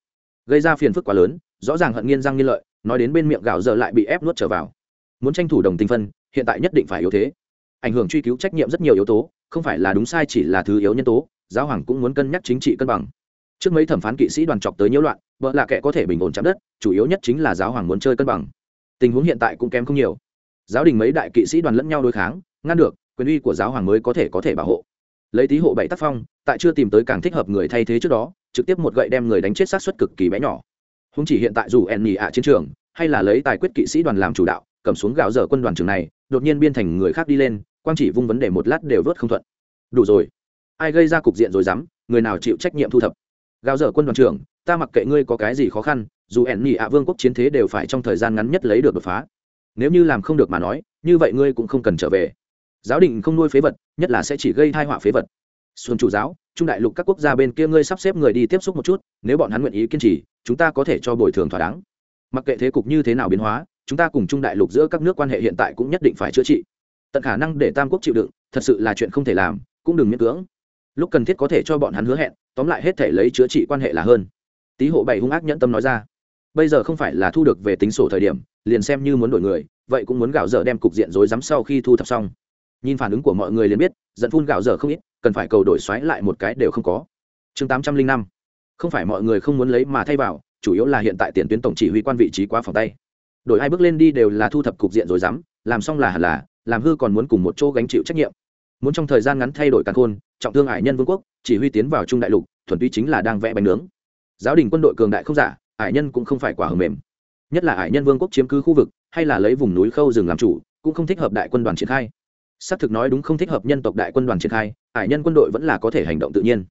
gây ra phiền phức quá lớn, rõ ràng hận nghiên răng nghiên lợi, nói đến bên miệng gạo giờ lại bị ép nuốt trở vào. Muốn tranh thủ đồng tình phân, hiện tại nhất định phải yếu thế. Ảnh hưởng truy cứu trách nhiệm rất nhiều yếu tố, không phải là đúng sai chỉ là thứ yếu nhân tố, giáo hoàng cũng muốn cân nhắc chính trị cân bằng. Trước mấy thẩm phán kỵ sĩ đoàn chọc tới nhiễu loạn vợ lạ kệ có thể bình ổn chạm đất, chủ yếu nhất chính là giáo hoàng muốn chơi cân bằng. Tình huống hiện tại cũng kém không nhiều. Giáo đình mấy đại kỵ sĩ đoàn lẫn nhau đối kháng, ngăn được, quyền uy của giáo hoàng mới có thể có thể bảo hộ. Lấy tí hộ bảy tác phong, tại chưa tìm tới càng thích hợp người thay thế trước đó, trực tiếp một gậy đem người đánh chết sát xuất cực kỳ bé nhỏ. Không chỉ hiện tại dù ẻn nhì ạ chiến trường, hay là lấy tài quyết kỵ sĩ đoàn làm chủ đạo, cầm xuống gạo dở quân đoàn trường này, đột nhiên biên thành người khác đi lên, quang chỉ vung vấn đề một lát đều vớt không thuận. Đủ rồi. Ai gây ra cục diện rồi dám, người nào chịu trách nhiệm thu thập. Gạo dở quân đoàn trưởng ta mặc kệ ngươi có cái gì khó khăn, dù ẻn nhị ạ vương quốc chiến thế đều phải trong thời gian ngắn nhất lấy được đột phá. Nếu như làm không được mà nói, như vậy ngươi cũng không cần trở về. Giáo định không nuôi phế vật, nhất là sẽ chỉ gây thai họa phế vật. Xuân chủ giáo, trung đại lục các quốc gia bên kia ngươi sắp xếp người đi tiếp xúc một chút, nếu bọn hắn nguyện ý kiên trì, chúng ta có thể cho bồi thường thỏa đáng. Mặc kệ thế cục như thế nào biến hóa, chúng ta cùng trung đại lục giữa các nước quan hệ hiện tại cũng nhất định phải chữa trị. Tận khả năng để tam quốc chịu đựng, thật sự là chuyện không thể làm, cũng đừng miễn cưỡng. Lúc cần thiết có thể cho bọn hắn hứa hẹn, tóm lại hết thể lấy chữa trị quan hệ là hơn tý hộ bảy hung ác nhẫn tâm nói ra. Bây giờ không phải là thu được về tính sổ thời điểm, liền xem như muốn đổi người, vậy cũng muốn gạo dở đem cục diện rối rắm sau khi thu thập xong. Nhìn phản ứng của mọi người liền biết, giận phun gạo dở không ít, cần phải cầu đổi xoáy lại một cái đều không có. Chương tám trăm linh năm. Không phải mọi người không muốn lấy mà thay vào, chủ yếu là hiện tại tiền tuyến tổng chỉ huy quan vị trí quá phòng tay. Đổi hai bước lên đi đều là thu thập cục diện rồi dám làm xong là hẳn là, làm hư còn muốn cùng một chỗ gánh chịu trách nhiệm. Muốn trong thời gian ngắn thay đổi càn khôn, trọng thương ải nhân vương quốc, chỉ huy tiến vào trung đại lục, thuần túy chính là đang vẽ bánh nướng giáo đình quân đội cường đại không giả, ải nhân cũng không phải quả hầm mềm. Nhất là ải nhân vương quốc chiếm cứ khu vực, hay là lấy vùng núi khâu rừng làm chủ, cũng không thích hợp đại quân đoàn triển khai. Xác thực nói đúng không thích hợp nhân tộc đại quân đoàn triển khai, ải nhân quân đội vẫn là có thể hành động tự nhiên.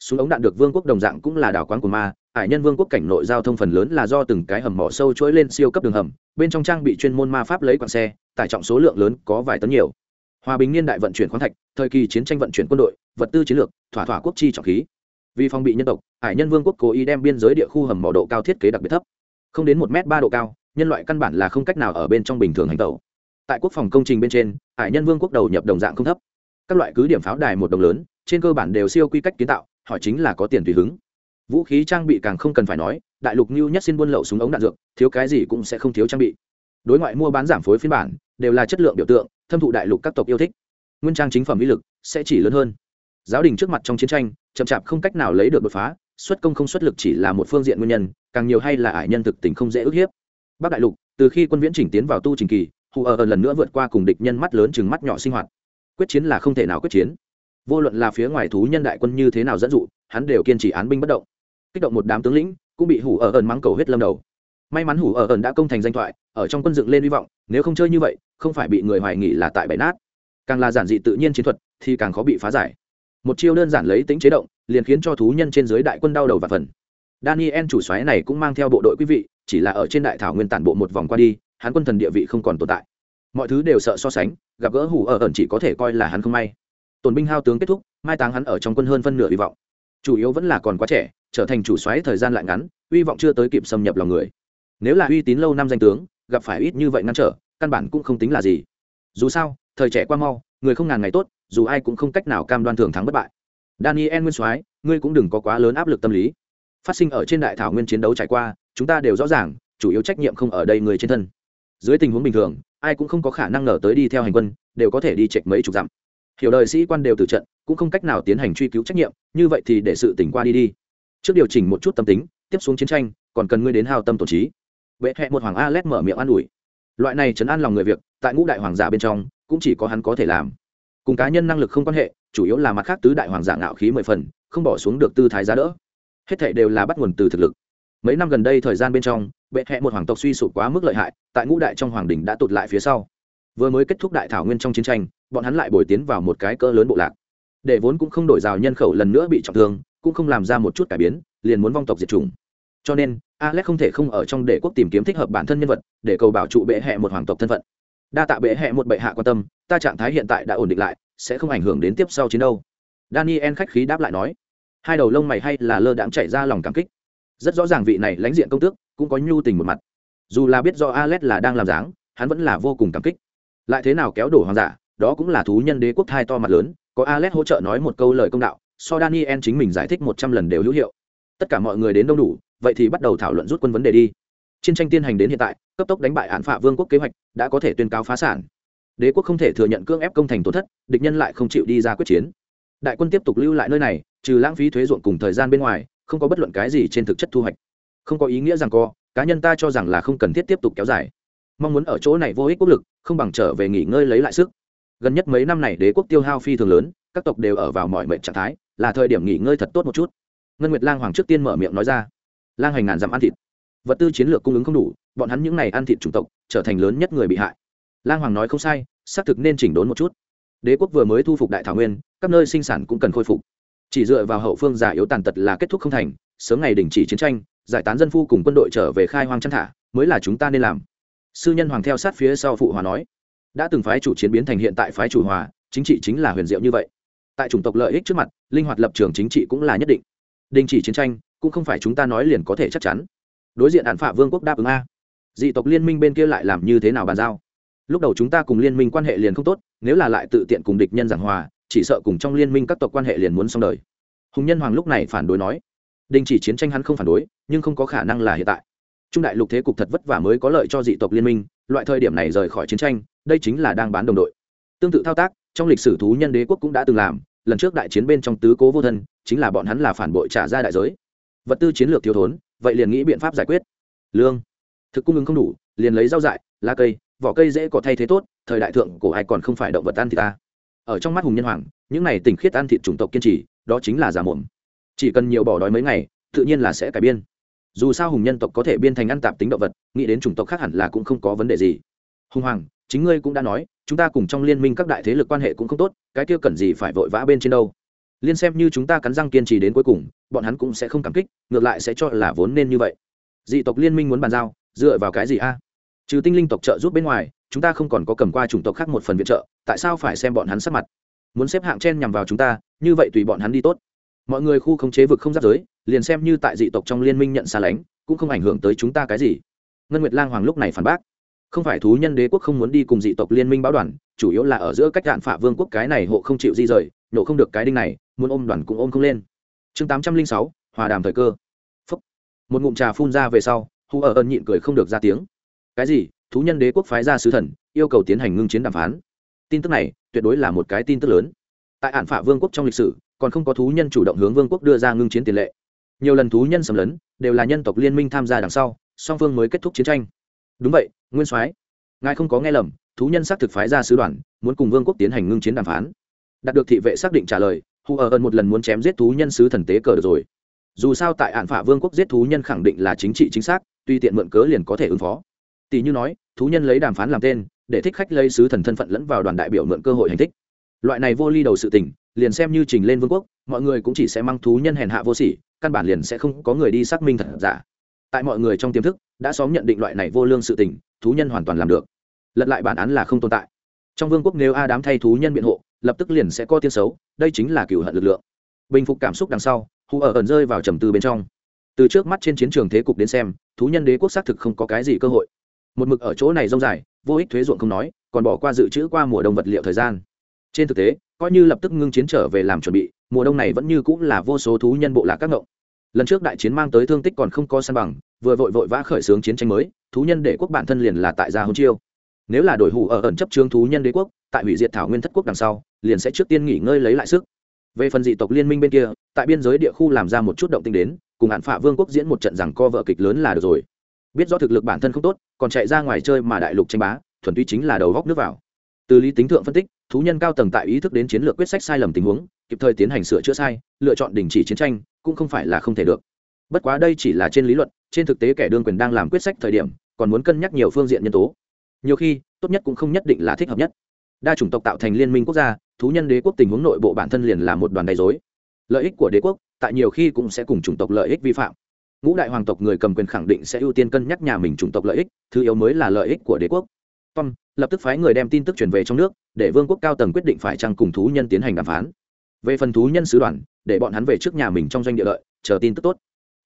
Súng ống đạn được vương quốc đồng dạng cũng là đảo quán của ma, ải nhân vương quốc cảnh nội giao thông phần lớn là do từng cái hầm mỏ sâu chuỗi lên siêu cấp đường hầm, bên trong trang bị chuyên môn ma pháp lấy quạng xe, tải trọng số lượng lớn, có vài tấn nhiều. Hòa bình niên đại vận chuyển khoáng thạch, thời kỳ chiến tranh vận chuyển quân đội, vật tư chiến lược, thỏa thỏa quốc chi trọng khí vì phòng bị nhân tộc, hải nhân vương quốc cố ý đem biên giới địa khu hầm mỏ độ cao thiết kế đặc biệt thấp. Không đến một m ba độ cao, nhân loại căn bản là không cách nào ở bên trong bình thường hành tẩu. Tại quốc phòng công trình bên trên, hải nhân vương quốc đầu nhập đồng dạng không thấp. Các loại cứ điểm pháo đài một đồng lớn, trên cơ bản đều siêu quy cách kiến tạo, hỏi chính là có tiền tùy hứng. Vũ khí trang bị càng không cần phải nói, đại lục như nhất xin buôn lậu súng ống đạn dược, thiếu cái gì cũng sẽ không thiếu trang bị. Đối ngoại mua bán giảm phối phiên bản, đều là chất lượng biểu tượng, thâm thụ đại lục các tộc yêu thích. Nguyên trang chính phẩm uy lực sẽ chỉ lớn hơn giáo đình trước mặt trong chiến tranh, chậm chạp không cách nào lấy được đột phá, xuất công không xuất lực chỉ là một phương diện nguyên nhân, càng nhiều hay là ải nhân thực tình không dễ ức hiếp. Bắc đại lục, từ khi quân viễn chỉnh tiến vào tu trình kỳ, hù ở lần nữa vượt qua cùng địch nhân mắt lớn chừng mắt nhỏ sinh hoạt. Quyết chiến là không thể nào quyết chiến. Vô luận là phía ngoài thú nhân đại quân như thế nào dẫn dụ, hắn đều kiên trì án binh bất động. Kích động một đám tướng lĩnh, cũng bị hủ ở ẩn mắng cầu huyết lâm đầu. May mắn hủ ở ẩn đã công thành danh thoại, ở trong quân dựng lên hy vọng, nếu không chơi như vậy, không phải bị người hoài nghỉ là tại bãi nát. Càng là giản dị tự nhiên chiến thuật, thì càng khó bị phá giải một chiêu đơn giản lấy tính chế động, liền khiến cho thú nhân trên dưới đại quân đau đầu và phần. Daniel chủ xoáy này cũng mang theo bộ đội quý vị, chỉ là ở trên đại thảo nguyên tản bộ một vòng qua đi, hắn quân thần địa vị không còn tồn tại. Mọi thứ đều sợ so sánh, gặp gỡ hủ ở ẩn chỉ có thể coi là hắn không may. Tổn binh hao tướng kết thúc, mai táng hắn ở trong quân hơn phân nửa hy vọng. Chủ yếu vẫn là còn quá trẻ, trở thành chủ xoáy thời gian lại ngắn, hy vọng chưa tới kịp xâm nhập lòng người. Nếu là uy tín lâu năm danh tướng, gặp phải ít như vậy ngăn trở, căn bản cũng không tính là gì. Dù sao, thời trẻ qua mau, người không ngàn ngày tốt dù ai cũng không cách nào cam đoan thường thắng bất bại. Daniel nguyên soái, ngươi cũng đừng có quá lớn áp lực tâm lý. Phát sinh ở trên đại thảo nguyên chiến đấu trải qua, chúng ta đều rõ ràng, chủ yếu trách nhiệm không ở đây người trên thân. Dưới tình huống bình thường, ai cũng không có khả năng ngờ tới đi theo hành quân, đều có thể đi chạy mấy chục dặm. Hiểu đời sĩ quan đều từ trận, cũng không cách nào tiến hành truy cứu trách nhiệm, như vậy thì để sự tỉnh qua đi đi. Trước điều chỉnh một chút tâm tính, tiếp xuống chiến tranh, còn cần ngươi đến hào tâm tổ trí. Vệ hẹ một hoàng a lét mở miệng an ủi. Loại này chấn an lòng người việc, tại ngũ đại hoàng giả bên trong, cũng chỉ có hắn có thể làm cùng cá nhân năng lực không quan hệ, chủ yếu là mặt khác tứ đại hoàng giả ngạo khí mười phần, không bỏ xuống được tư thái giá đỡ. Hết thệ đều là bắt nguồn từ thực lực. Mấy năm gần đây thời gian bên trong, bệ hẹ một hoàng tộc suy sụp quá mức lợi hại, tại ngũ đại trong hoàng đình đã tụt lại phía sau. Vừa mới kết thúc đại thảo nguyên trong chiến tranh, bọn hắn lại bồi tiến vào một cái cỡ lớn bộ lạc. Để vốn cũng không đổi rào nhân khẩu lần nữa bị trọng thương, cũng không làm ra một chút cải biến, liền muốn vong tộc diệt chủng. Cho nên, alex không thể không ở trong đệ quốc tìm kiếm thích hợp bản thân nhân vật, để cầu bảo trụ bệ hẹ một hoàng tộc thân phận đa tạ bệ hẹ một bệ hạ quan tâm, ta trạng thái hiện tại đã ổn định lại, sẽ không ảnh hưởng đến tiếp sau chiến đâu daniel khách khí đáp lại nói. Hai đầu lông mày hay là lơ đãng chạy ra lòng cảm kích. Rất rõ ràng vị này lãnh diện công tước cũng có nhu tình một mặt. Dù là biết do alex là đang làm dáng, hắn vẫn là vô cùng cảm kích. Lại thế nào kéo đổ hoàng giả, đó cũng là thú nhân đế quốc thai to mặt lớn, có alex hỗ trợ nói một câu lời công đạo, so daniel chính mình giải thích một trăm lần đều hữu hiệu. Tất cả mọi người đến đông đủ, vậy thì bắt đầu thảo luận rút quân vấn đề đi chiến tranh tiên hành đến hiện tại, cấp tốc đánh bại án phạ vương quốc kế hoạch, đã có thể tuyên cáo phá sản. Đế quốc không thể thừa nhận cưỡng ép công thành tổn thất, địch nhân lại không chịu đi ra quyết chiến. Đại quân tiếp tục lưu lại nơi này, trừ lãng phí thuế ruộng cùng thời gian bên ngoài, không có bất luận cái gì trên thực chất thu hoạch. Không có ý nghĩa rằng co, cá nhân ta cho rằng là không cần thiết tiếp tục kéo dài. Mong muốn ở chỗ này vô ích quốc lực, không bằng trở về nghỉ ngơi lấy lại sức. Gần nhất mấy năm này đế quốc tiêu hao phi thường lớn, các tộc đều ở vào mọi mệnh trạng thái, là thời điểm nghỉ ngơi thật tốt một chút. Ngân nguyệt lang hoàng trước tiên mở miệng nói ra. Lang hành ngàn dặm ăn thịt vật tư chiến lược cung ứng không đủ, bọn hắn những n à y ăn thịt chủng tộc, trở thành lớn nhất người bị hại. Lang hoàng nói không sai, xác thực nên chỉnh đốn một chút. Đế quốc vừa mới thu phục đại thảo nguyên, các nơi sinh sản cũng cần khôi phục. Chỉ dựa vào hậu phương giả yếu tàn tật là kết thúc không thành, sớm ngày đình chỉ chiến tranh, giải tán dân phu cùng quân đội trở về khai hoang chăn thả, mới là chúng ta nên làm. Sư nhân hoàng theo sát phía sau phụ hòa nói, đã từng phái chủ chiến biến thành hiện tại phái chủ hòa, chính trị chính là huyền diệu như vậy. Tại chủng tộc lợi ích trước mặt, linh hoạt lập trường chính trị cũng là nhất định. Đình chỉ chiến tranh, cũng không phải chúng ta nói liền có thể chắc chắn đối diện hạn phạ vương quốc đáp ứng a. Dị tộc liên minh bên kia lại làm như thế nào bàn giao? Lúc đầu chúng ta cùng liên minh quan hệ liền không tốt, nếu là lại tự tiện cùng địch nhân giảng hòa, chỉ sợ cùng trong liên minh các tộc quan hệ liền muốn xong đời. Hùng nhân hoàng lúc này phản đối nói, đình chỉ chiến tranh hắn không phản đối, nhưng không có khả năng là hiện tại. Trung đại lục thế cục thật vất vả mới có lợi cho dị tộc liên minh, loại thời điểm này rời khỏi chiến tranh, đây chính là đang bán đồng đội. Tương tự thao tác, trong lịch sử thú nhân đế quốc cũng đã từng làm, lần trước đại chiến bên trong tứ cố vô thân, chính là bọn hắn là phản bội trả ra đại giới. Vật tư chiến lược thiếu thốn vậy liền nghĩ biện pháp giải quyết. Lương. Thực cung ứng không đủ, liền lấy rau dại, lá cây, vỏ cây dễ có thay thế tốt, thời đại thượng cổ ai còn không phải động vật ăn thịt ta. Ở trong mắt hùng nhân hoàng, những này tỉnh khiết ăn thịt chủng tộc kiên trì, đó chính là giả mồm chỉ cần nhiều bỏ đói mấy ngày, tự nhiên là sẽ cải biên. Dù sao hùng nhân tộc có thể biên thành ăn tạp tính động vật, nghĩ đến chủng tộc khác hẳn là cũng không có vấn đề gì. Hùng hoàng, chính ngươi cũng đã nói, chúng ta cùng trong liên minh các đại thế lực quan hệ cũng không tốt, cái kia cần gì phải vội vã bên trên đâu? Liên xem như chúng ta cắn răng kiên trì đến cuối cùng, bọn hắn cũng sẽ không cảm kích, ngược lại sẽ cho là vốn nên như vậy. Dị tộc liên minh muốn bàn giao, dựa vào cái gì a? Trừ tinh linh tộc trợ giúp bên ngoài, chúng ta không còn có cầm qua chủng tộc khác một phần viện trợ, tại sao phải xem bọn hắn sắp mặt? Muốn xếp hạng chen nhằm vào chúng ta, như vậy tùy bọn hắn đi tốt. Mọi người khu không chế vực không giáp giới, liền xem như tại dị tộc trong liên minh nhận xa lánh, cũng không ảnh hưởng tới chúng ta cái gì. Ngân nguyệt lang hoàng lúc này phản bác. Không phải thú nhân đế quốc không muốn đi cùng dị tộc liên minh báo đoàn, chủ yếu là ở giữa cách đạn phả vương quốc cái này hộ không chịu di rời, nhổ không được cái đinh này muốn ôm đoàn cũng ôm không lên. Chương tám trăm linh sáu, hòa đàm thời cơ. Phúc. một ngụm trà phun ra về sau hù ở ơn nhịn cười không được ra tiếng. Cái gì? Thú nhân đế quốc phái ra sứ thần, yêu cầu tiến hành ngưng chiến đàm phán. Tin tức này tuyệt đối là một cái tin tức lớn. Tại ản phả vương quốc trong lịch sử, còn không có thú nhân chủ động hướng vương quốc đưa ra ngưng chiến tiền lệ. Nhiều lần thú nhân xâm lấn, đều là nhân tộc liên minh tham gia đằng sau, song phương mới kết thúc chiến tranh. Đúng vậy, nguyên soái. Ngài không có nghe lầm, thú nhân xác thực phái ra sứ đoàn, muốn cùng vương quốc tiến hành ngưng chiến đàm phán. Đạt được thị vệ xác định trả lời hù ở ẩn một lần muốn chém giết thú nhân sứ thần tế cờ được rồi. Dù sao tại ạn phả vương quốc giết thú nhân khẳng định là chính trị chính xác, tuy tiện mượn cớ liền có thể ứng phó. Tỷ như nói, thú nhân lấy đàm phán làm tên, để thích khách lấy sứ thần thân phận lẫn vào đoàn đại biểu mượn cơ hội hành thích. Loại này vô ly đầu sự tình, liền xem như trình lên vương quốc, mọi người cũng chỉ sẽ mang thú nhân hèn hạ vô sỉ, căn bản liền sẽ không có người đi xác minh thật giả. Tại mọi người trong tiềm thức, đã xóm nhận định loại này vô lương sự tình, thú nhân hoàn toàn làm được. Lật lại bản án là không tồn tại. Trong vương quốc nếu a đám thay thú nhân biện hộ lập tức liền sẽ có tiếng xấu, đây chính là cựu hận lực lượng. Bình phục cảm xúc đằng sau, hù ở ẩn rơi vào trầm tư bên trong. Từ trước mắt trên chiến trường thế cục đến xem, thú nhân đế quốc xác thực không có cái gì cơ hội. Một mực ở chỗ này rông dài, vô ích thuế ruộng không nói, còn bỏ qua dự trữ qua mùa đông vật liệu thời gian. Trên thực tế, coi như lập tức ngưng chiến trở về làm chuẩn bị, mùa đông này vẫn như cũng là vô số thú nhân bộ lạc các ngộng. Lần trước đại chiến mang tới thương tích còn không có san bằng, vừa vội vội vã khởi xướng chiến tranh mới, thú nhân đế quốc bản thân liền là tại gia hôn chiêu. Nếu là đổi hủ ở ẩn chấp trương thú nhân đế quốc tại hủy diệt thảo nguyên thất quốc đằng sau, liền sẽ trước tiên nghỉ ngơi lấy lại sức. Về phần dị tộc liên minh bên kia, tại biên giới địa khu làm ra một chút động tinh đến, cùng hạn phạ vương quốc diễn một trận rằng co vợ kịch lớn là được rồi. Biết rõ thực lực bản thân không tốt, còn chạy ra ngoài chơi mà đại lục tranh bá, thuần tuy chính là đầu góc nước vào. Từ lý tính thượng phân tích, thú nhân cao tầng tại ý thức đến chiến lược quyết sách sai lầm tình huống, kịp thời tiến hành sửa chữa sai, lựa chọn đình chỉ chiến tranh, cũng không phải là không thể được. Bất quá đây chỉ là trên lý luận, trên thực tế kẻ đương quyền đang làm quyết sách thời điểm, còn muốn cân nhắc nhiều phương diện nhân tố. Nhiều khi, tốt nhất cũng không nhất định là thích hợp nhất đa chủng tộc tạo thành liên minh quốc gia, thú nhân đế quốc tình huống nội bộ bản thân liền là một đoàn đầy dối lợi ích của đế quốc, tại nhiều khi cũng sẽ cùng chủng tộc lợi ích vi phạm. Ngũ đại hoàng tộc người cầm quyền khẳng định sẽ ưu tiên cân nhắc nhà mình chủng tộc lợi ích, thứ yếu mới là lợi ích của đế quốc. Tom, lập tức phái người đem tin tức truyền về trong nước, để vương quốc cao tầng quyết định phải chăng cùng thú nhân tiến hành đàm phán. Về phần thú nhân sứ đoàn, để bọn hắn về trước nhà mình trong doanh địa lợi chờ tin tức tốt.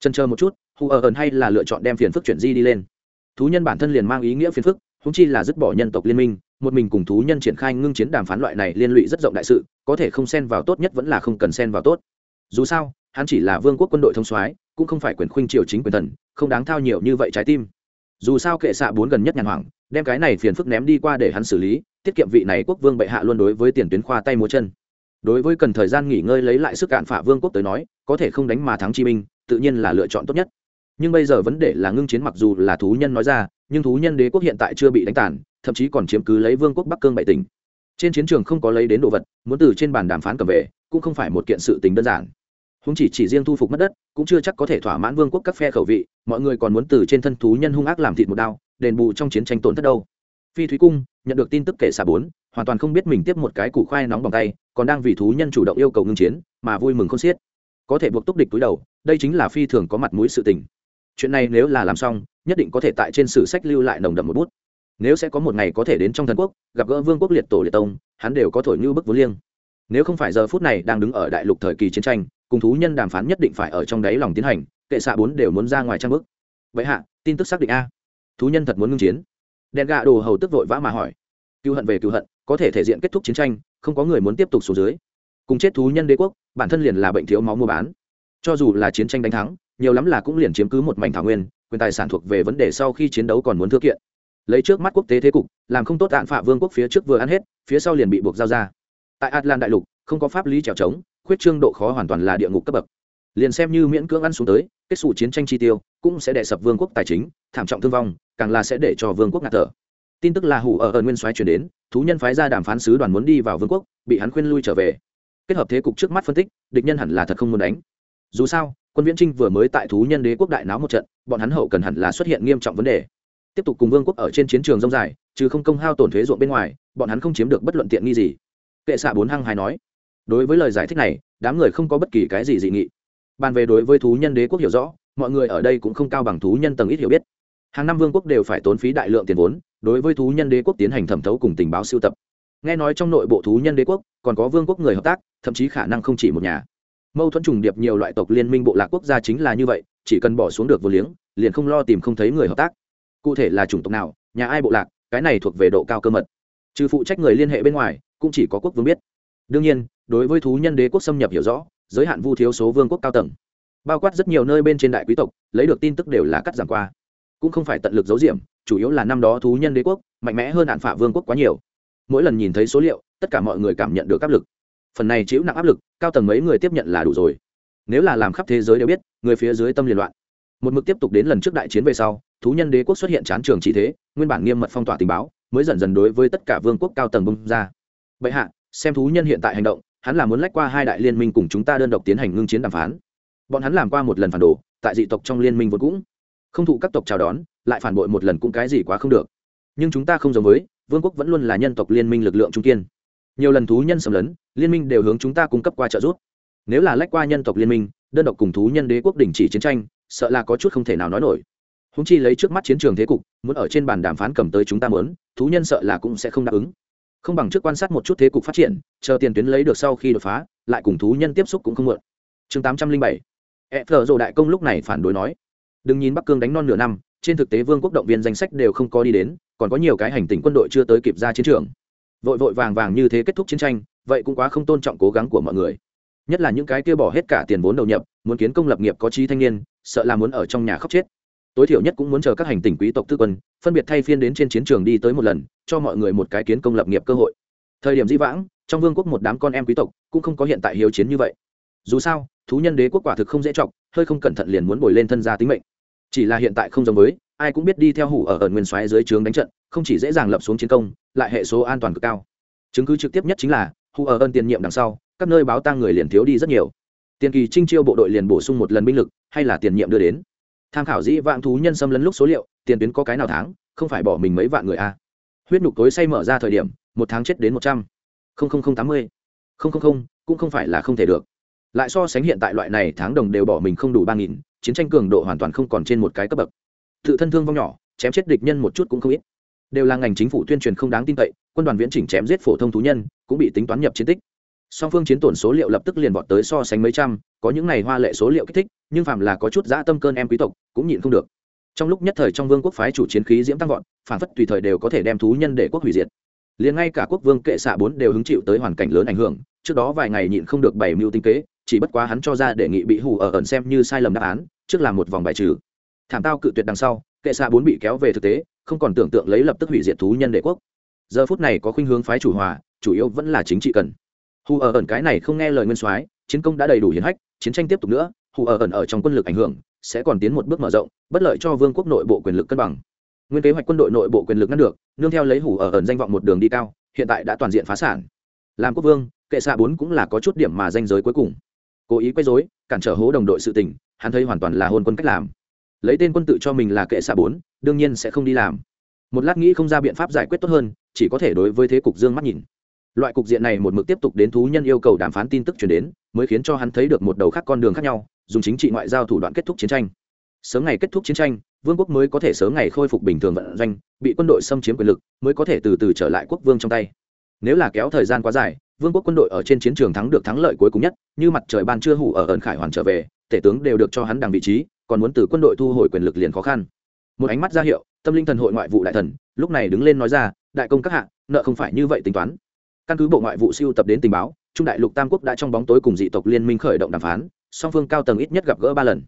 Chân chờ một chút hù ở ẩn hay là lựa chọn đem phiền phức chuyển di đi lên. Thú nhân bản thân liền mang ý nghĩa phiền phức húng chi là dứt bỏ nhân tộc liên minh một mình cùng thú nhân triển khai ngưng chiến đàm phán loại này liên lụy rất rộng đại sự có thể không xen vào tốt nhất vẫn là không cần xen vào tốt. Dù sao hắn chỉ là vương quốc quân đội thông soái cũng không phải quyền khuynh triều chính quyền thần không đáng thao nhiều như vậy trái tim. Dù sao kệ xạ bốn gần nhất nhàn hoàng, đem cái này phiền phức ném đi qua để hắn xử lý tiết kiệm vị này quốc vương bệ hạ luôn đối với tiền tuyến khoa tay múa chân. Đối với cần thời gian nghỉ ngơi lấy lại sức cạn phả vương quốc tới nói có thể không đánh mà thắng chi minh tự nhiên là lựa chọn tốt nhất nhưng bây giờ vấn đề là ngưng chiến mặc dù là thú nhân nói ra, nhưng thú nhân đế quốc hiện tại chưa bị đánh tàn, thậm chí còn chiếm cứ lấy vương quốc bắc cương bảy tỉnh. Trên chiến trường không có lấy đến đồ vật, muốn từ trên bàn đàm phán cầm về, cũng không phải một kiện sự tình đơn giản. Húng chỉ chỉ riêng thu phục mất đất, cũng chưa chắc có thể thỏa mãn vương quốc các phe khẩu vị, mọi người còn muốn từ trên thân thú nhân hung ác làm thịt một đao, đền bù trong chiến tranh tổn thất đâu. Phi thúy cung nhận được tin tức kể xả bốn, hoàn toàn không biết mình tiếp một cái củ khoai nóng bằng tay, còn đang vì thú nhân chủ động yêu cầu ngưng chiến, mà vui mừng không xiết. Có thể buộc túc địch túi đầu, đây chính là phi thường có mặt mũi sự tình chuyện này nếu là làm xong, nhất định có thể tại trên sử sách lưu lại nồng đậm một bút. Nếu sẽ có một ngày có thể đến trong thần quốc, gặp gỡ vương quốc liệt tổ liệt tông, hắn đều có thổi như bức vốn liêng. Nếu không phải giờ phút này đang đứng ở đại lục thời kỳ chiến tranh, cùng thú nhân đàm phán nhất định phải ở trong đáy lòng tiến hành, kệ xạ bốn đều muốn ra ngoài trang bức. Vậy hạ, tin tức xác định a. Thú nhân thật muốn ngưng chiến. Đèn gạ đồ hầu tức vội vã mà hỏi. Cựu hận về cựu hận, có thể thể diện kết thúc chiến tranh, không có người muốn tiếp tục xuống dưới. Cùng chết thú nhân đế quốc, bản thân liền là bệnh thiếu máu mua bán. Cho dù là chiến tranh đánh thắng nhiều lắm là cũng liền chiếm cứ một mảnh thảo nguyên, quyền tài sản thuộc về vấn đề sau khi chiến đấu còn muốn thư kiện. Lấy trước mắt quốc tế thế cục, làm không tốt tạn phạ vương quốc phía trước vừa ăn hết, phía sau liền bị buộc giao ra. Tại atlan đại lục, không có pháp lý trèo trống, khuyết trương độ khó hoàn toàn là địa ngục cấp bậc. Liền xem như miễn cưỡng ăn xuống tới, kết xù chiến tranh chi tiêu, cũng sẽ đè sập vương quốc tài chính, thảm trọng thương vong, càng là sẽ để cho vương quốc ngạt thở. Tin tức là hủ ở ẩn nguyên soái chuyển đến, thú nhân phái ra đàm phán sứ đoàn muốn đi vào vương quốc, bị hắn khuyên lui trở về. Kết hợp thế cục trước mắt phân tích, địch nhân hẳn là thật không muốn đánh dù sao, quân viễn trinh vừa mới tại thú nhân đế quốc đại náo một trận, bọn hắn hậu cần hẳn là xuất hiện nghiêm trọng vấn đề. Tiếp tục cùng vương quốc ở trên chiến trường rông dài, chứ không công hao tổn thuế ruộng bên ngoài, bọn hắn không chiếm được bất luận tiện nghi gì. Kệ xạ bốn hăng hài nói, đối với lời giải thích này, đám người không có bất kỳ cái gì dị nghị. Bàn về đối với thú nhân đế quốc hiểu rõ, mọi người ở đây cũng không cao bằng thú nhân tầng ít hiểu biết. Hàng năm vương quốc đều phải tốn phí đại lượng tiền vốn, đối với thú nhân đế quốc tiến hành thẩm thấu cùng tình báo siêu tập. Nghe nói trong nội bộ thú nhân đế quốc, còn có vương quốc người hợp tác, thậm chí khả năng không chỉ một nhà mâu thuẫn trùng điệp nhiều loại tộc liên minh bộ lạc quốc gia chính là như vậy, chỉ cần bỏ xuống được vô liếng, liền không lo tìm không thấy người hợp tác. Cụ thể là chủng tộc nào, nhà ai bộ lạc, cái này thuộc về độ cao cơ mật. Trừ phụ trách người liên hệ bên ngoài, cũng chỉ có quốc vương biết. Đương nhiên, đối với thú nhân đế quốc xâm nhập hiểu rõ, giới hạn vu thiếu số vương quốc cao tầng. Bao quát rất nhiều nơi bên trên đại quý tộc, lấy được tin tức đều là cắt giảm qua. Cũng không phải tận lực giấu diệm chủ yếu là năm đó thú nhân đế quốc, mạnh mẽ hơn hạn phả vương quốc quá nhiều. Mỗi lần nhìn thấy số liệu, tất cả mọi người cảm nhận được áp lực phần này chịu nặng áp lực, cao tầng mấy người tiếp nhận là đủ rồi. Nếu là làm khắp thế giới đều biết, người phía dưới tâm liên loạn. Một mực tiếp tục đến lần trước đại chiến về sau, thú nhân đế quốc xuất hiện chán trường chỉ thế, nguyên bản nghiêm mật phong tỏa tình báo, mới dần dần đối với tất cả vương quốc cao tầng bung ra. Bệ hạ, xem thú nhân hiện tại hành động, hắn là muốn lách qua hai đại liên minh cùng chúng ta đơn độc tiến hành ngưng chiến đàm phán. Bọn hắn làm qua một lần phản đồ, tại dị tộc trong liên minh vốn cũng không thụ các tộc chào đón, lại phản bội một lần cũng cái gì quá không được. Nhưng chúng ta không giống với, vương quốc vẫn luôn là nhân tộc liên minh lực lượng trung kiên nhiều lần thú nhân xâm lấn, liên minh đều hướng chúng ta cung cấp qua trợ giúp. Nếu là lách qua nhân tộc liên minh, đơn độc cùng thú nhân đế quốc đình chỉ chiến tranh, sợ là có chút không thể nào nói nổi. Húng chi lấy trước mắt chiến trường thế cục, muốn ở trên bàn đàm phán cầm tới chúng ta muốn, thú nhân sợ là cũng sẽ không đáp ứng. Không bằng trước quan sát một chút thế cục phát triển, chờ tiền tuyến lấy được sau khi đột phá, lại cùng thú nhân tiếp xúc cũng không mượn chương tám trăm linh bảy. E phờ rồ đại công lúc này phản đối nói. Đừng nhìn bắc cương đánh non nửa năm, trên thực tế vương quốc động viên danh sách đều không có đi đến, còn có nhiều cái hành tinh quân đội chưa tới kịp ra chiến trường vội vội vàng vàng như thế kết thúc chiến tranh, vậy cũng quá không tôn trọng cố gắng của mọi người. Nhất là những cái kia bỏ hết cả tiền vốn đầu nhập, muốn kiến công lập nghiệp có trí thanh niên, sợ là muốn ở trong nhà khóc chết. Tối thiểu nhất cũng muốn chờ các hành tinh quý tộc tư quân, phân biệt thay phiên đến trên chiến trường đi tới một lần, cho mọi người một cái kiến công lập nghiệp cơ hội. Thời điểm di vãng, trong vương quốc một đám con em quý tộc cũng không có hiện tại hiếu chiến như vậy. Dù sao, thú nhân đế quốc quả thực không dễ chọc, hơi không cẩn thận liền muốn bồi lên thân gia tính mệnh. Chỉ là hiện tại không giống với ai cũng biết đi theo hủ ở ẩn nguyên xoáy dưới trướng đánh trận, không chỉ dễ dàng lập xuống chiến công, lại hệ số an toàn cực cao. Chứng cứ trực tiếp nhất chính là, hủ ở ẩn tiền nhiệm đằng sau, các nơi báo tang người liền thiếu đi rất nhiều. Tiền kỳ trinh chiêu bộ đội liền bổ sung một lần binh lực, hay là tiền nhiệm đưa đến. Tham khảo dĩ vạn thú nhân xâm lấn lúc số liệu, tiền tuyến có cái nào tháng, không phải bỏ mình mấy vạn người a. À. huyết nhục tối say mở ra thời điểm, một tháng chết đến một trăm. Linh tám mươi. Cũng không phải là không thể được. Lại so sánh hiện tại loại này tháng đồng đều bỏ mình không đủ ba nghìn, chiến tranh cường độ hoàn toàn không còn trên một cái cấp bậc tự thân thương vong nhỏ, chém chết địch nhân một chút cũng không ít. Đều là ngành chính phủ tuyên truyền không đáng tin cậy, quân đoàn viễn chỉnh chém giết phổ thông thú nhân, cũng bị tính toán nhập chiến tích. Song phương chiến tổn số liệu lập tức liền vọt tới so sánh mấy trăm, có những này hoa lệ số liệu kích thích, nhưng phạm là có chút dã tâm cơn em quý tộc, cũng nhịn không được. Trong lúc nhất thời trong vương quốc phái chủ chiến khí diễm tăng vọt, phản phất tùy thời đều có thể đem thú nhân để quốc hủy diệt. Liền ngay cả quốc vương kệ xạ bốn đều hứng chịu tới hoàn cảnh lớn ảnh hưởng, trước đó vài ngày nhịn không được bảy mưu tinh kế, chỉ bất quá hắn cho ra đề nghị bị hù ở ẩn xem như sai lầm đáp án, trước là một vòng bài trừ thảm tao cự tuyệt đằng sau, kệ xạ bốn bị kéo về thực tế, không còn tưởng tượng lấy lập tức hủy diệt thú nhân đệ quốc. Giờ phút này có khuynh hướng phái chủ hòa, chủ yếu vẫn là chính trị cần. Hù ở ẩn cái này không nghe lời nguyên soái, chiến công đã đầy đủ hiến hách, chiến tranh tiếp tục nữa, hù ở ẩn ở trong quân lực ảnh hưởng, sẽ còn tiến một bước mở rộng, bất lợi cho vương quốc nội bộ quyền lực cân bằng. Nguyên kế hoạch quân đội nội bộ quyền lực ngăn được, nương theo lấy hủ ở ẩn danh vọng một đường đi cao, hiện tại đã toàn diện phá sản. Làm quốc vương, kệ xạ bốn cũng là có chút điểm mà danh giới cuối cùng. Cố ý quấy dối cản trở hố đồng đội sự tình, hắn thấy hoàn toàn là hôn quân cách làm lấy tên quân tự cho mình là kệ xạ bốn, đương nhiên sẽ không đi làm. Một lát nghĩ không ra biện pháp giải quyết tốt hơn, chỉ có thể đối với thế cục dương mắt nhìn. Loại cục diện này một mực tiếp tục đến thú nhân yêu cầu đàm phán tin tức chuyển đến, mới khiến cho hắn thấy được một đầu khác con đường khác nhau, dùng chính trị ngoại giao thủ đoạn kết thúc chiến tranh. Sớm ngày kết thúc chiến tranh, vương quốc mới có thể sớm ngày khôi phục bình thường vận doanh, bị quân đội xâm chiếm quyền lực, mới có thể từ từ trở lại quốc vương trong tay. Nếu là kéo thời gian quá dài, vương quốc quân đội ở trên chiến trường thắng được thắng lợi cuối cùng nhất, như mặt trời ban chưa hủ ở ẩn khải hoàn trở về, tể tướng đều được cho hắn đằng vị trí còn muốn từ quân đội thu hồi quyền lực liền khó khăn. Một ánh mắt ra hiệu, tâm linh thần hội ngoại vụ đại thần, lúc này đứng lên nói ra, đại công các hạ, nợ không phải như vậy tính toán. Căn cứ bộ ngoại vụ siêu tập đến tình báo, trung đại lục tam quốc đã trong bóng tối cùng dị tộc liên minh khởi động đàm phán, song phương cao tầng ít nhất gặp gỡ ba lần.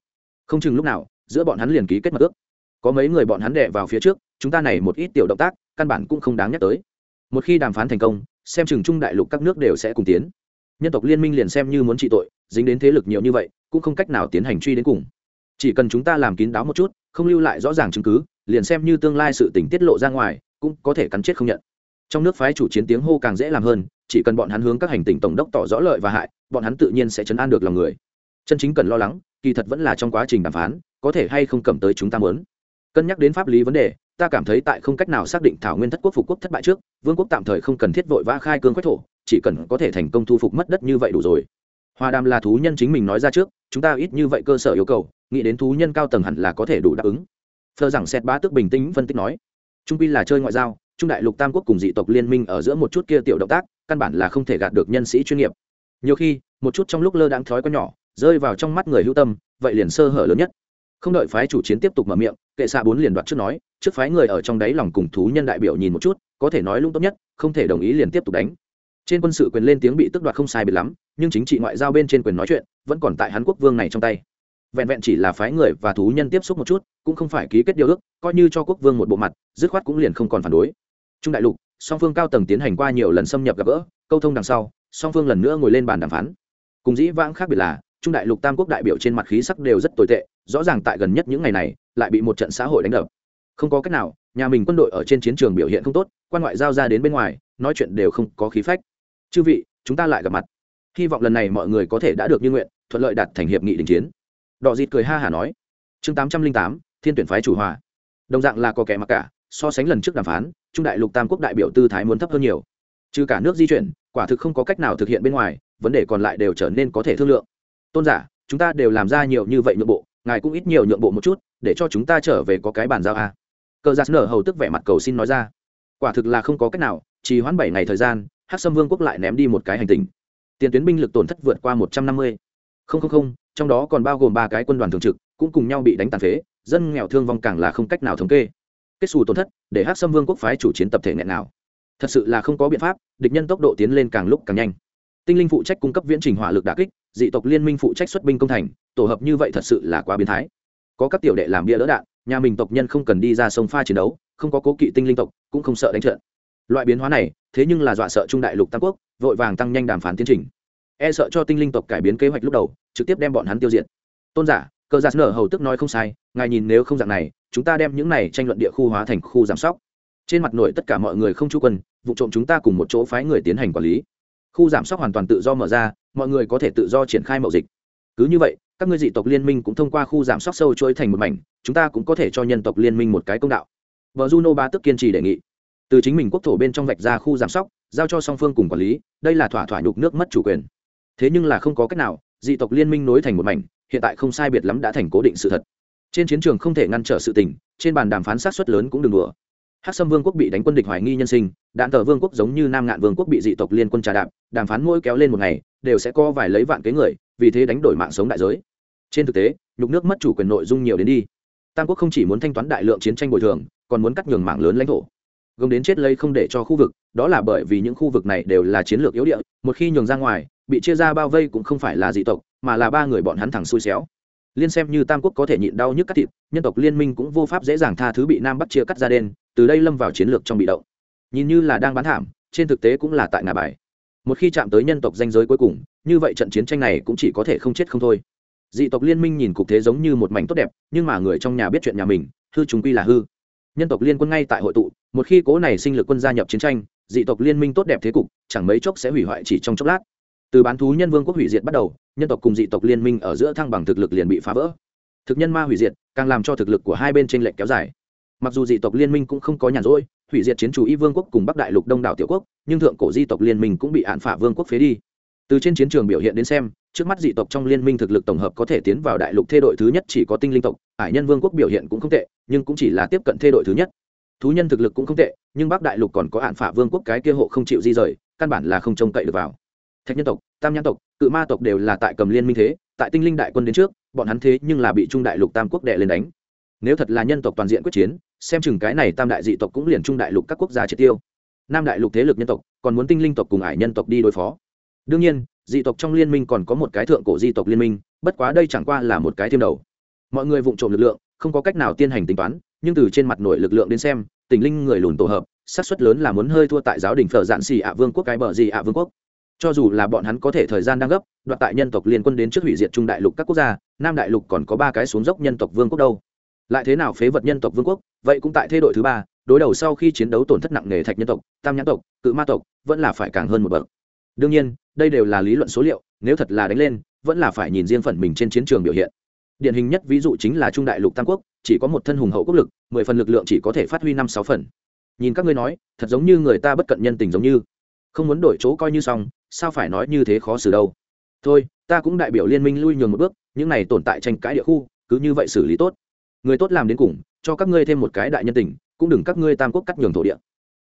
Không chừng lúc nào, giữa bọn hắn liền ký kết mật ước. Có mấy người bọn hắn đệ vào phía trước, chúng ta này một ít tiểu động tác, căn bản cũng không đáng nhắc tới. Một khi đàm phán thành công, xem chừng trung đại lục các nước đều sẽ cùng tiến. Nhân tộc liên minh liền xem như muốn trị tội, dính đến thế lực nhiều như vậy, cũng không cách nào tiến hành truy đến cùng chỉ cần chúng ta làm kín đáo một chút, không lưu lại rõ ràng chứng cứ, liền xem như tương lai sự tình tiết lộ ra ngoài, cũng có thể cắn chết không nhận. Trong nước phái chủ chiến tiếng hô càng dễ làm hơn, chỉ cần bọn hắn hướng các hành tinh tổng đốc tỏ rõ lợi và hại, bọn hắn tự nhiên sẽ chấn an được lòng người. Chân chính cần lo lắng, kỳ thật vẫn là trong quá trình đàm phán, có thể hay không cầm tới chúng ta muốn. Cân nhắc đến pháp lý vấn đề, ta cảm thấy tại không cách nào xác định thảo nguyên thất quốc phục quốc thất bại trước, vương quốc tạm thời không cần thiết vội vã khai cương quách thổ, chỉ cần có thể thành công thu phục mất đất như vậy đủ rồi. Hòa đàm là thú nhân chính mình nói ra trước, chúng ta ít như vậy cơ sở yêu cầu nghĩ đến thú nhân cao tầng hẳn là có thể đủ đáp ứng. Thờ rằng xét bá tức bình tĩnh phân tích nói, trung pi là chơi ngoại giao, trung đại lục tam quốc cùng dị tộc liên minh ở giữa một chút kia tiểu động tác, căn bản là không thể gạt được nhân sĩ chuyên nghiệp. Nhiều khi, một chút trong lúc lơ đáng thói có nhỏ, rơi vào trong mắt người hữu tâm, vậy liền sơ hở lớn nhất. Không đợi phái chủ chiến tiếp tục mở miệng, kệ xạ bốn liền đoạt trước nói, trước phái người ở trong đáy lòng cùng thú nhân đại biểu nhìn một chút, có thể nói lung tốt nhất, không thể đồng ý liền tiếp tục đánh. Trên quân sự quyền lên tiếng bị tức đoạt không sai biệt lắm, nhưng chính trị ngoại giao bên trên quyền nói chuyện, vẫn còn tại hắn quốc vương này trong tay vẹn vẹn chỉ là phái người và thú nhân tiếp xúc một chút, cũng không phải ký kết điều ước, coi như cho quốc vương một bộ mặt, dứt khoát cũng liền không còn phản đối. Trung đại lục, song phương cao tầng tiến hành qua nhiều lần xâm nhập gặp gỡ, câu thông đằng sau, song phương lần nữa ngồi lên bàn đàm phán. Cùng dĩ vãng khác biệt là, trung đại lục tam quốc đại biểu trên mặt khí sắc đều rất tồi tệ, rõ ràng tại gần nhất những ngày này, lại bị một trận xã hội đánh đập. Không có cách nào, nhà mình quân đội ở trên chiến trường biểu hiện không tốt, quan ngoại giao ra đến bên ngoài, nói chuyện đều không có khí phách. Chư vị, chúng ta lại gặp mặt. Hy vọng lần này mọi người có thể đã được như nguyện, thuận lợi đạt thành hiệp nghị đình chiến đọ dịt cười ha hả nói, chương tám trăm linh tám, thiên tuyển phái chủ hòa. Đồng dạng là có kẻ mặc cả, so sánh lần trước đàm phán, trung đại lục tam quốc đại biểu tư thái muốn thấp hơn nhiều. Trừ cả nước di chuyển, quả thực không có cách nào thực hiện bên ngoài, vấn đề còn lại đều trở nên có thể thương lượng. Tôn giả, chúng ta đều làm ra nhiều như vậy nhượng bộ, ngài cũng ít nhiều nhượng bộ một chút, để cho chúng ta trở về có cái bàn giao a. Cờ giặc nở hầu tức vẻ mặt cầu xin nói ra. Quả thực là không có cách nào chỉ hoãn bảy ngày thời gian, hắc sâm vương quốc lại ném đi một cái hành tình tiền tuyến binh lực tổn thất vượt qua một trăm năm mươi. Không không không trong đó còn bao gồm ba cái quân đoàn thường trực, cũng cùng nhau bị đánh tàn phế, dân nghèo thương vong càng là không cách nào thống kê. Kết xù tổn thất, để hắc sâm vương quốc phái chủ chiến tập thể nghẹn nào. Thật sự là không có biện pháp, địch nhân tốc độ tiến lên càng lúc càng nhanh. Tinh linh phụ trách cung cấp viễn trình hỏa lực đà kích, dị tộc liên minh phụ trách xuất binh công thành, tổ hợp như vậy thật sự là quá biến thái. Có các tiểu đệ làm bia lỡ đạn, nhà mình tộc nhân không cần đi ra sông pha chiến đấu, không có cố kỵ tinh linh tộc, cũng không sợ đánh trận. Loại biến hóa này, thế nhưng là dọa sợ trung đại lục tam quốc, vội vàng tăng nhanh đàm phán tiến trình e sợ cho tinh linh tộc cải biến kế hoạch lúc đầu, trực tiếp đem bọn hắn tiêu diệt. Tôn giả, cờ giả nở hầu tức nói không sai, ngài nhìn nếu không dạng này, chúng ta đem những này tranh luận địa khu hóa thành khu giảm sóc. Trên mặt nội tất cả mọi người không chú quân, vụ trộm chúng ta cùng một chỗ phái người tiến hành quản lý. Khu giảm sóc hoàn toàn tự do mở ra, mọi người có thể tự do triển khai mậu dịch. Cứ như vậy, các ngươi dị tộc liên minh cũng thông qua khu giảm sóc sâu trôi thành một mảnh, chúng ta cũng có thể cho nhân tộc liên minh một cái công đạo. Vợ juno ba tức kiên trì đề nghị. Từ chính mình quốc thổ bên trong vạch ra khu giảm sóc, giao cho song phương cùng quản lý, đây là thỏa thỏa nhục nước mất chủ quyền thế nhưng là không có cách nào, dị tộc liên minh nối thành một mảnh, hiện tại không sai biệt lắm đã thành cố định sự thật. Trên chiến trường không thể ngăn trở sự tình, trên bàn đàm phán sát xuất lớn cũng đừng đùa. Hát sâm vương quốc bị đánh quân địch hoài nghi nhân sinh, đạn tờ vương quốc giống như nam ngạn vương quốc bị dị tộc liên quân trà đạp, đàm phán mỗi kéo lên một ngày, đều sẽ có vài lấy vạn kế người, vì thế đánh đổi mạng sống đại giới. Trên thực tế, nhục nước mất chủ quyền nội dung nhiều đến đi. Tam quốc không chỉ muốn thanh toán đại lượng chiến tranh bồi thường, còn muốn cắt nhường mạng lớn lãnh thổ. Gồm đến chết lây không để cho khu vực, đó là bởi vì những khu vực này đều là chiến lược yếu địa, một khi nhường ra ngoài bị chia ra bao vây cũng không phải là dị tộc, mà là ba người bọn hắn thẳng xui xéo liên xem như tam quốc có thể nhịn đau nhức cắt thịt, nhân tộc liên minh cũng vô pháp dễ dàng tha thứ bị nam bắc chia cắt ra đen, từ đây lâm vào chiến lược trong bị động. Nhìn như là đang bán thảm, trên thực tế cũng là tại ngà bài. Một khi chạm tới nhân tộc danh giới cuối cùng, như vậy trận chiến tranh này cũng chỉ có thể không chết không thôi. Dị tộc liên minh nhìn cục thế giống như một mảnh tốt đẹp, nhưng mà người trong nhà biết chuyện nhà mình, hư chúng quy là hư. Nhân tộc liên quân ngay tại hội tụ, một khi cố này sinh lực quân gia nhập chiến tranh, dị tộc liên minh tốt đẹp thế cục, chẳng mấy chốc sẽ hủy hoại chỉ trong chốc lát từ bán thú nhân vương quốc hủy diệt bắt đầu, nhân tộc cùng dị tộc liên minh ở giữa thăng bằng thực lực liền bị phá vỡ. Thực nhân ma hủy diệt, càng làm cho thực lực của hai bên tranh lệch kéo dài. Mặc dù dị tộc liên minh cũng không có nhàn rỗi, hủy diệt chiến chủ y vương quốc cùng bắc đại lục đông đảo tiểu quốc, nhưng thượng cổ di tộc liên minh cũng bị hạn phả vương quốc phế đi. Từ trên chiến trường biểu hiện đến xem, trước mắt dị tộc trong liên minh thực lực tổng hợp có thể tiến vào đại lục thê đội thứ nhất chỉ có tinh linh tộc ải nhân vương quốc biểu hiện cũng không tệ, nhưng cũng chỉ là tiếp cận thê đội thứ nhất. Thú nhân thực lực cũng không tệ, nhưng bắc đại lục còn có hạn phả vương quốc cái kia hộ không chịu di rời, căn bản là không trông cậy được vào thạch nhân tộc, tam nhãn tộc, cự ma tộc đều là tại cầm liên minh thế, tại tinh linh đại quân đến trước, bọn hắn thế nhưng là bị trung đại lục tam quốc đệ lên đánh. Nếu thật là nhân tộc toàn diện quyết chiến, xem chừng cái này tam đại dị tộc cũng liền trung đại lục các quốc gia triệt tiêu. Nam đại lục thế lực nhân tộc, còn muốn tinh linh tộc cùng ải nhân tộc đi đối phó. Đương nhiên, dị tộc trong liên minh còn có một cái thượng cổ di tộc liên minh, bất quá đây chẳng qua là một cái thêm đầu. Mọi người vụng trộm lực lượng, không có cách nào tiên hành tính toán, nhưng từ trên mặt nội lực lượng đến xem, tình linh người lùn tổ hợp, xác suất lớn là muốn hơi thua tại giáo đình phở dạn xì ạ vương quốc cái bờ gì ạ vương quốc cho dù là bọn hắn có thể thời gian đang gấp, đoạt tại nhân tộc liên quân đến trước hủy diệt trung đại lục các quốc gia, nam đại lục còn có ba cái xuống dốc nhân tộc vương quốc đâu. Lại thế nào phế vật nhân tộc vương quốc? Vậy cũng tại thế đội thứ ba, đối đầu sau khi chiến đấu tổn thất nặng nề thạch nhân tộc, tam nhãn tộc, cự ma tộc, vẫn là phải càng hơn một bậc. Đương nhiên, đây đều là lý luận số liệu, nếu thật là đánh lên, vẫn là phải nhìn riêng phần mình trên chiến trường biểu hiện. Điển hình nhất ví dụ chính là trung đại lục tam quốc, chỉ có một thân hùng hậu quốc lực, mười phần lực lượng chỉ có thể phát huy năm sáu phần. Nhìn các ngươi nói, thật giống như người ta bất cận nhân tình giống như. Không muốn đổi chỗ coi như xong sao phải nói như thế khó xử đâu? Thôi, ta cũng đại biểu liên minh lui nhường một bước, những này tồn tại tranh cãi địa khu, cứ như vậy xử lý tốt. Người tốt làm đến cùng, cho các ngươi thêm một cái đại nhân tình, cũng đừng các ngươi tam quốc cắt nhường thổ địa.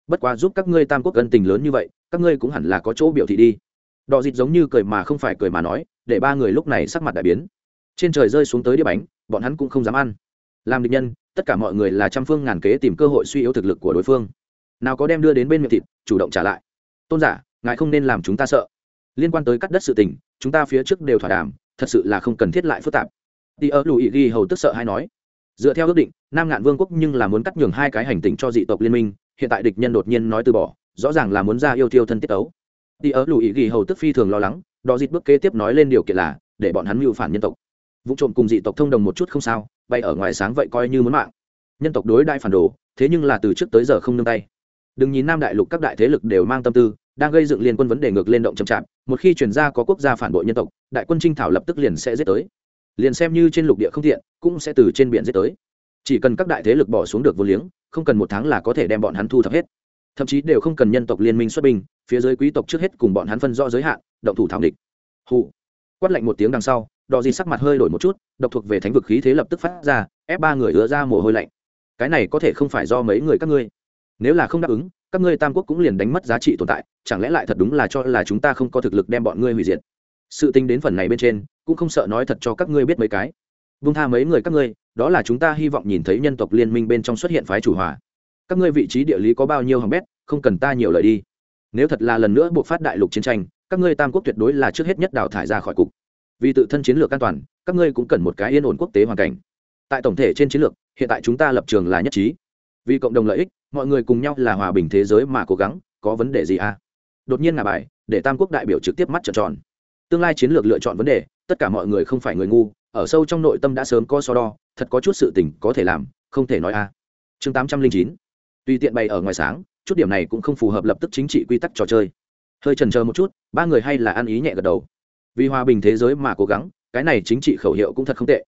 Bất quá giúp các ngươi tam quốc ân tình lớn như vậy, các ngươi cũng hẳn là có chỗ biểu thị đi. Đò dịt giống như cười mà không phải cười mà nói, để ba người lúc này sắc mặt đại biến. Trên trời rơi xuống tới đĩa bánh, bọn hắn cũng không dám ăn. Làm địch nhân, tất cả mọi người là trăm phương ngàn kế tìm cơ hội suy yếu thực lực của đối phương. Nào có đem đưa đến bên miệng thịt, chủ động trả lại. Tôn giả ngài không nên làm chúng ta sợ. Liên quan tới cắt đất sự tình, chúng ta phía trước đều thỏa đàm, thật sự là không cần thiết lại phức tạp. Tỉ ở lùi ghi hầu tức sợ hay nói. Dựa theo ước định, nam ngạn vương quốc nhưng là muốn cắt nhường hai cái hành tinh cho dị tộc liên minh, hiện tại địch nhân đột nhiên nói từ bỏ, rõ ràng là muốn ra yêu tiêu thân tiết tấu. Tỉ ở lùi ghi hầu tức phi thường lo lắng đò dịt bước kế tiếp nói lên điều kiện là, để bọn hắn mưu phản nhân tộc. Vụ trộm cùng dị tộc thông đồng một chút không sao, bay ở ngoài sáng vậy coi như muốn mạng. Nhân tộc đối đại phản đồ, thế nhưng là từ trước tới giờ không nương tay. Đừng nhìn nam đại lục các đại thế lực đều mang tâm tư đang gây dựng liên quân vấn đề ngược lên động chậm chạp, một khi chuyển ra có quốc gia phản bội nhân tộc, đại quân trinh thảo lập tức liền sẽ giết tới. Liền xem như trên lục địa không thiện, cũng sẽ từ trên biển giết tới. Chỉ cần các đại thế lực bỏ xuống được vô liếng, không cần một tháng là có thể đem bọn hắn thu thập hết. Thậm chí đều không cần nhân tộc liên minh xuất binh, phía dưới quý tộc trước hết cùng bọn hắn phân rõ giới hạn, động thủ thảo địch. Hụ quát lạnh một tiếng đằng sau đò di sắc mặt hơi đổi một chút, độc thuộc về thánh vực khí thế lập tức phát ra, ép ba người ứa ra mồ hôi lạnh. Cái này có thể không phải do mấy người các ngươi. Nếu là không đáp ứng các ngươi tam quốc cũng liền đánh mất giá trị tồn tại, chẳng lẽ lại thật đúng là cho là chúng ta không có thực lực đem bọn ngươi hủy diệt? Sự tính đến phần này bên trên, cũng không sợ nói thật cho các ngươi biết mấy cái. Vung tha mấy người các ngươi, đó là chúng ta hy vọng nhìn thấy nhân tộc liên minh bên trong xuất hiện phái chủ hòa. Các ngươi vị trí địa lý có bao nhiêu hỏng bét, không cần ta nhiều lời đi. Nếu thật là lần nữa buộc phát đại lục chiến tranh, các ngươi tam quốc tuyệt đối là trước hết nhất đào thải ra khỏi cục. Vì tự thân chiến lược an toàn, các ngươi cũng cần một cái yên ổn quốc tế hoàn cảnh. Tại tổng thể trên chiến lược, hiện tại chúng ta lập trường là nhất trí vì cộng đồng lợi ích, mọi người cùng nhau là hòa bình thế giới mà cố gắng, có vấn đề gì à? Đột nhiên ngả bài, để tam quốc đại biểu trực tiếp mắt trợn tròn. Tương lai chiến lược lựa chọn vấn đề, tất cả mọi người không phải người ngu, ở sâu trong nội tâm đã sớm có so đo, thật có chút sự tình có thể làm, không thể nói a à. chương tám trăm linh chín, tùy tiện bày ở ngoài sáng, chút điểm này cũng không phù hợp lập tức chính trị quy tắc trò chơi. Hơi trần chờ một chút, ba người hay là ăn ý nhẹ gật đầu. Vì hòa bình thế giới mà cố gắng, cái này chính trị khẩu hiệu cũng thật không tệ.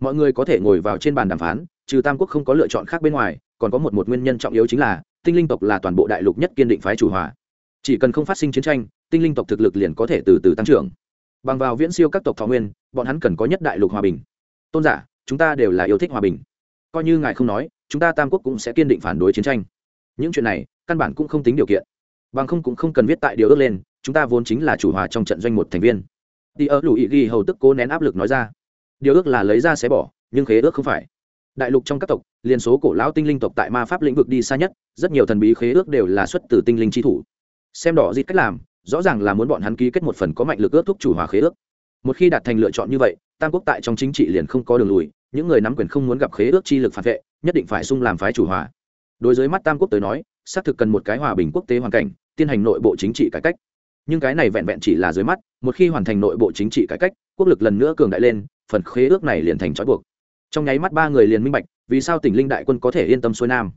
Mọi người có thể ngồi vào trên bàn đàm phán, trừ tam quốc không có lựa chọn khác bên ngoài còn có một một nguyên nhân trọng yếu chính là, tinh linh tộc là toàn bộ đại lục nhất kiên định phái chủ hòa. Chỉ cần không phát sinh chiến tranh, tinh linh tộc thực lực liền có thể từ từ tăng trưởng. Bằng vào viễn siêu các tộc thọ nguyên, bọn hắn cần có nhất đại lục hòa bình. Tôn giả, chúng ta đều là yêu thích hòa bình. Coi như ngài không nói, chúng ta tam quốc cũng sẽ kiên định phản đối chiến tranh. Những chuyện này, căn bản cũng không tính điều kiện. Bằng không cũng không cần viết tại điều ước lên, chúng ta vốn chính là chủ hòa trong trận doanh một thành viên. Đi ở lùi ghi hầu tức cố nén áp lực nói ra. Điều ước là lấy ra sẽ bỏ, nhưng khế ước không phải đại lục trong các tộc liên số cổ lão tinh linh tộc tại ma pháp lĩnh vực đi xa nhất, rất nhiều thần bí khế ước đều là xuất từ tinh linh chi thủ. Xem đỏ dịt cách làm, rõ ràng là muốn bọn hắn ký kết một phần có mạnh lực ước thúc chủ hòa khế ước. Một khi đạt thành lựa chọn như vậy, tam quốc tại trong chính trị liền không có đường lùi, những người nắm quyền không muốn gặp khế ước chi lực phản vệ, nhất định phải sung làm phái chủ hòa. Đối với mắt tam quốc tới nói, xác thực cần một cái hòa bình quốc tế hoàn cảnh, tiến hành nội bộ chính trị cải cách. Nhưng cái này vẹn vẹn chỉ là dưới mắt, một khi hoàn thành nội bộ chính trị cải cách, quốc lực lần nữa cường đại lên, phần khế ước này liền thành trói buộc trong nháy mắt ba người liền minh bạch, vì sao tỉnh linh đại quân có thể yên tâm xuôi nam.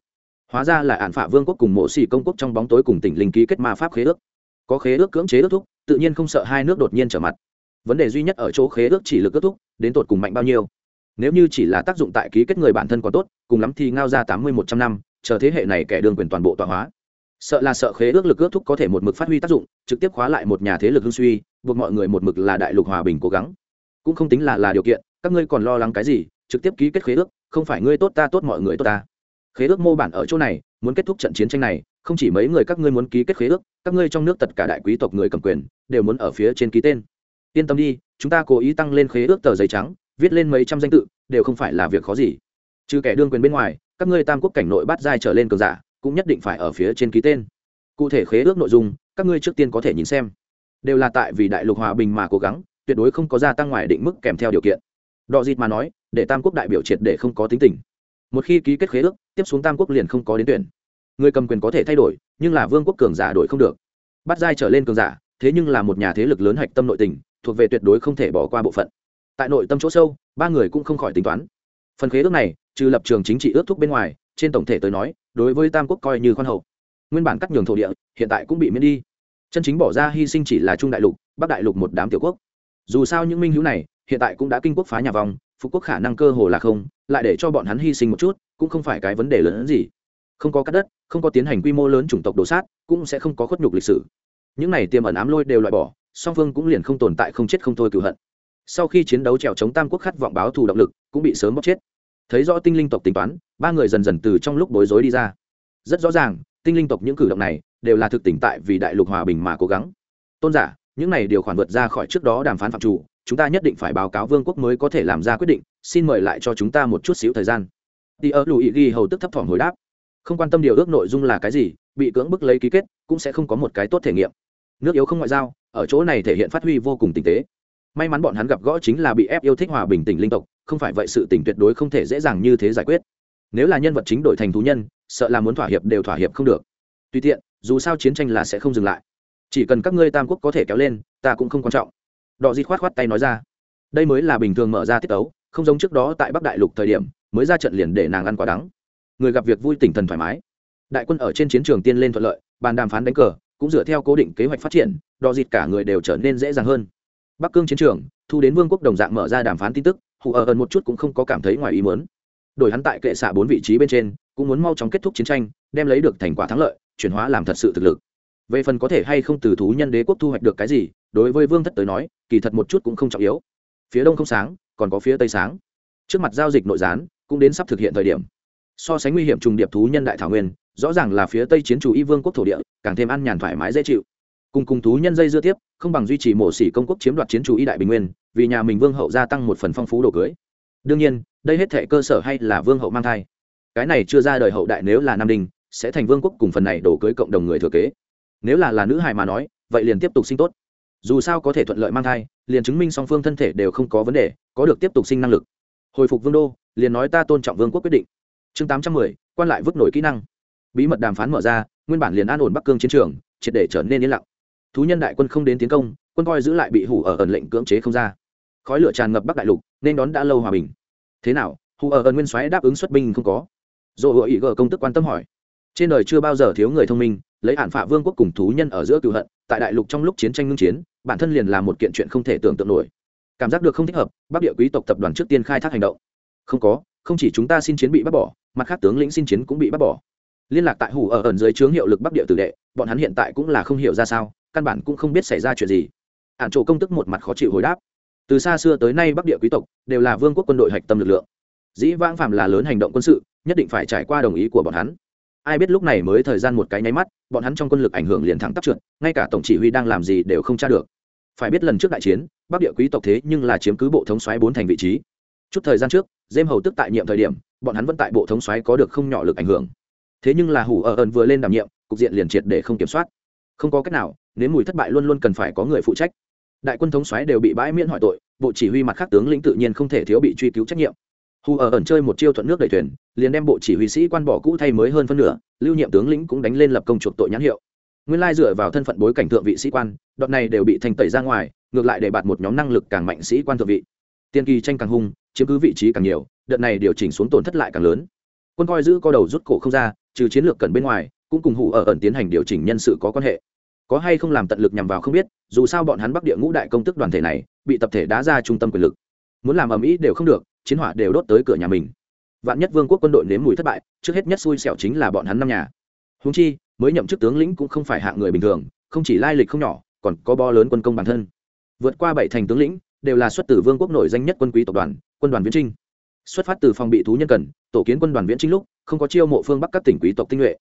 Hóa ra là ạn phả vương quốc cùng mộ xỉ công quốc trong bóng tối cùng tỉnh linh ký kết ma pháp khế ước. Có khế ước cưỡng chế ước thúc, tự nhiên không sợ hai nước đột nhiên trở mặt. Vấn đề duy nhất ở chỗ khế ước chỉ lực ước thúc, đến tột cùng mạnh bao nhiêu. Nếu như chỉ là tác dụng tại ký kết người bản thân còn tốt, cùng lắm thì ngao ra tám mươi một trăm năm, chờ thế hệ này kẻ đương quyền toàn bộ tọa hóa. Sợ là sợ khế ước lực ước thúc có thể một mực phát huy tác dụng, trực tiếp khóa lại một nhà thế lực hưng suy, buộc mọi người một mực là đại lục hòa bình cố gắng. Cũng không tính là là điều kiện, các ngươi còn lo lắng cái gì trực tiếp ký kết khế ước, không phải ngươi tốt ta tốt mọi người tốt ta. Khế ước mô bản ở chỗ này, muốn kết thúc trận chiến tranh này, không chỉ mấy người các ngươi muốn ký kết khế ước, các ngươi trong nước tất cả đại quý tộc người cầm quyền, đều muốn ở phía trên ký tên. Yên tâm đi, chúng ta cố ý tăng lên khế ước tờ giấy trắng, viết lên mấy trăm danh tự, đều không phải là việc khó gì. Trừ kẻ đương quyền bên ngoài, các ngươi tam quốc cảnh nội bắt giai trở lên cường giả, cũng nhất định phải ở phía trên ký tên. Cụ thể khế ước nội dung, các ngươi trước tiên có thể nhìn xem. Đều là tại vì đại lục hòa bình mà cố gắng, tuyệt đối không có gia tăng ngoài định mức kèm theo điều kiện đọ dịt mà nói, để tam quốc đại biểu triệt để không có tính tình. Một khi ký kết khế ước, tiếp xuống tam quốc liền không có đến tuyển. Người cầm quyền có thể thay đổi, nhưng là vương quốc cường giả đổi không được. Bắt giai trở lên cường giả, thế nhưng là một nhà thế lực lớn hạch tâm nội tình, thuộc về tuyệt đối không thể bỏ qua bộ phận. Tại nội tâm chỗ sâu, ba người cũng không khỏi tính toán. Phần khế ước này, trừ lập trường chính trị ước thúc bên ngoài, trên tổng thể tới nói, đối với tam quốc coi như khoan hậu. Nguyên bản cắt nhường thổ địa, hiện tại cũng bị miễn đi. Chân chính bỏ ra hy sinh chỉ là trung đại lục, bắc đại lục một đám tiểu quốc. Dù sao những minh hữu này hiện tại cũng đã kinh quốc phá nhà vòng phú quốc khả năng cơ hồ là không, lại để cho bọn hắn hy sinh một chút, cũng không phải cái vấn đề lớn hơn gì. Không có cắt đất, không có tiến hành quy mô lớn chủng tộc đổ sát, cũng sẽ không có khuất nhục lịch sử. Những này tiềm ẩn ám lôi đều loại bỏ, song phương cũng liền không tồn tại không chết không thôi cựu hận. Sau khi chiến đấu trèo chống tam quốc khát vọng báo thù động lực, cũng bị sớm bóc chết. Thấy rõ tinh linh tộc tính toán, ba người dần dần từ trong lúc bối rối đi ra. Rất rõ ràng, tinh linh tộc những cử động này đều là thực tỉnh tại vì đại lục hòa bình mà cố gắng. Tôn giả, những này điều khoản vượt ra khỏi trước đó đàm phán phạm chủ chúng ta nhất định phải báo cáo vương quốc mới có thể làm ra quyết định, xin mời lại cho chúng ta một chút xíu thời gian. Tỉ ơ lùi ghi hầu tức thấp thỏm hồi đáp. Không quan tâm điều ước nội dung là cái gì, bị cưỡng bức lấy ký kết, cũng sẽ không có một cái tốt thể nghiệm. Nước yếu không ngoại giao, ở chỗ này thể hiện phát huy vô cùng tinh tế. May mắn bọn hắn gặp gõ chính là bị ép yêu thích hòa bình tỉnh linh tộc, không phải vậy sự tỉnh tuyệt đối không thể dễ dàng như thế giải quyết. Nếu là nhân vật chính đổi thành thú nhân, sợ là muốn thỏa hiệp đều thỏa hiệp không được. Tùy tiện, dù sao chiến tranh là sẽ không dừng lại. Chỉ cần các ngươi tam quốc có thể kéo lên, ta cũng không quan trọng đọ di khoát khoát tay nói ra. Đây mới là bình thường mở ra tiết ấu không giống trước đó tại bắc đại lục thời điểm, mới ra trận liền để nàng ăn quả đắng. Người gặp việc vui tỉnh thần thoải mái. Đại quân ở trên chiến trường tiên lên thuận lợi, bàn đàm phán đánh cờ, cũng dựa theo cố định kế hoạch phát triển đò dịt cả người đều trở nên dễ dàng hơn. Bắc cương chiến trường, thu đến vương quốc đồng dạng mở ra đàm phán tin tức, hù ở gần một chút cũng không có cảm thấy ngoài ý muốn. Đổi hắn tại kệ xạ bốn vị trí bên trên, cũng muốn mau chóng kết thúc chiến tranh, đem lấy được thành quả thắng lợi, chuyển hóa làm thật sự thực lực về phần có thể hay không từ thú nhân đế quốc thu hoạch được cái gì, đối với vương thất tới nói, kỳ thật một chút cũng không trọng yếu. Phía đông không sáng, còn có phía tây sáng. Trước mặt giao dịch nội gián, cũng đến sắp thực hiện thời điểm. So sánh nguy hiểm trùng điệp thú nhân đại thảo nguyên, rõ ràng là phía tây chiến chủ y vương quốc thổ địa, càng thêm ăn nhàn thoải mái dễ chịu. Cùng cùng thú nhân dây dưa tiếp, không bằng duy trì mổ xỉ công quốc chiếm đoạt chiến chủ y đại bình nguyên, vì nhà mình vương hậu gia tăng một phần phong phú đồ cưới. Đương nhiên, đây hết thể cơ sở hay là vương hậu mang thai. Cái này chưa ra đời hậu đại nếu là nam đình, sẽ thành vương quốc cùng phần này đổ cưới cộng đồng người thừa kế nếu là là nữ hài mà nói, vậy liền tiếp tục sinh tốt. Dù sao có thể thuận lợi mang thai, liền chứng minh song phương thân thể đều không có vấn đề, có được tiếp tục sinh năng lực. Hồi phục vương đô, liền nói ta tôn trọng vương quốc quyết định. Chương tám trăm mười, quan lại vứt nổi kỹ năng. Bí mật đàm phán mở ra, nguyên bản liền an ổn bắc cương chiến trường, triệt để trở nên yên lặng. Thú nhân đại quân không đến tiến công, quân coi giữ lại bị hủ ở ẩn lệnh cưỡng chế không ra. Khói lửa tràn ngập bắc đại lục, nên đón đã lâu hòa bình. Thế nào, hủ ở ẩn nguyên soái đáp ứng xuất binh không có? Dồ hội ý gờ công tức quan tâm hỏi. Trên đời chưa bao giờ thiếu người thông minh lấy hạn phạ vương quốc cùng thú nhân ở giữa cựu hận, tại đại lục trong lúc chiến tranh ngưng chiến, bản thân liền là một kiện chuyện không thể tưởng tượng nổi. Cảm giác được không thích hợp, bắc địa quý tộc tập đoàn trước tiên khai thác hành động. Không có, không chỉ chúng ta xin chiến bị bắt bỏ, mặt khác tướng lĩnh xin chiến cũng bị bắt bỏ. Liên lạc tại hủ ở ẩn dưới chướng hiệu lực bắc địa tử đệ, bọn hắn hiện tại cũng là không hiểu ra sao, căn bản cũng không biết xảy ra chuyện gì. Ạn chỗ công tức một mặt khó chịu hồi đáp. Từ xa xưa tới nay bắc địa quý tộc đều là vương quốc quân đội hạch tâm lực lượng. Dĩ vãng phạm là lớn hành động quân sự, nhất định phải trải qua đồng ý của bọn hắn ai biết lúc này mới thời gian một cái nháy mắt, bọn hắn trong quân lực ảnh hưởng liền thẳng tắp trượt, ngay cả tổng chỉ huy đang làm gì đều không tra được. Phải biết lần trước đại chiến, bắc địa quý tộc thế nhưng là chiếm cứ bộ thống xoáy bốn thành vị trí. Chút thời gian trước, dêm hầu tức tại nhiệm thời điểm, bọn hắn vẫn tại bộ thống xoáy có được không nhỏ lực ảnh hưởng. Thế nhưng là hủ ở ẩn vừa lên đảm nhiệm, cục diện liền triệt để không kiểm soát. Không có cách nào nếu mùi thất bại luôn luôn cần phải có người phụ trách. Đại quân thống xoáy đều bị bãi miễn hỏi tội, bộ chỉ huy mặt khác tướng lĩnh tự nhiên không thể thiếu bị truy cứu trách nhiệm hù ở ẩn chơi một chiêu thuận nước đẩy thuyền, liền đem bộ chỉ huy sĩ quan bỏ cũ thay mới hơn phân nửa, lưu nhiệm tướng lĩnh cũng đánh lên lập công chuộc tội nhãn hiệu. Nguyên lai dựa vào thân phận bối cảnh thượng vị sĩ quan, đợt này đều bị thành tẩy ra ngoài, ngược lại để bạt một nhóm năng lực càng mạnh sĩ quan thượng vị. Tiên kỳ tranh càng hung, chiếm cứ vị trí càng nhiều, đợt này điều chỉnh xuống tổn thất lại càng lớn. Quân coi giữ co đầu rút cổ không ra, trừ chiến lược cần bên ngoài, cũng cùng hủ ở ẩn tiến hành điều chỉnh nhân sự có quan hệ. Có hay không làm tận lực nhằm vào không biết, dù sao bọn hắn bắc địa ngũ đại công tức đoàn thể này, bị tập thể đá ra trung tâm quyền lực muốn làm ầm ĩ đều không được, chiến hỏa đều đốt tới cửa nhà mình. Vạn nhất vương quốc quân đội nếm mùi thất bại, trước hết nhất xui xẻo chính là bọn hắn năm nhà. Húng chi, mới nhậm chức tướng lĩnh cũng không phải hạng người bình thường, không chỉ lai lịch không nhỏ, còn có bo lớn quân công bản thân. Vượt qua bảy thành tướng lĩnh, đều là xuất từ vương quốc nổi danh nhất quân quý tộc đoàn, quân đoàn viễn trinh. Xuất phát từ phòng bị thú nhân cần, tổ kiến quân đoàn viễn trinh lúc, không có chiêu mộ phương bắc các tỉnh quý tộc tinh nhuệ.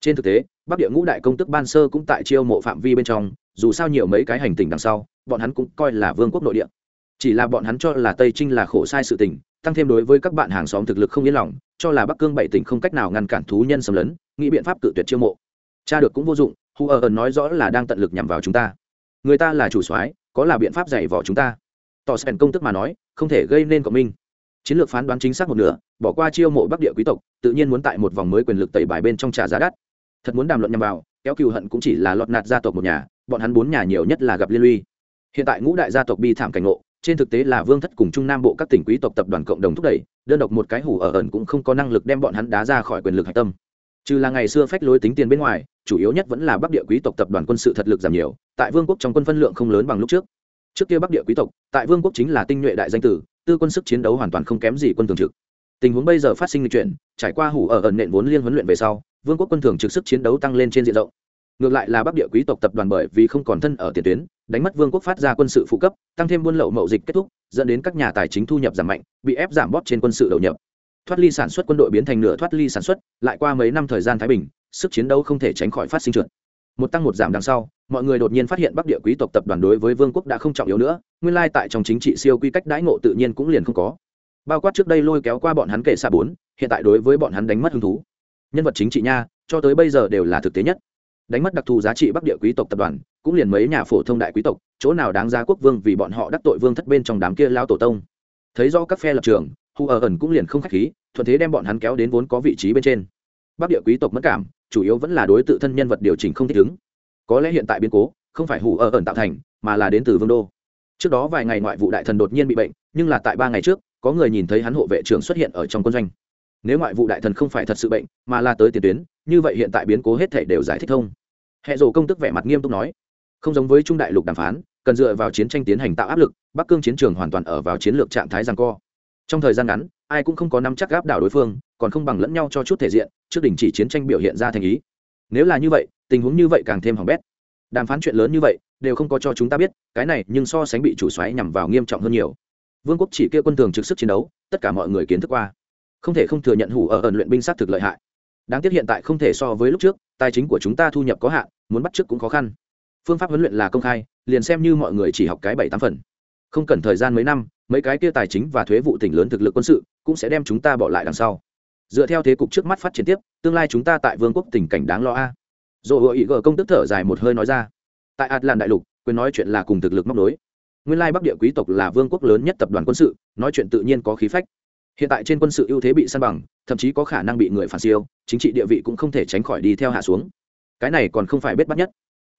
Trên thực tế, bắc địa ngũ đại công tức ban sơ cũng tại chiêu mộ phạm vi bên trong, dù sao nhiều mấy cái hành tỉnh đằng sau, bọn hắn cũng coi là vương quốc nội địa chỉ là bọn hắn cho là tây trinh là khổ sai sự tình, tăng thêm đối với các bạn hàng xóm thực lực không yên lòng, cho là bắc cương bảy tỉnh không cách nào ngăn cản thú nhân xâm lấn, nghĩ biện pháp cự tuyệt chiêu mộ. Cha được cũng vô dụng, hu ở ẩn nói rõ là đang tận lực nhằm vào chúng ta. Người ta là chủ soái, có là biện pháp dạy vỏ chúng ta? Tỏ sèn công tức mà nói, không thể gây nên cộng minh. Chiến lược phán đoán chính xác một nửa, bỏ qua chiêu mộ bắc địa quý tộc, tự nhiên muốn tại một vòng mới quyền lực tẩy bài bên trong trả giá đắt. Thật muốn đàm luận nhằm vào, kéo cừu hận cũng chỉ là lọt nạt gia tộc một nhà, bọn hắn bốn nhà nhiều nhất là gặp liên lụy. Hiện tại ngũ đại gia tộc bi thảm cảnh ngộ trên thực tế là vương thất cùng trung nam bộ các tỉnh quý tộc tập đoàn cộng đồng thúc đẩy, đơn độc một cái hủ ở ẩn cũng không có năng lực đem bọn hắn đá ra khỏi quyền lực hạch tâm. Trừ là ngày xưa phách lối tính tiền bên ngoài, chủ yếu nhất vẫn là bắc địa quý tộc tập đoàn quân sự thật lực giảm nhiều, tại vương quốc trong quân phân lượng không lớn bằng lúc trước. Trước kia bắc địa quý tộc, tại vương quốc chính là tinh nhuệ đại danh tử, tư quân sức chiến đấu hoàn toàn không kém gì quân thường trực. Tình huống bây giờ phát sinh lịch chuyển, trải qua hủ ở ẩn nện vốn liên huấn luyện về sau, vương quốc quân thường trực sức chiến đấu tăng lên trên diện rộng ngược lại là bắc địa quý tộc tập đoàn bởi vì không còn thân ở tiền tuyến, đánh mất vương quốc phát ra quân sự phụ cấp, tăng thêm buôn lậu mậu dịch kết thúc, dẫn đến các nhà tài chính thu nhập giảm mạnh, bị ép giảm bóp trên quân sự đầu nhập. Thoát ly sản xuất quân đội biến thành nửa thoát ly sản xuất, lại qua mấy năm thời gian thái bình, sức chiến đấu không thể tránh khỏi phát sinh trượt. Một tăng một giảm đằng sau, mọi người đột nhiên phát hiện bắc địa quý tộc tập đoàn đối với vương quốc đã không trọng yếu nữa, nguyên lai tại trong chính trị siêu quy cách đãi ngộ tự nhiên cũng liền không có. Bao quát trước đây lôi kéo qua bọn hắn kể xa bốn, hiện tại đối với bọn hắn đánh mất hứng thú. Nhân vật chính trị nha, cho tới bây giờ đều là thực tế nhất đánh mất đặc thù giá trị bắc địa quý tộc tập đoàn, cũng liền mấy nhà phổ thông đại quý tộc, chỗ nào đáng giá quốc vương vì bọn họ đắc tội vương thất bên trong đám kia lao tổ tông. Thấy do các phe lập trường hù ở ẩn cũng liền không khách khí, thuận thế đem bọn hắn kéo đến vốn có vị trí bên trên. Bắc địa quý tộc mất cảm, chủ yếu vẫn là đối tự thân nhân vật điều chỉnh không thích ứng. Có lẽ hiện tại biến cố, không phải hủ ở ẩn tạo thành, mà là đến từ vương đô. Trước đó vài ngày ngoại vụ đại thần đột nhiên bị bệnh, nhưng là tại ba ngày trước, có người nhìn thấy hắn hộ vệ trưởng xuất hiện ở trong quân doanh. Nếu ngoại vụ đại thần không phải thật sự bệnh, mà là tới tiền tuyến như vậy hiện tại biến cố hết thể đều giải thích thông. Hệ rồ công tức vẻ mặt nghiêm túc nói, không giống với trung đại lục đàm phán, cần dựa vào chiến tranh tiến hành tạo áp lực, bắc cương chiến trường hoàn toàn ở vào chiến lược trạng thái giằng co. Trong thời gian ngắn, ai cũng không có nắm chắc gáp đảo đối phương, còn không bằng lẫn nhau cho chút thể diện, trước đình chỉ chiến tranh biểu hiện ra thành ý. Nếu là như vậy, tình huống như vậy càng thêm hỏng bét. Đàm phán chuyện lớn như vậy, đều không có cho chúng ta biết, cái này nhưng so sánh bị chủ xoáy nhằm vào nghiêm trọng hơn nhiều. Vương quốc chỉ kia quân thường trực sức chiến đấu, tất cả mọi người kiến thức qua. Không thể không thừa nhận hủ ở ẩn luyện binh sát thực lợi hại đáng tiếc hiện tại không thể so với lúc trước, tài chính của chúng ta thu nhập có hạn, muốn bắt trước cũng khó khăn. Phương pháp huấn luyện là công khai, liền xem như mọi người chỉ học cái bảy tám phần. Không cần thời gian mấy năm, mấy cái kia tài chính và thuế vụ tỉnh lớn thực lực quân sự cũng sẽ đem chúng ta bỏ lại đằng sau. Dựa theo thế cục trước mắt phát triển tiếp, tương lai chúng ta tại vương quốc tình cảnh đáng lo a. Dồ hội ý gờ công tức thở dài một hơi nói ra. Tại atlan đại lục, quyền nói chuyện là cùng thực lực móc nối. Nguyên lai bắc địa quý tộc là vương quốc lớn nhất tập đoàn quân sự, nói chuyện tự nhiên có khí phách hiện tại trên quân sự ưu thế bị săn bằng, thậm chí có khả năng bị người phản siêu, chính trị địa vị cũng không thể tránh khỏi đi theo hạ xuống. Cái này còn không phải biết bắt nhất.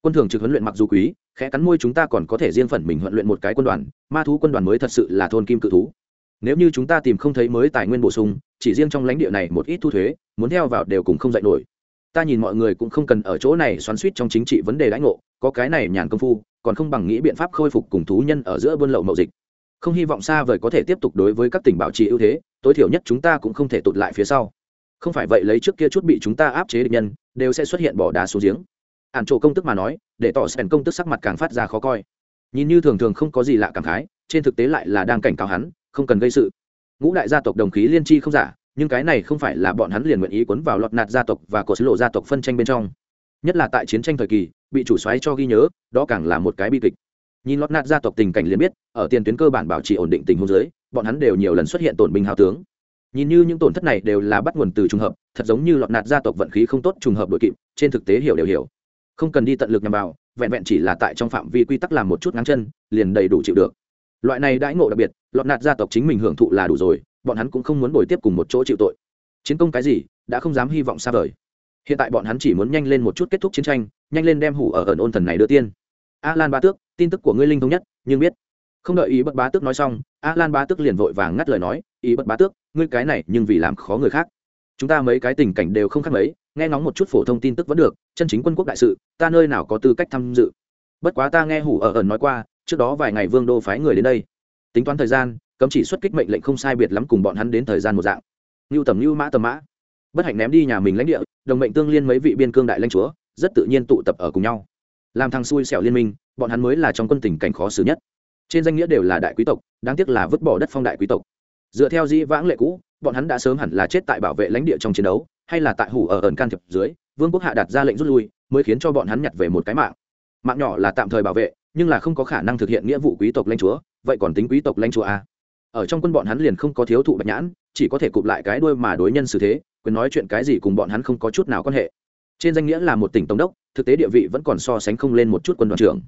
Quân thường trực huấn luyện mặc dù quý, khẽ cắn môi chúng ta còn có thể riêng phần mình huấn luyện một cái quân đoàn, ma thú quân đoàn mới thật sự là thôn kim cự thú. Nếu như chúng ta tìm không thấy mới tài nguyên bổ sung, chỉ riêng trong lãnh địa này một ít thu thuế, muốn theo vào đều cùng không dạy nổi. Ta nhìn mọi người cũng không cần ở chỗ này xoắn suýt trong chính trị vấn đề lãnh ngộ, có cái này nhàn công phu, còn không bằng nghĩ biện pháp khôi phục cùng thú nhân ở giữa buôn lậu mậu dịch không hy vọng xa vời có thể tiếp tục đối với các tỉnh bảo trì ưu thế, tối thiểu nhất chúng ta cũng không thể tụt lại phía sau. Không phải vậy lấy trước kia chút bị chúng ta áp chế địch nhân, đều sẽ xuất hiện bỏ đá xuống giếng. Ạn chỗ công tức mà nói, để tỏ sèn công tức sắc mặt càng phát ra khó coi. Nhìn như thường thường không có gì lạ cảm khái, trên thực tế lại là đang cảnh cáo hắn, không cần gây sự. Ngũ đại gia tộc đồng khí liên tri không giả, nhưng cái này không phải là bọn hắn liền nguyện ý cuốn vào lọt nạt gia tộc và cột lộ gia tộc phân tranh bên trong. Nhất là tại chiến tranh thời kỳ, bị chủ xoáy cho ghi nhớ, đó càng là một cái bi kịch nhìn lót nạt gia tộc tình cảnh liền biết, ở tiền tuyến cơ bản bảo trì ổn định tình huống dưới, bọn hắn đều nhiều lần xuất hiện tổn binh hào tướng. Nhìn như những tổn thất này đều là bắt nguồn từ trùng hợp, thật giống như lọt nạt gia tộc vận khí không tốt trùng hợp đội kịp, trên thực tế hiểu đều hiểu. Không cần đi tận lực nhằm vào, vẹn vẹn chỉ là tại trong phạm vi quy tắc làm một chút ngắn chân, liền đầy đủ chịu được. Loại này đãi ngộ đặc biệt, lọt nạt gia tộc chính mình hưởng thụ là đủ rồi, bọn hắn cũng không muốn bồi tiếp cùng một chỗ chịu tội. Chiến công cái gì, đã không dám hy vọng xa vời. Hiện tại bọn hắn chỉ muốn nhanh lên một chút kết thúc chiến tranh, nhanh lên đem hủ ở ẩn ôn thần này đưa tiên. A lan ba tước tin tức của ngươi linh thống nhất, nhưng biết. Không đợi ý bất bá tước nói xong, a lan bá tước liền vội vàng ngắt lời nói, ý bất bá tước, ngươi cái này nhưng vì làm khó người khác. Chúng ta mấy cái tình cảnh đều không khác mấy, nghe ngóng một chút phổ thông tin tức vẫn được, chân chính quân quốc đại sự, ta nơi nào có tư cách tham dự. Bất quá ta nghe hủ ở ẩn nói qua, trước đó vài ngày vương đô phái người đến đây. Tính toán thời gian, cấm chỉ xuất kích mệnh lệnh không sai biệt lắm cùng bọn hắn đến thời gian một dạng. Ngưu tầm ngưu mã tầm mã. Bất hạnh ném đi nhà mình lãnh địa, đồng mệnh tương liên mấy vị biên cương đại lãnh chúa, rất tự nhiên tụ tập ở cùng nhau làm thằng xui xẻo liên minh, bọn hắn mới là trong quân tình cảnh khó xử nhất. Trên danh nghĩa đều là đại quý tộc, đáng tiếc là vứt bỏ đất phong đại quý tộc. Dựa theo di vãng lệ cũ, bọn hắn đã sớm hẳn là chết tại bảo vệ lãnh địa trong chiến đấu, hay là tại hủ ở ẩn can thiệp dưới, vương quốc hạ đặt ra lệnh rút lui, mới khiến cho bọn hắn nhặt về một cái mạng. Mạng nhỏ là tạm thời bảo vệ, nhưng là không có khả năng thực hiện nghĩa vụ quý tộc lãnh chúa, vậy còn tính quý tộc lãnh chúa a ở trong quân bọn hắn liền không có thiếu thụ bạch nhãn, chỉ có thể cụp lại cái đuôi mà đối nhân xử thế, quyền nói chuyện cái gì cùng bọn hắn không có chút nào quan hệ. Trên danh nghĩa là một tỉnh tổng đốc thực tế địa vị vẫn còn so sánh không lên một chút quân đoàn trưởng.